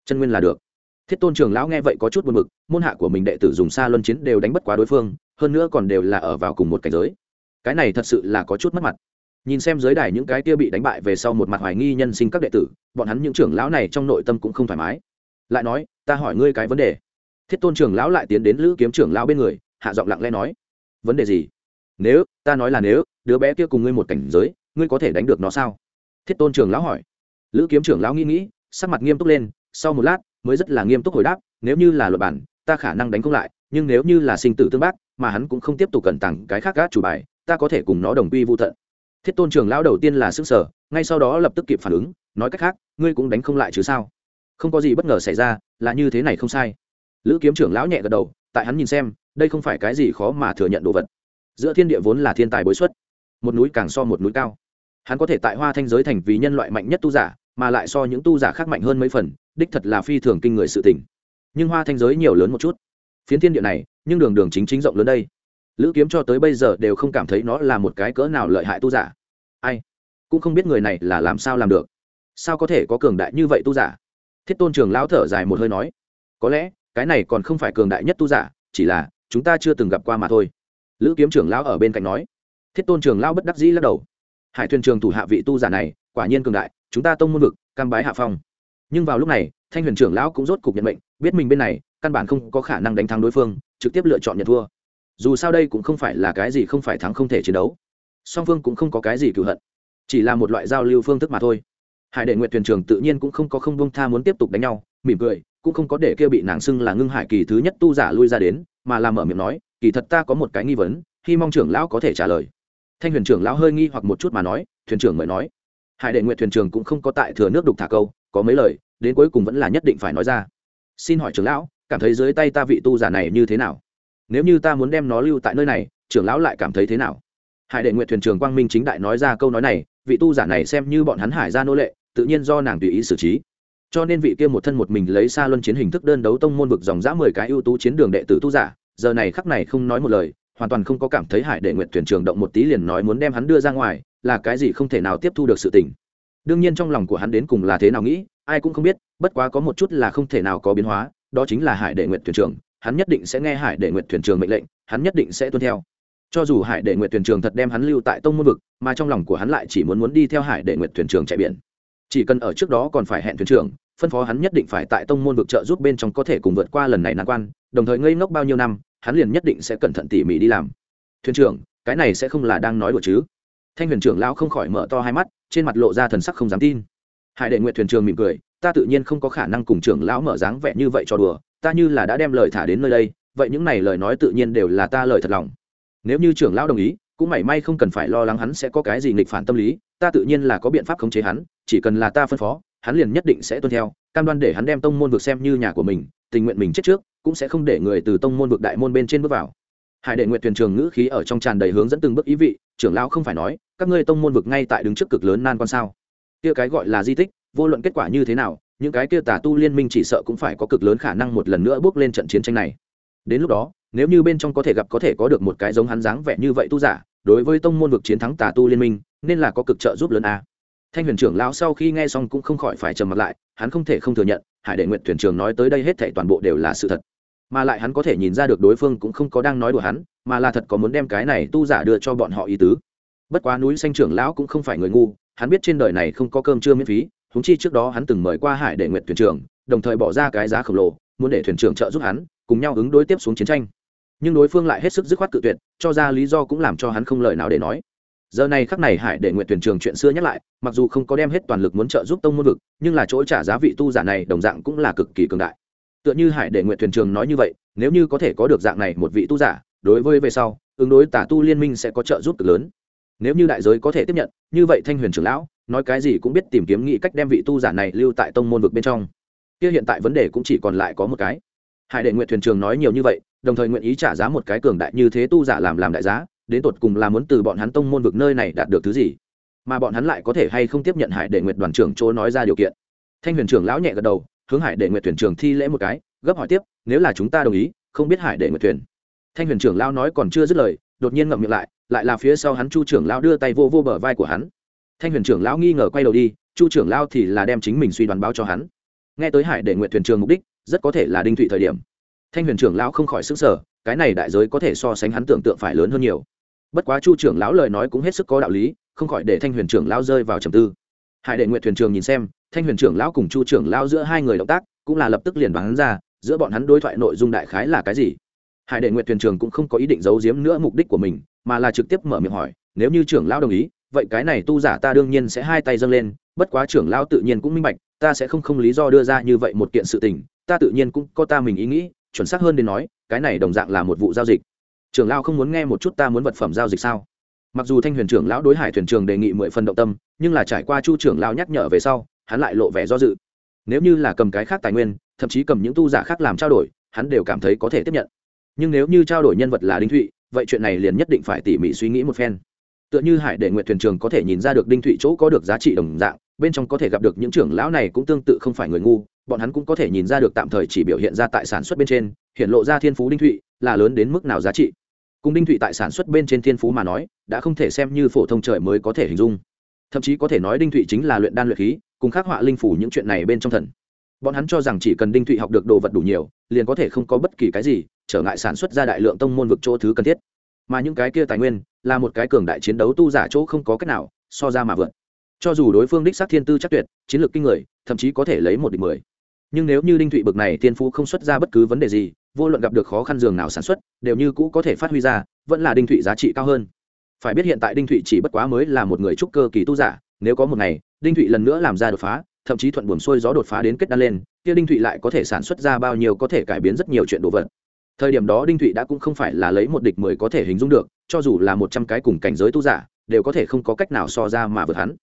chân nguyên là được thiết tôn trường lão nghe vậy có chút buồn mực môn hạ của mình đệ tử dùng xa luân chiến đều đánh bất quá đối phương, hơn nữa còn đều là ở vào cùng một cảnh giới. Cái này thật sự là có chút mất mặt. Nhìn xem giới đài những cái kia bị đánh bại về sau một mặt hoài nghi nhân sinh các đệ tử, bọn hắn những trưởng lão này trong nội tâm cũng không thoải mái. Lại nói, ta hỏi ngươi cái vấn đề. Thiết tôn trưởng lão lại tiến đến lữ kiếm trưởng lão bên người, hạ giọng lặng lẽ nói, vấn đề gì? Nếu, ta nói là nếu, đứa bé kia cùng ngươi một cảnh giới, ngươi có thể đánh được nó sao? Thiết tôn trưởng lão hỏi. Lữ kiếm trưởng lão nghĩ nghĩ, sắc mặt nghiêm túc lên, sau một lát mới rất là nghiêm túc hồi đáp, nếu như là luật bản, ta khả năng đánh không lại, nhưng nếu như là sinh tử tương bác, mà hắn cũng không tiếp tục cẩn tặng cái khác gác chủ bài, ta có thể cùng nó đồng quy vô tận. Thiết tôn trưởng lão đầu tiên là sức sở, ngay sau đó lập tức kịp phản ứng, nói cách khác, ngươi cũng đánh không lại chứ sao? Không có gì bất ngờ xảy ra, là như thế này không sai. Lữ kiếm trưởng lão nhẹ gật đầu, tại hắn nhìn xem, đây không phải cái gì khó mà thừa nhận đồ vật. Giữa thiên địa vốn là thiên tài bối xuất, một núi càng so một núi cao. Hắn có thể tại hoa thanh giới thành vì nhân loại mạnh nhất tu giả mà lại so những tu giả khác mạnh hơn mấy phần, đích thật là phi thường kinh người sự tình. Nhưng hoa thanh giới nhiều lớn một chút. Phiến thiên địa này, nhưng đường đường chính chính rộng lớn đây. Lữ kiếm cho tới bây giờ đều không cảm thấy nó là một cái cỡ nào lợi hại tu giả. Ai? Cũng không biết người này là làm sao làm được. Sao có thể có cường đại như vậy tu giả? Thiết tôn trường lão thở dài một hơi nói. Có lẽ, cái này còn không phải cường đại nhất tu giả, chỉ là, chúng ta chưa từng gặp qua mà thôi. Lữ kiếm trưởng lão ở bên cạnh nói. Thiết tôn trường lão bất đắc dĩ lắc đầu. Hải thuyền trường thủ hạ vị tu giả này, quả nhiên cường đại chúng ta tông môn vực, cam bái hạ phong. Nhưng vào lúc này, thanh huyền trưởng lão cũng rốt cục nhận mệnh, biết mình bên này, căn bản không có khả năng đánh thắng đối phương, trực tiếp lựa chọn nhận thua. Dù sao đây cũng không phải là cái gì không phải thắng không thể chiến đấu. Song phương cũng không có cái gì cựu hận, chỉ là một loại giao lưu phương thức mà thôi. Hải đệ nguyện thuyền trưởng tự nhiên cũng không có không bông tha muốn tiếp tục đánh nhau, mỉm cười, cũng không có để kia bị nàng xưng là ngưng hải kỳ thứ nhất tu giả lui ra đến, mà làm mở miệng nói, kỳ thật ta có một cái nghi vấn, hy mong trưởng lão có thể trả lời. Thanh huyền trưởng lão hơi nghi hoặc một chút mà nói, thuyền trưởng mới nói hải đệ nguyện thuyền trường cũng không có tại thừa nước đục thả câu, có mấy lời, đến cuối cùng vẫn là nhất định phải nói ra. Xin hỏi trưởng lão, cảm thấy dưới tay ta vị tu giả này như thế nào? Nếu như ta muốn đem nó lưu tại nơi này, trưởng lão lại cảm thấy thế nào? Hải đệ nguyện thuyền trường quang minh chính đại nói ra câu nói này, vị tu giả này xem như bọn hắn hải ra nô lệ, tự nhiên do nàng tùy ý xử trí. Cho nên vị kia một thân một mình lấy xa luân chiến hình thức đơn đấu tông môn vực dòng dã mười cái ưu tú chiến đường đệ tử tu giả, giờ này khắc này không nói một lời, hoàn toàn không có cảm thấy hải đệ nguyện thuyền trường động một tí liền nói muốn đem hắn đưa ra ngoài là cái gì không thể nào tiếp thu được sự tình. Đương nhiên trong lòng của hắn đến cùng là thế nào nghĩ, ai cũng không biết, bất quá có một chút là không thể nào có biến hóa, đó chính là hải đệ nguyện thuyền trưởng. hắn nhất định sẽ nghe hải đệ nguyện thuyền trưởng mệnh lệnh, hắn nhất định sẽ tuân theo. Cho dù hải đệ nguyện thuyền trưởng thật đem hắn lưu tại tông môn vực, mà trong lòng của hắn lại chỉ muốn muốn đi theo hải đệ nguyện thuyền trưởng chạy biển. Chỉ cần ở trước đó còn phải hẹn thuyền trưởng, phân phó hắn nhất định phải tại tông môn vực trợ giúp bên trong có thể cùng vượt qua lần này nan quan, đồng thời ngây ngốc bao nhiêu năm, hắn liền nhất định sẽ cẩn thận tỉ mỉ đi làm. Thuyền trưởng, cái này sẽ không là đang nói đùa chứ? Thanh huyền trưởng lão không khỏi mở to hai mắt, trên mặt lộ ra thần sắc không dám tin. Hải đệ nguyện thuyền trưởng mỉm cười, ta tự nhiên không có khả năng cùng trưởng lão mở dáng vẻ như vậy cho đùa, ta như là đã đem lời thả đến nơi đây, vậy những này lời nói tự nhiên đều là ta lời thật lòng. Nếu như trưởng lão đồng ý, cũng mảy may không cần phải lo lắng hắn sẽ có cái gì nghịch phản tâm lý, ta tự nhiên là có biện pháp khống chế hắn, chỉ cần là ta phân phó, hắn liền nhất định sẽ tuân theo, cam đoan để hắn đem tông môn vực xem như nhà của mình, tình nguyện mình chết trước, cũng sẽ không để người từ tông môn vực đại môn bên trên bước vào. Hải đệ nguyện thuyền trường ngữ khí ở trong tràn đầy hướng dẫn từng bước ý vị trưởng lão không phải nói, các ngươi tông môn vực ngay tại đứng trước cực lớn nan quan sao? Kia cái gọi là di tích, vô luận kết quả như thế nào, những cái kia tà tu liên minh chỉ sợ cũng phải có cực lớn khả năng một lần nữa bước lên trận chiến tranh này. Đến lúc đó, nếu như bên trong có thể gặp có thể có được một cái giống hắn dáng vẻ như vậy tu giả, đối với tông môn vực chiến thắng tà tu liên minh, nên là có cực trợ giúp lớn a. Thanh huyền trưởng lão sau khi nghe xong cũng không khỏi phải trầm mặt lại, hắn không thể không thừa nhận, hải đệ nguyện thuyền trưởng nói tới đây hết thảy toàn bộ đều là sự thật mà lại hắn có thể nhìn ra được đối phương cũng không có đang nói đùa hắn, mà là thật có muốn đem cái này tu giả đưa cho bọn họ ý tứ. Bất quá núi xanh trưởng lão cũng không phải người ngu, hắn biết trên đời này không có cơm trưa miễn phí húng chi trước đó hắn từng mời qua hải đệ nguyện thuyền trưởng, đồng thời bỏ ra cái giá khổng lồ, muốn để thuyền trưởng trợ giúp hắn, cùng nhau ứng đối tiếp xuống chiến tranh. Nhưng đối phương lại hết sức dứt khoát cự tuyệt, cho ra lý do cũng làm cho hắn không lời nào để nói. Giờ này khắc này hải đệ nguyện tuyển trường chuyện xưa nhắc lại, mặc dù không có đem hết toàn lực muốn trợ giúp tông môn vực, nhưng là chỗ trả giá vị tu giả này đồng dạng cũng là cực kỳ cường đại tựa như hải đệ nguyện thuyền trường nói như vậy, nếu như có thể có được dạng này một vị tu giả, đối với về sau, ứng đối tả tu liên minh sẽ có trợ giúp cực lớn. Nếu như đại giới có thể tiếp nhận, như vậy thanh huyền trưởng lão, nói cái gì cũng biết tìm kiếm nghĩ cách đem vị tu giả này lưu tại tông môn vực bên trong. Kia hiện tại vấn đề cũng chỉ còn lại có một cái. Hải đệ nguyện thuyền trường nói nhiều như vậy, đồng thời nguyện ý trả giá một cái cường đại như thế tu giả làm làm đại giá, đến tột cùng là muốn từ bọn hắn tông môn vực nơi này đạt được thứ gì? Mà bọn hắn lại có thể hay không tiếp nhận hải đệ nguyện đoàn trưởng chỗ nói ra điều kiện? Thanh huyền trưởng lão nhẹ gật đầu hướng hải đệ nguyện thuyền trưởng thi lễ một cái, gấp hỏi tiếp, nếu là chúng ta đồng ý, không biết hải đệ nguyện thuyền. Thanh huyền trưởng lão nói còn chưa dứt lời, đột nhiên ngậm miệng lại lại là phía sau hắn chu trưởng lão đưa tay vô vô bờ vai của hắn. Thanh huyền trưởng lão nghi ngờ quay đầu đi, chu trưởng lão thì là đem chính mình suy đoán báo cho hắn. Nghe tới hải đệ nguyện thuyền trường mục đích, rất có thể là đinh thụy thời điểm. Thanh huyền trưởng lão không khỏi sức sở cái này đại giới có thể so sánh hắn tưởng tượng phải lớn hơn nhiều. Bất quá chu trưởng lão lời nói cũng hết sức có đạo lý, không khỏi để thanh huyền trưởng lão rơi vào trầm tư. Hải đệ nguyện thuyền trường nhìn xem thanh huyền trưởng lão cùng chu trưởng lão giữa hai người động tác, cũng là lập tức liền bắn ra, giữa bọn hắn đối thoại nội dung đại khái là cái gì. Hải đệ nguyện thuyền trưởng cũng không có ý định giấu giếm nữa mục đích của mình, mà là trực tiếp mở miệng hỏi, nếu như trưởng lão đồng ý, vậy cái này tu giả ta đương nhiên sẽ hai tay dâng lên, bất quá trưởng lão tự nhiên cũng minh bạch, ta sẽ không không lý do đưa ra như vậy một kiện sự tình, ta tự nhiên cũng có ta mình ý nghĩ, chuẩn xác hơn đến nói, cái này đồng dạng là một vụ giao dịch. Trưởng lão không muốn nghe một chút ta muốn vật phẩm giao dịch sao? Mặc dù thanh huyền trưởng lão đối hải thuyền trường đề nghị mười phần động tâm, nhưng là trải qua chu trưởng lão nhắc nhở về sau hắn lại lộ vẻ do dự. Nếu như là cầm cái khác tài nguyên, thậm chí cầm những tu giả khác làm trao đổi, hắn đều cảm thấy có thể tiếp nhận. Nhưng nếu như trao đổi nhân vật là đinh thụy, vậy chuyện này liền nhất định phải tỉ mỉ suy nghĩ một phen. Tựa như hải đệ nguyện thuyền trường có thể nhìn ra được đinh thụy chỗ có được giá trị đồng dạng, bên trong có thể gặp được những trưởng lão này cũng tương tự không phải người ngu, bọn hắn cũng có thể nhìn ra được tạm thời chỉ biểu hiện ra tại sản xuất bên trên, hiện lộ ra thiên phú đinh thụy, là lớn đến mức nào giá trị. Cùng đinh thụy tại sản xuất bên trên thiên phú mà nói, đã không thể xem như phổ thông trời mới có thể hình dung. Thậm chí có thể nói đinh thụy chính là luyện đan luyện khí cùng khắc họa linh phủ những chuyện này bên trong thần. Bọn hắn cho rằng chỉ cần đinh thụy học được đồ vật đủ nhiều, liền có thể không có bất kỳ cái gì, trở ngại sản xuất ra đại lượng tông môn vực chỗ thứ cần thiết. Mà những cái kia tài nguyên, là một cái cường đại chiến đấu tu giả chỗ không có cách nào so ra mà vượt. Cho dù đối phương đích xác thiên tư chắc tuyệt, chiến lược kinh người, thậm chí có thể lấy một địch mười. Nhưng nếu như đinh thụy bực này tiên phú không xuất ra bất cứ vấn đề gì, vô luận gặp được khó khăn giường nào sản xuất, đều như cũ có thể phát huy ra, vẫn là đinh thụy giá trị cao hơn. Phải biết hiện tại đinh thụy chỉ bất quá mới là một người trúc cơ kỳ tu giả, nếu có một ngày đinh thụy lần nữa làm ra đột phá, thậm chí thuận buồm xuôi gió đột phá đến kết đan lên, kia đinh thụy lại có thể sản xuất ra bao nhiêu có thể cải biến rất nhiều chuyện đồ vật. Thời điểm đó đinh thụy đã cũng không phải là lấy một địch mười có thể hình dung được, cho dù là một trăm cái cùng cảnh giới tu giả, đều có thể không có cách nào so ra mà vượt hắn.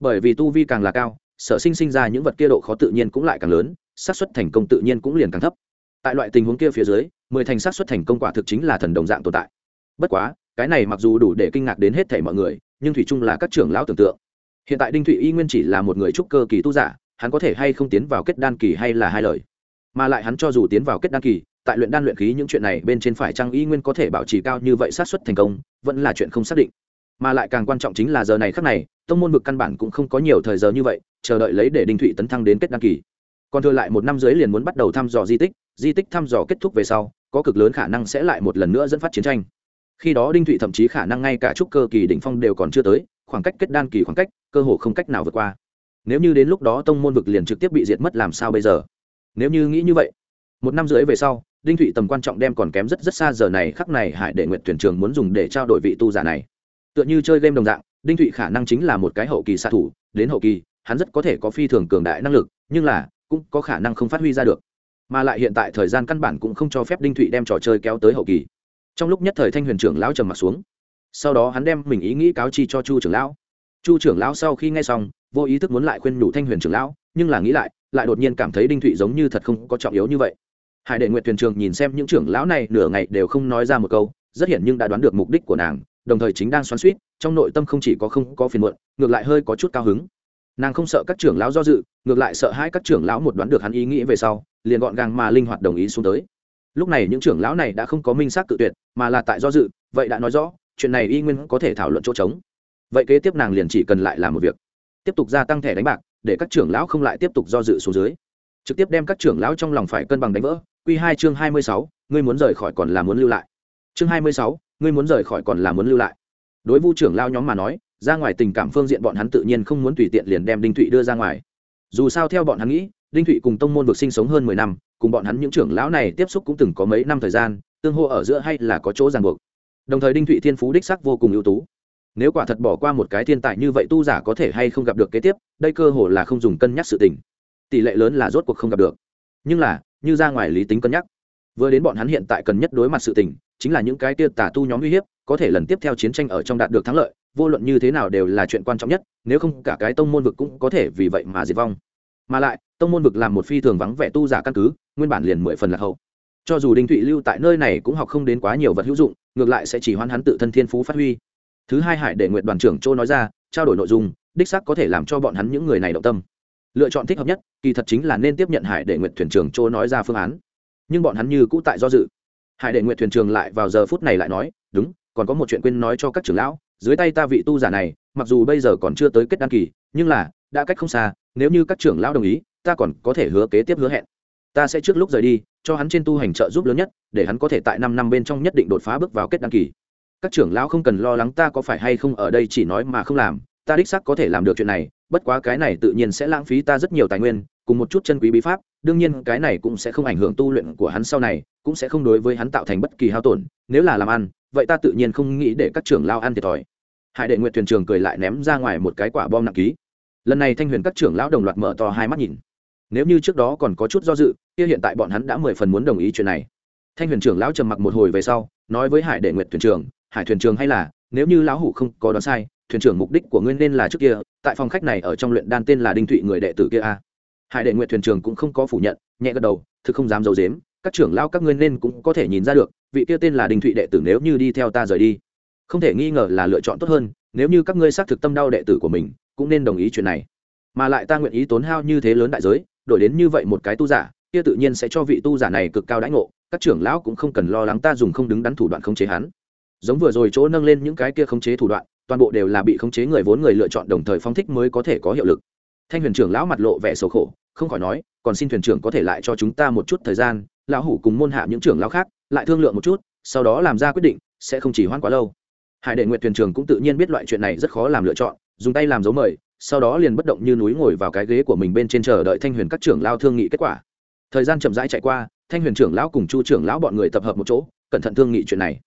Bởi vì tu vi càng là cao, sở sinh sinh ra những vật kia độ khó tự nhiên cũng lại càng lớn, xác suất thành công tự nhiên cũng liền càng thấp. Tại loại tình huống kia phía dưới, mười thành xác suất thành công quả thực chính là thần đồng dạng tồn tại. Bất quá, cái này mặc dù đủ để kinh ngạc đến hết thảy mọi người, nhưng thủy chung là các trưởng lão tưởng tượng hiện tại đinh thụy y nguyên chỉ là một người trúc cơ kỳ tu giả, hắn có thể hay không tiến vào kết đan kỳ hay là hai lời? Mà lại hắn cho dù tiến vào kết đan kỳ, tại luyện đan luyện khí những chuyện này bên trên phải trang y nguyên có thể bảo trì cao như vậy sát xuất thành công, vẫn là chuyện không xác định. Mà lại càng quan trọng chính là giờ này khác này, tông môn vực căn bản cũng không có nhiều thời giờ như vậy, chờ đợi lấy để đinh thụy tấn thăng đến kết đan kỳ. Còn thừa lại một năm dưới liền muốn bắt đầu thăm dò di tích di tích thăm dò kết thúc về sau, có cực lớn khả năng sẽ lại một lần nữa dẫn phát chiến tranh. Khi đó đinh thụy thậm chí khả năng ngay cả trúc cơ kỳ đỉnh phong đều còn chưa tới khoảng cách kết đan kỳ khoảng cách, cơ hồ không cách nào vượt qua. Nếu như đến lúc đó tông môn vực liền trực tiếp bị diệt mất làm sao bây giờ? Nếu như nghĩ như vậy, một năm rưỡi về sau, đinh thụy tầm quan trọng đem còn kém rất rất xa giờ này khắc này hải đệ nguyện tuyển trường muốn dùng để trao đổi vị tu giả này. Tựa như chơi game đồng dạng, đinh thụy khả năng chính là một cái hậu kỳ xạ thủ, đến hậu kỳ, hắn rất có thể có phi thường cường đại năng lực, nhưng là cũng có khả năng không phát huy ra được. Mà lại hiện tại thời gian căn bản cũng không cho phép đinh thụy đem trò chơi kéo tới hậu kỳ. Trong lúc nhất thời thanh huyền trưởng lão trầm m ặ t xuống sau đó hắn đem mình ý nghĩ cáo chi cho chu trưởng lão. Chu trưởng lão sau khi nghe xong, vô ý thức muốn lại khuyên nhủ thanh huyền trưởng lão, nhưng là nghĩ lại lại đột nhiên cảm thấy đinh thụy giống như thật không có trọng yếu như vậy. Hải đệ nguyện thuyền trường nhìn xem những trưởng lão này nửa ngày đều không nói ra một câu, rất hiển nhưng đã đoán được mục đích của nàng, đồng thời chính đang xoắn suýt trong nội tâm không chỉ có không có phiền muộn, ngược lại hơi có chút cao hứng. Nàng không sợ các trưởng lão do dự, ngược lại sợ hai các trưởng lão một đoán được hắn ý nghĩ về sau, liền gọn gàng mà linh hoạt đồng ý xuống tới. Lúc này những trưởng lão này đã không có minh xác tự tuyệt, mà là tại do dự, vậy đã nói rõ chuyện này y nguyên có thể thảo luận chỗ trống. Vậy kế tiếp nàng liền chỉ cần lại làm một việc. Tiếp tục gia tăng thẻ đánh bạc, để các trưởng lão không lại tiếp tục do dự xuống dưới. Trực tiếp đem các trưởng lão trong lòng phải cân bằng đánh vỡ. Q hai chương hai mươi sáu, ngươi muốn rời khỏi còn là muốn lưu lại. Chương hai mươi sáu, ngươi muốn rời khỏi còn là muốn lưu lại. Đối vu trưởng lao nhóm mà nói, ra ngoài tình cảm phương diện bọn hắn tự nhiên không muốn tùy tiện liền đem đinh thụy đưa ra ngoài. Dù sao theo bọn hắn nghĩ, đinh thụy cùng tông môn vực sinh sống hơn mười năm, cùng bọn hắn những trưởng lão này tiếp xúc cũng từng có mấy năm thời gian, tương hô ở giữa hay là có chỗ ràng buộc đồng thời đinh thụy thiên phú đích sắc vô cùng ưu tú. Nếu quả thật bỏ qua một cái thiên tài như vậy tu giả có thể hay không gặp được kế tiếp, đây cơ hồ là không dùng cân nhắc sự tình. Tỷ lệ lớn là rốt cuộc không gặp được. Nhưng là, như ra ngoài lý tính cân nhắc, vừa đến bọn hắn hiện tại cần nhất đối mặt sự tình, chính là những cái tia tà tu nhóm uy hiếp, có thể lần tiếp theo chiến tranh ở trong đạt được thắng lợi, vô luận như thế nào đều là chuyện quan trọng nhất, nếu không cả cái tông môn vực cũng có thể vì vậy mà diệt vong. Mà lại, tông môn vực làm một phi thường vắng vẻ tu giả căn cứ, nguyên bản liền mười phần là hậu. Cho dù đinh thụy lưu tại nơi này cũng học không đến quá nhiều vật hữu dụng ngược lại sẽ chỉ hoãn hắn tự thân thiên phú phát huy. Thứ hai hải để nguyện đoàn trưởng châu nói ra, trao đổi nội dung, đích xác có thể làm cho bọn hắn những người này động tâm. Lựa chọn thích hợp nhất, kỳ thật chính là nên tiếp nhận hải để nguyện thuyền trưởng châu nói ra phương án. Nhưng bọn hắn như cũ tại do dự. Hải đệ nguyện thuyền trưởng lại vào giờ phút này lại nói, đúng, còn có một chuyện quên nói cho các trưởng lão, dưới tay ta vị tu giả này, mặc dù bây giờ còn chưa tới kết đăng kỳ, nhưng là, đã cách không xa, nếu như các trưởng lão đồng ý, ta còn có thể hứa kế tiếp hứa hẹn. Ta sẽ trước lúc rời đi, cho hắn trên tu hành trợ giúp lớn nhất để hắn có thể tại năm năm bên trong nhất định đột phá bước vào kết đăng kỳ. Các trưởng lão không cần lo lắng ta có phải hay không ở đây chỉ nói mà không làm, ta đích xác có thể làm được chuyện này, bất quá cái này tự nhiên sẽ lãng phí ta rất nhiều tài nguyên, cùng một chút chân quý bí pháp, đương nhiên cái này cũng sẽ không ảnh hưởng tu luyện của hắn sau này, cũng sẽ không đối với hắn tạo thành bất kỳ hao tổn, nếu là làm ăn, vậy ta tự nhiên không nghĩ để các trưởng lao ăn thiệt thòi. Hải đệ nguyện thuyền trường cười lại ném ra ngoài một cái quả bom nặng ký. Lần này thanh huyền các trưởng lão đồng loạt mở to hai mắt nhìn. Nếu như trước đó còn có chút do dự, kia hiện tại bọn hắn đã mười phần muốn đồng ý chuyện này thanh huyền trưởng lão trầm mặc một hồi về sau nói với hải đệ nguyện thuyền trưởng, hải thuyền trưởng hay là nếu như lão hủ không có đoán sai thuyền trưởng mục đích của ngươi nên là trước kia tại phòng khách này ở trong luyện đan tên là đinh thụy người đệ tử kia a. Hải đệ nguyện thuyền trưởng cũng không có phủ nhận nhẹ gật đầu thực không dám giấu dếm các trưởng lão các ngươi nên cũng có thể nhìn ra được vị kia tên là đinh thụy đệ tử nếu như đi theo ta rời đi không thể nghi ngờ là lựa chọn tốt hơn nếu như các ngươi xác thực tâm đau đệ tử của mình cũng nên đồng ý chuyện này. Mà lại ta nguyện ý tốn hao như thế lớn đại giới đổi đến như vậy một cái tu giả kia tự nhiên sẽ cho vị tu giả này cực cao đãi ngộ các trưởng lão cũng không cần lo lắng ta dùng không đứng đắn thủ đoạn khống chế hắn. Giống vừa rồi chỗ nâng lên những cái kia khống chế thủ đoạn, toàn bộ đều là bị khống chế người vốn người lựa chọn đồng thời phóng thích mới có thể có hiệu lực. Thanh huyền trưởng lão mặt lộ vẻ sầu khổ, không khỏi nói, còn xin thuyền trưởng có thể lại cho chúng ta một chút thời gian, lão hủ cùng môn hạ những trưởng lão khác lại thương lượng một chút, sau đó làm ra quyết định, sẽ không chỉ hoãn quá lâu. Hải đệ nguyện thuyền trưởng cũng tự nhiên biết loại chuyện này rất khó làm lựa chọn, dùng tay làm dấu mời, sau đó liền bất động như núi ngồi vào cái ghế của mình bên trên chờ đợi thanh huyền các trưởng lao thương nghị kết quả. Thời gian chậm rãi chạy qua thanh huyền trưởng lão cùng chu trưởng lão bọn người tập hợp một chỗ, cẩn thận thương nghị chuyện này.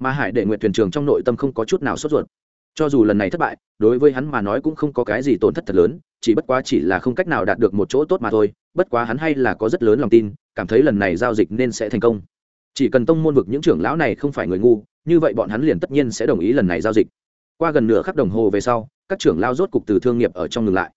Mà hải đệ nguyện thuyền trưởng trong nội tâm không có chút nào sốt ruột. Cho dù lần này thất bại, đối với hắn mà nói cũng không có cái gì tổn thất thật lớn, chỉ bất quá chỉ là không cách nào đạt được một chỗ tốt mà thôi, bất quá hắn hay là có rất lớn lòng tin, cảm thấy lần này giao dịch nên sẽ thành công. Chỉ cần tông môn vực những trưởng lão này không phải người ngu, như vậy bọn hắn liền tất nhiên sẽ đồng ý lần này giao dịch. Qua gần nửa khắc đồng hồ về sau, các trưởng lao rốt cục từ thương nghiệp ở trong ngừng lại.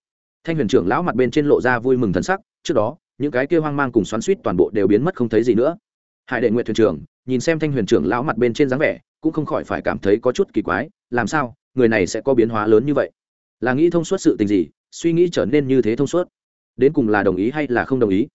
Thanh huyền trưởng lão mặt bên trên lộ ra vui mừng thần sắc, trước đó những cái kia hoang mang cùng xoắn suýt toàn bộ đều biến mất không thấy gì nữa. Hải đệ nguyện thuyền trưởng, nhìn xem thanh huyền trưởng lão mặt bên trên dáng vẻ, cũng không khỏi phải cảm thấy có chút kỳ quái, làm sao, người này sẽ có biến hóa lớn như vậy? Là nghĩ thông suốt sự tình gì, suy nghĩ trở nên như thế thông suốt? Đến cùng là đồng ý hay là không đồng ý?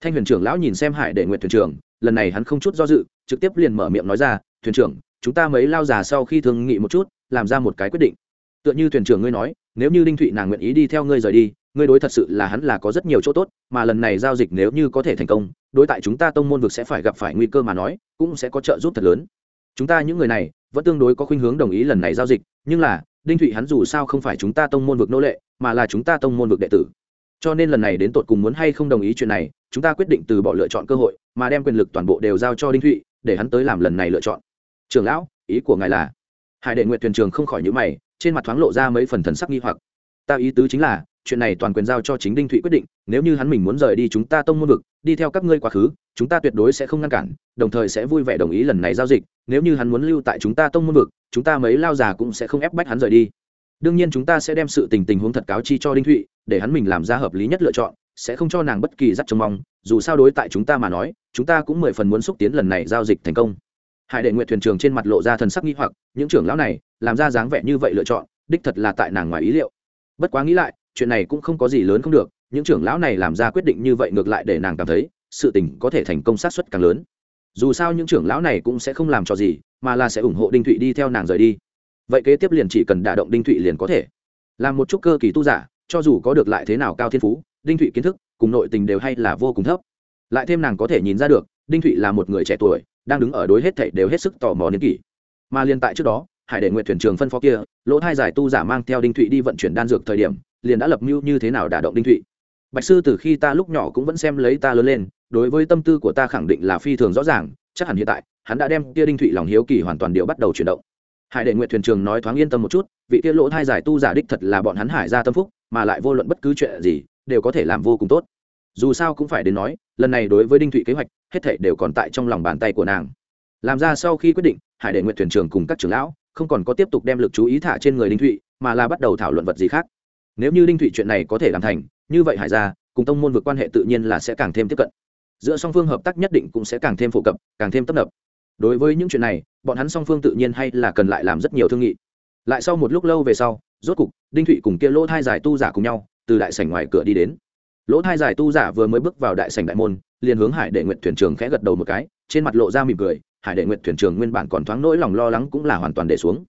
Thanh huyền trưởng lão nhìn xem hải đệ nguyện thuyền trưởng, lần này hắn không chút do dự, trực tiếp liền mở miệng nói ra, thuyền trưởng, chúng ta mấy lao già sau khi thương nghị một chút, làm ra một cái quyết định. Tựa như thuyền trưởng ngươi nói, nếu như đinh thụy nàng nguyện ý đi theo ngươi rời đi ngươi đối thật sự là hắn là có rất nhiều chỗ tốt, mà lần này giao dịch nếu như có thể thành công, đối tại chúng ta tông môn vực sẽ phải gặp phải nguy cơ mà nói, cũng sẽ có trợ giúp thật lớn. Chúng ta những người này, vẫn tương đối có khuynh hướng đồng ý lần này giao dịch, nhưng là, đinh thụy hắn dù sao không phải chúng ta tông môn vực nô lệ, mà là chúng ta tông môn vực đệ tử. Cho nên lần này đến tột cùng muốn hay không đồng ý chuyện này, chúng ta quyết định từ bỏ lựa chọn cơ hội, mà đem quyền lực toàn bộ đều giao cho đinh thụy, để hắn tới làm lần này lựa chọn. Trường lão, ý của ngài là? Hải đệ nguyện thuyền trường không khỏi nhữ mày, trên mặt thoáng lộ ra mấy phần thần sắc nghi hoặc. Ta ý tứ chính là chuyện này toàn quyền giao cho chính đinh thụy quyết định, nếu như hắn mình muốn rời đi chúng ta tông môn vực, đi theo các ngươi quá khứ, chúng ta tuyệt đối sẽ không ngăn cản, đồng thời sẽ vui vẻ đồng ý lần này giao dịch, nếu như hắn muốn lưu tại chúng ta tông môn vực, chúng ta mấy lao già cũng sẽ không ép bách hắn rời đi. Đương nhiên chúng ta sẽ đem sự tình tình huống thật cáo chi cho đinh thụy, để hắn mình làm ra hợp lý nhất lựa chọn, sẽ không cho nàng bất kỳ dắt trông mong, dù sao đối tại chúng ta mà nói, chúng ta cũng mười phần muốn xúc tiến lần này giao dịch thành công. Hải đệ nguyện thuyền trường trên mặt lộ ra thần sắc nghi hoặc, những trưởng lão này, làm ra dáng vẻ như vậy lựa chọn, đích thật là tại nàng ngoài ý liệu. Bất quá nghĩ lại chuyện này cũng không có gì lớn không được, những trưởng lão này làm ra quyết định như vậy ngược lại để nàng cảm thấy, sự tình có thể thành công sát xuất càng lớn. Dù sao những trưởng lão này cũng sẽ không làm cho gì, mà là sẽ ủng hộ đinh thụy đi theo nàng rời đi. Vậy kế tiếp liền chỉ cần đả động đinh thụy liền có thể. Làm một chút cơ kỳ tu giả, cho dù có được lại thế nào cao thiên phú, đinh thụy kiến thức, cùng nội tình đều hay là vô cùng thấp. Lại thêm nàng có thể nhìn ra được, đinh thụy là một người trẻ tuổi, đang đứng ở đối hết thảy đều hết sức tò mò niên kỷ. Mà liên tại trước đó, hải đệ nguyện thuyền trường phân phó kia, lỗ thai giải tu giả mang theo đinh thụy đi vận chuyển đan dược thời điểm liền đã lập mưu như thế nào đả động đinh thụy. Bạch sư từ khi ta lúc nhỏ cũng vẫn xem lấy ta lớn lên, đối với tâm tư của ta khẳng định là phi thường rõ ràng, chắc hẳn hiện tại, hắn đã đem kia đinh thụy lòng hiếu kỳ hoàn toàn điệu bắt đầu chuyển động. Hải đệ nguyện thuyền trường nói thoáng yên tâm một chút, vị kia lỗ thai giải tu giả đích thật là bọn hắn hải ra tâm phúc, mà lại vô luận bất cứ chuyện gì, đều có thể làm vô cùng tốt. Dù sao cũng phải đến nói, lần này đối với đinh thụy kế hoạch, hết thảy đều còn tại trong lòng bàn tay của nàng. Làm ra sau khi quyết định, hải đệ nguyện thuyền trường cùng các trưởng lão không còn có tiếp tục đem lực chú ý thả trên người đinh thụy, mà là bắt đầu thảo luận vật gì khác nếu như đinh thụy chuyện này có thể làm thành, như vậy hải gia, cùng tông môn vượt quan hệ tự nhiên là sẽ càng thêm tiếp cận. Giữa song phương hợp tác nhất định cũng sẽ càng thêm phổ cập, càng thêm tấp nập. Đối với những chuyện này, bọn hắn song phương tự nhiên hay là cần lại làm rất nhiều thương nghị. Lại sau một lúc lâu về sau, rốt cục, đinh thụy cùng kia lỗ thai giải tu giả cùng nhau, từ đại sảnh ngoài cửa đi đến. Lỗ thai giải tu giả vừa mới bước vào đại sảnh đại môn, liền hướng hải đệ nguyện thuyền trường khẽ gật đầu một cái, trên mặt lộ ra mỉm cười, hải đệ nguyện thuyền trường nguyên bản còn thoáng nỗi lòng lo lắng cũng là hoàn toàn để xuống.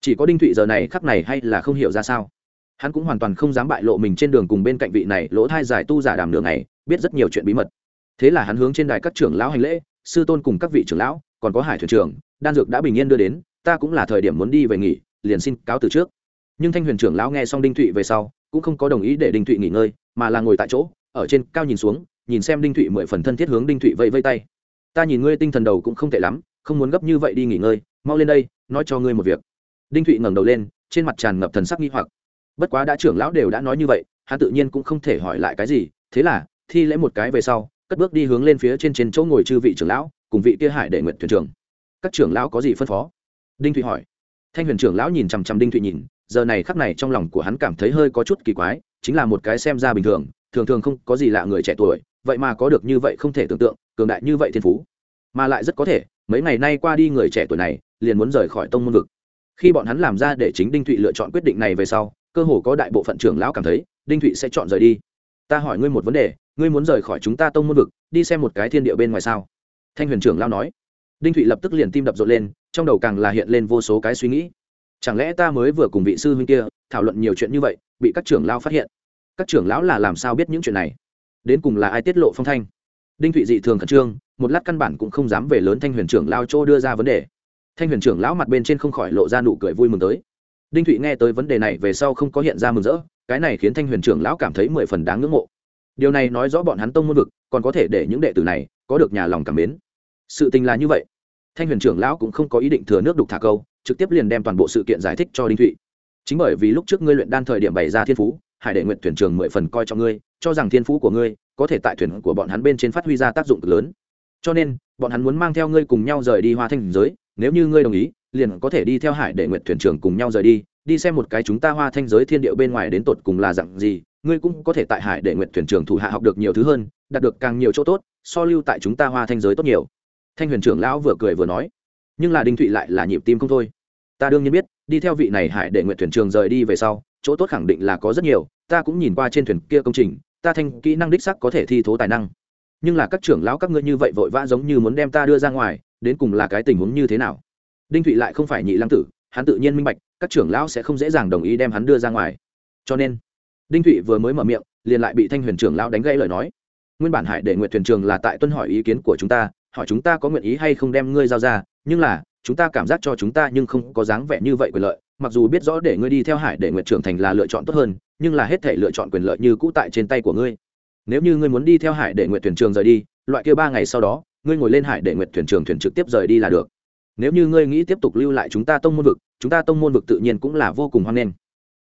Chỉ có đinh thụy giờ này khắc này hay là không hiểu ra sao hắn cũng hoàn toàn không dám bại lộ mình trên đường cùng bên cạnh vị này lỗ thai giải tu giả đàm đường này biết rất nhiều chuyện bí mật. Thế là hắn hướng trên đài các trưởng lão hành lễ, sư tôn cùng các vị trưởng lão, còn có hải thuyền trưởng, đan dược đã bình yên đưa đến, ta cũng là thời điểm muốn đi về nghỉ, liền xin cáo từ trước. Nhưng thanh huyền trưởng lão nghe xong đinh thụy về sau, cũng không có đồng ý để đinh thụy nghỉ ngơi, mà là ngồi tại chỗ, ở trên cao nhìn xuống, nhìn xem đinh thụy mười phần thân thiết hướng đinh thụy vẫy vây tay. Ta nhìn ngươi tinh thần đầu cũng không tệ lắm, không muốn gấp như vậy đi nghỉ ngơi, mau lên đây, nói cho ngươi một việc. Đinh thụy ngẩng đầu lên, trên mặt tràn ngập thần sắc nghi hoặc bất quá đã trưởng lão đều đã nói như vậy, hắn tự nhiên cũng không thể hỏi lại cái gì, thế là, thi lễ một cái về sau, cất bước đi hướng lên phía trên trên chỗ ngồi chư vị trưởng lão, cùng vị kia hải đệ nguyện thuyền trưởng. Các trưởng lão có gì phân phó? Đinh thụy hỏi. Thanh huyền trưởng lão nhìn chằm chằm đinh thụy nhìn, giờ này khắc này trong lòng của hắn cảm thấy hơi có chút kỳ quái, chính là một cái xem ra bình thường thường thường không có gì lạ người trẻ tuổi, vậy mà có được như vậy không thể tưởng tượng, cường đại như vậy thiên phú. Mà lại rất có thể, mấy ngày nay qua đi người trẻ tuổi này, liền muốn rời khỏi tông môn vực. Khi bọn hắn làm ra để chính đinh thụy lựa chọn quyết định này về sau cơ hồ có đại bộ phận trưởng lão cảm thấy, đinh thụy sẽ chọn rời đi. Ta hỏi ngươi một vấn đề, ngươi muốn rời khỏi chúng ta tông môn vực, đi xem một cái thiên địa bên ngoài sao? Thanh huyền trưởng lão nói. Đinh thụy lập tức liền tim đập rộn lên, trong đầu càng là hiện lên vô số cái suy nghĩ. Chẳng lẽ ta mới vừa cùng vị sư huynh kia, thảo luận nhiều chuyện như vậy, bị các trưởng lão phát hiện? Các trưởng lão là làm sao biết những chuyện này? Đến cùng là ai tiết lộ phong thanh? Đinh thụy dị thường khẩn trương, một lát căn bản cũng không dám về lớn thanh huyền trưởng lao chỗ đưa ra vấn đề. Thanh huyền trưởng lão mặt bên trên không khỏi lộ ra nụ cười vui mừng tới đinh thụy nghe tới vấn đề này về sau không có hiện ra mừng rỡ, cái này khiến thanh huyền trưởng lão cảm thấy mười phần đáng ngưỡng mộ. Điều này nói rõ bọn hắn tông môn vực, còn có thể để những đệ tử này có được nhà lòng cảm mến. Sự tình là như vậy. Thanh huyền trưởng lão cũng không có ý định thừa nước đục thả câu, trực tiếp liền đem toàn bộ sự kiện giải thích cho đinh thụy. Chính bởi vì lúc trước ngươi luyện đan thời điểm bày ra thiên phú hải đệ nguyện thuyền trường mười phần coi cho ngươi, cho rằng thiên phú của ngươi có thể tại thuyền của bọn hắn bên trên phát huy ra tác dụng cực lớn. Cho nên, bọn hắn muốn mang theo ngươi cùng nhau rời đi hoa thanh giới, nếu như ngươi đồng ý liền có thể đi theo hải đệ nguyện thuyền trưởng cùng nhau rời đi đi xem một cái chúng ta hoa thanh giới thiên điệu bên ngoài đến tột cùng là dặn gì, ngươi cũng có thể tại hải đệ nguyện thuyền trưởng thủ hạ học được nhiều thứ hơn, đạt được càng nhiều chỗ tốt, so lưu tại chúng ta hoa thanh giới tốt nhiều. Thanh huyền trưởng lão vừa cười vừa nói. Nhưng là đinh thụy lại là nhịp tim không thôi. Ta đương nhiên biết, đi theo vị này hải đệ nguyện thuyền trường rời đi về sau, chỗ tốt khẳng định là có rất nhiều, ta cũng nhìn qua trên thuyền kia công trình, ta thanh kỹ năng đích sắc có thể thi thố tài năng. Nhưng là các trưởng lão các ngươi như vậy vội vã giống như muốn đem ta đưa ra ngoài, đến cùng là cái tình huống như thế nào? Đinh thụy lại không phải nhị lăng tử, hắn tự nhiên minh bạch, các trưởng lão sẽ không dễ dàng đồng ý đem hắn đưa ra ngoài. Cho nên, đinh thụy vừa mới mở miệng, liền lại bị thanh huyền trưởng lão đánh gãy lời nói. Nguyên bản hải để nguyện thuyền trường là tại tuân hỏi ý kiến của chúng ta, hỏi chúng ta có nguyện ý hay không đem ngươi giao ra, nhưng là, chúng ta cảm giác cho chúng ta nhưng không có dáng vẻ như vậy quyền lợi, mặc dù biết rõ để ngươi đi theo hải để nguyện trưởng thành là lựa chọn tốt hơn, nhưng là hết thể lựa chọn quyền lợi như cũ tại trên tay của ngươi. Nếu như ngươi muốn đi theo hải để nguyện thuyền trường rời đi, loại kia ba ngày sau đó, ngươi ngồi lên hải để nguyện thuyền trường thuyền trực tiếp rời đi là được nếu như ngươi nghĩ tiếp tục lưu lại chúng ta tông môn vực, chúng ta tông môn vực tự nhiên cũng là vô cùng hoan nghênh.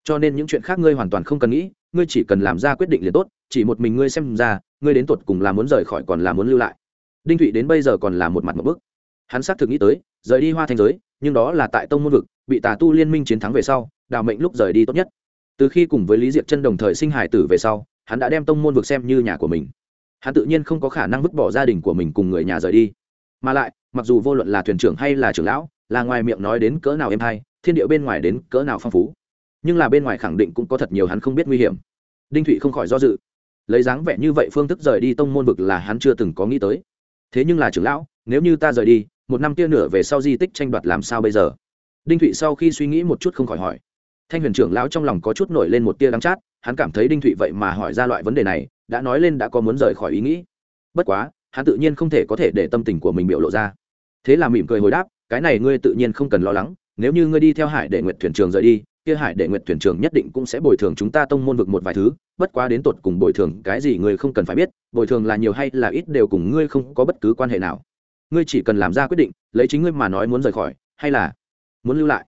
Cho nên những chuyện khác ngươi hoàn toàn không cần nghĩ, ngươi chỉ cần làm ra quyết định liền tốt, chỉ một mình ngươi xem ra, ngươi đến tột cùng là muốn rời khỏi còn là muốn lưu lại. Đinh thụy đến bây giờ còn là một mặt một bước. hắn xác thực nghĩ tới, rời đi hoa thành giới, nhưng đó là tại tông môn vực, bị tà tu liên minh chiến thắng về sau, đào mệnh lúc rời đi tốt nhất. Từ khi cùng với lý diệp chân đồng thời sinh hải tử về sau, hắn đã đem tông môn vực xem như nhà của mình. Hắn tự nhiên không có khả năng vứt bỏ gia đình của mình cùng người nhà rời đi. Mà lại mặc dù vô luận là thuyền trưởng hay là trưởng lão, là ngoài miệng nói đến cỡ nào êm hay thiên địa bên ngoài đến cỡ nào phong phú, nhưng là bên ngoài khẳng định cũng có thật nhiều hắn không biết nguy hiểm. Đinh thụy không khỏi do dự. Lấy dáng vẻ như vậy phương thức rời đi tông môn vực là hắn chưa từng có nghĩ tới. Thế nhưng là trưởng lão, nếu như ta rời đi, một năm kia nửa về sau di tích tranh đoạt làm sao bây giờ? Đinh thụy sau khi suy nghĩ một chút không khỏi hỏi. Thanh huyền trưởng lão trong lòng có chút nổi lên một tia đắng chát, hắn cảm thấy đinh thụy vậy mà hỏi ra loại vấn đề này, đã nói lên đã có muốn rời khỏi ý nghĩ. Bất quá, hắn tự nhiên không thể có thể để tâm tình của mình biểu lộ ra thế là mỉm cười hồi đáp, cái này ngươi tự nhiên không cần lo lắng, nếu như ngươi đi theo hải để nguyện thuyền trường rời đi, kia hải đệ nguyện thuyền trường nhất định cũng sẽ bồi thường chúng ta tông môn vực một vài thứ, bất quá đến tột cùng bồi thường cái gì ngươi không cần phải biết, bồi thường là nhiều hay là ít đều cùng ngươi không có bất cứ quan hệ nào. Ngươi chỉ cần làm ra quyết định, lấy chính ngươi mà nói muốn rời khỏi, hay là muốn lưu lại.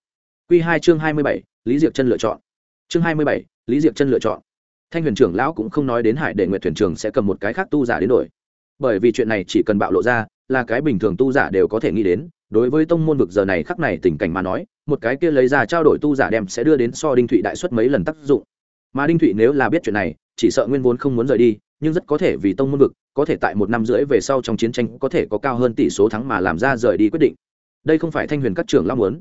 Q hai chương hai mươi bảy, lý diệc chân lựa chọn. Chương hai mươi bảy, lý diệc chân lựa chọn. Thanh huyền trưởng lão cũng không nói đến hải đệ nguyện thuyền trường sẽ cầm một cái khác tu giả đến đổi. Bởi vì chuyện này chỉ cần bạo lộ ra là cái bình thường tu giả đều có thể nghĩ đến. Đối với tông môn vực giờ này khắc này tình cảnh mà nói, một cái kia lấy ra trao đổi tu giả đem sẽ đưa đến so đinh thụy đại suất mấy lần tác dụng. Mà đinh thụy nếu là biết chuyện này, chỉ sợ nguyên vốn không muốn rời đi, nhưng rất có thể vì tông môn vực, có thể tại một năm rưỡi về sau trong chiến tranh có thể có cao hơn tỷ số thắng mà làm ra rời đi quyết định. Đây không phải thanh huyền các trưởng lao muốn.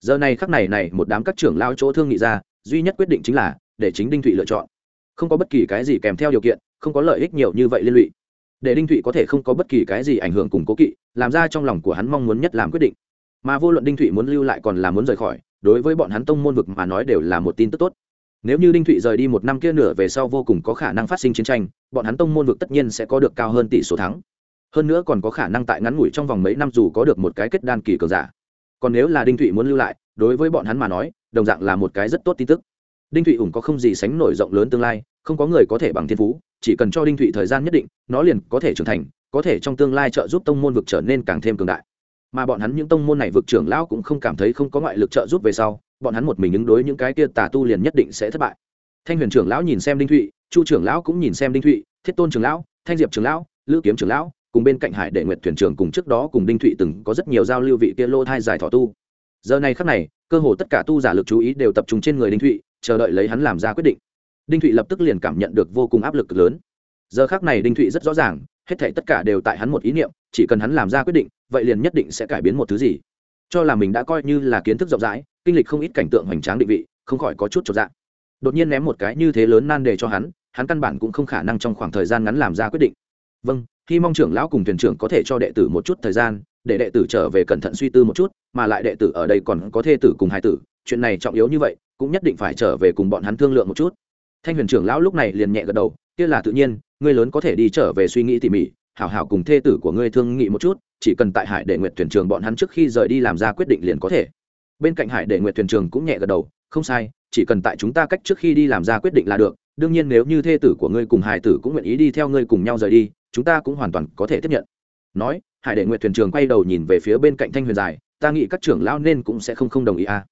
Giờ này khắc này này, một đám các trưởng lao chỗ thương nghị ra, duy nhất quyết định chính là để chính đinh thụy lựa chọn. Không có bất kỳ cái gì kèm theo điều kiện, không có lợi ích nhiều như vậy liên lụy để đinh thụy có thể không có bất kỳ cái gì ảnh hưởng cùng cố kỵ, làm ra trong lòng của hắn mong muốn nhất làm quyết định. Mà vô luận đinh thụy muốn lưu lại còn là muốn rời khỏi, đối với bọn hắn tông môn vực mà nói đều là một tin tức tốt. Nếu như đinh thụy rời đi một năm kia nửa về sau vô cùng có khả năng phát sinh chiến tranh, bọn hắn tông môn vực tất nhiên sẽ có được cao hơn tỷ số thắng. Hơn nữa còn có khả năng tại ngắn ngủi trong vòng mấy năm dù có được một cái kết đan kỳ cường giả. Còn nếu là đinh thụy muốn lưu lại, đối với bọn hắn mà nói, đồng dạng là một cái rất tốt tin tức. Đinh thụy ủng có không gì sánh nổi rộng lớn tương lai không có người có thể bằng thiên phú, chỉ cần cho đinh thụy thời gian nhất định, nó liền có thể trưởng thành, có thể trong tương lai trợ giúp tông môn vực trở nên càng thêm cường đại. Mà bọn hắn những tông môn này vực trưởng lão cũng không cảm thấy không có ngoại lực trợ giúp về sau, bọn hắn một mình ứng đối những cái kia tà tu liền nhất định sẽ thất bại. Thanh huyền trưởng lão nhìn xem đinh thụy, chu trưởng lão cũng nhìn xem đinh thụy, thiết tôn trưởng lão, thanh diệp trưởng lão, lữ kiếm trưởng lão, cùng bên cạnh hải đệ nguyệt thuyền trưởng cùng trước đó cùng đinh thụy từng có rất nhiều giao lưu vị kia lô thai giải thọ tu. Giờ này khắc này, cơ hồ tất cả tu giả lực chú ý đều tập trung trên người đinh thụy, chờ đợi lấy hắn làm ra quyết định đinh thụy lập tức liền cảm nhận được vô cùng áp lực lớn. Giờ khác này đinh thụy rất rõ ràng, hết thể tất cả đều tại hắn một ý niệm, chỉ cần hắn làm ra quyết định, vậy liền nhất định sẽ cải biến một thứ gì. Cho là mình đã coi như là kiến thức rộng rãi, kinh lịch không ít cảnh tượng hoành tráng định vị, không khỏi có chút trọn dạng đột nhiên ném một cái như thế lớn nan đề cho hắn hắn căn bản cũng không khả năng trong khoảng thời gian ngắn làm ra quyết định. Vâng hy mong trưởng lão cùng thuyền trưởng có thể cho đệ tử một chút thời gian, để đệ tử trở về cẩn thận suy tư một chút, mà lại đệ tử ở đây còn có thê tử cùng hai tử, chuyện này trọng yếu như vậy, cũng nhất định phải trở về cùng bọn hắn thương lượng một chút thanh huyền trưởng lão lúc này liền nhẹ gật đầu, kia là tự nhiên, ngươi lớn có thể đi trở về suy nghĩ tỉ mỉ, hảo hảo cùng thê tử của ngươi thương nghị một chút, chỉ cần tại hải đệ nguyện thuyền trường bọn hắn trước khi rời đi làm ra quyết định liền có thể. Bên cạnh hải đệ nguyện thuyền trường cũng nhẹ gật đầu, không sai, chỉ cần tại chúng ta cách trước khi đi làm ra quyết định là được, đương nhiên nếu như thê tử của ngươi cùng hải tử cũng nguyện ý đi theo ngươi cùng nhau rời đi, chúng ta cũng hoàn toàn có thể tiếp nhận. Nói, hải đệ nguyện thuyền trường quay đầu nhìn về phía bên cạnh thanh huyền dài ta nghĩ các trưởng lão nên cũng sẽ không không đồng ý à.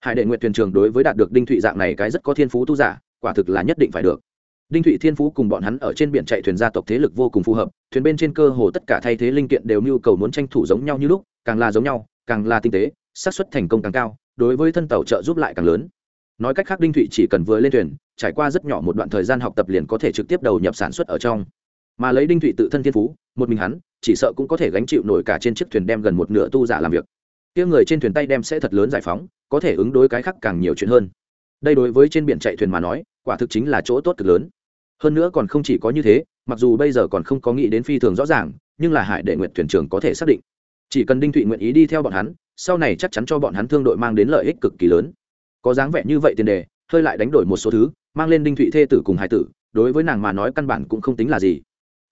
Hải đệ nguyện thuyền trường đối với đạt được đinh thụy dạng này cái rất có thiên phú tu giả quả thực là nhất định phải được. Đinh thụy thiên phú cùng bọn hắn ở trên biển chạy thuyền gia tộc thế lực vô cùng phù hợp, thuyền bên trên cơ hồ tất cả thay thế linh kiện đều nhu cầu muốn tranh thủ giống nhau như lúc, càng là giống nhau, càng là tinh tế, xác suất thành công càng cao, đối với thân tàu trợ giúp lại càng lớn. Nói cách khác, đinh thụy chỉ cần vừa lên thuyền, trải qua rất nhỏ một đoạn thời gian học tập liền có thể trực tiếp đầu nhập sản xuất ở trong. Mà lấy đinh thụy tự thân thiên phú, một mình hắn, chỉ sợ cũng có thể gánh chịu nổi cả trên chiếc thuyền đem gần một nửa tu giả làm việc. Kia người trên thuyền tay đem sẽ thật lớn giải phóng, có thể ứng đối cái khác càng nhiều chuyện hơn. Đây đối với trên biển chạy thuyền mà nói quả thực chính là chỗ tốt cực lớn. Hơn nữa còn không chỉ có như thế, mặc dù bây giờ còn không có nghĩ đến phi thường rõ ràng, nhưng là hải đệ nguyện thuyền trưởng có thể xác định. Chỉ cần đinh thụy nguyện ý đi theo bọn hắn, sau này chắc chắn cho bọn hắn thương đội mang đến lợi ích cực kỳ lớn. Có dáng vẻ như vậy tiền đề, hơi lại đánh đổi một số thứ, mang lên đinh thụy thê tử cùng hải tử, đối với nàng mà nói căn bản cũng không tính là gì.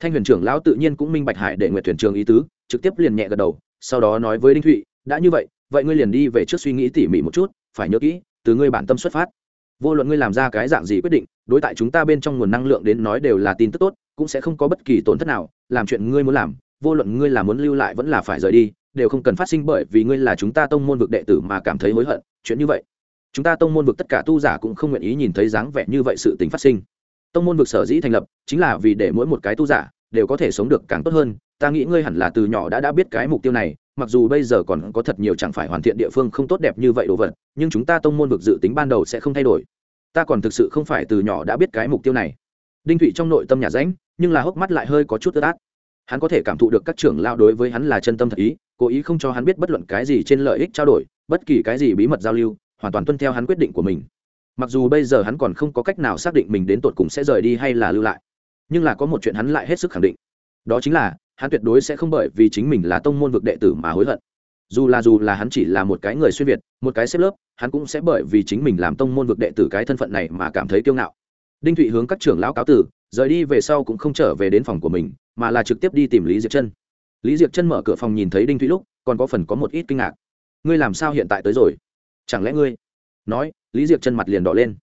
Thanh huyền trưởng lão tự nhiên cũng minh bạch hải đệ nguyện thuyền trường ý tứ, trực tiếp liền nhẹ gật đầu, sau đó nói với đinh thụy, đã như vậy vậy ngươi liền đi về trước suy nghĩ tỉ mỉ một chút, phải nhớ kỹ, từ ngươi bản tâm xuất phát vô luận ngươi làm ra cái dạng gì quyết định, đối tại chúng ta bên trong nguồn năng lượng đến nói đều là tin tức tốt, cũng sẽ không có bất kỳ tổn thất nào, làm chuyện ngươi muốn làm, vô luận ngươi là muốn lưu lại vẫn là phải rời đi, đều không cần phát sinh bởi vì ngươi là chúng ta tông môn vực đệ tử mà cảm thấy hối hận, chuyện như vậy. Chúng ta tông môn vực tất cả tu giả cũng không nguyện ý nhìn thấy dáng vẻ như vậy sự tình phát sinh. Tông môn vực sở dĩ thành lập, chính là vì để mỗi một cái tu giả đều có thể sống được càng tốt hơn, ta nghĩ ngươi hẳn là từ nhỏ đã đã biết cái mục tiêu này mặc dù bây giờ còn có thật nhiều chẳng phải hoàn thiện địa phương không tốt đẹp như vậy đồ vật, nhưng chúng ta tông môn vực dự tính ban đầu sẽ không thay đổi. Ta còn thực sự không phải từ nhỏ đã biết cái mục tiêu này. Đinh thụy trong nội tâm nhà ránh nhưng là hốc mắt lại hơi có chút ướt át. Hắn có thể cảm thụ được các trưởng lao đối với hắn là chân tâm thật ý, cố ý không cho hắn biết bất luận cái gì trên lợi ích trao đổi, bất kỳ cái gì bí mật giao lưu, hoàn toàn tuân theo hắn quyết định của mình. Mặc dù bây giờ hắn còn không có cách nào xác định mình đến tột cùng sẽ rời đi hay là lưu lại, nhưng là có một chuyện hắn lại hết sức khẳng định. Đó chính là hắn tuyệt đối sẽ không bởi vì chính mình là tông môn vực đệ tử mà hối hận. Dù là dù là hắn chỉ là một cái người xuyên việt, một cái xếp lớp, hắn cũng sẽ bởi vì chính mình làm tông môn vực đệ tử cái thân phận này mà cảm thấy kiêu ngạo. Đinh thụy hướng các trưởng lão cáo tử, rời đi về sau cũng không trở về đến phòng của mình, mà là trực tiếp đi tìm lý diệp chân. Lý diệp chân mở cửa phòng nhìn thấy đinh thụy lúc, còn có phần có một ít kinh ngạc. Ngươi làm sao hiện tại tới rồi? Chẳng lẽ ngươi? Nói, lý diệp chân mặt liền đỏ lên.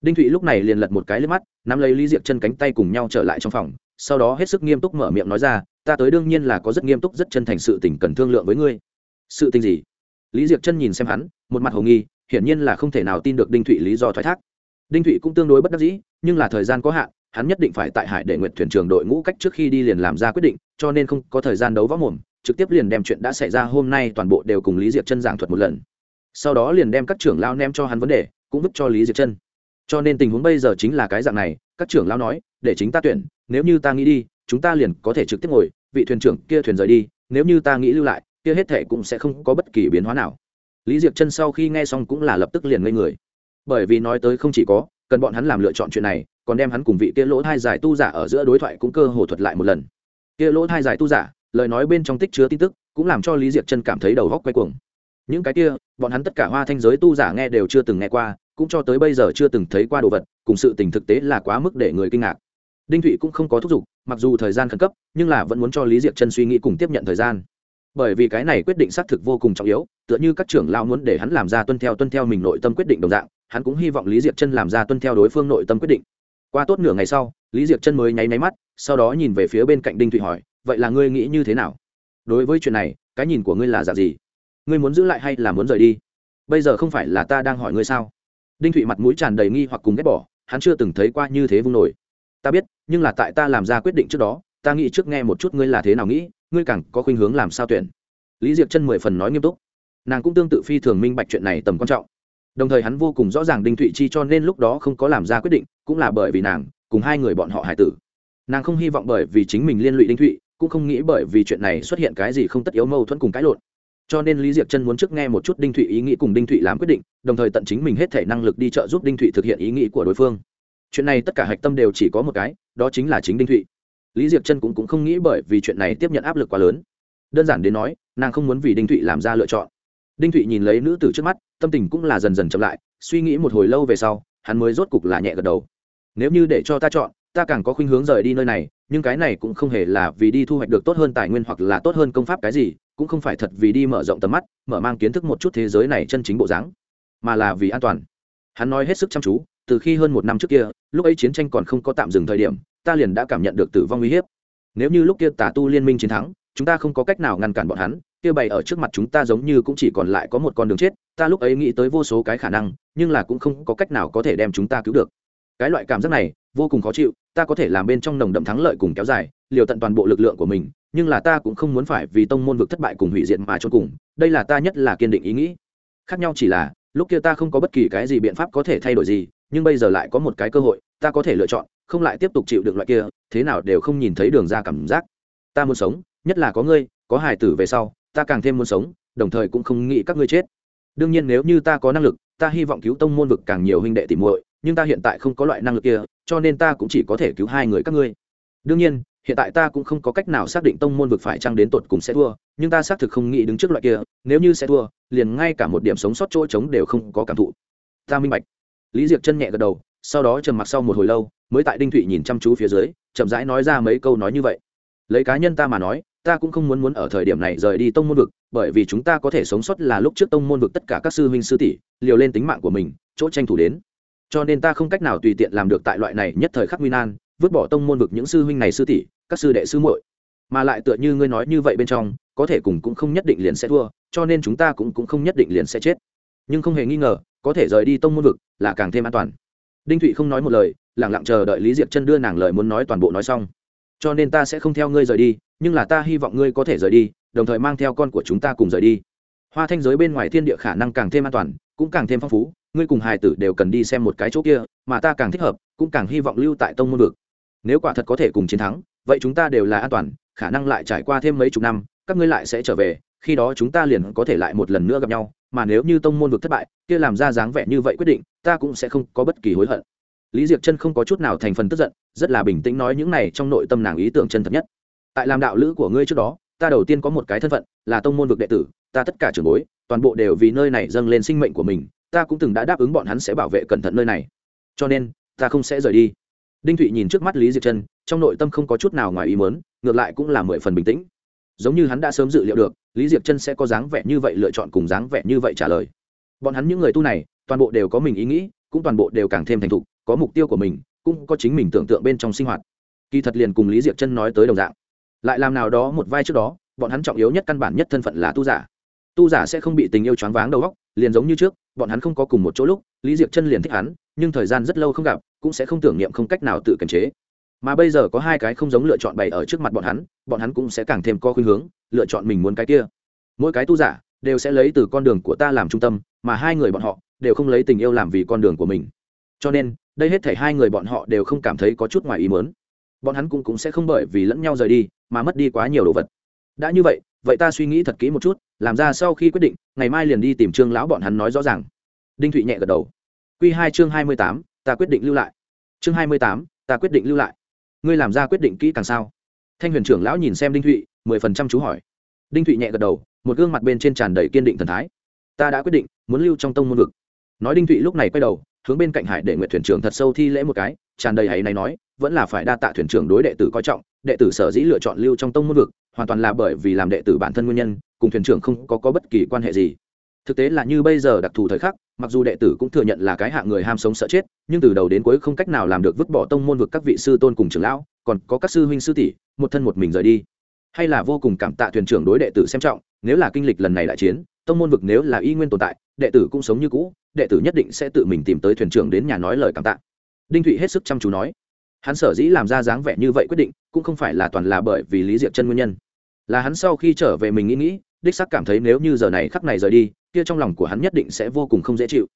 Đinh thụy lúc này liền lật một cái lên mắt, nắm lấy lý diệp chân cánh tay cùng nhau trở lại trong phòng, sau đó hết sức nghiêm túc mở miệng nói ra ta tới đương nhiên là có rất nghiêm túc, rất chân thành sự tình cần thương lượng với ngươi. Sự tình gì? Lý Diệc chân nhìn xem hắn, một mặt hồ nghi, hiển nhiên là không thể nào tin được đinh thụy lý do thoái thác. Đinh thụy cũng tương đối bất đắc dĩ, nhưng là thời gian có hạn, hắn nhất định phải tại hải để nguyện thuyền trường đội ngũ cách trước khi đi liền làm ra quyết định, cho nên không có thời gian đấu võ mồm, trực tiếp liền đem chuyện đã xảy ra hôm nay toàn bộ đều cùng lý Diệc chân giảng thuật một lần. Sau đó liền đem các trưởng lao ném cho hắn vấn đề, cũng vứt cho lý Diệc chân. Cho nên tình huống bây giờ chính là cái dạng này, các trưởng lao nói, để chính ta tuyển, nếu như ta nghĩ đi chúng ta liền có thể trực tiếp ngồi, vị thuyền trưởng kia thuyền rời đi, nếu như ta nghĩ lưu lại, kia hết thệ cũng sẽ không có bất kỳ biến hóa nào. Lý diệc chân sau khi nghe xong cũng là lập tức liền ngây người. Bởi vì nói tới không chỉ có, cần bọn hắn làm lựa chọn chuyện này, còn đem hắn cùng vị kia lỗ thai giải tu giả ở giữa đối thoại cũng cơ hồ thuật lại một lần. Kia lỗ thai giải tu giả, lời nói bên trong tích chứa tin tức, cũng làm cho lý diệc chân cảm thấy đầu góc quay cuồng. Những cái kia, bọn hắn tất cả hoa thanh giới tu giả nghe đều chưa từng nghe qua, cũng cho tới bây giờ chưa từng thấy qua đồ vật, cùng sự tình thực tế là quá mức để người kinh ngạc. Đinh thụy cũng không có thúc giục mặc dù thời gian khẩn cấp, nhưng là vẫn muốn cho lý Diệc chân suy nghĩ cùng tiếp nhận thời gian. Bởi vì cái này quyết định xác thực vô cùng trọng yếu, tựa như các trưởng lao muốn để hắn làm ra tuân theo tuân theo mình nội tâm quyết định đồng dạng, hắn cũng hy vọng lý Diệc chân làm ra tuân theo đối phương nội tâm quyết định. Qua tốt nửa ngày sau, lý Diệc chân mới nháy nháy mắt, sau đó nhìn về phía bên cạnh đinh thụy hỏi, vậy là ngươi nghĩ như thế nào? Đối với chuyện này, cái nhìn của ngươi là dạng gì? Ngươi muốn giữ lại hay là muốn rời đi? Bây giờ không phải là ta đang hỏi ngươi sao? Đinh thụy mặt mũi tràn đầy nghi hoặc cùng ghét bỏ, hắn chưa từng thấy qua như thế vung nổi ta biết, nhưng là tại ta làm ra quyết định trước đó, ta nghĩ trước nghe một chút ngươi là thế nào nghĩ, ngươi càng có khuynh hướng làm sao tuyển. Lý Diệc chân mười phần nói nghiêm túc. Nàng cũng tương tự phi thường minh bạch chuyện này tầm quan trọng. Đồng thời hắn vô cùng rõ ràng đinh thụy chi cho nên lúc đó không có làm ra quyết định, cũng là bởi vì nàng, cùng hai người bọn họ hải tử. Nàng không hy vọng bởi vì chính mình liên lụy đinh thụy, cũng không nghĩ bởi vì chuyện này xuất hiện cái gì không tất yếu mâu thuẫn cùng cãi lộn. Cho nên lý Diệc chân muốn trước nghe một chút đinh thụy ý nghĩ cùng đinh thụy làm quyết định, đồng thời tận chính mình hết thể năng lực đi trợ giúp đinh thụy thực hiện ý nghĩ của đối phương chuyện này tất cả hạch tâm đều chỉ có một cái đó chính là chính đinh thụy. Lý diệp chân cũng, cũng không nghĩ bởi vì chuyện này tiếp nhận áp lực quá lớn. Đơn giản đến nói nàng không muốn vì đinh thụy làm ra lựa chọn. Đinh thụy nhìn lấy nữ tử trước mắt tâm tình cũng là dần dần chậm lại suy nghĩ một hồi lâu về sau hắn mới rốt cục là nhẹ gật đầu. Nếu như để cho ta chọn ta càng có khuynh hướng rời đi nơi này nhưng cái này cũng không hề là vì đi thu hoạch được tốt hơn tài nguyên hoặc là tốt hơn công pháp cái gì cũng không phải thật vì đi mở rộng tầm mắt mở mang kiến thức một chút thế giới này chân chính bộ dáng mà là vì an toàn. Hắn nói hết sức chăm chú từ khi hơn một năm trước kia, lúc ấy chiến tranh còn không có tạm dừng thời điểm, ta liền đã cảm nhận được tử vong uy hiếp. Nếu như lúc kia tà tu liên minh chiến thắng, chúng ta không có cách nào ngăn cản bọn hắn, kia bày ở trước mặt chúng ta giống như cũng chỉ còn lại có một con đường chết, ta lúc ấy nghĩ tới vô số cái khả năng, nhưng là cũng không có cách nào có thể đem chúng ta cứu được. Cái loại cảm giác này, vô cùng khó chịu, ta có thể làm bên trong nồng đậm thắng lợi cùng kéo dài, liều tận toàn bộ lực lượng của mình, nhưng là ta cũng không muốn phải vì tông môn vực thất bại cùng hủy diệt mà cho cùng, đây là ta nhất là kiên định ý nghĩ. Khác nhau chỉ là, lúc kia ta không có bất kỳ cái gì biện pháp có thể thay đổi gì nhưng bây giờ lại có một cái cơ hội, ta có thể lựa chọn, không lại tiếp tục chịu được loại kia, thế nào đều không nhìn thấy đường ra cảm giác. Ta muốn sống, nhất là có ngươi, có hài tử về sau, ta càng thêm muốn sống, đồng thời cũng không nghĩ các ngươi chết. Đương nhiên nếu như ta có năng lực, ta hy vọng cứu tông môn vực càng nhiều huynh đệ tìm muội, nhưng ta hiện tại không có loại năng lực kia, cho nên ta cũng chỉ có thể cứu hai người các ngươi. Đương nhiên, hiện tại ta cũng không có cách nào xác định tông môn vực phải chăng đến tột cùng sẽ thua, nhưng ta xác thực không nghĩ đứng trước loại kia, nếu như sẽ thua, liền ngay cả một điểm sống sót chỗ trống đều không có cảm thụ. Ta minh bạch lý diệc chân nhẹ gật đầu, sau đó trầm mặc sau một hồi lâu, mới tại đinh thụy nhìn chăm chú phía dưới, chậm rãi nói ra mấy câu nói như vậy. Lấy cá nhân ta mà nói, ta cũng không muốn muốn ở thời điểm này rời đi tông môn vực, bởi vì chúng ta có thể sống sót là lúc trước tông môn vực tất cả các sư huynh sư tỷ, liều lên tính mạng của mình, chỗ tranh thủ đến. Cho nên ta không cách nào tùy tiện làm được tại loại này nhất thời khắc nguy nan, vứt bỏ tông môn vực những sư huynh này sư tỷ, các sư đệ sư muội. Mà lại tựa như ngươi nói như vậy bên trong, có thể cùng cũng không nhất định liền sẽ thua, cho nên chúng ta cũng cũng không nhất định liền sẽ chết. Nhưng không hề nghi ngờ có thể rời đi tông môn vực, là càng thêm an toàn. Đinh thụy không nói một lời lẳng lặng chờ đợi lý diệp chân đưa nàng lời muốn nói toàn bộ nói xong. Cho nên ta sẽ không theo ngươi rời đi, nhưng là ta hy vọng ngươi có thể rời đi, đồng thời mang theo con của chúng ta cùng rời đi. Hoa thanh giới bên ngoài thiên địa khả năng càng thêm an toàn, cũng càng thêm phong phú, ngươi cùng hài tử đều cần đi xem một cái chỗ kia, mà ta càng thích hợp, cũng càng hy vọng lưu tại tông môn vực. Nếu quả thật có thể cùng chiến thắng, vậy chúng ta đều là an toàn, khả năng lại trải qua thêm mấy chục năm các ngươi lại sẽ trở về, khi đó chúng ta liền có thể lại một lần nữa gặp nhau, mà nếu như tông môn vực thất bại, kia làm ra dáng vẻ như vậy quyết định, ta cũng sẽ không có bất kỳ hối hận. Lý Diệc chân không có chút nào thành phần tức giận, rất là bình tĩnh nói những này trong nội tâm nàng ý tưởng chân thật nhất. Tại làm đạo lữ của ngươi trước đó, ta đầu tiên có một cái thân phận, là tông môn vực đệ tử, ta tất cả trường bối, toàn bộ đều vì nơi này dâng lên sinh mệnh của mình, ta cũng từng đã đáp ứng bọn hắn sẽ bảo vệ cẩn thận nơi này. Cho nên, ta không sẽ rời đi. Đinh thụy nhìn trước mắt lý Diệc chân, trong nội tâm không có chút nào ngoài ý mớn ngược lại cũng là mười phần bình tĩnh giống như hắn đã sớm dự liệu được, lý diệp chân sẽ có dáng vẻ như vậy, lựa chọn cùng dáng vẻ như vậy trả lời. Bọn hắn những người tu này, toàn bộ đều có mình ý nghĩ, cũng toàn bộ đều càng thêm thành thục, có mục tiêu của mình, cũng có chính mình tưởng tượng bên trong sinh hoạt. Kỳ thật liền cùng lý diệp chân nói tới đồng dạng. Lại làm nào đó một vai trước đó, bọn hắn trọng yếu nhất căn bản nhất thân phận là tu giả. Tu giả sẽ không bị tình yêu choáng váng đầu óc, liền giống như trước, bọn hắn không có cùng một chỗ lúc, lý diệp chân liền thích hắn, nhưng thời gian rất lâu không gặp, cũng sẽ không tưởng niệm không cách nào tự kiềm chế mà bây giờ có hai cái không giống lựa chọn bày ở trước mặt bọn hắn bọn hắn cũng sẽ càng thêm có khuynh hướng lựa chọn mình muốn cái kia. Mỗi cái tu giả đều sẽ lấy từ con đường của ta làm trung tâm mà hai người bọn họ đều không lấy tình yêu làm vì con đường của mình. Cho nên đây hết thể hai người bọn họ đều không cảm thấy có chút ngoài ý mớn bọn hắn cũng, cũng sẽ không bởi vì lẫn nhau rời đi mà mất đi quá nhiều đồ vật. Đã như vậy vậy ta suy nghĩ thật kỹ một chút làm ra sau khi quyết định ngày mai liền đi tìm trương lão bọn hắn nói rõ ràng. Đinh thụy nhẹ gật đầu. Q hai chương hai mươi tám ta quyết định lưu lại. Chương hai mươi tám ta quyết định lưu lại ngươi làm ra quyết định kỹ càng sao? Thanh huyền trưởng lão nhìn xem đinh thụy mười phần trăm chú hỏi. Đinh thụy nhẹ gật đầu một gương mặt bên trên tràn đầy kiên định thần thái. Ta đã quyết định muốn lưu trong tông môn vực. Nói đinh thụy lúc này quay đầu hướng bên cạnh hải để nguyện thuyền trưởng thật sâu thi lễ một cái tràn đầy hãy này nói vẫn là phải đa tạ thuyền trưởng đối đệ tử coi trọng đệ tử sở dĩ lựa chọn lưu trong tông môn vực hoàn toàn là bởi vì làm đệ tử bản thân nguyên nhân cùng thuyền trưởng không có, có bất kỳ quan hệ gì thực tế là như bây giờ đặc thù thời khắc, mặc dù đệ tử cũng thừa nhận là cái hạng người ham sống sợ chết, nhưng từ đầu đến cuối không cách nào làm được vứt bỏ tông môn vực các vị sư tôn cùng trưởng lão, còn có các sư huynh sư tỷ, một thân một mình rời đi. Hay là vô cùng cảm tạ thuyền trưởng đối đệ tử xem trọng, nếu là kinh lịch lần này đại chiến, tông môn vực nếu là y nguyên tồn tại, đệ tử cũng sống như cũ, đệ tử nhất định sẽ tự mình tìm tới thuyền trưởng đến nhà nói lời cảm tạ. Đinh thụy hết sức chăm chú nói. Hắn sở dĩ làm ra dáng vẻ như vậy quyết định, cũng không phải là toàn là bởi vì lý diệp chân nguyên nhân. Là hắn sau khi trở về mình nghĩ nghĩ, đích sắc cảm thấy nếu như giờ này khắc này rời đi kia trong lòng của hắn nhất định sẽ vô cùng không dễ chịu.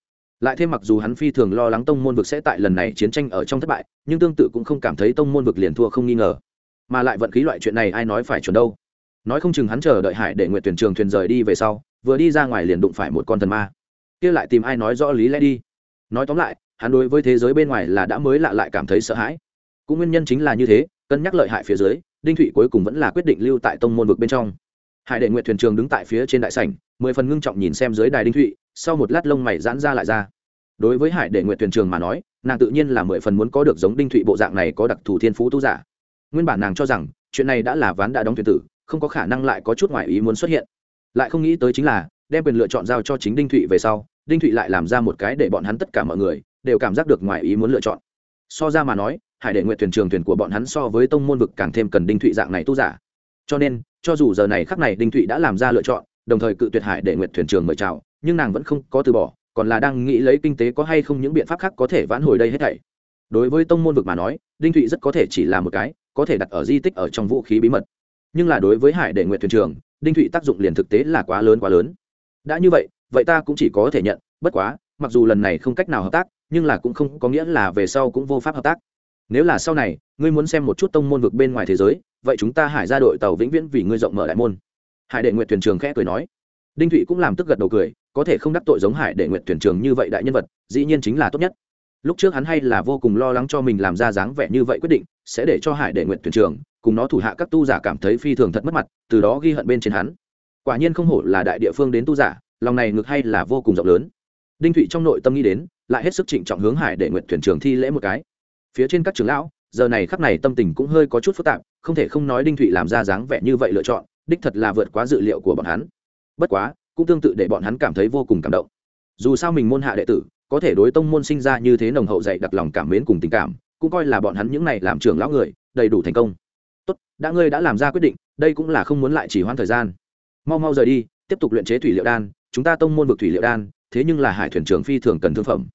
Lại thêm mặc dù hắn phi thường lo lắng tông môn vực sẽ tại lần này chiến tranh ở trong thất bại, nhưng tương tự cũng không cảm thấy tông môn vực liền thua không nghi ngờ. Mà lại vận khí loại chuyện này ai nói phải chuẩn đâu? Nói không chừng hắn chờ đợi hải để nguyện tuyển trường thuyền rời đi về sau, vừa đi ra ngoài liền đụng phải một con thần ma. Kia lại tìm ai nói rõ lý lẽ đi? Nói tóm lại, hắn đối với thế giới bên ngoài là đã mới lạ lại cảm thấy sợ hãi. Cũng nguyên nhân chính là như thế, cân nhắc lợi hại phía dưới, đinh thụy cuối cùng vẫn là quyết định lưu tại tông môn vực bên trong. Hải đệ nguyện thuyền trường đứng tại phía trên đại sảnh mười phần ngưng trọng nhìn xem dưới đài đinh thụy, sau một lát lông mày giãn ra lại ra. Đối với hải đệ nguyện thuyền trường mà nói, nàng tự nhiên là mười phần muốn có được giống đinh thụy bộ dạng này có đặc thù thiên phú tu giả. Nguyên bản nàng cho rằng, chuyện này đã là ván đã đóng thuyền tử, không có khả năng lại có chút ngoại ý muốn xuất hiện. Lại không nghĩ tới chính là, đem quyền lựa chọn giao cho chính đinh thụy về sau, đinh thụy lại làm ra một cái để bọn hắn tất cả mọi người đều cảm giác được ngoại ý muốn lựa chọn. So ra mà nói, hải đệ nguyện thuyền trường thuyền của bọn hắn so với tông môn vực càng thêm cần đinh thụy dạng này tu giả. Cho nên, cho dù giờ này khắc này đinh thụy đã làm ra lựa chọn đồng thời cự tuyệt hải đệ nguyện thuyền trường mời chào, nhưng nàng vẫn không có từ bỏ, còn là đang nghĩ lấy kinh tế có hay không những biện pháp khác có thể vãn hồi đây hết thảy. Đối với tông môn vực mà nói, đinh thụy rất có thể chỉ là một cái, có thể đặt ở di tích ở trong vũ khí bí mật. Nhưng là đối với hải đệ nguyện thuyền trường, đinh thụy tác dụng liền thực tế là quá lớn quá lớn. Đã như vậy vậy ta cũng chỉ có thể nhận, bất quá, mặc dù lần này không cách nào hợp tác, nhưng là cũng không có nghĩa là về sau cũng vô pháp hợp tác. Nếu là sau này, ngươi muốn xem một chút tông môn vực bên ngoài thế giới, vậy chúng ta hải ra đội tàu vĩnh viễn vì ngươi rộng mở đại môn hải đệ nguyện thuyền trường khẽ cười nói. Đinh thụy cũng làm tức gật đầu cười, có thể không đắc tội giống hải đệ nguyện thuyền trường như vậy đại nhân vật, dĩ nhiên chính là tốt nhất. Lúc trước hắn hay là vô cùng lo lắng cho mình làm ra dáng vẻ như vậy quyết định, sẽ để cho hải đệ nguyện thuyền trường cùng nó thủ hạ các tu giả cảm thấy phi thường thật mất mặt, từ đó ghi hận bên trên hắn. Quả nhiên không hổ là đại địa phương đến tu giả, lòng này ngược hay là vô cùng rộng lớn. Đinh thụy trong nội tâm nghĩ đến, lại hết sức trịnh trọng hướng hải đệ nguyện thuyền trường thi lễ một cái. Phía trên các trưởng lão, giờ này khắp này tâm tình cũng hơi có chút phức tạp, không thể không nói đinh thụy làm ra dáng vẻ như vậy lựa chọn đích thật là vượt quá dự liệu của bọn hắn. Bất quá, cũng tương tự để bọn hắn cảm thấy vô cùng cảm động. Dù sao mình môn hạ đệ tử, có thể đối tông môn sinh ra như thế nồng hậu dạy đặt lòng cảm mến cùng tình cảm, cũng coi là bọn hắn những này làm trưởng lão người, đầy đủ thành công. Tốt, đã ngươi đã làm ra quyết định, đây cũng là không muốn lại chỉ hoãn thời gian. Mau mau rời đi, tiếp tục luyện chế thủy liệu đan, chúng ta tông môn vực thủy liệu đan, thế nhưng là hải thuyền trưởng phi thường cần thương phẩm.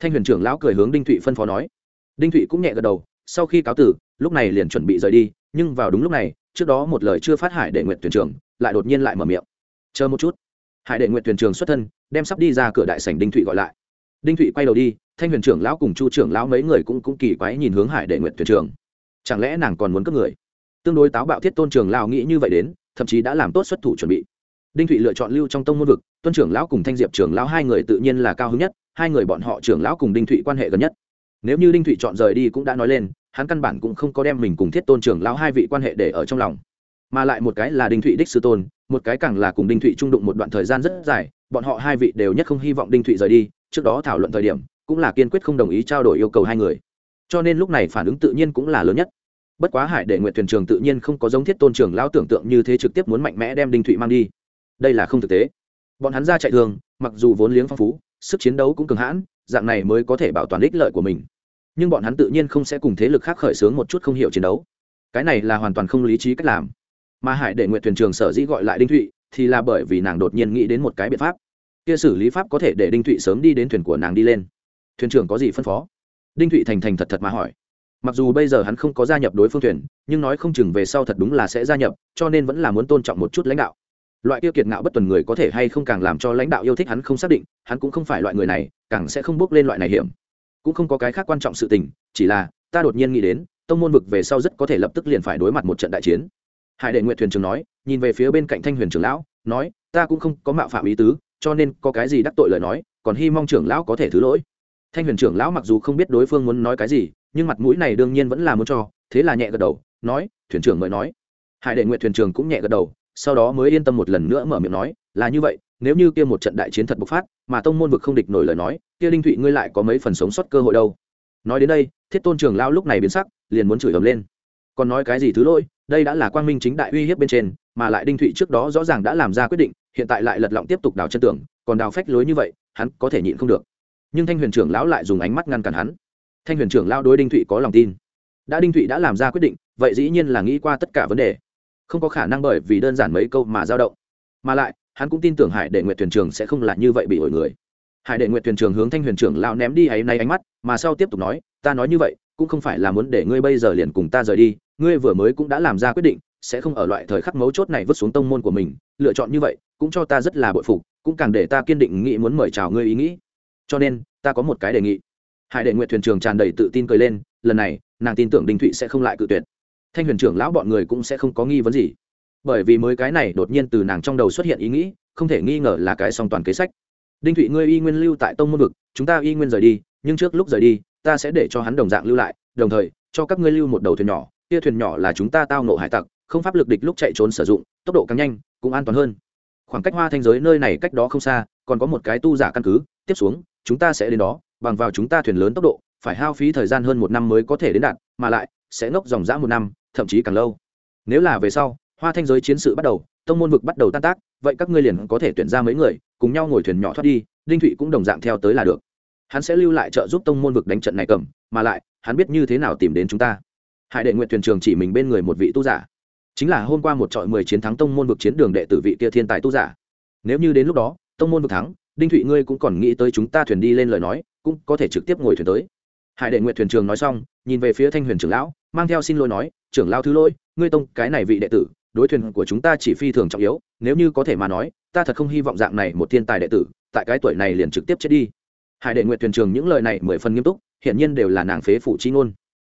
Thanh huyền trưởng lão cười hướng đinh thụy phân phó nói. Đinh thụy cũng nhẹ gật đầu, sau khi cáo tử, lúc này liền chuẩn bị rời đi, nhưng vào đúng lúc này trước đó một lời chưa phát hải đệ nguyện thuyền trưởng lại đột nhiên lại mở miệng. Chờ một chút. Hải đệ nguyện thuyền trưởng xuất thân, đem sắp đi ra cửa đại sảnh đinh thụy gọi lại. Đinh thụy quay đầu đi, thanh huyền trưởng lão cùng chu trưởng lão mấy người cũng cũng kỳ quái nhìn hướng hải đệ nguyện thuyền trưởng chẳng lẽ nàng còn muốn cướp người? Tương đối táo bạo thiết tôn trường lão nghĩ như vậy đến, thậm chí đã làm tốt xuất thủ chuẩn bị. Đinh thụy lựa chọn lưu trong tông môn vực tuân trưởng lão cùng thanh diệp trưởng lão hai người tự nhiên là cao hứng nhất, hai người bọn họ trưởng lão cùng đinh thụy quan hệ gần nhất nếu như đinh thụy chọn rời đi cũng đã nói lên, hắn căn bản cũng không có đem mình cùng thiết tôn trưởng lão hai vị quan hệ để ở trong lòng. Mà lại một cái là đinh thụy đích sư tôn, một cái càng là cùng đinh thụy trung đụng một đoạn thời gian rất dài, bọn họ hai vị đều nhất không hy vọng đinh thụy rời đi, trước đó thảo luận thời điểm, cũng là kiên quyết không đồng ý trao đổi yêu cầu hai người. Cho nên lúc này phản ứng tự nhiên cũng là lớn nhất. Bất quá hải đệ nguyện thuyền trường tự nhiên không có giống thiết tôn trưởng lão tưởng tượng như thế trực tiếp muốn mạnh mẽ đem đinh thụy mang đi. Đây là không thực tế. Bọn hắn ra chạy thường, mặc dù vốn liếng phong phú, sức chiến đấu cũng cường hãn dạng này mới có thể bảo toàn ích lợi của mình. Nhưng bọn hắn tự nhiên không sẽ cùng thế lực khác khởi xướng một chút không hiểu chiến đấu. Cái này là hoàn toàn không lý trí cách làm. Mà hải đệ nguyện thuyền trường sở dĩ gọi lại đinh thụy, thì là bởi vì nàng đột nhiên nghĩ đến một cái biện pháp. Kia xử lý pháp có thể để đinh thụy sớm đi đến thuyền của nàng đi lên. Thuyền trưởng có gì phân phó? Đinh thụy thành thành thật thật mà hỏi. Mặc dù bây giờ hắn không có gia nhập đối phương thuyền, nhưng nói không chừng về sau thật đúng là sẽ gia nhập, cho nên vẫn là muốn tôn trọng một chút lãnh đạo. Loại kia kiệt ngạo bất tuần người có thể hay không càng làm cho lãnh đạo yêu thích hắn không xác định, hắn cũng không phải loại người này càng sẽ không bước lên loại này hiểm. Cũng không có cái khác quan trọng sự tình, chỉ là, ta đột nhiên nghĩ đến, tông môn vực về sau rất có thể lập tức liền phải đối mặt một trận đại chiến. Hải đệ nguyện thuyền trưởng nói, nhìn về phía bên cạnh thanh huyền trưởng lão, nói, ta cũng không có mạo phạm ý tứ, cho nên có cái gì đắc tội lời nói, còn hy mong trưởng lão có thể thứ lỗi. Thanh huyền trưởng lão mặc dù không biết đối phương muốn nói cái gì, nhưng mặt mũi này đương nhiên vẫn là muốn cho, thế là nhẹ gật đầu, nói, thuyền trưởng mới nói. Hải đệ nguyện thuyền trưởng cũng nhẹ gật đầu, sau đó mới yên tâm một lần nữa mở miệng nói, là như vậy nếu như kia một trận đại chiến thật bộc phát, mà tông môn vực không địch nổi lời nói, kia đinh thụy ngươi lại có mấy phần sống sót cơ hội đâu. Nói đến đây, thiết tôn trưởng lao lúc này biến sắc, liền muốn chửi ầm lên. Còn nói cái gì thứ lỗi, đây đã là quang minh chính đại uy hiếp bên trên, mà lại đinh thụy trước đó rõ ràng đã làm ra quyết định, hiện tại lại lật lọng tiếp tục đào chân tưởng còn đào phách lối như vậy, hắn có thể nhịn không được. Nhưng thanh huyền trưởng lão lại dùng ánh mắt ngăn cản hắn. Thanh huyền trưởng lão đối đinh thụy có lòng tin. Đã đinh thụy đã làm ra quyết định, vậy dĩ nhiên là nghĩ qua tất cả vấn đề. Không có khả năng bởi vì đơn giản mấy câu mà dao động. Mà lại hắn cũng tin tưởng hải đệ nguyện thuyền trường sẽ không là như vậy bị ổi người. Hải đệ nguyện thuyền trường hướng thanh huyền trưởng lão ném đi ấy nay ánh mắt, mà sau tiếp tục nói, ta nói như vậy, cũng không phải là muốn để ngươi bây giờ liền cùng ta rời đi, ngươi vừa mới cũng đã làm ra quyết định, sẽ không ở loại thời khắc mấu chốt này vứt xuống tông môn của mình, lựa chọn như vậy, cũng cho ta rất là bội phục, cũng càng để ta kiên định nghĩ muốn mời chào ngươi ý nghĩ. Cho nên, ta có một cái đề nghị. Hải đệ nguyện thuyền trường tràn đầy tự tin cười lên, lần này, nàng tin tưởng đinh thụy sẽ không lại cự tuyệt. Thanh huyền trưởng lão bọn người cũng sẽ không có nghi vấn gì bởi vì mới cái này đột nhiên từ nàng trong đầu xuất hiện ý nghĩ, không thể nghi ngờ là cái song toàn kế sách. Đinh thụy, ngươi y nguyên lưu tại tông môn vực, chúng ta y nguyên rời đi, nhưng trước lúc rời đi, ta sẽ để cho hắn đồng dạng lưu lại, đồng thời, cho các ngươi lưu một đầu thuyền nhỏ, kia thuyền nhỏ là chúng ta tao nộ hải tặc, không pháp lực địch lúc chạy trốn sử dụng, tốc độ càng nhanh, cũng an toàn hơn. Khoảng cách hoa thanh giới nơi này cách đó không xa, còn có một cái tu giả căn cứ, tiếp xuống, chúng ta sẽ đến đó, bằng vào chúng ta thuyền lớn tốc độ, phải hao phí thời gian hơn một năm mới có thể đến đạt, mà lại, sẽ ngốc dòng dã một năm, thậm chí càng lâu. Nếu là về sau hoa thanh giới chiến sự bắt đầu, tông môn vực bắt đầu tan tác, vậy các ngươi liền có thể tuyển ra mấy người, cùng nhau ngồi thuyền nhỏ thoát đi, đinh thụy cũng đồng dạng theo tới là được. Hắn sẽ lưu lại trợ giúp tông môn vực đánh trận này cầm, mà lại, hắn biết như thế nào tìm đến chúng ta. Hải đệ nguyện thuyền trường chỉ mình bên người một vị tu giả. Chính là hôm qua một trọi mười chiến thắng tông môn vực chiến đường đệ tử vị kia thiên tài tu giả. Nếu như đến lúc đó, tông môn vực thắng, đinh thụy ngươi cũng còn nghĩ tới chúng ta thuyền đi lên lời nói, cũng có thể trực tiếp ngồi thuyền tới. Hải đệ nguyện thuyền trường nói xong, nhìn về phía thanh huyền trưởng lão, mang theo xin lỗi nói, trưởng lao thứ lỗi, ngươi tông cái này vị đệ tử đối thuyền của chúng ta chỉ phi thường trọng yếu, nếu như có thể mà nói, ta thật không hy vọng dạng này một thiên tài đệ tử, tại cái tuổi này liền trực tiếp chết đi. Hải đệ nguyện thuyền trường những lời này mười phần nghiêm túc, hiển nhiên đều là nàng phế phụ chi ngôn.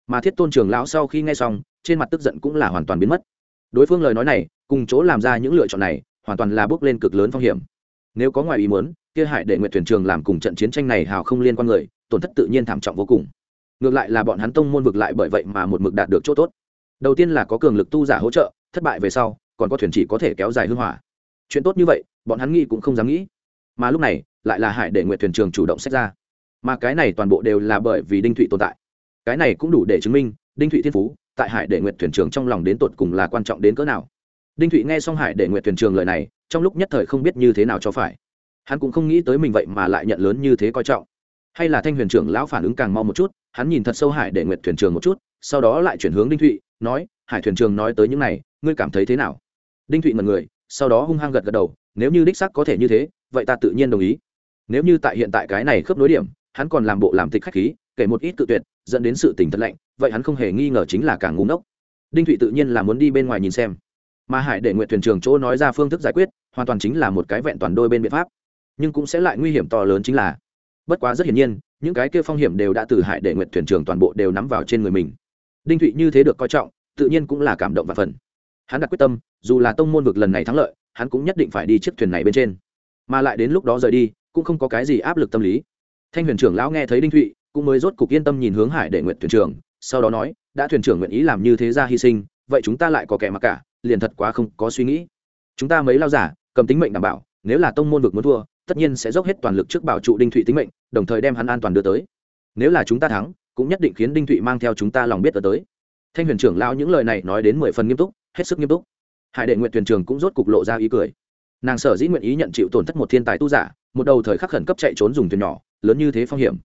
Mà thiết tôn trường lão sau khi nghe xong, trên mặt tức giận cũng là hoàn toàn biến mất. Đối phương lời nói này, cùng chỗ làm ra những lựa chọn này, hoàn toàn là bước lên cực lớn phong hiểm. Nếu có ngoài ý muốn, kia hải đệ nguyện thuyền trường làm cùng trận chiến tranh này hào không liên quan người, tổn thất tự nhiên thảm trọng vô cùng. Ngược lại là bọn hắn tông môn vực lại bởi vậy mà một mực đạt được chỗ tốt. Đầu tiên là có cường lực tu giả hỗ trợ thất bại về sau, còn có thuyền chỉ có thể kéo dài hư hỏa. Chuyện tốt như vậy, bọn hắn nghĩ cũng không dám nghĩ. Mà lúc này, lại là hải đệ nguyện thuyền trường chủ động xét ra. Mà cái này toàn bộ đều là bởi vì đinh thụy tồn tại. Cái này cũng đủ để chứng minh, đinh thụy thiên phú, tại hải đệ nguyện thuyền trường trong lòng đến tột cùng là quan trọng đến cỡ nào. Đinh thụy nghe xong hải đệ nguyện thuyền trường lời này, trong lúc nhất thời không biết như thế nào cho phải. Hắn cũng không nghĩ tới mình vậy mà lại nhận lớn như thế coi trọng. Hay là thanh huyền trưởng lão phản ứng càng mau một chút, hắn nhìn thật sâu hải đệ nguyện thuyền trường một chút, sau đó lại chuyển hướng đinh thụy, nói hải thuyền trường nói tới những này, ngươi cảm thấy thế nào? Đinh thụy mật người, sau đó hung hăng gật gật đầu, nếu như đích sắc có thể như thế, vậy ta tự nhiên đồng ý. Nếu như tại hiện tại cái này khớp nối điểm, hắn còn làm bộ làm tịch khách khí, kể một ít tự tuyệt, dẫn đến sự tình thật lạnh, vậy hắn không hề nghi ngờ chính là càng ngu ngốc. Đinh thụy tự nhiên là muốn đi bên ngoài nhìn xem. Mà hải để nguyện thuyền trường chỗ nói ra phương thức giải quyết, hoàn toàn chính là một cái vẹn toàn đôi bên biện pháp. Nhưng cũng sẽ lại nguy hiểm to lớn chính là, bất quá rất hiển nhiên, những cái kia phong hiểm đều đã từ hải để nguyện thuyền trường toàn bộ đều nắm vào trên người mình. Đinh thụy như thế được coi trọng tự nhiên cũng là cảm động và phần. Hắn đặt quyết tâm, dù là tông môn vực lần này thắng lợi, hắn cũng nhất định phải đi chiếc thuyền này bên trên. Mà lại đến lúc đó rời đi, cũng không có cái gì áp lực tâm lý. Thanh huyền trưởng lão nghe thấy đinh thụy, cũng mới rốt cục yên tâm nhìn hướng hải để nguyện thuyền trưởng, sau đó nói, đã thuyền trưởng nguyện ý làm như thế ra hy sinh, vậy chúng ta lại có kẻ mặc cả, liền thật quá không có suy nghĩ. Chúng ta mấy lao giả, cầm tính mệnh đảm bảo, nếu là tông môn vực muốn thua, tất nhiên sẽ dốc hết toàn lực trước bảo trụ đinh thụy tính mệnh, đồng thời đem hắn an toàn đưa tới. Nếu là chúng ta thắng, cũng nhất định khiến đinh thụy mang theo chúng ta lòng biết ở tới thanh huyền trưởng lao những lời này nói đến mười phần nghiêm túc, hết sức nghiêm túc. Hải đệ nguyện thuyền trường cũng rốt cục lộ ra ý cười. Nàng sở dĩ nguyện ý nhận chịu tổn thất một thiên tài tu giả, một đầu thời khắc khẩn cấp chạy trốn dùng thuyền nhỏ, lớn như thế phong hiểm.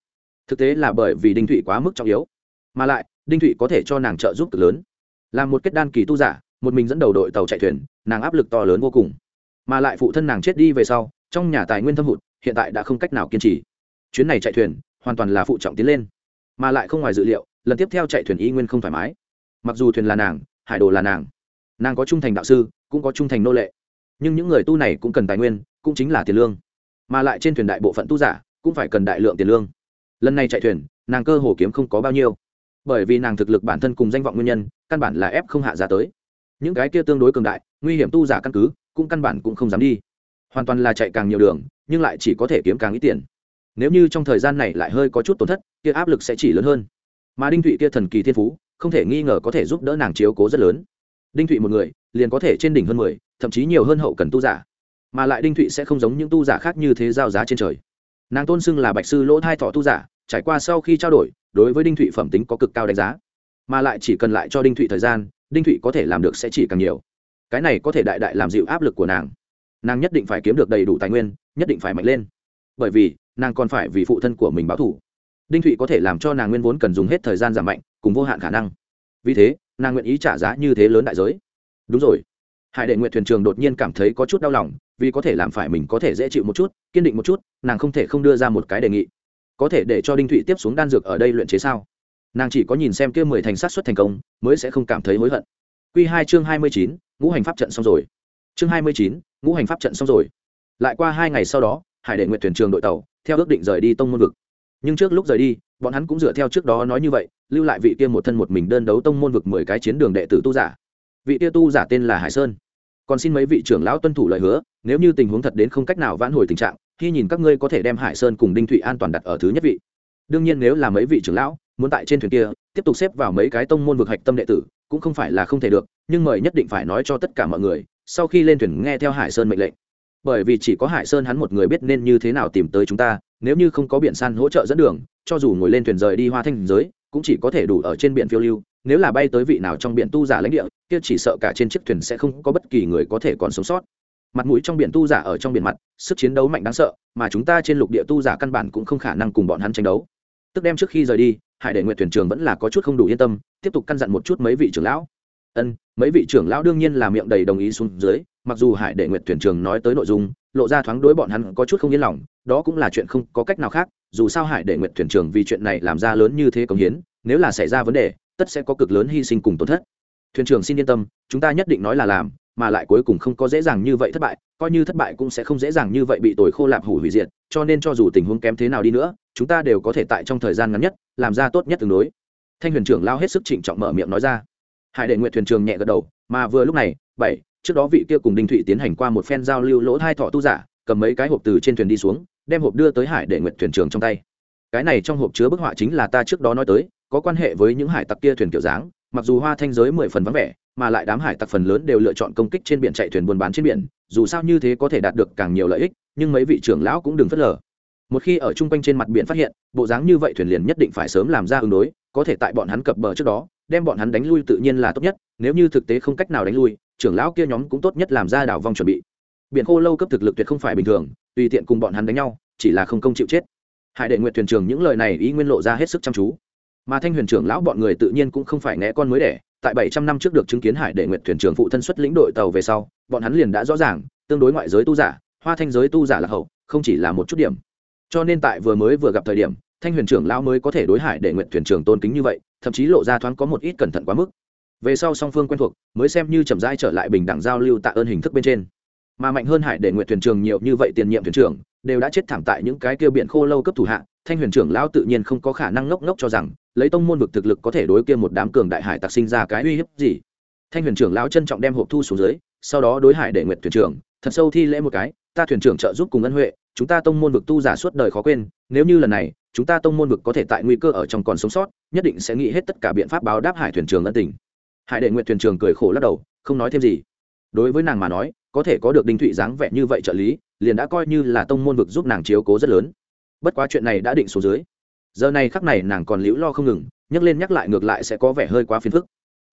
Thực tế là bởi vì đinh thụy quá mức trọng yếu. Mà lại, đinh thụy có thể cho nàng trợ giúp cực lớn. Là một kết đan kỳ tu giả, một mình dẫn đầu đội tàu chạy thuyền, nàng áp lực to lớn vô cùng. Mà lại phụ thân nàng chết đi về sau, trong nhà tài nguyên thâm hụt, hiện tại đã không cách nào kiên trì. Chuyến này chạy thuyền, hoàn toàn là phụ trọng tiến lên. Mà lại không ngoài dự liệu, lần tiếp theo chạy thuyền y nguyên không thoải mái mặc dù thuyền là nàng, hải đồ là nàng. Nàng có trung thành đạo sư, cũng có trung thành nô lệ. Nhưng những người tu này cũng cần tài nguyên, cũng chính là tiền lương. Mà lại trên thuyền đại bộ phận tu giả, cũng phải cần đại lượng tiền lương. Lần này chạy thuyền, nàng cơ hồ kiếm không có bao nhiêu. Bởi vì nàng thực lực bản thân cùng danh vọng nguyên nhân, căn bản là ép không hạ giá tới. Những cái kia tương đối cường đại, nguy hiểm tu giả căn cứ, cũng căn bản cũng không dám đi. Hoàn toàn là chạy càng nhiều đường, nhưng lại chỉ có thể kiếm càng ít tiền. Nếu như trong thời gian này lại hơi có chút tổn thất, kia áp lực sẽ chỉ lớn hơn. Mà đinh thụy kia thần kỳ thiên phú không thể nghi ngờ có thể giúp đỡ nàng chiếu cố rất lớn. Đinh thụy một người, liền có thể trên đỉnh hơn mười, thậm chí nhiều hơn hậu cần tu giả. Mà lại đinh thụy sẽ không giống những tu giả khác như thế giao giá trên trời. Nàng tôn xưng là bạch sư lỗ thai thọ tu giả, trải qua sau khi trao đổi, đối với đinh thụy phẩm tính có cực cao đánh giá. Mà lại chỉ cần lại cho đinh thụy thời gian, đinh thụy có thể làm được sẽ chỉ càng nhiều. Cái này có thể đại đại làm dịu áp lực của nàng. Nàng nhất định phải kiếm được đầy đủ tài nguyên, nhất định phải mạnh lên. Bởi vì, nàng còn phải vì phụ thân của mình báo thủ đinh thụy có thể làm cho nàng nguyên vốn cần dùng hết thời gian giảm mạnh, cùng vô hạn khả năng. Vì thế, nàng nguyện ý trả giá như thế lớn đại giới. Đúng rồi. Hải đệ nguyện thuyền trường đột nhiên cảm thấy có chút đau lòng, vì có thể làm phải mình có thể dễ chịu một chút, kiên định một chút, nàng không thể không đưa ra một cái đề nghị. Có thể để cho đinh thụy tiếp xuống đan dược ở đây luyện chế sao? Nàng chỉ có nhìn xem kia mười thành sát xuất thành công, mới sẽ không cảm thấy hối hận. Q hai chương hai mươi chín, ngũ hành pháp trận xong rồi. Chương hai mươi chín, ngũ hành pháp trận xong rồi. Lại qua hai ngày sau đó, hải đệ nguyện thuyền trường đội tàu, theo ước định rời đi tông môn vực nhưng trước lúc rời đi, bọn hắn cũng dựa theo trước đó nói như vậy, lưu lại vị kia một thân một mình đơn đấu tông môn vực mười cái chiến đường đệ tử tu giả. Vị kia tu giả tên là hải sơn. Còn xin mấy vị trưởng lão tuân thủ lời hứa, nếu như tình huống thật đến không cách nào vãn hồi tình trạng, khi nhìn các ngươi có thể đem hải sơn cùng đinh thụy an toàn đặt ở thứ nhất vị. Đương nhiên nếu là mấy vị trưởng lão muốn tại trên thuyền kia tiếp tục xếp vào mấy cái tông môn vực hạch tâm đệ tử, cũng không phải là không thể được, nhưng mời nhất định phải nói cho tất cả mọi người, sau khi lên thuyền nghe theo hải sơn mệnh lệnh. Bởi vì chỉ có hải sơn hắn một người biết nên như thế nào tìm tới chúng ta nếu như không có biển san hỗ trợ dẫn đường, cho dù ngồi lên thuyền rời đi hoa thanh giới, cũng chỉ có thể đủ ở trên biển phiêu lưu. Nếu là bay tới vị nào trong biển tu giả lãnh địa, kia chỉ sợ cả trên chiếc thuyền sẽ không có bất kỳ người có thể còn sống sót. Mặt mũi trong biển tu giả ở trong biển mặt, sức chiến đấu mạnh đáng sợ, mà chúng ta trên lục địa tu giả căn bản cũng không khả năng cùng bọn hắn tranh đấu. Tức đem trước khi rời đi, hải đệ nguyện thuyền trưởng vẫn là có chút không đủ yên tâm, tiếp tục căn dặn một chút mấy vị trưởng lão. Ân, mấy vị trưởng lão đương nhiên là miệng đầy đồng ý xuống dưới, mặc dù hải đệ nguyện thuyền trưởng nói tới nội dung lộ ra thoáng đối bọn hắn có chút không yên lòng, đó cũng là chuyện không có cách nào khác, dù sao hải đệ nguyện thuyền trưởng vì chuyện này làm ra lớn như thế cống hiến, nếu là xảy ra vấn đề, tất sẽ có cực lớn hy sinh cùng tổn thất. Thuyền trưởng xin yên tâm, chúng ta nhất định nói là làm, mà lại cuối cùng không có dễ dàng như vậy thất bại, coi như thất bại cũng sẽ không dễ dàng như vậy bị tồi khô lạp hủ hủy diệt, cho nên cho dù tình huống kém thế nào đi nữa, chúng ta đều có thể tại trong thời gian ngắn nhất, làm ra tốt nhất tương đối. Thanh huyền trưởng lao hết sức trịnh trọng mở miệng nói ra. Hải đệ nguyện thuyền trường nhẹ gật đầu, mà vừa lúc này, bảy trước đó vị kia cùng đinh thụy tiến hành qua một phen giao lưu lỗ hai thọ tu giả, cầm mấy cái hộp từ trên thuyền đi xuống, đem hộp đưa tới hải đệ nguyện thuyền trường trong tay. Cái này trong hộp chứa bức họa chính là ta trước đó nói tới, có quan hệ với những hải tặc kia thuyền kiểu dáng, mặc dù hoa thanh giới mười phần vắng vẻ, mà lại đám hải tặc phần lớn đều lựa chọn công kích trên biển chạy thuyền buôn bán trên biển, dù sao như thế có thể đạt được càng nhiều lợi ích, nhưng mấy vị trưởng lão cũng đừng phớt lờ. Một khi ở chung quanh trên mặt biển phát hiện, bộ dáng như vậy thuyền liền nhất định phải sớm làm ra ứng đối, có thể tại bọn hắn cập bờ trước đó, đem bọn hắn đánh lui tự nhiên là tốt nhất, nếu như thực tế không cách nào đánh lui trưởng lão kia nhóm cũng tốt nhất làm ra đảo vong chuẩn bị. Biển khô lâu cấp thực lực tuyệt không phải bình thường, tùy tiện cùng bọn hắn đánh nhau, chỉ là không công chịu chết. Hải đệ nguyện thuyền trưởng những lời này ý nguyên lộ ra hết sức chăm chú. Mà thanh huyền trưởng lão bọn người tự nhiên cũng không phải né con mới đẻ, tại bảy trăm năm trước được chứng kiến hải đệ nguyện thuyền trưởng phụ thân xuất lĩnh đội tàu về sau, bọn hắn liền đã rõ ràng, tương đối ngoại giới tu giả, hoa thanh giới tu giả là hậu, không chỉ là một chút điểm. Cho nên tại vừa mới vừa gặp thời điểm, thanh huyền trưởng lão mới có thể đối hải đệ nguyện thuyền trưởng tôn kính như vậy, thậm chí lộ ra thoáng có một ít cẩn thận quá mức về sau song phương quen thuộc, mới xem như chậm rãi trở lại bình đẳng giao lưu tạ ơn hình thức bên trên. Mà mạnh hơn hải đệ nguyện thuyền trưởng nhiều như vậy tiền nhiệm thuyền trưởng, đều đã chết thảm tại những cái kia biển khô lâu cấp thủ hạ, thanh huyền trưởng lão tự nhiên không có khả năng ngốc ngốc cho rằng, lấy tông môn vực thực lực có thể đối kia một đám cường đại hải tặc sinh ra cái uy hiếp gì. Thanh huyền trưởng lão trân trọng đem hộp thu xuống dưới, sau đó đối hải đệ nguyện thuyền trưởng, thật sâu thi lễ một cái, ta thuyền trưởng trợ giúp cùng ân huệ, chúng ta tông môn vực tu giả suốt đời khó quên, nếu như lần này, chúng ta tông môn vực có thể tại nguy cơ ở trong còn sống sót, nhất định sẽ nghĩ hết tất cả biện pháp báo đáp hải thuyền trưởng ân tình hải đệ nguyện thuyền trưởng cười khổ lắc đầu, không nói thêm gì. Đối với nàng mà nói, có thể có được đinh thụy dáng vẻ như vậy trợ lý, liền đã coi như là tông môn vực giúp nàng chiếu cố rất lớn. Bất quá chuyện này đã định xuống dưới. Giờ này khắc này nàng còn liễu lo không ngừng, nhắc lên nhắc lại ngược lại sẽ có vẻ hơi quá phiền phức.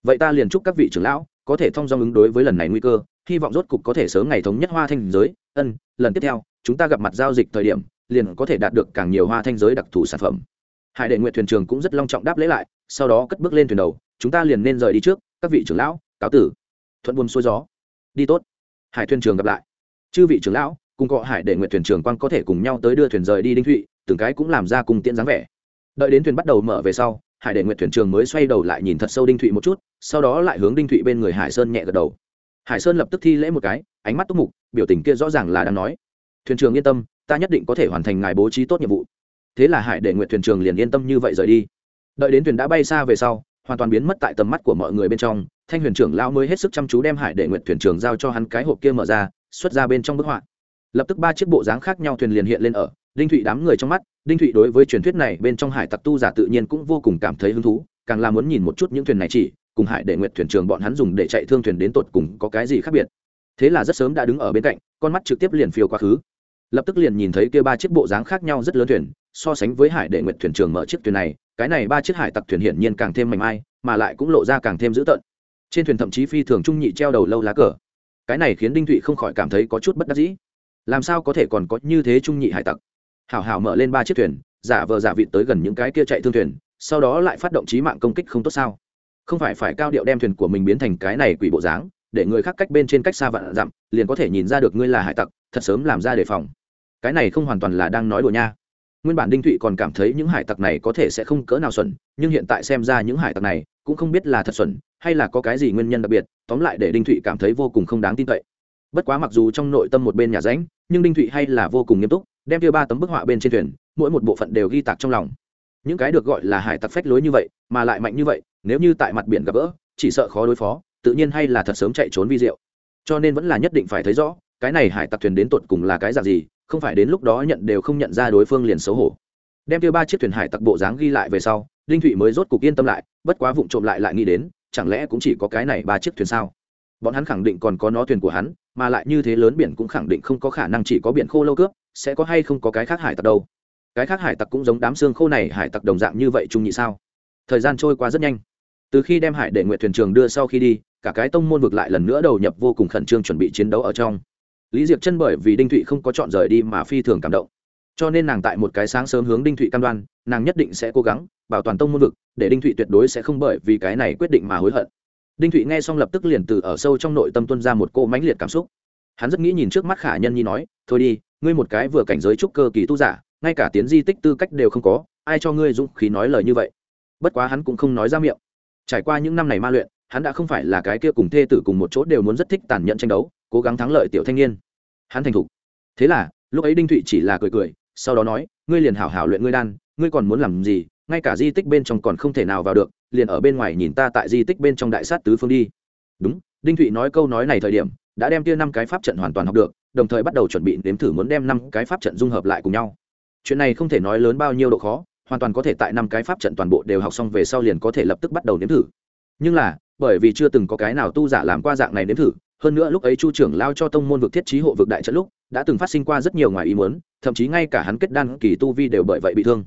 Vậy ta liền chúc các vị trưởng lão, có thể thông dong ứng đối với lần này nguy cơ, hy vọng rốt cục có thể sớm ngày thống nhất hoa thanh giới. Ân, lần tiếp theo, chúng ta gặp mặt giao dịch thời điểm, liền có thể đạt được càng nhiều hoa thanh giới đặc thù sản phẩm. Hải đệ nguyện thuyền trường cũng rất long trọng đáp lễ lại sau đó cất bước lên thuyền đầu, chúng ta liền nên rời đi trước, các vị trưởng lão, cáo tử. Thuận buồm xuôi gió. Đi tốt. Hải thuyền trường gặp lại. Chư vị trưởng lão, cùng cọ hải để nguyện thuyền trường quan có thể cùng nhau tới đưa thuyền rời đi đinh thụy, từng cái cũng làm ra cùng tiễn dáng vẻ. Đợi đến thuyền bắt đầu mở về sau, hải để nguyện thuyền trường mới xoay đầu lại nhìn thật sâu đinh thụy một chút, sau đó lại hướng đinh thụy bên người hải sơn nhẹ gật đầu. Hải sơn lập tức thi lễ một cái, ánh mắt túc mục, biểu tình kia rõ ràng là đang nói, thuyền trường yên tâm, ta nhất định có thể hoàn thành ngài bố trí tốt nhiệm vụ. Thế là hải để nguyện thuyền trường liền yên tâm như vậy rời đi đợi đến thuyền đã bay xa về sau, hoàn toàn biến mất tại tầm mắt của mọi người bên trong, thanh huyền trưởng lão mới hết sức chăm chú đem hải để nguyện thuyền trưởng giao cho hắn cái hộp kia mở ra, xuất ra bên trong bức họa. Lập tức ba chiếc bộ dáng khác nhau thuyền liền hiện lên ở đinh thụy đám người trong mắt, đinh thụy đối với truyền thuyết này bên trong hải tặc tu giả tự nhiên cũng vô cùng cảm thấy hứng thú, càng là muốn nhìn một chút những thuyền này chỉ, cùng hải để nguyện thuyền trưởng bọn hắn dùng để chạy thương thuyền đến tột cùng có cái gì khác biệt. Thế là rất sớm đã đứng ở bên cạnh, con mắt trực tiếp liền phiêu quá khứ. Lập tức liền nhìn thấy kia ba chiếc bộ dáng khác nhau rất lớn thuyền, so sánh với hải đệ nguyện thuyền trường mở chiếc thuyền này cái này ba chiếc hải tặc thuyền hiển nhiên càng thêm mạnh mai, mà lại cũng lộ ra càng thêm dữ tợn. Trên thuyền thậm chí phi thường trung nhị treo đầu lâu lá cờ. Cái này khiến đinh thụy không khỏi cảm thấy có chút bất đắc dĩ. Làm sao có thể còn có như thế trung nhị hải tặc? Hảo hảo mở lên ba chiếc thuyền, giả vờ giả vịt tới gần những cái kia chạy thương thuyền, sau đó lại phát động trí mạng công kích không tốt sao? Không phải phải cao điệu đem thuyền của mình biến thành cái này quỷ bộ dáng, để người khác cách bên trên cách xa vạn dặm, liền có thể nhìn ra được ngươi là hải tặc, thật sớm làm ra đề phòng. Cái này không hoàn toàn là đang nói đùa nha nguyên bản đinh thụy còn cảm thấy những hải tặc này có thể sẽ không cỡ nào xuẩn, nhưng hiện tại xem ra những hải tặc này cũng không biết là thật xuẩn, hay là có cái gì nguyên nhân đặc biệt, tóm lại để đinh thụy cảm thấy vô cùng không đáng tin cậy. Bất quá mặc dù trong nội tâm một bên nhà ránh, nhưng đinh thụy hay là vô cùng nghiêm túc, đem tiêu ba tấm bức họa bên trên thuyền, mỗi một bộ phận đều ghi tạc trong lòng. Những cái được gọi là hải tặc phách lối như vậy, mà lại mạnh như vậy, nếu như tại mặt biển gặp gỡ, chỉ sợ khó đối phó, tự nhiên hay là thật sớm chạy trốn vi diệu. Cho nên vẫn là nhất định phải thấy rõ, cái này hải tặc thuyền đến tột cùng là cái dạng gì không phải đến lúc đó nhận đều không nhận ra đối phương liền xấu hổ. Đem tiêu ba chiếc thuyền hải tặc bộ dáng ghi lại về sau, đinh thụy mới rốt cục yên tâm lại, bất quá vụng trộm lại lại nghĩ đến, chẳng lẽ cũng chỉ có cái này ba chiếc thuyền sao? Bọn hắn khẳng định còn có nó thuyền của hắn, mà lại như thế lớn biển cũng khẳng định không có khả năng chỉ có biển khô lâu cướp, sẽ có hay không có cái khác hải tặc đâu? Cái khác hải tặc cũng giống đám xương khô này, hải tặc đồng dạng như vậy chung nhị sao? Thời gian trôi qua rất nhanh. Từ khi đem hải để nguyện thuyền trường đưa sau khi đi, cả cái tông môn vực lại lần nữa đầu nhập vô cùng khẩn trương chuẩn bị chiến đấu ở trong lý diệp chân bởi vì đinh thụy không có chọn rời đi mà phi thường cảm động. Cho nên nàng tại một cái sáng sớm hướng đinh thụy cam đoan, nàng nhất định sẽ cố gắng bảo toàn tông môn vực, để đinh thụy tuyệt đối sẽ không bởi vì cái này quyết định mà hối hận. Đinh thụy nghe xong lập tức liền từ ở sâu trong nội tâm tuân ra một cô mãnh liệt cảm xúc. Hắn rất nghĩ nhìn trước mắt khả nhân nhi nói, thôi đi, ngươi một cái vừa cảnh giới trúc cơ kỳ tu giả, ngay cả tiến di tích tư cách đều không có, ai cho ngươi dũng khí nói lời như vậy? Bất quá hắn cũng không nói ra miệng. Trải qua những năm này ma luyện, hắn đã không phải là cái kia cùng thê tử cùng một chỗ đều muốn rất thích tàn nhẫn tranh đấu cố gắng thắng lợi tiểu thanh niên. Hắn thành thục. Thế là, lúc ấy đinh thụy chỉ là cười cười, sau đó nói, ngươi liền hảo hảo luyện ngươi đan, ngươi còn muốn làm gì, ngay cả di tích bên trong còn không thể nào vào được, liền ở bên ngoài nhìn ta tại di tích bên trong đại sát tứ phương đi. Đúng, đinh thụy nói câu nói này thời điểm, đã đem kia năm cái pháp trận hoàn toàn học được, đồng thời bắt đầu chuẩn bị nếm thử muốn đem năm cái pháp trận dung hợp lại cùng nhau. Chuyện này không thể nói lớn bao nhiêu độ khó, hoàn toàn có thể tại năm cái pháp trận toàn bộ đều học xong về sau liền có thể lập tức bắt đầu nếm thử. Nhưng là, bởi vì chưa từng có cái nào tu giả làm qua dạng này nếm thử hơn nữa lúc ấy chu trưởng lao cho tông môn vực thiết trí hộ vực đại trận lúc, đã từng phát sinh qua rất nhiều ngoài ý muốn, thậm chí ngay cả hắn kết đan kỳ tu vi đều bởi vậy bị thương.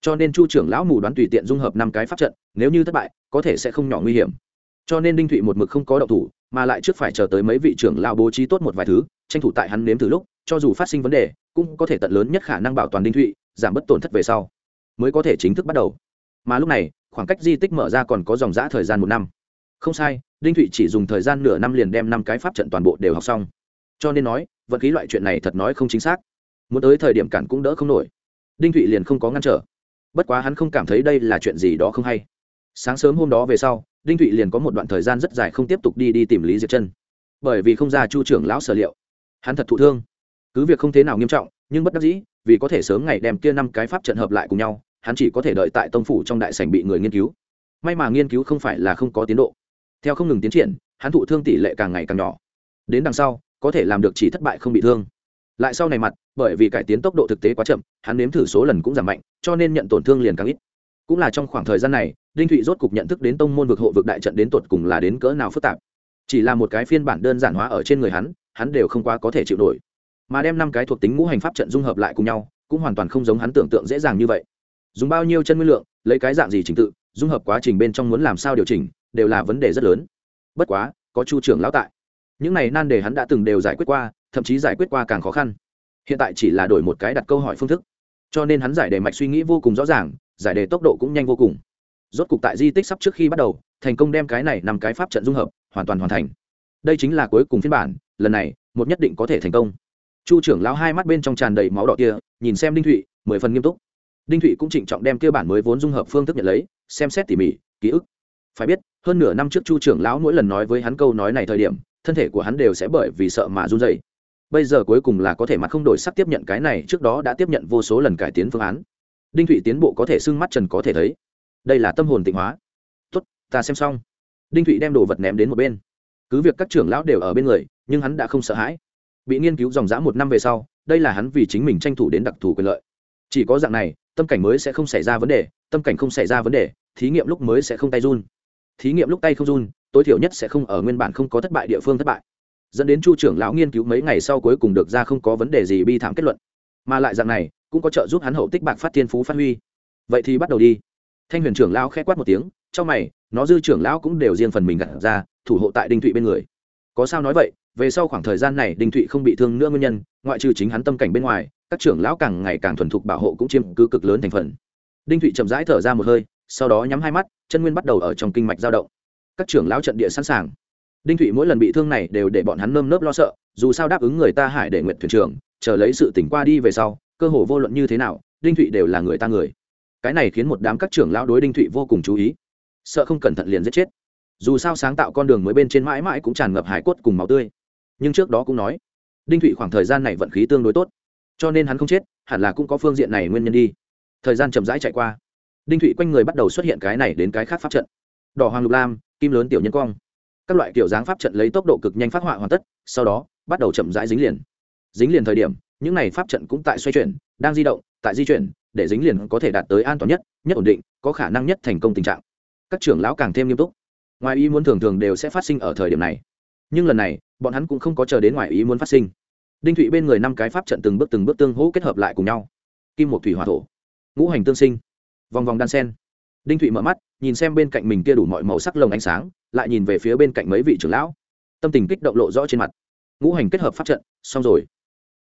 Cho nên chu trưởng lão mù đoán tùy tiện dung hợp năm cái pháp trận, nếu như thất bại, có thể sẽ không nhỏ nguy hiểm. Cho nên đinh thụy một mực không có động thủ, mà lại trước phải chờ tới mấy vị trưởng lao bố trí tốt một vài thứ, tranh thủ tại hắn nếm từ lúc, cho dù phát sinh vấn đề, cũng có thể tận lớn nhất khả năng bảo toàn đinh thụy, giảm bớt tổn thất về sau, mới có thể chính thức bắt đầu. Mà lúc này, khoảng cách di tích mở ra còn có dòng giã thời gian một năm. Không sai đinh thụy chỉ dùng thời gian nửa năm liền đem năm cái pháp trận toàn bộ đều học xong. Cho nên nói, vật khí loại chuyện này thật nói không chính xác. Muốn tới thời điểm cản cũng đỡ không nổi. Đinh thụy liền không có ngăn trở. Bất quá hắn không cảm thấy đây là chuyện gì đó không hay. Sáng sớm hôm đó về sau, đinh thụy liền có một đoạn thời gian rất dài không tiếp tục đi đi tìm lý diệp chân. Bởi vì không ra chu trưởng lão sở liệu. Hắn thật thụ thương. Cứ việc không thế nào nghiêm trọng, nhưng bất đắc dĩ, vì có thể sớm ngày đem kia năm cái pháp trận hợp lại cùng nhau, hắn chỉ có thể đợi tại tông phủ trong đại sảnh bị người nghiên cứu. May mà nghiên cứu không phải là không có tiến độ theo không ngừng tiến triển hắn thụ thương tỷ lệ càng ngày càng nhỏ. Đến đằng sau, có thể làm được chỉ thất bại không bị thương. Lại sau này mặt, bởi vì cải tiến tốc độ thực tế quá chậm, hắn nếm thử số lần cũng giảm mạnh, cho nên nhận tổn thương liền càng ít. Cũng là trong khoảng thời gian này, đinh thụy rốt cục nhận thức đến tông môn vực hộ vực đại trận đến tột cùng là đến cỡ nào phức tạp. Chỉ là một cái phiên bản đơn giản hóa ở trên người hắn hắn đều không quá có thể chịu nổi. Mà đem năm cái thuộc tính ngũ hành pháp trận dung hợp lại cùng nhau, cũng hoàn toàn không giống hắn tưởng tượng dễ dàng như vậy. Dùng bao nhiêu chân nguyên lượng, lấy cái dạng gì trình tự, dung hợp quá trình bên trong muốn làm sao điều chỉnh đều là vấn đề rất lớn. Bất quá, có chu trưởng lão tại. Những này nan đề hắn đã từng đều giải quyết qua, thậm chí giải quyết qua càng khó khăn. Hiện tại chỉ là đổi một cái đặt câu hỏi phương thức. Cho nên hắn giải đề mạch suy nghĩ vô cùng rõ ràng, giải đề tốc độ cũng nhanh vô cùng. Rốt cục tại di tích sắp trước khi bắt đầu, thành công đem cái này nằm cái pháp trận dung hợp, hoàn toàn hoàn thành. Đây chính là cuối cùng phiên bản, lần này, một nhất định có thể thành công. Chu trưởng lão hai mắt bên trong tràn đầy máu đỏ kia, nhìn xem đinh thụy, mười phần nghiêm túc. Đinh thụy cũng trịnh trọng đem kia bản mới vốn dung hợp phương thức nhận lấy, xem xét tỉ mỉ, ký ức. Phải biết hơn nửa năm trước chu trưởng lão mỗi lần nói với hắn câu nói này thời điểm, thân thể của hắn đều sẽ bởi vì sợ mà run dày bây giờ cuối cùng là có thể mặt không đổi sắc tiếp nhận cái này, trước đó đã tiếp nhận vô số lần cải tiến phương án. Đinh thụy tiến bộ có thể xưng mắt trần có thể thấy. Đây là tâm hồn tịnh hóa. Tốt, ta xem xong. Đinh thụy đem đồ vật ném đến một bên. Cứ việc các trưởng lão đều ở bên người, nhưng hắn đã không sợ hãi. Bị nghiên cứu dòng dã một năm về sau, đây là hắn vì chính mình tranh thủ đến đặc thù quyền lợi. Chỉ có dạng này, tâm cảnh mới sẽ không xảy ra vấn đề, tâm cảnh không xảy ra vấn đề, thí nghiệm lúc mới sẽ không tay run thí nghiệm lúc tay không run, tối thiểu nhất sẽ không ở nguyên bản không có thất bại địa phương thất bại. Dẫn đến chu trưởng lão nghiên cứu mấy ngày sau cuối cùng được ra không có vấn đề gì bi thảm kết luận. Mà lại dạng này, cũng có trợ giúp hắn hậu tích bạc phát thiên phú phát huy. Vậy thì bắt đầu đi. Thanh huyền trưởng lão khẽ quát một tiếng trong mày, nó dư trưởng lão cũng đều riêng phần mình gặt ra, thủ hộ tại đinh thụy bên người. Có sao nói vậy? Về sau khoảng thời gian này đinh thụy không bị thương nữa nguyên nhân, ngoại trừ chính hắn tâm cảnh bên ngoài, các trưởng lão càng ngày càng thuần thục bảo hộ cũng chiếm cứ cực lớn thành phần. Đinh thụy chậm rãi thở ra một hơi sau đó nhắm hai mắt, chân nguyên bắt đầu ở trong kinh mạch dao động. Các trưởng lão trận địa sẵn sàng. Đinh thụy mỗi lần bị thương này đều để bọn hắn nơm nớp lo sợ, dù sao đáp ứng người ta hải để nguyện thuyền trưởng, chờ lấy sự tỉnh qua đi về sau, cơ hồ vô luận như thế nào, đinh thụy đều là người ta người. Cái này khiến một đám các trưởng lão đối đinh thụy vô cùng chú ý. Sợ không cẩn thận liền giết chết. Dù sao sáng tạo con đường mới bên trên mãi mãi cũng tràn ngập hải cốt cùng máu tươi. Nhưng trước đó cũng nói, đinh thụy khoảng thời gian này vận khí tương đối tốt. Cho nên hắn không chết, hẳn là cũng có phương diện này nguyên nhân đi. Thời gian chậm rãi chạy qua đinh thụy quanh người bắt đầu xuất hiện cái này đến cái khác pháp trận đỏ hoàng lục lam kim lớn tiểu nhân cong các loại kiểu dáng pháp trận lấy tốc độ cực nhanh phát họa hoàn tất sau đó bắt đầu chậm rãi dính liền dính liền thời điểm những này pháp trận cũng tại xoay chuyển đang di động tại di chuyển để dính liền có thể đạt tới an toàn nhất nhất ổn định có khả năng nhất thành công tình trạng các trưởng lão càng thêm nghiêm túc ngoài ý muốn thường thường đều sẽ phát sinh ở thời điểm này nhưng lần này bọn hắn cũng không có chờ đến ngoài ý muốn phát sinh đinh thụy bên người năm cái pháp trận từng bước từng bước tương hỗ kết hợp lại cùng nhau kim một thủy hòa thổ ngũ hành tương sinh vòng vòng đan sen. Đinh thụy mở mắt, nhìn xem bên cạnh mình kia đủ mọi màu sắc lồng ánh sáng, lại nhìn về phía bên cạnh mấy vị trưởng lão. Tâm tình kích động lộ rõ trên mặt. Ngũ hành kết hợp pháp trận, xong rồi.